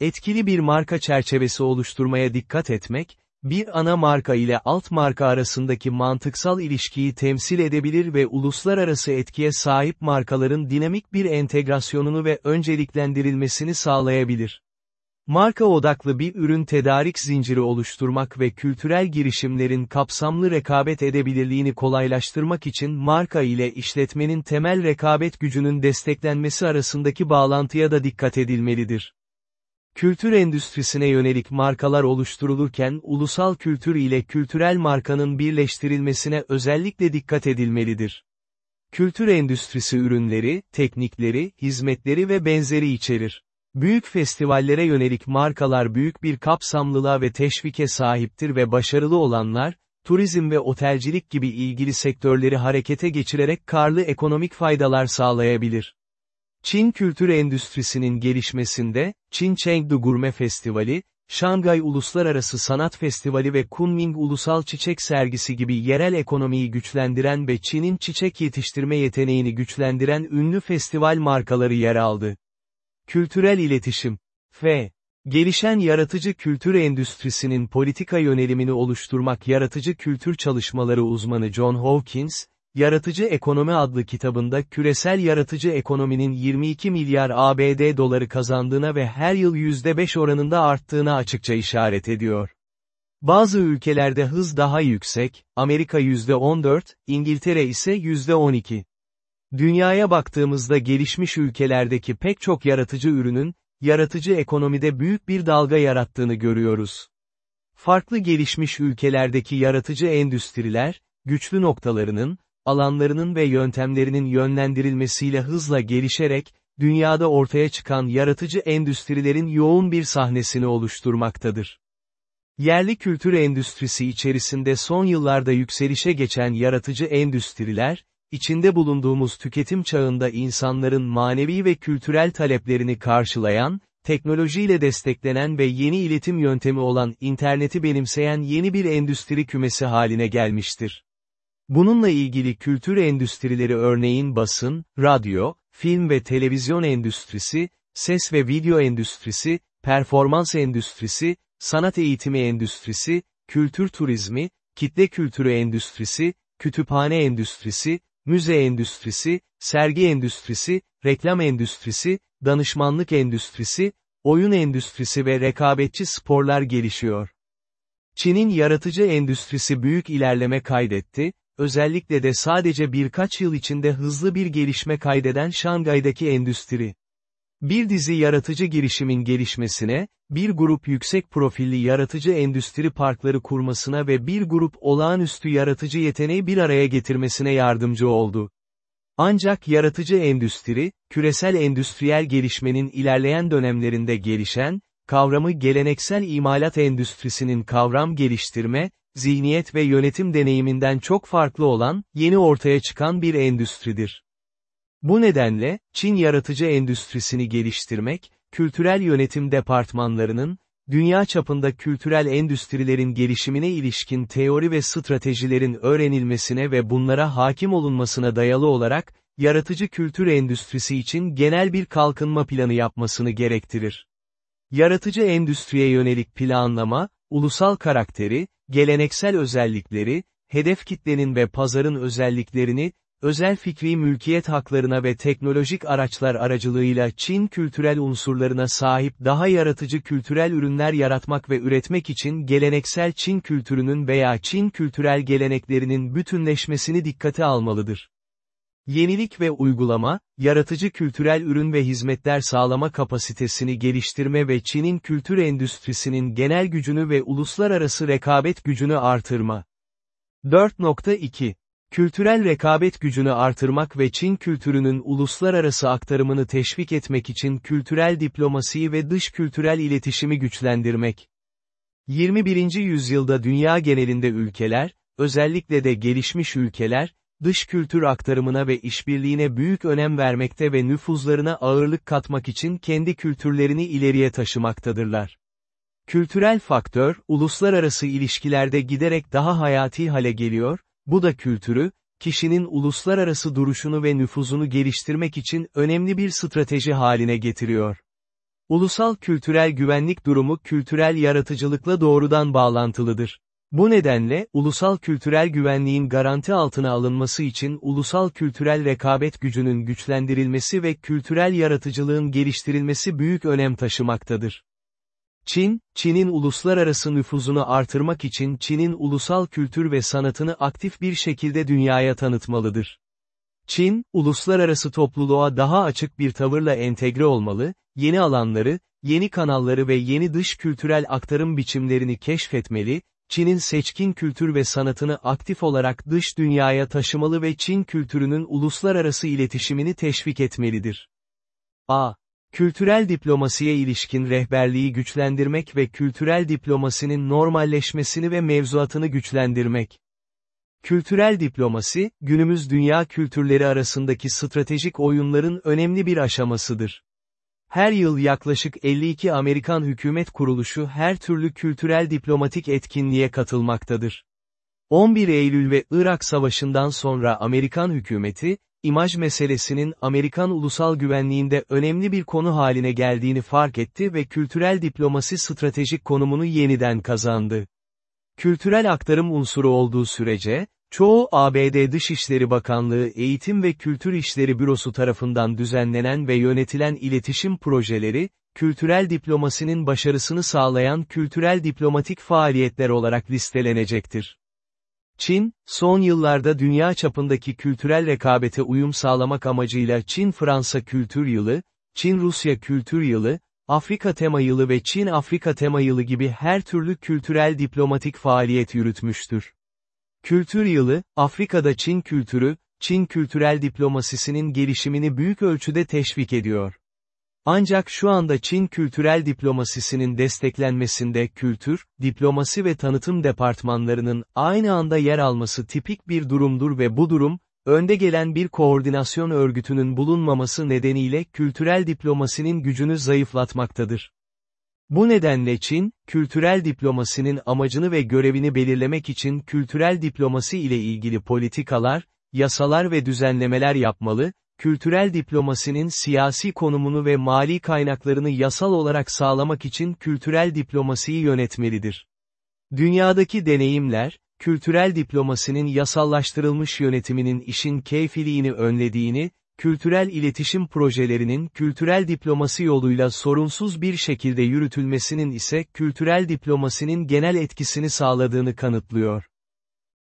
Etkili bir marka çerçevesi oluşturmaya dikkat etmek, bir ana marka ile alt marka arasındaki mantıksal ilişkiyi temsil edebilir ve uluslararası etkiye sahip markaların dinamik bir entegrasyonunu ve önceliklendirilmesini sağlayabilir. Marka odaklı bir ürün tedarik zinciri oluşturmak ve kültürel girişimlerin kapsamlı rekabet edebilirliğini kolaylaştırmak için marka ile işletmenin temel rekabet gücünün desteklenmesi arasındaki bağlantıya da dikkat edilmelidir. Kültür endüstrisine yönelik markalar oluşturulurken ulusal kültür ile kültürel markanın birleştirilmesine özellikle dikkat edilmelidir. Kültür endüstrisi ürünleri, teknikleri, hizmetleri ve benzeri içerir. Büyük festivallere yönelik markalar büyük bir kapsamlılığa ve teşvike sahiptir ve başarılı olanlar, turizm ve otelcilik gibi ilgili sektörleri harekete geçirerek karlı ekonomik faydalar sağlayabilir. Çin kültür endüstrisinin gelişmesinde, Çin Chengdu Gurme Festivali, Şangay Uluslararası Sanat Festivali ve Kunming Ulusal Çiçek Sergisi gibi yerel ekonomiyi güçlendiren ve Çin'in çiçek yetiştirme yeteneğini güçlendiren ünlü festival markaları yer aldı. Kültürel iletişim. F. Gelişen yaratıcı kültür endüstrisinin politika yönelimini oluşturmak Yaratıcı Kültür Çalışmaları uzmanı John Hawkins, Yaratıcı Ekonomi adlı kitabında küresel yaratıcı ekonominin 22 milyar ABD doları kazandığına ve her yıl %5 oranında arttığına açıkça işaret ediyor. Bazı ülkelerde hız daha yüksek, Amerika %14, İngiltere ise %12. Dünyaya baktığımızda gelişmiş ülkelerdeki pek çok yaratıcı ürünün, yaratıcı ekonomide büyük bir dalga yarattığını görüyoruz. Farklı gelişmiş ülkelerdeki yaratıcı endüstriler, güçlü noktalarının, alanlarının ve yöntemlerinin yönlendirilmesiyle hızla gelişerek, dünyada ortaya çıkan yaratıcı endüstrilerin yoğun bir sahnesini oluşturmaktadır. Yerli kültür endüstrisi içerisinde son yıllarda yükselişe geçen yaratıcı endüstriler, içinde bulunduğumuz tüketim çağında insanların manevi ve kültürel taleplerini karşılayan, teknolojiyle desteklenen ve yeni iletim yöntemi olan interneti benimseyen yeni bir endüstri kümesi haline gelmiştir. Bununla ilgili kültür endüstrileri örneğin basın, radyo, film ve televizyon endüstrisi, ses ve video endüstrisi, performans endüstrisi, sanat eğitimi endüstrisi, kültür turizmi, kitle kültürü endüstrisi, kütüphane endüstrisi, müze endüstrisi, sergi endüstrisi, reklam endüstrisi, danışmanlık endüstrisi, oyun endüstrisi ve rekabetçi sporlar gelişiyor. Çin'in yaratıcı endüstrisi büyük ilerleme kaydetti, özellikle de sadece birkaç yıl içinde hızlı bir gelişme kaydeden Şangay'daki endüstri. Bir dizi yaratıcı girişimin gelişmesine, bir grup yüksek profilli yaratıcı endüstri parkları kurmasına ve bir grup olağanüstü yaratıcı yeteneği bir araya getirmesine yardımcı oldu. Ancak yaratıcı endüstri, küresel endüstriyel gelişmenin ilerleyen dönemlerinde gelişen, kavramı geleneksel imalat endüstrisinin kavram geliştirme, zihniyet ve yönetim deneyiminden çok farklı olan, yeni ortaya çıkan bir endüstridir. Bu nedenle, Çin yaratıcı endüstrisini geliştirmek, kültürel yönetim departmanlarının, dünya çapında kültürel endüstrilerin gelişimine ilişkin teori ve stratejilerin öğrenilmesine ve bunlara hakim olunmasına dayalı olarak, yaratıcı kültür endüstrisi için genel bir kalkınma planı yapmasını gerektirir. Yaratıcı endüstriye yönelik planlama, ulusal karakteri, geleneksel özellikleri, hedef kitlenin ve pazarın özelliklerini, özel fikri mülkiyet haklarına ve teknolojik araçlar aracılığıyla Çin kültürel unsurlarına sahip daha yaratıcı kültürel ürünler yaratmak ve üretmek için geleneksel Çin kültürünün veya Çin kültürel geleneklerinin bütünleşmesini dikkate almalıdır. Yenilik ve uygulama, yaratıcı kültürel ürün ve hizmetler sağlama kapasitesini geliştirme ve Çin'in kültür endüstrisinin genel gücünü ve uluslararası rekabet gücünü artırma. 4.2 Kültürel rekabet gücünü artırmak ve Çin kültürünün uluslararası aktarımını teşvik etmek için kültürel diplomasiyi ve dış kültürel iletişimi güçlendirmek. 21. yüzyılda dünya genelinde ülkeler, özellikle de gelişmiş ülkeler, dış kültür aktarımına ve işbirliğine büyük önem vermekte ve nüfuzlarına ağırlık katmak için kendi kültürlerini ileriye taşımaktadırlar. Kültürel faktör, uluslararası ilişkilerde giderek daha hayati hale geliyor, bu da kültürü, kişinin uluslararası duruşunu ve nüfuzunu geliştirmek için önemli bir strateji haline getiriyor. Ulusal kültürel güvenlik durumu kültürel yaratıcılıkla doğrudan bağlantılıdır. Bu nedenle, ulusal kültürel güvenliğin garanti altına alınması için ulusal kültürel rekabet gücünün güçlendirilmesi ve kültürel yaratıcılığın geliştirilmesi büyük önem taşımaktadır. Çin, Çin'in uluslararası nüfuzunu artırmak için Çin'in ulusal kültür ve sanatını aktif bir şekilde dünyaya tanıtmalıdır. Çin, uluslararası topluluğa daha açık bir tavırla entegre olmalı, yeni alanları, yeni kanalları ve yeni dış kültürel aktarım biçimlerini keşfetmeli, Çin'in seçkin kültür ve sanatını aktif olarak dış dünyaya taşımalı ve Çin kültürünün uluslararası iletişimini teşvik etmelidir. A. Kültürel diplomasiye ilişkin rehberliği güçlendirmek ve kültürel diplomasinin normalleşmesini ve mevzuatını güçlendirmek. Kültürel diplomasi, günümüz dünya kültürleri arasındaki stratejik oyunların önemli bir aşamasıdır. her yıl yaklaşık 52 Amerikan hükümet kuruluşu her türlü kültürel diplomatik etkinliğe katılmaktadır. 11 Eylül ve Irak Savaşı'ndan sonra Amerikan hükümeti, imaj meselesinin Amerikan ulusal güvenliğinde önemli bir konu haline geldiğini fark etti ve kültürel diplomasi stratejik konumunu yeniden kazandı. Kültürel aktarım unsuru olduğu sürece, çoğu ABD Dışişleri Bakanlığı Eğitim ve Kültür İşleri Bürosu tarafından düzenlenen ve yönetilen iletişim projeleri, kültürel diplomasinin başarısını sağlayan kültürel diplomatik faaliyetler olarak listelenecektir. Çin, son yıllarda dünya çapındaki kültürel rekabete uyum sağlamak amacıyla Çin-Fransa Kültür Yılı, Çin-Rusya Kültür Yılı, Afrika Tema Yılı ve Çin-Afrika Tema Yılı gibi her türlü kültürel diplomatik faaliyet yürütmüştür. Kültür Yılı, Afrika'da Çin kültürü, Çin kültürel diplomasisinin gelişimini büyük ölçüde teşvik ediyor. Ancak şu anda Çin kültürel diplomasisinin desteklenmesinde kültür, diplomasi ve tanıtım departmanlarının aynı anda yer alması tipik bir durumdur ve bu durum, önde gelen bir koordinasyon örgütünün bulunmaması nedeniyle kültürel diplomasinin gücünü zayıflatmaktadır. Bu nedenle Çin, kültürel diplomasinin amacını ve görevini belirlemek için kültürel diplomasi ile ilgili politikalar, yasalar ve düzenlemeler yapmalı, kültürel diplomasinin siyasi konumunu ve mali kaynaklarını yasal olarak sağlamak için kültürel diplomasiyi yönetmelidir. Dünyadaki deneyimler, kültürel diplomasinin yasallaştırılmış yönetiminin işin keyfiliğini önlediğini, kültürel iletişim projelerinin kültürel diplomasi yoluyla sorunsuz bir şekilde yürütülmesinin ise kültürel diplomasinin genel etkisini sağladığını kanıtlıyor.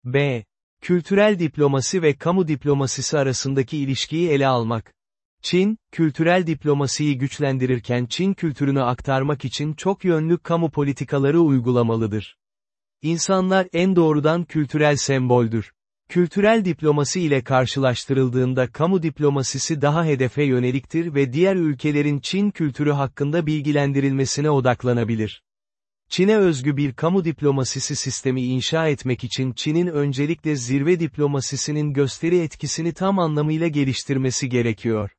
B. Kültürel diplomasi ve kamu diplomasisi arasındaki ilişkiyi ele almak. Çin, kültürel diplomasiyi güçlendirirken Çin kültürünü aktarmak için çok yönlü kamu politikaları uygulamalıdır. İnsanlar en doğrudan kültürel semboldür. Kültürel diplomasi ile karşılaştırıldığında kamu diplomasisi daha hedefe yöneliktir ve diğer ülkelerin Çin kültürü hakkında bilgilendirilmesine odaklanabilir. Çin'e özgü bir kamu diplomasisi sistemi inşa etmek için Çin'in öncelikle zirve diplomasisinin gösteri etkisini tam anlamıyla geliştirmesi gerekiyor.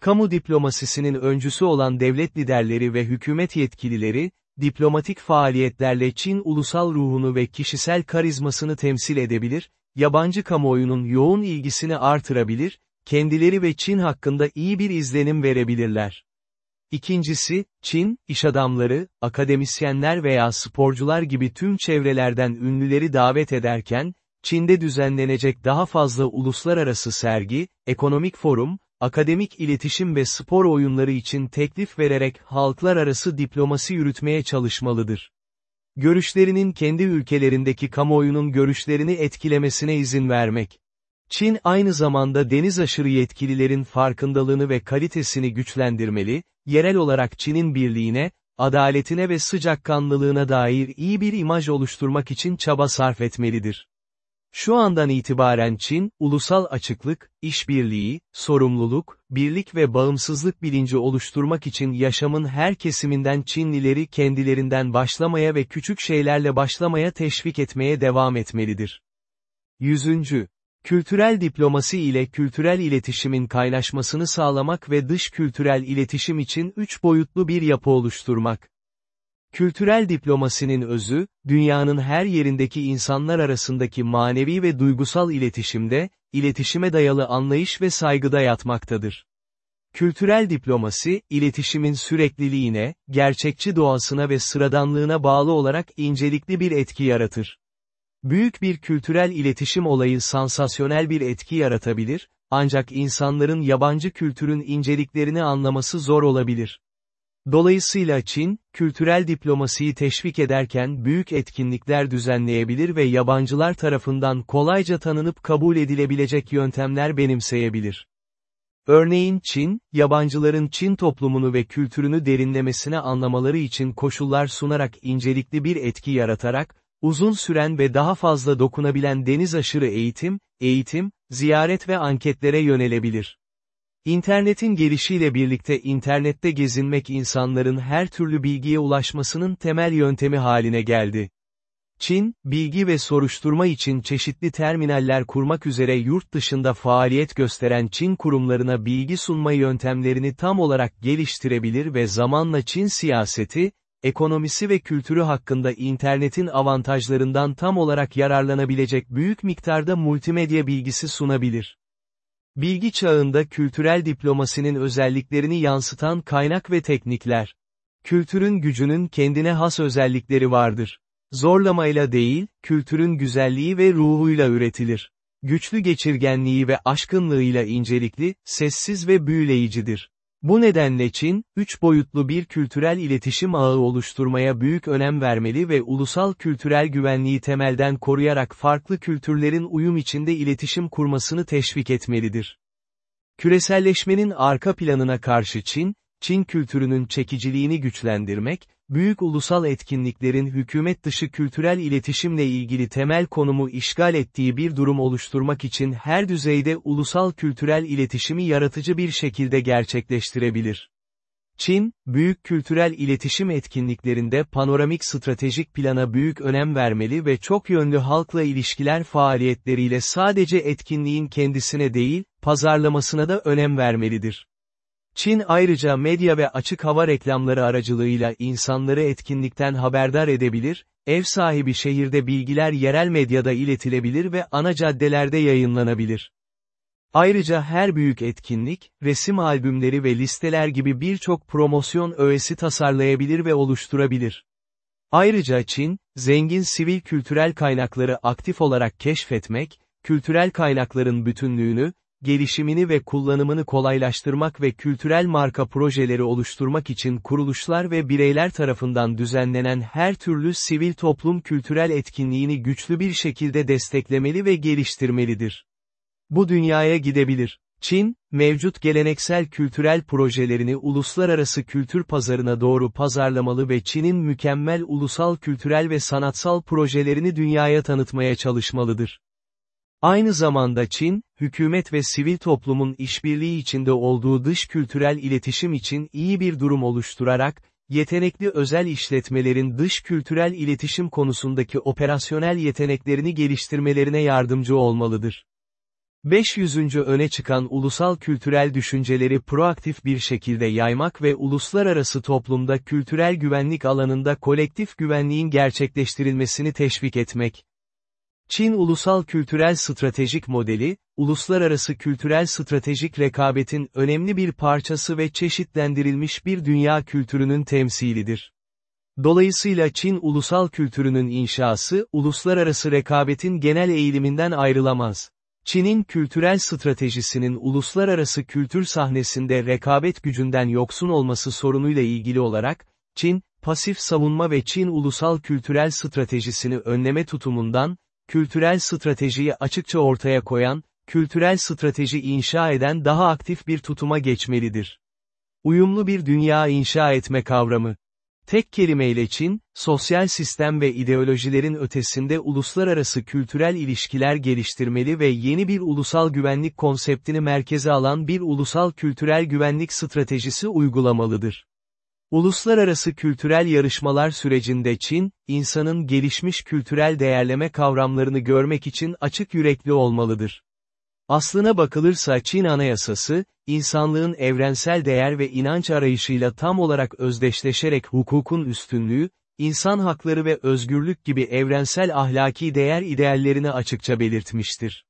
Kamu diplomasisinin öncüsü olan devlet liderleri ve hükümet yetkilileri, diplomatik faaliyetlerle Çin ulusal ruhunu ve kişisel karizmasını temsil edebilir, yabancı kamuoyunun yoğun ilgisini artırabilir, kendileri ve Çin hakkında iyi bir izlenim verebilirler. İkincisi, Çin, iş adamları, akademisyenler veya sporcular gibi tüm çevrelerden ünlüleri davet ederken, Çin'de düzenlenecek daha fazla uluslararası sergi, ekonomik forum, akademik iletişim ve spor oyunları için teklif vererek halklar arası diplomasi yürütmeye çalışmalıdır. Görüşlerinin kendi ülkelerindeki kamuoyunun görüşlerini etkilemesine izin vermek. Çin aynı zamanda deniz aşırı yetkililerin farkındalığını ve kalitesini güçlendirmeli, yerel olarak Çin'in birliğine, adaletine ve sıcakkanlılığına dair iyi bir imaj oluşturmak için çaba sarf etmelidir. Şu andan itibaren Çin, ulusal açıklık, işbirliği, sorumluluk, birlik ve bağımsızlık bilinci oluşturmak için yaşamın her kesiminden Çinlileri kendilerinden başlamaya ve küçük şeylerle başlamaya teşvik etmeye devam etmelidir. 100. Kültürel diplomasi ile kültürel iletişimin kaynaşmasını sağlamak ve dış kültürel iletişim için üç boyutlu bir yapı oluşturmak. Kültürel diplomasinin özü, dünyanın her yerindeki insanlar arasındaki manevi ve duygusal iletişimde, iletişime dayalı anlayış ve saygıda yatmaktadır. Kültürel diplomasi, iletişimin sürekliliğine, gerçekçi doğasına ve sıradanlığına bağlı olarak incelikli bir etki yaratır. Büyük bir kültürel iletişim olayı sansasyonel bir etki yaratabilir, ancak insanların yabancı kültürün inceliklerini anlaması zor olabilir. Dolayısıyla Çin, kültürel diplomasiyi teşvik ederken büyük etkinlikler düzenleyebilir ve yabancılar tarafından kolayca tanınıp kabul edilebilecek yöntemler benimseyebilir. Örneğin Çin, yabancıların Çin toplumunu ve kültürünü derinlemesine anlamaları için koşullar sunarak incelikli bir etki yaratarak, uzun süren ve daha fazla dokunabilen deniz aşırı eğitim, eğitim, ziyaret ve anketlere yönelebilir. İnternetin gelişiyle birlikte internette gezinmek insanların her türlü bilgiye ulaşmasının temel yöntemi haline geldi. Çin, bilgi ve soruşturma için çeşitli terminaller kurmak üzere yurt dışında faaliyet gösteren Çin kurumlarına bilgi sunma yöntemlerini tam olarak geliştirebilir ve zamanla Çin siyaseti, ekonomisi ve kültürü hakkında internetin avantajlarından tam olarak yararlanabilecek büyük miktarda multimedya bilgisi sunabilir. Bilgi çağında kültürel diplomasinin özelliklerini yansıtan kaynak ve teknikler. Kültürün gücünün kendine has özellikleri vardır. Zorlamayla değil, kültürün güzelliği ve ruhuyla üretilir. Güçlü geçirgenliği ve aşkınlığıyla incelikli, sessiz ve büyüleyicidir. Bu nedenle Çin, üç boyutlu bir kültürel iletişim ağı oluşturmaya büyük önem vermeli ve ulusal kültürel güvenliği temelden koruyarak farklı kültürlerin uyum içinde iletişim kurmasını teşvik etmelidir. Küreselleşmenin arka planına karşı Çin, Çin kültürünün çekiciliğini güçlendirmek, büyük ulusal etkinliklerin hükümet dışı kültürel iletişimle ilgili temel konumu işgal ettiği bir durum oluşturmak için her düzeyde ulusal kültürel iletişimi yaratıcı bir şekilde gerçekleştirebilir. Çin, büyük kültürel iletişim etkinliklerinde panoramik stratejik plana büyük önem vermeli ve çok yönlü halkla ilişkiler faaliyetleriyle sadece etkinliğin kendisine değil, pazarlamasına da önem vermelidir. Çin ayrıca medya ve açık hava reklamları aracılığıyla insanları etkinlikten haberdar edebilir, ev sahibi şehirde bilgiler yerel medyada iletilebilir ve ana caddelerde yayınlanabilir. Ayrıca her büyük etkinlik, resim albümleri ve listeler gibi birçok promosyon öğesi tasarlayabilir ve oluşturabilir. Ayrıca Çin, zengin sivil kültürel kaynakları aktif olarak keşfetmek, kültürel kaynakların bütünlüğünü, gelişimini ve kullanımını kolaylaştırmak ve kültürel marka projeleri oluşturmak için kuruluşlar ve bireyler tarafından düzenlenen her türlü sivil toplum kültürel etkinliğini güçlü bir şekilde desteklemeli ve geliştirmelidir. Bu dünyaya gidebilir. Çin, mevcut geleneksel kültürel projelerini uluslararası kültür pazarına doğru pazarlamalı ve Çin'in mükemmel ulusal kültürel ve sanatsal projelerini dünyaya tanıtmaya çalışmalıdır. Aynı zamanda Çin, hükümet ve sivil toplumun işbirliği içinde olduğu dış kültürel iletişim için iyi bir durum oluşturarak, yetenekli özel işletmelerin dış kültürel iletişim konusundaki operasyonel yeteneklerini geliştirmelerine yardımcı olmalıdır. 500. öne çıkan ulusal kültürel düşünceleri proaktif bir şekilde yaymak ve uluslararası toplumda kültürel güvenlik alanında kolektif güvenliğin gerçekleştirilmesini teşvik etmek. Çin Ulusal Kültürel Stratejik Modeli, uluslararası kültürel stratejik rekabetin önemli bir parçası ve çeşitlendirilmiş bir dünya kültürünün temsilidir. Dolayısıyla Çin ulusal kültürünün inşası, uluslararası rekabetin genel eğiliminden ayrılamaz. Çin'in kültürel stratejisinin uluslararası kültür sahnesinde rekabet gücünden yoksun olması sorunuyla ilgili olarak, Çin, pasif savunma ve Çin ulusal kültürel stratejisini önleme tutumundan, kültürel stratejiyi açıkça ortaya koyan, kültürel strateji inşa eden daha aktif bir tutuma geçmelidir. Uyumlu bir dünya inşa etme kavramı. Tek kelimeyle Çin, sosyal sistem ve ideolojilerin ötesinde uluslararası kültürel ilişkiler geliştirmeli ve yeni bir ulusal güvenlik konseptini merkeze alan bir ulusal kültürel güvenlik stratejisi uygulamalıdır. Uluslararası kültürel yarışmalar sürecinde Çin, insanın gelişmiş kültürel değerleme kavramlarını görmek için açık yürekli olmalıdır. Aslına bakılırsa Çin Anayasası, insanlığın evrensel değer ve inanç arayışıyla tam olarak özdeşleşerek hukukun üstünlüğü, insan hakları ve özgürlük gibi evrensel ahlaki değer ideallerini açıkça belirtmiştir.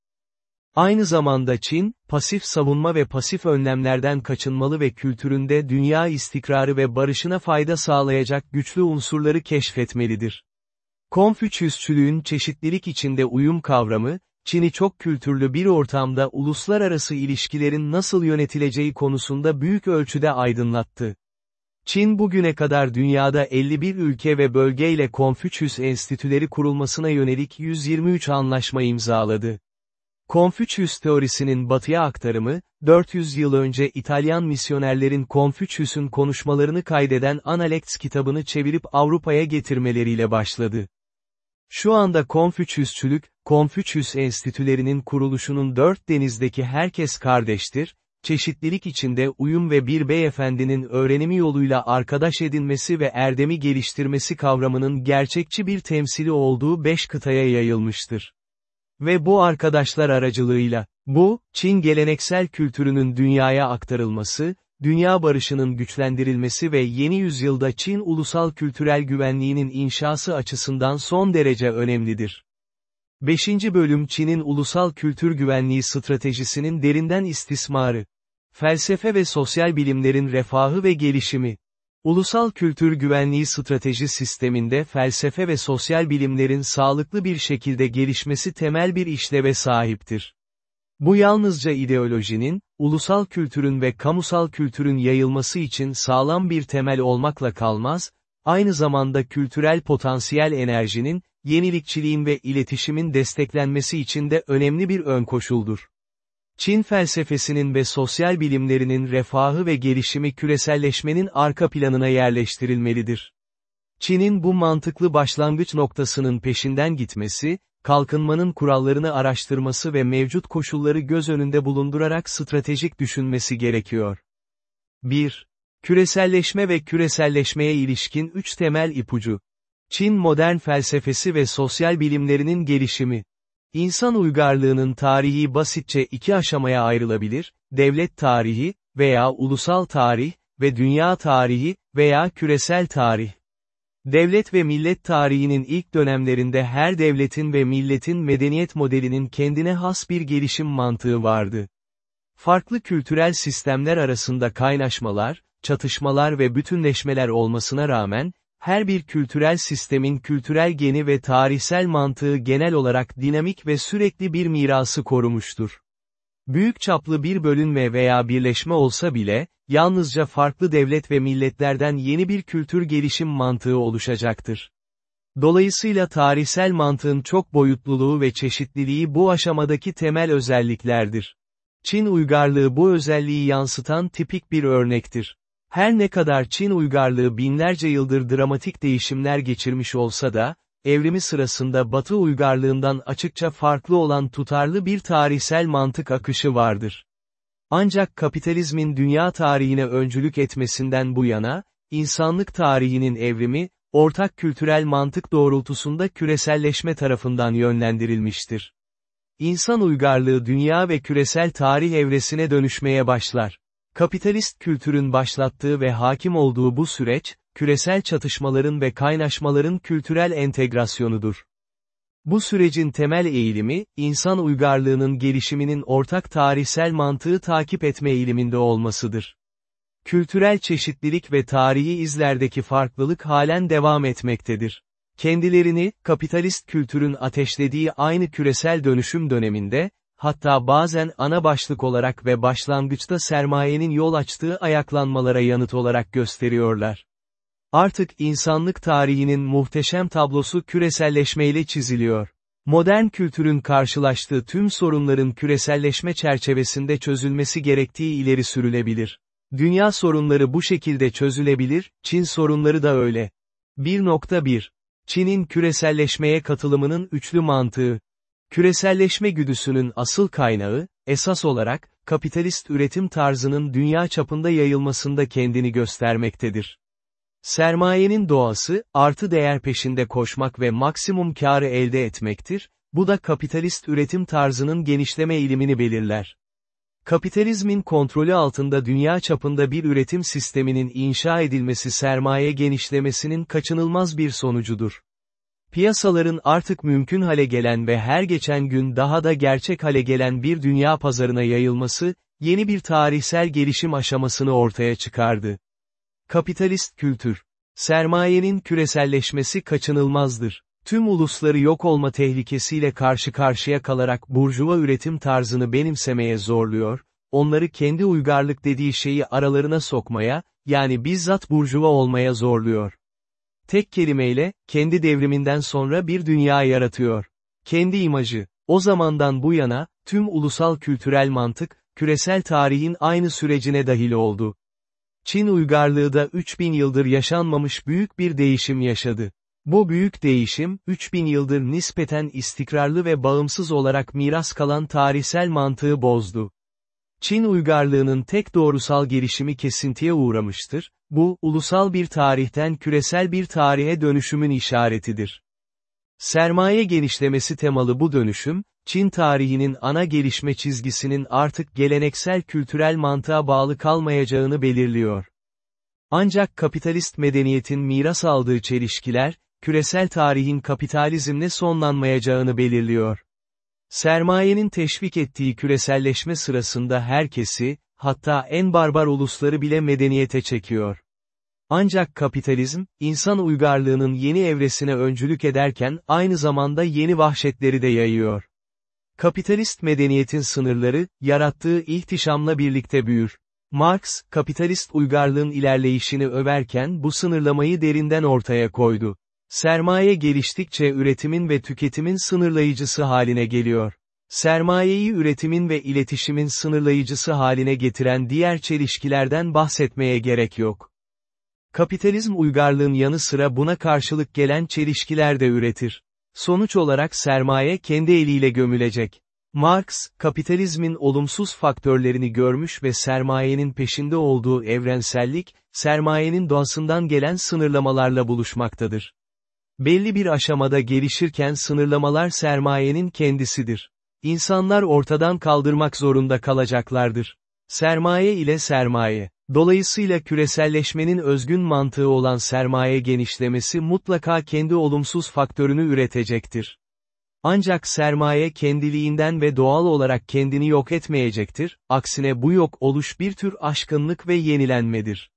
Aynı zamanda Çin, pasif savunma ve pasif önlemlerden kaçınmalı ve kültüründe dünya istikrarı ve barışına fayda sağlayacak güçlü unsurları keşfetmelidir. Konfüçyüsçülüğün çeşitlilik içinde uyum kavramı, Çin'i çok kültürlü bir ortamda uluslararası ilişkilerin nasıl yönetileceği konusunda büyük ölçüde aydınlattı. Çin bugüne kadar dünyada 51 ülke ve bölgeyle Konfüçyüs enstitüleri kurulmasına yönelik 123 anlaşma imzaladı. Konfüçyüs teorisinin batıya aktarımı, 400 yıl önce İtalyan misyonerlerin Konfüçyüs'ün konuşmalarını kaydeden Analects kitabını çevirip Avrupa'ya getirmeleriyle başladı. Şu anda Konfüçyüsçülük, Konfüçyüs enstitülerinin kuruluşunun dört denizdeki herkes kardeştir, çeşitlilik içinde uyum ve bir beyefendinin öğrenimi yoluyla arkadaş edinmesi ve erdemi geliştirmesi kavramının gerçekçi bir temsili olduğu beş kıtaya yayılmıştır. Ve bu arkadaşlar aracılığıyla, bu, Çin geleneksel kültürünün dünyaya aktarılması, dünya barışının güçlendirilmesi ve yeni yüzyılda Çin ulusal kültürel güvenliğinin inşası açısından son derece önemlidir. 5. Bölüm Çin'in ulusal kültür güvenliği stratejisinin derinden istismarı. Felsefe ve sosyal bilimlerin refahı ve gelişimi. Ulusal kültür güvenliği strateji sisteminde felsefe ve sosyal bilimlerin sağlıklı bir şekilde gelişmesi temel bir işleve sahiptir. Bu yalnızca ideolojinin, ulusal kültürün ve kamusal kültürün yayılması için sağlam bir temel olmakla kalmaz, aynı zamanda kültürel potansiyel enerjinin, yenilikçiliğin ve iletişimin desteklenmesi için de önemli bir ön koşuldur. Çin felsefesinin ve sosyal bilimlerinin refahı ve gelişimi küreselleşmenin arka planına yerleştirilmelidir. Çin'in bu mantıklı başlangıç noktasının peşinden gitmesi, kalkınmanın kurallarını araştırması ve mevcut koşulları göz önünde bulundurarak stratejik düşünmesi gerekiyor. 1. Küreselleşme ve küreselleşmeye ilişkin üç temel ipucu. Çin modern felsefesi ve sosyal bilimlerinin gelişimi. İnsan uygarlığının tarihi basitçe iki aşamaya ayrılabilir, devlet tarihi, veya ulusal tarih, ve dünya tarihi, veya küresel tarih. Devlet ve millet tarihinin ilk dönemlerinde her devletin ve milletin medeniyet modelinin kendine has bir gelişim mantığı vardı. Farklı kültürel sistemler arasında kaynaşmalar, çatışmalar ve bütünleşmeler olmasına rağmen, her bir kültürel sistemin kültürel geni ve tarihsel mantığı genel olarak dinamik ve sürekli bir mirası korumuştur. Büyük çaplı bir bölünme veya birleşme olsa bile, yalnızca farklı devlet ve milletlerden yeni bir kültür gelişim mantığı oluşacaktır. Dolayısıyla tarihsel mantığın çok boyutluluğu ve çeşitliliği bu aşamadaki temel özelliklerdir. Çin uygarlığı bu özelliği yansıtan tipik bir örnektir. Her ne kadar Çin uygarlığı binlerce yıldır dramatik değişimler geçirmiş olsa da, evrimi sırasında Batı uygarlığından açıkça farklı olan tutarlı bir tarihsel mantık akışı vardır. Ancak kapitalizmin dünya tarihine öncülük etmesinden bu yana, insanlık tarihinin evrimi, ortak kültürel mantık doğrultusunda küreselleşme tarafından yönlendirilmiştir. İnsan uygarlığı dünya ve küresel tarih evresine dönüşmeye başlar. Kapitalist kültürün başlattığı ve hakim olduğu bu süreç, küresel çatışmaların ve kaynaşmaların kültürel entegrasyonudur. Bu sürecin temel eğilimi, insan uygarlığının gelişiminin ortak tarihsel mantığı takip etme eğiliminde olmasıdır. Kültürel çeşitlilik ve tarihi izlerdeki farklılık halen devam etmektedir. Kendilerini, kapitalist kültürün ateşlediği aynı küresel dönüşüm döneminde, hatta bazen ana başlık olarak ve başlangıçta sermayenin yol açtığı ayaklanmalara yanıt olarak gösteriyorlar. Artık insanlık tarihinin muhteşem tablosu küreselleşmeyle çiziliyor. Modern kültürün karşılaştığı tüm sorunların küreselleşme çerçevesinde çözülmesi gerektiği ileri sürülebilir. Dünya sorunları bu şekilde çözülebilir, Çin sorunları da öyle. 1.1 Çin'in küreselleşmeye katılımının üçlü mantığı. Küreselleşme güdüsünün asıl kaynağı, esas olarak, kapitalist üretim tarzının dünya çapında yayılmasında kendini göstermektedir. Sermayenin doğası, artı değer peşinde koşmak ve maksimum karı elde etmektir, bu da kapitalist üretim tarzının genişleme eğilimini belirler. Kapitalizmin kontrolü altında dünya çapında bir üretim sisteminin inşa edilmesi sermaye genişlemesinin kaçınılmaz bir sonucudur. Piyasaların artık mümkün hale gelen ve her geçen gün daha da gerçek hale gelen bir dünya pazarına yayılması, yeni bir tarihsel gelişim aşamasını ortaya çıkardı. Kapitalist kültür. Sermayenin küreselleşmesi kaçınılmazdır. Tüm ulusları yok olma tehlikesiyle karşı karşıya kalarak burjuva üretim tarzını benimsemeye zorluyor, onları kendi uygarlık dediği şeyi aralarına sokmaya, yani bizzat burjuva olmaya zorluyor. Tek kelimeyle, kendi devriminden sonra bir dünya yaratıyor. Kendi imajı. O zamandan bu yana, tüm ulusal kültürel mantık, küresel tarihin aynı sürecine dahil oldu. Çin uygarlığı da 3000 yıldır yaşanmamış büyük bir değişim yaşadı. Bu büyük değişim, 3000 yıldır nispeten istikrarlı ve bağımsız olarak miras kalan tarihsel mantığı bozdu. Çin uygarlığının tek doğrusal gelişimi kesintiye uğramıştır, bu, ulusal bir tarihten küresel bir tarihe dönüşümün işaretidir. Sermaye genişlemesi temalı bu dönüşüm, Çin tarihinin ana gelişme çizgisinin artık geleneksel kültürel mantığa bağlı kalmayacağını belirliyor. Ancak kapitalist medeniyetin miras aldığı çelişkiler, küresel tarihin kapitalizmle sonlanmayacağını belirliyor. Sermayenin teşvik ettiği küreselleşme sırasında herkesi, hatta en barbar ulusları bile medeniyete çekiyor. Ancak kapitalizm, insan uygarlığının yeni evresine öncülük ederken aynı zamanda yeni vahşetleri de yayıyor. Kapitalist medeniyetin sınırları, yarattığı ihtişamla birlikte büyür. Marx, kapitalist uygarlığın ilerleyişini överken bu sınırlamayı derinden ortaya koydu. Sermaye geliştikçe üretimin ve tüketimin sınırlayıcısı haline geliyor. Sermayeyi üretimin ve iletişimin sınırlayıcısı haline getiren diğer çelişkilerden bahsetmeye gerek yok. Kapitalizm uygarlığın yanı sıra buna karşılık gelen çelişkiler de üretir. Sonuç olarak sermaye kendi eliyle gömülecek. Marx, kapitalizmin olumsuz faktörlerini görmüş ve sermayenin peşinde olduğu evrensellik, sermayenin doğasından gelen sınırlamalarla buluşmaktadır. Belli bir aşamada gelişirken sınırlamalar sermayenin kendisidir. İnsanlar ortadan kaldırmak zorunda kalacaklardır. Sermaye ile sermaye. Dolayısıyla küreselleşmenin özgün mantığı olan sermaye genişlemesi mutlaka kendi olumsuz faktörünü üretecektir. Ancak sermaye kendiliğinden ve doğal olarak kendini yok etmeyecektir, aksine bu yok oluş bir tür aşkınlık ve yenilenmedir.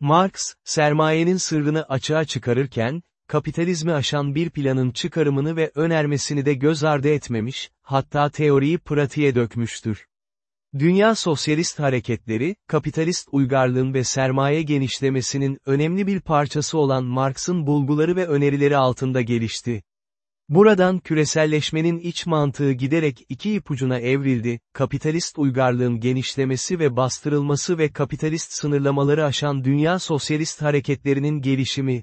Marx, sermayenin sırrını açığa çıkarırken, kapitalizmi aşan bir planın çıkarımını ve önermesini de göz ardı etmemiş, hatta teoriyi pratiğe dökmüştür. Dünya sosyalist hareketleri, kapitalist uygarlığın ve sermaye genişlemesinin önemli bir parçası olan Marx'ın bulguları ve önerileri altında gelişti. Buradan küreselleşmenin iç mantığı giderek iki ipucuna evrildi, kapitalist uygarlığın genişlemesi ve bastırılması ve kapitalist sınırlamaları aşan dünya sosyalist hareketlerinin gelişimi.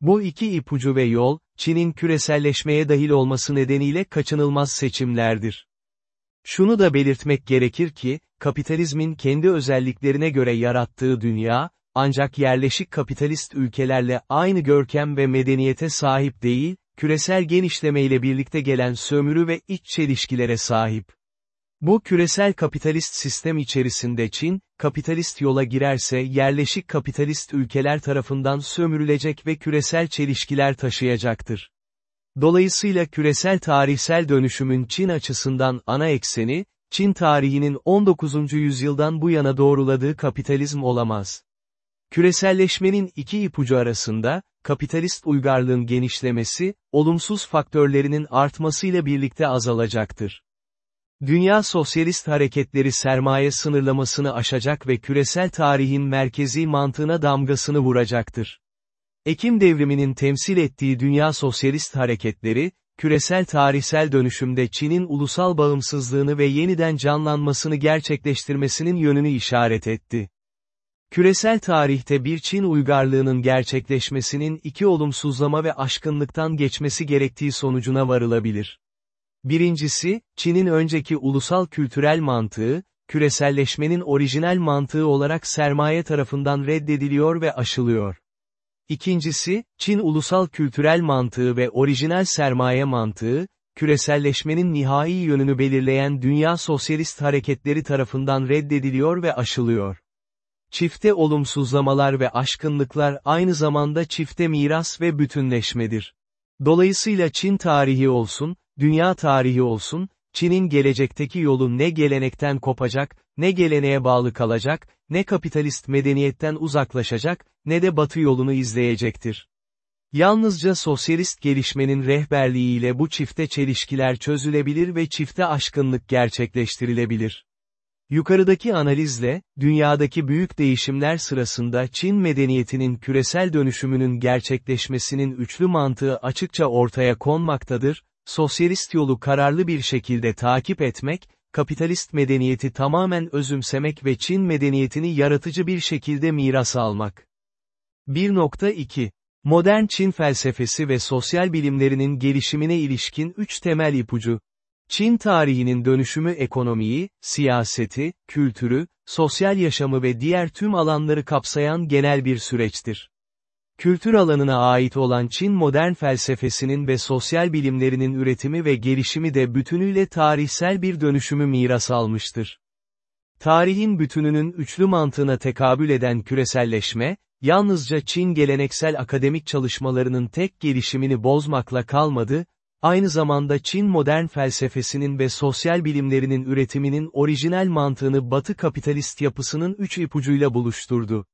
Bu iki ipucu ve yol, Çin'in küreselleşmeye dahil olması nedeniyle kaçınılmaz seçimlerdir. Şunu da belirtmek gerekir ki, kapitalizmin kendi özelliklerine göre yarattığı dünya, ancak yerleşik kapitalist ülkelerle aynı görkem ve medeniyete sahip değil, küresel genişlemeyle birlikte gelen sömürü ve iç çelişkilere sahip. Bu küresel kapitalist sistem içerisinde Çin, kapitalist yola girerse yerleşik kapitalist ülkeler tarafından sömürülecek ve küresel çelişkiler taşıyacaktır. Dolayısıyla küresel tarihsel dönüşümün Çin açısından ana ekseni, Çin tarihinin 19. yüzyıldan bu yana doğruladığı kapitalizm olamaz. Küreselleşmenin iki ipucu arasında, kapitalist uygarlığın genişlemesi, olumsuz faktörlerinin artmasıyla birlikte azalacaktır. Dünya sosyalist hareketleri sermaye sınırlamasını aşacak ve küresel tarihin merkezi mantığına damgasını vuracaktır. Ekim devriminin temsil ettiği dünya sosyalist hareketleri, küresel tarihsel dönüşümde Çin'in ulusal bağımsızlığını ve yeniden canlanmasını gerçekleştirmesinin yönünü işaret etti. Küresel tarihte bir Çin uygarlığının gerçekleşmesinin iki olumsuzlama ve aşkınlıktan geçmesi gerektiği sonucuna varılabilir. Birincisi, Çin'in önceki ulusal kültürel mantığı, küreselleşmenin orijinal mantığı olarak sermaye tarafından reddediliyor ve aşılıyor. İkincisi, Çin ulusal kültürel mantığı ve orijinal sermaye mantığı, küreselleşmenin nihai yönünü belirleyen dünya sosyalist hareketleri tarafından reddediliyor ve aşılıyor. Çifte olumsuzlamalar ve aşkınlıklar aynı zamanda çifte miras ve bütünleşmedir. Dolayısıyla Çin tarihi olsun, dünya tarihi olsun, Çin'in gelecekteki yolu ne gelenekten kopacak, ne geleneğe bağlı kalacak, ne kapitalist medeniyetten uzaklaşacak, ne de batı yolunu izleyecektir. Yalnızca sosyalist gelişmenin rehberliğiyle bu çifte çelişkiler çözülebilir ve çifte aşkınlık gerçekleştirilebilir. Yukarıdaki analizle, dünyadaki büyük değişimler sırasında Çin medeniyetinin küresel dönüşümünün gerçekleşmesinin üçlü mantığı açıkça ortaya konmaktadır, sosyalist yolu kararlı bir şekilde takip etmek, kapitalist medeniyeti tamamen özümsemek ve Çin medeniyetini yaratıcı bir şekilde miras almak. 1.2 Modern Çin felsefesi ve sosyal bilimlerinin gelişimine ilişkin üç temel ipucu. Çin tarihinin dönüşümü ekonomiyi, siyaseti, kültürü, sosyal yaşamı ve diğer tüm alanları kapsayan genel bir süreçtir. Kültür alanına ait olan Çin modern felsefesinin ve sosyal bilimlerinin üretimi ve gelişimi de bütünüyle tarihsel bir dönüşümü miras almıştır. Tarihin bütününün üçlü mantığına tekabül eden küreselleşme, yalnızca Çin geleneksel akademik çalışmalarının tek gelişimini bozmakla kalmadı, aynı zamanda Çin modern felsefesinin ve sosyal bilimlerinin üretiminin orijinal mantığını Batı kapitalist yapısının üç ipucuyla buluşturdu.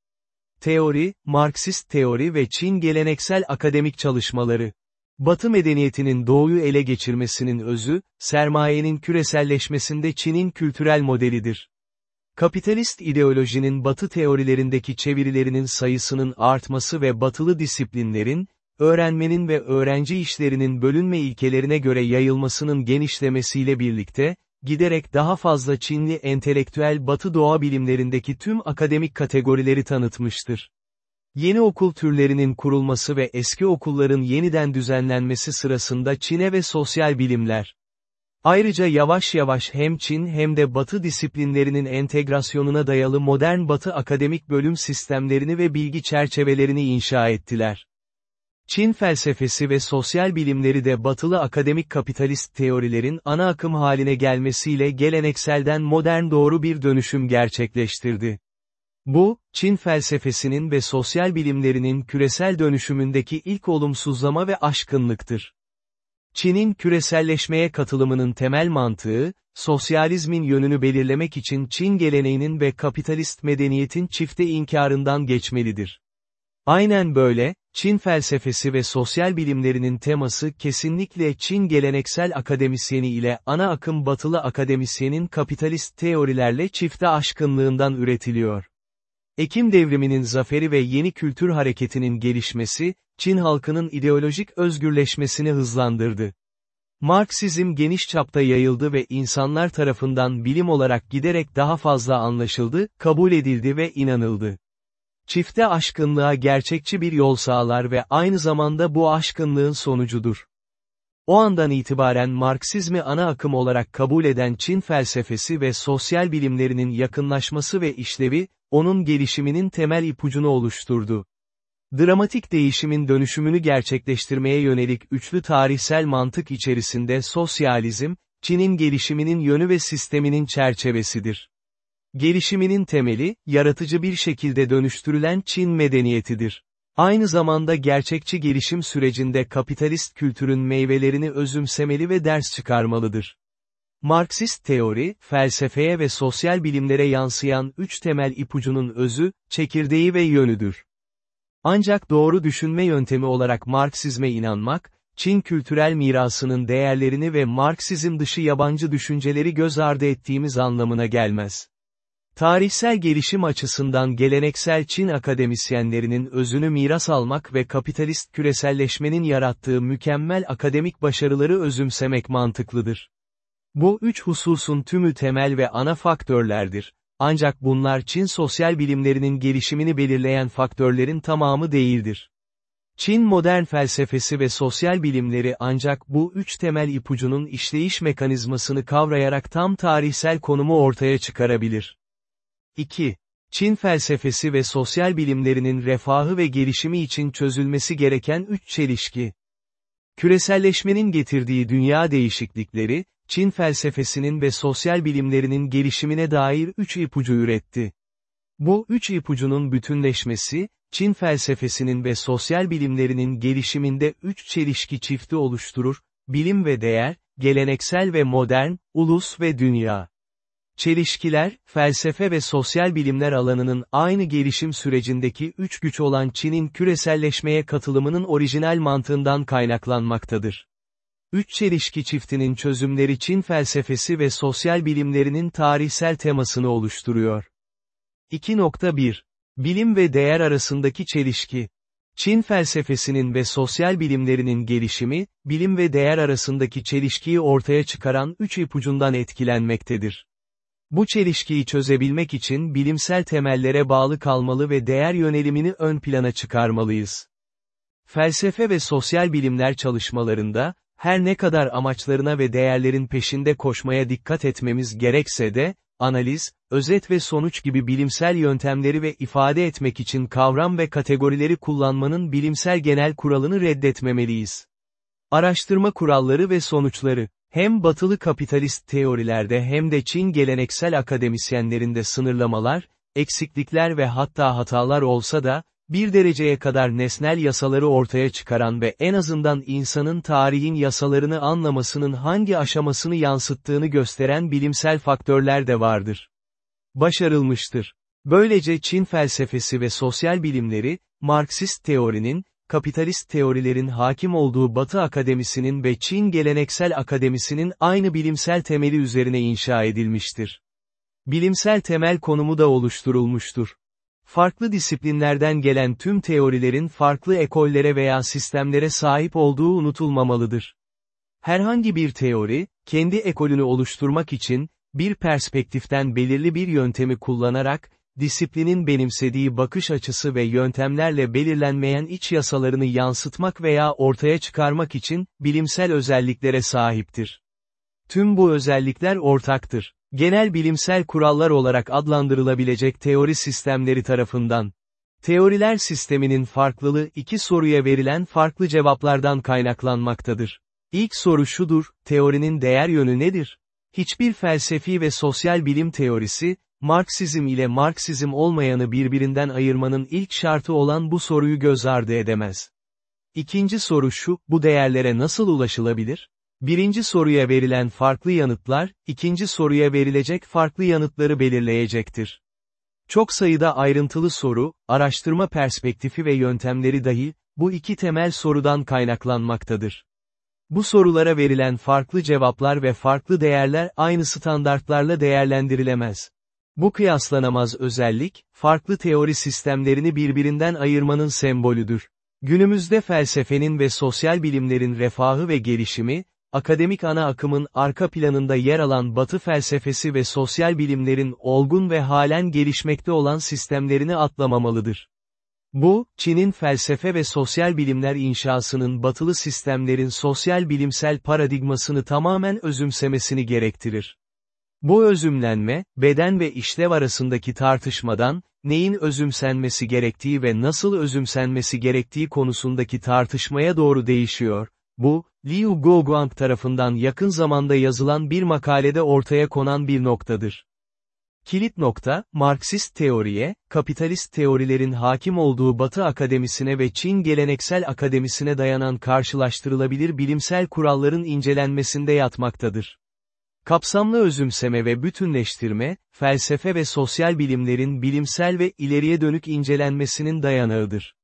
Teori, Marksist teori ve Çin geleneksel akademik çalışmaları. Batı medeniyetinin doğuyu ele geçirmesinin özü, sermayenin küreselleşmesinde Çin'in kültürel modelidir. Kapitalist ideolojinin batı teorilerindeki çevirilerinin sayısının artması ve batılı disiplinlerin, öğrenmenin ve öğrenci işlerinin bölünme ilkelerine göre yayılmasının genişlemesiyle birlikte, giderek daha fazla Çinli entelektüel batı doğa bilimlerindeki tüm akademik kategorileri tanıtmıştır. Yeni okul türlerinin kurulması ve eski okulların yeniden düzenlenmesi sırasında Çin'e ve sosyal bilimler, Ayrıca yavaş yavaş hem Çin hem de Batı disiplinlerinin entegrasyonuna dayalı modern Batı akademik bölüm sistemlerini ve bilgi çerçevelerini inşa ettiler. Çin felsefesi ve sosyal bilimleri de batılı akademik kapitalist teorilerin ana akım haline gelmesiyle gelenekselden modern doğru bir dönüşüm gerçekleştirdi. Bu, Çin felsefesinin ve sosyal bilimlerinin küresel dönüşümündeki ilk olumsuzlama ve aşkınlıktır. Çin'in küreselleşmeye katılımının temel mantığı, sosyalizmin yönünü belirlemek için Çin geleneğinin ve kapitalist medeniyetin çifte inkarından geçmelidir. Aynen böyle, Çin felsefesi ve sosyal bilimlerinin teması kesinlikle Çin geleneksel akademisyeni ile ana akım batılı akademisyenin kapitalist teorilerle çifte aşkınlığından üretiliyor. Ekim devriminin zaferi ve yeni kültür hareketinin gelişmesi, Çin halkının ideolojik özgürleşmesini hızlandırdı. Marksizm geniş çapta yayıldı ve insanlar tarafından bilim olarak giderek daha fazla anlaşıldı, kabul edildi ve inanıldı. Çifte aşkınlığa gerçekçi bir yol sağlar ve aynı zamanda bu aşkınlığın sonucudur. O andan itibaren Marksizmi ana akım olarak kabul eden Çin felsefesi ve sosyal bilimlerinin yakınlaşması ve işlevi, onun gelişiminin temel ipucunu oluşturdu. Dramatik değişimin dönüşümünü gerçekleştirmeye yönelik üçlü tarihsel mantık içerisinde sosyalizm, Çin'in gelişiminin yönü ve sisteminin çerçevesidir. Gelişiminin temeli, yaratıcı bir şekilde dönüştürülen Çin medeniyetidir. Aynı zamanda gerçekçi gelişim sürecinde kapitalist kültürün meyvelerini özümsemeli ve ders çıkarmalıdır. Marksist teori, felsefeye ve sosyal bilimlere yansıyan üç temel ipucunun özü, çekirdeği ve yönüdür. Ancak doğru düşünme yöntemi olarak Marksizme inanmak, Çin kültürel mirasının değerlerini ve Marksizm dışı yabancı düşünceleri göz ardı ettiğimiz anlamına gelmez. Tarihsel gelişim açısından geleneksel Çin akademisyenlerinin özünü miras almak ve kapitalist küreselleşmenin yarattığı mükemmel akademik başarıları özümsemek mantıklıdır. Bu üç hususun tümü temel ve ana faktörlerdir. Ancak bunlar Çin sosyal bilimlerinin gelişimini belirleyen faktörlerin tamamı değildir. Çin modern felsefesi ve sosyal bilimleri ancak bu üç temel ipucunun işleyiş mekanizmasını kavrayarak tam tarihsel konumu ortaya çıkarabilir. 2. Çin felsefesi ve sosyal bilimlerinin refahı ve gelişimi için çözülmesi gereken üç çelişki. Küreselleşmenin getirdiği dünya değişiklikleri, Çin felsefesinin ve sosyal bilimlerinin gelişimine dair üç ipucu üretti. Bu üç ipucunun bütünleşmesi, Çin felsefesinin ve sosyal bilimlerinin gelişiminde üç çelişki çifti oluşturur, bilim ve değer, geleneksel ve modern, ulus ve dünya. Çelişkiler, felsefe ve sosyal bilimler alanının aynı gelişim sürecindeki üç güç olan Çin'in küreselleşmeye katılımının orijinal mantığından kaynaklanmaktadır. Üç çelişki çiftinin çözümleri Çin felsefesi ve sosyal bilimlerinin tarihsel temasını oluşturuyor. 2.1 Bilim ve değer arasındaki çelişki Çin felsefesinin ve sosyal bilimlerinin gelişimi, bilim ve değer arasındaki çelişkiyi ortaya çıkaran üç ipucundan etkilenmektedir. Bu çelişkiyi çözebilmek için bilimsel temellere bağlı kalmalı ve değer yönelimini ön plana çıkarmalıyız. Felsefe ve sosyal bilimler çalışmalarında, Her ne kadar amaçlarına ve değerlerin peşinde koşmaya dikkat etmemiz gerekse de, analiz, özet ve sonuç gibi bilimsel yöntemleri ve ifade etmek için kavram ve kategorileri kullanmanın bilimsel genel kuralını reddetmemeliyiz. Araştırma kuralları ve sonuçları hem batılı kapitalist teorilerde hem de Çin geleneksel akademisyenlerinde sınırlamalar, eksiklikler ve hatta hatalar olsa da, bir dereceye kadar nesnel yasaları ortaya çıkaran ve en azından insanın tarihin yasalarını anlamasının hangi aşamasını yansıttığını gösteren bilimsel faktörler de vardır. Başarılmıştır. Böylece Çin felsefesi ve sosyal bilimleri, Marksist teorinin, kapitalist teorilerin hakim olduğu Batı akademisinin ve Çin geleneksel akademisinin aynı bilimsel temeli üzerine inşa edilmiştir. Bilimsel temel konumu da oluşturulmuştur. Farklı disiplinlerden gelen tüm teorilerin farklı ekollere veya sistemlere sahip olduğu unutulmamalıdır. Herhangi bir teori, kendi ekolünü oluşturmak için, bir perspektiften belirli bir yöntemi kullanarak, disiplinin benimsediği bakış açısı ve yöntemlerle belirlenmeyen iç yasalarını yansıtmak veya ortaya çıkarmak için, bilimsel özelliklere sahiptir. Tüm bu özellikler ortaktır. Genel bilimsel kurallar olarak adlandırılabilecek teori sistemleri tarafından. Teoriler sisteminin farklılığı iki soruya verilen farklı cevaplardan kaynaklanmaktadır. İlk soru şudur, teorinin değer yönü nedir? Hiçbir felsefi ve sosyal bilim teorisi, Marksizm ile Marksizm olmayanı birbirinden ayırmanın ilk şartı olan bu soruyu göz ardı edemez. İkinci soru şu, bu değerlere nasıl ulaşılabilir? Birinci soruya verilen farklı yanıtlar, ikinci soruya verilecek farklı yanıtları belirleyecektir. Çok sayıda ayrıntılı soru, araştırma perspektifi ve yöntemleri dahil, bu iki temel sorudan kaynaklanmaktadır. Bu sorulara verilen farklı cevaplar ve farklı değerler aynı standartlarla değerlendirilemez. Bu kıyaslanamaz özellik, farklı teori sistemlerini birbirinden ayırmanın sembolüdür. Günümüzde felsefenin ve sosyal bilimlerin refahı ve gelişimi, akademik ana akımın arka planında yer alan batı felsefesi ve sosyal bilimlerin olgun ve halen gelişmekte olan sistemlerini atlamamalıdır. Bu, Çin'in felsefe ve sosyal bilimler inşasının batılı sistemlerin sosyal bilimsel paradigmasını tamamen özümsemesini gerektirir. Bu özümlenme, beden ve işlev arasındaki tartışmadan, neyin özümsenmesi gerektiği ve nasıl özümsenmesi gerektiği konusundaki tartışmaya doğru değişiyor. Bu, Liu Guoguang tarafından yakın zamanda yazılan bir makalede ortaya konan bir noktadır. Kilit nokta, Marksist teoriye, kapitalist teorilerin hakim olduğu Batı akademisine ve Çin geleneksel akademisine dayanan karşılaştırılabilir bilimsel kuralların incelenmesinde yatmaktadır. Kapsamlı özümseme ve bütünleştirme, felsefe ve sosyal bilimlerin bilimsel ve ileriye dönük incelenmesinin dayanağıdır.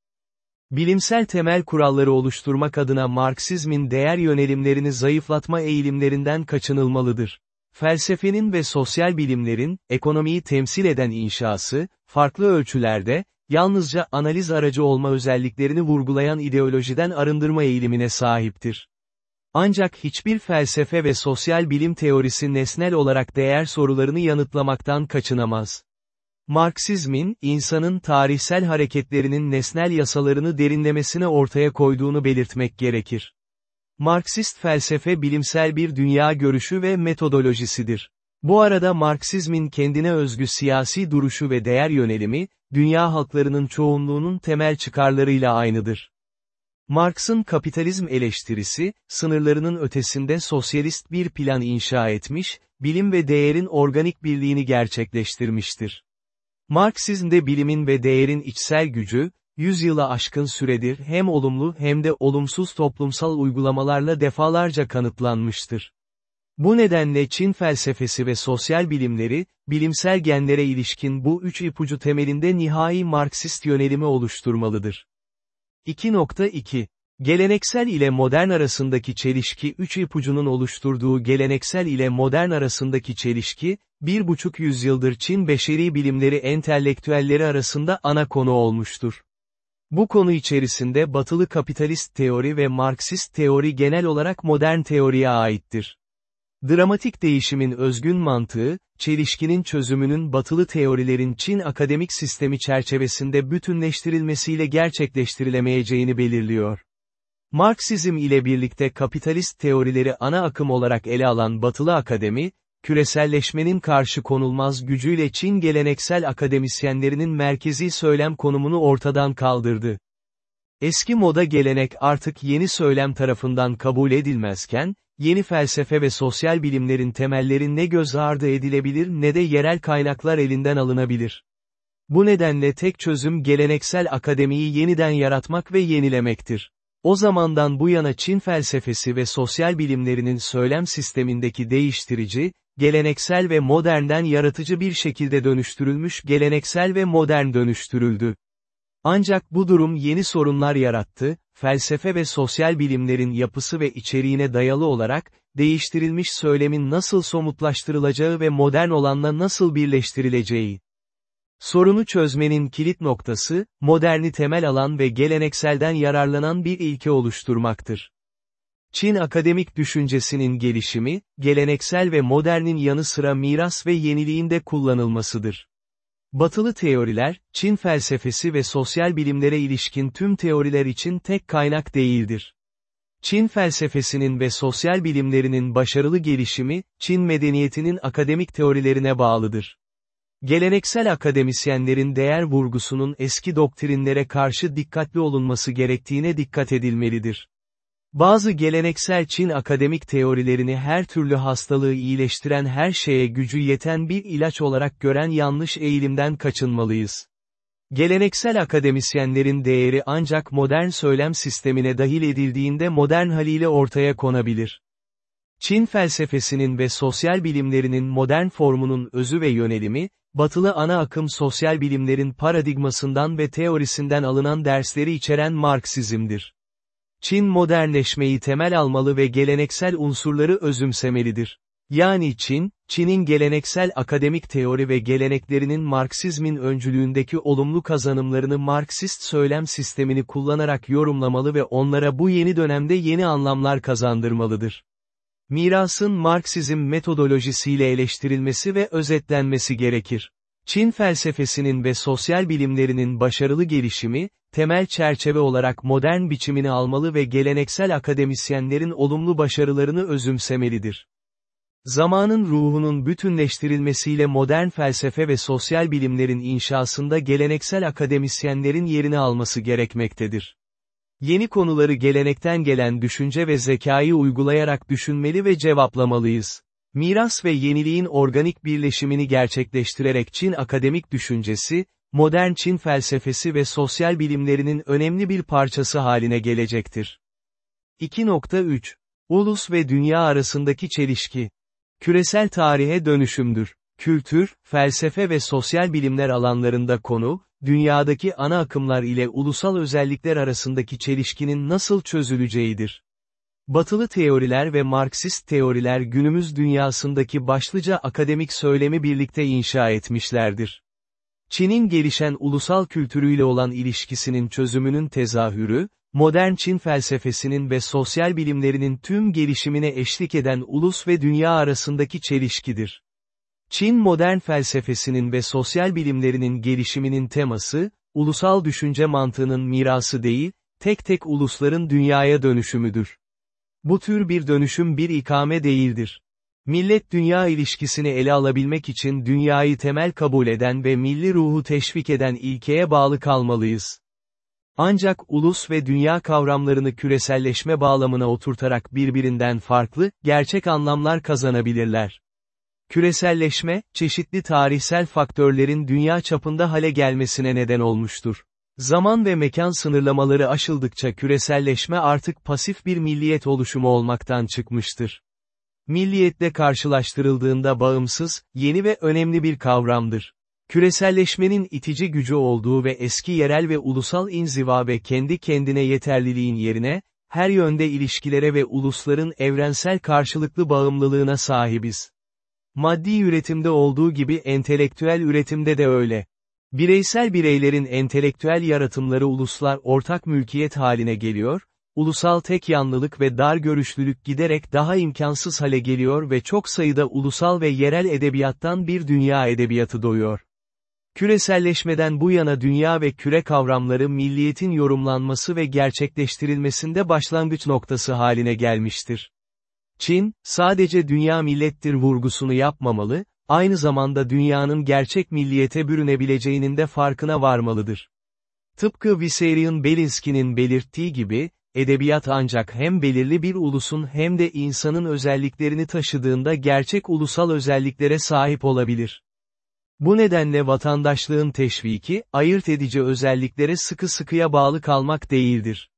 Bilimsel temel kuralları oluşturmak adına Marksizmin değer yönelimlerini zayıflatma eğilimlerinden kaçınılmalıdır. Felsefenin ve sosyal bilimlerin, ekonomiyi temsil eden inşası, farklı ölçülerde, yalnızca analiz aracı olma özelliklerini vurgulayan ideolojiden arındırma eğilimine sahiptir. Ancak hiçbir felsefe ve sosyal bilim teorisi nesnel olarak değer sorularını yanıtlamaktan kaçınamaz. Marksizmin, insanın tarihsel hareketlerinin nesnel yasalarını derinlemesine ortaya koyduğunu belirtmek gerekir. Marksist felsefe bilimsel bir dünya görüşü ve metodolojisidir. Bu arada Marksizmin kendine özgü siyasi duruşu ve değer yönelimi, dünya halklarının çoğunluğunun temel çıkarlarıyla aynıdır. Marx'ın kapitalizm eleştirisi, sınırlarının ötesinde sosyalist bir plan inşa etmiş, bilim ve değerin organik birliğini gerçekleştirmiştir. Marksizmde bilimin ve değerin içsel gücü, yüzyıla aşkın süredir hem olumlu hem de olumsuz toplumsal uygulamalarla defalarca kanıtlanmıştır. Bu nedenle Çin felsefesi ve sosyal bilimleri, bilimsel genlere ilişkin bu üç ipucu temelinde nihai Marksist yönelimi oluşturmalıdır. 2.2 Geleneksel ile modern arasındaki çelişki üç ipucunun oluşturduğu geleneksel ile modern arasındaki çelişki, bir buçuk yüzyıldır Çin beşeri bilimleri entelektüelleri arasında ana konu olmuştur. Bu konu içerisinde batılı kapitalist teori ve Marksist teori genel olarak modern teoriye aittir. Dramatik değişimin özgün mantığı, çelişkinin çözümünün batılı teorilerin Çin akademik sistemi çerçevesinde bütünleştirilmesiyle gerçekleştirilemeyeceğini belirliyor. Marksizm ile birlikte kapitalist teorileri ana akım olarak ele alan Batılı Akademi, küreselleşmenin karşı konulmaz gücüyle Çin geleneksel akademisyenlerinin merkezi söylem konumunu ortadan kaldırdı. Eski moda gelenek artık yeni söylem tarafından kabul edilmezken, yeni felsefe ve sosyal bilimlerin temelleri ne göz ardı edilebilir ne de yerel kaynaklar elinden alınabilir. Bu nedenle tek çözüm geleneksel akademiyi yeniden yaratmak ve yenilemektir. O zamandan bu yana Çin felsefesi ve sosyal bilimlerinin söylem sistemindeki değiştirici, geleneksel ve modernden yaratıcı bir şekilde dönüştürülmüş geleneksel ve modern dönüştürüldü. Ancak bu durum yeni sorunlar yarattı, felsefe ve sosyal bilimlerin yapısı ve içeriğine dayalı olarak, değiştirilmiş söylemin nasıl somutlaştırılacağı ve modern olanla nasıl birleştirileceği. Sorunu çözmenin kilit noktası, moderni temel alan ve gelenekselden yararlanan bir ilke oluşturmaktır. Çin akademik düşüncesinin gelişimi, geleneksel ve modernin yanı sıra miras ve yeniliğinde kullanılmasıdır. Batılı teoriler, Çin felsefesi ve sosyal bilimlere ilişkin tüm teoriler için tek kaynak değildir. Çin felsefesinin ve sosyal bilimlerinin başarılı gelişimi, Çin medeniyetinin akademik teorilerine bağlıdır. Geleneksel akademisyenlerin değer vurgusunun eski doktrinlere karşı dikkatli olunması gerektiğine dikkat edilmelidir. Bazı geleneksel Çin akademik teorilerini her türlü hastalığı iyileştiren her şeye gücü yeten bir ilaç olarak gören yanlış eğilimden kaçınmalıyız. Geleneksel akademisyenlerin değeri ancak modern söylem sistemine dahil edildiğinde modern haliyle ortaya konabilir. Çin felsefesinin ve sosyal bilimlerinin modern formunun özü ve yönelimi, batılı ana akım sosyal bilimlerin paradigmasından ve teorisinden alınan dersleri içeren Marksizmdir. Çin modernleşmeyi temel almalı ve geleneksel unsurları özümsemelidir. Yani Çin, Çin'in geleneksel akademik teori ve geleneklerinin Marksizmin öncülüğündeki olumlu kazanımlarını Marksist söylem sistemini kullanarak yorumlamalı ve onlara bu yeni dönemde yeni anlamlar kazandırmalıdır. Mirasın Marksizm metodolojisiyle eleştirilmesi ve özetlenmesi gerekir. Çin felsefesinin ve sosyal bilimlerinin başarılı gelişimi, temel çerçeve olarak modern biçimini almalı ve geleneksel akademisyenlerin olumlu başarılarını özümsemelidir. Zamanın ruhunun bütünleştirilmesiyle modern felsefe ve sosyal bilimlerin inşasında geleneksel akademisyenlerin yerini alması gerekmektedir. Yeni konuları gelenekten gelen düşünce ve zekayı uygulayarak düşünmeli ve cevaplamalıyız. Miras ve yeniliğin organik birleşimini gerçekleştirerek Çin akademik düşüncesi, modern Çin felsefesi ve sosyal bilimlerinin önemli bir parçası haline gelecektir. 2.3. Ulus ve dünya arasındaki çelişki. Küresel tarihe dönüşümdür. Kültür, felsefe ve sosyal bilimler alanlarında konu, dünyadaki ana akımlar ile ulusal özellikler arasındaki çelişkinin nasıl çözüleceğidir. Batılı teoriler ve Marksist teoriler günümüz dünyasındaki başlıca akademik söylemi birlikte inşa etmişlerdir. Çin'in gelişen ulusal kültürüyle olan ilişkisinin çözümünün tezahürü, modern Çin felsefesinin ve sosyal bilimlerinin tüm gelişimine eşlik eden ulus ve dünya arasındaki çelişkidir. Çin modern felsefesinin ve sosyal bilimlerinin gelişiminin teması, ulusal düşünce mantığının mirası değil, tek tek ulusların dünyaya dönüşümüdür. Bu tür bir dönüşüm bir ikame değildir. Millet-dünya ilişkisini ele alabilmek için dünyayı temel kabul eden ve milli ruhu teşvik eden ilkeye bağlı kalmalıyız. Ancak ulus ve dünya kavramlarını küreselleşme bağlamına oturtarak birbirinden farklı, gerçek anlamlar kazanabilirler. Küreselleşme, çeşitli tarihsel faktörlerin dünya çapında hale gelmesine neden olmuştur. Zaman ve mekan sınırlamaları aşıldıkça küreselleşme artık pasif bir milliyet oluşumu olmaktan çıkmıştır. Milliyetle karşılaştırıldığında bağımsız, yeni ve önemli bir kavramdır. Küreselleşmenin itici gücü olduğu ve eski yerel ve ulusal inziva ve kendi kendine yeterliliğin yerine, her yönde ilişkilere ve ulusların evrensel karşılıklı bağımlılığına sahibiz. Maddi üretimde olduğu gibi entelektüel üretimde de öyle. Bireysel bireylerin entelektüel yaratımları uluslar ortak mülkiyet haline geliyor, ulusal tek yanlılık ve dar görüşlülük giderek daha imkansız hale geliyor ve çok sayıda ulusal ve yerel edebiyattan bir dünya edebiyatı doğuyor. Küreselleşmeden bu yana dünya ve küre kavramları milliyetin yorumlanması ve gerçekleştirilmesinde başlangıç noktası haline gelmiştir. Çin, sadece dünya millettir vurgusunu yapmamalı, aynı zamanda dünyanın gerçek milliyete bürünebileceğinin de farkına varmalıdır. Tıpkı Viserion Belinsky'nin belirttiği gibi, edebiyat ancak hem belirli bir ulusun hem de insanın özelliklerini taşıdığında gerçek ulusal özelliklere sahip olabilir. Bu nedenle vatandaşlığın teşviki, ayırt edici özelliklere sıkı sıkıya bağlı kalmak değildir.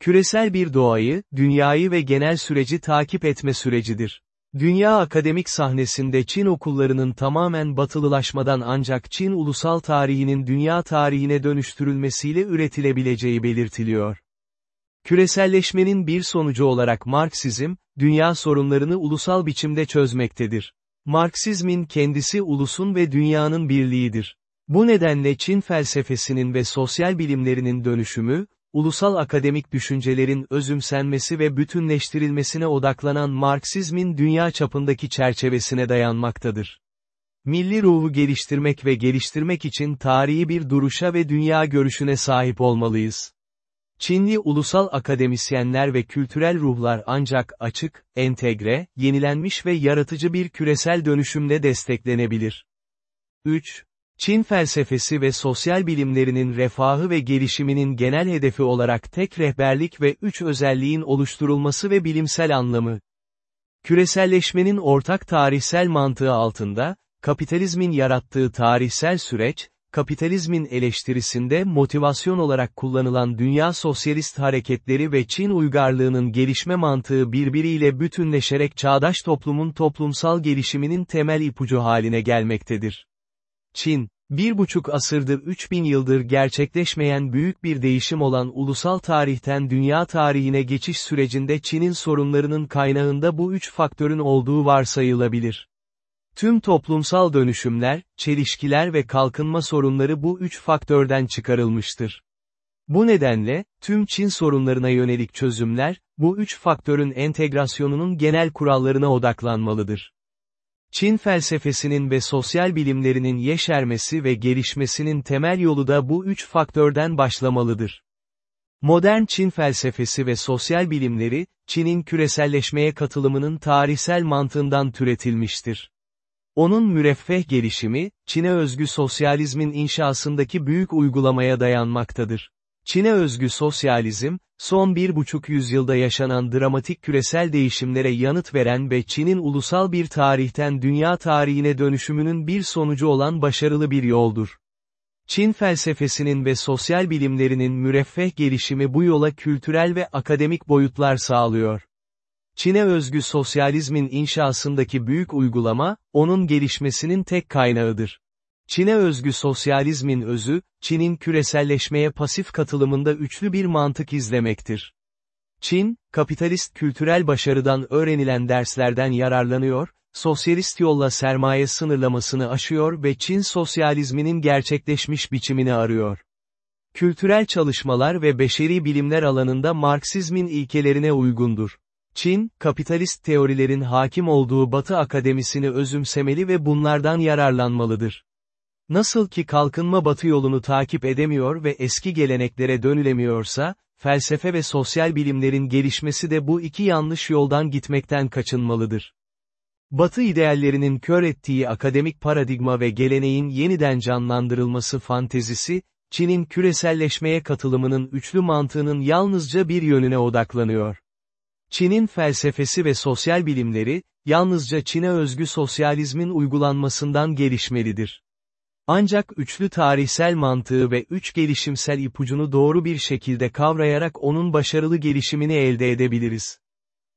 Küresel bir doğayı, dünyayı ve genel süreci takip etme sürecidir. Dünya akademik sahnesinde Çin okullarının tamamen batılılaşmadan ancak Çin ulusal tarihinin dünya tarihine dönüştürülmesiyle üretilebileceği belirtiliyor. Küreselleşmenin bir sonucu olarak Marksizm, dünya sorunlarını ulusal biçimde çözmektedir. Marksizmin kendisi ulusun ve dünyanın birliğidir. Bu nedenle Çin felsefesinin ve sosyal bilimlerinin dönüşümü, ulusal akademik düşüncelerin özümsenmesi ve bütünleştirilmesine odaklanan Marksizmin dünya çapındaki çerçevesine dayanmaktadır. Milli ruhu geliştirmek ve geliştirmek için tarihi bir duruşa ve dünya görüşüne sahip olmalıyız. Çinli ulusal akademisyenler ve kültürel ruhlar ancak açık, entegre, yenilenmiş ve yaratıcı bir küresel dönüşümle desteklenebilir. 3. Çin felsefesi ve sosyal bilimlerinin refahı ve gelişiminin genel hedefi olarak tek rehberlik ve üç özelliğin oluşturulması ve bilimsel anlamı. Küreselleşmenin ortak tarihsel mantığı altında, kapitalizmin yarattığı tarihsel süreç, kapitalizmin eleştirisinde motivasyon olarak kullanılan dünya sosyalist hareketleri ve Çin uygarlığının gelişme mantığı birbiriyle bütünleşerek çağdaş toplumun toplumsal gelişiminin temel ipucu haline gelmektedir. Çin, bir buçuk asırdır 3000 yıldır gerçekleşmeyen büyük bir değişim olan ulusal tarihten dünya tarihine geçiş sürecinde Çin'in sorunlarının kaynağında bu üç faktörün olduğu varsayılabilir. Tüm toplumsal dönüşümler, çelişkiler ve kalkınma sorunları bu üç faktörden çıkarılmıştır. Bu nedenle, tüm Çin sorunlarına yönelik çözümler, bu üç faktörün entegrasyonunun genel kurallarına odaklanmalıdır. Çin felsefesinin ve sosyal bilimlerinin yeşermesi ve gelişmesinin temel yolu da bu üç faktörden başlamalıdır. Modern Çin felsefesi ve sosyal bilimleri, Çin'in küreselleşmeye katılımının tarihsel mantığından türetilmiştir. Onun müreffeh gelişimi, Çin'e özgü sosyalizmin inşasındaki büyük uygulamaya dayanmaktadır. Çin'e özgü sosyalizm, son bir buçuk yüzyılda yaşanan dramatik küresel değişimlere yanıt veren ve Çin'in ulusal bir tarihten dünya tarihine dönüşümünün bir sonucu olan başarılı bir yoldur. Çin felsefesinin ve sosyal bilimlerinin müreffeh gelişimi bu yola kültürel ve akademik boyutlar sağlıyor. Çin'e özgü sosyalizmin inşasındaki büyük uygulama, onun gelişmesinin tek kaynağıdır. Çin'e özgü sosyalizmin özü, Çin'in küreselleşmeye pasif katılımında üçlü bir mantık izlemektir. Çin, kapitalist kültürel başarıdan öğrenilen derslerden yararlanıyor, sosyalist yolla sermaye sınırlamasını aşıyor ve Çin sosyalizminin gerçekleşmiş biçimini arıyor. Kültürel çalışmalar ve beşeri bilimler alanında Marksizmin ilkelerine uygundur. Çin, kapitalist teorilerin hakim olduğu Batı akademisini özümsemeli ve bunlardan yararlanmalıdır. Nasıl ki kalkınma batı yolunu takip edemiyor ve eski geleneklere dönülemiyorsa, felsefe ve sosyal bilimlerin gelişmesi de bu iki yanlış yoldan gitmekten kaçınmalıdır. Batı ideallerinin kör ettiği akademik paradigma ve geleneğin yeniden canlandırılması fantezisi, Çin'in küreselleşmeye katılımının üçlü mantığının yalnızca bir yönüne odaklanıyor. Çin'in felsefesi ve sosyal bilimleri, yalnızca Çin'e özgü sosyalizmin uygulanmasından gelişmelidir. Ancak üçlü tarihsel mantığı ve üç gelişimsel ipucunu doğru bir şekilde kavrayarak onun başarılı gelişimini elde edebiliriz.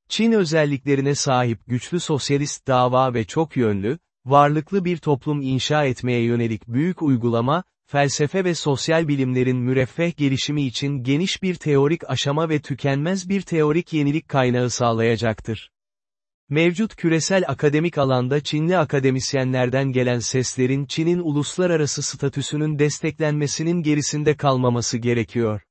Çin özelliklerine sahip güçlü sosyalist dava ve çok yönlü, varlıklı bir toplum inşa etmeye yönelik büyük uygulama, felsefe ve sosyal bilimlerin müreffeh gelişimi için geniş bir teorik aşama ve tükenmez bir teorik yenilik kaynağı sağlayacaktır. Mevcut küresel akademik alanda Çinli akademisyenlerden gelen seslerin Çin'in uluslararası statüsünün desteklenmesinin gerisinde kalmaması gerekiyor.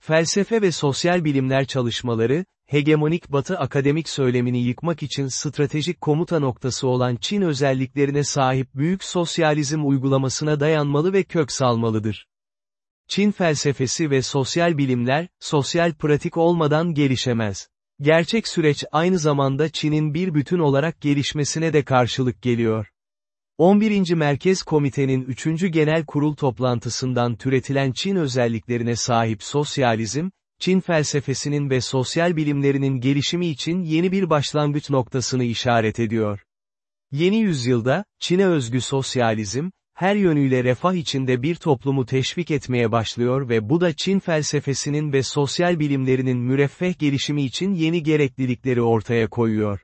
Felsefe ve sosyal bilimler çalışmaları, hegemonik Batı akademik söylemini yıkmak için stratejik komuta noktası olan Çin özelliklerine sahip büyük sosyalizm uygulamasına dayanmalı ve kök salmalıdır. Çin felsefesi ve sosyal bilimler, sosyal pratik olmadan gelişemez. Gerçek süreç aynı zamanda Çin'in bir bütün olarak gelişmesine de karşılık geliyor. 11. Merkez Komitenin 3. Genel Kurul toplantısından türetilen Çin özelliklerine sahip sosyalizm, Çin felsefesinin ve sosyal bilimlerinin gelişimi için yeni bir başlangıç noktasını işaret ediyor. Yeni yüzyılda, Çin'e özgü sosyalizm, her yönüyle refah içinde bir toplumu teşvik etmeye başlıyor ve bu da Çin felsefesinin ve sosyal bilimlerinin müreffeh gelişimi için yeni gereklilikleri ortaya koyuyor.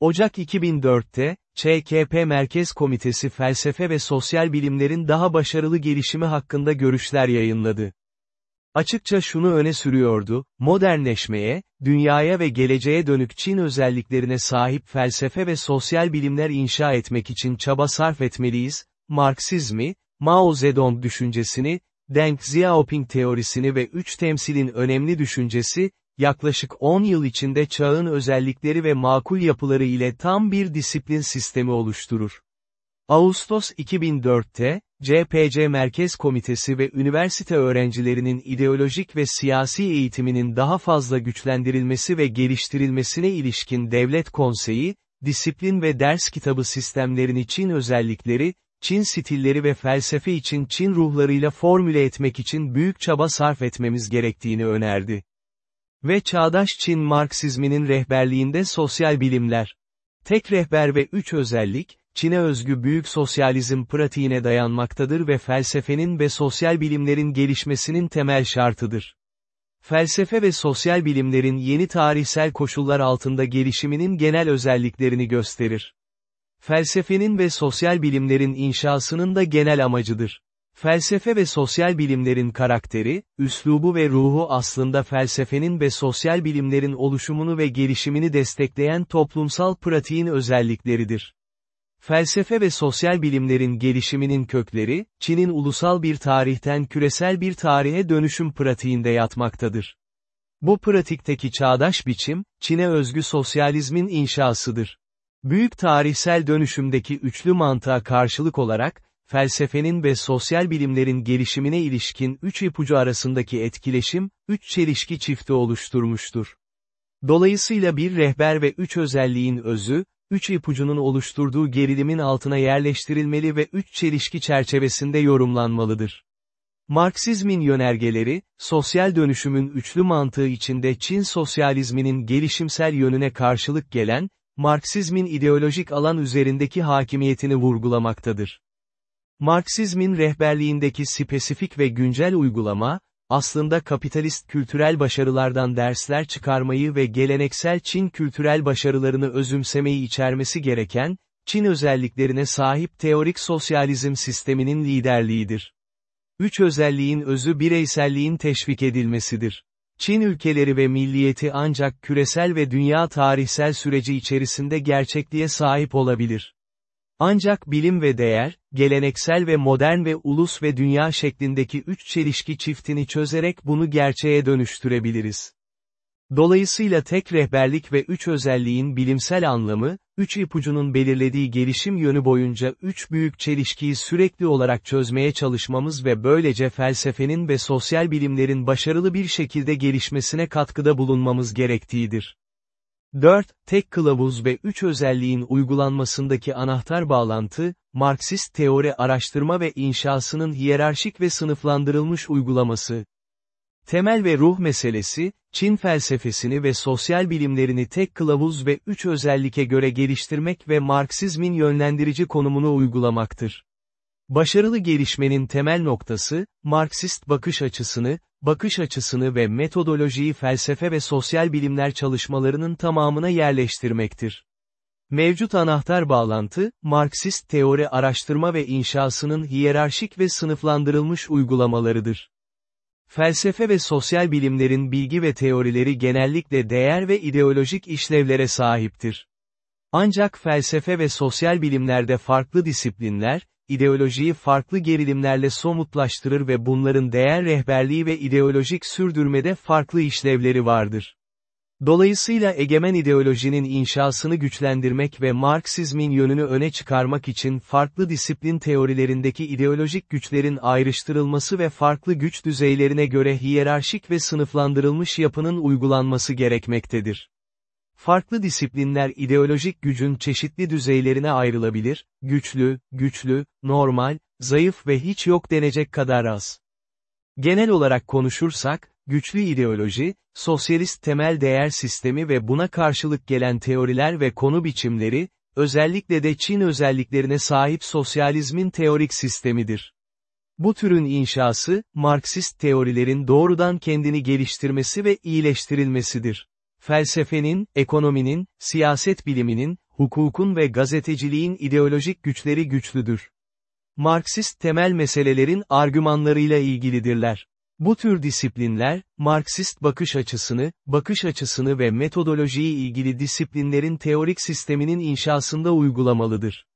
Ocak 2004'te, ÇKP Merkez Komitesi Felsefe ve Sosyal Bilimlerin daha başarılı gelişimi hakkında görüşler yayınladı. Açıkça şunu öne sürüyordu, modernleşmeye, dünyaya ve geleceğe dönük Çin özelliklerine sahip felsefe ve sosyal bilimler inşa etmek için çaba sarf etmeliyiz, Marksizmi, Mao Zedong düşüncesini, Deng Xiaoping teorisini ve üç temsilin önemli düşüncesi, yaklaşık 10 yıl içinde çağın özellikleri ve makul yapıları ile tam bir disiplin sistemi oluşturur. Ağustos 2004'te, CPC Merkez Komitesi ve üniversite öğrencilerinin ideolojik ve siyasi eğitiminin daha fazla güçlendirilmesi ve geliştirilmesine ilişkin Devlet Konseyi, disiplin ve ders kitabı sistemlerini Çin özellikleri, Çin stilleri ve felsefe için Çin ruhlarıyla formüle etmek için büyük çaba sarf etmemiz gerektiğini önerdi. Ve çağdaş Çin Marksizminin rehberliğinde sosyal bilimler. Tek rehber ve üç özellik, Çin'e özgü büyük sosyalizm pratiğine dayanmaktadır ve felsefenin ve sosyal bilimlerin gelişmesinin temel şartıdır. Felsefe ve sosyal bilimlerin yeni tarihsel koşullar altında gelişiminin genel özelliklerini gösterir. Felsefenin ve sosyal bilimlerin inşasının da genel amacıdır. Felsefe ve sosyal bilimlerin karakteri, üslubu ve ruhu aslında felsefenin ve sosyal bilimlerin oluşumunu ve gelişimini destekleyen toplumsal pratiğin özellikleridir. Felsefe ve sosyal bilimlerin gelişiminin kökleri, Çin'in ulusal bir tarihten küresel bir tarihe dönüşüm pratiğinde yatmaktadır. Bu pratikteki çağdaş biçim, Çin'e özgü sosyalizmin inşasıdır. Büyük tarihsel dönüşümdeki üçlü mantığa karşılık olarak, felsefenin ve sosyal bilimlerin gelişimine ilişkin üç ipucu arasındaki etkileşim, üç çelişki çifti oluşturmuştur. Dolayısıyla bir rehber ve üç özelliğin özü, üç ipucunun oluşturduğu gerilimin altına yerleştirilmeli ve üç çelişki çerçevesinde yorumlanmalıdır. Marksizmin yönergeleri, sosyal dönüşümün üçlü mantığı içinde Çin sosyalizminin gelişimsel yönüne karşılık gelen, Marksizmin ideolojik alan üzerindeki hakimiyetini vurgulamaktadır. Marksizmin rehberliğindeki spesifik ve güncel uygulama, aslında kapitalist kültürel başarılardan dersler çıkarmayı ve geleneksel Çin kültürel başarılarını özümsemeyi içermesi gereken, Çin özelliklerine sahip teorik sosyalizm sisteminin liderliğidir. Üç özelliğin özü bireyselliğin teşvik edilmesidir. Çin ülkeleri ve milliyeti ancak küresel ve dünya tarihsel süreci içerisinde gerçekliğe sahip olabilir. Ancak bilim ve değer, geleneksel ve modern ve ulus ve dünya şeklindeki üç çelişki çiftini çözerek bunu gerçeğe dönüştürebiliriz. Dolayısıyla tek rehberlik ve üç özelliğin bilimsel anlamı, üç ipucunun belirlediği gelişim yönü boyunca üç büyük çelişkiyi sürekli olarak çözmeye çalışmamız ve böylece felsefenin ve sosyal bilimlerin başarılı bir şekilde gelişmesine katkıda bulunmamız gerektiğidir. 4. Tek kılavuz ve 3 özelliğin uygulanmasındaki anahtar bağlantı, Marksist teori araştırma ve inşasının hiyerarşik ve sınıflandırılmış uygulaması. Temel ve ruh meselesi, Çin felsefesini ve sosyal bilimlerini tek kılavuz ve üç özelliğe göre geliştirmek ve Marksizmin yönlendirici konumunu uygulamaktır. Başarılı gelişmenin temel noktası, Marksist bakış açısını, bakış açısını ve metodolojiyi felsefe ve sosyal bilimler çalışmalarının tamamına yerleştirmektir. Mevcut anahtar bağlantı, Marksist teori araştırma ve inşasının hiyerarşik ve sınıflandırılmış uygulamalarıdır. Felsefe ve sosyal bilimlerin bilgi ve teorileri genellikle değer ve ideolojik işlevlere sahiptir. Ancak felsefe ve sosyal bilimlerde farklı disiplinler, ideolojiyi farklı gerilimlerle somutlaştırır ve bunların değer rehberliği ve ideolojik sürdürmede farklı işlevleri vardır. Dolayısıyla egemen ideolojinin inşasını güçlendirmek ve Marksizmin yönünü öne çıkarmak için farklı disiplin teorilerindeki ideolojik güçlerin ayrıştırılması ve farklı güç düzeylerine göre hiyerarşik ve sınıflandırılmış yapının uygulanması gerekmektedir. Farklı disiplinler ideolojik gücün çeşitli düzeylerine ayrılabilir, güçlü, güçlü, normal, zayıf ve hiç yok denecek kadar az. Genel olarak konuşursak, güçlü ideoloji, sosyalist temel değer sistemi ve buna karşılık gelen teoriler ve konu biçimleri, özellikle de Çin özelliklerine sahip sosyalizmin teorik sistemidir. Bu türün inşası, Marksist teorilerin doğrudan kendini geliştirmesi ve iyileştirilmesidir. Felsefenin, ekonominin, siyaset biliminin, hukukun ve gazeteciliğin ideolojik güçleri güçlüdür. Marksist temel meselelerin argümanlarıyla ilgilidirler. Bu tür disiplinler, Marksist bakış açısını, bakış açısını ve metodolojiyi ilgili disiplinlerin teorik sisteminin inşasında uygulamalıdır.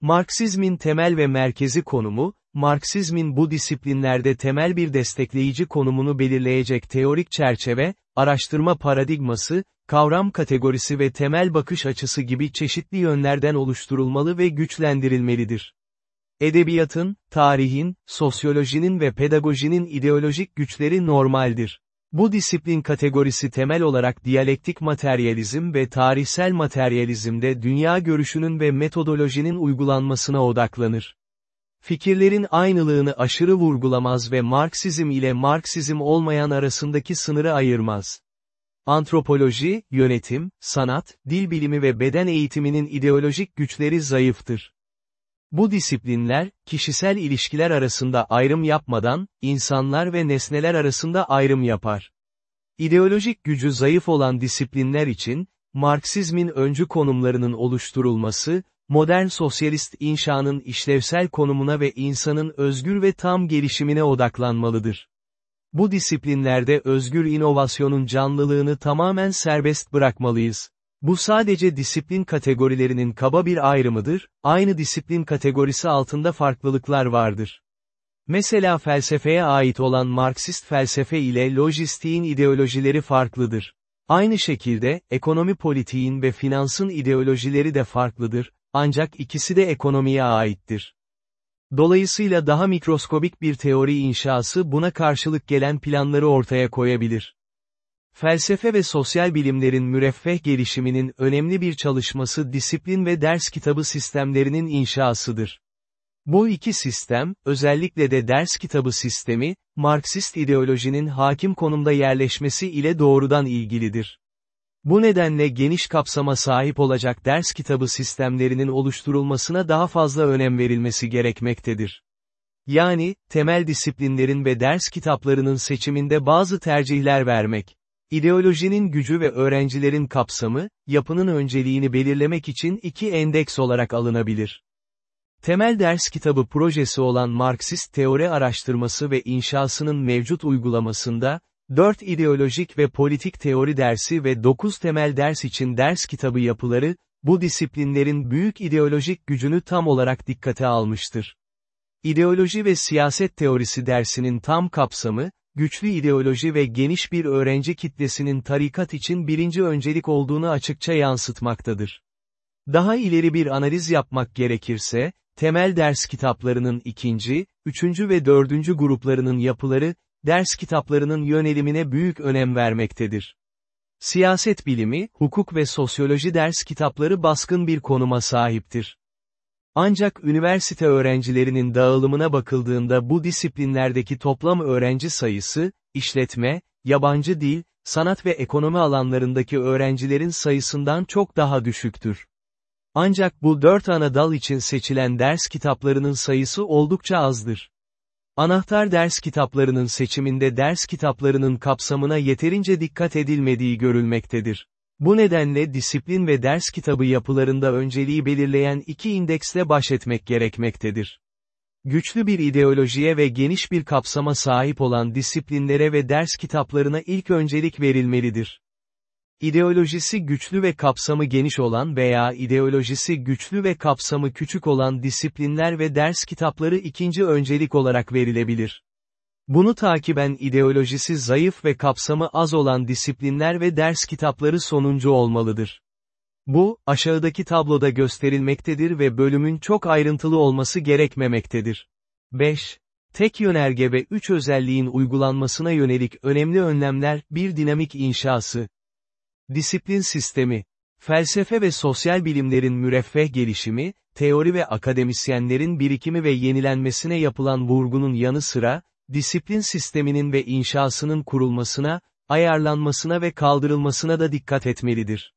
Marksizmin temel ve merkezi konumu, Marksizmin bu disiplinlerde temel bir destekleyici konumunu belirleyecek teorik çerçeve, araştırma paradigması, kavram kategorisi ve temel bakış açısı gibi çeşitli yönlerden oluşturulmalı ve güçlendirilmelidir. Edebiyatın, tarihin, sosyolojinin ve pedagojinin ideolojik güçleri normaldir. Bu disiplin kategorisi temel olarak diyalektik materyalizm ve tarihsel materyalizmde dünya görüşünün ve metodolojinin uygulanmasına odaklanır. Fikirlerin aynılığını aşırı vurgulamaz ve Marksizm ile Marksizm olmayan arasındaki sınırı ayırmaz. Antropoloji, yönetim, sanat, dil bilimi ve beden eğitiminin ideolojik güçleri zayıftır. Bu disiplinler, kişisel ilişkiler arasında ayrım yapmadan, insanlar ve nesneler arasında ayrım yapar. İdeolojik gücü zayıf olan disiplinler için, Marksizmin öncü konumlarının oluşturulması, modern sosyalist inşanın işlevsel konumuna ve insanın özgür ve tam gelişimine odaklanmalıdır. Bu disiplinlerde özgür inovasyonun canlılığını tamamen serbest bırakmalıyız. Bu sadece disiplin kategorilerinin kaba bir ayrımıdır, aynı disiplin kategorisi altında farklılıklar vardır. Mesela felsefeye ait olan Marksist felsefe ile lojistiğin ideolojileri farklıdır. Aynı şekilde, ekonomi politiğin ve finansın ideolojileri de farklıdır, ancak ikisi de ekonomiye aittir. Dolayısıyla daha mikroskobik bir teori inşası buna karşılık gelen planları ortaya koyabilir. Felsefe ve sosyal bilimlerin müreffeh gelişiminin önemli bir çalışması disiplin ve ders kitabı sistemlerinin inşasıdır. Bu iki sistem, özellikle de ders kitabı sistemi, Marksist ideolojinin hakim konumda yerleşmesi ile doğrudan ilgilidir. Bu nedenle geniş kapsama sahip olacak ders kitabı sistemlerinin oluşturulmasına daha fazla önem verilmesi gerekmektedir. Yani, temel disiplinlerin ve ders kitaplarının seçiminde bazı tercihler vermek. İdeolojinin gücü ve öğrencilerin kapsamı, yapının önceliğini belirlemek için iki endeks olarak alınabilir. Temel ders kitabı projesi olan Marksist teori araştırması ve inşasının mevcut uygulamasında, 4 ideolojik ve politik teori dersi ve 9 temel ders için ders kitabı yapıları, bu disiplinlerin büyük ideolojik gücünü tam olarak dikkate almıştır. İdeoloji ve siyaset teorisi dersinin tam kapsamı, güçlü ideoloji ve geniş bir öğrenci kitlesinin tarikat için birinci öncelik olduğunu açıkça yansıtmaktadır. Daha ileri bir analiz yapmak gerekirse, temel ders kitaplarının ikinci, üçüncü ve dördüncü gruplarının yapıları, ders kitaplarının yönelimine büyük önem vermektedir. Siyaset bilimi, hukuk ve sosyoloji ders kitapları baskın bir konuma sahiptir. Ancak üniversite öğrencilerinin dağılımına bakıldığında bu disiplinlerdeki toplam öğrenci sayısı, işletme, yabancı dil, sanat ve ekonomi alanlarındaki öğrencilerin sayısından çok daha düşüktür. Ancak bu dört ana dal için seçilen ders kitaplarının sayısı oldukça azdır. Anahtar ders kitaplarının seçiminde ders kitaplarının kapsamına yeterince dikkat edilmediği görülmektedir. Bu nedenle disiplin ve ders kitabı yapılarında önceliği belirleyen iki indeksle baş etmek gerekmektedir. Güçlü bir ideolojiye ve geniş bir kapsama sahip olan disiplinlere ve ders kitaplarına ilk öncelik verilmelidir. İdeolojisi güçlü ve kapsamı geniş olan veya ideolojisi güçlü ve kapsamı küçük olan disiplinler ve ders kitapları ikinci öncelik olarak verilebilir. Bunu takiben ideolojisi zayıf ve kapsamı az olan disiplinler ve ders kitapları sonuncu olmalıdır. Bu, aşağıdaki tabloda gösterilmektedir ve bölümün çok ayrıntılı olması gerekmemektedir. 5. Tek yönerge ve 3 özelliğin uygulanmasına yönelik önemli önlemler, bir dinamik inşası. Disiplin sistemi. Felsefe ve sosyal bilimlerin müreffeh gelişimi, teori ve akademisyenlerin birikimi ve yenilenmesine yapılan vurgunun yanı sıra, disiplin sisteminin ve inşasının kurulmasına, ayarlanmasına ve kaldırılmasına da dikkat etmelidir.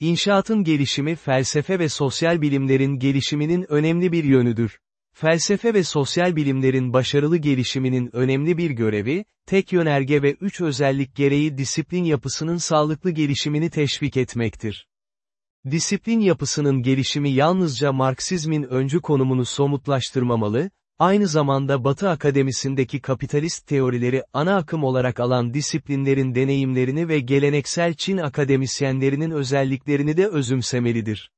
İnşaatın gelişimi felsefe ve sosyal bilimlerin gelişiminin önemli bir yönüdür. Felsefe ve sosyal bilimlerin başarılı gelişiminin önemli bir görevi, tek yönerge ve üç özellik gereği disiplin yapısının sağlıklı gelişimini teşvik etmektir. Disiplin yapısının gelişimi yalnızca Marksizmin öncü konumunu somutlaştırmamalı, aynı zamanda Batı akademisindeki kapitalist teorileri ana akım olarak alan disiplinlerin deneyimlerini ve geleneksel Çin akademisyenlerinin özelliklerini de özümsemelidir.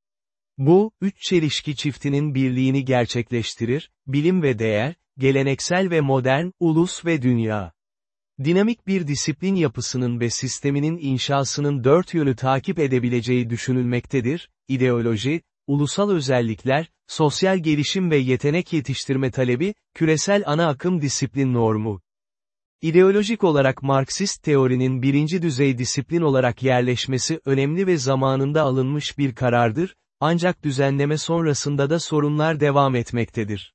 Bu, üç çelişki çiftinin birliğini gerçekleştirir, bilim ve değer, geleneksel ve modern, ulus ve dünya. Dinamik bir disiplin yapısının ve sisteminin inşasının dört yönü takip edebileceği düşünülmektedir, ideoloji, ulusal özellikler, sosyal gelişim ve yetenek yetiştirme talebi, küresel ana akım disiplin normu. İdeolojik olarak Marksist teorinin birinci düzey disiplin olarak yerleşmesi önemli ve zamanında alınmış bir karardır, ancak düzenleme sonrasında da sorunlar devam etmektedir.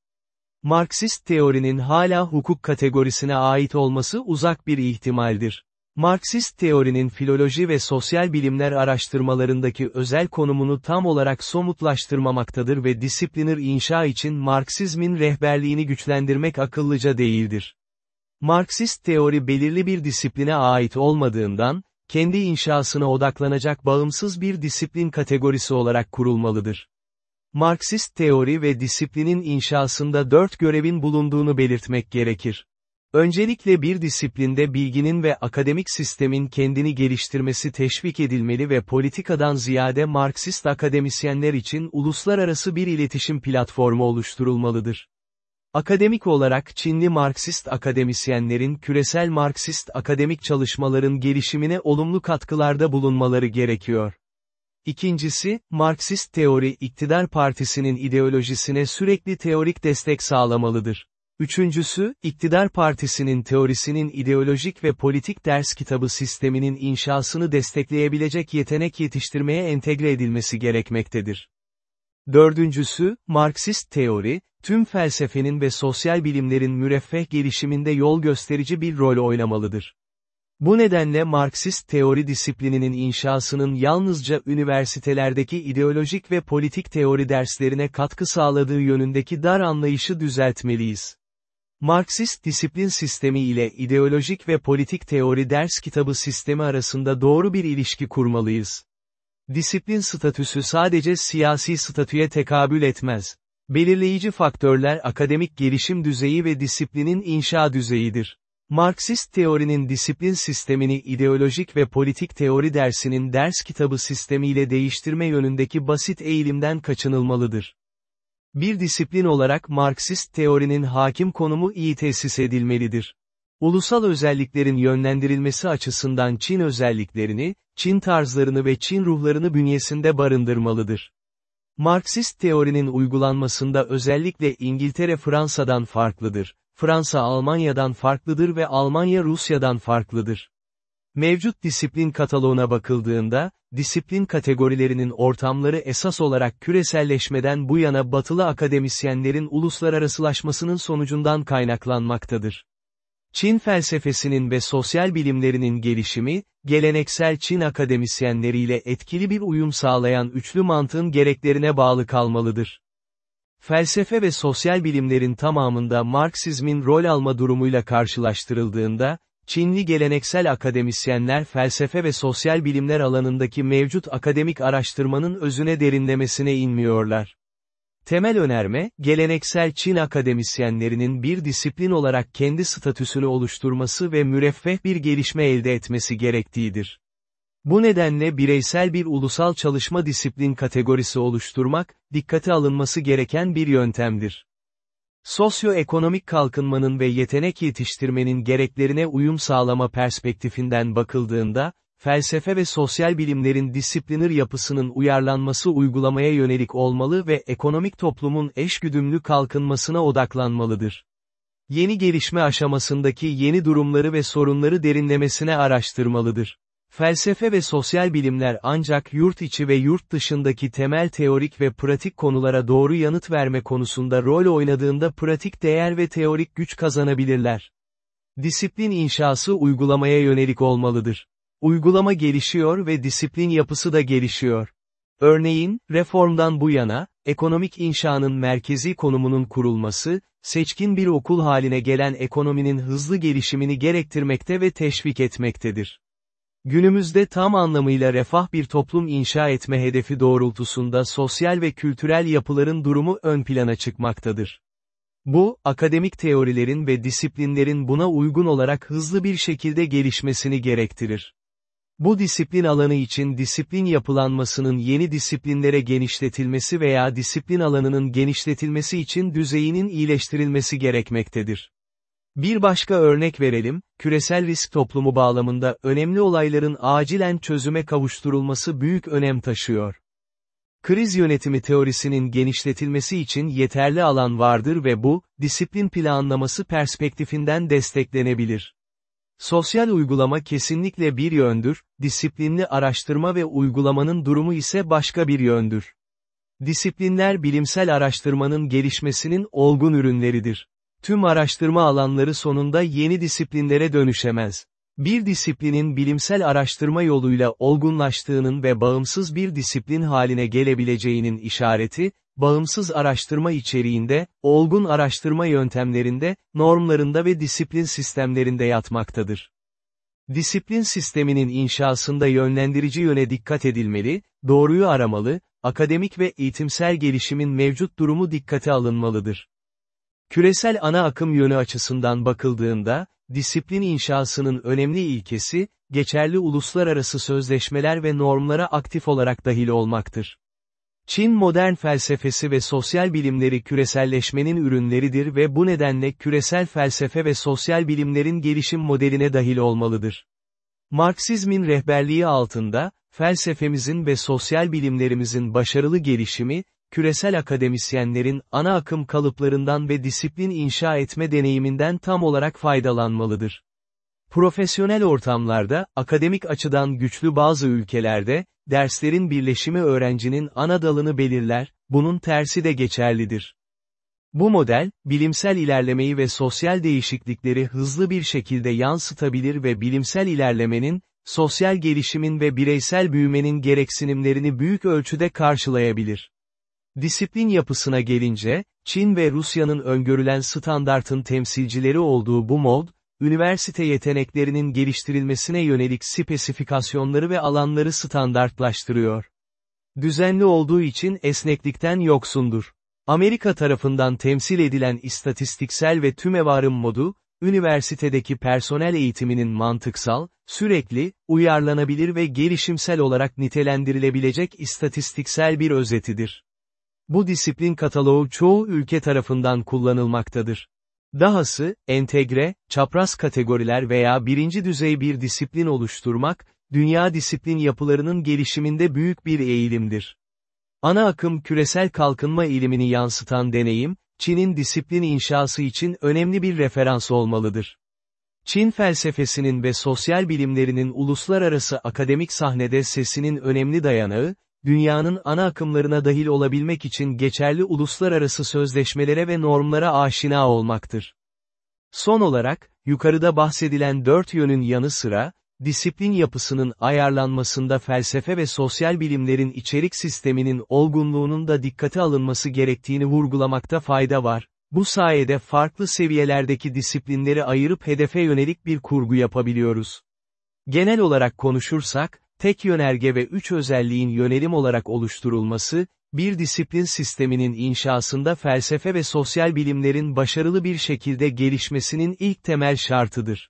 Marksist teorinin hala hukuk kategorisine ait olması uzak bir ihtimaldir. Marksist teorinin filoloji ve sosyal bilimler araştırmalarındaki özel konumunu tam olarak somutlaştırmamaktadır ve disipliner inşa için Marksizmin rehberliğini güçlendirmek akıllıca değildir. Marksist teori belirli bir disipline ait olmadığından, kendi inşasına odaklanacak bağımsız bir disiplin kategorisi olarak kurulmalıdır. Marksist teori ve disiplinin inşasında dört görevin bulunduğunu belirtmek gerekir. Öncelikle bir disiplinde bilginin ve akademik sistemin kendini geliştirmesi teşvik edilmeli ve politikadan ziyade Marksist akademisyenler için uluslararası bir iletişim platformu oluşturulmalıdır. Akademik olarak Çinli Marksist akademisyenlerin küresel Marksist akademik çalışmaların gelişimine olumlu katkılarda bulunmaları gerekiyor. İkincisi, Marksist teori iktidar partisinin ideolojisine sürekli teorik destek sağlamalıdır. Üçüncüsü, iktidar partisinin teorisinin ideolojik ve politik ders kitabı sisteminin inşasını destekleyebilecek yetenek yetiştirmeye entegre edilmesi gerekmektedir. Dördüncüsü, Marksist teori, tüm felsefenin ve sosyal bilimlerin müreffeh gelişiminde yol gösterici bir rol oynamalıdır. Bu nedenle Marksist teori disiplininin inşasının yalnızca üniversitelerdeki ideolojik ve politik teori derslerine katkı sağladığı yönündeki dar anlayışı düzeltmeliyiz. Marksist disiplin sistemi ile ideolojik ve politik teori ders kitabı sistemi arasında doğru bir ilişki kurmalıyız. Disiplin statüsü sadece siyasi statüye tekabül etmez. Belirleyici faktörler akademik gelişim düzeyi ve disiplinin inşa düzeyidir. Marksist teorinin disiplin sistemini ideolojik ve politik teori dersinin ders kitabı sistemiyle değiştirme yönündeki basit eğilimden kaçınılmalıdır. Bir disiplin olarak Marksist teorinin hakim konumu iyi tesis edilmelidir. Ulusal özelliklerin yönlendirilmesi açısından Çin özelliklerini, Çin tarzlarını ve Çin ruhlarını bünyesinde barındırmalıdır. Marksist teorinin uygulanmasında özellikle İngiltere Fransa'dan farklıdır. Fransa Almanya'dan farklıdır ve Almanya Rusya'dan farklıdır. Mevcut disiplin kataloğuna bakıldığında, disiplin kategorilerinin ortamları esas olarak küreselleşmeden bu yana batılı akademisyenlerin uluslararasılaşmasının sonucundan kaynaklanmaktadır. Çin felsefesinin ve sosyal bilimlerinin gelişimi, geleneksel Çin akademisyenleriyle etkili bir uyum sağlayan üçlü mantığın gereklerine bağlı kalmalıdır. Felsefe ve sosyal bilimlerin tamamında Marksizmin rol alma durumuyla karşılaştırıldığında, Çinli geleneksel akademisyenler felsefe ve sosyal bilimler alanındaki mevcut akademik araştırmanın özüne derinlemesine inmiyorlar. Temel önerme, geleneksel Çin akademisyenlerinin bir disiplin olarak kendi statüsünü oluşturması ve müreffeh bir gelişme elde etmesi gerektiğidir. Bu nedenle bireysel bir ulusal çalışma disiplin kategorisi oluşturmak, dikkate alınması gereken bir yöntemdir. Sosyoekonomik kalkınmanın ve yetenek yetiştirmenin gereklerine uyum sağlama perspektifinden bakıldığında, felsefe ve sosyal bilimlerin disiplinir yapısının uyarlanması uygulamaya yönelik olmalı ve ekonomik toplumun eşgüdümlü kalkınmasına odaklanmalıdır. Yeni gelişme aşamasındaki yeni durumları ve sorunları derinlemesine araştırmalıdır. Felsefe ve sosyal bilimler ancak yurt içi ve yurt dışındaki temel teorik ve pratik konulara doğru yanıt verme konusunda rol oynadığında pratik değer ve teorik güç kazanabilirler. Disiplin inşası uygulamaya yönelik olmalıdır. Uygulama gelişiyor ve disiplin yapısı da gelişiyor. Örneğin, reformdan bu yana, ekonomik inşanın merkezi konumunun kurulması, seçkin bir okul haline gelen ekonominin hızlı gelişimini gerektirmekte ve teşvik etmektedir. Günümüzde tam anlamıyla refah bir toplum inşa etme hedefi doğrultusunda sosyal ve kültürel yapıların durumu ön plana çıkmaktadır. Bu, akademik teorilerin ve disiplinlerin buna uygun olarak hızlı bir şekilde gelişmesini gerektirir. Bu disiplin alanı için disiplin yapılanmasının yeni disiplinlere genişletilmesi veya disiplin alanının genişletilmesi için düzeyinin iyileştirilmesi gerekmektedir. Bir başka örnek verelim, küresel risk toplumu bağlamında önemli olayların acilen çözüme kavuşturulması büyük önem taşıyor. Kriz yönetimi teorisinin genişletilmesi için yeterli alan vardır ve bu, disiplin planlaması perspektifinden desteklenebilir. Sosyal uygulama kesinlikle bir yöndür, disiplinli araştırma ve uygulamanın durumu ise başka bir yöndür. Disiplinler bilimsel araştırmanın gelişmesinin olgun ürünleridir. Tüm araştırma alanları sonunda yeni disiplinlere dönüşemez. Bir disiplinin bilimsel araştırma yoluyla olgunlaştığının ve bağımsız bir disiplin haline gelebileceğinin işareti, bağımsız araştırma içeriğinde, olgun araştırma yöntemlerinde, normlarında ve disiplin sistemlerinde yatmaktadır. Disiplin sisteminin inşasında yönlendirici yöne dikkat edilmeli, doğruyu aramalı, akademik ve eğitimsel gelişimin mevcut durumu dikkate alınmalıdır. Küresel ana akım yönü açısından bakıldığında, disiplin inşasının önemli ilkesi, geçerli uluslararası sözleşmeler ve normlara aktif olarak dahil olmaktır. Çin modern felsefesi ve sosyal bilimleri küreselleşmenin ürünleridir ve bu nedenle küresel felsefe ve sosyal bilimlerin gelişim modeline dahil olmalıdır. Marksizmin rehberliği altında, felsefemizin ve sosyal bilimlerimizin başarılı gelişimi, küresel akademisyenlerin ana akım kalıplarından ve disiplin inşa etme deneyiminden tam olarak faydalanmalıdır. Profesyonel ortamlarda, akademik açıdan güçlü bazı ülkelerde, derslerin birleşimi öğrencinin ana dalını belirler, bunun tersi de geçerlidir. Bu model, bilimsel ilerlemeyi ve sosyal değişiklikleri hızlı bir şekilde yansıtabilir ve bilimsel ilerlemenin, sosyal gelişimin ve bireysel büyümenin gereksinimlerini büyük ölçüde karşılayabilir. Disiplin yapısına gelince, Çin ve Rusya'nın öngörülen standartın temsilcileri olduğu bu mod, üniversite yeteneklerinin geliştirilmesine yönelik spesifikasyonları ve alanları standartlaştırıyor. Düzenli olduğu için esneklikten yoksundur. Amerika tarafından temsil edilen istatistiksel ve tümevarım modu, üniversitedeki personel eğitiminin mantıksal, sürekli, uyarlanabilir ve gelişimsel olarak nitelendirilebilecek istatistiksel bir özetidir. Bu disiplin kataloğu çoğu ülke tarafından kullanılmaktadır. Dahası, entegre, çapraz kategoriler veya birinci düzey bir disiplin oluşturmak, dünya disiplin yapılarının gelişiminde büyük bir eğilimdir. Ana akım küresel kalkınma eğilimini yansıtan deneyim, Çin'in disiplin inşası için önemli bir referans olmalıdır. Çin felsefesinin ve sosyal bilimlerinin uluslararası akademik sahnede sesinin önemli dayanağı, dünyanın ana akımlarına dahil olabilmek için geçerli uluslararası sözleşmelere ve normlara aşina olmaktır. Son olarak, yukarıda bahsedilen dört yönün yanı sıra, disiplin yapısının ayarlanmasında felsefe ve sosyal bilimlerin içerik sisteminin olgunluğunun da dikkate alınması gerektiğini vurgulamakta fayda var. Bu sayede farklı seviyelerdeki disiplinleri ayırıp hedefe yönelik bir kurgu yapabiliyoruz. Genel olarak konuşursak, tek yönerge ve üç özelliğin yönelim olarak oluşturulması, bir disiplin sisteminin inşasında felsefe ve sosyal bilimlerin başarılı bir şekilde gelişmesinin ilk temel şartıdır.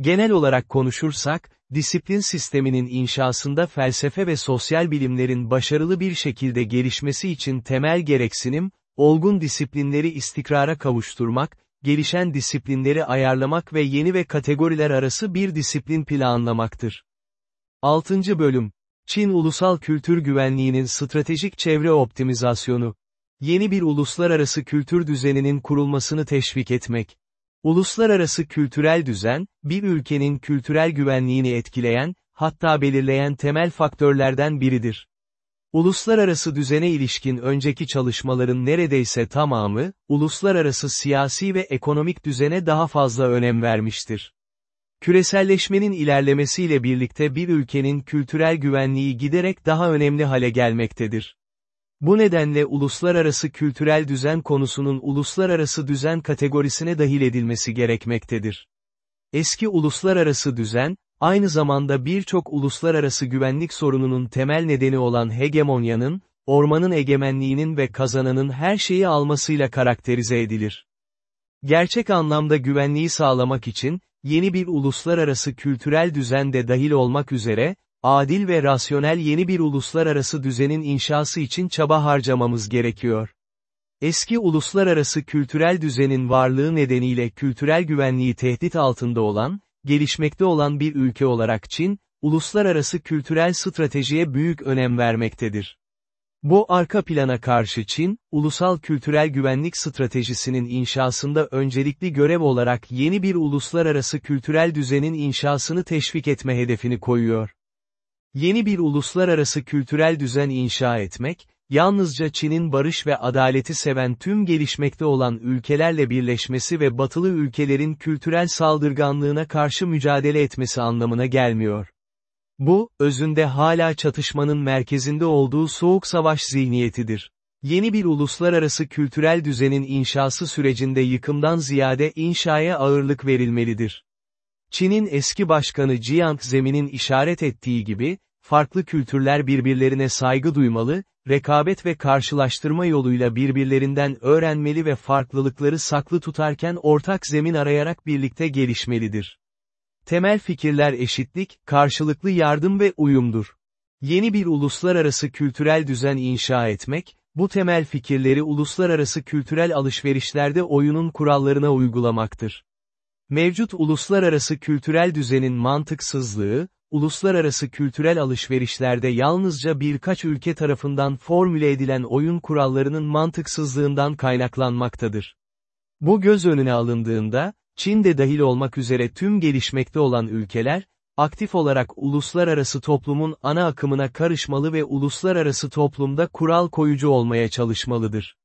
Genel olarak konuşursak, disiplin sisteminin inşasında felsefe ve sosyal bilimlerin başarılı bir şekilde gelişmesi için temel gereksinim, olgun disiplinleri istikrara kavuşturmak, gelişen disiplinleri ayarlamak ve yeni ve kategoriler arası bir disiplin planlamaktır. 6. Bölüm Çin Ulusal Kültür Güvenliğinin Stratejik Çevre Optimizasyonu Yeni bir uluslararası kültür düzeninin kurulmasını teşvik etmek. Uluslararası kültürel düzen, bir ülkenin kültürel güvenliğini etkileyen, hatta belirleyen temel faktörlerden biridir. Uluslararası düzene ilişkin önceki çalışmaların neredeyse tamamı, uluslararası siyasi ve ekonomik düzene daha fazla önem vermiştir. Küreselleşmenin ilerlemesiyle birlikte bir ülkenin kültürel güvenliği giderek daha önemli hale gelmektedir. Bu nedenle uluslararası kültürel düzen konusunun uluslararası düzen kategorisine dahil edilmesi gerekmektedir. Eski uluslararası düzen, aynı zamanda birçok uluslararası güvenlik sorununun temel nedeni olan hegemonyanın, ormanın egemenliğinin ve kazananın her şeyi almasıyla karakterize edilir. Gerçek anlamda güvenliği sağlamak için, yeni bir uluslararası kültürel düzen de dahil olmak üzere, adil ve rasyonel yeni bir uluslararası düzenin inşası için çaba harcamamız gerekiyor. Eski uluslararası kültürel düzenin varlığı nedeniyle kültürel güvenliği tehdit altında olan, gelişmekte olan bir ülke olarak Çin, uluslararası kültürel stratejiye büyük önem vermektedir. Bu arka plana karşı Çin, ulusal kültürel güvenlik stratejisinin inşasında öncelikli görev olarak yeni bir uluslararası kültürel düzenin inşasını teşvik etme hedefini koyuyor. Yeni bir uluslararası kültürel düzen inşa etmek, yalnızca Çin'in barış ve adaleti seven tüm gelişmekte olan ülkelerle birleşmesi ve batılı ülkelerin kültürel saldırganlığına karşı mücadele etmesi anlamına gelmiyor. Bu, özünde hala çatışmanın merkezinde olduğu soğuk savaş zihniyetidir. Yeni bir uluslararası kültürel düzenin inşası sürecinde yıkımdan ziyade inşaya ağırlık verilmelidir. Çin'in eski başkanı Jiang Zemin'in işaret ettiği gibi, farklı kültürler birbirlerine saygı duymalı, rekabet ve karşılaştırma yoluyla birbirlerinden öğrenmeli ve farklılıkları saklı tutarken ortak zemin arayarak birlikte gelişmelidir. Temel fikirler eşitlik, karşılıklı yardım ve uyumdur. Yeni bir uluslararası kültürel düzen inşa etmek, bu temel fikirleri uluslararası kültürel alışverişlerde oyunun kurallarına uygulamaktır. Mevcut uluslararası kültürel düzenin mantıksızlığı, uluslararası kültürel alışverişlerde yalnızca birkaç ülke tarafından formüle edilen oyun kurallarının mantıksızlığından kaynaklanmaktadır. Bu göz önüne alındığında, Çin de dahil olmak üzere tüm gelişmekte olan ülkeler, aktif olarak uluslararası toplumun ana akımına karışmalı ve uluslararası toplumda kural koyucu olmaya çalışmalıdır.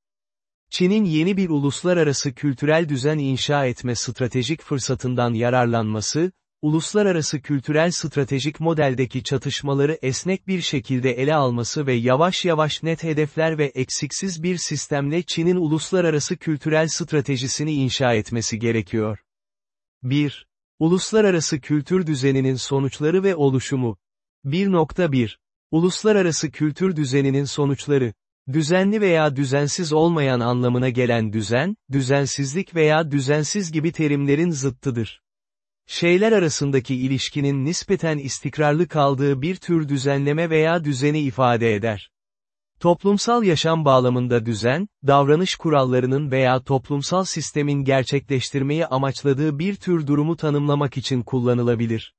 Çin'in yeni bir uluslararası kültürel düzen inşa etme stratejik fırsatından yararlanması, uluslararası kültürel stratejik modeldeki çatışmaları esnek bir şekilde ele alması ve yavaş yavaş net hedefler ve eksiksiz bir sistemle Çin'in uluslararası kültürel stratejisini inşa etmesi gerekiyor. 1. Uluslararası kültür düzeninin sonuçları ve oluşumu. 1.1. Uluslararası kültür düzeninin sonuçları. Düzenli veya düzensiz olmayan anlamına gelen düzen, düzensizlik veya düzensiz gibi terimlerin zıttıdır. Şeyler arasındaki ilişkinin nispeten istikrarlı kaldığı bir tür düzenleme veya düzeni ifade eder. Toplumsal yaşam bağlamında düzen, davranış kurallarının veya toplumsal sistemin gerçekleştirmeyi amaçladığı bir tür durumu tanımlamak için kullanılabilir.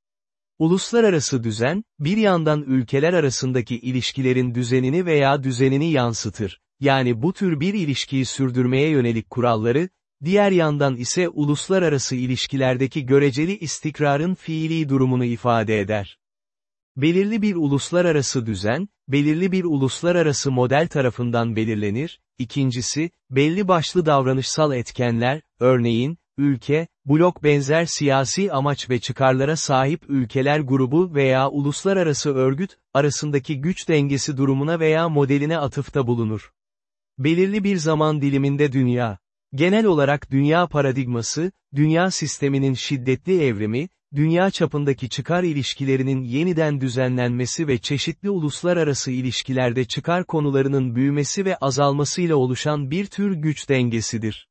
Uluslararası düzen, bir yandan ülkeler arasındaki ilişkilerin düzenini veya düzenini yansıtır. Yani bu tür bir ilişkiyi sürdürmeye yönelik kuralları, diğer yandan ise uluslararası ilişkilerdeki göreceli istikrarın fiili durumunu ifade eder. Belirli bir uluslararası düzen, belirli bir uluslararası model tarafından belirlenir, İkincisi, belli başlı davranışsal etkenler, örneğin, ülke, blok benzer siyasi amaç ve çıkarlara sahip ülkeler grubu veya uluslararası örgüt, arasındaki güç dengesi durumuna veya modeline atıfta bulunur. Belirli bir zaman diliminde dünya, Genel olarak dünya paradigması, dünya sisteminin şiddetli evrimi, dünya çapındaki çıkar ilişkilerinin yeniden düzenlenmesi ve çeşitli uluslararası ilişkilerde çıkar konularının büyümesi ve azalmasıyla oluşan bir tür güç dengesidir.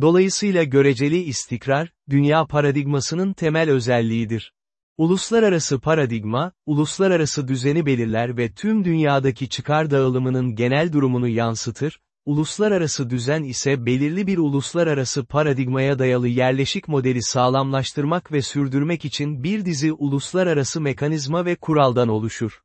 Dolayısıyla göreceli istikrar, dünya paradigmasının temel özelliğidir. Uluslararası paradigma, uluslararası düzeni belirler ve tüm dünyadaki çıkar dağılımının genel durumunu yansıtır, uluslararası düzen ise belirli bir uluslararası paradigmaya dayalı yerleşik modeli sağlamlaştırmak ve sürdürmek için bir dizi uluslararası mekanizma ve kuraldan oluşur.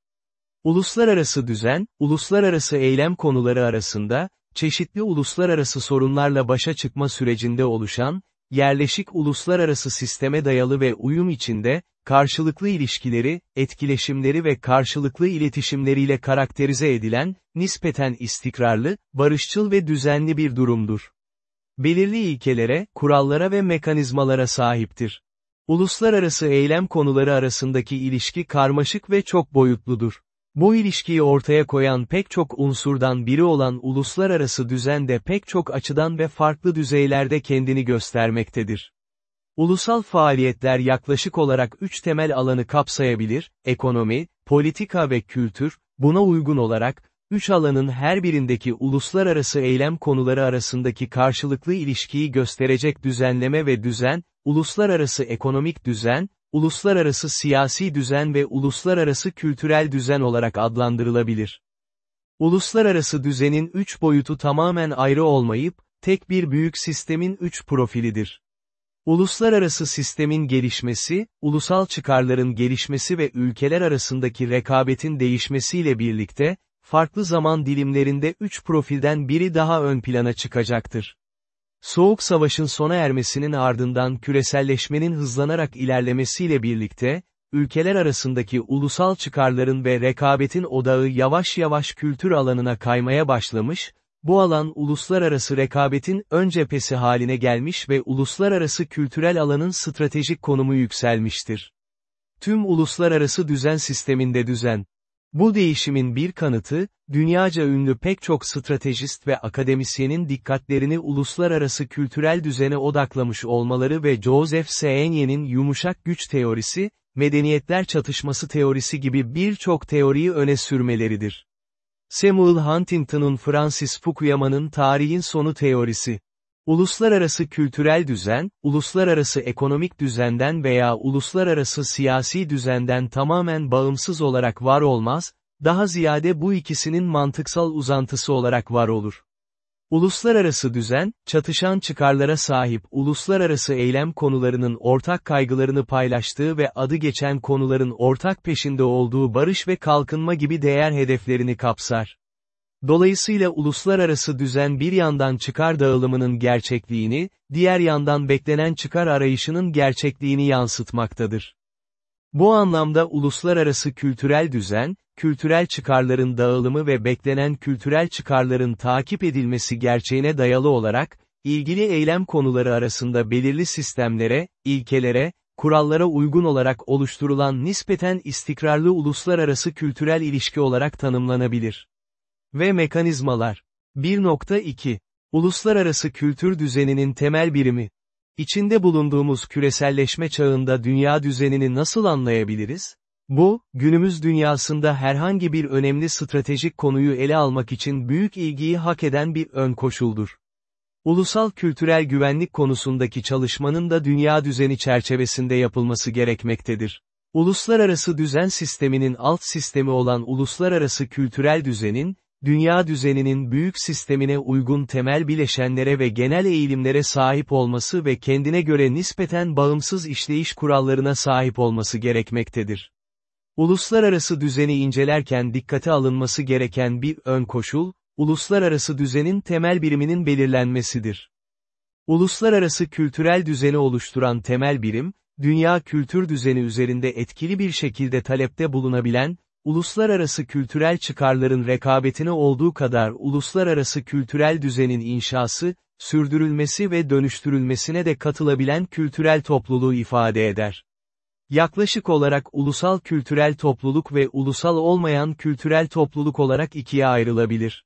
Uluslararası düzen, uluslararası eylem konuları arasında, çeşitli uluslararası sorunlarla başa çıkma sürecinde oluşan, yerleşik uluslararası sisteme dayalı ve uyum içinde, karşılıklı ilişkileri, etkileşimleri ve karşılıklı iletişimleriyle karakterize edilen, nispeten istikrarlı, barışçıl ve düzenli bir durumdur. Belirli ilkelere, kurallara ve mekanizmalara sahiptir. Uluslararası eylem konuları arasındaki ilişki karmaşık ve çok boyutludur. Bu ilişkiyi ortaya koyan pek çok unsurdan biri olan uluslararası düzen de pek çok açıdan ve farklı düzeylerde kendini göstermektedir. Ulusal faaliyetler yaklaşık olarak üç temel alanı kapsayabilir, ekonomi, politika ve kültür, buna uygun olarak, üç alanın her birindeki uluslararası eylem konuları arasındaki karşılıklı ilişkiyi gösterecek düzenleme ve düzen, uluslararası ekonomik düzen, uluslararası siyasi düzen ve uluslararası kültürel düzen olarak adlandırılabilir. Uluslararası düzenin üç boyutu tamamen ayrı olmayıp, tek bir büyük sistemin üç profilidir. Uluslararası sistemin gelişmesi, ulusal çıkarların gelişmesi ve ülkeler arasındaki rekabetin değişmesiyle birlikte, farklı zaman dilimlerinde üç profilden biri daha ön plana çıkacaktır. Soğuk Savaş'ın sona ermesinin ardından küreselleşmenin hızlanarak ilerlemesiyle birlikte, ülkeler arasındaki ulusal çıkarların ve rekabetin odağı yavaş yavaş kültür alanına kaymaya başlamış, bu alan uluslararası rekabetin ön cephesi haline gelmiş ve uluslararası kültürel alanın stratejik konumu yükselmiştir. Tüm uluslararası düzen sisteminde düzen, bu değişimin bir kanıtı, dünyaca ünlü pek çok stratejist ve akademisyenin dikkatlerini uluslararası kültürel düzene odaklamış olmaları ve Joseph Seyenye'nin yumuşak güç teorisi, medeniyetler çatışması teorisi gibi birçok teoriyi öne sürmeleridir. Samuel Huntington'un Francis Fukuyama'nın tarihin sonu teorisi. Uluslararası kültürel düzen, uluslararası ekonomik düzenden veya uluslararası siyasi düzenden tamamen bağımsız olarak var olmaz, daha ziyade bu ikisinin mantıksal uzantısı olarak var olur. Uluslararası düzen, çatışan çıkarlara sahip uluslararası eylem konularının ortak kaygılarını paylaştığı ve adı geçen konuların ortak peşinde olduğu barış ve kalkınma gibi değer hedeflerini kapsar. Dolayısıyla uluslararası düzen bir yandan çıkar dağılımının gerçekliğini, diğer yandan beklenen çıkar arayışının gerçekliğini yansıtmaktadır. Bu anlamda uluslararası kültürel düzen, kültürel çıkarların dağılımı ve beklenen kültürel çıkarların takip edilmesi gerçeğine dayalı olarak, ilgili eylem konuları arasında belirli sistemlere, ilkelere, kurallara uygun olarak oluşturulan nispeten istikrarlı uluslararası kültürel ilişki olarak tanımlanabilir. Ve mekanizmalar. 1.2. Uluslararası kültür düzeninin temel birimi. İçinde bulunduğumuz küreselleşme çağında dünya düzenini nasıl anlayabiliriz? Bu, günümüz dünyasında herhangi bir önemli stratejik konuyu ele almak için büyük ilgiyi hak eden bir ön koşuldur. Ulusal kültürel güvenlik konusundaki çalışmanın da dünya düzeni çerçevesinde yapılması gerekmektedir. Uluslararası düzen sisteminin alt sistemi olan uluslararası kültürel düzenin, dünya düzeninin büyük sistemine uygun temel bileşenlere ve genel eğilimlere sahip olması ve kendine göre nispeten bağımsız işleyiş kurallarına sahip olması gerekmektedir. Uluslararası düzeni incelerken dikkate alınması gereken bir ön koşul, uluslararası düzenin temel biriminin belirlenmesidir. Uluslararası kültürel düzeni oluşturan temel birim, dünya kültür düzeni üzerinde etkili bir şekilde talepte bulunabilen, uluslararası kültürel çıkarların rekabetine olduğu kadar uluslararası kültürel düzenin inşası, sürdürülmesi ve dönüştürülmesine de katılabilen kültürel topluluğu ifade eder. Yaklaşık olarak ulusal kültürel topluluk ve ulusal olmayan kültürel topluluk olarak ikiye ayrılabilir.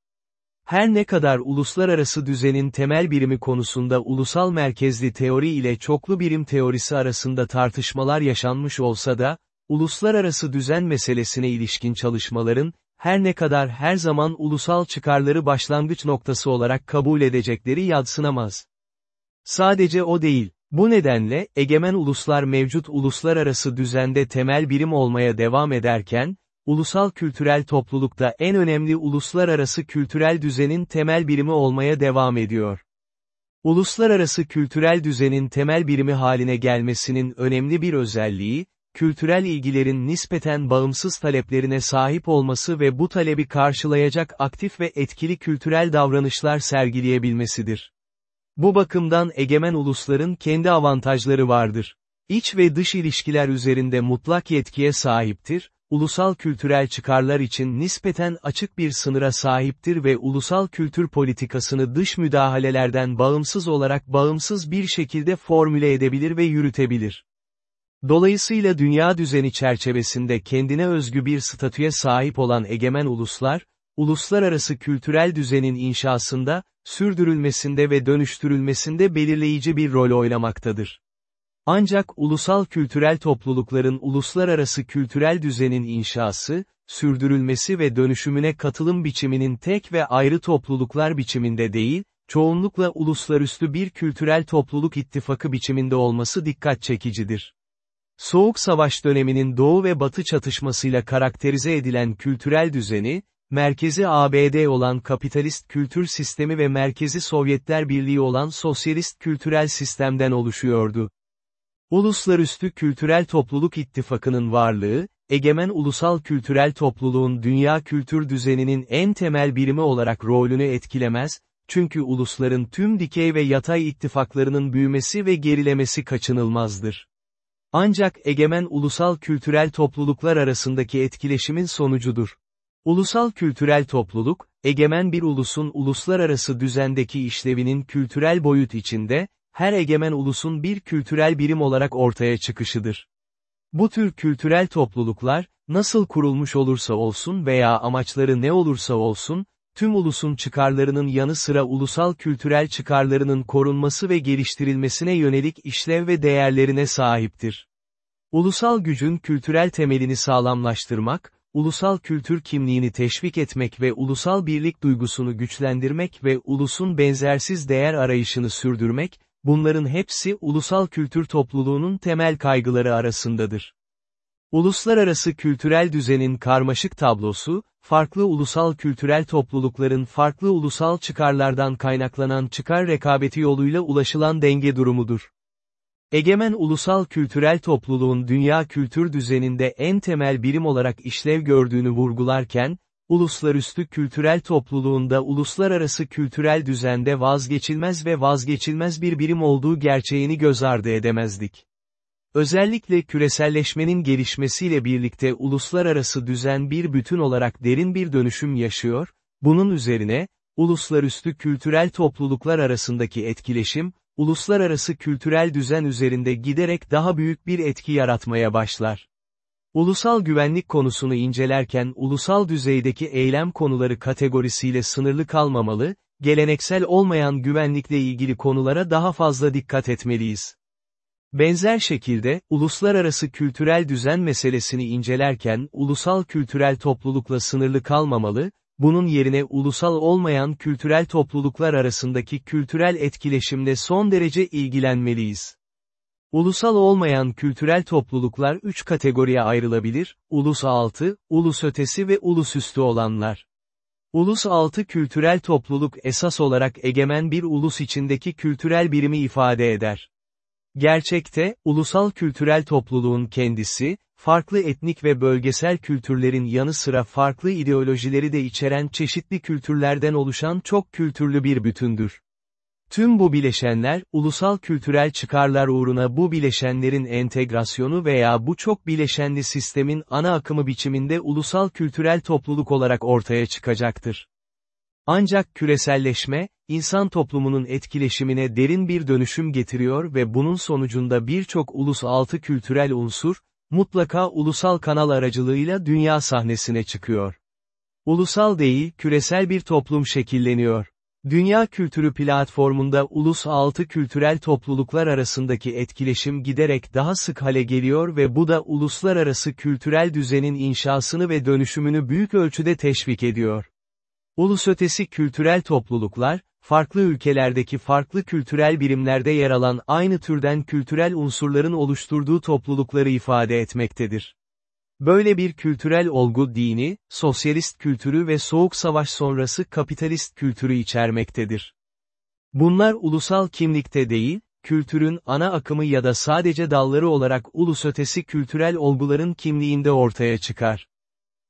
Her ne kadar uluslararası düzenin temel birimi konusunda ulusal merkezli teori ile çoklu birim teorisi arasında tartışmalar yaşanmış olsa da, uluslararası düzen meselesine ilişkin çalışmaların, her ne kadar her zaman ulusal çıkarları başlangıç noktası olarak kabul edecekleri yadsınamaz. Sadece o değil, bu nedenle, egemen uluslar mevcut uluslararası düzende temel birim olmaya devam ederken, ulusal kültürel toplulukta en önemli uluslararası kültürel düzenin temel birimi olmaya devam ediyor. Uluslararası kültürel düzenin temel birimi haline gelmesinin önemli bir özelliği, kültürel ilgilerin nispeten bağımsız taleplerine sahip olması ve bu talebi karşılayacak aktif ve etkili kültürel davranışlar sergileyebilmesidir. Bu bakımdan egemen ulusların kendi avantajları vardır. İç ve dış ilişkiler üzerinde mutlak yetkiye sahiptir, ulusal kültürel çıkarlar için nispeten açık bir sınıra sahiptir ve ulusal kültür politikasını dış müdahalelerden bağımsız olarak bağımsız bir şekilde formüle edebilir ve yürütebilir. Dolayısıyla dünya düzeni çerçevesinde kendine özgü bir statüye sahip olan egemen uluslar, uluslararası kültürel düzenin inşasında, sürdürülmesinde ve dönüştürülmesinde belirleyici bir rol oynamaktadır. Ancak ulusal kültürel toplulukların uluslararası kültürel düzenin inşası, sürdürülmesi ve dönüşümüne katılım biçiminin tek ve ayrı topluluklar biçiminde değil, çoğunlukla uluslarüstü bir kültürel topluluk ittifakı biçiminde olması dikkat çekicidir. Soğuk Savaş döneminin Doğu ve Batı çatışmasıyla karakterize edilen kültürel düzeni, merkezi ABD olan kapitalist kültür sistemi ve merkezi Sovyetler Birliği olan sosyalist kültürel sistemden oluşuyordu. Uluslarüstü Kültürel Topluluk İttifakı'nın varlığı, egemen ulusal kültürel topluluğun dünya kültür düzeninin en temel birimi olarak rolünü etkilemez, çünkü ulusların tüm dikey ve yatay ittifaklarının büyümesi ve gerilemesi kaçınılmazdır. Ancak egemen ulusal kültürel topluluklar arasındaki etkileşimin sonucudur. Ulusal kültürel topluluk, egemen bir ulusun uluslararası düzendeki işlevinin kültürel boyut içinde, her egemen ulusun bir kültürel birim olarak ortaya çıkışıdır. Bu tür kültürel topluluklar, nasıl kurulmuş olursa olsun veya amaçları ne olursa olsun, tüm ulusun çıkarlarının yanı sıra ulusal kültürel çıkarlarının korunması ve geliştirilmesine yönelik işlev ve değerlerine sahiptir. Ulusal gücün kültürel temelini sağlamlaştırmak, ulusal kültür kimliğini teşvik etmek ve ulusal birlik duygusunu güçlendirmek ve ulusun benzersiz değer arayışını sürdürmek, bunların hepsi ulusal kültür topluluğunun temel kaygıları arasındadır. Uluslararası kültürel düzenin karmaşık tablosu, farklı ulusal kültürel toplulukların farklı ulusal çıkarlardan kaynaklanan çıkar rekabeti yoluyla ulaşılan denge durumudur. Egemen ulusal kültürel topluluğun dünya kültür düzeninde en temel birim olarak işlev gördüğünü vurgularken, uluslarüstü kültürel topluluğunda uluslararası kültürel düzende vazgeçilmez ve vazgeçilmez bir birim olduğu gerçeğini göz ardı edemezdik. Özellikle küreselleşmenin gelişmesiyle birlikte uluslararası düzen bir bütün olarak derin bir dönüşüm yaşıyor, bunun üzerine, uluslarüstü kültürel topluluklar arasındaki etkileşim, uluslararası kültürel düzen üzerinde giderek daha büyük bir etki yaratmaya başlar. Ulusal güvenlik konusunu incelerken ulusal düzeydeki eylem konuları kategorisiyle sınırlı kalmamalı, geleneksel olmayan güvenlikle ilgili konulara daha fazla dikkat etmeliyiz. Benzer şekilde, uluslararası kültürel düzen meselesini incelerken ulusal kültürel toplulukla sınırlı kalmamalı, bunun yerine ulusal olmayan kültürel topluluklar arasındaki kültürel etkileşimle son derece ilgilenmeliyiz. Ulusal olmayan kültürel topluluklar üç kategoriye ayrılabilir, ulus altı, ulus ötesi ve ulus üstü olanlar. Ulus altı kültürel topluluk esas olarak egemen bir ulus içindeki kültürel birimi ifade eder. Gerçekte, ulusal kültürel topluluğun kendisi, farklı etnik ve bölgesel kültürlerin yanı sıra farklı ideolojileri de içeren çeşitli kültürlerden oluşan çok kültürlü bir bütündür. Tüm bu bileşenler, ulusal kültürel çıkarlar uğruna bu bileşenlerin entegrasyonu veya bu çok bileşenli sistemin ana akımı biçiminde ulusal kültürel topluluk olarak ortaya çıkacaktır. Ancak küreselleşme, insan toplumunun etkileşimine derin bir dönüşüm getiriyor ve bunun sonucunda birçok ulus altı kültürel unsur, mutlaka ulusal kanal aracılığıyla dünya sahnesine çıkıyor. Ulusal değil, küresel bir toplum şekilleniyor. Dünya kültürü platformunda ulus altı kültürel topluluklar arasındaki etkileşim giderek daha sık hale geliyor ve bu da uluslararası kültürel düzenin inşasını ve dönüşümünü büyük ölçüde teşvik ediyor. Ulusötesi kültürel topluluklar, farklı ülkelerdeki farklı kültürel birimlerde yer alan aynı türden kültürel unsurların oluşturduğu toplulukları ifade etmektedir. Böyle bir kültürel olgu dini, sosyalist kültürü ve soğuk savaş sonrası kapitalist kültürü içermektedir. Bunlar ulusal kimlikte değil, kültürün ana akımı ya da sadece dalları olarak ulus ötesi kültürel olguların kimliğinde ortaya çıkar.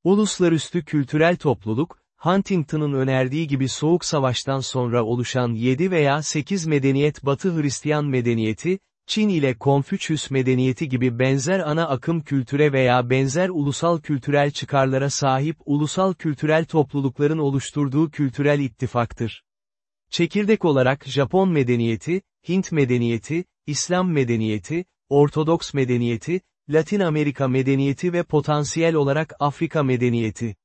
Uluslarüstü kültürel topluluk, Huntington'ın önerdiği gibi Soğuk Savaş'tan sonra oluşan 7 veya 8 medeniyet Batı Hristiyan medeniyeti, Çin ile Konfüçyüs medeniyeti gibi benzer ana akım kültüre veya benzer ulusal kültürel çıkarlara sahip ulusal kültürel toplulukların oluşturduğu kültürel ittifaktır. Çekirdek olarak Japon medeniyeti, Hint medeniyeti, İslam medeniyeti, Ortodoks medeniyeti, Latin Amerika medeniyeti ve potansiyel olarak Afrika medeniyeti.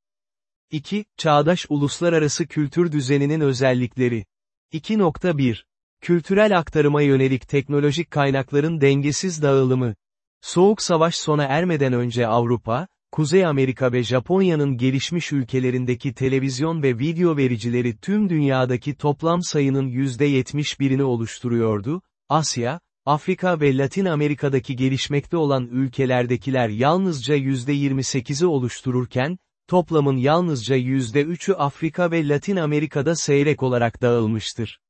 2. Çağdaş uluslararası kültür düzeninin özellikleri. 2.1. Kültürel aktarıma yönelik teknolojik kaynakların dengesiz dağılımı. Soğuk Savaş sona ermeden önce Avrupa, Kuzey Amerika ve Japonya'nın gelişmiş ülkelerindeki televizyon ve video vericileri tüm dünyadaki toplam sayının %71'ini oluşturuyordu, Asya, Afrika ve Latin Amerika'daki gelişmekte olan ülkelerdekiler yalnızca %28'i oluştururken, toplamın yalnızca %3'ü Afrika ve Latin Amerika'da seyrek olarak dağılmıştır.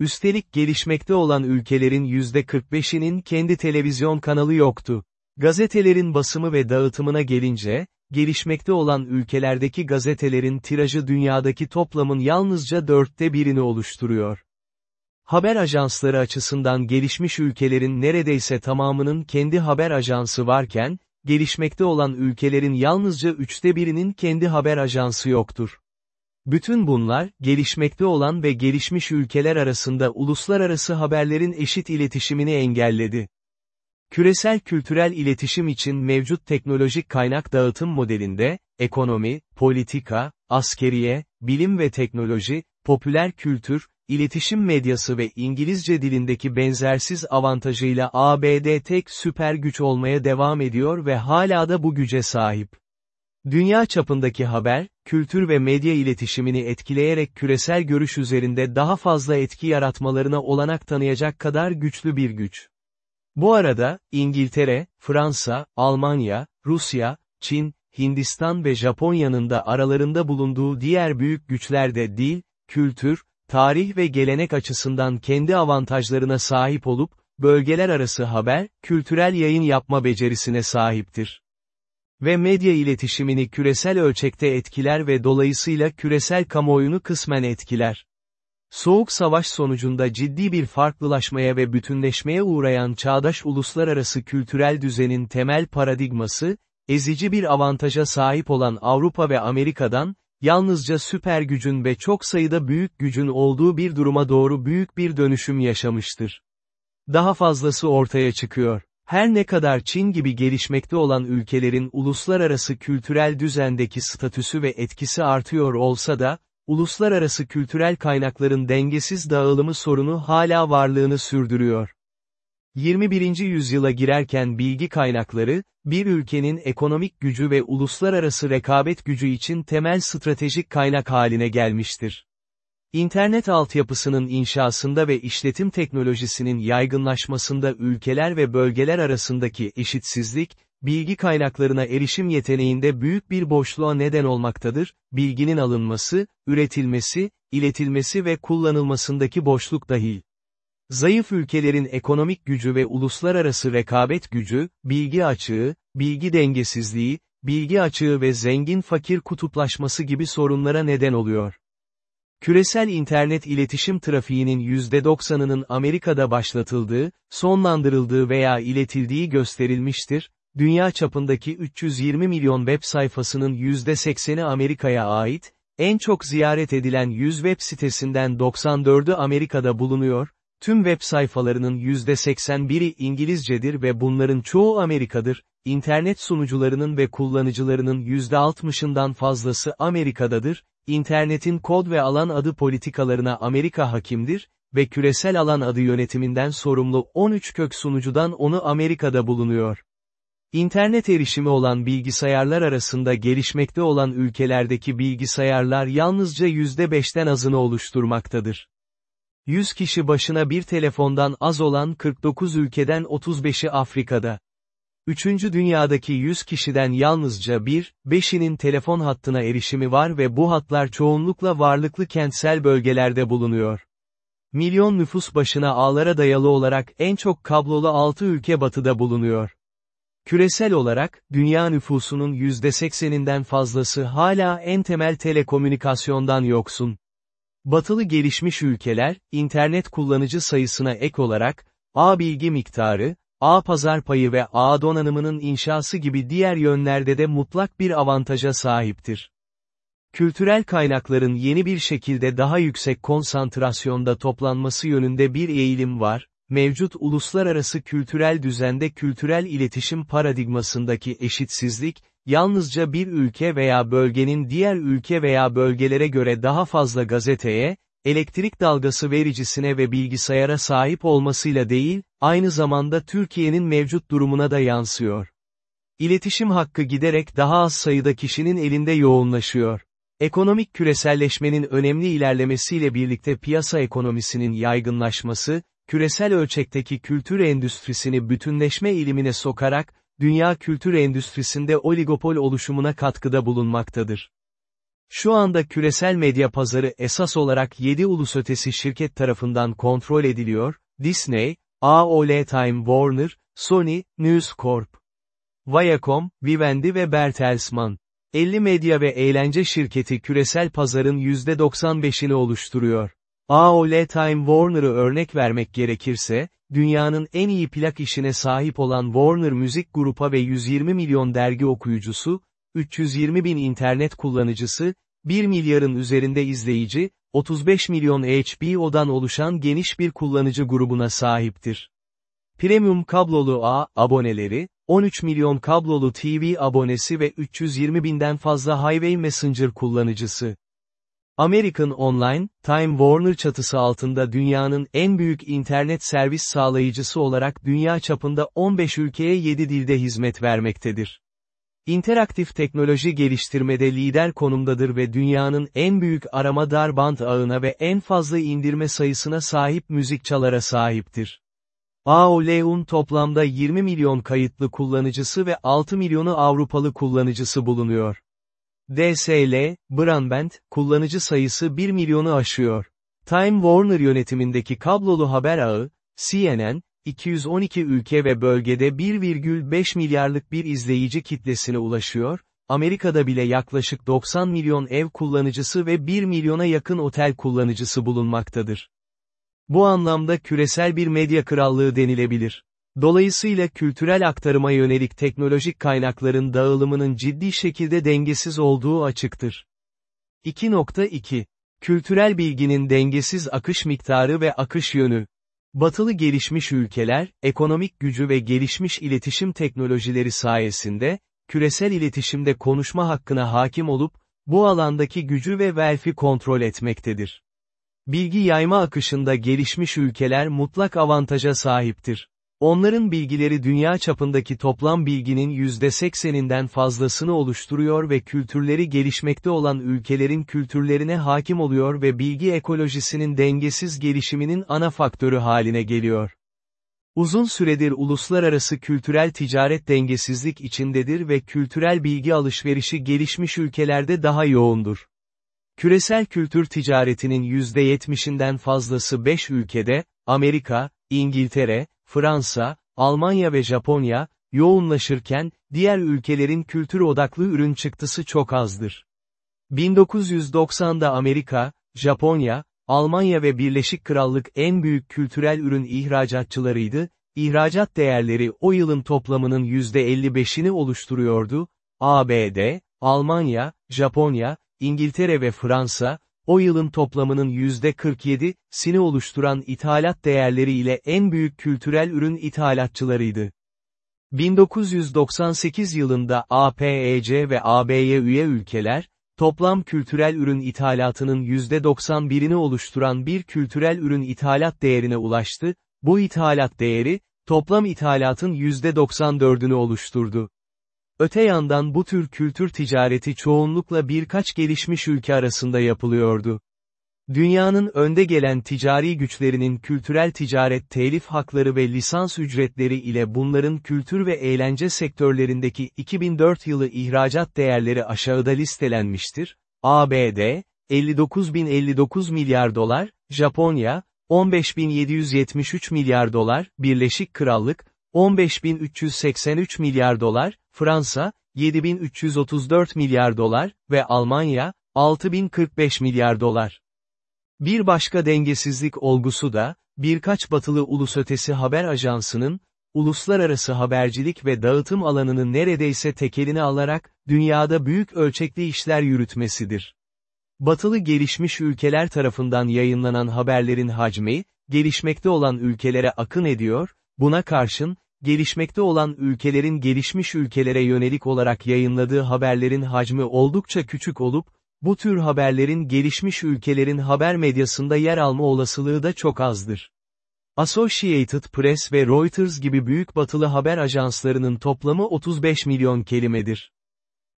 Üstelik gelişmekte olan ülkelerin %45'inin kendi televizyon kanalı yoktu. Gazetelerin basımı ve dağıtımına gelince, gelişmekte olan ülkelerdeki gazetelerin tirajı dünyadaki toplamın yalnızca dörtte birini oluşturuyor. Haber ajansları açısından gelişmiş ülkelerin neredeyse tamamının kendi haber ajansı varken, gelişmekte olan ülkelerin yalnızca üçte birinin kendi haber ajansı yoktur. Bütün bunlar, gelişmekte olan ve gelişmiş ülkeler arasında uluslararası haberlerin eşit iletişimini engelledi. Küresel kültürel iletişim için mevcut teknolojik kaynak dağıtım modelinde, ekonomi, politika, askeriye, bilim ve teknoloji, popüler kültür, iletişim medyası ve İngilizce dilindeki benzersiz avantajıyla ABD tek süper güç olmaya devam ediyor ve hala da bu güce sahip. Dünya çapındaki haber, kültür ve medya iletişimini etkileyerek küresel görüş üzerinde daha fazla etki yaratmalarına olanak tanıyacak kadar güçlü bir güç. Bu arada, İngiltere, Fransa, Almanya, Rusya, Çin, Hindistan ve Japonya'nın da aralarında bulunduğu diğer büyük güçler de dil, kültür, tarih ve gelenek açısından kendi avantajlarına sahip olup, bölgeler arası haber, kültürel yayın yapma becerisine sahiptir. Ve medya iletişimini küresel ölçekte etkiler ve dolayısıyla küresel kamuoyunu kısmen etkiler. Soğuk savaş sonucunda ciddi bir farklılaşmaya ve bütünleşmeye uğrayan çağdaş uluslararası kültürel düzenin temel paradigması, ezici bir avantaja sahip olan Avrupa ve Amerika'dan, yalnızca süper gücün ve çok sayıda büyük gücün olduğu bir duruma doğru büyük bir dönüşüm yaşamıştır. Daha fazlası ortaya çıkıyor. Her ne kadar Çin gibi gelişmekte olan ülkelerin uluslararası kültürel düzendeki statüsü ve etkisi artıyor olsa da, uluslararası kültürel kaynakların dengesiz dağılımı sorunu hala varlığını sürdürüyor. 21. yüzyıla girerken bilgi kaynakları, bir ülkenin ekonomik gücü ve uluslararası rekabet gücü için temel stratejik kaynak haline gelmiştir. İnternet altyapısının inşasında ve işletim teknolojisinin yaygınlaşmasında ülkeler ve bölgeler arasındaki eşitsizlik, bilgi kaynaklarına erişim yeteneğinde büyük bir boşluğa neden olmaktadır, bilginin alınması, üretilmesi, iletilmesi ve kullanılmasındaki boşluk dahil. Zayıf ülkelerin ekonomik gücü ve uluslararası rekabet gücü, bilgi açığı, bilgi dengesizliği, bilgi açığı ve zengin fakir kutuplaşması gibi sorunlara neden oluyor. Küresel internet iletişim trafiğinin %90'ının Amerika'da başlatıldığı, sonlandırıldığı veya iletildiği gösterilmiştir, dünya çapındaki 320 milyon web sayfasının %80'i Amerika'ya ait, en çok ziyaret edilen 100 web sitesinden 94'ü Amerika'da bulunuyor, tüm web sayfalarının %81'i İngilizcedir ve bunların çoğu Amerika'dır, internet sunucularının ve kullanıcılarının %60'ından fazlası Amerika'dadır, internetin kod ve alan adı politikalarına Amerika hakimdir, ve küresel alan adı yönetiminden sorumlu 13 kök sunucudan onu Amerika'da bulunuyor. İnternet erişimi olan bilgisayarlar arasında gelişmekte olan ülkelerdeki bilgisayarlar yalnızca %5'ten azını oluşturmaktadır. 100 kişi başına bir telefondan az olan 49 ülkeden 35'i Afrika'da. Üçüncü dünyadaki 100 kişiden yalnızca bir, beşinin telefon hattına erişimi var ve bu hatlar çoğunlukla varlıklı kentsel bölgelerde bulunuyor. Milyon nüfus başına ağlara dayalı olarak en çok kablolu 6 ülke batıda bulunuyor. Küresel olarak, dünya nüfusunun %80'inden fazlası hala en temel telekomünikasyondan yoksun. Batılı gelişmiş ülkeler, internet kullanıcı sayısına ek olarak, ağ bilgi miktarı, ağ pazar payı ve ağ donanımının inşası gibi diğer yönlerde de mutlak bir avantaja sahiptir. Kültürel kaynakların yeni bir şekilde daha yüksek konsantrasyonda toplanması yönünde bir eğilim var, mevcut uluslararası kültürel düzende kültürel iletişim paradigmasındaki eşitsizlik, yalnızca bir ülke veya bölgenin diğer ülke veya bölgelere göre daha fazla gazeteye, elektrik dalgası vericisine ve bilgisayara sahip olmasıyla değil, aynı zamanda Türkiye'nin mevcut durumuna da yansıyor. İletişim hakkı giderek daha az sayıda kişinin elinde yoğunlaşıyor. Ekonomik küreselleşmenin önemli ilerlemesiyle birlikte piyasa ekonomisinin yaygınlaşması, küresel ölçekteki kültür endüstrisini bütünleşme ilimine sokarak, dünya kültür endüstrisinde oligopol oluşumuna katkıda bulunmaktadır. Şu anda küresel medya pazarı esas olarak 7 ulus ötesi şirket tarafından kontrol ediliyor, Disney, AOL Time Warner, Sony, News Corp. Viacom, Vivendi ve Bertelsmann. 50 medya ve eğlence şirketi küresel pazarın %95'ini oluşturuyor. AOL Time Warner'ı örnek vermek gerekirse, dünyanın en iyi plak işine sahip olan Warner Müzik Grupa ve 120 milyon dergi okuyucusu, 320 bin internet kullanıcısı, 1 milyarın üzerinde izleyici, 35 milyon HBO'dan oluşan geniş bir kullanıcı grubuna sahiptir. Premium kablolu A aboneleri, 13 milyon kablolu TV abonesi ve 320 binden fazla Highway Messenger kullanıcısı. American Online, Time Warner çatısı altında dünyanın en büyük internet servis sağlayıcısı olarak dünya çapında 15 ülkeye 7 dilde hizmet vermektedir. İnteraktif teknoloji geliştirmede lider konumdadır ve dünyanın en büyük arama dar band ağına ve en fazla indirme sayısına sahip müzikçalara sahiptir. AOL'un toplamda 20 milyon kayıtlı kullanıcısı ve 6 milyonu Avrupalı kullanıcısı bulunuyor. DSL, Brandband, kullanıcı sayısı 1 milyonu aşıyor. Time Warner yönetimindeki kablolu haber ağı, CNN, 212 ülke ve bölgede 1,5 milyarlık bir izleyici kitlesine ulaşıyor, Amerika'da bile yaklaşık 90 milyon ev kullanıcısı ve 1 milyona yakın otel kullanıcısı bulunmaktadır. Bu anlamda küresel bir medya krallığı denilebilir. Dolayısıyla kültürel aktarıma yönelik teknolojik kaynakların dağılımının ciddi şekilde dengesiz olduğu açıktır. 2.2. Kültürel bilginin dengesiz akış miktarı ve akış yönü. Batılı gelişmiş ülkeler, ekonomik gücü ve gelişmiş iletişim teknolojileri sayesinde, küresel iletişimde konuşma hakkına hakim olup, bu alandaki gücü ve velfi kontrol etmektedir. Bilgi yayma akışında gelişmiş ülkeler mutlak avantaja sahiptir. Onların bilgileri dünya çapındaki toplam bilginin %80'inden fazlasını oluşturuyor ve kültürleri gelişmekte olan ülkelerin kültürlerine hakim oluyor ve bilgi ekolojisinin dengesiz gelişiminin ana faktörü haline geliyor. Uzun süredir uluslararası kültürel ticaret dengesizlik içindedir ve kültürel bilgi alışverişi gelişmiş ülkelerde daha yoğundur. Küresel kültür ticaretinin %70'inden fazlası 5 ülkede, Amerika, İngiltere, Fransa, Almanya ve Japonya, yoğunlaşırken, diğer ülkelerin kültür odaklı ürün çıktısı çok azdır. 1990'da Amerika, Japonya, Almanya ve Birleşik Krallık en büyük kültürel ürün ihracatçılarıydı, ihracat değerleri o yılın toplamının %55'ini oluşturuyordu, ABD, Almanya, Japonya, İngiltere ve Fransa, o yılın toplamının %47'sini oluşturan ithalat değerleri ile en büyük kültürel ürün ithalatçılarıydı. 1998 yılında APEC ve AB'ye üye ülkeler, toplam kültürel ürün ithalatının %91'ini oluşturan bir kültürel ürün ithalat değerine ulaştı, bu ithalat değeri, toplam ithalatın %94'ünü oluşturdu. Öte yandan bu tür kültür ticareti çoğunlukla birkaç gelişmiş ülke arasında yapılıyordu. Dünyanın önde gelen ticari güçlerinin kültürel ticaret telif hakları ve lisans ücretleri ile bunların kültür ve eğlence sektörlerindeki 2004 yılı ihracat değerleri aşağıda listelenmiştir. ABD, 59.059 milyar dolar, Japonya, 15.773 milyar dolar, Birleşik Krallık, 15.383 milyar dolar, Fransa, 7.334 milyar dolar ve Almanya, 6.045 milyar dolar. Bir başka dengesizlik olgusu da, birkaç batılı ulus ötesi haber ajansının, uluslararası habercilik ve dağıtım alanını neredeyse tekeline alarak, dünyada büyük ölçekli işler yürütmesidir. Batılı gelişmiş ülkeler tarafından yayınlanan haberlerin hacmi, gelişmekte olan ülkelere akın ediyor, buna karşın, gelişmekte olan ülkelerin gelişmiş ülkelere yönelik olarak yayınladığı haberlerin hacmi oldukça küçük olup, bu tür haberlerin gelişmiş ülkelerin haber medyasında yer alma olasılığı da çok azdır. Associated Press ve Reuters gibi büyük batılı haber ajanslarının toplamı 35 milyon kelimedir.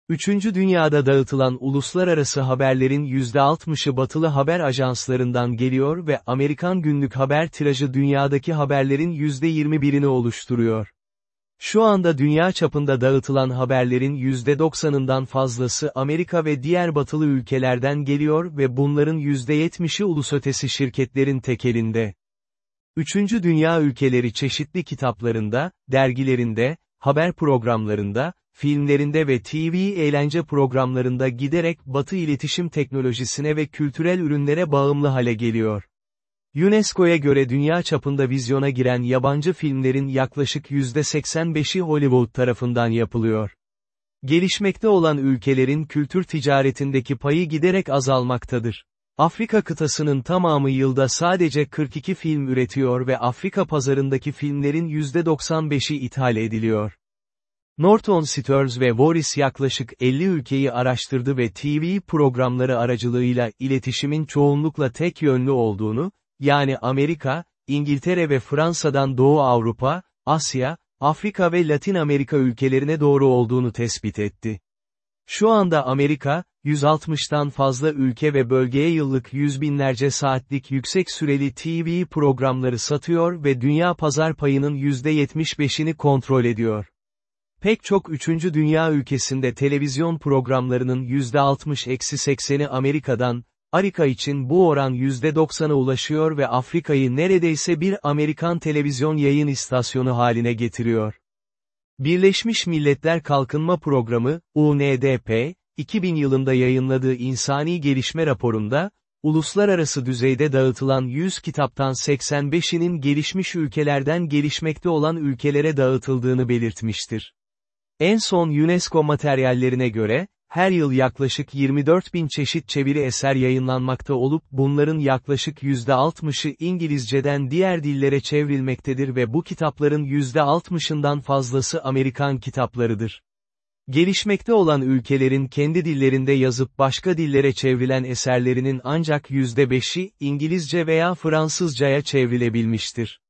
Üçüncü dünyada dağıtılan uluslararası haberlerin %60'ı batılı haber ajanslarından geliyor ve Amerikan günlük haber tirajı dünyadaki haberlerin %21'ini oluşturuyor. Şu anda dünya çapında dağıtılan haberlerin %90'ından fazlası Amerika ve diğer batılı ülkelerden geliyor ve bunların %70'i ulusötesi şirketlerin tekelinde. Üçüncü dünya ülkeleri çeşitli kitaplarında, dergilerinde, haber programlarında, filmlerinde ve TV eğlence programlarında giderek batı iletişim teknolojisine ve kültürel ürünlere bağımlı hale geliyor. UNESCO'ya göre dünya çapında vizyona giren yabancı filmlerin yaklaşık %85'i Hollywood tarafından yapılıyor. Gelişmekte olan ülkelerin kültür ticaretindeki payı giderek azalmaktadır. Afrika kıtasının tamamı yılda sadece 42 film üretiyor ve Afrika pazarındaki filmlerin %95'i ithal ediliyor. Norton Stearns ve Warris yaklaşık 50 ülkeyi araştırdı ve TV programları aracılığıyla iletişimin çoğunlukla tek yönlü olduğunu, yani Amerika, İngiltere ve Fransa'dan Doğu Avrupa, Asya, Afrika ve Latin Amerika ülkelerine doğru olduğunu tespit etti. Şu anda Amerika, 160'tan fazla ülke ve bölgeye yıllık yüz binlerce saatlik yüksek süreli TV programları satıyor ve dünya pazar payının %75'ini kontrol ediyor. Pek çok üçüncü dünya ülkesinde televizyon programlarının %60-80'i Amerika'dan, Arika için bu oran %90'a ulaşıyor ve Afrika'yı neredeyse bir Amerikan televizyon yayın istasyonu haline getiriyor. Birleşmiş Milletler Kalkınma Programı, UNDP, 2000 yılında yayınladığı insani gelişme raporunda, uluslararası düzeyde dağıtılan 100 kitaptan 85'inin gelişmiş ülkelerden gelişmekte olan ülkelere dağıtıldığını belirtmiştir. En son UNESCO materyallerine göre, her yıl yaklaşık 24 bin çeşit çeviri eser yayınlanmakta olup bunların yaklaşık %60'ı İngilizceden diğer dillere çevrilmektedir ve bu kitapların %60'ından fazlası Amerikan kitaplarıdır. Gelişmekte olan ülkelerin kendi dillerinde yazıp başka dillere çevrilen eserlerinin ancak %5'i İngilizce veya Fransızcaya çevrilebilmiştir.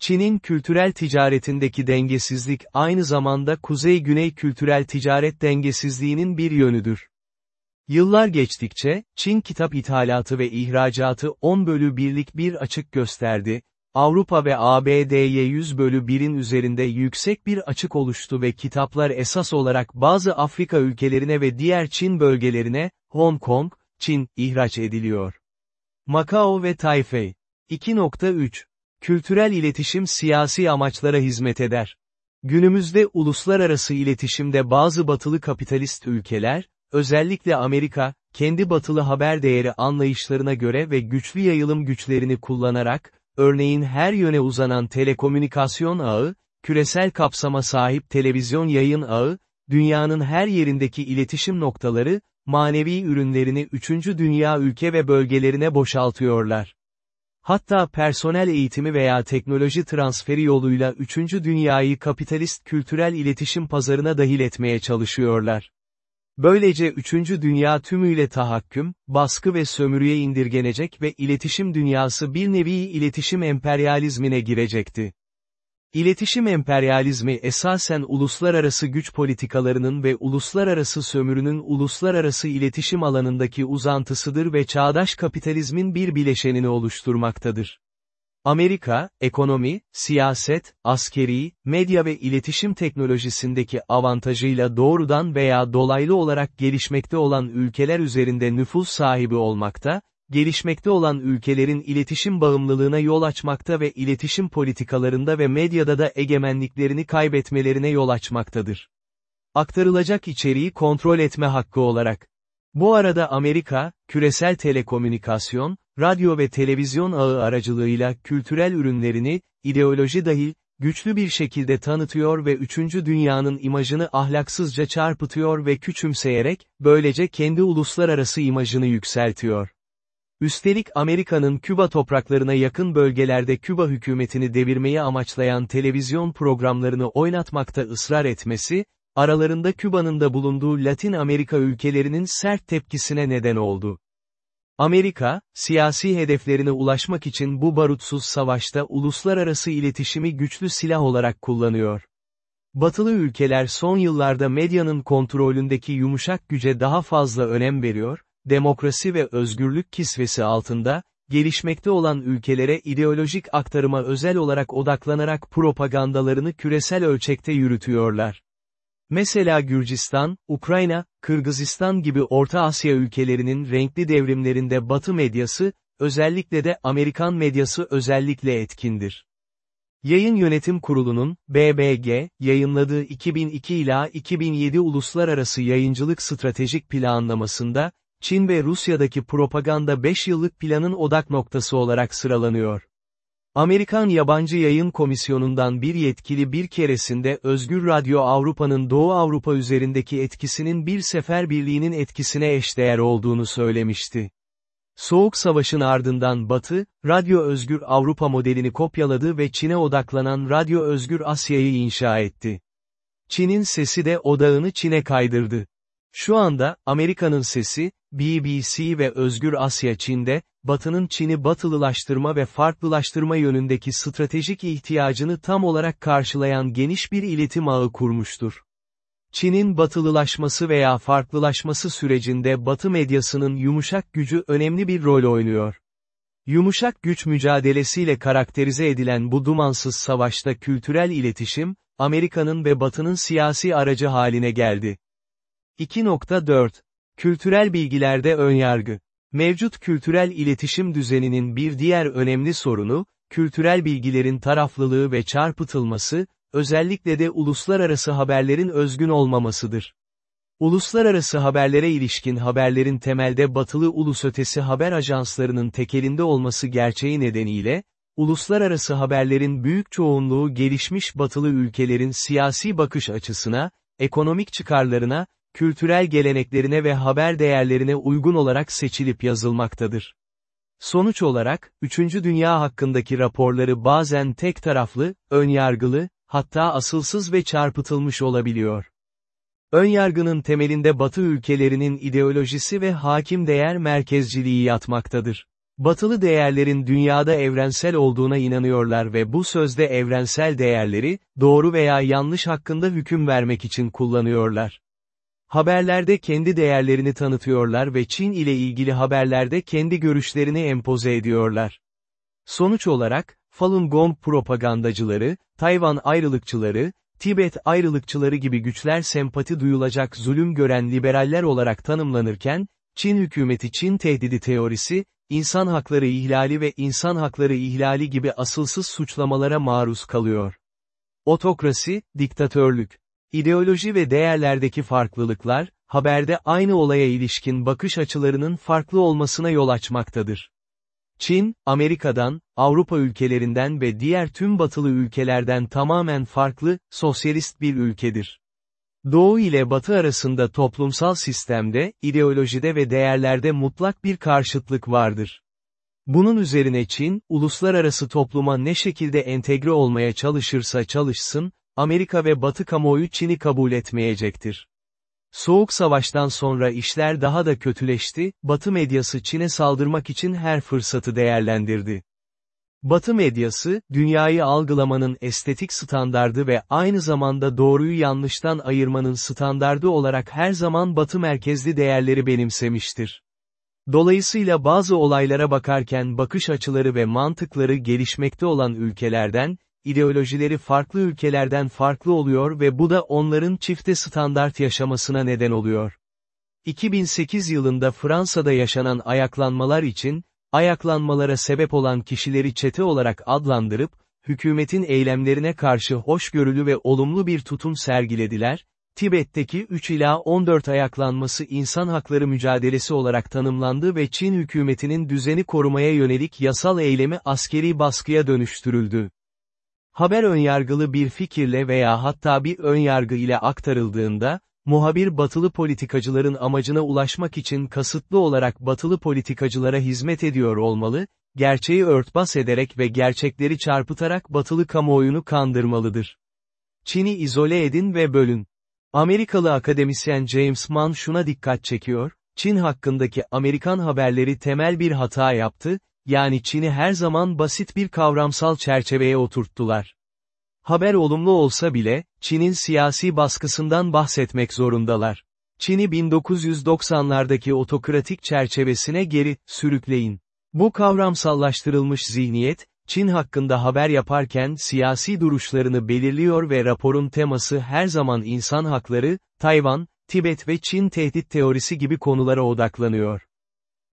Çin'in kültürel ticaretindeki dengesizlik aynı zamanda kuzey-güney kültürel ticaret dengesizliğinin bir yönüdür. Yıllar geçtikçe, Çin kitap ithalatı ve ihracatı 10 bölü birlik bir açık gösterdi, Avrupa ve ABD'ye 100 bölü 1'in üzerinde yüksek bir açık oluştu ve kitaplar esas olarak bazı Afrika ülkelerine ve diğer Çin bölgelerine, Hong Kong, Çin, ihraç ediliyor. Macao ve Taipei. 2.3 Kültürel iletişim siyasi amaçlara hizmet eder. Günümüzde uluslararası iletişimde bazı batılı kapitalist ülkeler, özellikle Amerika, kendi batılı haber değeri anlayışlarına göre ve güçlü yayılım güçlerini kullanarak, örneğin her yöne uzanan telekomünikasyon ağı, küresel kapsama sahip televizyon yayın ağı, dünyanın her yerindeki iletişim noktaları, manevi ürünlerini üçüncü dünya ülke ve bölgelerine boşaltıyorlar. Hatta personel eğitimi veya teknoloji transferi yoluyla üçüncü dünyayı kapitalist kültürel iletişim pazarına dahil etmeye çalışıyorlar. Böylece üçüncü dünya tümüyle tahakküm, baskı ve sömürüye indirgenecek ve iletişim dünyası bir nevi iletişim emperyalizmine girecekti. İletişim emperyalizmi esasen uluslararası güç politikalarının ve uluslararası sömürünün uluslararası iletişim alanındaki uzantısıdır ve çağdaş kapitalizmin bir bileşenini oluşturmaktadır. Amerika, ekonomi, siyaset, askeri, medya ve iletişim teknolojisindeki avantajıyla doğrudan veya dolaylı olarak gelişmekte olan ülkeler üzerinde nüfus sahibi olmakta, gelişmekte olan ülkelerin iletişim bağımlılığına yol açmakta ve iletişim politikalarında ve medyada da egemenliklerini kaybetmelerine yol açmaktadır. Aktarılacak içeriği kontrol etme hakkı olarak. Bu arada Amerika, küresel telekomünikasyon, radyo ve televizyon ağı aracılığıyla kültürel ürünlerini, ideoloji dahil, güçlü bir şekilde tanıtıyor ve üçüncü dünyanın imajını ahlaksızca çarpıtıyor ve küçümseyerek, böylece kendi uluslararası imajını yükseltiyor. Üstelik Amerika'nın Küba topraklarına yakın bölgelerde Küba hükümetini devirmeyi amaçlayan televizyon programlarını oynatmakta ısrar etmesi, aralarında Küba'nın da bulunduğu Latin Amerika ülkelerinin sert tepkisine neden oldu. Amerika, siyasi hedeflerine ulaşmak için bu barutsuz savaşta uluslararası iletişimi güçlü silah olarak kullanıyor. Batılı ülkeler son yıllarda medyanın kontrolündeki yumuşak güce daha fazla önem veriyor, demokrasi ve özgürlük kisvesi altında, gelişmekte olan ülkelere ideolojik aktarıma özel olarak odaklanarak propagandalarını küresel ölçekte yürütüyorlar. Mesela Gürcistan, Ukrayna, Kırgızistan gibi Orta Asya ülkelerinin renkli devrimlerinde Batı medyası, özellikle de Amerikan medyası özellikle etkindir. Yayın Yönetim Kurulu'nun, BBG, yayınladığı 2002 ila 2007 Uluslararası Yayıncılık Stratejik Planlamasında, Çin ve Rusya'daki propaganda 5 yıllık planın odak noktası olarak sıralanıyor. Amerikan Yabancı Yayın Komisyonu'ndan bir yetkili bir keresinde Özgür Radyo Avrupa'nın Doğu Avrupa üzerindeki etkisinin bir sefer birliğinin etkisine eşdeğer olduğunu söylemişti. Soğuk Savaş'ın ardından Batı, Radyo Özgür Avrupa modelini kopyaladı ve Çin'e odaklanan Radyo Özgür Asya'yı inşa etti. Çin'in sesi de odağını Çin'e kaydırdı. Şu anda, Amerika'nın sesi, BBC ve Özgür Asya Çin'de, Batı'nın Çin'i batılılaştırma ve farklılaştırma yönündeki stratejik ihtiyacını tam olarak karşılayan geniş bir iletim ağı kurmuştur. Çin'in batılılaşması veya farklılaşması sürecinde Batı medyasının yumuşak gücü önemli bir rol oynuyor. Yumuşak güç mücadelesiyle karakterize edilen bu dumansız savaşta kültürel iletişim, Amerika'nın ve Batı'nın siyasi aracı haline geldi. 2.4 Kültürel bilgilerde önyargı. Mevcut kültürel iletişim düzeninin bir diğer önemli sorunu, kültürel bilgilerin taraflılığı ve çarpıtılması, özellikle de uluslararası haberlerin özgün olmamasıdır. Uluslararası haberlere ilişkin haberlerin temelde batılı ulus ötesi haber ajanslarının tekelinde olması gerçeği nedeniyle, uluslararası haberlerin büyük çoğunluğu gelişmiş batılı ülkelerin siyasi bakış açısına, ekonomik çıkarlarına, kültürel geleneklerine ve haber değerlerine uygun olarak seçilip yazılmaktadır. Sonuç olarak, 3. Dünya hakkındaki raporları bazen tek taraflı, önyargılı, hatta asılsız ve çarpıtılmış olabiliyor. Önyargının temelinde Batı ülkelerinin ideolojisi ve hakim değer merkezciliği yatmaktadır. Batılı değerlerin dünyada evrensel olduğuna inanıyorlar ve bu sözde evrensel değerleri, doğru veya yanlış hakkında hüküm vermek için kullanıyorlar. Haberlerde kendi değerlerini tanıtıyorlar ve Çin ile ilgili haberlerde kendi görüşlerini empoze ediyorlar. Sonuç olarak, Falun Gong propagandacıları, Tayvan ayrılıkçıları, Tibet ayrılıkçıları gibi güçler sempati duyulacak zulüm gören liberaller olarak tanımlanırken, Çin hükümeti Çin tehdidi teorisi, insan hakları ihlali ve insan hakları ihlali gibi asılsız suçlamalara maruz kalıyor. Otokrasi, diktatörlük. İdeoloji ve değerlerdeki farklılıklar, haberde aynı olaya ilişkin bakış açılarının farklı olmasına yol açmaktadır. Çin, Amerika'dan, Avrupa ülkelerinden ve diğer tüm batılı ülkelerden tamamen farklı, sosyalist bir ülkedir. Doğu ile Batı arasında toplumsal sistemde, ideolojide ve değerlerde mutlak bir karşıtlık vardır. Bunun üzerine Çin, uluslararası topluma ne şekilde entegre olmaya çalışırsa çalışsın, Amerika ve Batı kamuoyu Çin'i kabul etmeyecektir. Soğuk savaştan sonra işler daha da kötüleşti, Batı medyası Çin'e saldırmak için her fırsatı değerlendirdi. Batı medyası, dünyayı algılamanın estetik standardı ve aynı zamanda doğruyu yanlıştan ayırmanın standardı olarak her zaman Batı merkezli değerleri benimsemiştir. Dolayısıyla bazı olaylara bakarken bakış açıları ve mantıkları gelişmekte olan ülkelerden, ideolojileri farklı ülkelerden farklı oluyor ve bu da onların çifte standart yaşamasına neden oluyor. 2008 yılında Fransa'da yaşanan ayaklanmalar için, ayaklanmalara sebep olan kişileri çete olarak adlandırıp, hükümetin eylemlerine karşı hoşgörülü ve olumlu bir tutum sergilediler, Tibet'teki 3 ila 14 ayaklanması insan hakları mücadelesi olarak tanımlandı ve Çin hükümetinin düzeni korumaya yönelik yasal eylemi askeri baskıya dönüştürüldü. Haber önyargılı bir fikirle veya hatta bir önyargı ile aktarıldığında, muhabir batılı politikacıların amacına ulaşmak için kasıtlı olarak batılı politikacılara hizmet ediyor olmalı, gerçeği örtbas ederek ve gerçekleri çarpıtarak batılı kamuoyunu kandırmalıdır. Çin'i izole edin ve bölün. Amerikalı akademisyen James Mann şuna dikkat çekiyor, Çin hakkındaki Amerikan haberleri temel bir hata yaptı, yani Çin'i her zaman basit bir kavramsal çerçeveye oturttular. Haber olumlu olsa bile, Çin'in siyasi baskısından bahsetmek zorundalar. Çin'i 1990'lardaki otokratik çerçevesine geri, sürükleyin. Bu kavramsallaştırılmış zihniyet, Çin hakkında haber yaparken siyasi duruşlarını belirliyor ve raporun teması her zaman insan hakları, Tayvan, Tibet ve Çin tehdit teorisi gibi konulara odaklanıyor.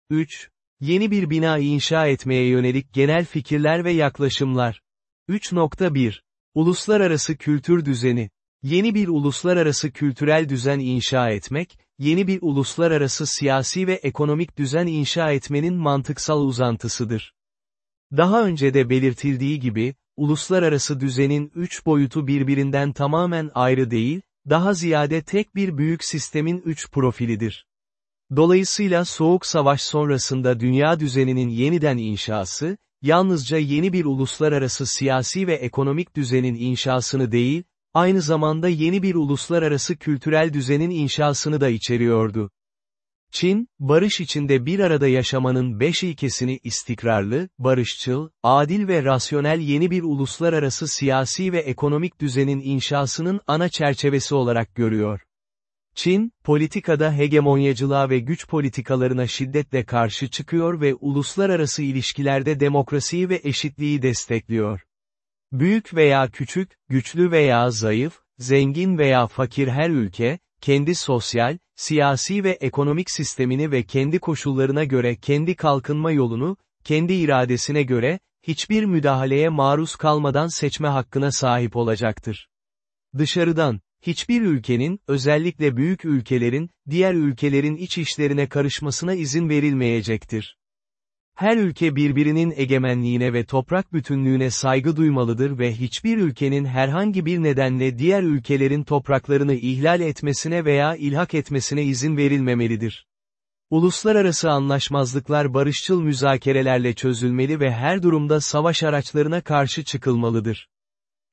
3. Yeni bir bina inşa etmeye yönelik genel fikirler ve yaklaşımlar. 3.1 Uluslararası kültür düzeni. Yeni bir uluslararası kültürel düzen inşa etmek, yeni bir uluslararası siyasi ve ekonomik düzen inşa etmenin mantıksal uzantısıdır. Daha önce de belirtildiği gibi, uluslararası düzenin üç boyutu birbirinden tamamen ayrı değil, daha ziyade tek bir büyük sistemin üç profilidir. Dolayısıyla Soğuk Savaş sonrasında dünya düzeninin yeniden inşası, yalnızca yeni bir uluslararası siyasi ve ekonomik düzenin inşasını değil, aynı zamanda yeni bir uluslararası kültürel düzenin inşasını da içeriyordu. Çin, barış içinde bir arada yaşamanın beş ilkesini istikrarlı, barışçıl, adil ve rasyonel yeni bir uluslararası siyasi ve ekonomik düzenin inşasının ana çerçevesi olarak görüyor. Çin, politikada hegemonyacılığa ve güç politikalarına şiddetle karşı çıkıyor ve uluslararası ilişkilerde demokrasiyi ve eşitliği destekliyor. Büyük veya küçük, güçlü veya zayıf, zengin veya fakir her ülke, kendi sosyal, siyasi ve ekonomik sistemini ve kendi koşullarına göre kendi kalkınma yolunu, kendi iradesine göre, hiçbir müdahaleye maruz kalmadan seçme hakkına sahip olacaktır. Dışarıdan, hiçbir ülkenin, özellikle büyük ülkelerin, diğer ülkelerin iç işlerine karışmasına izin verilmeyecektir. Her ülke birbirinin egemenliğine ve toprak bütünlüğüne saygı duymalıdır ve hiçbir ülkenin herhangi bir nedenle diğer ülkelerin topraklarını ihlal etmesine veya ilhak etmesine izin verilmemelidir. Uluslararası anlaşmazlıklar barışçıl müzakerelerle çözülmeli ve her durumda savaş araçlarına karşı çıkılmalıdır.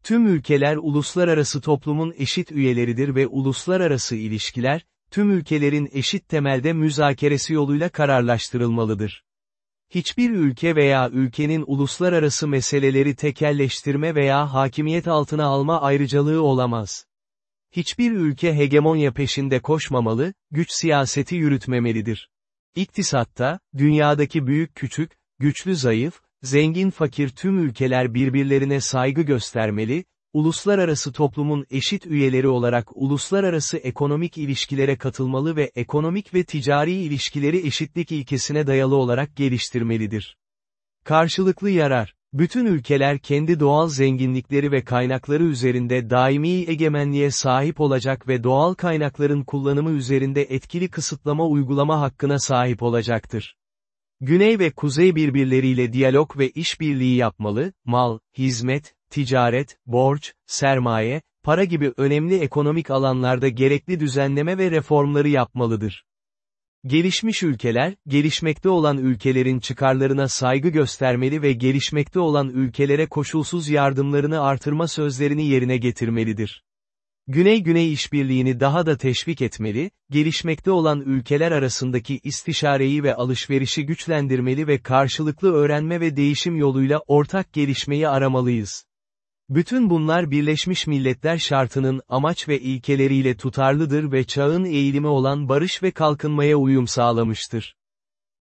Tüm ülkeler uluslararası toplumun eşit üyeleridir ve uluslararası ilişkiler, tüm ülkelerin eşit temelde müzakeresi yoluyla kararlaştırılmalıdır. Hiçbir ülke veya ülkenin uluslararası meseleleri tekelleştirme veya hakimiyet altına alma ayrıcalığı olamaz. Hiçbir ülke hegemonya peşinde koşmamalı, güç siyaseti yürütmemelidir. İktisatta, dünyadaki büyük küçük, güçlü zayıf, zengin fakir tüm ülkeler birbirlerine saygı göstermeli, uluslararası toplumun eşit üyeleri olarak uluslararası ekonomik ilişkilere katılmalı ve ekonomik ve ticari ilişkileri eşitlik ilkesine dayalı olarak geliştirmelidir. Karşılıklı yarar. Bütün ülkeler kendi doğal zenginlikleri ve kaynakları üzerinde daimi egemenliğe sahip olacak ve doğal kaynakların kullanımı üzerinde etkili kısıtlama uygulama hakkına sahip olacaktır. Güney ve kuzey birbirleriyle diyalog ve işbirliği yapmalı, mal, hizmet, ticaret, borç, sermaye, para gibi önemli ekonomik alanlarda gerekli düzenleme ve reformları yapmalıdır. Gelişmiş ülkeler, gelişmekte olan ülkelerin çıkarlarına saygı göstermeli ve gelişmekte olan ülkelere koşulsuz yardımlarını artırma sözlerini yerine getirmelidir. Güney-Güney işbirliğini daha da teşvik etmeli, gelişmekte olan ülkeler arasındaki istişareyi ve alışverişi güçlendirmeli ve karşılıklı öğrenme ve değişim yoluyla ortak gelişmeyi aramalıyız. Bütün bunlar Birleşmiş Milletler şartının amaç ve ilkeleriyle tutarlıdır ve çağın eğilimi olan barış ve kalkınmaya uyum sağlamıştır.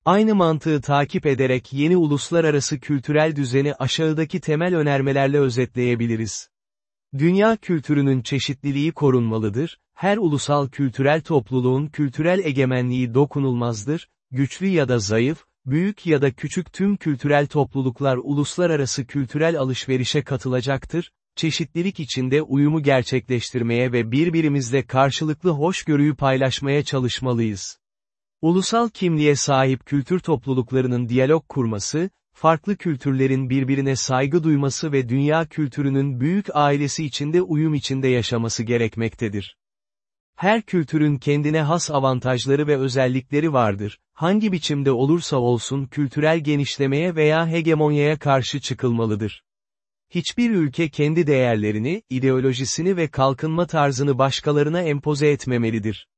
Aynı mantığı takip ederek yeni uluslararası kültürel düzeni aşağıdaki temel önermelerle özetleyebiliriz. Dünya kültürünün çeşitliliği korunmalıdır, her ulusal kültürel topluluğun kültürel egemenliği dokunulmazdır, güçlü ya da zayıf, büyük ya da küçük tüm kültürel topluluklar uluslararası kültürel alışverişe katılacaktır, çeşitlilik içinde uyumu gerçekleştirmeye ve birbirimizle karşılıklı hoşgörüyü paylaşmaya çalışmalıyız. Ulusal kimliğe sahip kültür topluluklarının diyalog kurması, farklı kültürlerin birbirine saygı duyması ve dünya kültürünün büyük ailesi içinde uyum içinde yaşaması gerekmektedir. Her kültürün kendine has avantajları ve özellikleri vardır, hangi biçimde olursa olsun kültürel genişlemeye veya hegemonyaya karşı çıkılmalıdır. Hiçbir ülke kendi değerlerini, ideolojisini ve kalkınma tarzını başkalarına empoze etmemelidir.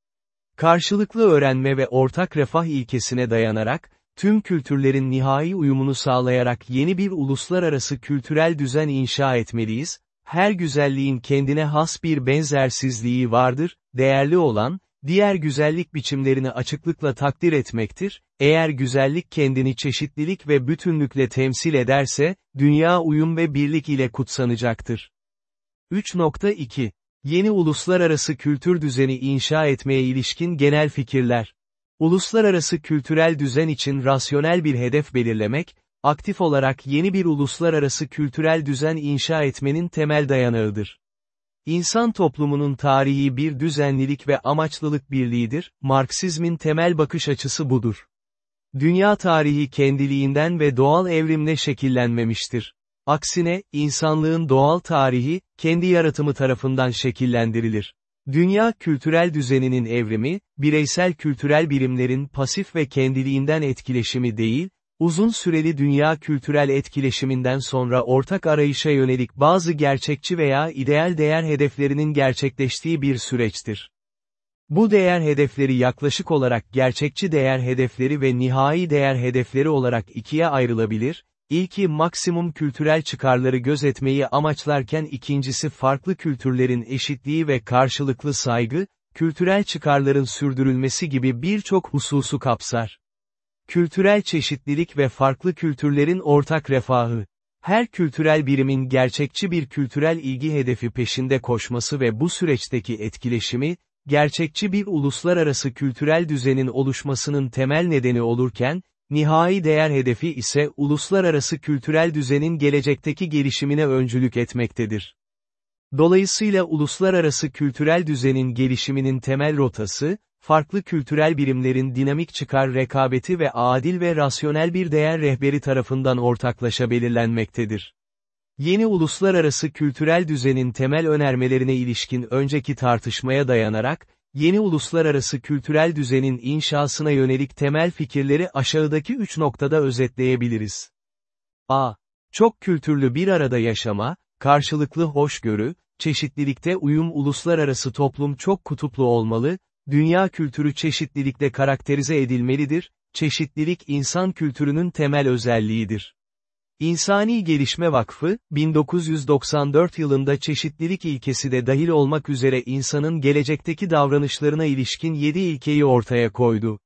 Karşılıklı öğrenme ve ortak refah ilkesine dayanarak, tüm kültürlerin nihai uyumunu sağlayarak yeni bir uluslararası kültürel düzen inşa etmeliyiz, her güzelliğin kendine has bir benzersizliği vardır, değerli olan, diğer güzellik biçimlerini açıklıkla takdir etmektir, eğer güzellik kendini çeşitlilik ve bütünlükle temsil ederse, dünya uyum ve birlik ile kutsanacaktır. 3.2 Yeni uluslararası kültür düzeni inşa etmeye ilişkin genel fikirler. Uluslararası kültürel düzen için rasyonel bir hedef belirlemek, aktif olarak yeni bir uluslararası kültürel düzen inşa etmenin temel dayanağıdır. İnsan toplumunun tarihi bir düzenlilik ve amaçlılık birliğidir, Marksizmin temel bakış açısı budur. Dünya tarihi kendiliğinden ve doğal evrimle şekillenmemiştir. Aksine, insanlığın doğal tarihi, kendi yaratımı tarafından şekillendirilir. Dünya kültürel düzeninin evrimi, bireysel kültürel birimlerin pasif ve kendiliğinden etkileşimi değil, uzun süreli dünya kültürel etkileşiminden sonra ortak arayışa yönelik bazı gerçekçi veya ideal değer hedeflerinin gerçekleştiği bir süreçtir. Bu değer hedefleri yaklaşık olarak gerçekçi değer hedefleri ve nihai değer hedefleri olarak ikiye ayrılabilir, İlki maksimum kültürel çıkarları gözetmeyi amaçlarken ikincisi farklı kültürlerin eşitliği ve karşılıklı saygı, kültürel çıkarların sürdürülmesi gibi birçok hususu kapsar. Kültürel çeşitlilik ve farklı kültürlerin ortak refahı. Her kültürel birimin gerçekçi bir kültürel ilgi hedefi peşinde koşması ve bu süreçteki etkileşimi, gerçekçi bir uluslararası kültürel düzenin oluşmasının temel nedeni olurken, Nihai değer hedefi ise uluslararası kültürel düzenin gelecekteki gelişimine öncülük etmektedir. Dolayısıyla uluslararası kültürel düzenin gelişiminin temel rotası, farklı kültürel birimlerin dinamik çıkar rekabeti ve adil ve rasyonel bir değer rehberi tarafından ortaklaşa belirlenmektedir. Yeni uluslararası kültürel düzenin temel önermelerine ilişkin önceki tartışmaya dayanarak, yeni uluslararası kültürel düzenin inşasına yönelik temel fikirleri aşağıdaki üç noktada özetleyebiliriz. a. Çok kültürlü bir arada yaşama, karşılıklı hoşgörü, çeşitlilikte uyum uluslararası toplum çok kutuplu olmalı, dünya kültürü çeşitlilikle karakterize edilmelidir, çeşitlilik insan kültürünün temel özelliğidir. İnsani Gelişme Vakfı, 1994 yılında çeşitlilik ilkesi de dahil olmak üzere insanın gelecekteki davranışlarına ilişkin 7 ilkeyi ortaya koydu.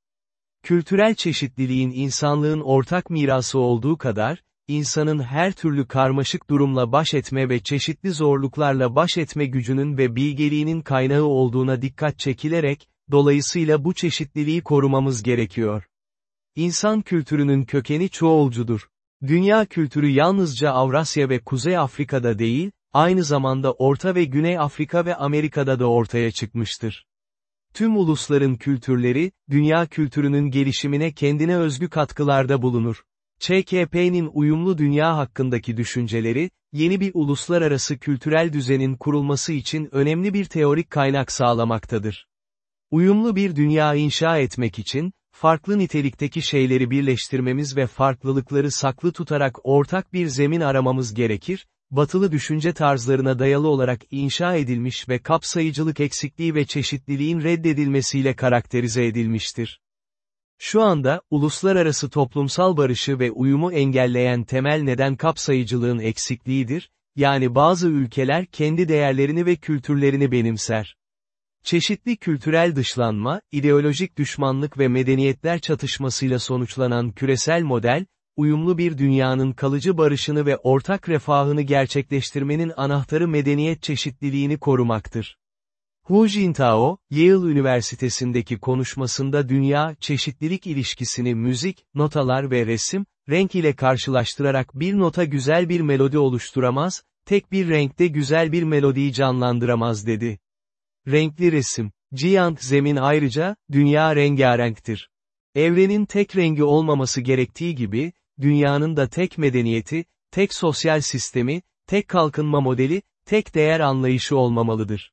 Kültürel çeşitliliğin insanlığın ortak mirası olduğu kadar, insanın her türlü karmaşık durumla baş etme ve çeşitli zorluklarla baş etme gücünün ve bilgeliğinin kaynağı olduğuna dikkat çekilerek, dolayısıyla bu çeşitliliği korumamız gerekiyor. İnsan kültürünün kökeni çoğulcudur. Dünya kültürü yalnızca Avrasya ve Kuzey Afrika'da değil, aynı zamanda Orta ve Güney Afrika ve Amerika'da da ortaya çıkmıştır. Tüm ulusların kültürleri, dünya kültürünün gelişimine kendine özgü katkılarda bulunur. ÇKP'nin uyumlu dünya hakkındaki düşünceleri, yeni bir uluslararası kültürel düzenin kurulması için önemli bir teorik kaynak sağlamaktadır. Uyumlu bir dünya inşa etmek için, farklı nitelikteki şeyleri birleştirmemiz ve farklılıkları saklı tutarak ortak bir zemin aramamız gerekir, batılı düşünce tarzlarına dayalı olarak inşa edilmiş ve kapsayıcılık eksikliği ve çeşitliliğin reddedilmesiyle karakterize edilmiştir. Şu anda, uluslararası toplumsal barışı ve uyumu engelleyen temel neden kapsayıcılığın eksikliğidir, yani bazı ülkeler kendi değerlerini ve kültürlerini benimser. Çeşitli kültürel dışlanma, ideolojik düşmanlık ve medeniyetler çatışmasıyla sonuçlanan küresel model, uyumlu bir dünyanın kalıcı barışını ve ortak refahını gerçekleştirmenin anahtarı medeniyet çeşitliliğini korumaktır. Hu Jintao, Yale Üniversitesi'ndeki konuşmasında dünya çeşitlilik ilişkisini müzik, notalar ve resim, renk ile karşılaştırarak bir nota güzel bir melodi oluşturamaz, tek bir renkte güzel bir melodiyi canlandıramaz dedi. Renkli resim. Giant zemin ayrıca, dünya rengarenktir. Evrenin tek rengi olmaması gerektiği gibi, dünyanın da tek medeniyeti, tek sosyal sistemi, tek kalkınma modeli, tek değer anlayışı olmamalıdır.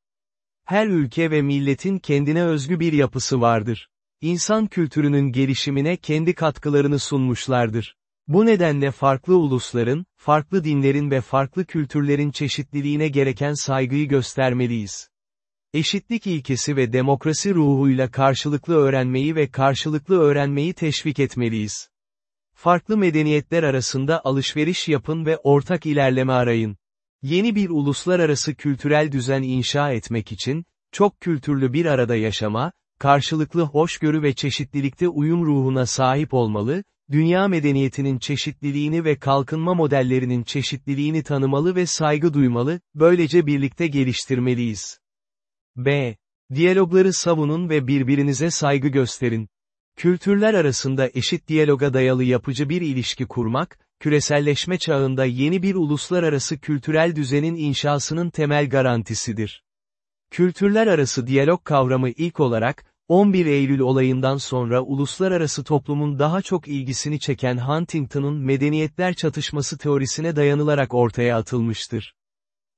Her ülke ve milletin kendine özgü bir yapısı vardır. İnsan kültürünün gelişimine kendi katkılarını sunmuşlardır. Bu nedenle farklı ulusların, farklı dinlerin ve farklı kültürlerin çeşitliliğine gereken saygıyı göstermeliyiz. Eşitlik ilkesi ve demokrasi ruhuyla karşılıklı öğrenmeyi ve karşılıklı öğrenmeyi teşvik etmeliyiz. Farklı medeniyetler arasında alışveriş yapın ve ortak ilerleme arayın. Yeni bir uluslararası kültürel düzen inşa etmek için, çok kültürlü bir arada yaşama, karşılıklı hoşgörü ve çeşitlilikte uyum ruhuna sahip olmalı, dünya medeniyetinin çeşitliliğini ve kalkınma modellerinin çeşitliliğini tanımalı ve saygı duymalı, böylece birlikte geliştirmeliyiz. B. Diyalogları savunun ve birbirinize saygı gösterin. Kültürler arasında eşit diyaloga dayalı yapıcı bir ilişki kurmak, küreselleşme çağında yeni bir uluslararası kültürel düzenin inşasının temel garantisidir. Kültürler arası diyalog kavramı ilk olarak, 11 Eylül olayından sonra uluslararası toplumun daha çok ilgisini çeken Huntington'un medeniyetler çatışması teorisine dayanılarak ortaya atılmıştır.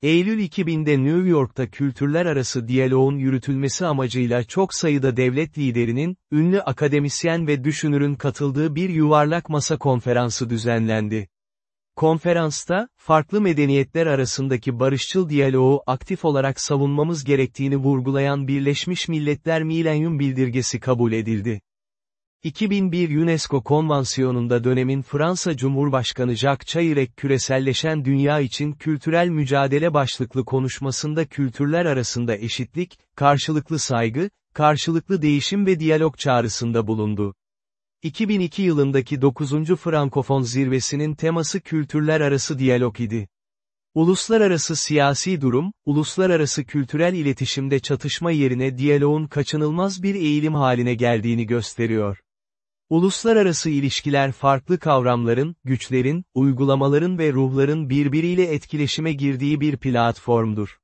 Eylül 2000'de New York'ta kültürler arası diyaloğun yürütülmesi amacıyla çok sayıda devlet liderinin, ünlü akademisyen ve düşünürün katıldığı bir yuvarlak masa konferansı düzenlendi. Konferansta, farklı medeniyetler arasındaki barışçıl diyaloğu aktif olarak savunmamız gerektiğini vurgulayan Birleşmiş Milletler Milenyum Bildirgesi kabul edildi. 2001 UNESCO Konvansiyonu'nda dönemin Fransa Cumhurbaşkanı Jacques Chirac küreselleşen dünya için kültürel mücadele başlıklı konuşmasında kültürler arasında eşitlik, karşılıklı saygı, karşılıklı değişim ve diyalog çağrısında bulundu. 2002 yılındaki 9. Frankofon zirvesinin teması kültürler arası diyalog idi. Uluslararası siyasi durum, uluslararası kültürel iletişimde çatışma yerine diyaloğun kaçınılmaz bir eğilim haline geldiğini gösteriyor. Uluslararası ilişkiler farklı kavramların, güçlerin, uygulamaların ve ruhların birbiriyle etkileşime girdiği bir platformdur.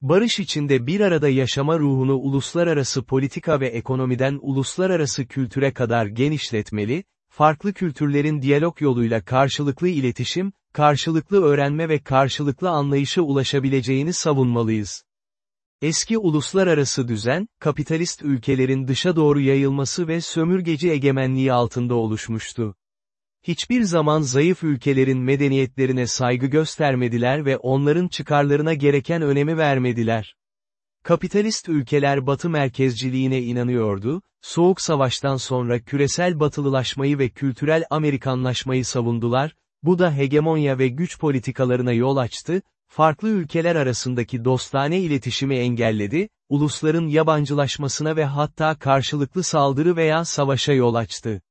Barış içinde bir arada yaşama ruhunu uluslararası politika ve ekonomiden uluslararası kültüre kadar genişletmeli, farklı kültürlerin diyalog yoluyla karşılıklı iletişim, karşılıklı öğrenme ve karşılıklı anlayışa ulaşabileceğini savunmalıyız. Eski uluslararası düzen, kapitalist ülkelerin dışa doğru yayılması ve sömürgeci egemenliği altında oluşmuştu. Hiçbir zaman zayıf ülkelerin medeniyetlerine saygı göstermediler ve onların çıkarlarına gereken önemi vermediler. Kapitalist ülkeler batı merkezciliğine inanıyordu, Soğuk Savaş'tan sonra küresel batılılaşmayı ve kültürel Amerikanlaşmayı savundular, bu da hegemonya ve güç politikalarına yol açtı, farklı ülkeler arasındaki dostane iletişimi engelledi, ulusların yabancılaşmasına ve hatta karşılıklı saldırı veya savaşa yol açtı.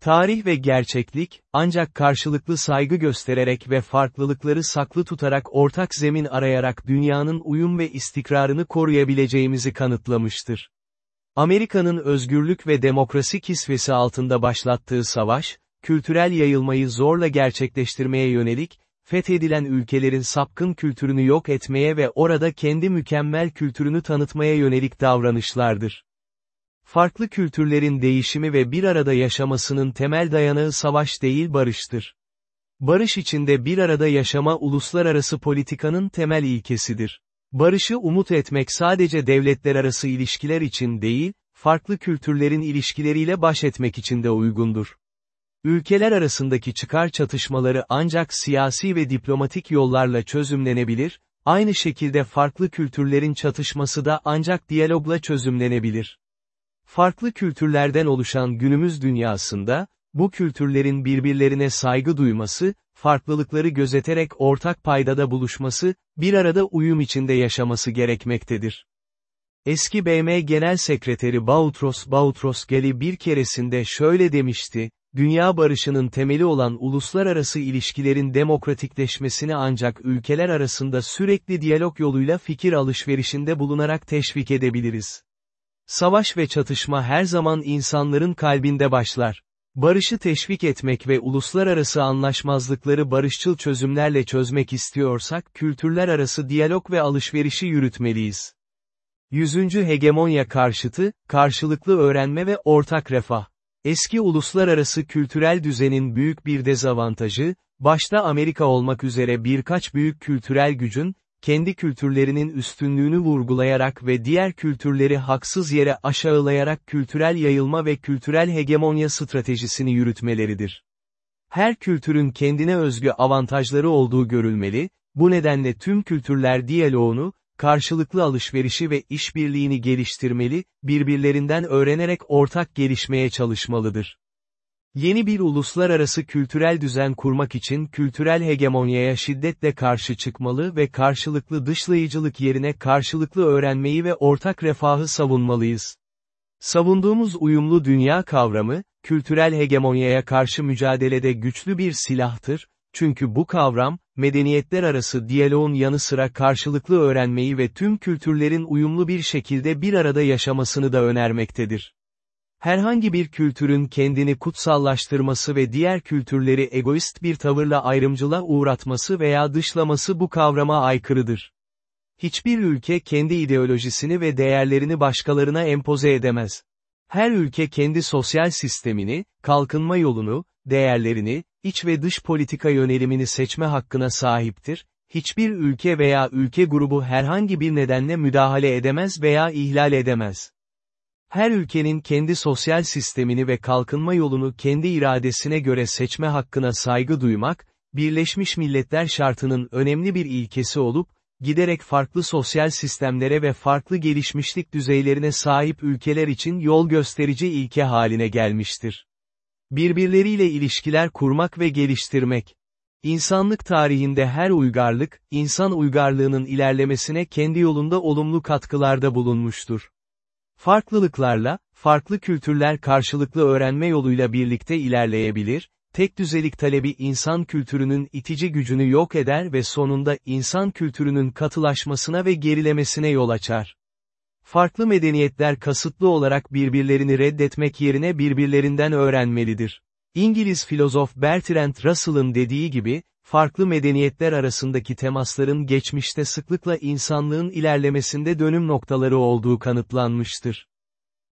Tarih ve gerçeklik, ancak karşılıklı saygı göstererek ve farklılıkları saklı tutarak ortak zemin arayarak dünyanın uyum ve istikrarını koruyabileceğimizi kanıtlamıştır. Amerika'nın özgürlük ve demokrasi kisvesi altında başlattığı savaş, kültürel yayılmayı zorla gerçekleştirmeye yönelik, fethedilen ülkelerin sapkın kültürünü yok etmeye ve orada kendi mükemmel kültürünü tanıtmaya yönelik davranışlardır. Farklı kültürlerin değişimi ve bir arada yaşamasının temel dayanağı savaş değil barıştır. Barış içinde bir arada yaşama uluslararası politikanın temel ilkesidir. Barışı umut etmek sadece devletler arası ilişkiler için değil, farklı kültürlerin ilişkileriyle baş etmek için de uygundur. Ülkeler arasındaki çıkar çatışmaları ancak siyasi ve diplomatik yollarla çözümlenebilir, aynı şekilde farklı kültürlerin çatışması da ancak diyalogla çözümlenebilir. Farklı kültürlerden oluşan günümüz dünyasında, bu kültürlerin birbirlerine saygı duyması, farklılıkları gözeterek ortak paydada buluşması, bir arada uyum içinde yaşaması gerekmektedir. Eski BM Genel Sekreteri Boutros Boutros Ghali bir keresinde şöyle demişti, dünya barışının temeli olan uluslararası ilişkilerin demokratikleşmesini ancak ülkeler arasında sürekli diyalog yoluyla fikir alışverişinde bulunarak teşvik edebiliriz. Savaş ve çatışma her zaman insanların kalbinde başlar. Barışı teşvik etmek ve uluslararası anlaşmazlıkları barışçıl çözümlerle çözmek istiyorsak kültürler arası diyalog ve alışverişi yürütmeliyiz. Yüzüncü hegemonya karşıtı, karşılıklı öğrenme ve ortak refah. Eski uluslararası kültürel düzenin büyük bir dezavantajı, başta Amerika olmak üzere birkaç büyük kültürel gücün, kendi kültürlerinin üstünlüğünü vurgulayarak ve diğer kültürleri haksız yere aşağılayarak kültürel yayılma ve kültürel hegemonya stratejisini yürütmeleridir. Her kültürün kendine özgü avantajları olduğu görülmeli, bu nedenle tüm kültürler diyaloğunu, karşılıklı alışverişi ve işbirliğini geliştirmeli, birbirlerinden öğrenerek ortak gelişmeye çalışmalıdır. Yeni bir uluslararası kültürel düzen kurmak için kültürel hegemonyaya şiddetle karşı çıkmalı ve karşılıklı dışlayıcılık yerine karşılıklı öğrenmeyi ve ortak refahı savunmalıyız. Savunduğumuz uyumlu dünya kavramı, kültürel hegemonyaya karşı mücadelede güçlü bir silahtır, çünkü bu kavram, medeniyetler arası diyaloğun yanı sıra karşılıklı öğrenmeyi ve tüm kültürlerin uyumlu bir şekilde bir arada yaşamasını da önermektedir. Herhangi bir kültürün kendini kutsallaştırması ve diğer kültürleri egoist bir tavırla ayrımcılığa uğratması veya dışlaması bu kavrama aykırıdır. Hiçbir ülke kendi ideolojisini ve değerlerini başkalarına empoze edemez. Her ülke kendi sosyal sistemini, kalkınma yolunu, değerlerini, iç ve dış politika yönelimini seçme hakkına sahiptir, hiçbir ülke veya ülke grubu herhangi bir nedenle müdahale edemez veya ihlal edemez. Her ülkenin kendi sosyal sistemini ve kalkınma yolunu kendi iradesine göre seçme hakkına saygı duymak, Birleşmiş Milletler şartının önemli bir ilkesi olup, giderek farklı sosyal sistemlere ve farklı gelişmişlik düzeylerine sahip ülkeler için yol gösterici ilke haline gelmiştir. Birbirleriyle ilişkiler kurmak ve geliştirmek. İnsanlık tarihinde her uygarlık, insan uygarlığının ilerlemesine kendi yolunda olumlu katkılarda bulunmuştur. Farklılıklarla, farklı kültürler karşılıklı öğrenme yoluyla birlikte ilerleyebilir, tek düzelik talebi insan kültürünün itici gücünü yok eder ve sonunda insan kültürünün katılaşmasına ve gerilemesine yol açar. Farklı medeniyetler kasıtlı olarak birbirlerini reddetmek yerine birbirlerinden öğrenmelidir. İngiliz filozof Bertrand Russell'ın dediği gibi, farklı medeniyetler arasındaki temasların geçmişte sıklıkla insanlığın ilerlemesinde dönüm noktaları olduğu kanıtlanmıştır.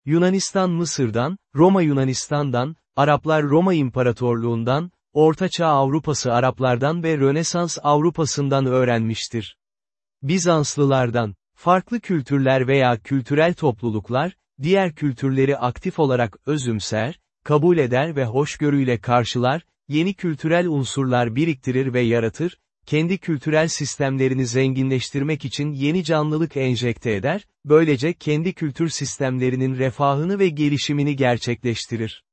Yunanistan Mısır'dan, Roma Yunanistan'dan, Araplar Roma İmparatorluğundan, Ortaçağ Avrupası Araplardan ve Rönesans Avrupasından öğrenmiştir. Bizanslılardan, farklı kültürler veya kültürel topluluklar, diğer kültürleri aktif olarak özümser, kabul eder ve hoşgörüyle karşılar, yeni kültürel unsurlar biriktirir ve yaratır, kendi kültürel sistemlerini zenginleştirmek için yeni canlılık enjekte eder, böylece kendi kültür sistemlerinin refahını ve gelişimini gerçekleştirir.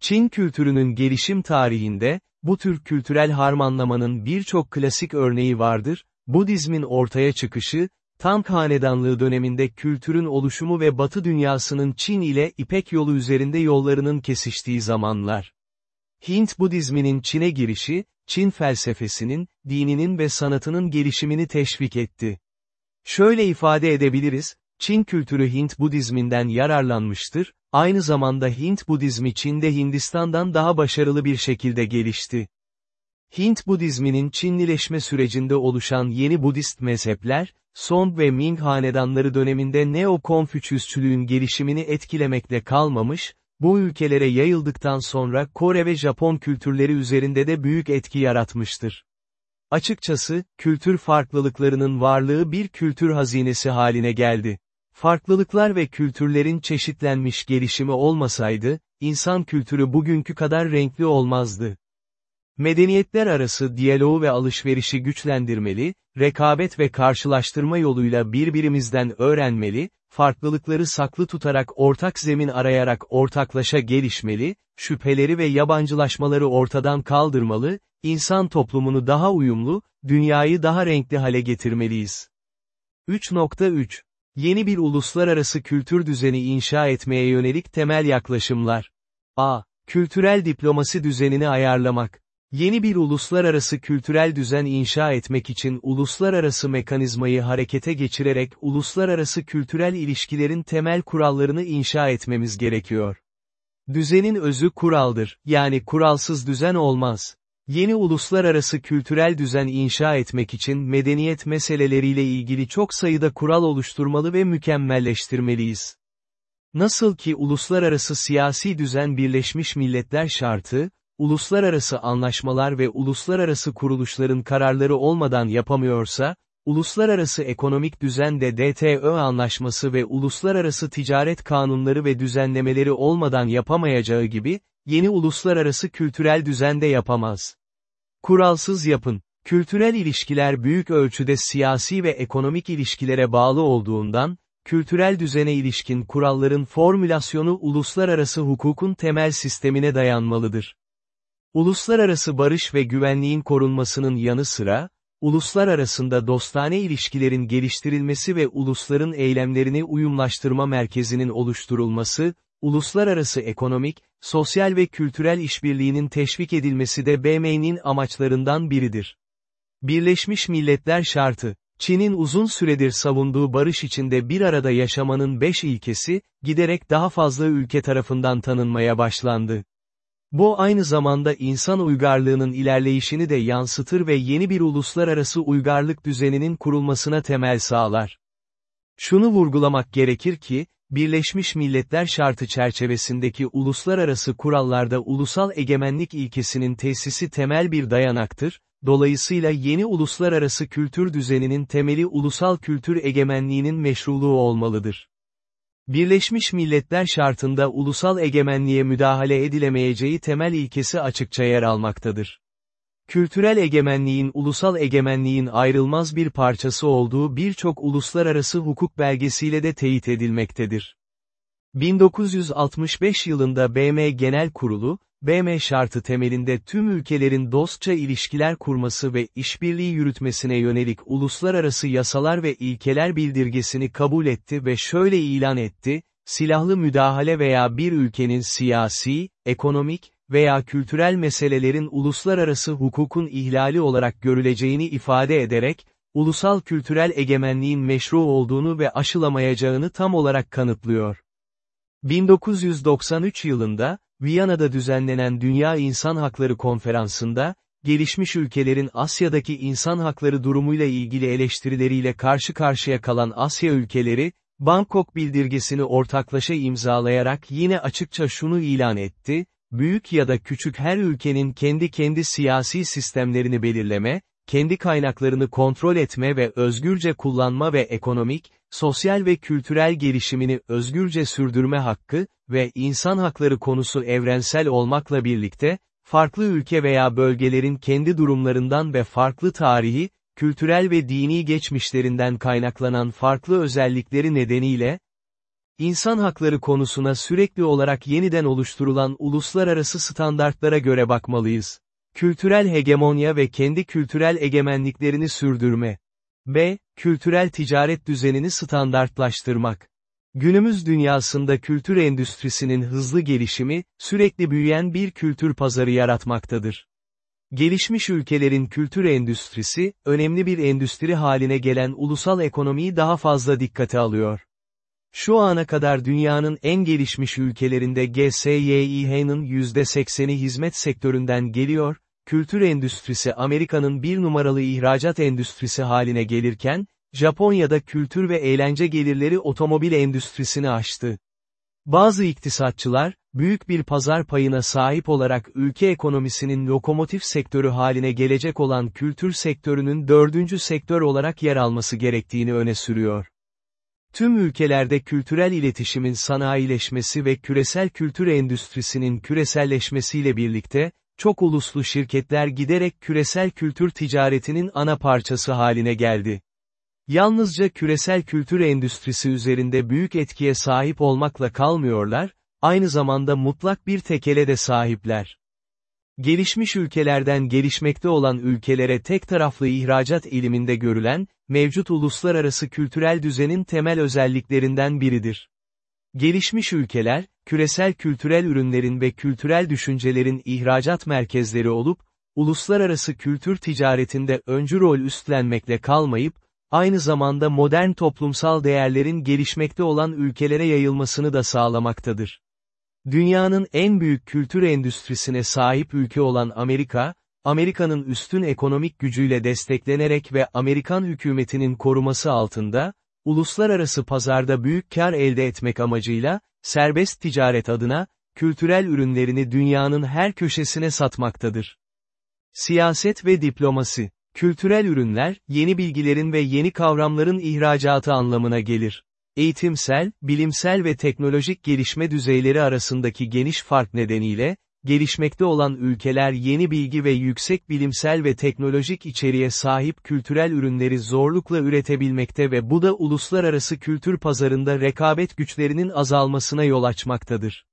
Çin kültürünün gelişim tarihinde, bu tür kültürel harmanlamanın birçok klasik örneği vardır, Budizmin ortaya çıkışı, Tang Hanedanlığı döneminde kültürün oluşumu ve Batı dünyasının Çin ile İpek yolu üzerinde yollarının kesiştiği zamanlar. Hint Budizminin Çin'e girişi, Çin felsefesinin, dininin ve sanatının gelişimini teşvik etti. Şöyle ifade edebiliriz, Çin kültürü Hint Budizminden yararlanmıştır, aynı zamanda Hint Budizmi Çin'de Hindistan'dan daha başarılı bir şekilde gelişti. Hint Budizminin Çinlileşme sürecinde oluşan yeni Budist mezhepler, Song ve Ming hanedanları döneminde Neo-Konfüçyüsçülüğün gelişimini etkilemekle kalmamış, bu ülkelere yayıldıktan sonra Kore ve Japon kültürleri üzerinde de büyük etki yaratmıştır. Açıkçası, kültür farklılıklarının varlığı bir kültür hazinesi haline geldi. Farklılıklar ve kültürlerin çeşitlenmiş gelişimi olmasaydı, insan kültürü bugünkü kadar renkli olmazdı. Medeniyetler arası diyaloğu ve alışverişi güçlendirmeli, rekabet ve karşılaştırma yoluyla birbirimizden öğrenmeli, farklılıkları saklı tutarak ortak zemin arayarak ortaklaşa gelişmeli, şüpheleri ve yabancılaşmaları ortadan kaldırmalı, insan toplumunu daha uyumlu, dünyayı daha renkli hale getirmeliyiz. 3.3 Yeni bir uluslararası kültür düzeni inşa etmeye yönelik temel yaklaşımlar. A. Kültürel diplomasi düzenini ayarlamak. Yeni bir uluslararası kültürel düzen inşa etmek için uluslararası mekanizmayı harekete geçirerek uluslararası kültürel ilişkilerin temel kurallarını inşa etmemiz gerekiyor. Düzenin özü kuraldır, yani kuralsız düzen olmaz. Yeni uluslararası kültürel düzen inşa etmek için medeniyet meseleleriyle ilgili çok sayıda kural oluşturmalı ve mükemmelleştirmeliyiz. Nasıl ki uluslararası siyasi düzen Birleşmiş Milletler şartı, uluslararası anlaşmalar ve uluslararası kuruluşların kararları olmadan yapamıyorsa, uluslararası ekonomik düzen de DTÖ anlaşması ve uluslararası ticaret kanunları ve düzenlemeleri olmadan yapamayacağı gibi, yeni uluslararası kültürel düzen de yapamaz. Kuralsız yapın. Kültürel ilişkiler büyük ölçüde siyasi ve ekonomik ilişkilere bağlı olduğundan, kültürel düzene ilişkin kuralların formülasyonu uluslararası hukukun temel sistemine dayanmalıdır. Uluslararası barış ve güvenliğin korunmasının yanı sıra, uluslar arasında dostane ilişkilerin geliştirilmesi ve ulusların eylemlerini uyumlaştırma merkezinin oluşturulması, uluslararası ekonomik, sosyal ve kültürel işbirliğinin teşvik edilmesi de BM'nin amaçlarından biridir. Birleşmiş Milletler Şartı, Çin'in uzun süredir savunduğu barış içinde bir arada yaşamanın beş ilkesi, giderek daha fazla ülke tarafından tanınmaya başlandı. Bu aynı zamanda insan uygarlığının ilerleyişini de yansıtır ve yeni bir uluslararası uygarlık düzeninin kurulmasına temel sağlar. Şunu vurgulamak gerekir ki, Birleşmiş Milletler şartı çerçevesindeki uluslararası kurallarda ulusal egemenlik ilkesinin tesisi temel bir dayanaktır, dolayısıyla yeni uluslararası kültür düzeninin temeli ulusal kültür egemenliğinin meşruluğu olmalıdır. Birleşmiş Milletler şartında ulusal egemenliğe müdahale edilemeyeceği temel ilkesi açıkça yer almaktadır. Kültürel egemenliğin ulusal egemenliğin ayrılmaz bir parçası olduğu birçok uluslararası hukuk belgesiyle de teyit edilmektedir. 1965 yılında BM Genel Kurulu, BM şartı temelinde tüm ülkelerin dostça ilişkiler kurması ve işbirliği yürütmesine yönelik uluslararası yasalar ve ilkeler bildirgesini kabul etti ve şöyle ilan etti, silahlı müdahale veya bir ülkenin siyasi, ekonomik veya kültürel meselelerin uluslararası hukukun ihlali olarak görüleceğini ifade ederek, ulusal kültürel egemenliğin meşru olduğunu ve aşılamayacağını tam olarak kanıtlıyor. 1993 yılında, Viyana'da düzenlenen Dünya İnsan Hakları Konferansı'nda, gelişmiş ülkelerin Asya'daki insan hakları durumuyla ilgili eleştirileriyle karşı karşıya kalan Asya ülkeleri, Bangkok bildirgesini ortaklaşa imzalayarak yine açıkça şunu ilan etti, büyük ya da küçük her ülkenin kendi kendi siyasi sistemlerini belirleme, kendi kaynaklarını kontrol etme ve özgürce kullanma ve ekonomik, sosyal ve kültürel gelişimini özgürce sürdürme hakkı ve insan hakları konusu evrensel olmakla birlikte, farklı ülke veya bölgelerin kendi durumlarından ve farklı tarihi, kültürel ve dini geçmişlerinden kaynaklanan farklı özellikleri nedeniyle, insan hakları konusuna sürekli olarak yeniden oluşturulan uluslararası standartlara göre bakmalıyız. Kültürel hegemonya ve kendi kültürel egemenliklerini sürdürme. B. Kültürel ticaret düzenini standartlaştırmak. Günümüz dünyasında kültür endüstrisinin hızlı gelişimi, sürekli büyüyen bir kültür pazarı yaratmaktadır. Gelişmiş ülkelerin kültür endüstrisi, önemli bir endüstri haline gelen ulusal ekonomiyi daha fazla dikkate alıyor. Şu ana kadar dünyanın en gelişmiş ülkelerinde GSYİH'nin %80'i hizmet sektöründen geliyor, kültür endüstrisi Amerika'nın bir numaralı ihracat endüstrisi haline gelirken, Japonya'da kültür ve eğlence gelirleri otomobil endüstrisini aştı. Bazı iktisatçılar, büyük bir pazar payına sahip olarak ülke ekonomisinin lokomotif sektörü haline gelecek olan kültür sektörünün dördüncü sektör olarak yer alması gerektiğini öne sürüyor. Tüm ülkelerde kültürel iletişimin sanayileşmesi ve küresel kültür endüstrisinin küreselleşmesiyle birlikte, çok uluslu şirketler giderek küresel kültür ticaretinin ana parçası haline geldi. Yalnızca küresel kültür endüstrisi üzerinde büyük etkiye sahip olmakla kalmıyorlar, aynı zamanda mutlak bir tekele de sahipler. Gelişmiş ülkelerden gelişmekte olan ülkelere tek taraflı ihracat eğiliminde görülen, mevcut uluslararası kültürel düzenin temel özelliklerinden biridir. Gelişmiş ülkeler, küresel kültürel ürünlerin ve kültürel düşüncelerin ihracat merkezleri olup, uluslararası kültür ticaretinde öncü rol üstlenmekle kalmayıp, aynı zamanda modern toplumsal değerlerin gelişmekte olan ülkelere yayılmasını da sağlamaktadır. Dünyanın en büyük kültür endüstrisine sahip ülke olan Amerika, Amerika'nın üstün ekonomik gücüyle desteklenerek ve Amerikan hükümetinin koruması altında, uluslararası pazarda büyük kar elde etmek amacıyla, serbest ticaret adına, kültürel ürünlerini dünyanın her köşesine satmaktadır. Siyaset ve diplomasi Kültürel ürünler, yeni bilgilerin ve yeni kavramların ihracatı anlamına gelir. Eğitimsel, bilimsel ve teknolojik gelişme düzeyleri arasındaki geniş fark nedeniyle, gelişmekte olan ülkeler yeni bilgi ve yüksek bilimsel ve teknolojik içeriğe sahip kültürel ürünleri zorlukla üretebilmekte ve bu da uluslararası kültür pazarında rekabet güçlerinin azalmasına yol açmaktadır.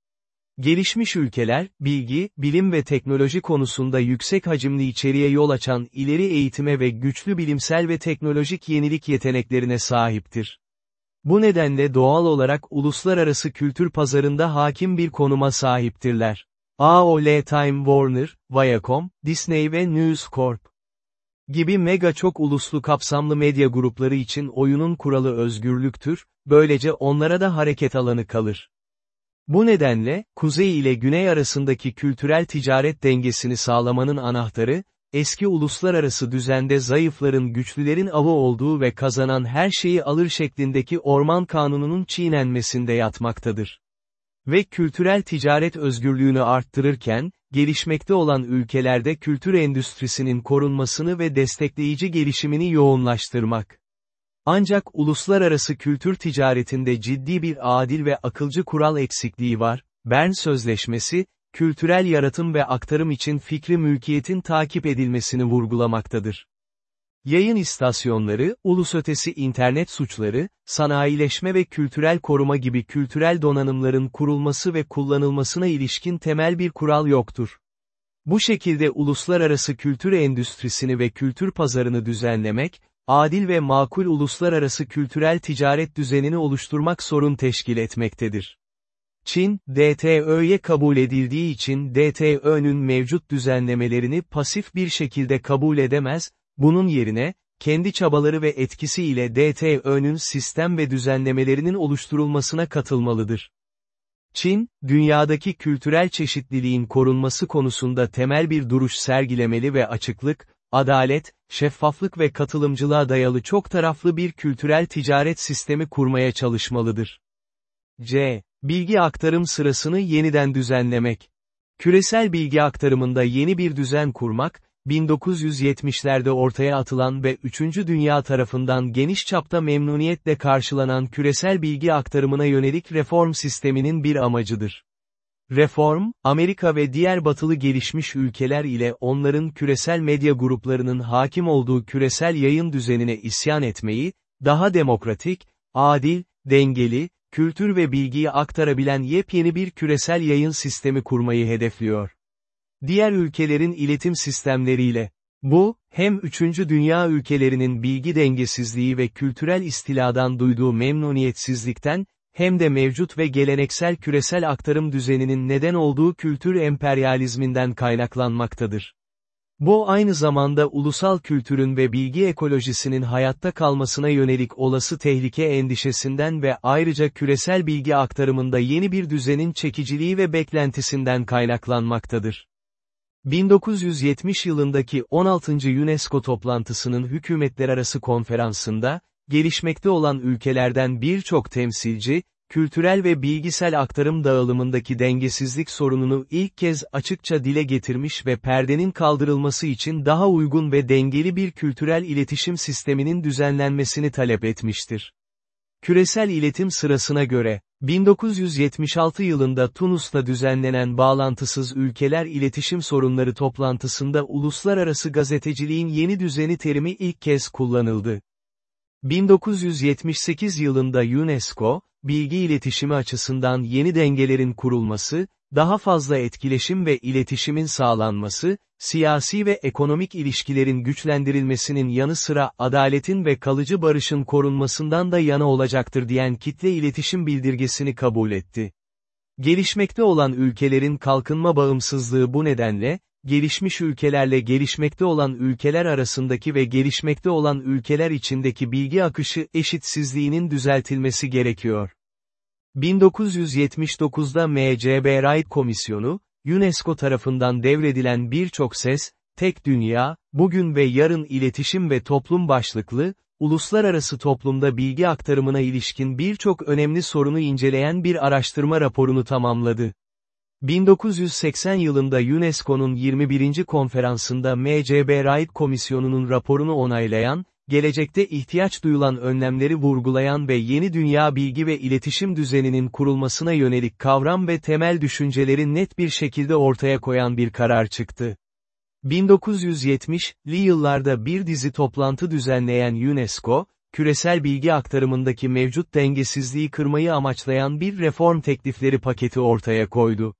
Gelişmiş ülkeler, bilgi, bilim ve teknoloji konusunda yüksek hacimli içeriğe yol açan ileri eğitime ve güçlü bilimsel ve teknolojik yenilik yeteneklerine sahiptir. Bu nedenle doğal olarak uluslararası kültür pazarında hakim bir konuma sahiptirler. AOL Time Warner, Viacom, Disney ve News Corp gibi mega çok uluslu kapsamlı medya grupları için oyunun kuralı özgürlüktür, böylece onlara da hareket alanı kalır. Bu nedenle, kuzey ile güney arasındaki kültürel ticaret dengesini sağlamanın anahtarı, eski uluslararası düzende zayıfların güçlülerin avı olduğu ve kazanan her şeyi alır şeklindeki orman kanununun çiğnenmesinde yatmaktadır. Ve kültürel ticaret özgürlüğünü arttırırken, gelişmekte olan ülkelerde kültür endüstrisinin korunmasını ve destekleyici gelişimini yoğunlaştırmak. Ancak uluslararası kültür ticaretinde ciddi bir adil ve akılcı kural eksikliği var, Bern Sözleşmesi, kültürel yaratım ve aktarım için fikri mülkiyetin takip edilmesini vurgulamaktadır. Yayın istasyonları, ulusötesi internet suçları, sanayileşme ve kültürel koruma gibi kültürel donanımların kurulması ve kullanılmasına ilişkin temel bir kural yoktur. Bu şekilde uluslararası kültür endüstrisini ve kültür pazarını düzenlemek, adil ve makul uluslararası kültürel ticaret düzenini oluşturmak sorun teşkil etmektedir. Çin, DTÖ'ye kabul edildiği için DTÖ'nün mevcut düzenlemelerini pasif bir şekilde kabul edemez, bunun yerine, kendi çabaları ve etkisi ile DTÖ'nün sistem ve düzenlemelerinin oluşturulmasına katılmalıdır. Çin, dünyadaki kültürel çeşitliliğin korunması konusunda temel bir duruş sergilemeli ve açıklık, adalet, şeffaflık ve katılımcılığa dayalı çok taraflı bir kültürel ticaret sistemi kurmaya çalışmalıdır. C. Bilgi aktarım sırasını yeniden düzenlemek. Küresel bilgi aktarımında yeni bir düzen kurmak, 1970'lerde ortaya atılan ve 3. Dünya tarafından geniş çapta memnuniyetle karşılanan küresel bilgi aktarımına yönelik reform sisteminin bir amacıdır. Reform, Amerika ve diğer batılı gelişmiş ülkeler ile onların küresel medya gruplarının hakim olduğu küresel yayın düzenine isyan etmeyi, daha demokratik, adil, dengeli, kültür ve bilgiyi aktarabilen yepyeni bir küresel yayın sistemi kurmayı hedefliyor. Diğer ülkelerin iletim sistemleriyle, bu, hem 3. dünya ülkelerinin bilgi dengesizliği ve kültürel istiladan duyduğu memnuniyetsizlikten, hem de mevcut ve geleneksel küresel aktarım düzeninin neden olduğu kültür emperyalizminden kaynaklanmaktadır. Bu aynı zamanda ulusal kültürün ve bilgi ekolojisinin hayatta kalmasına yönelik olası tehlike endişesinden ve ayrıca küresel bilgi aktarımında yeni bir düzenin çekiciliği ve beklentisinden kaynaklanmaktadır. 1970 yılındaki 16. UNESCO toplantısının hükümetler arası konferansında, gelişmekte olan ülkelerden birçok temsilci, kültürel ve bilgisel aktarım dağılımındaki dengesizlik sorununu ilk kez açıkça dile getirmiş ve perdenin kaldırılması için daha uygun ve dengeli bir kültürel iletişim sisteminin düzenlenmesini talep etmiştir. Küresel iletim sırasına göre, 1976 yılında Tunus'ta düzenlenen Bağlantısız Ülkeler İletişim Sorunları toplantısında uluslararası gazeteciliğin yeni düzeni terimi ilk kez kullanıldı. 1978 yılında UNESCO, bilgi iletişimi açısından yeni dengelerin kurulması, daha fazla etkileşim ve iletişimin sağlanması, siyasi ve ekonomik ilişkilerin güçlendirilmesinin yanı sıra adaletin ve kalıcı barışın korunmasından da yana olacaktır diyen kitle iletişim bildirgesini kabul etti. Gelişmekte olan ülkelerin kalkınma bağımsızlığı bu nedenle, gelişmiş ülkelerle gelişmekte olan ülkeler arasındaki ve gelişmekte olan ülkeler içindeki bilgi akışı eşitsizliğinin düzeltilmesi gerekiyor. 1979'da MCB Wright Komisyonu, UNESCO tarafından devredilen birçok ses, tek dünya, bugün ve yarın iletişim ve toplum başlıklı, uluslararası toplumda bilgi aktarımına ilişkin birçok önemli sorunu inceleyen bir araştırma raporunu tamamladı. 1980 yılında UNESCO'nun 21. konferansında MCB Wright Komisyonu'nun raporunu onaylayan, gelecekte ihtiyaç duyulan önlemleri vurgulayan ve yeni dünya bilgi ve iletişim düzeninin kurulmasına yönelik kavram ve temel düşünceleri net bir şekilde ortaya koyan bir karar çıktı. 1970'li yıllarda bir dizi toplantı düzenleyen UNESCO, küresel bilgi aktarımındaki mevcut dengesizliği kırmayı amaçlayan bir reform teklifleri paketi ortaya koydu.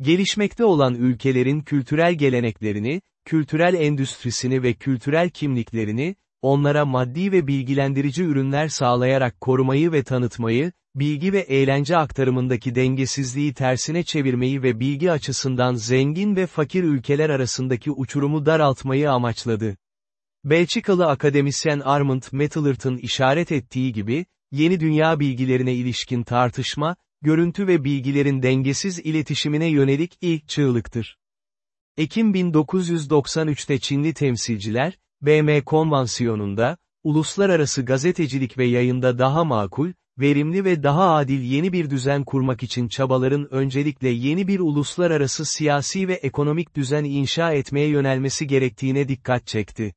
Gelişmekte olan ülkelerin kültürel geleneklerini, kültürel endüstrisini ve kültürel kimliklerini, onlara maddi ve bilgilendirici ürünler sağlayarak korumayı ve tanıtmayı, bilgi ve eğlence aktarımındaki dengesizliği tersine çevirmeyi ve bilgi açısından zengin ve fakir ülkeler arasındaki uçurumu daraltmayı amaçladı. Belçikalı akademisyen Armand Mettlert'ın işaret ettiği gibi, yeni dünya bilgilerine ilişkin tartışma, görüntü ve bilgilerin dengesiz iletişimine yönelik ilk çığlıktır. Ekim 1993'te Çinli temsilciler, BM Konvansiyonu'nda, uluslararası gazetecilik ve yayında daha makul, verimli ve daha adil yeni bir düzen kurmak için çabaların öncelikle yeni bir uluslararası siyasi ve ekonomik düzen inşa etmeye yönelmesi gerektiğine dikkat çekti.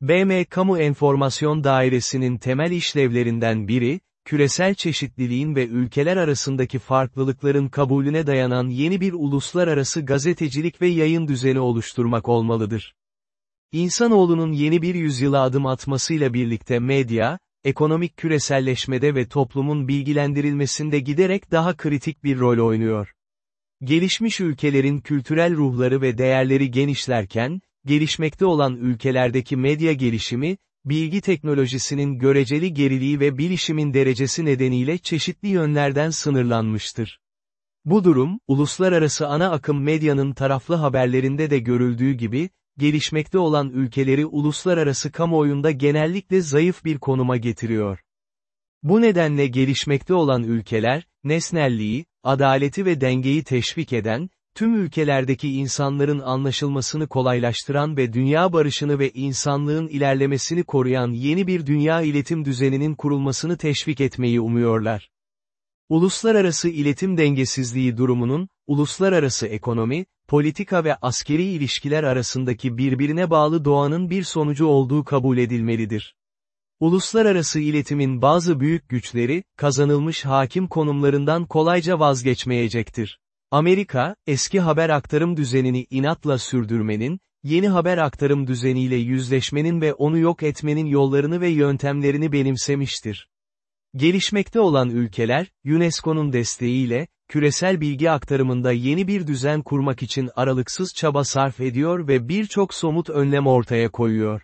BM Kamu Enformasyon Dairesi'nin temel işlevlerinden biri, küresel çeşitliliğin ve ülkeler arasındaki farklılıkların kabulüne dayanan yeni bir uluslararası gazetecilik ve yayın düzeni oluşturmak olmalıdır. İnsanoğlunun yeni bir yüzyıla adım atmasıyla birlikte medya, ekonomik küreselleşmede ve toplumun bilgilendirilmesinde giderek daha kritik bir rol oynuyor. Gelişmiş ülkelerin kültürel ruhları ve değerleri genişlerken, gelişmekte olan ülkelerdeki medya gelişimi, bilgi teknolojisinin göreceli geriliği ve bilişimin derecesi nedeniyle çeşitli yönlerden sınırlanmıştır. Bu durum, uluslararası ana akım medyanın taraflı haberlerinde de görüldüğü gibi, gelişmekte olan ülkeleri uluslararası kamuoyunda genellikle zayıf bir konuma getiriyor. Bu nedenle gelişmekte olan ülkeler, nesnelliği, adaleti ve dengeyi teşvik eden, tüm ülkelerdeki insanların anlaşılmasını kolaylaştıran ve dünya barışını ve insanlığın ilerlemesini koruyan yeni bir dünya iletim düzeninin kurulmasını teşvik etmeyi umuyorlar. Uluslararası iletim dengesizliği durumunun, uluslararası ekonomi, politika ve askeri ilişkiler arasındaki birbirine bağlı doğanın bir sonucu olduğu kabul edilmelidir. Uluslararası iletimin bazı büyük güçleri, kazanılmış hakim konumlarından kolayca vazgeçmeyecektir. Amerika, eski haber aktarım düzenini inatla sürdürmenin, yeni haber aktarım düzeniyle yüzleşmenin ve onu yok etmenin yollarını ve yöntemlerini benimsemiştir. Gelişmekte olan ülkeler, UNESCO'nun desteğiyle, küresel bilgi aktarımında yeni bir düzen kurmak için aralıksız çaba sarf ediyor ve birçok somut önlem ortaya koyuyor.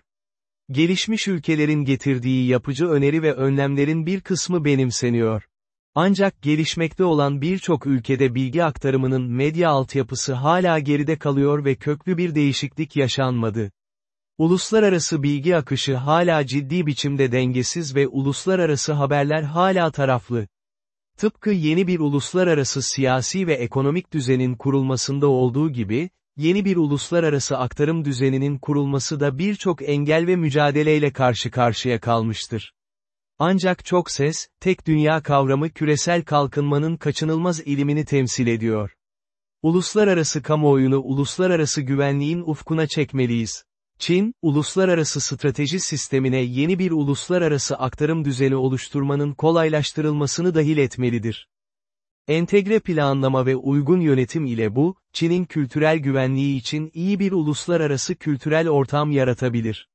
Gelişmiş ülkelerin getirdiği yapıcı öneri ve önlemlerin bir kısmı benimseniyor. Ancak gelişmekte olan birçok ülkede bilgi aktarımının medya altyapısı hala geride kalıyor ve köklü bir değişiklik yaşanmadı. Uluslararası bilgi akışı hala ciddi biçimde dengesiz ve uluslararası haberler hala taraflı. Tıpkı yeni bir uluslararası siyasi ve ekonomik düzenin kurulmasında olduğu gibi, yeni bir uluslararası aktarım düzeninin kurulması da birçok engel ve mücadeleyle karşı karşıya kalmıştır. Ancak çok ses, tek dünya kavramı küresel kalkınmanın kaçınılmaz ilimini temsil ediyor. Uluslararası kamuoyunu uluslararası güvenliğin ufkuna çekmeliyiz. Çin, uluslararası strateji sistemine yeni bir uluslararası aktarım düzeni oluşturmanın kolaylaştırılmasını dahil etmelidir. Entegre planlama ve uygun yönetim ile bu, Çin'in kültürel güvenliği için iyi bir uluslararası kültürel ortam yaratabilir.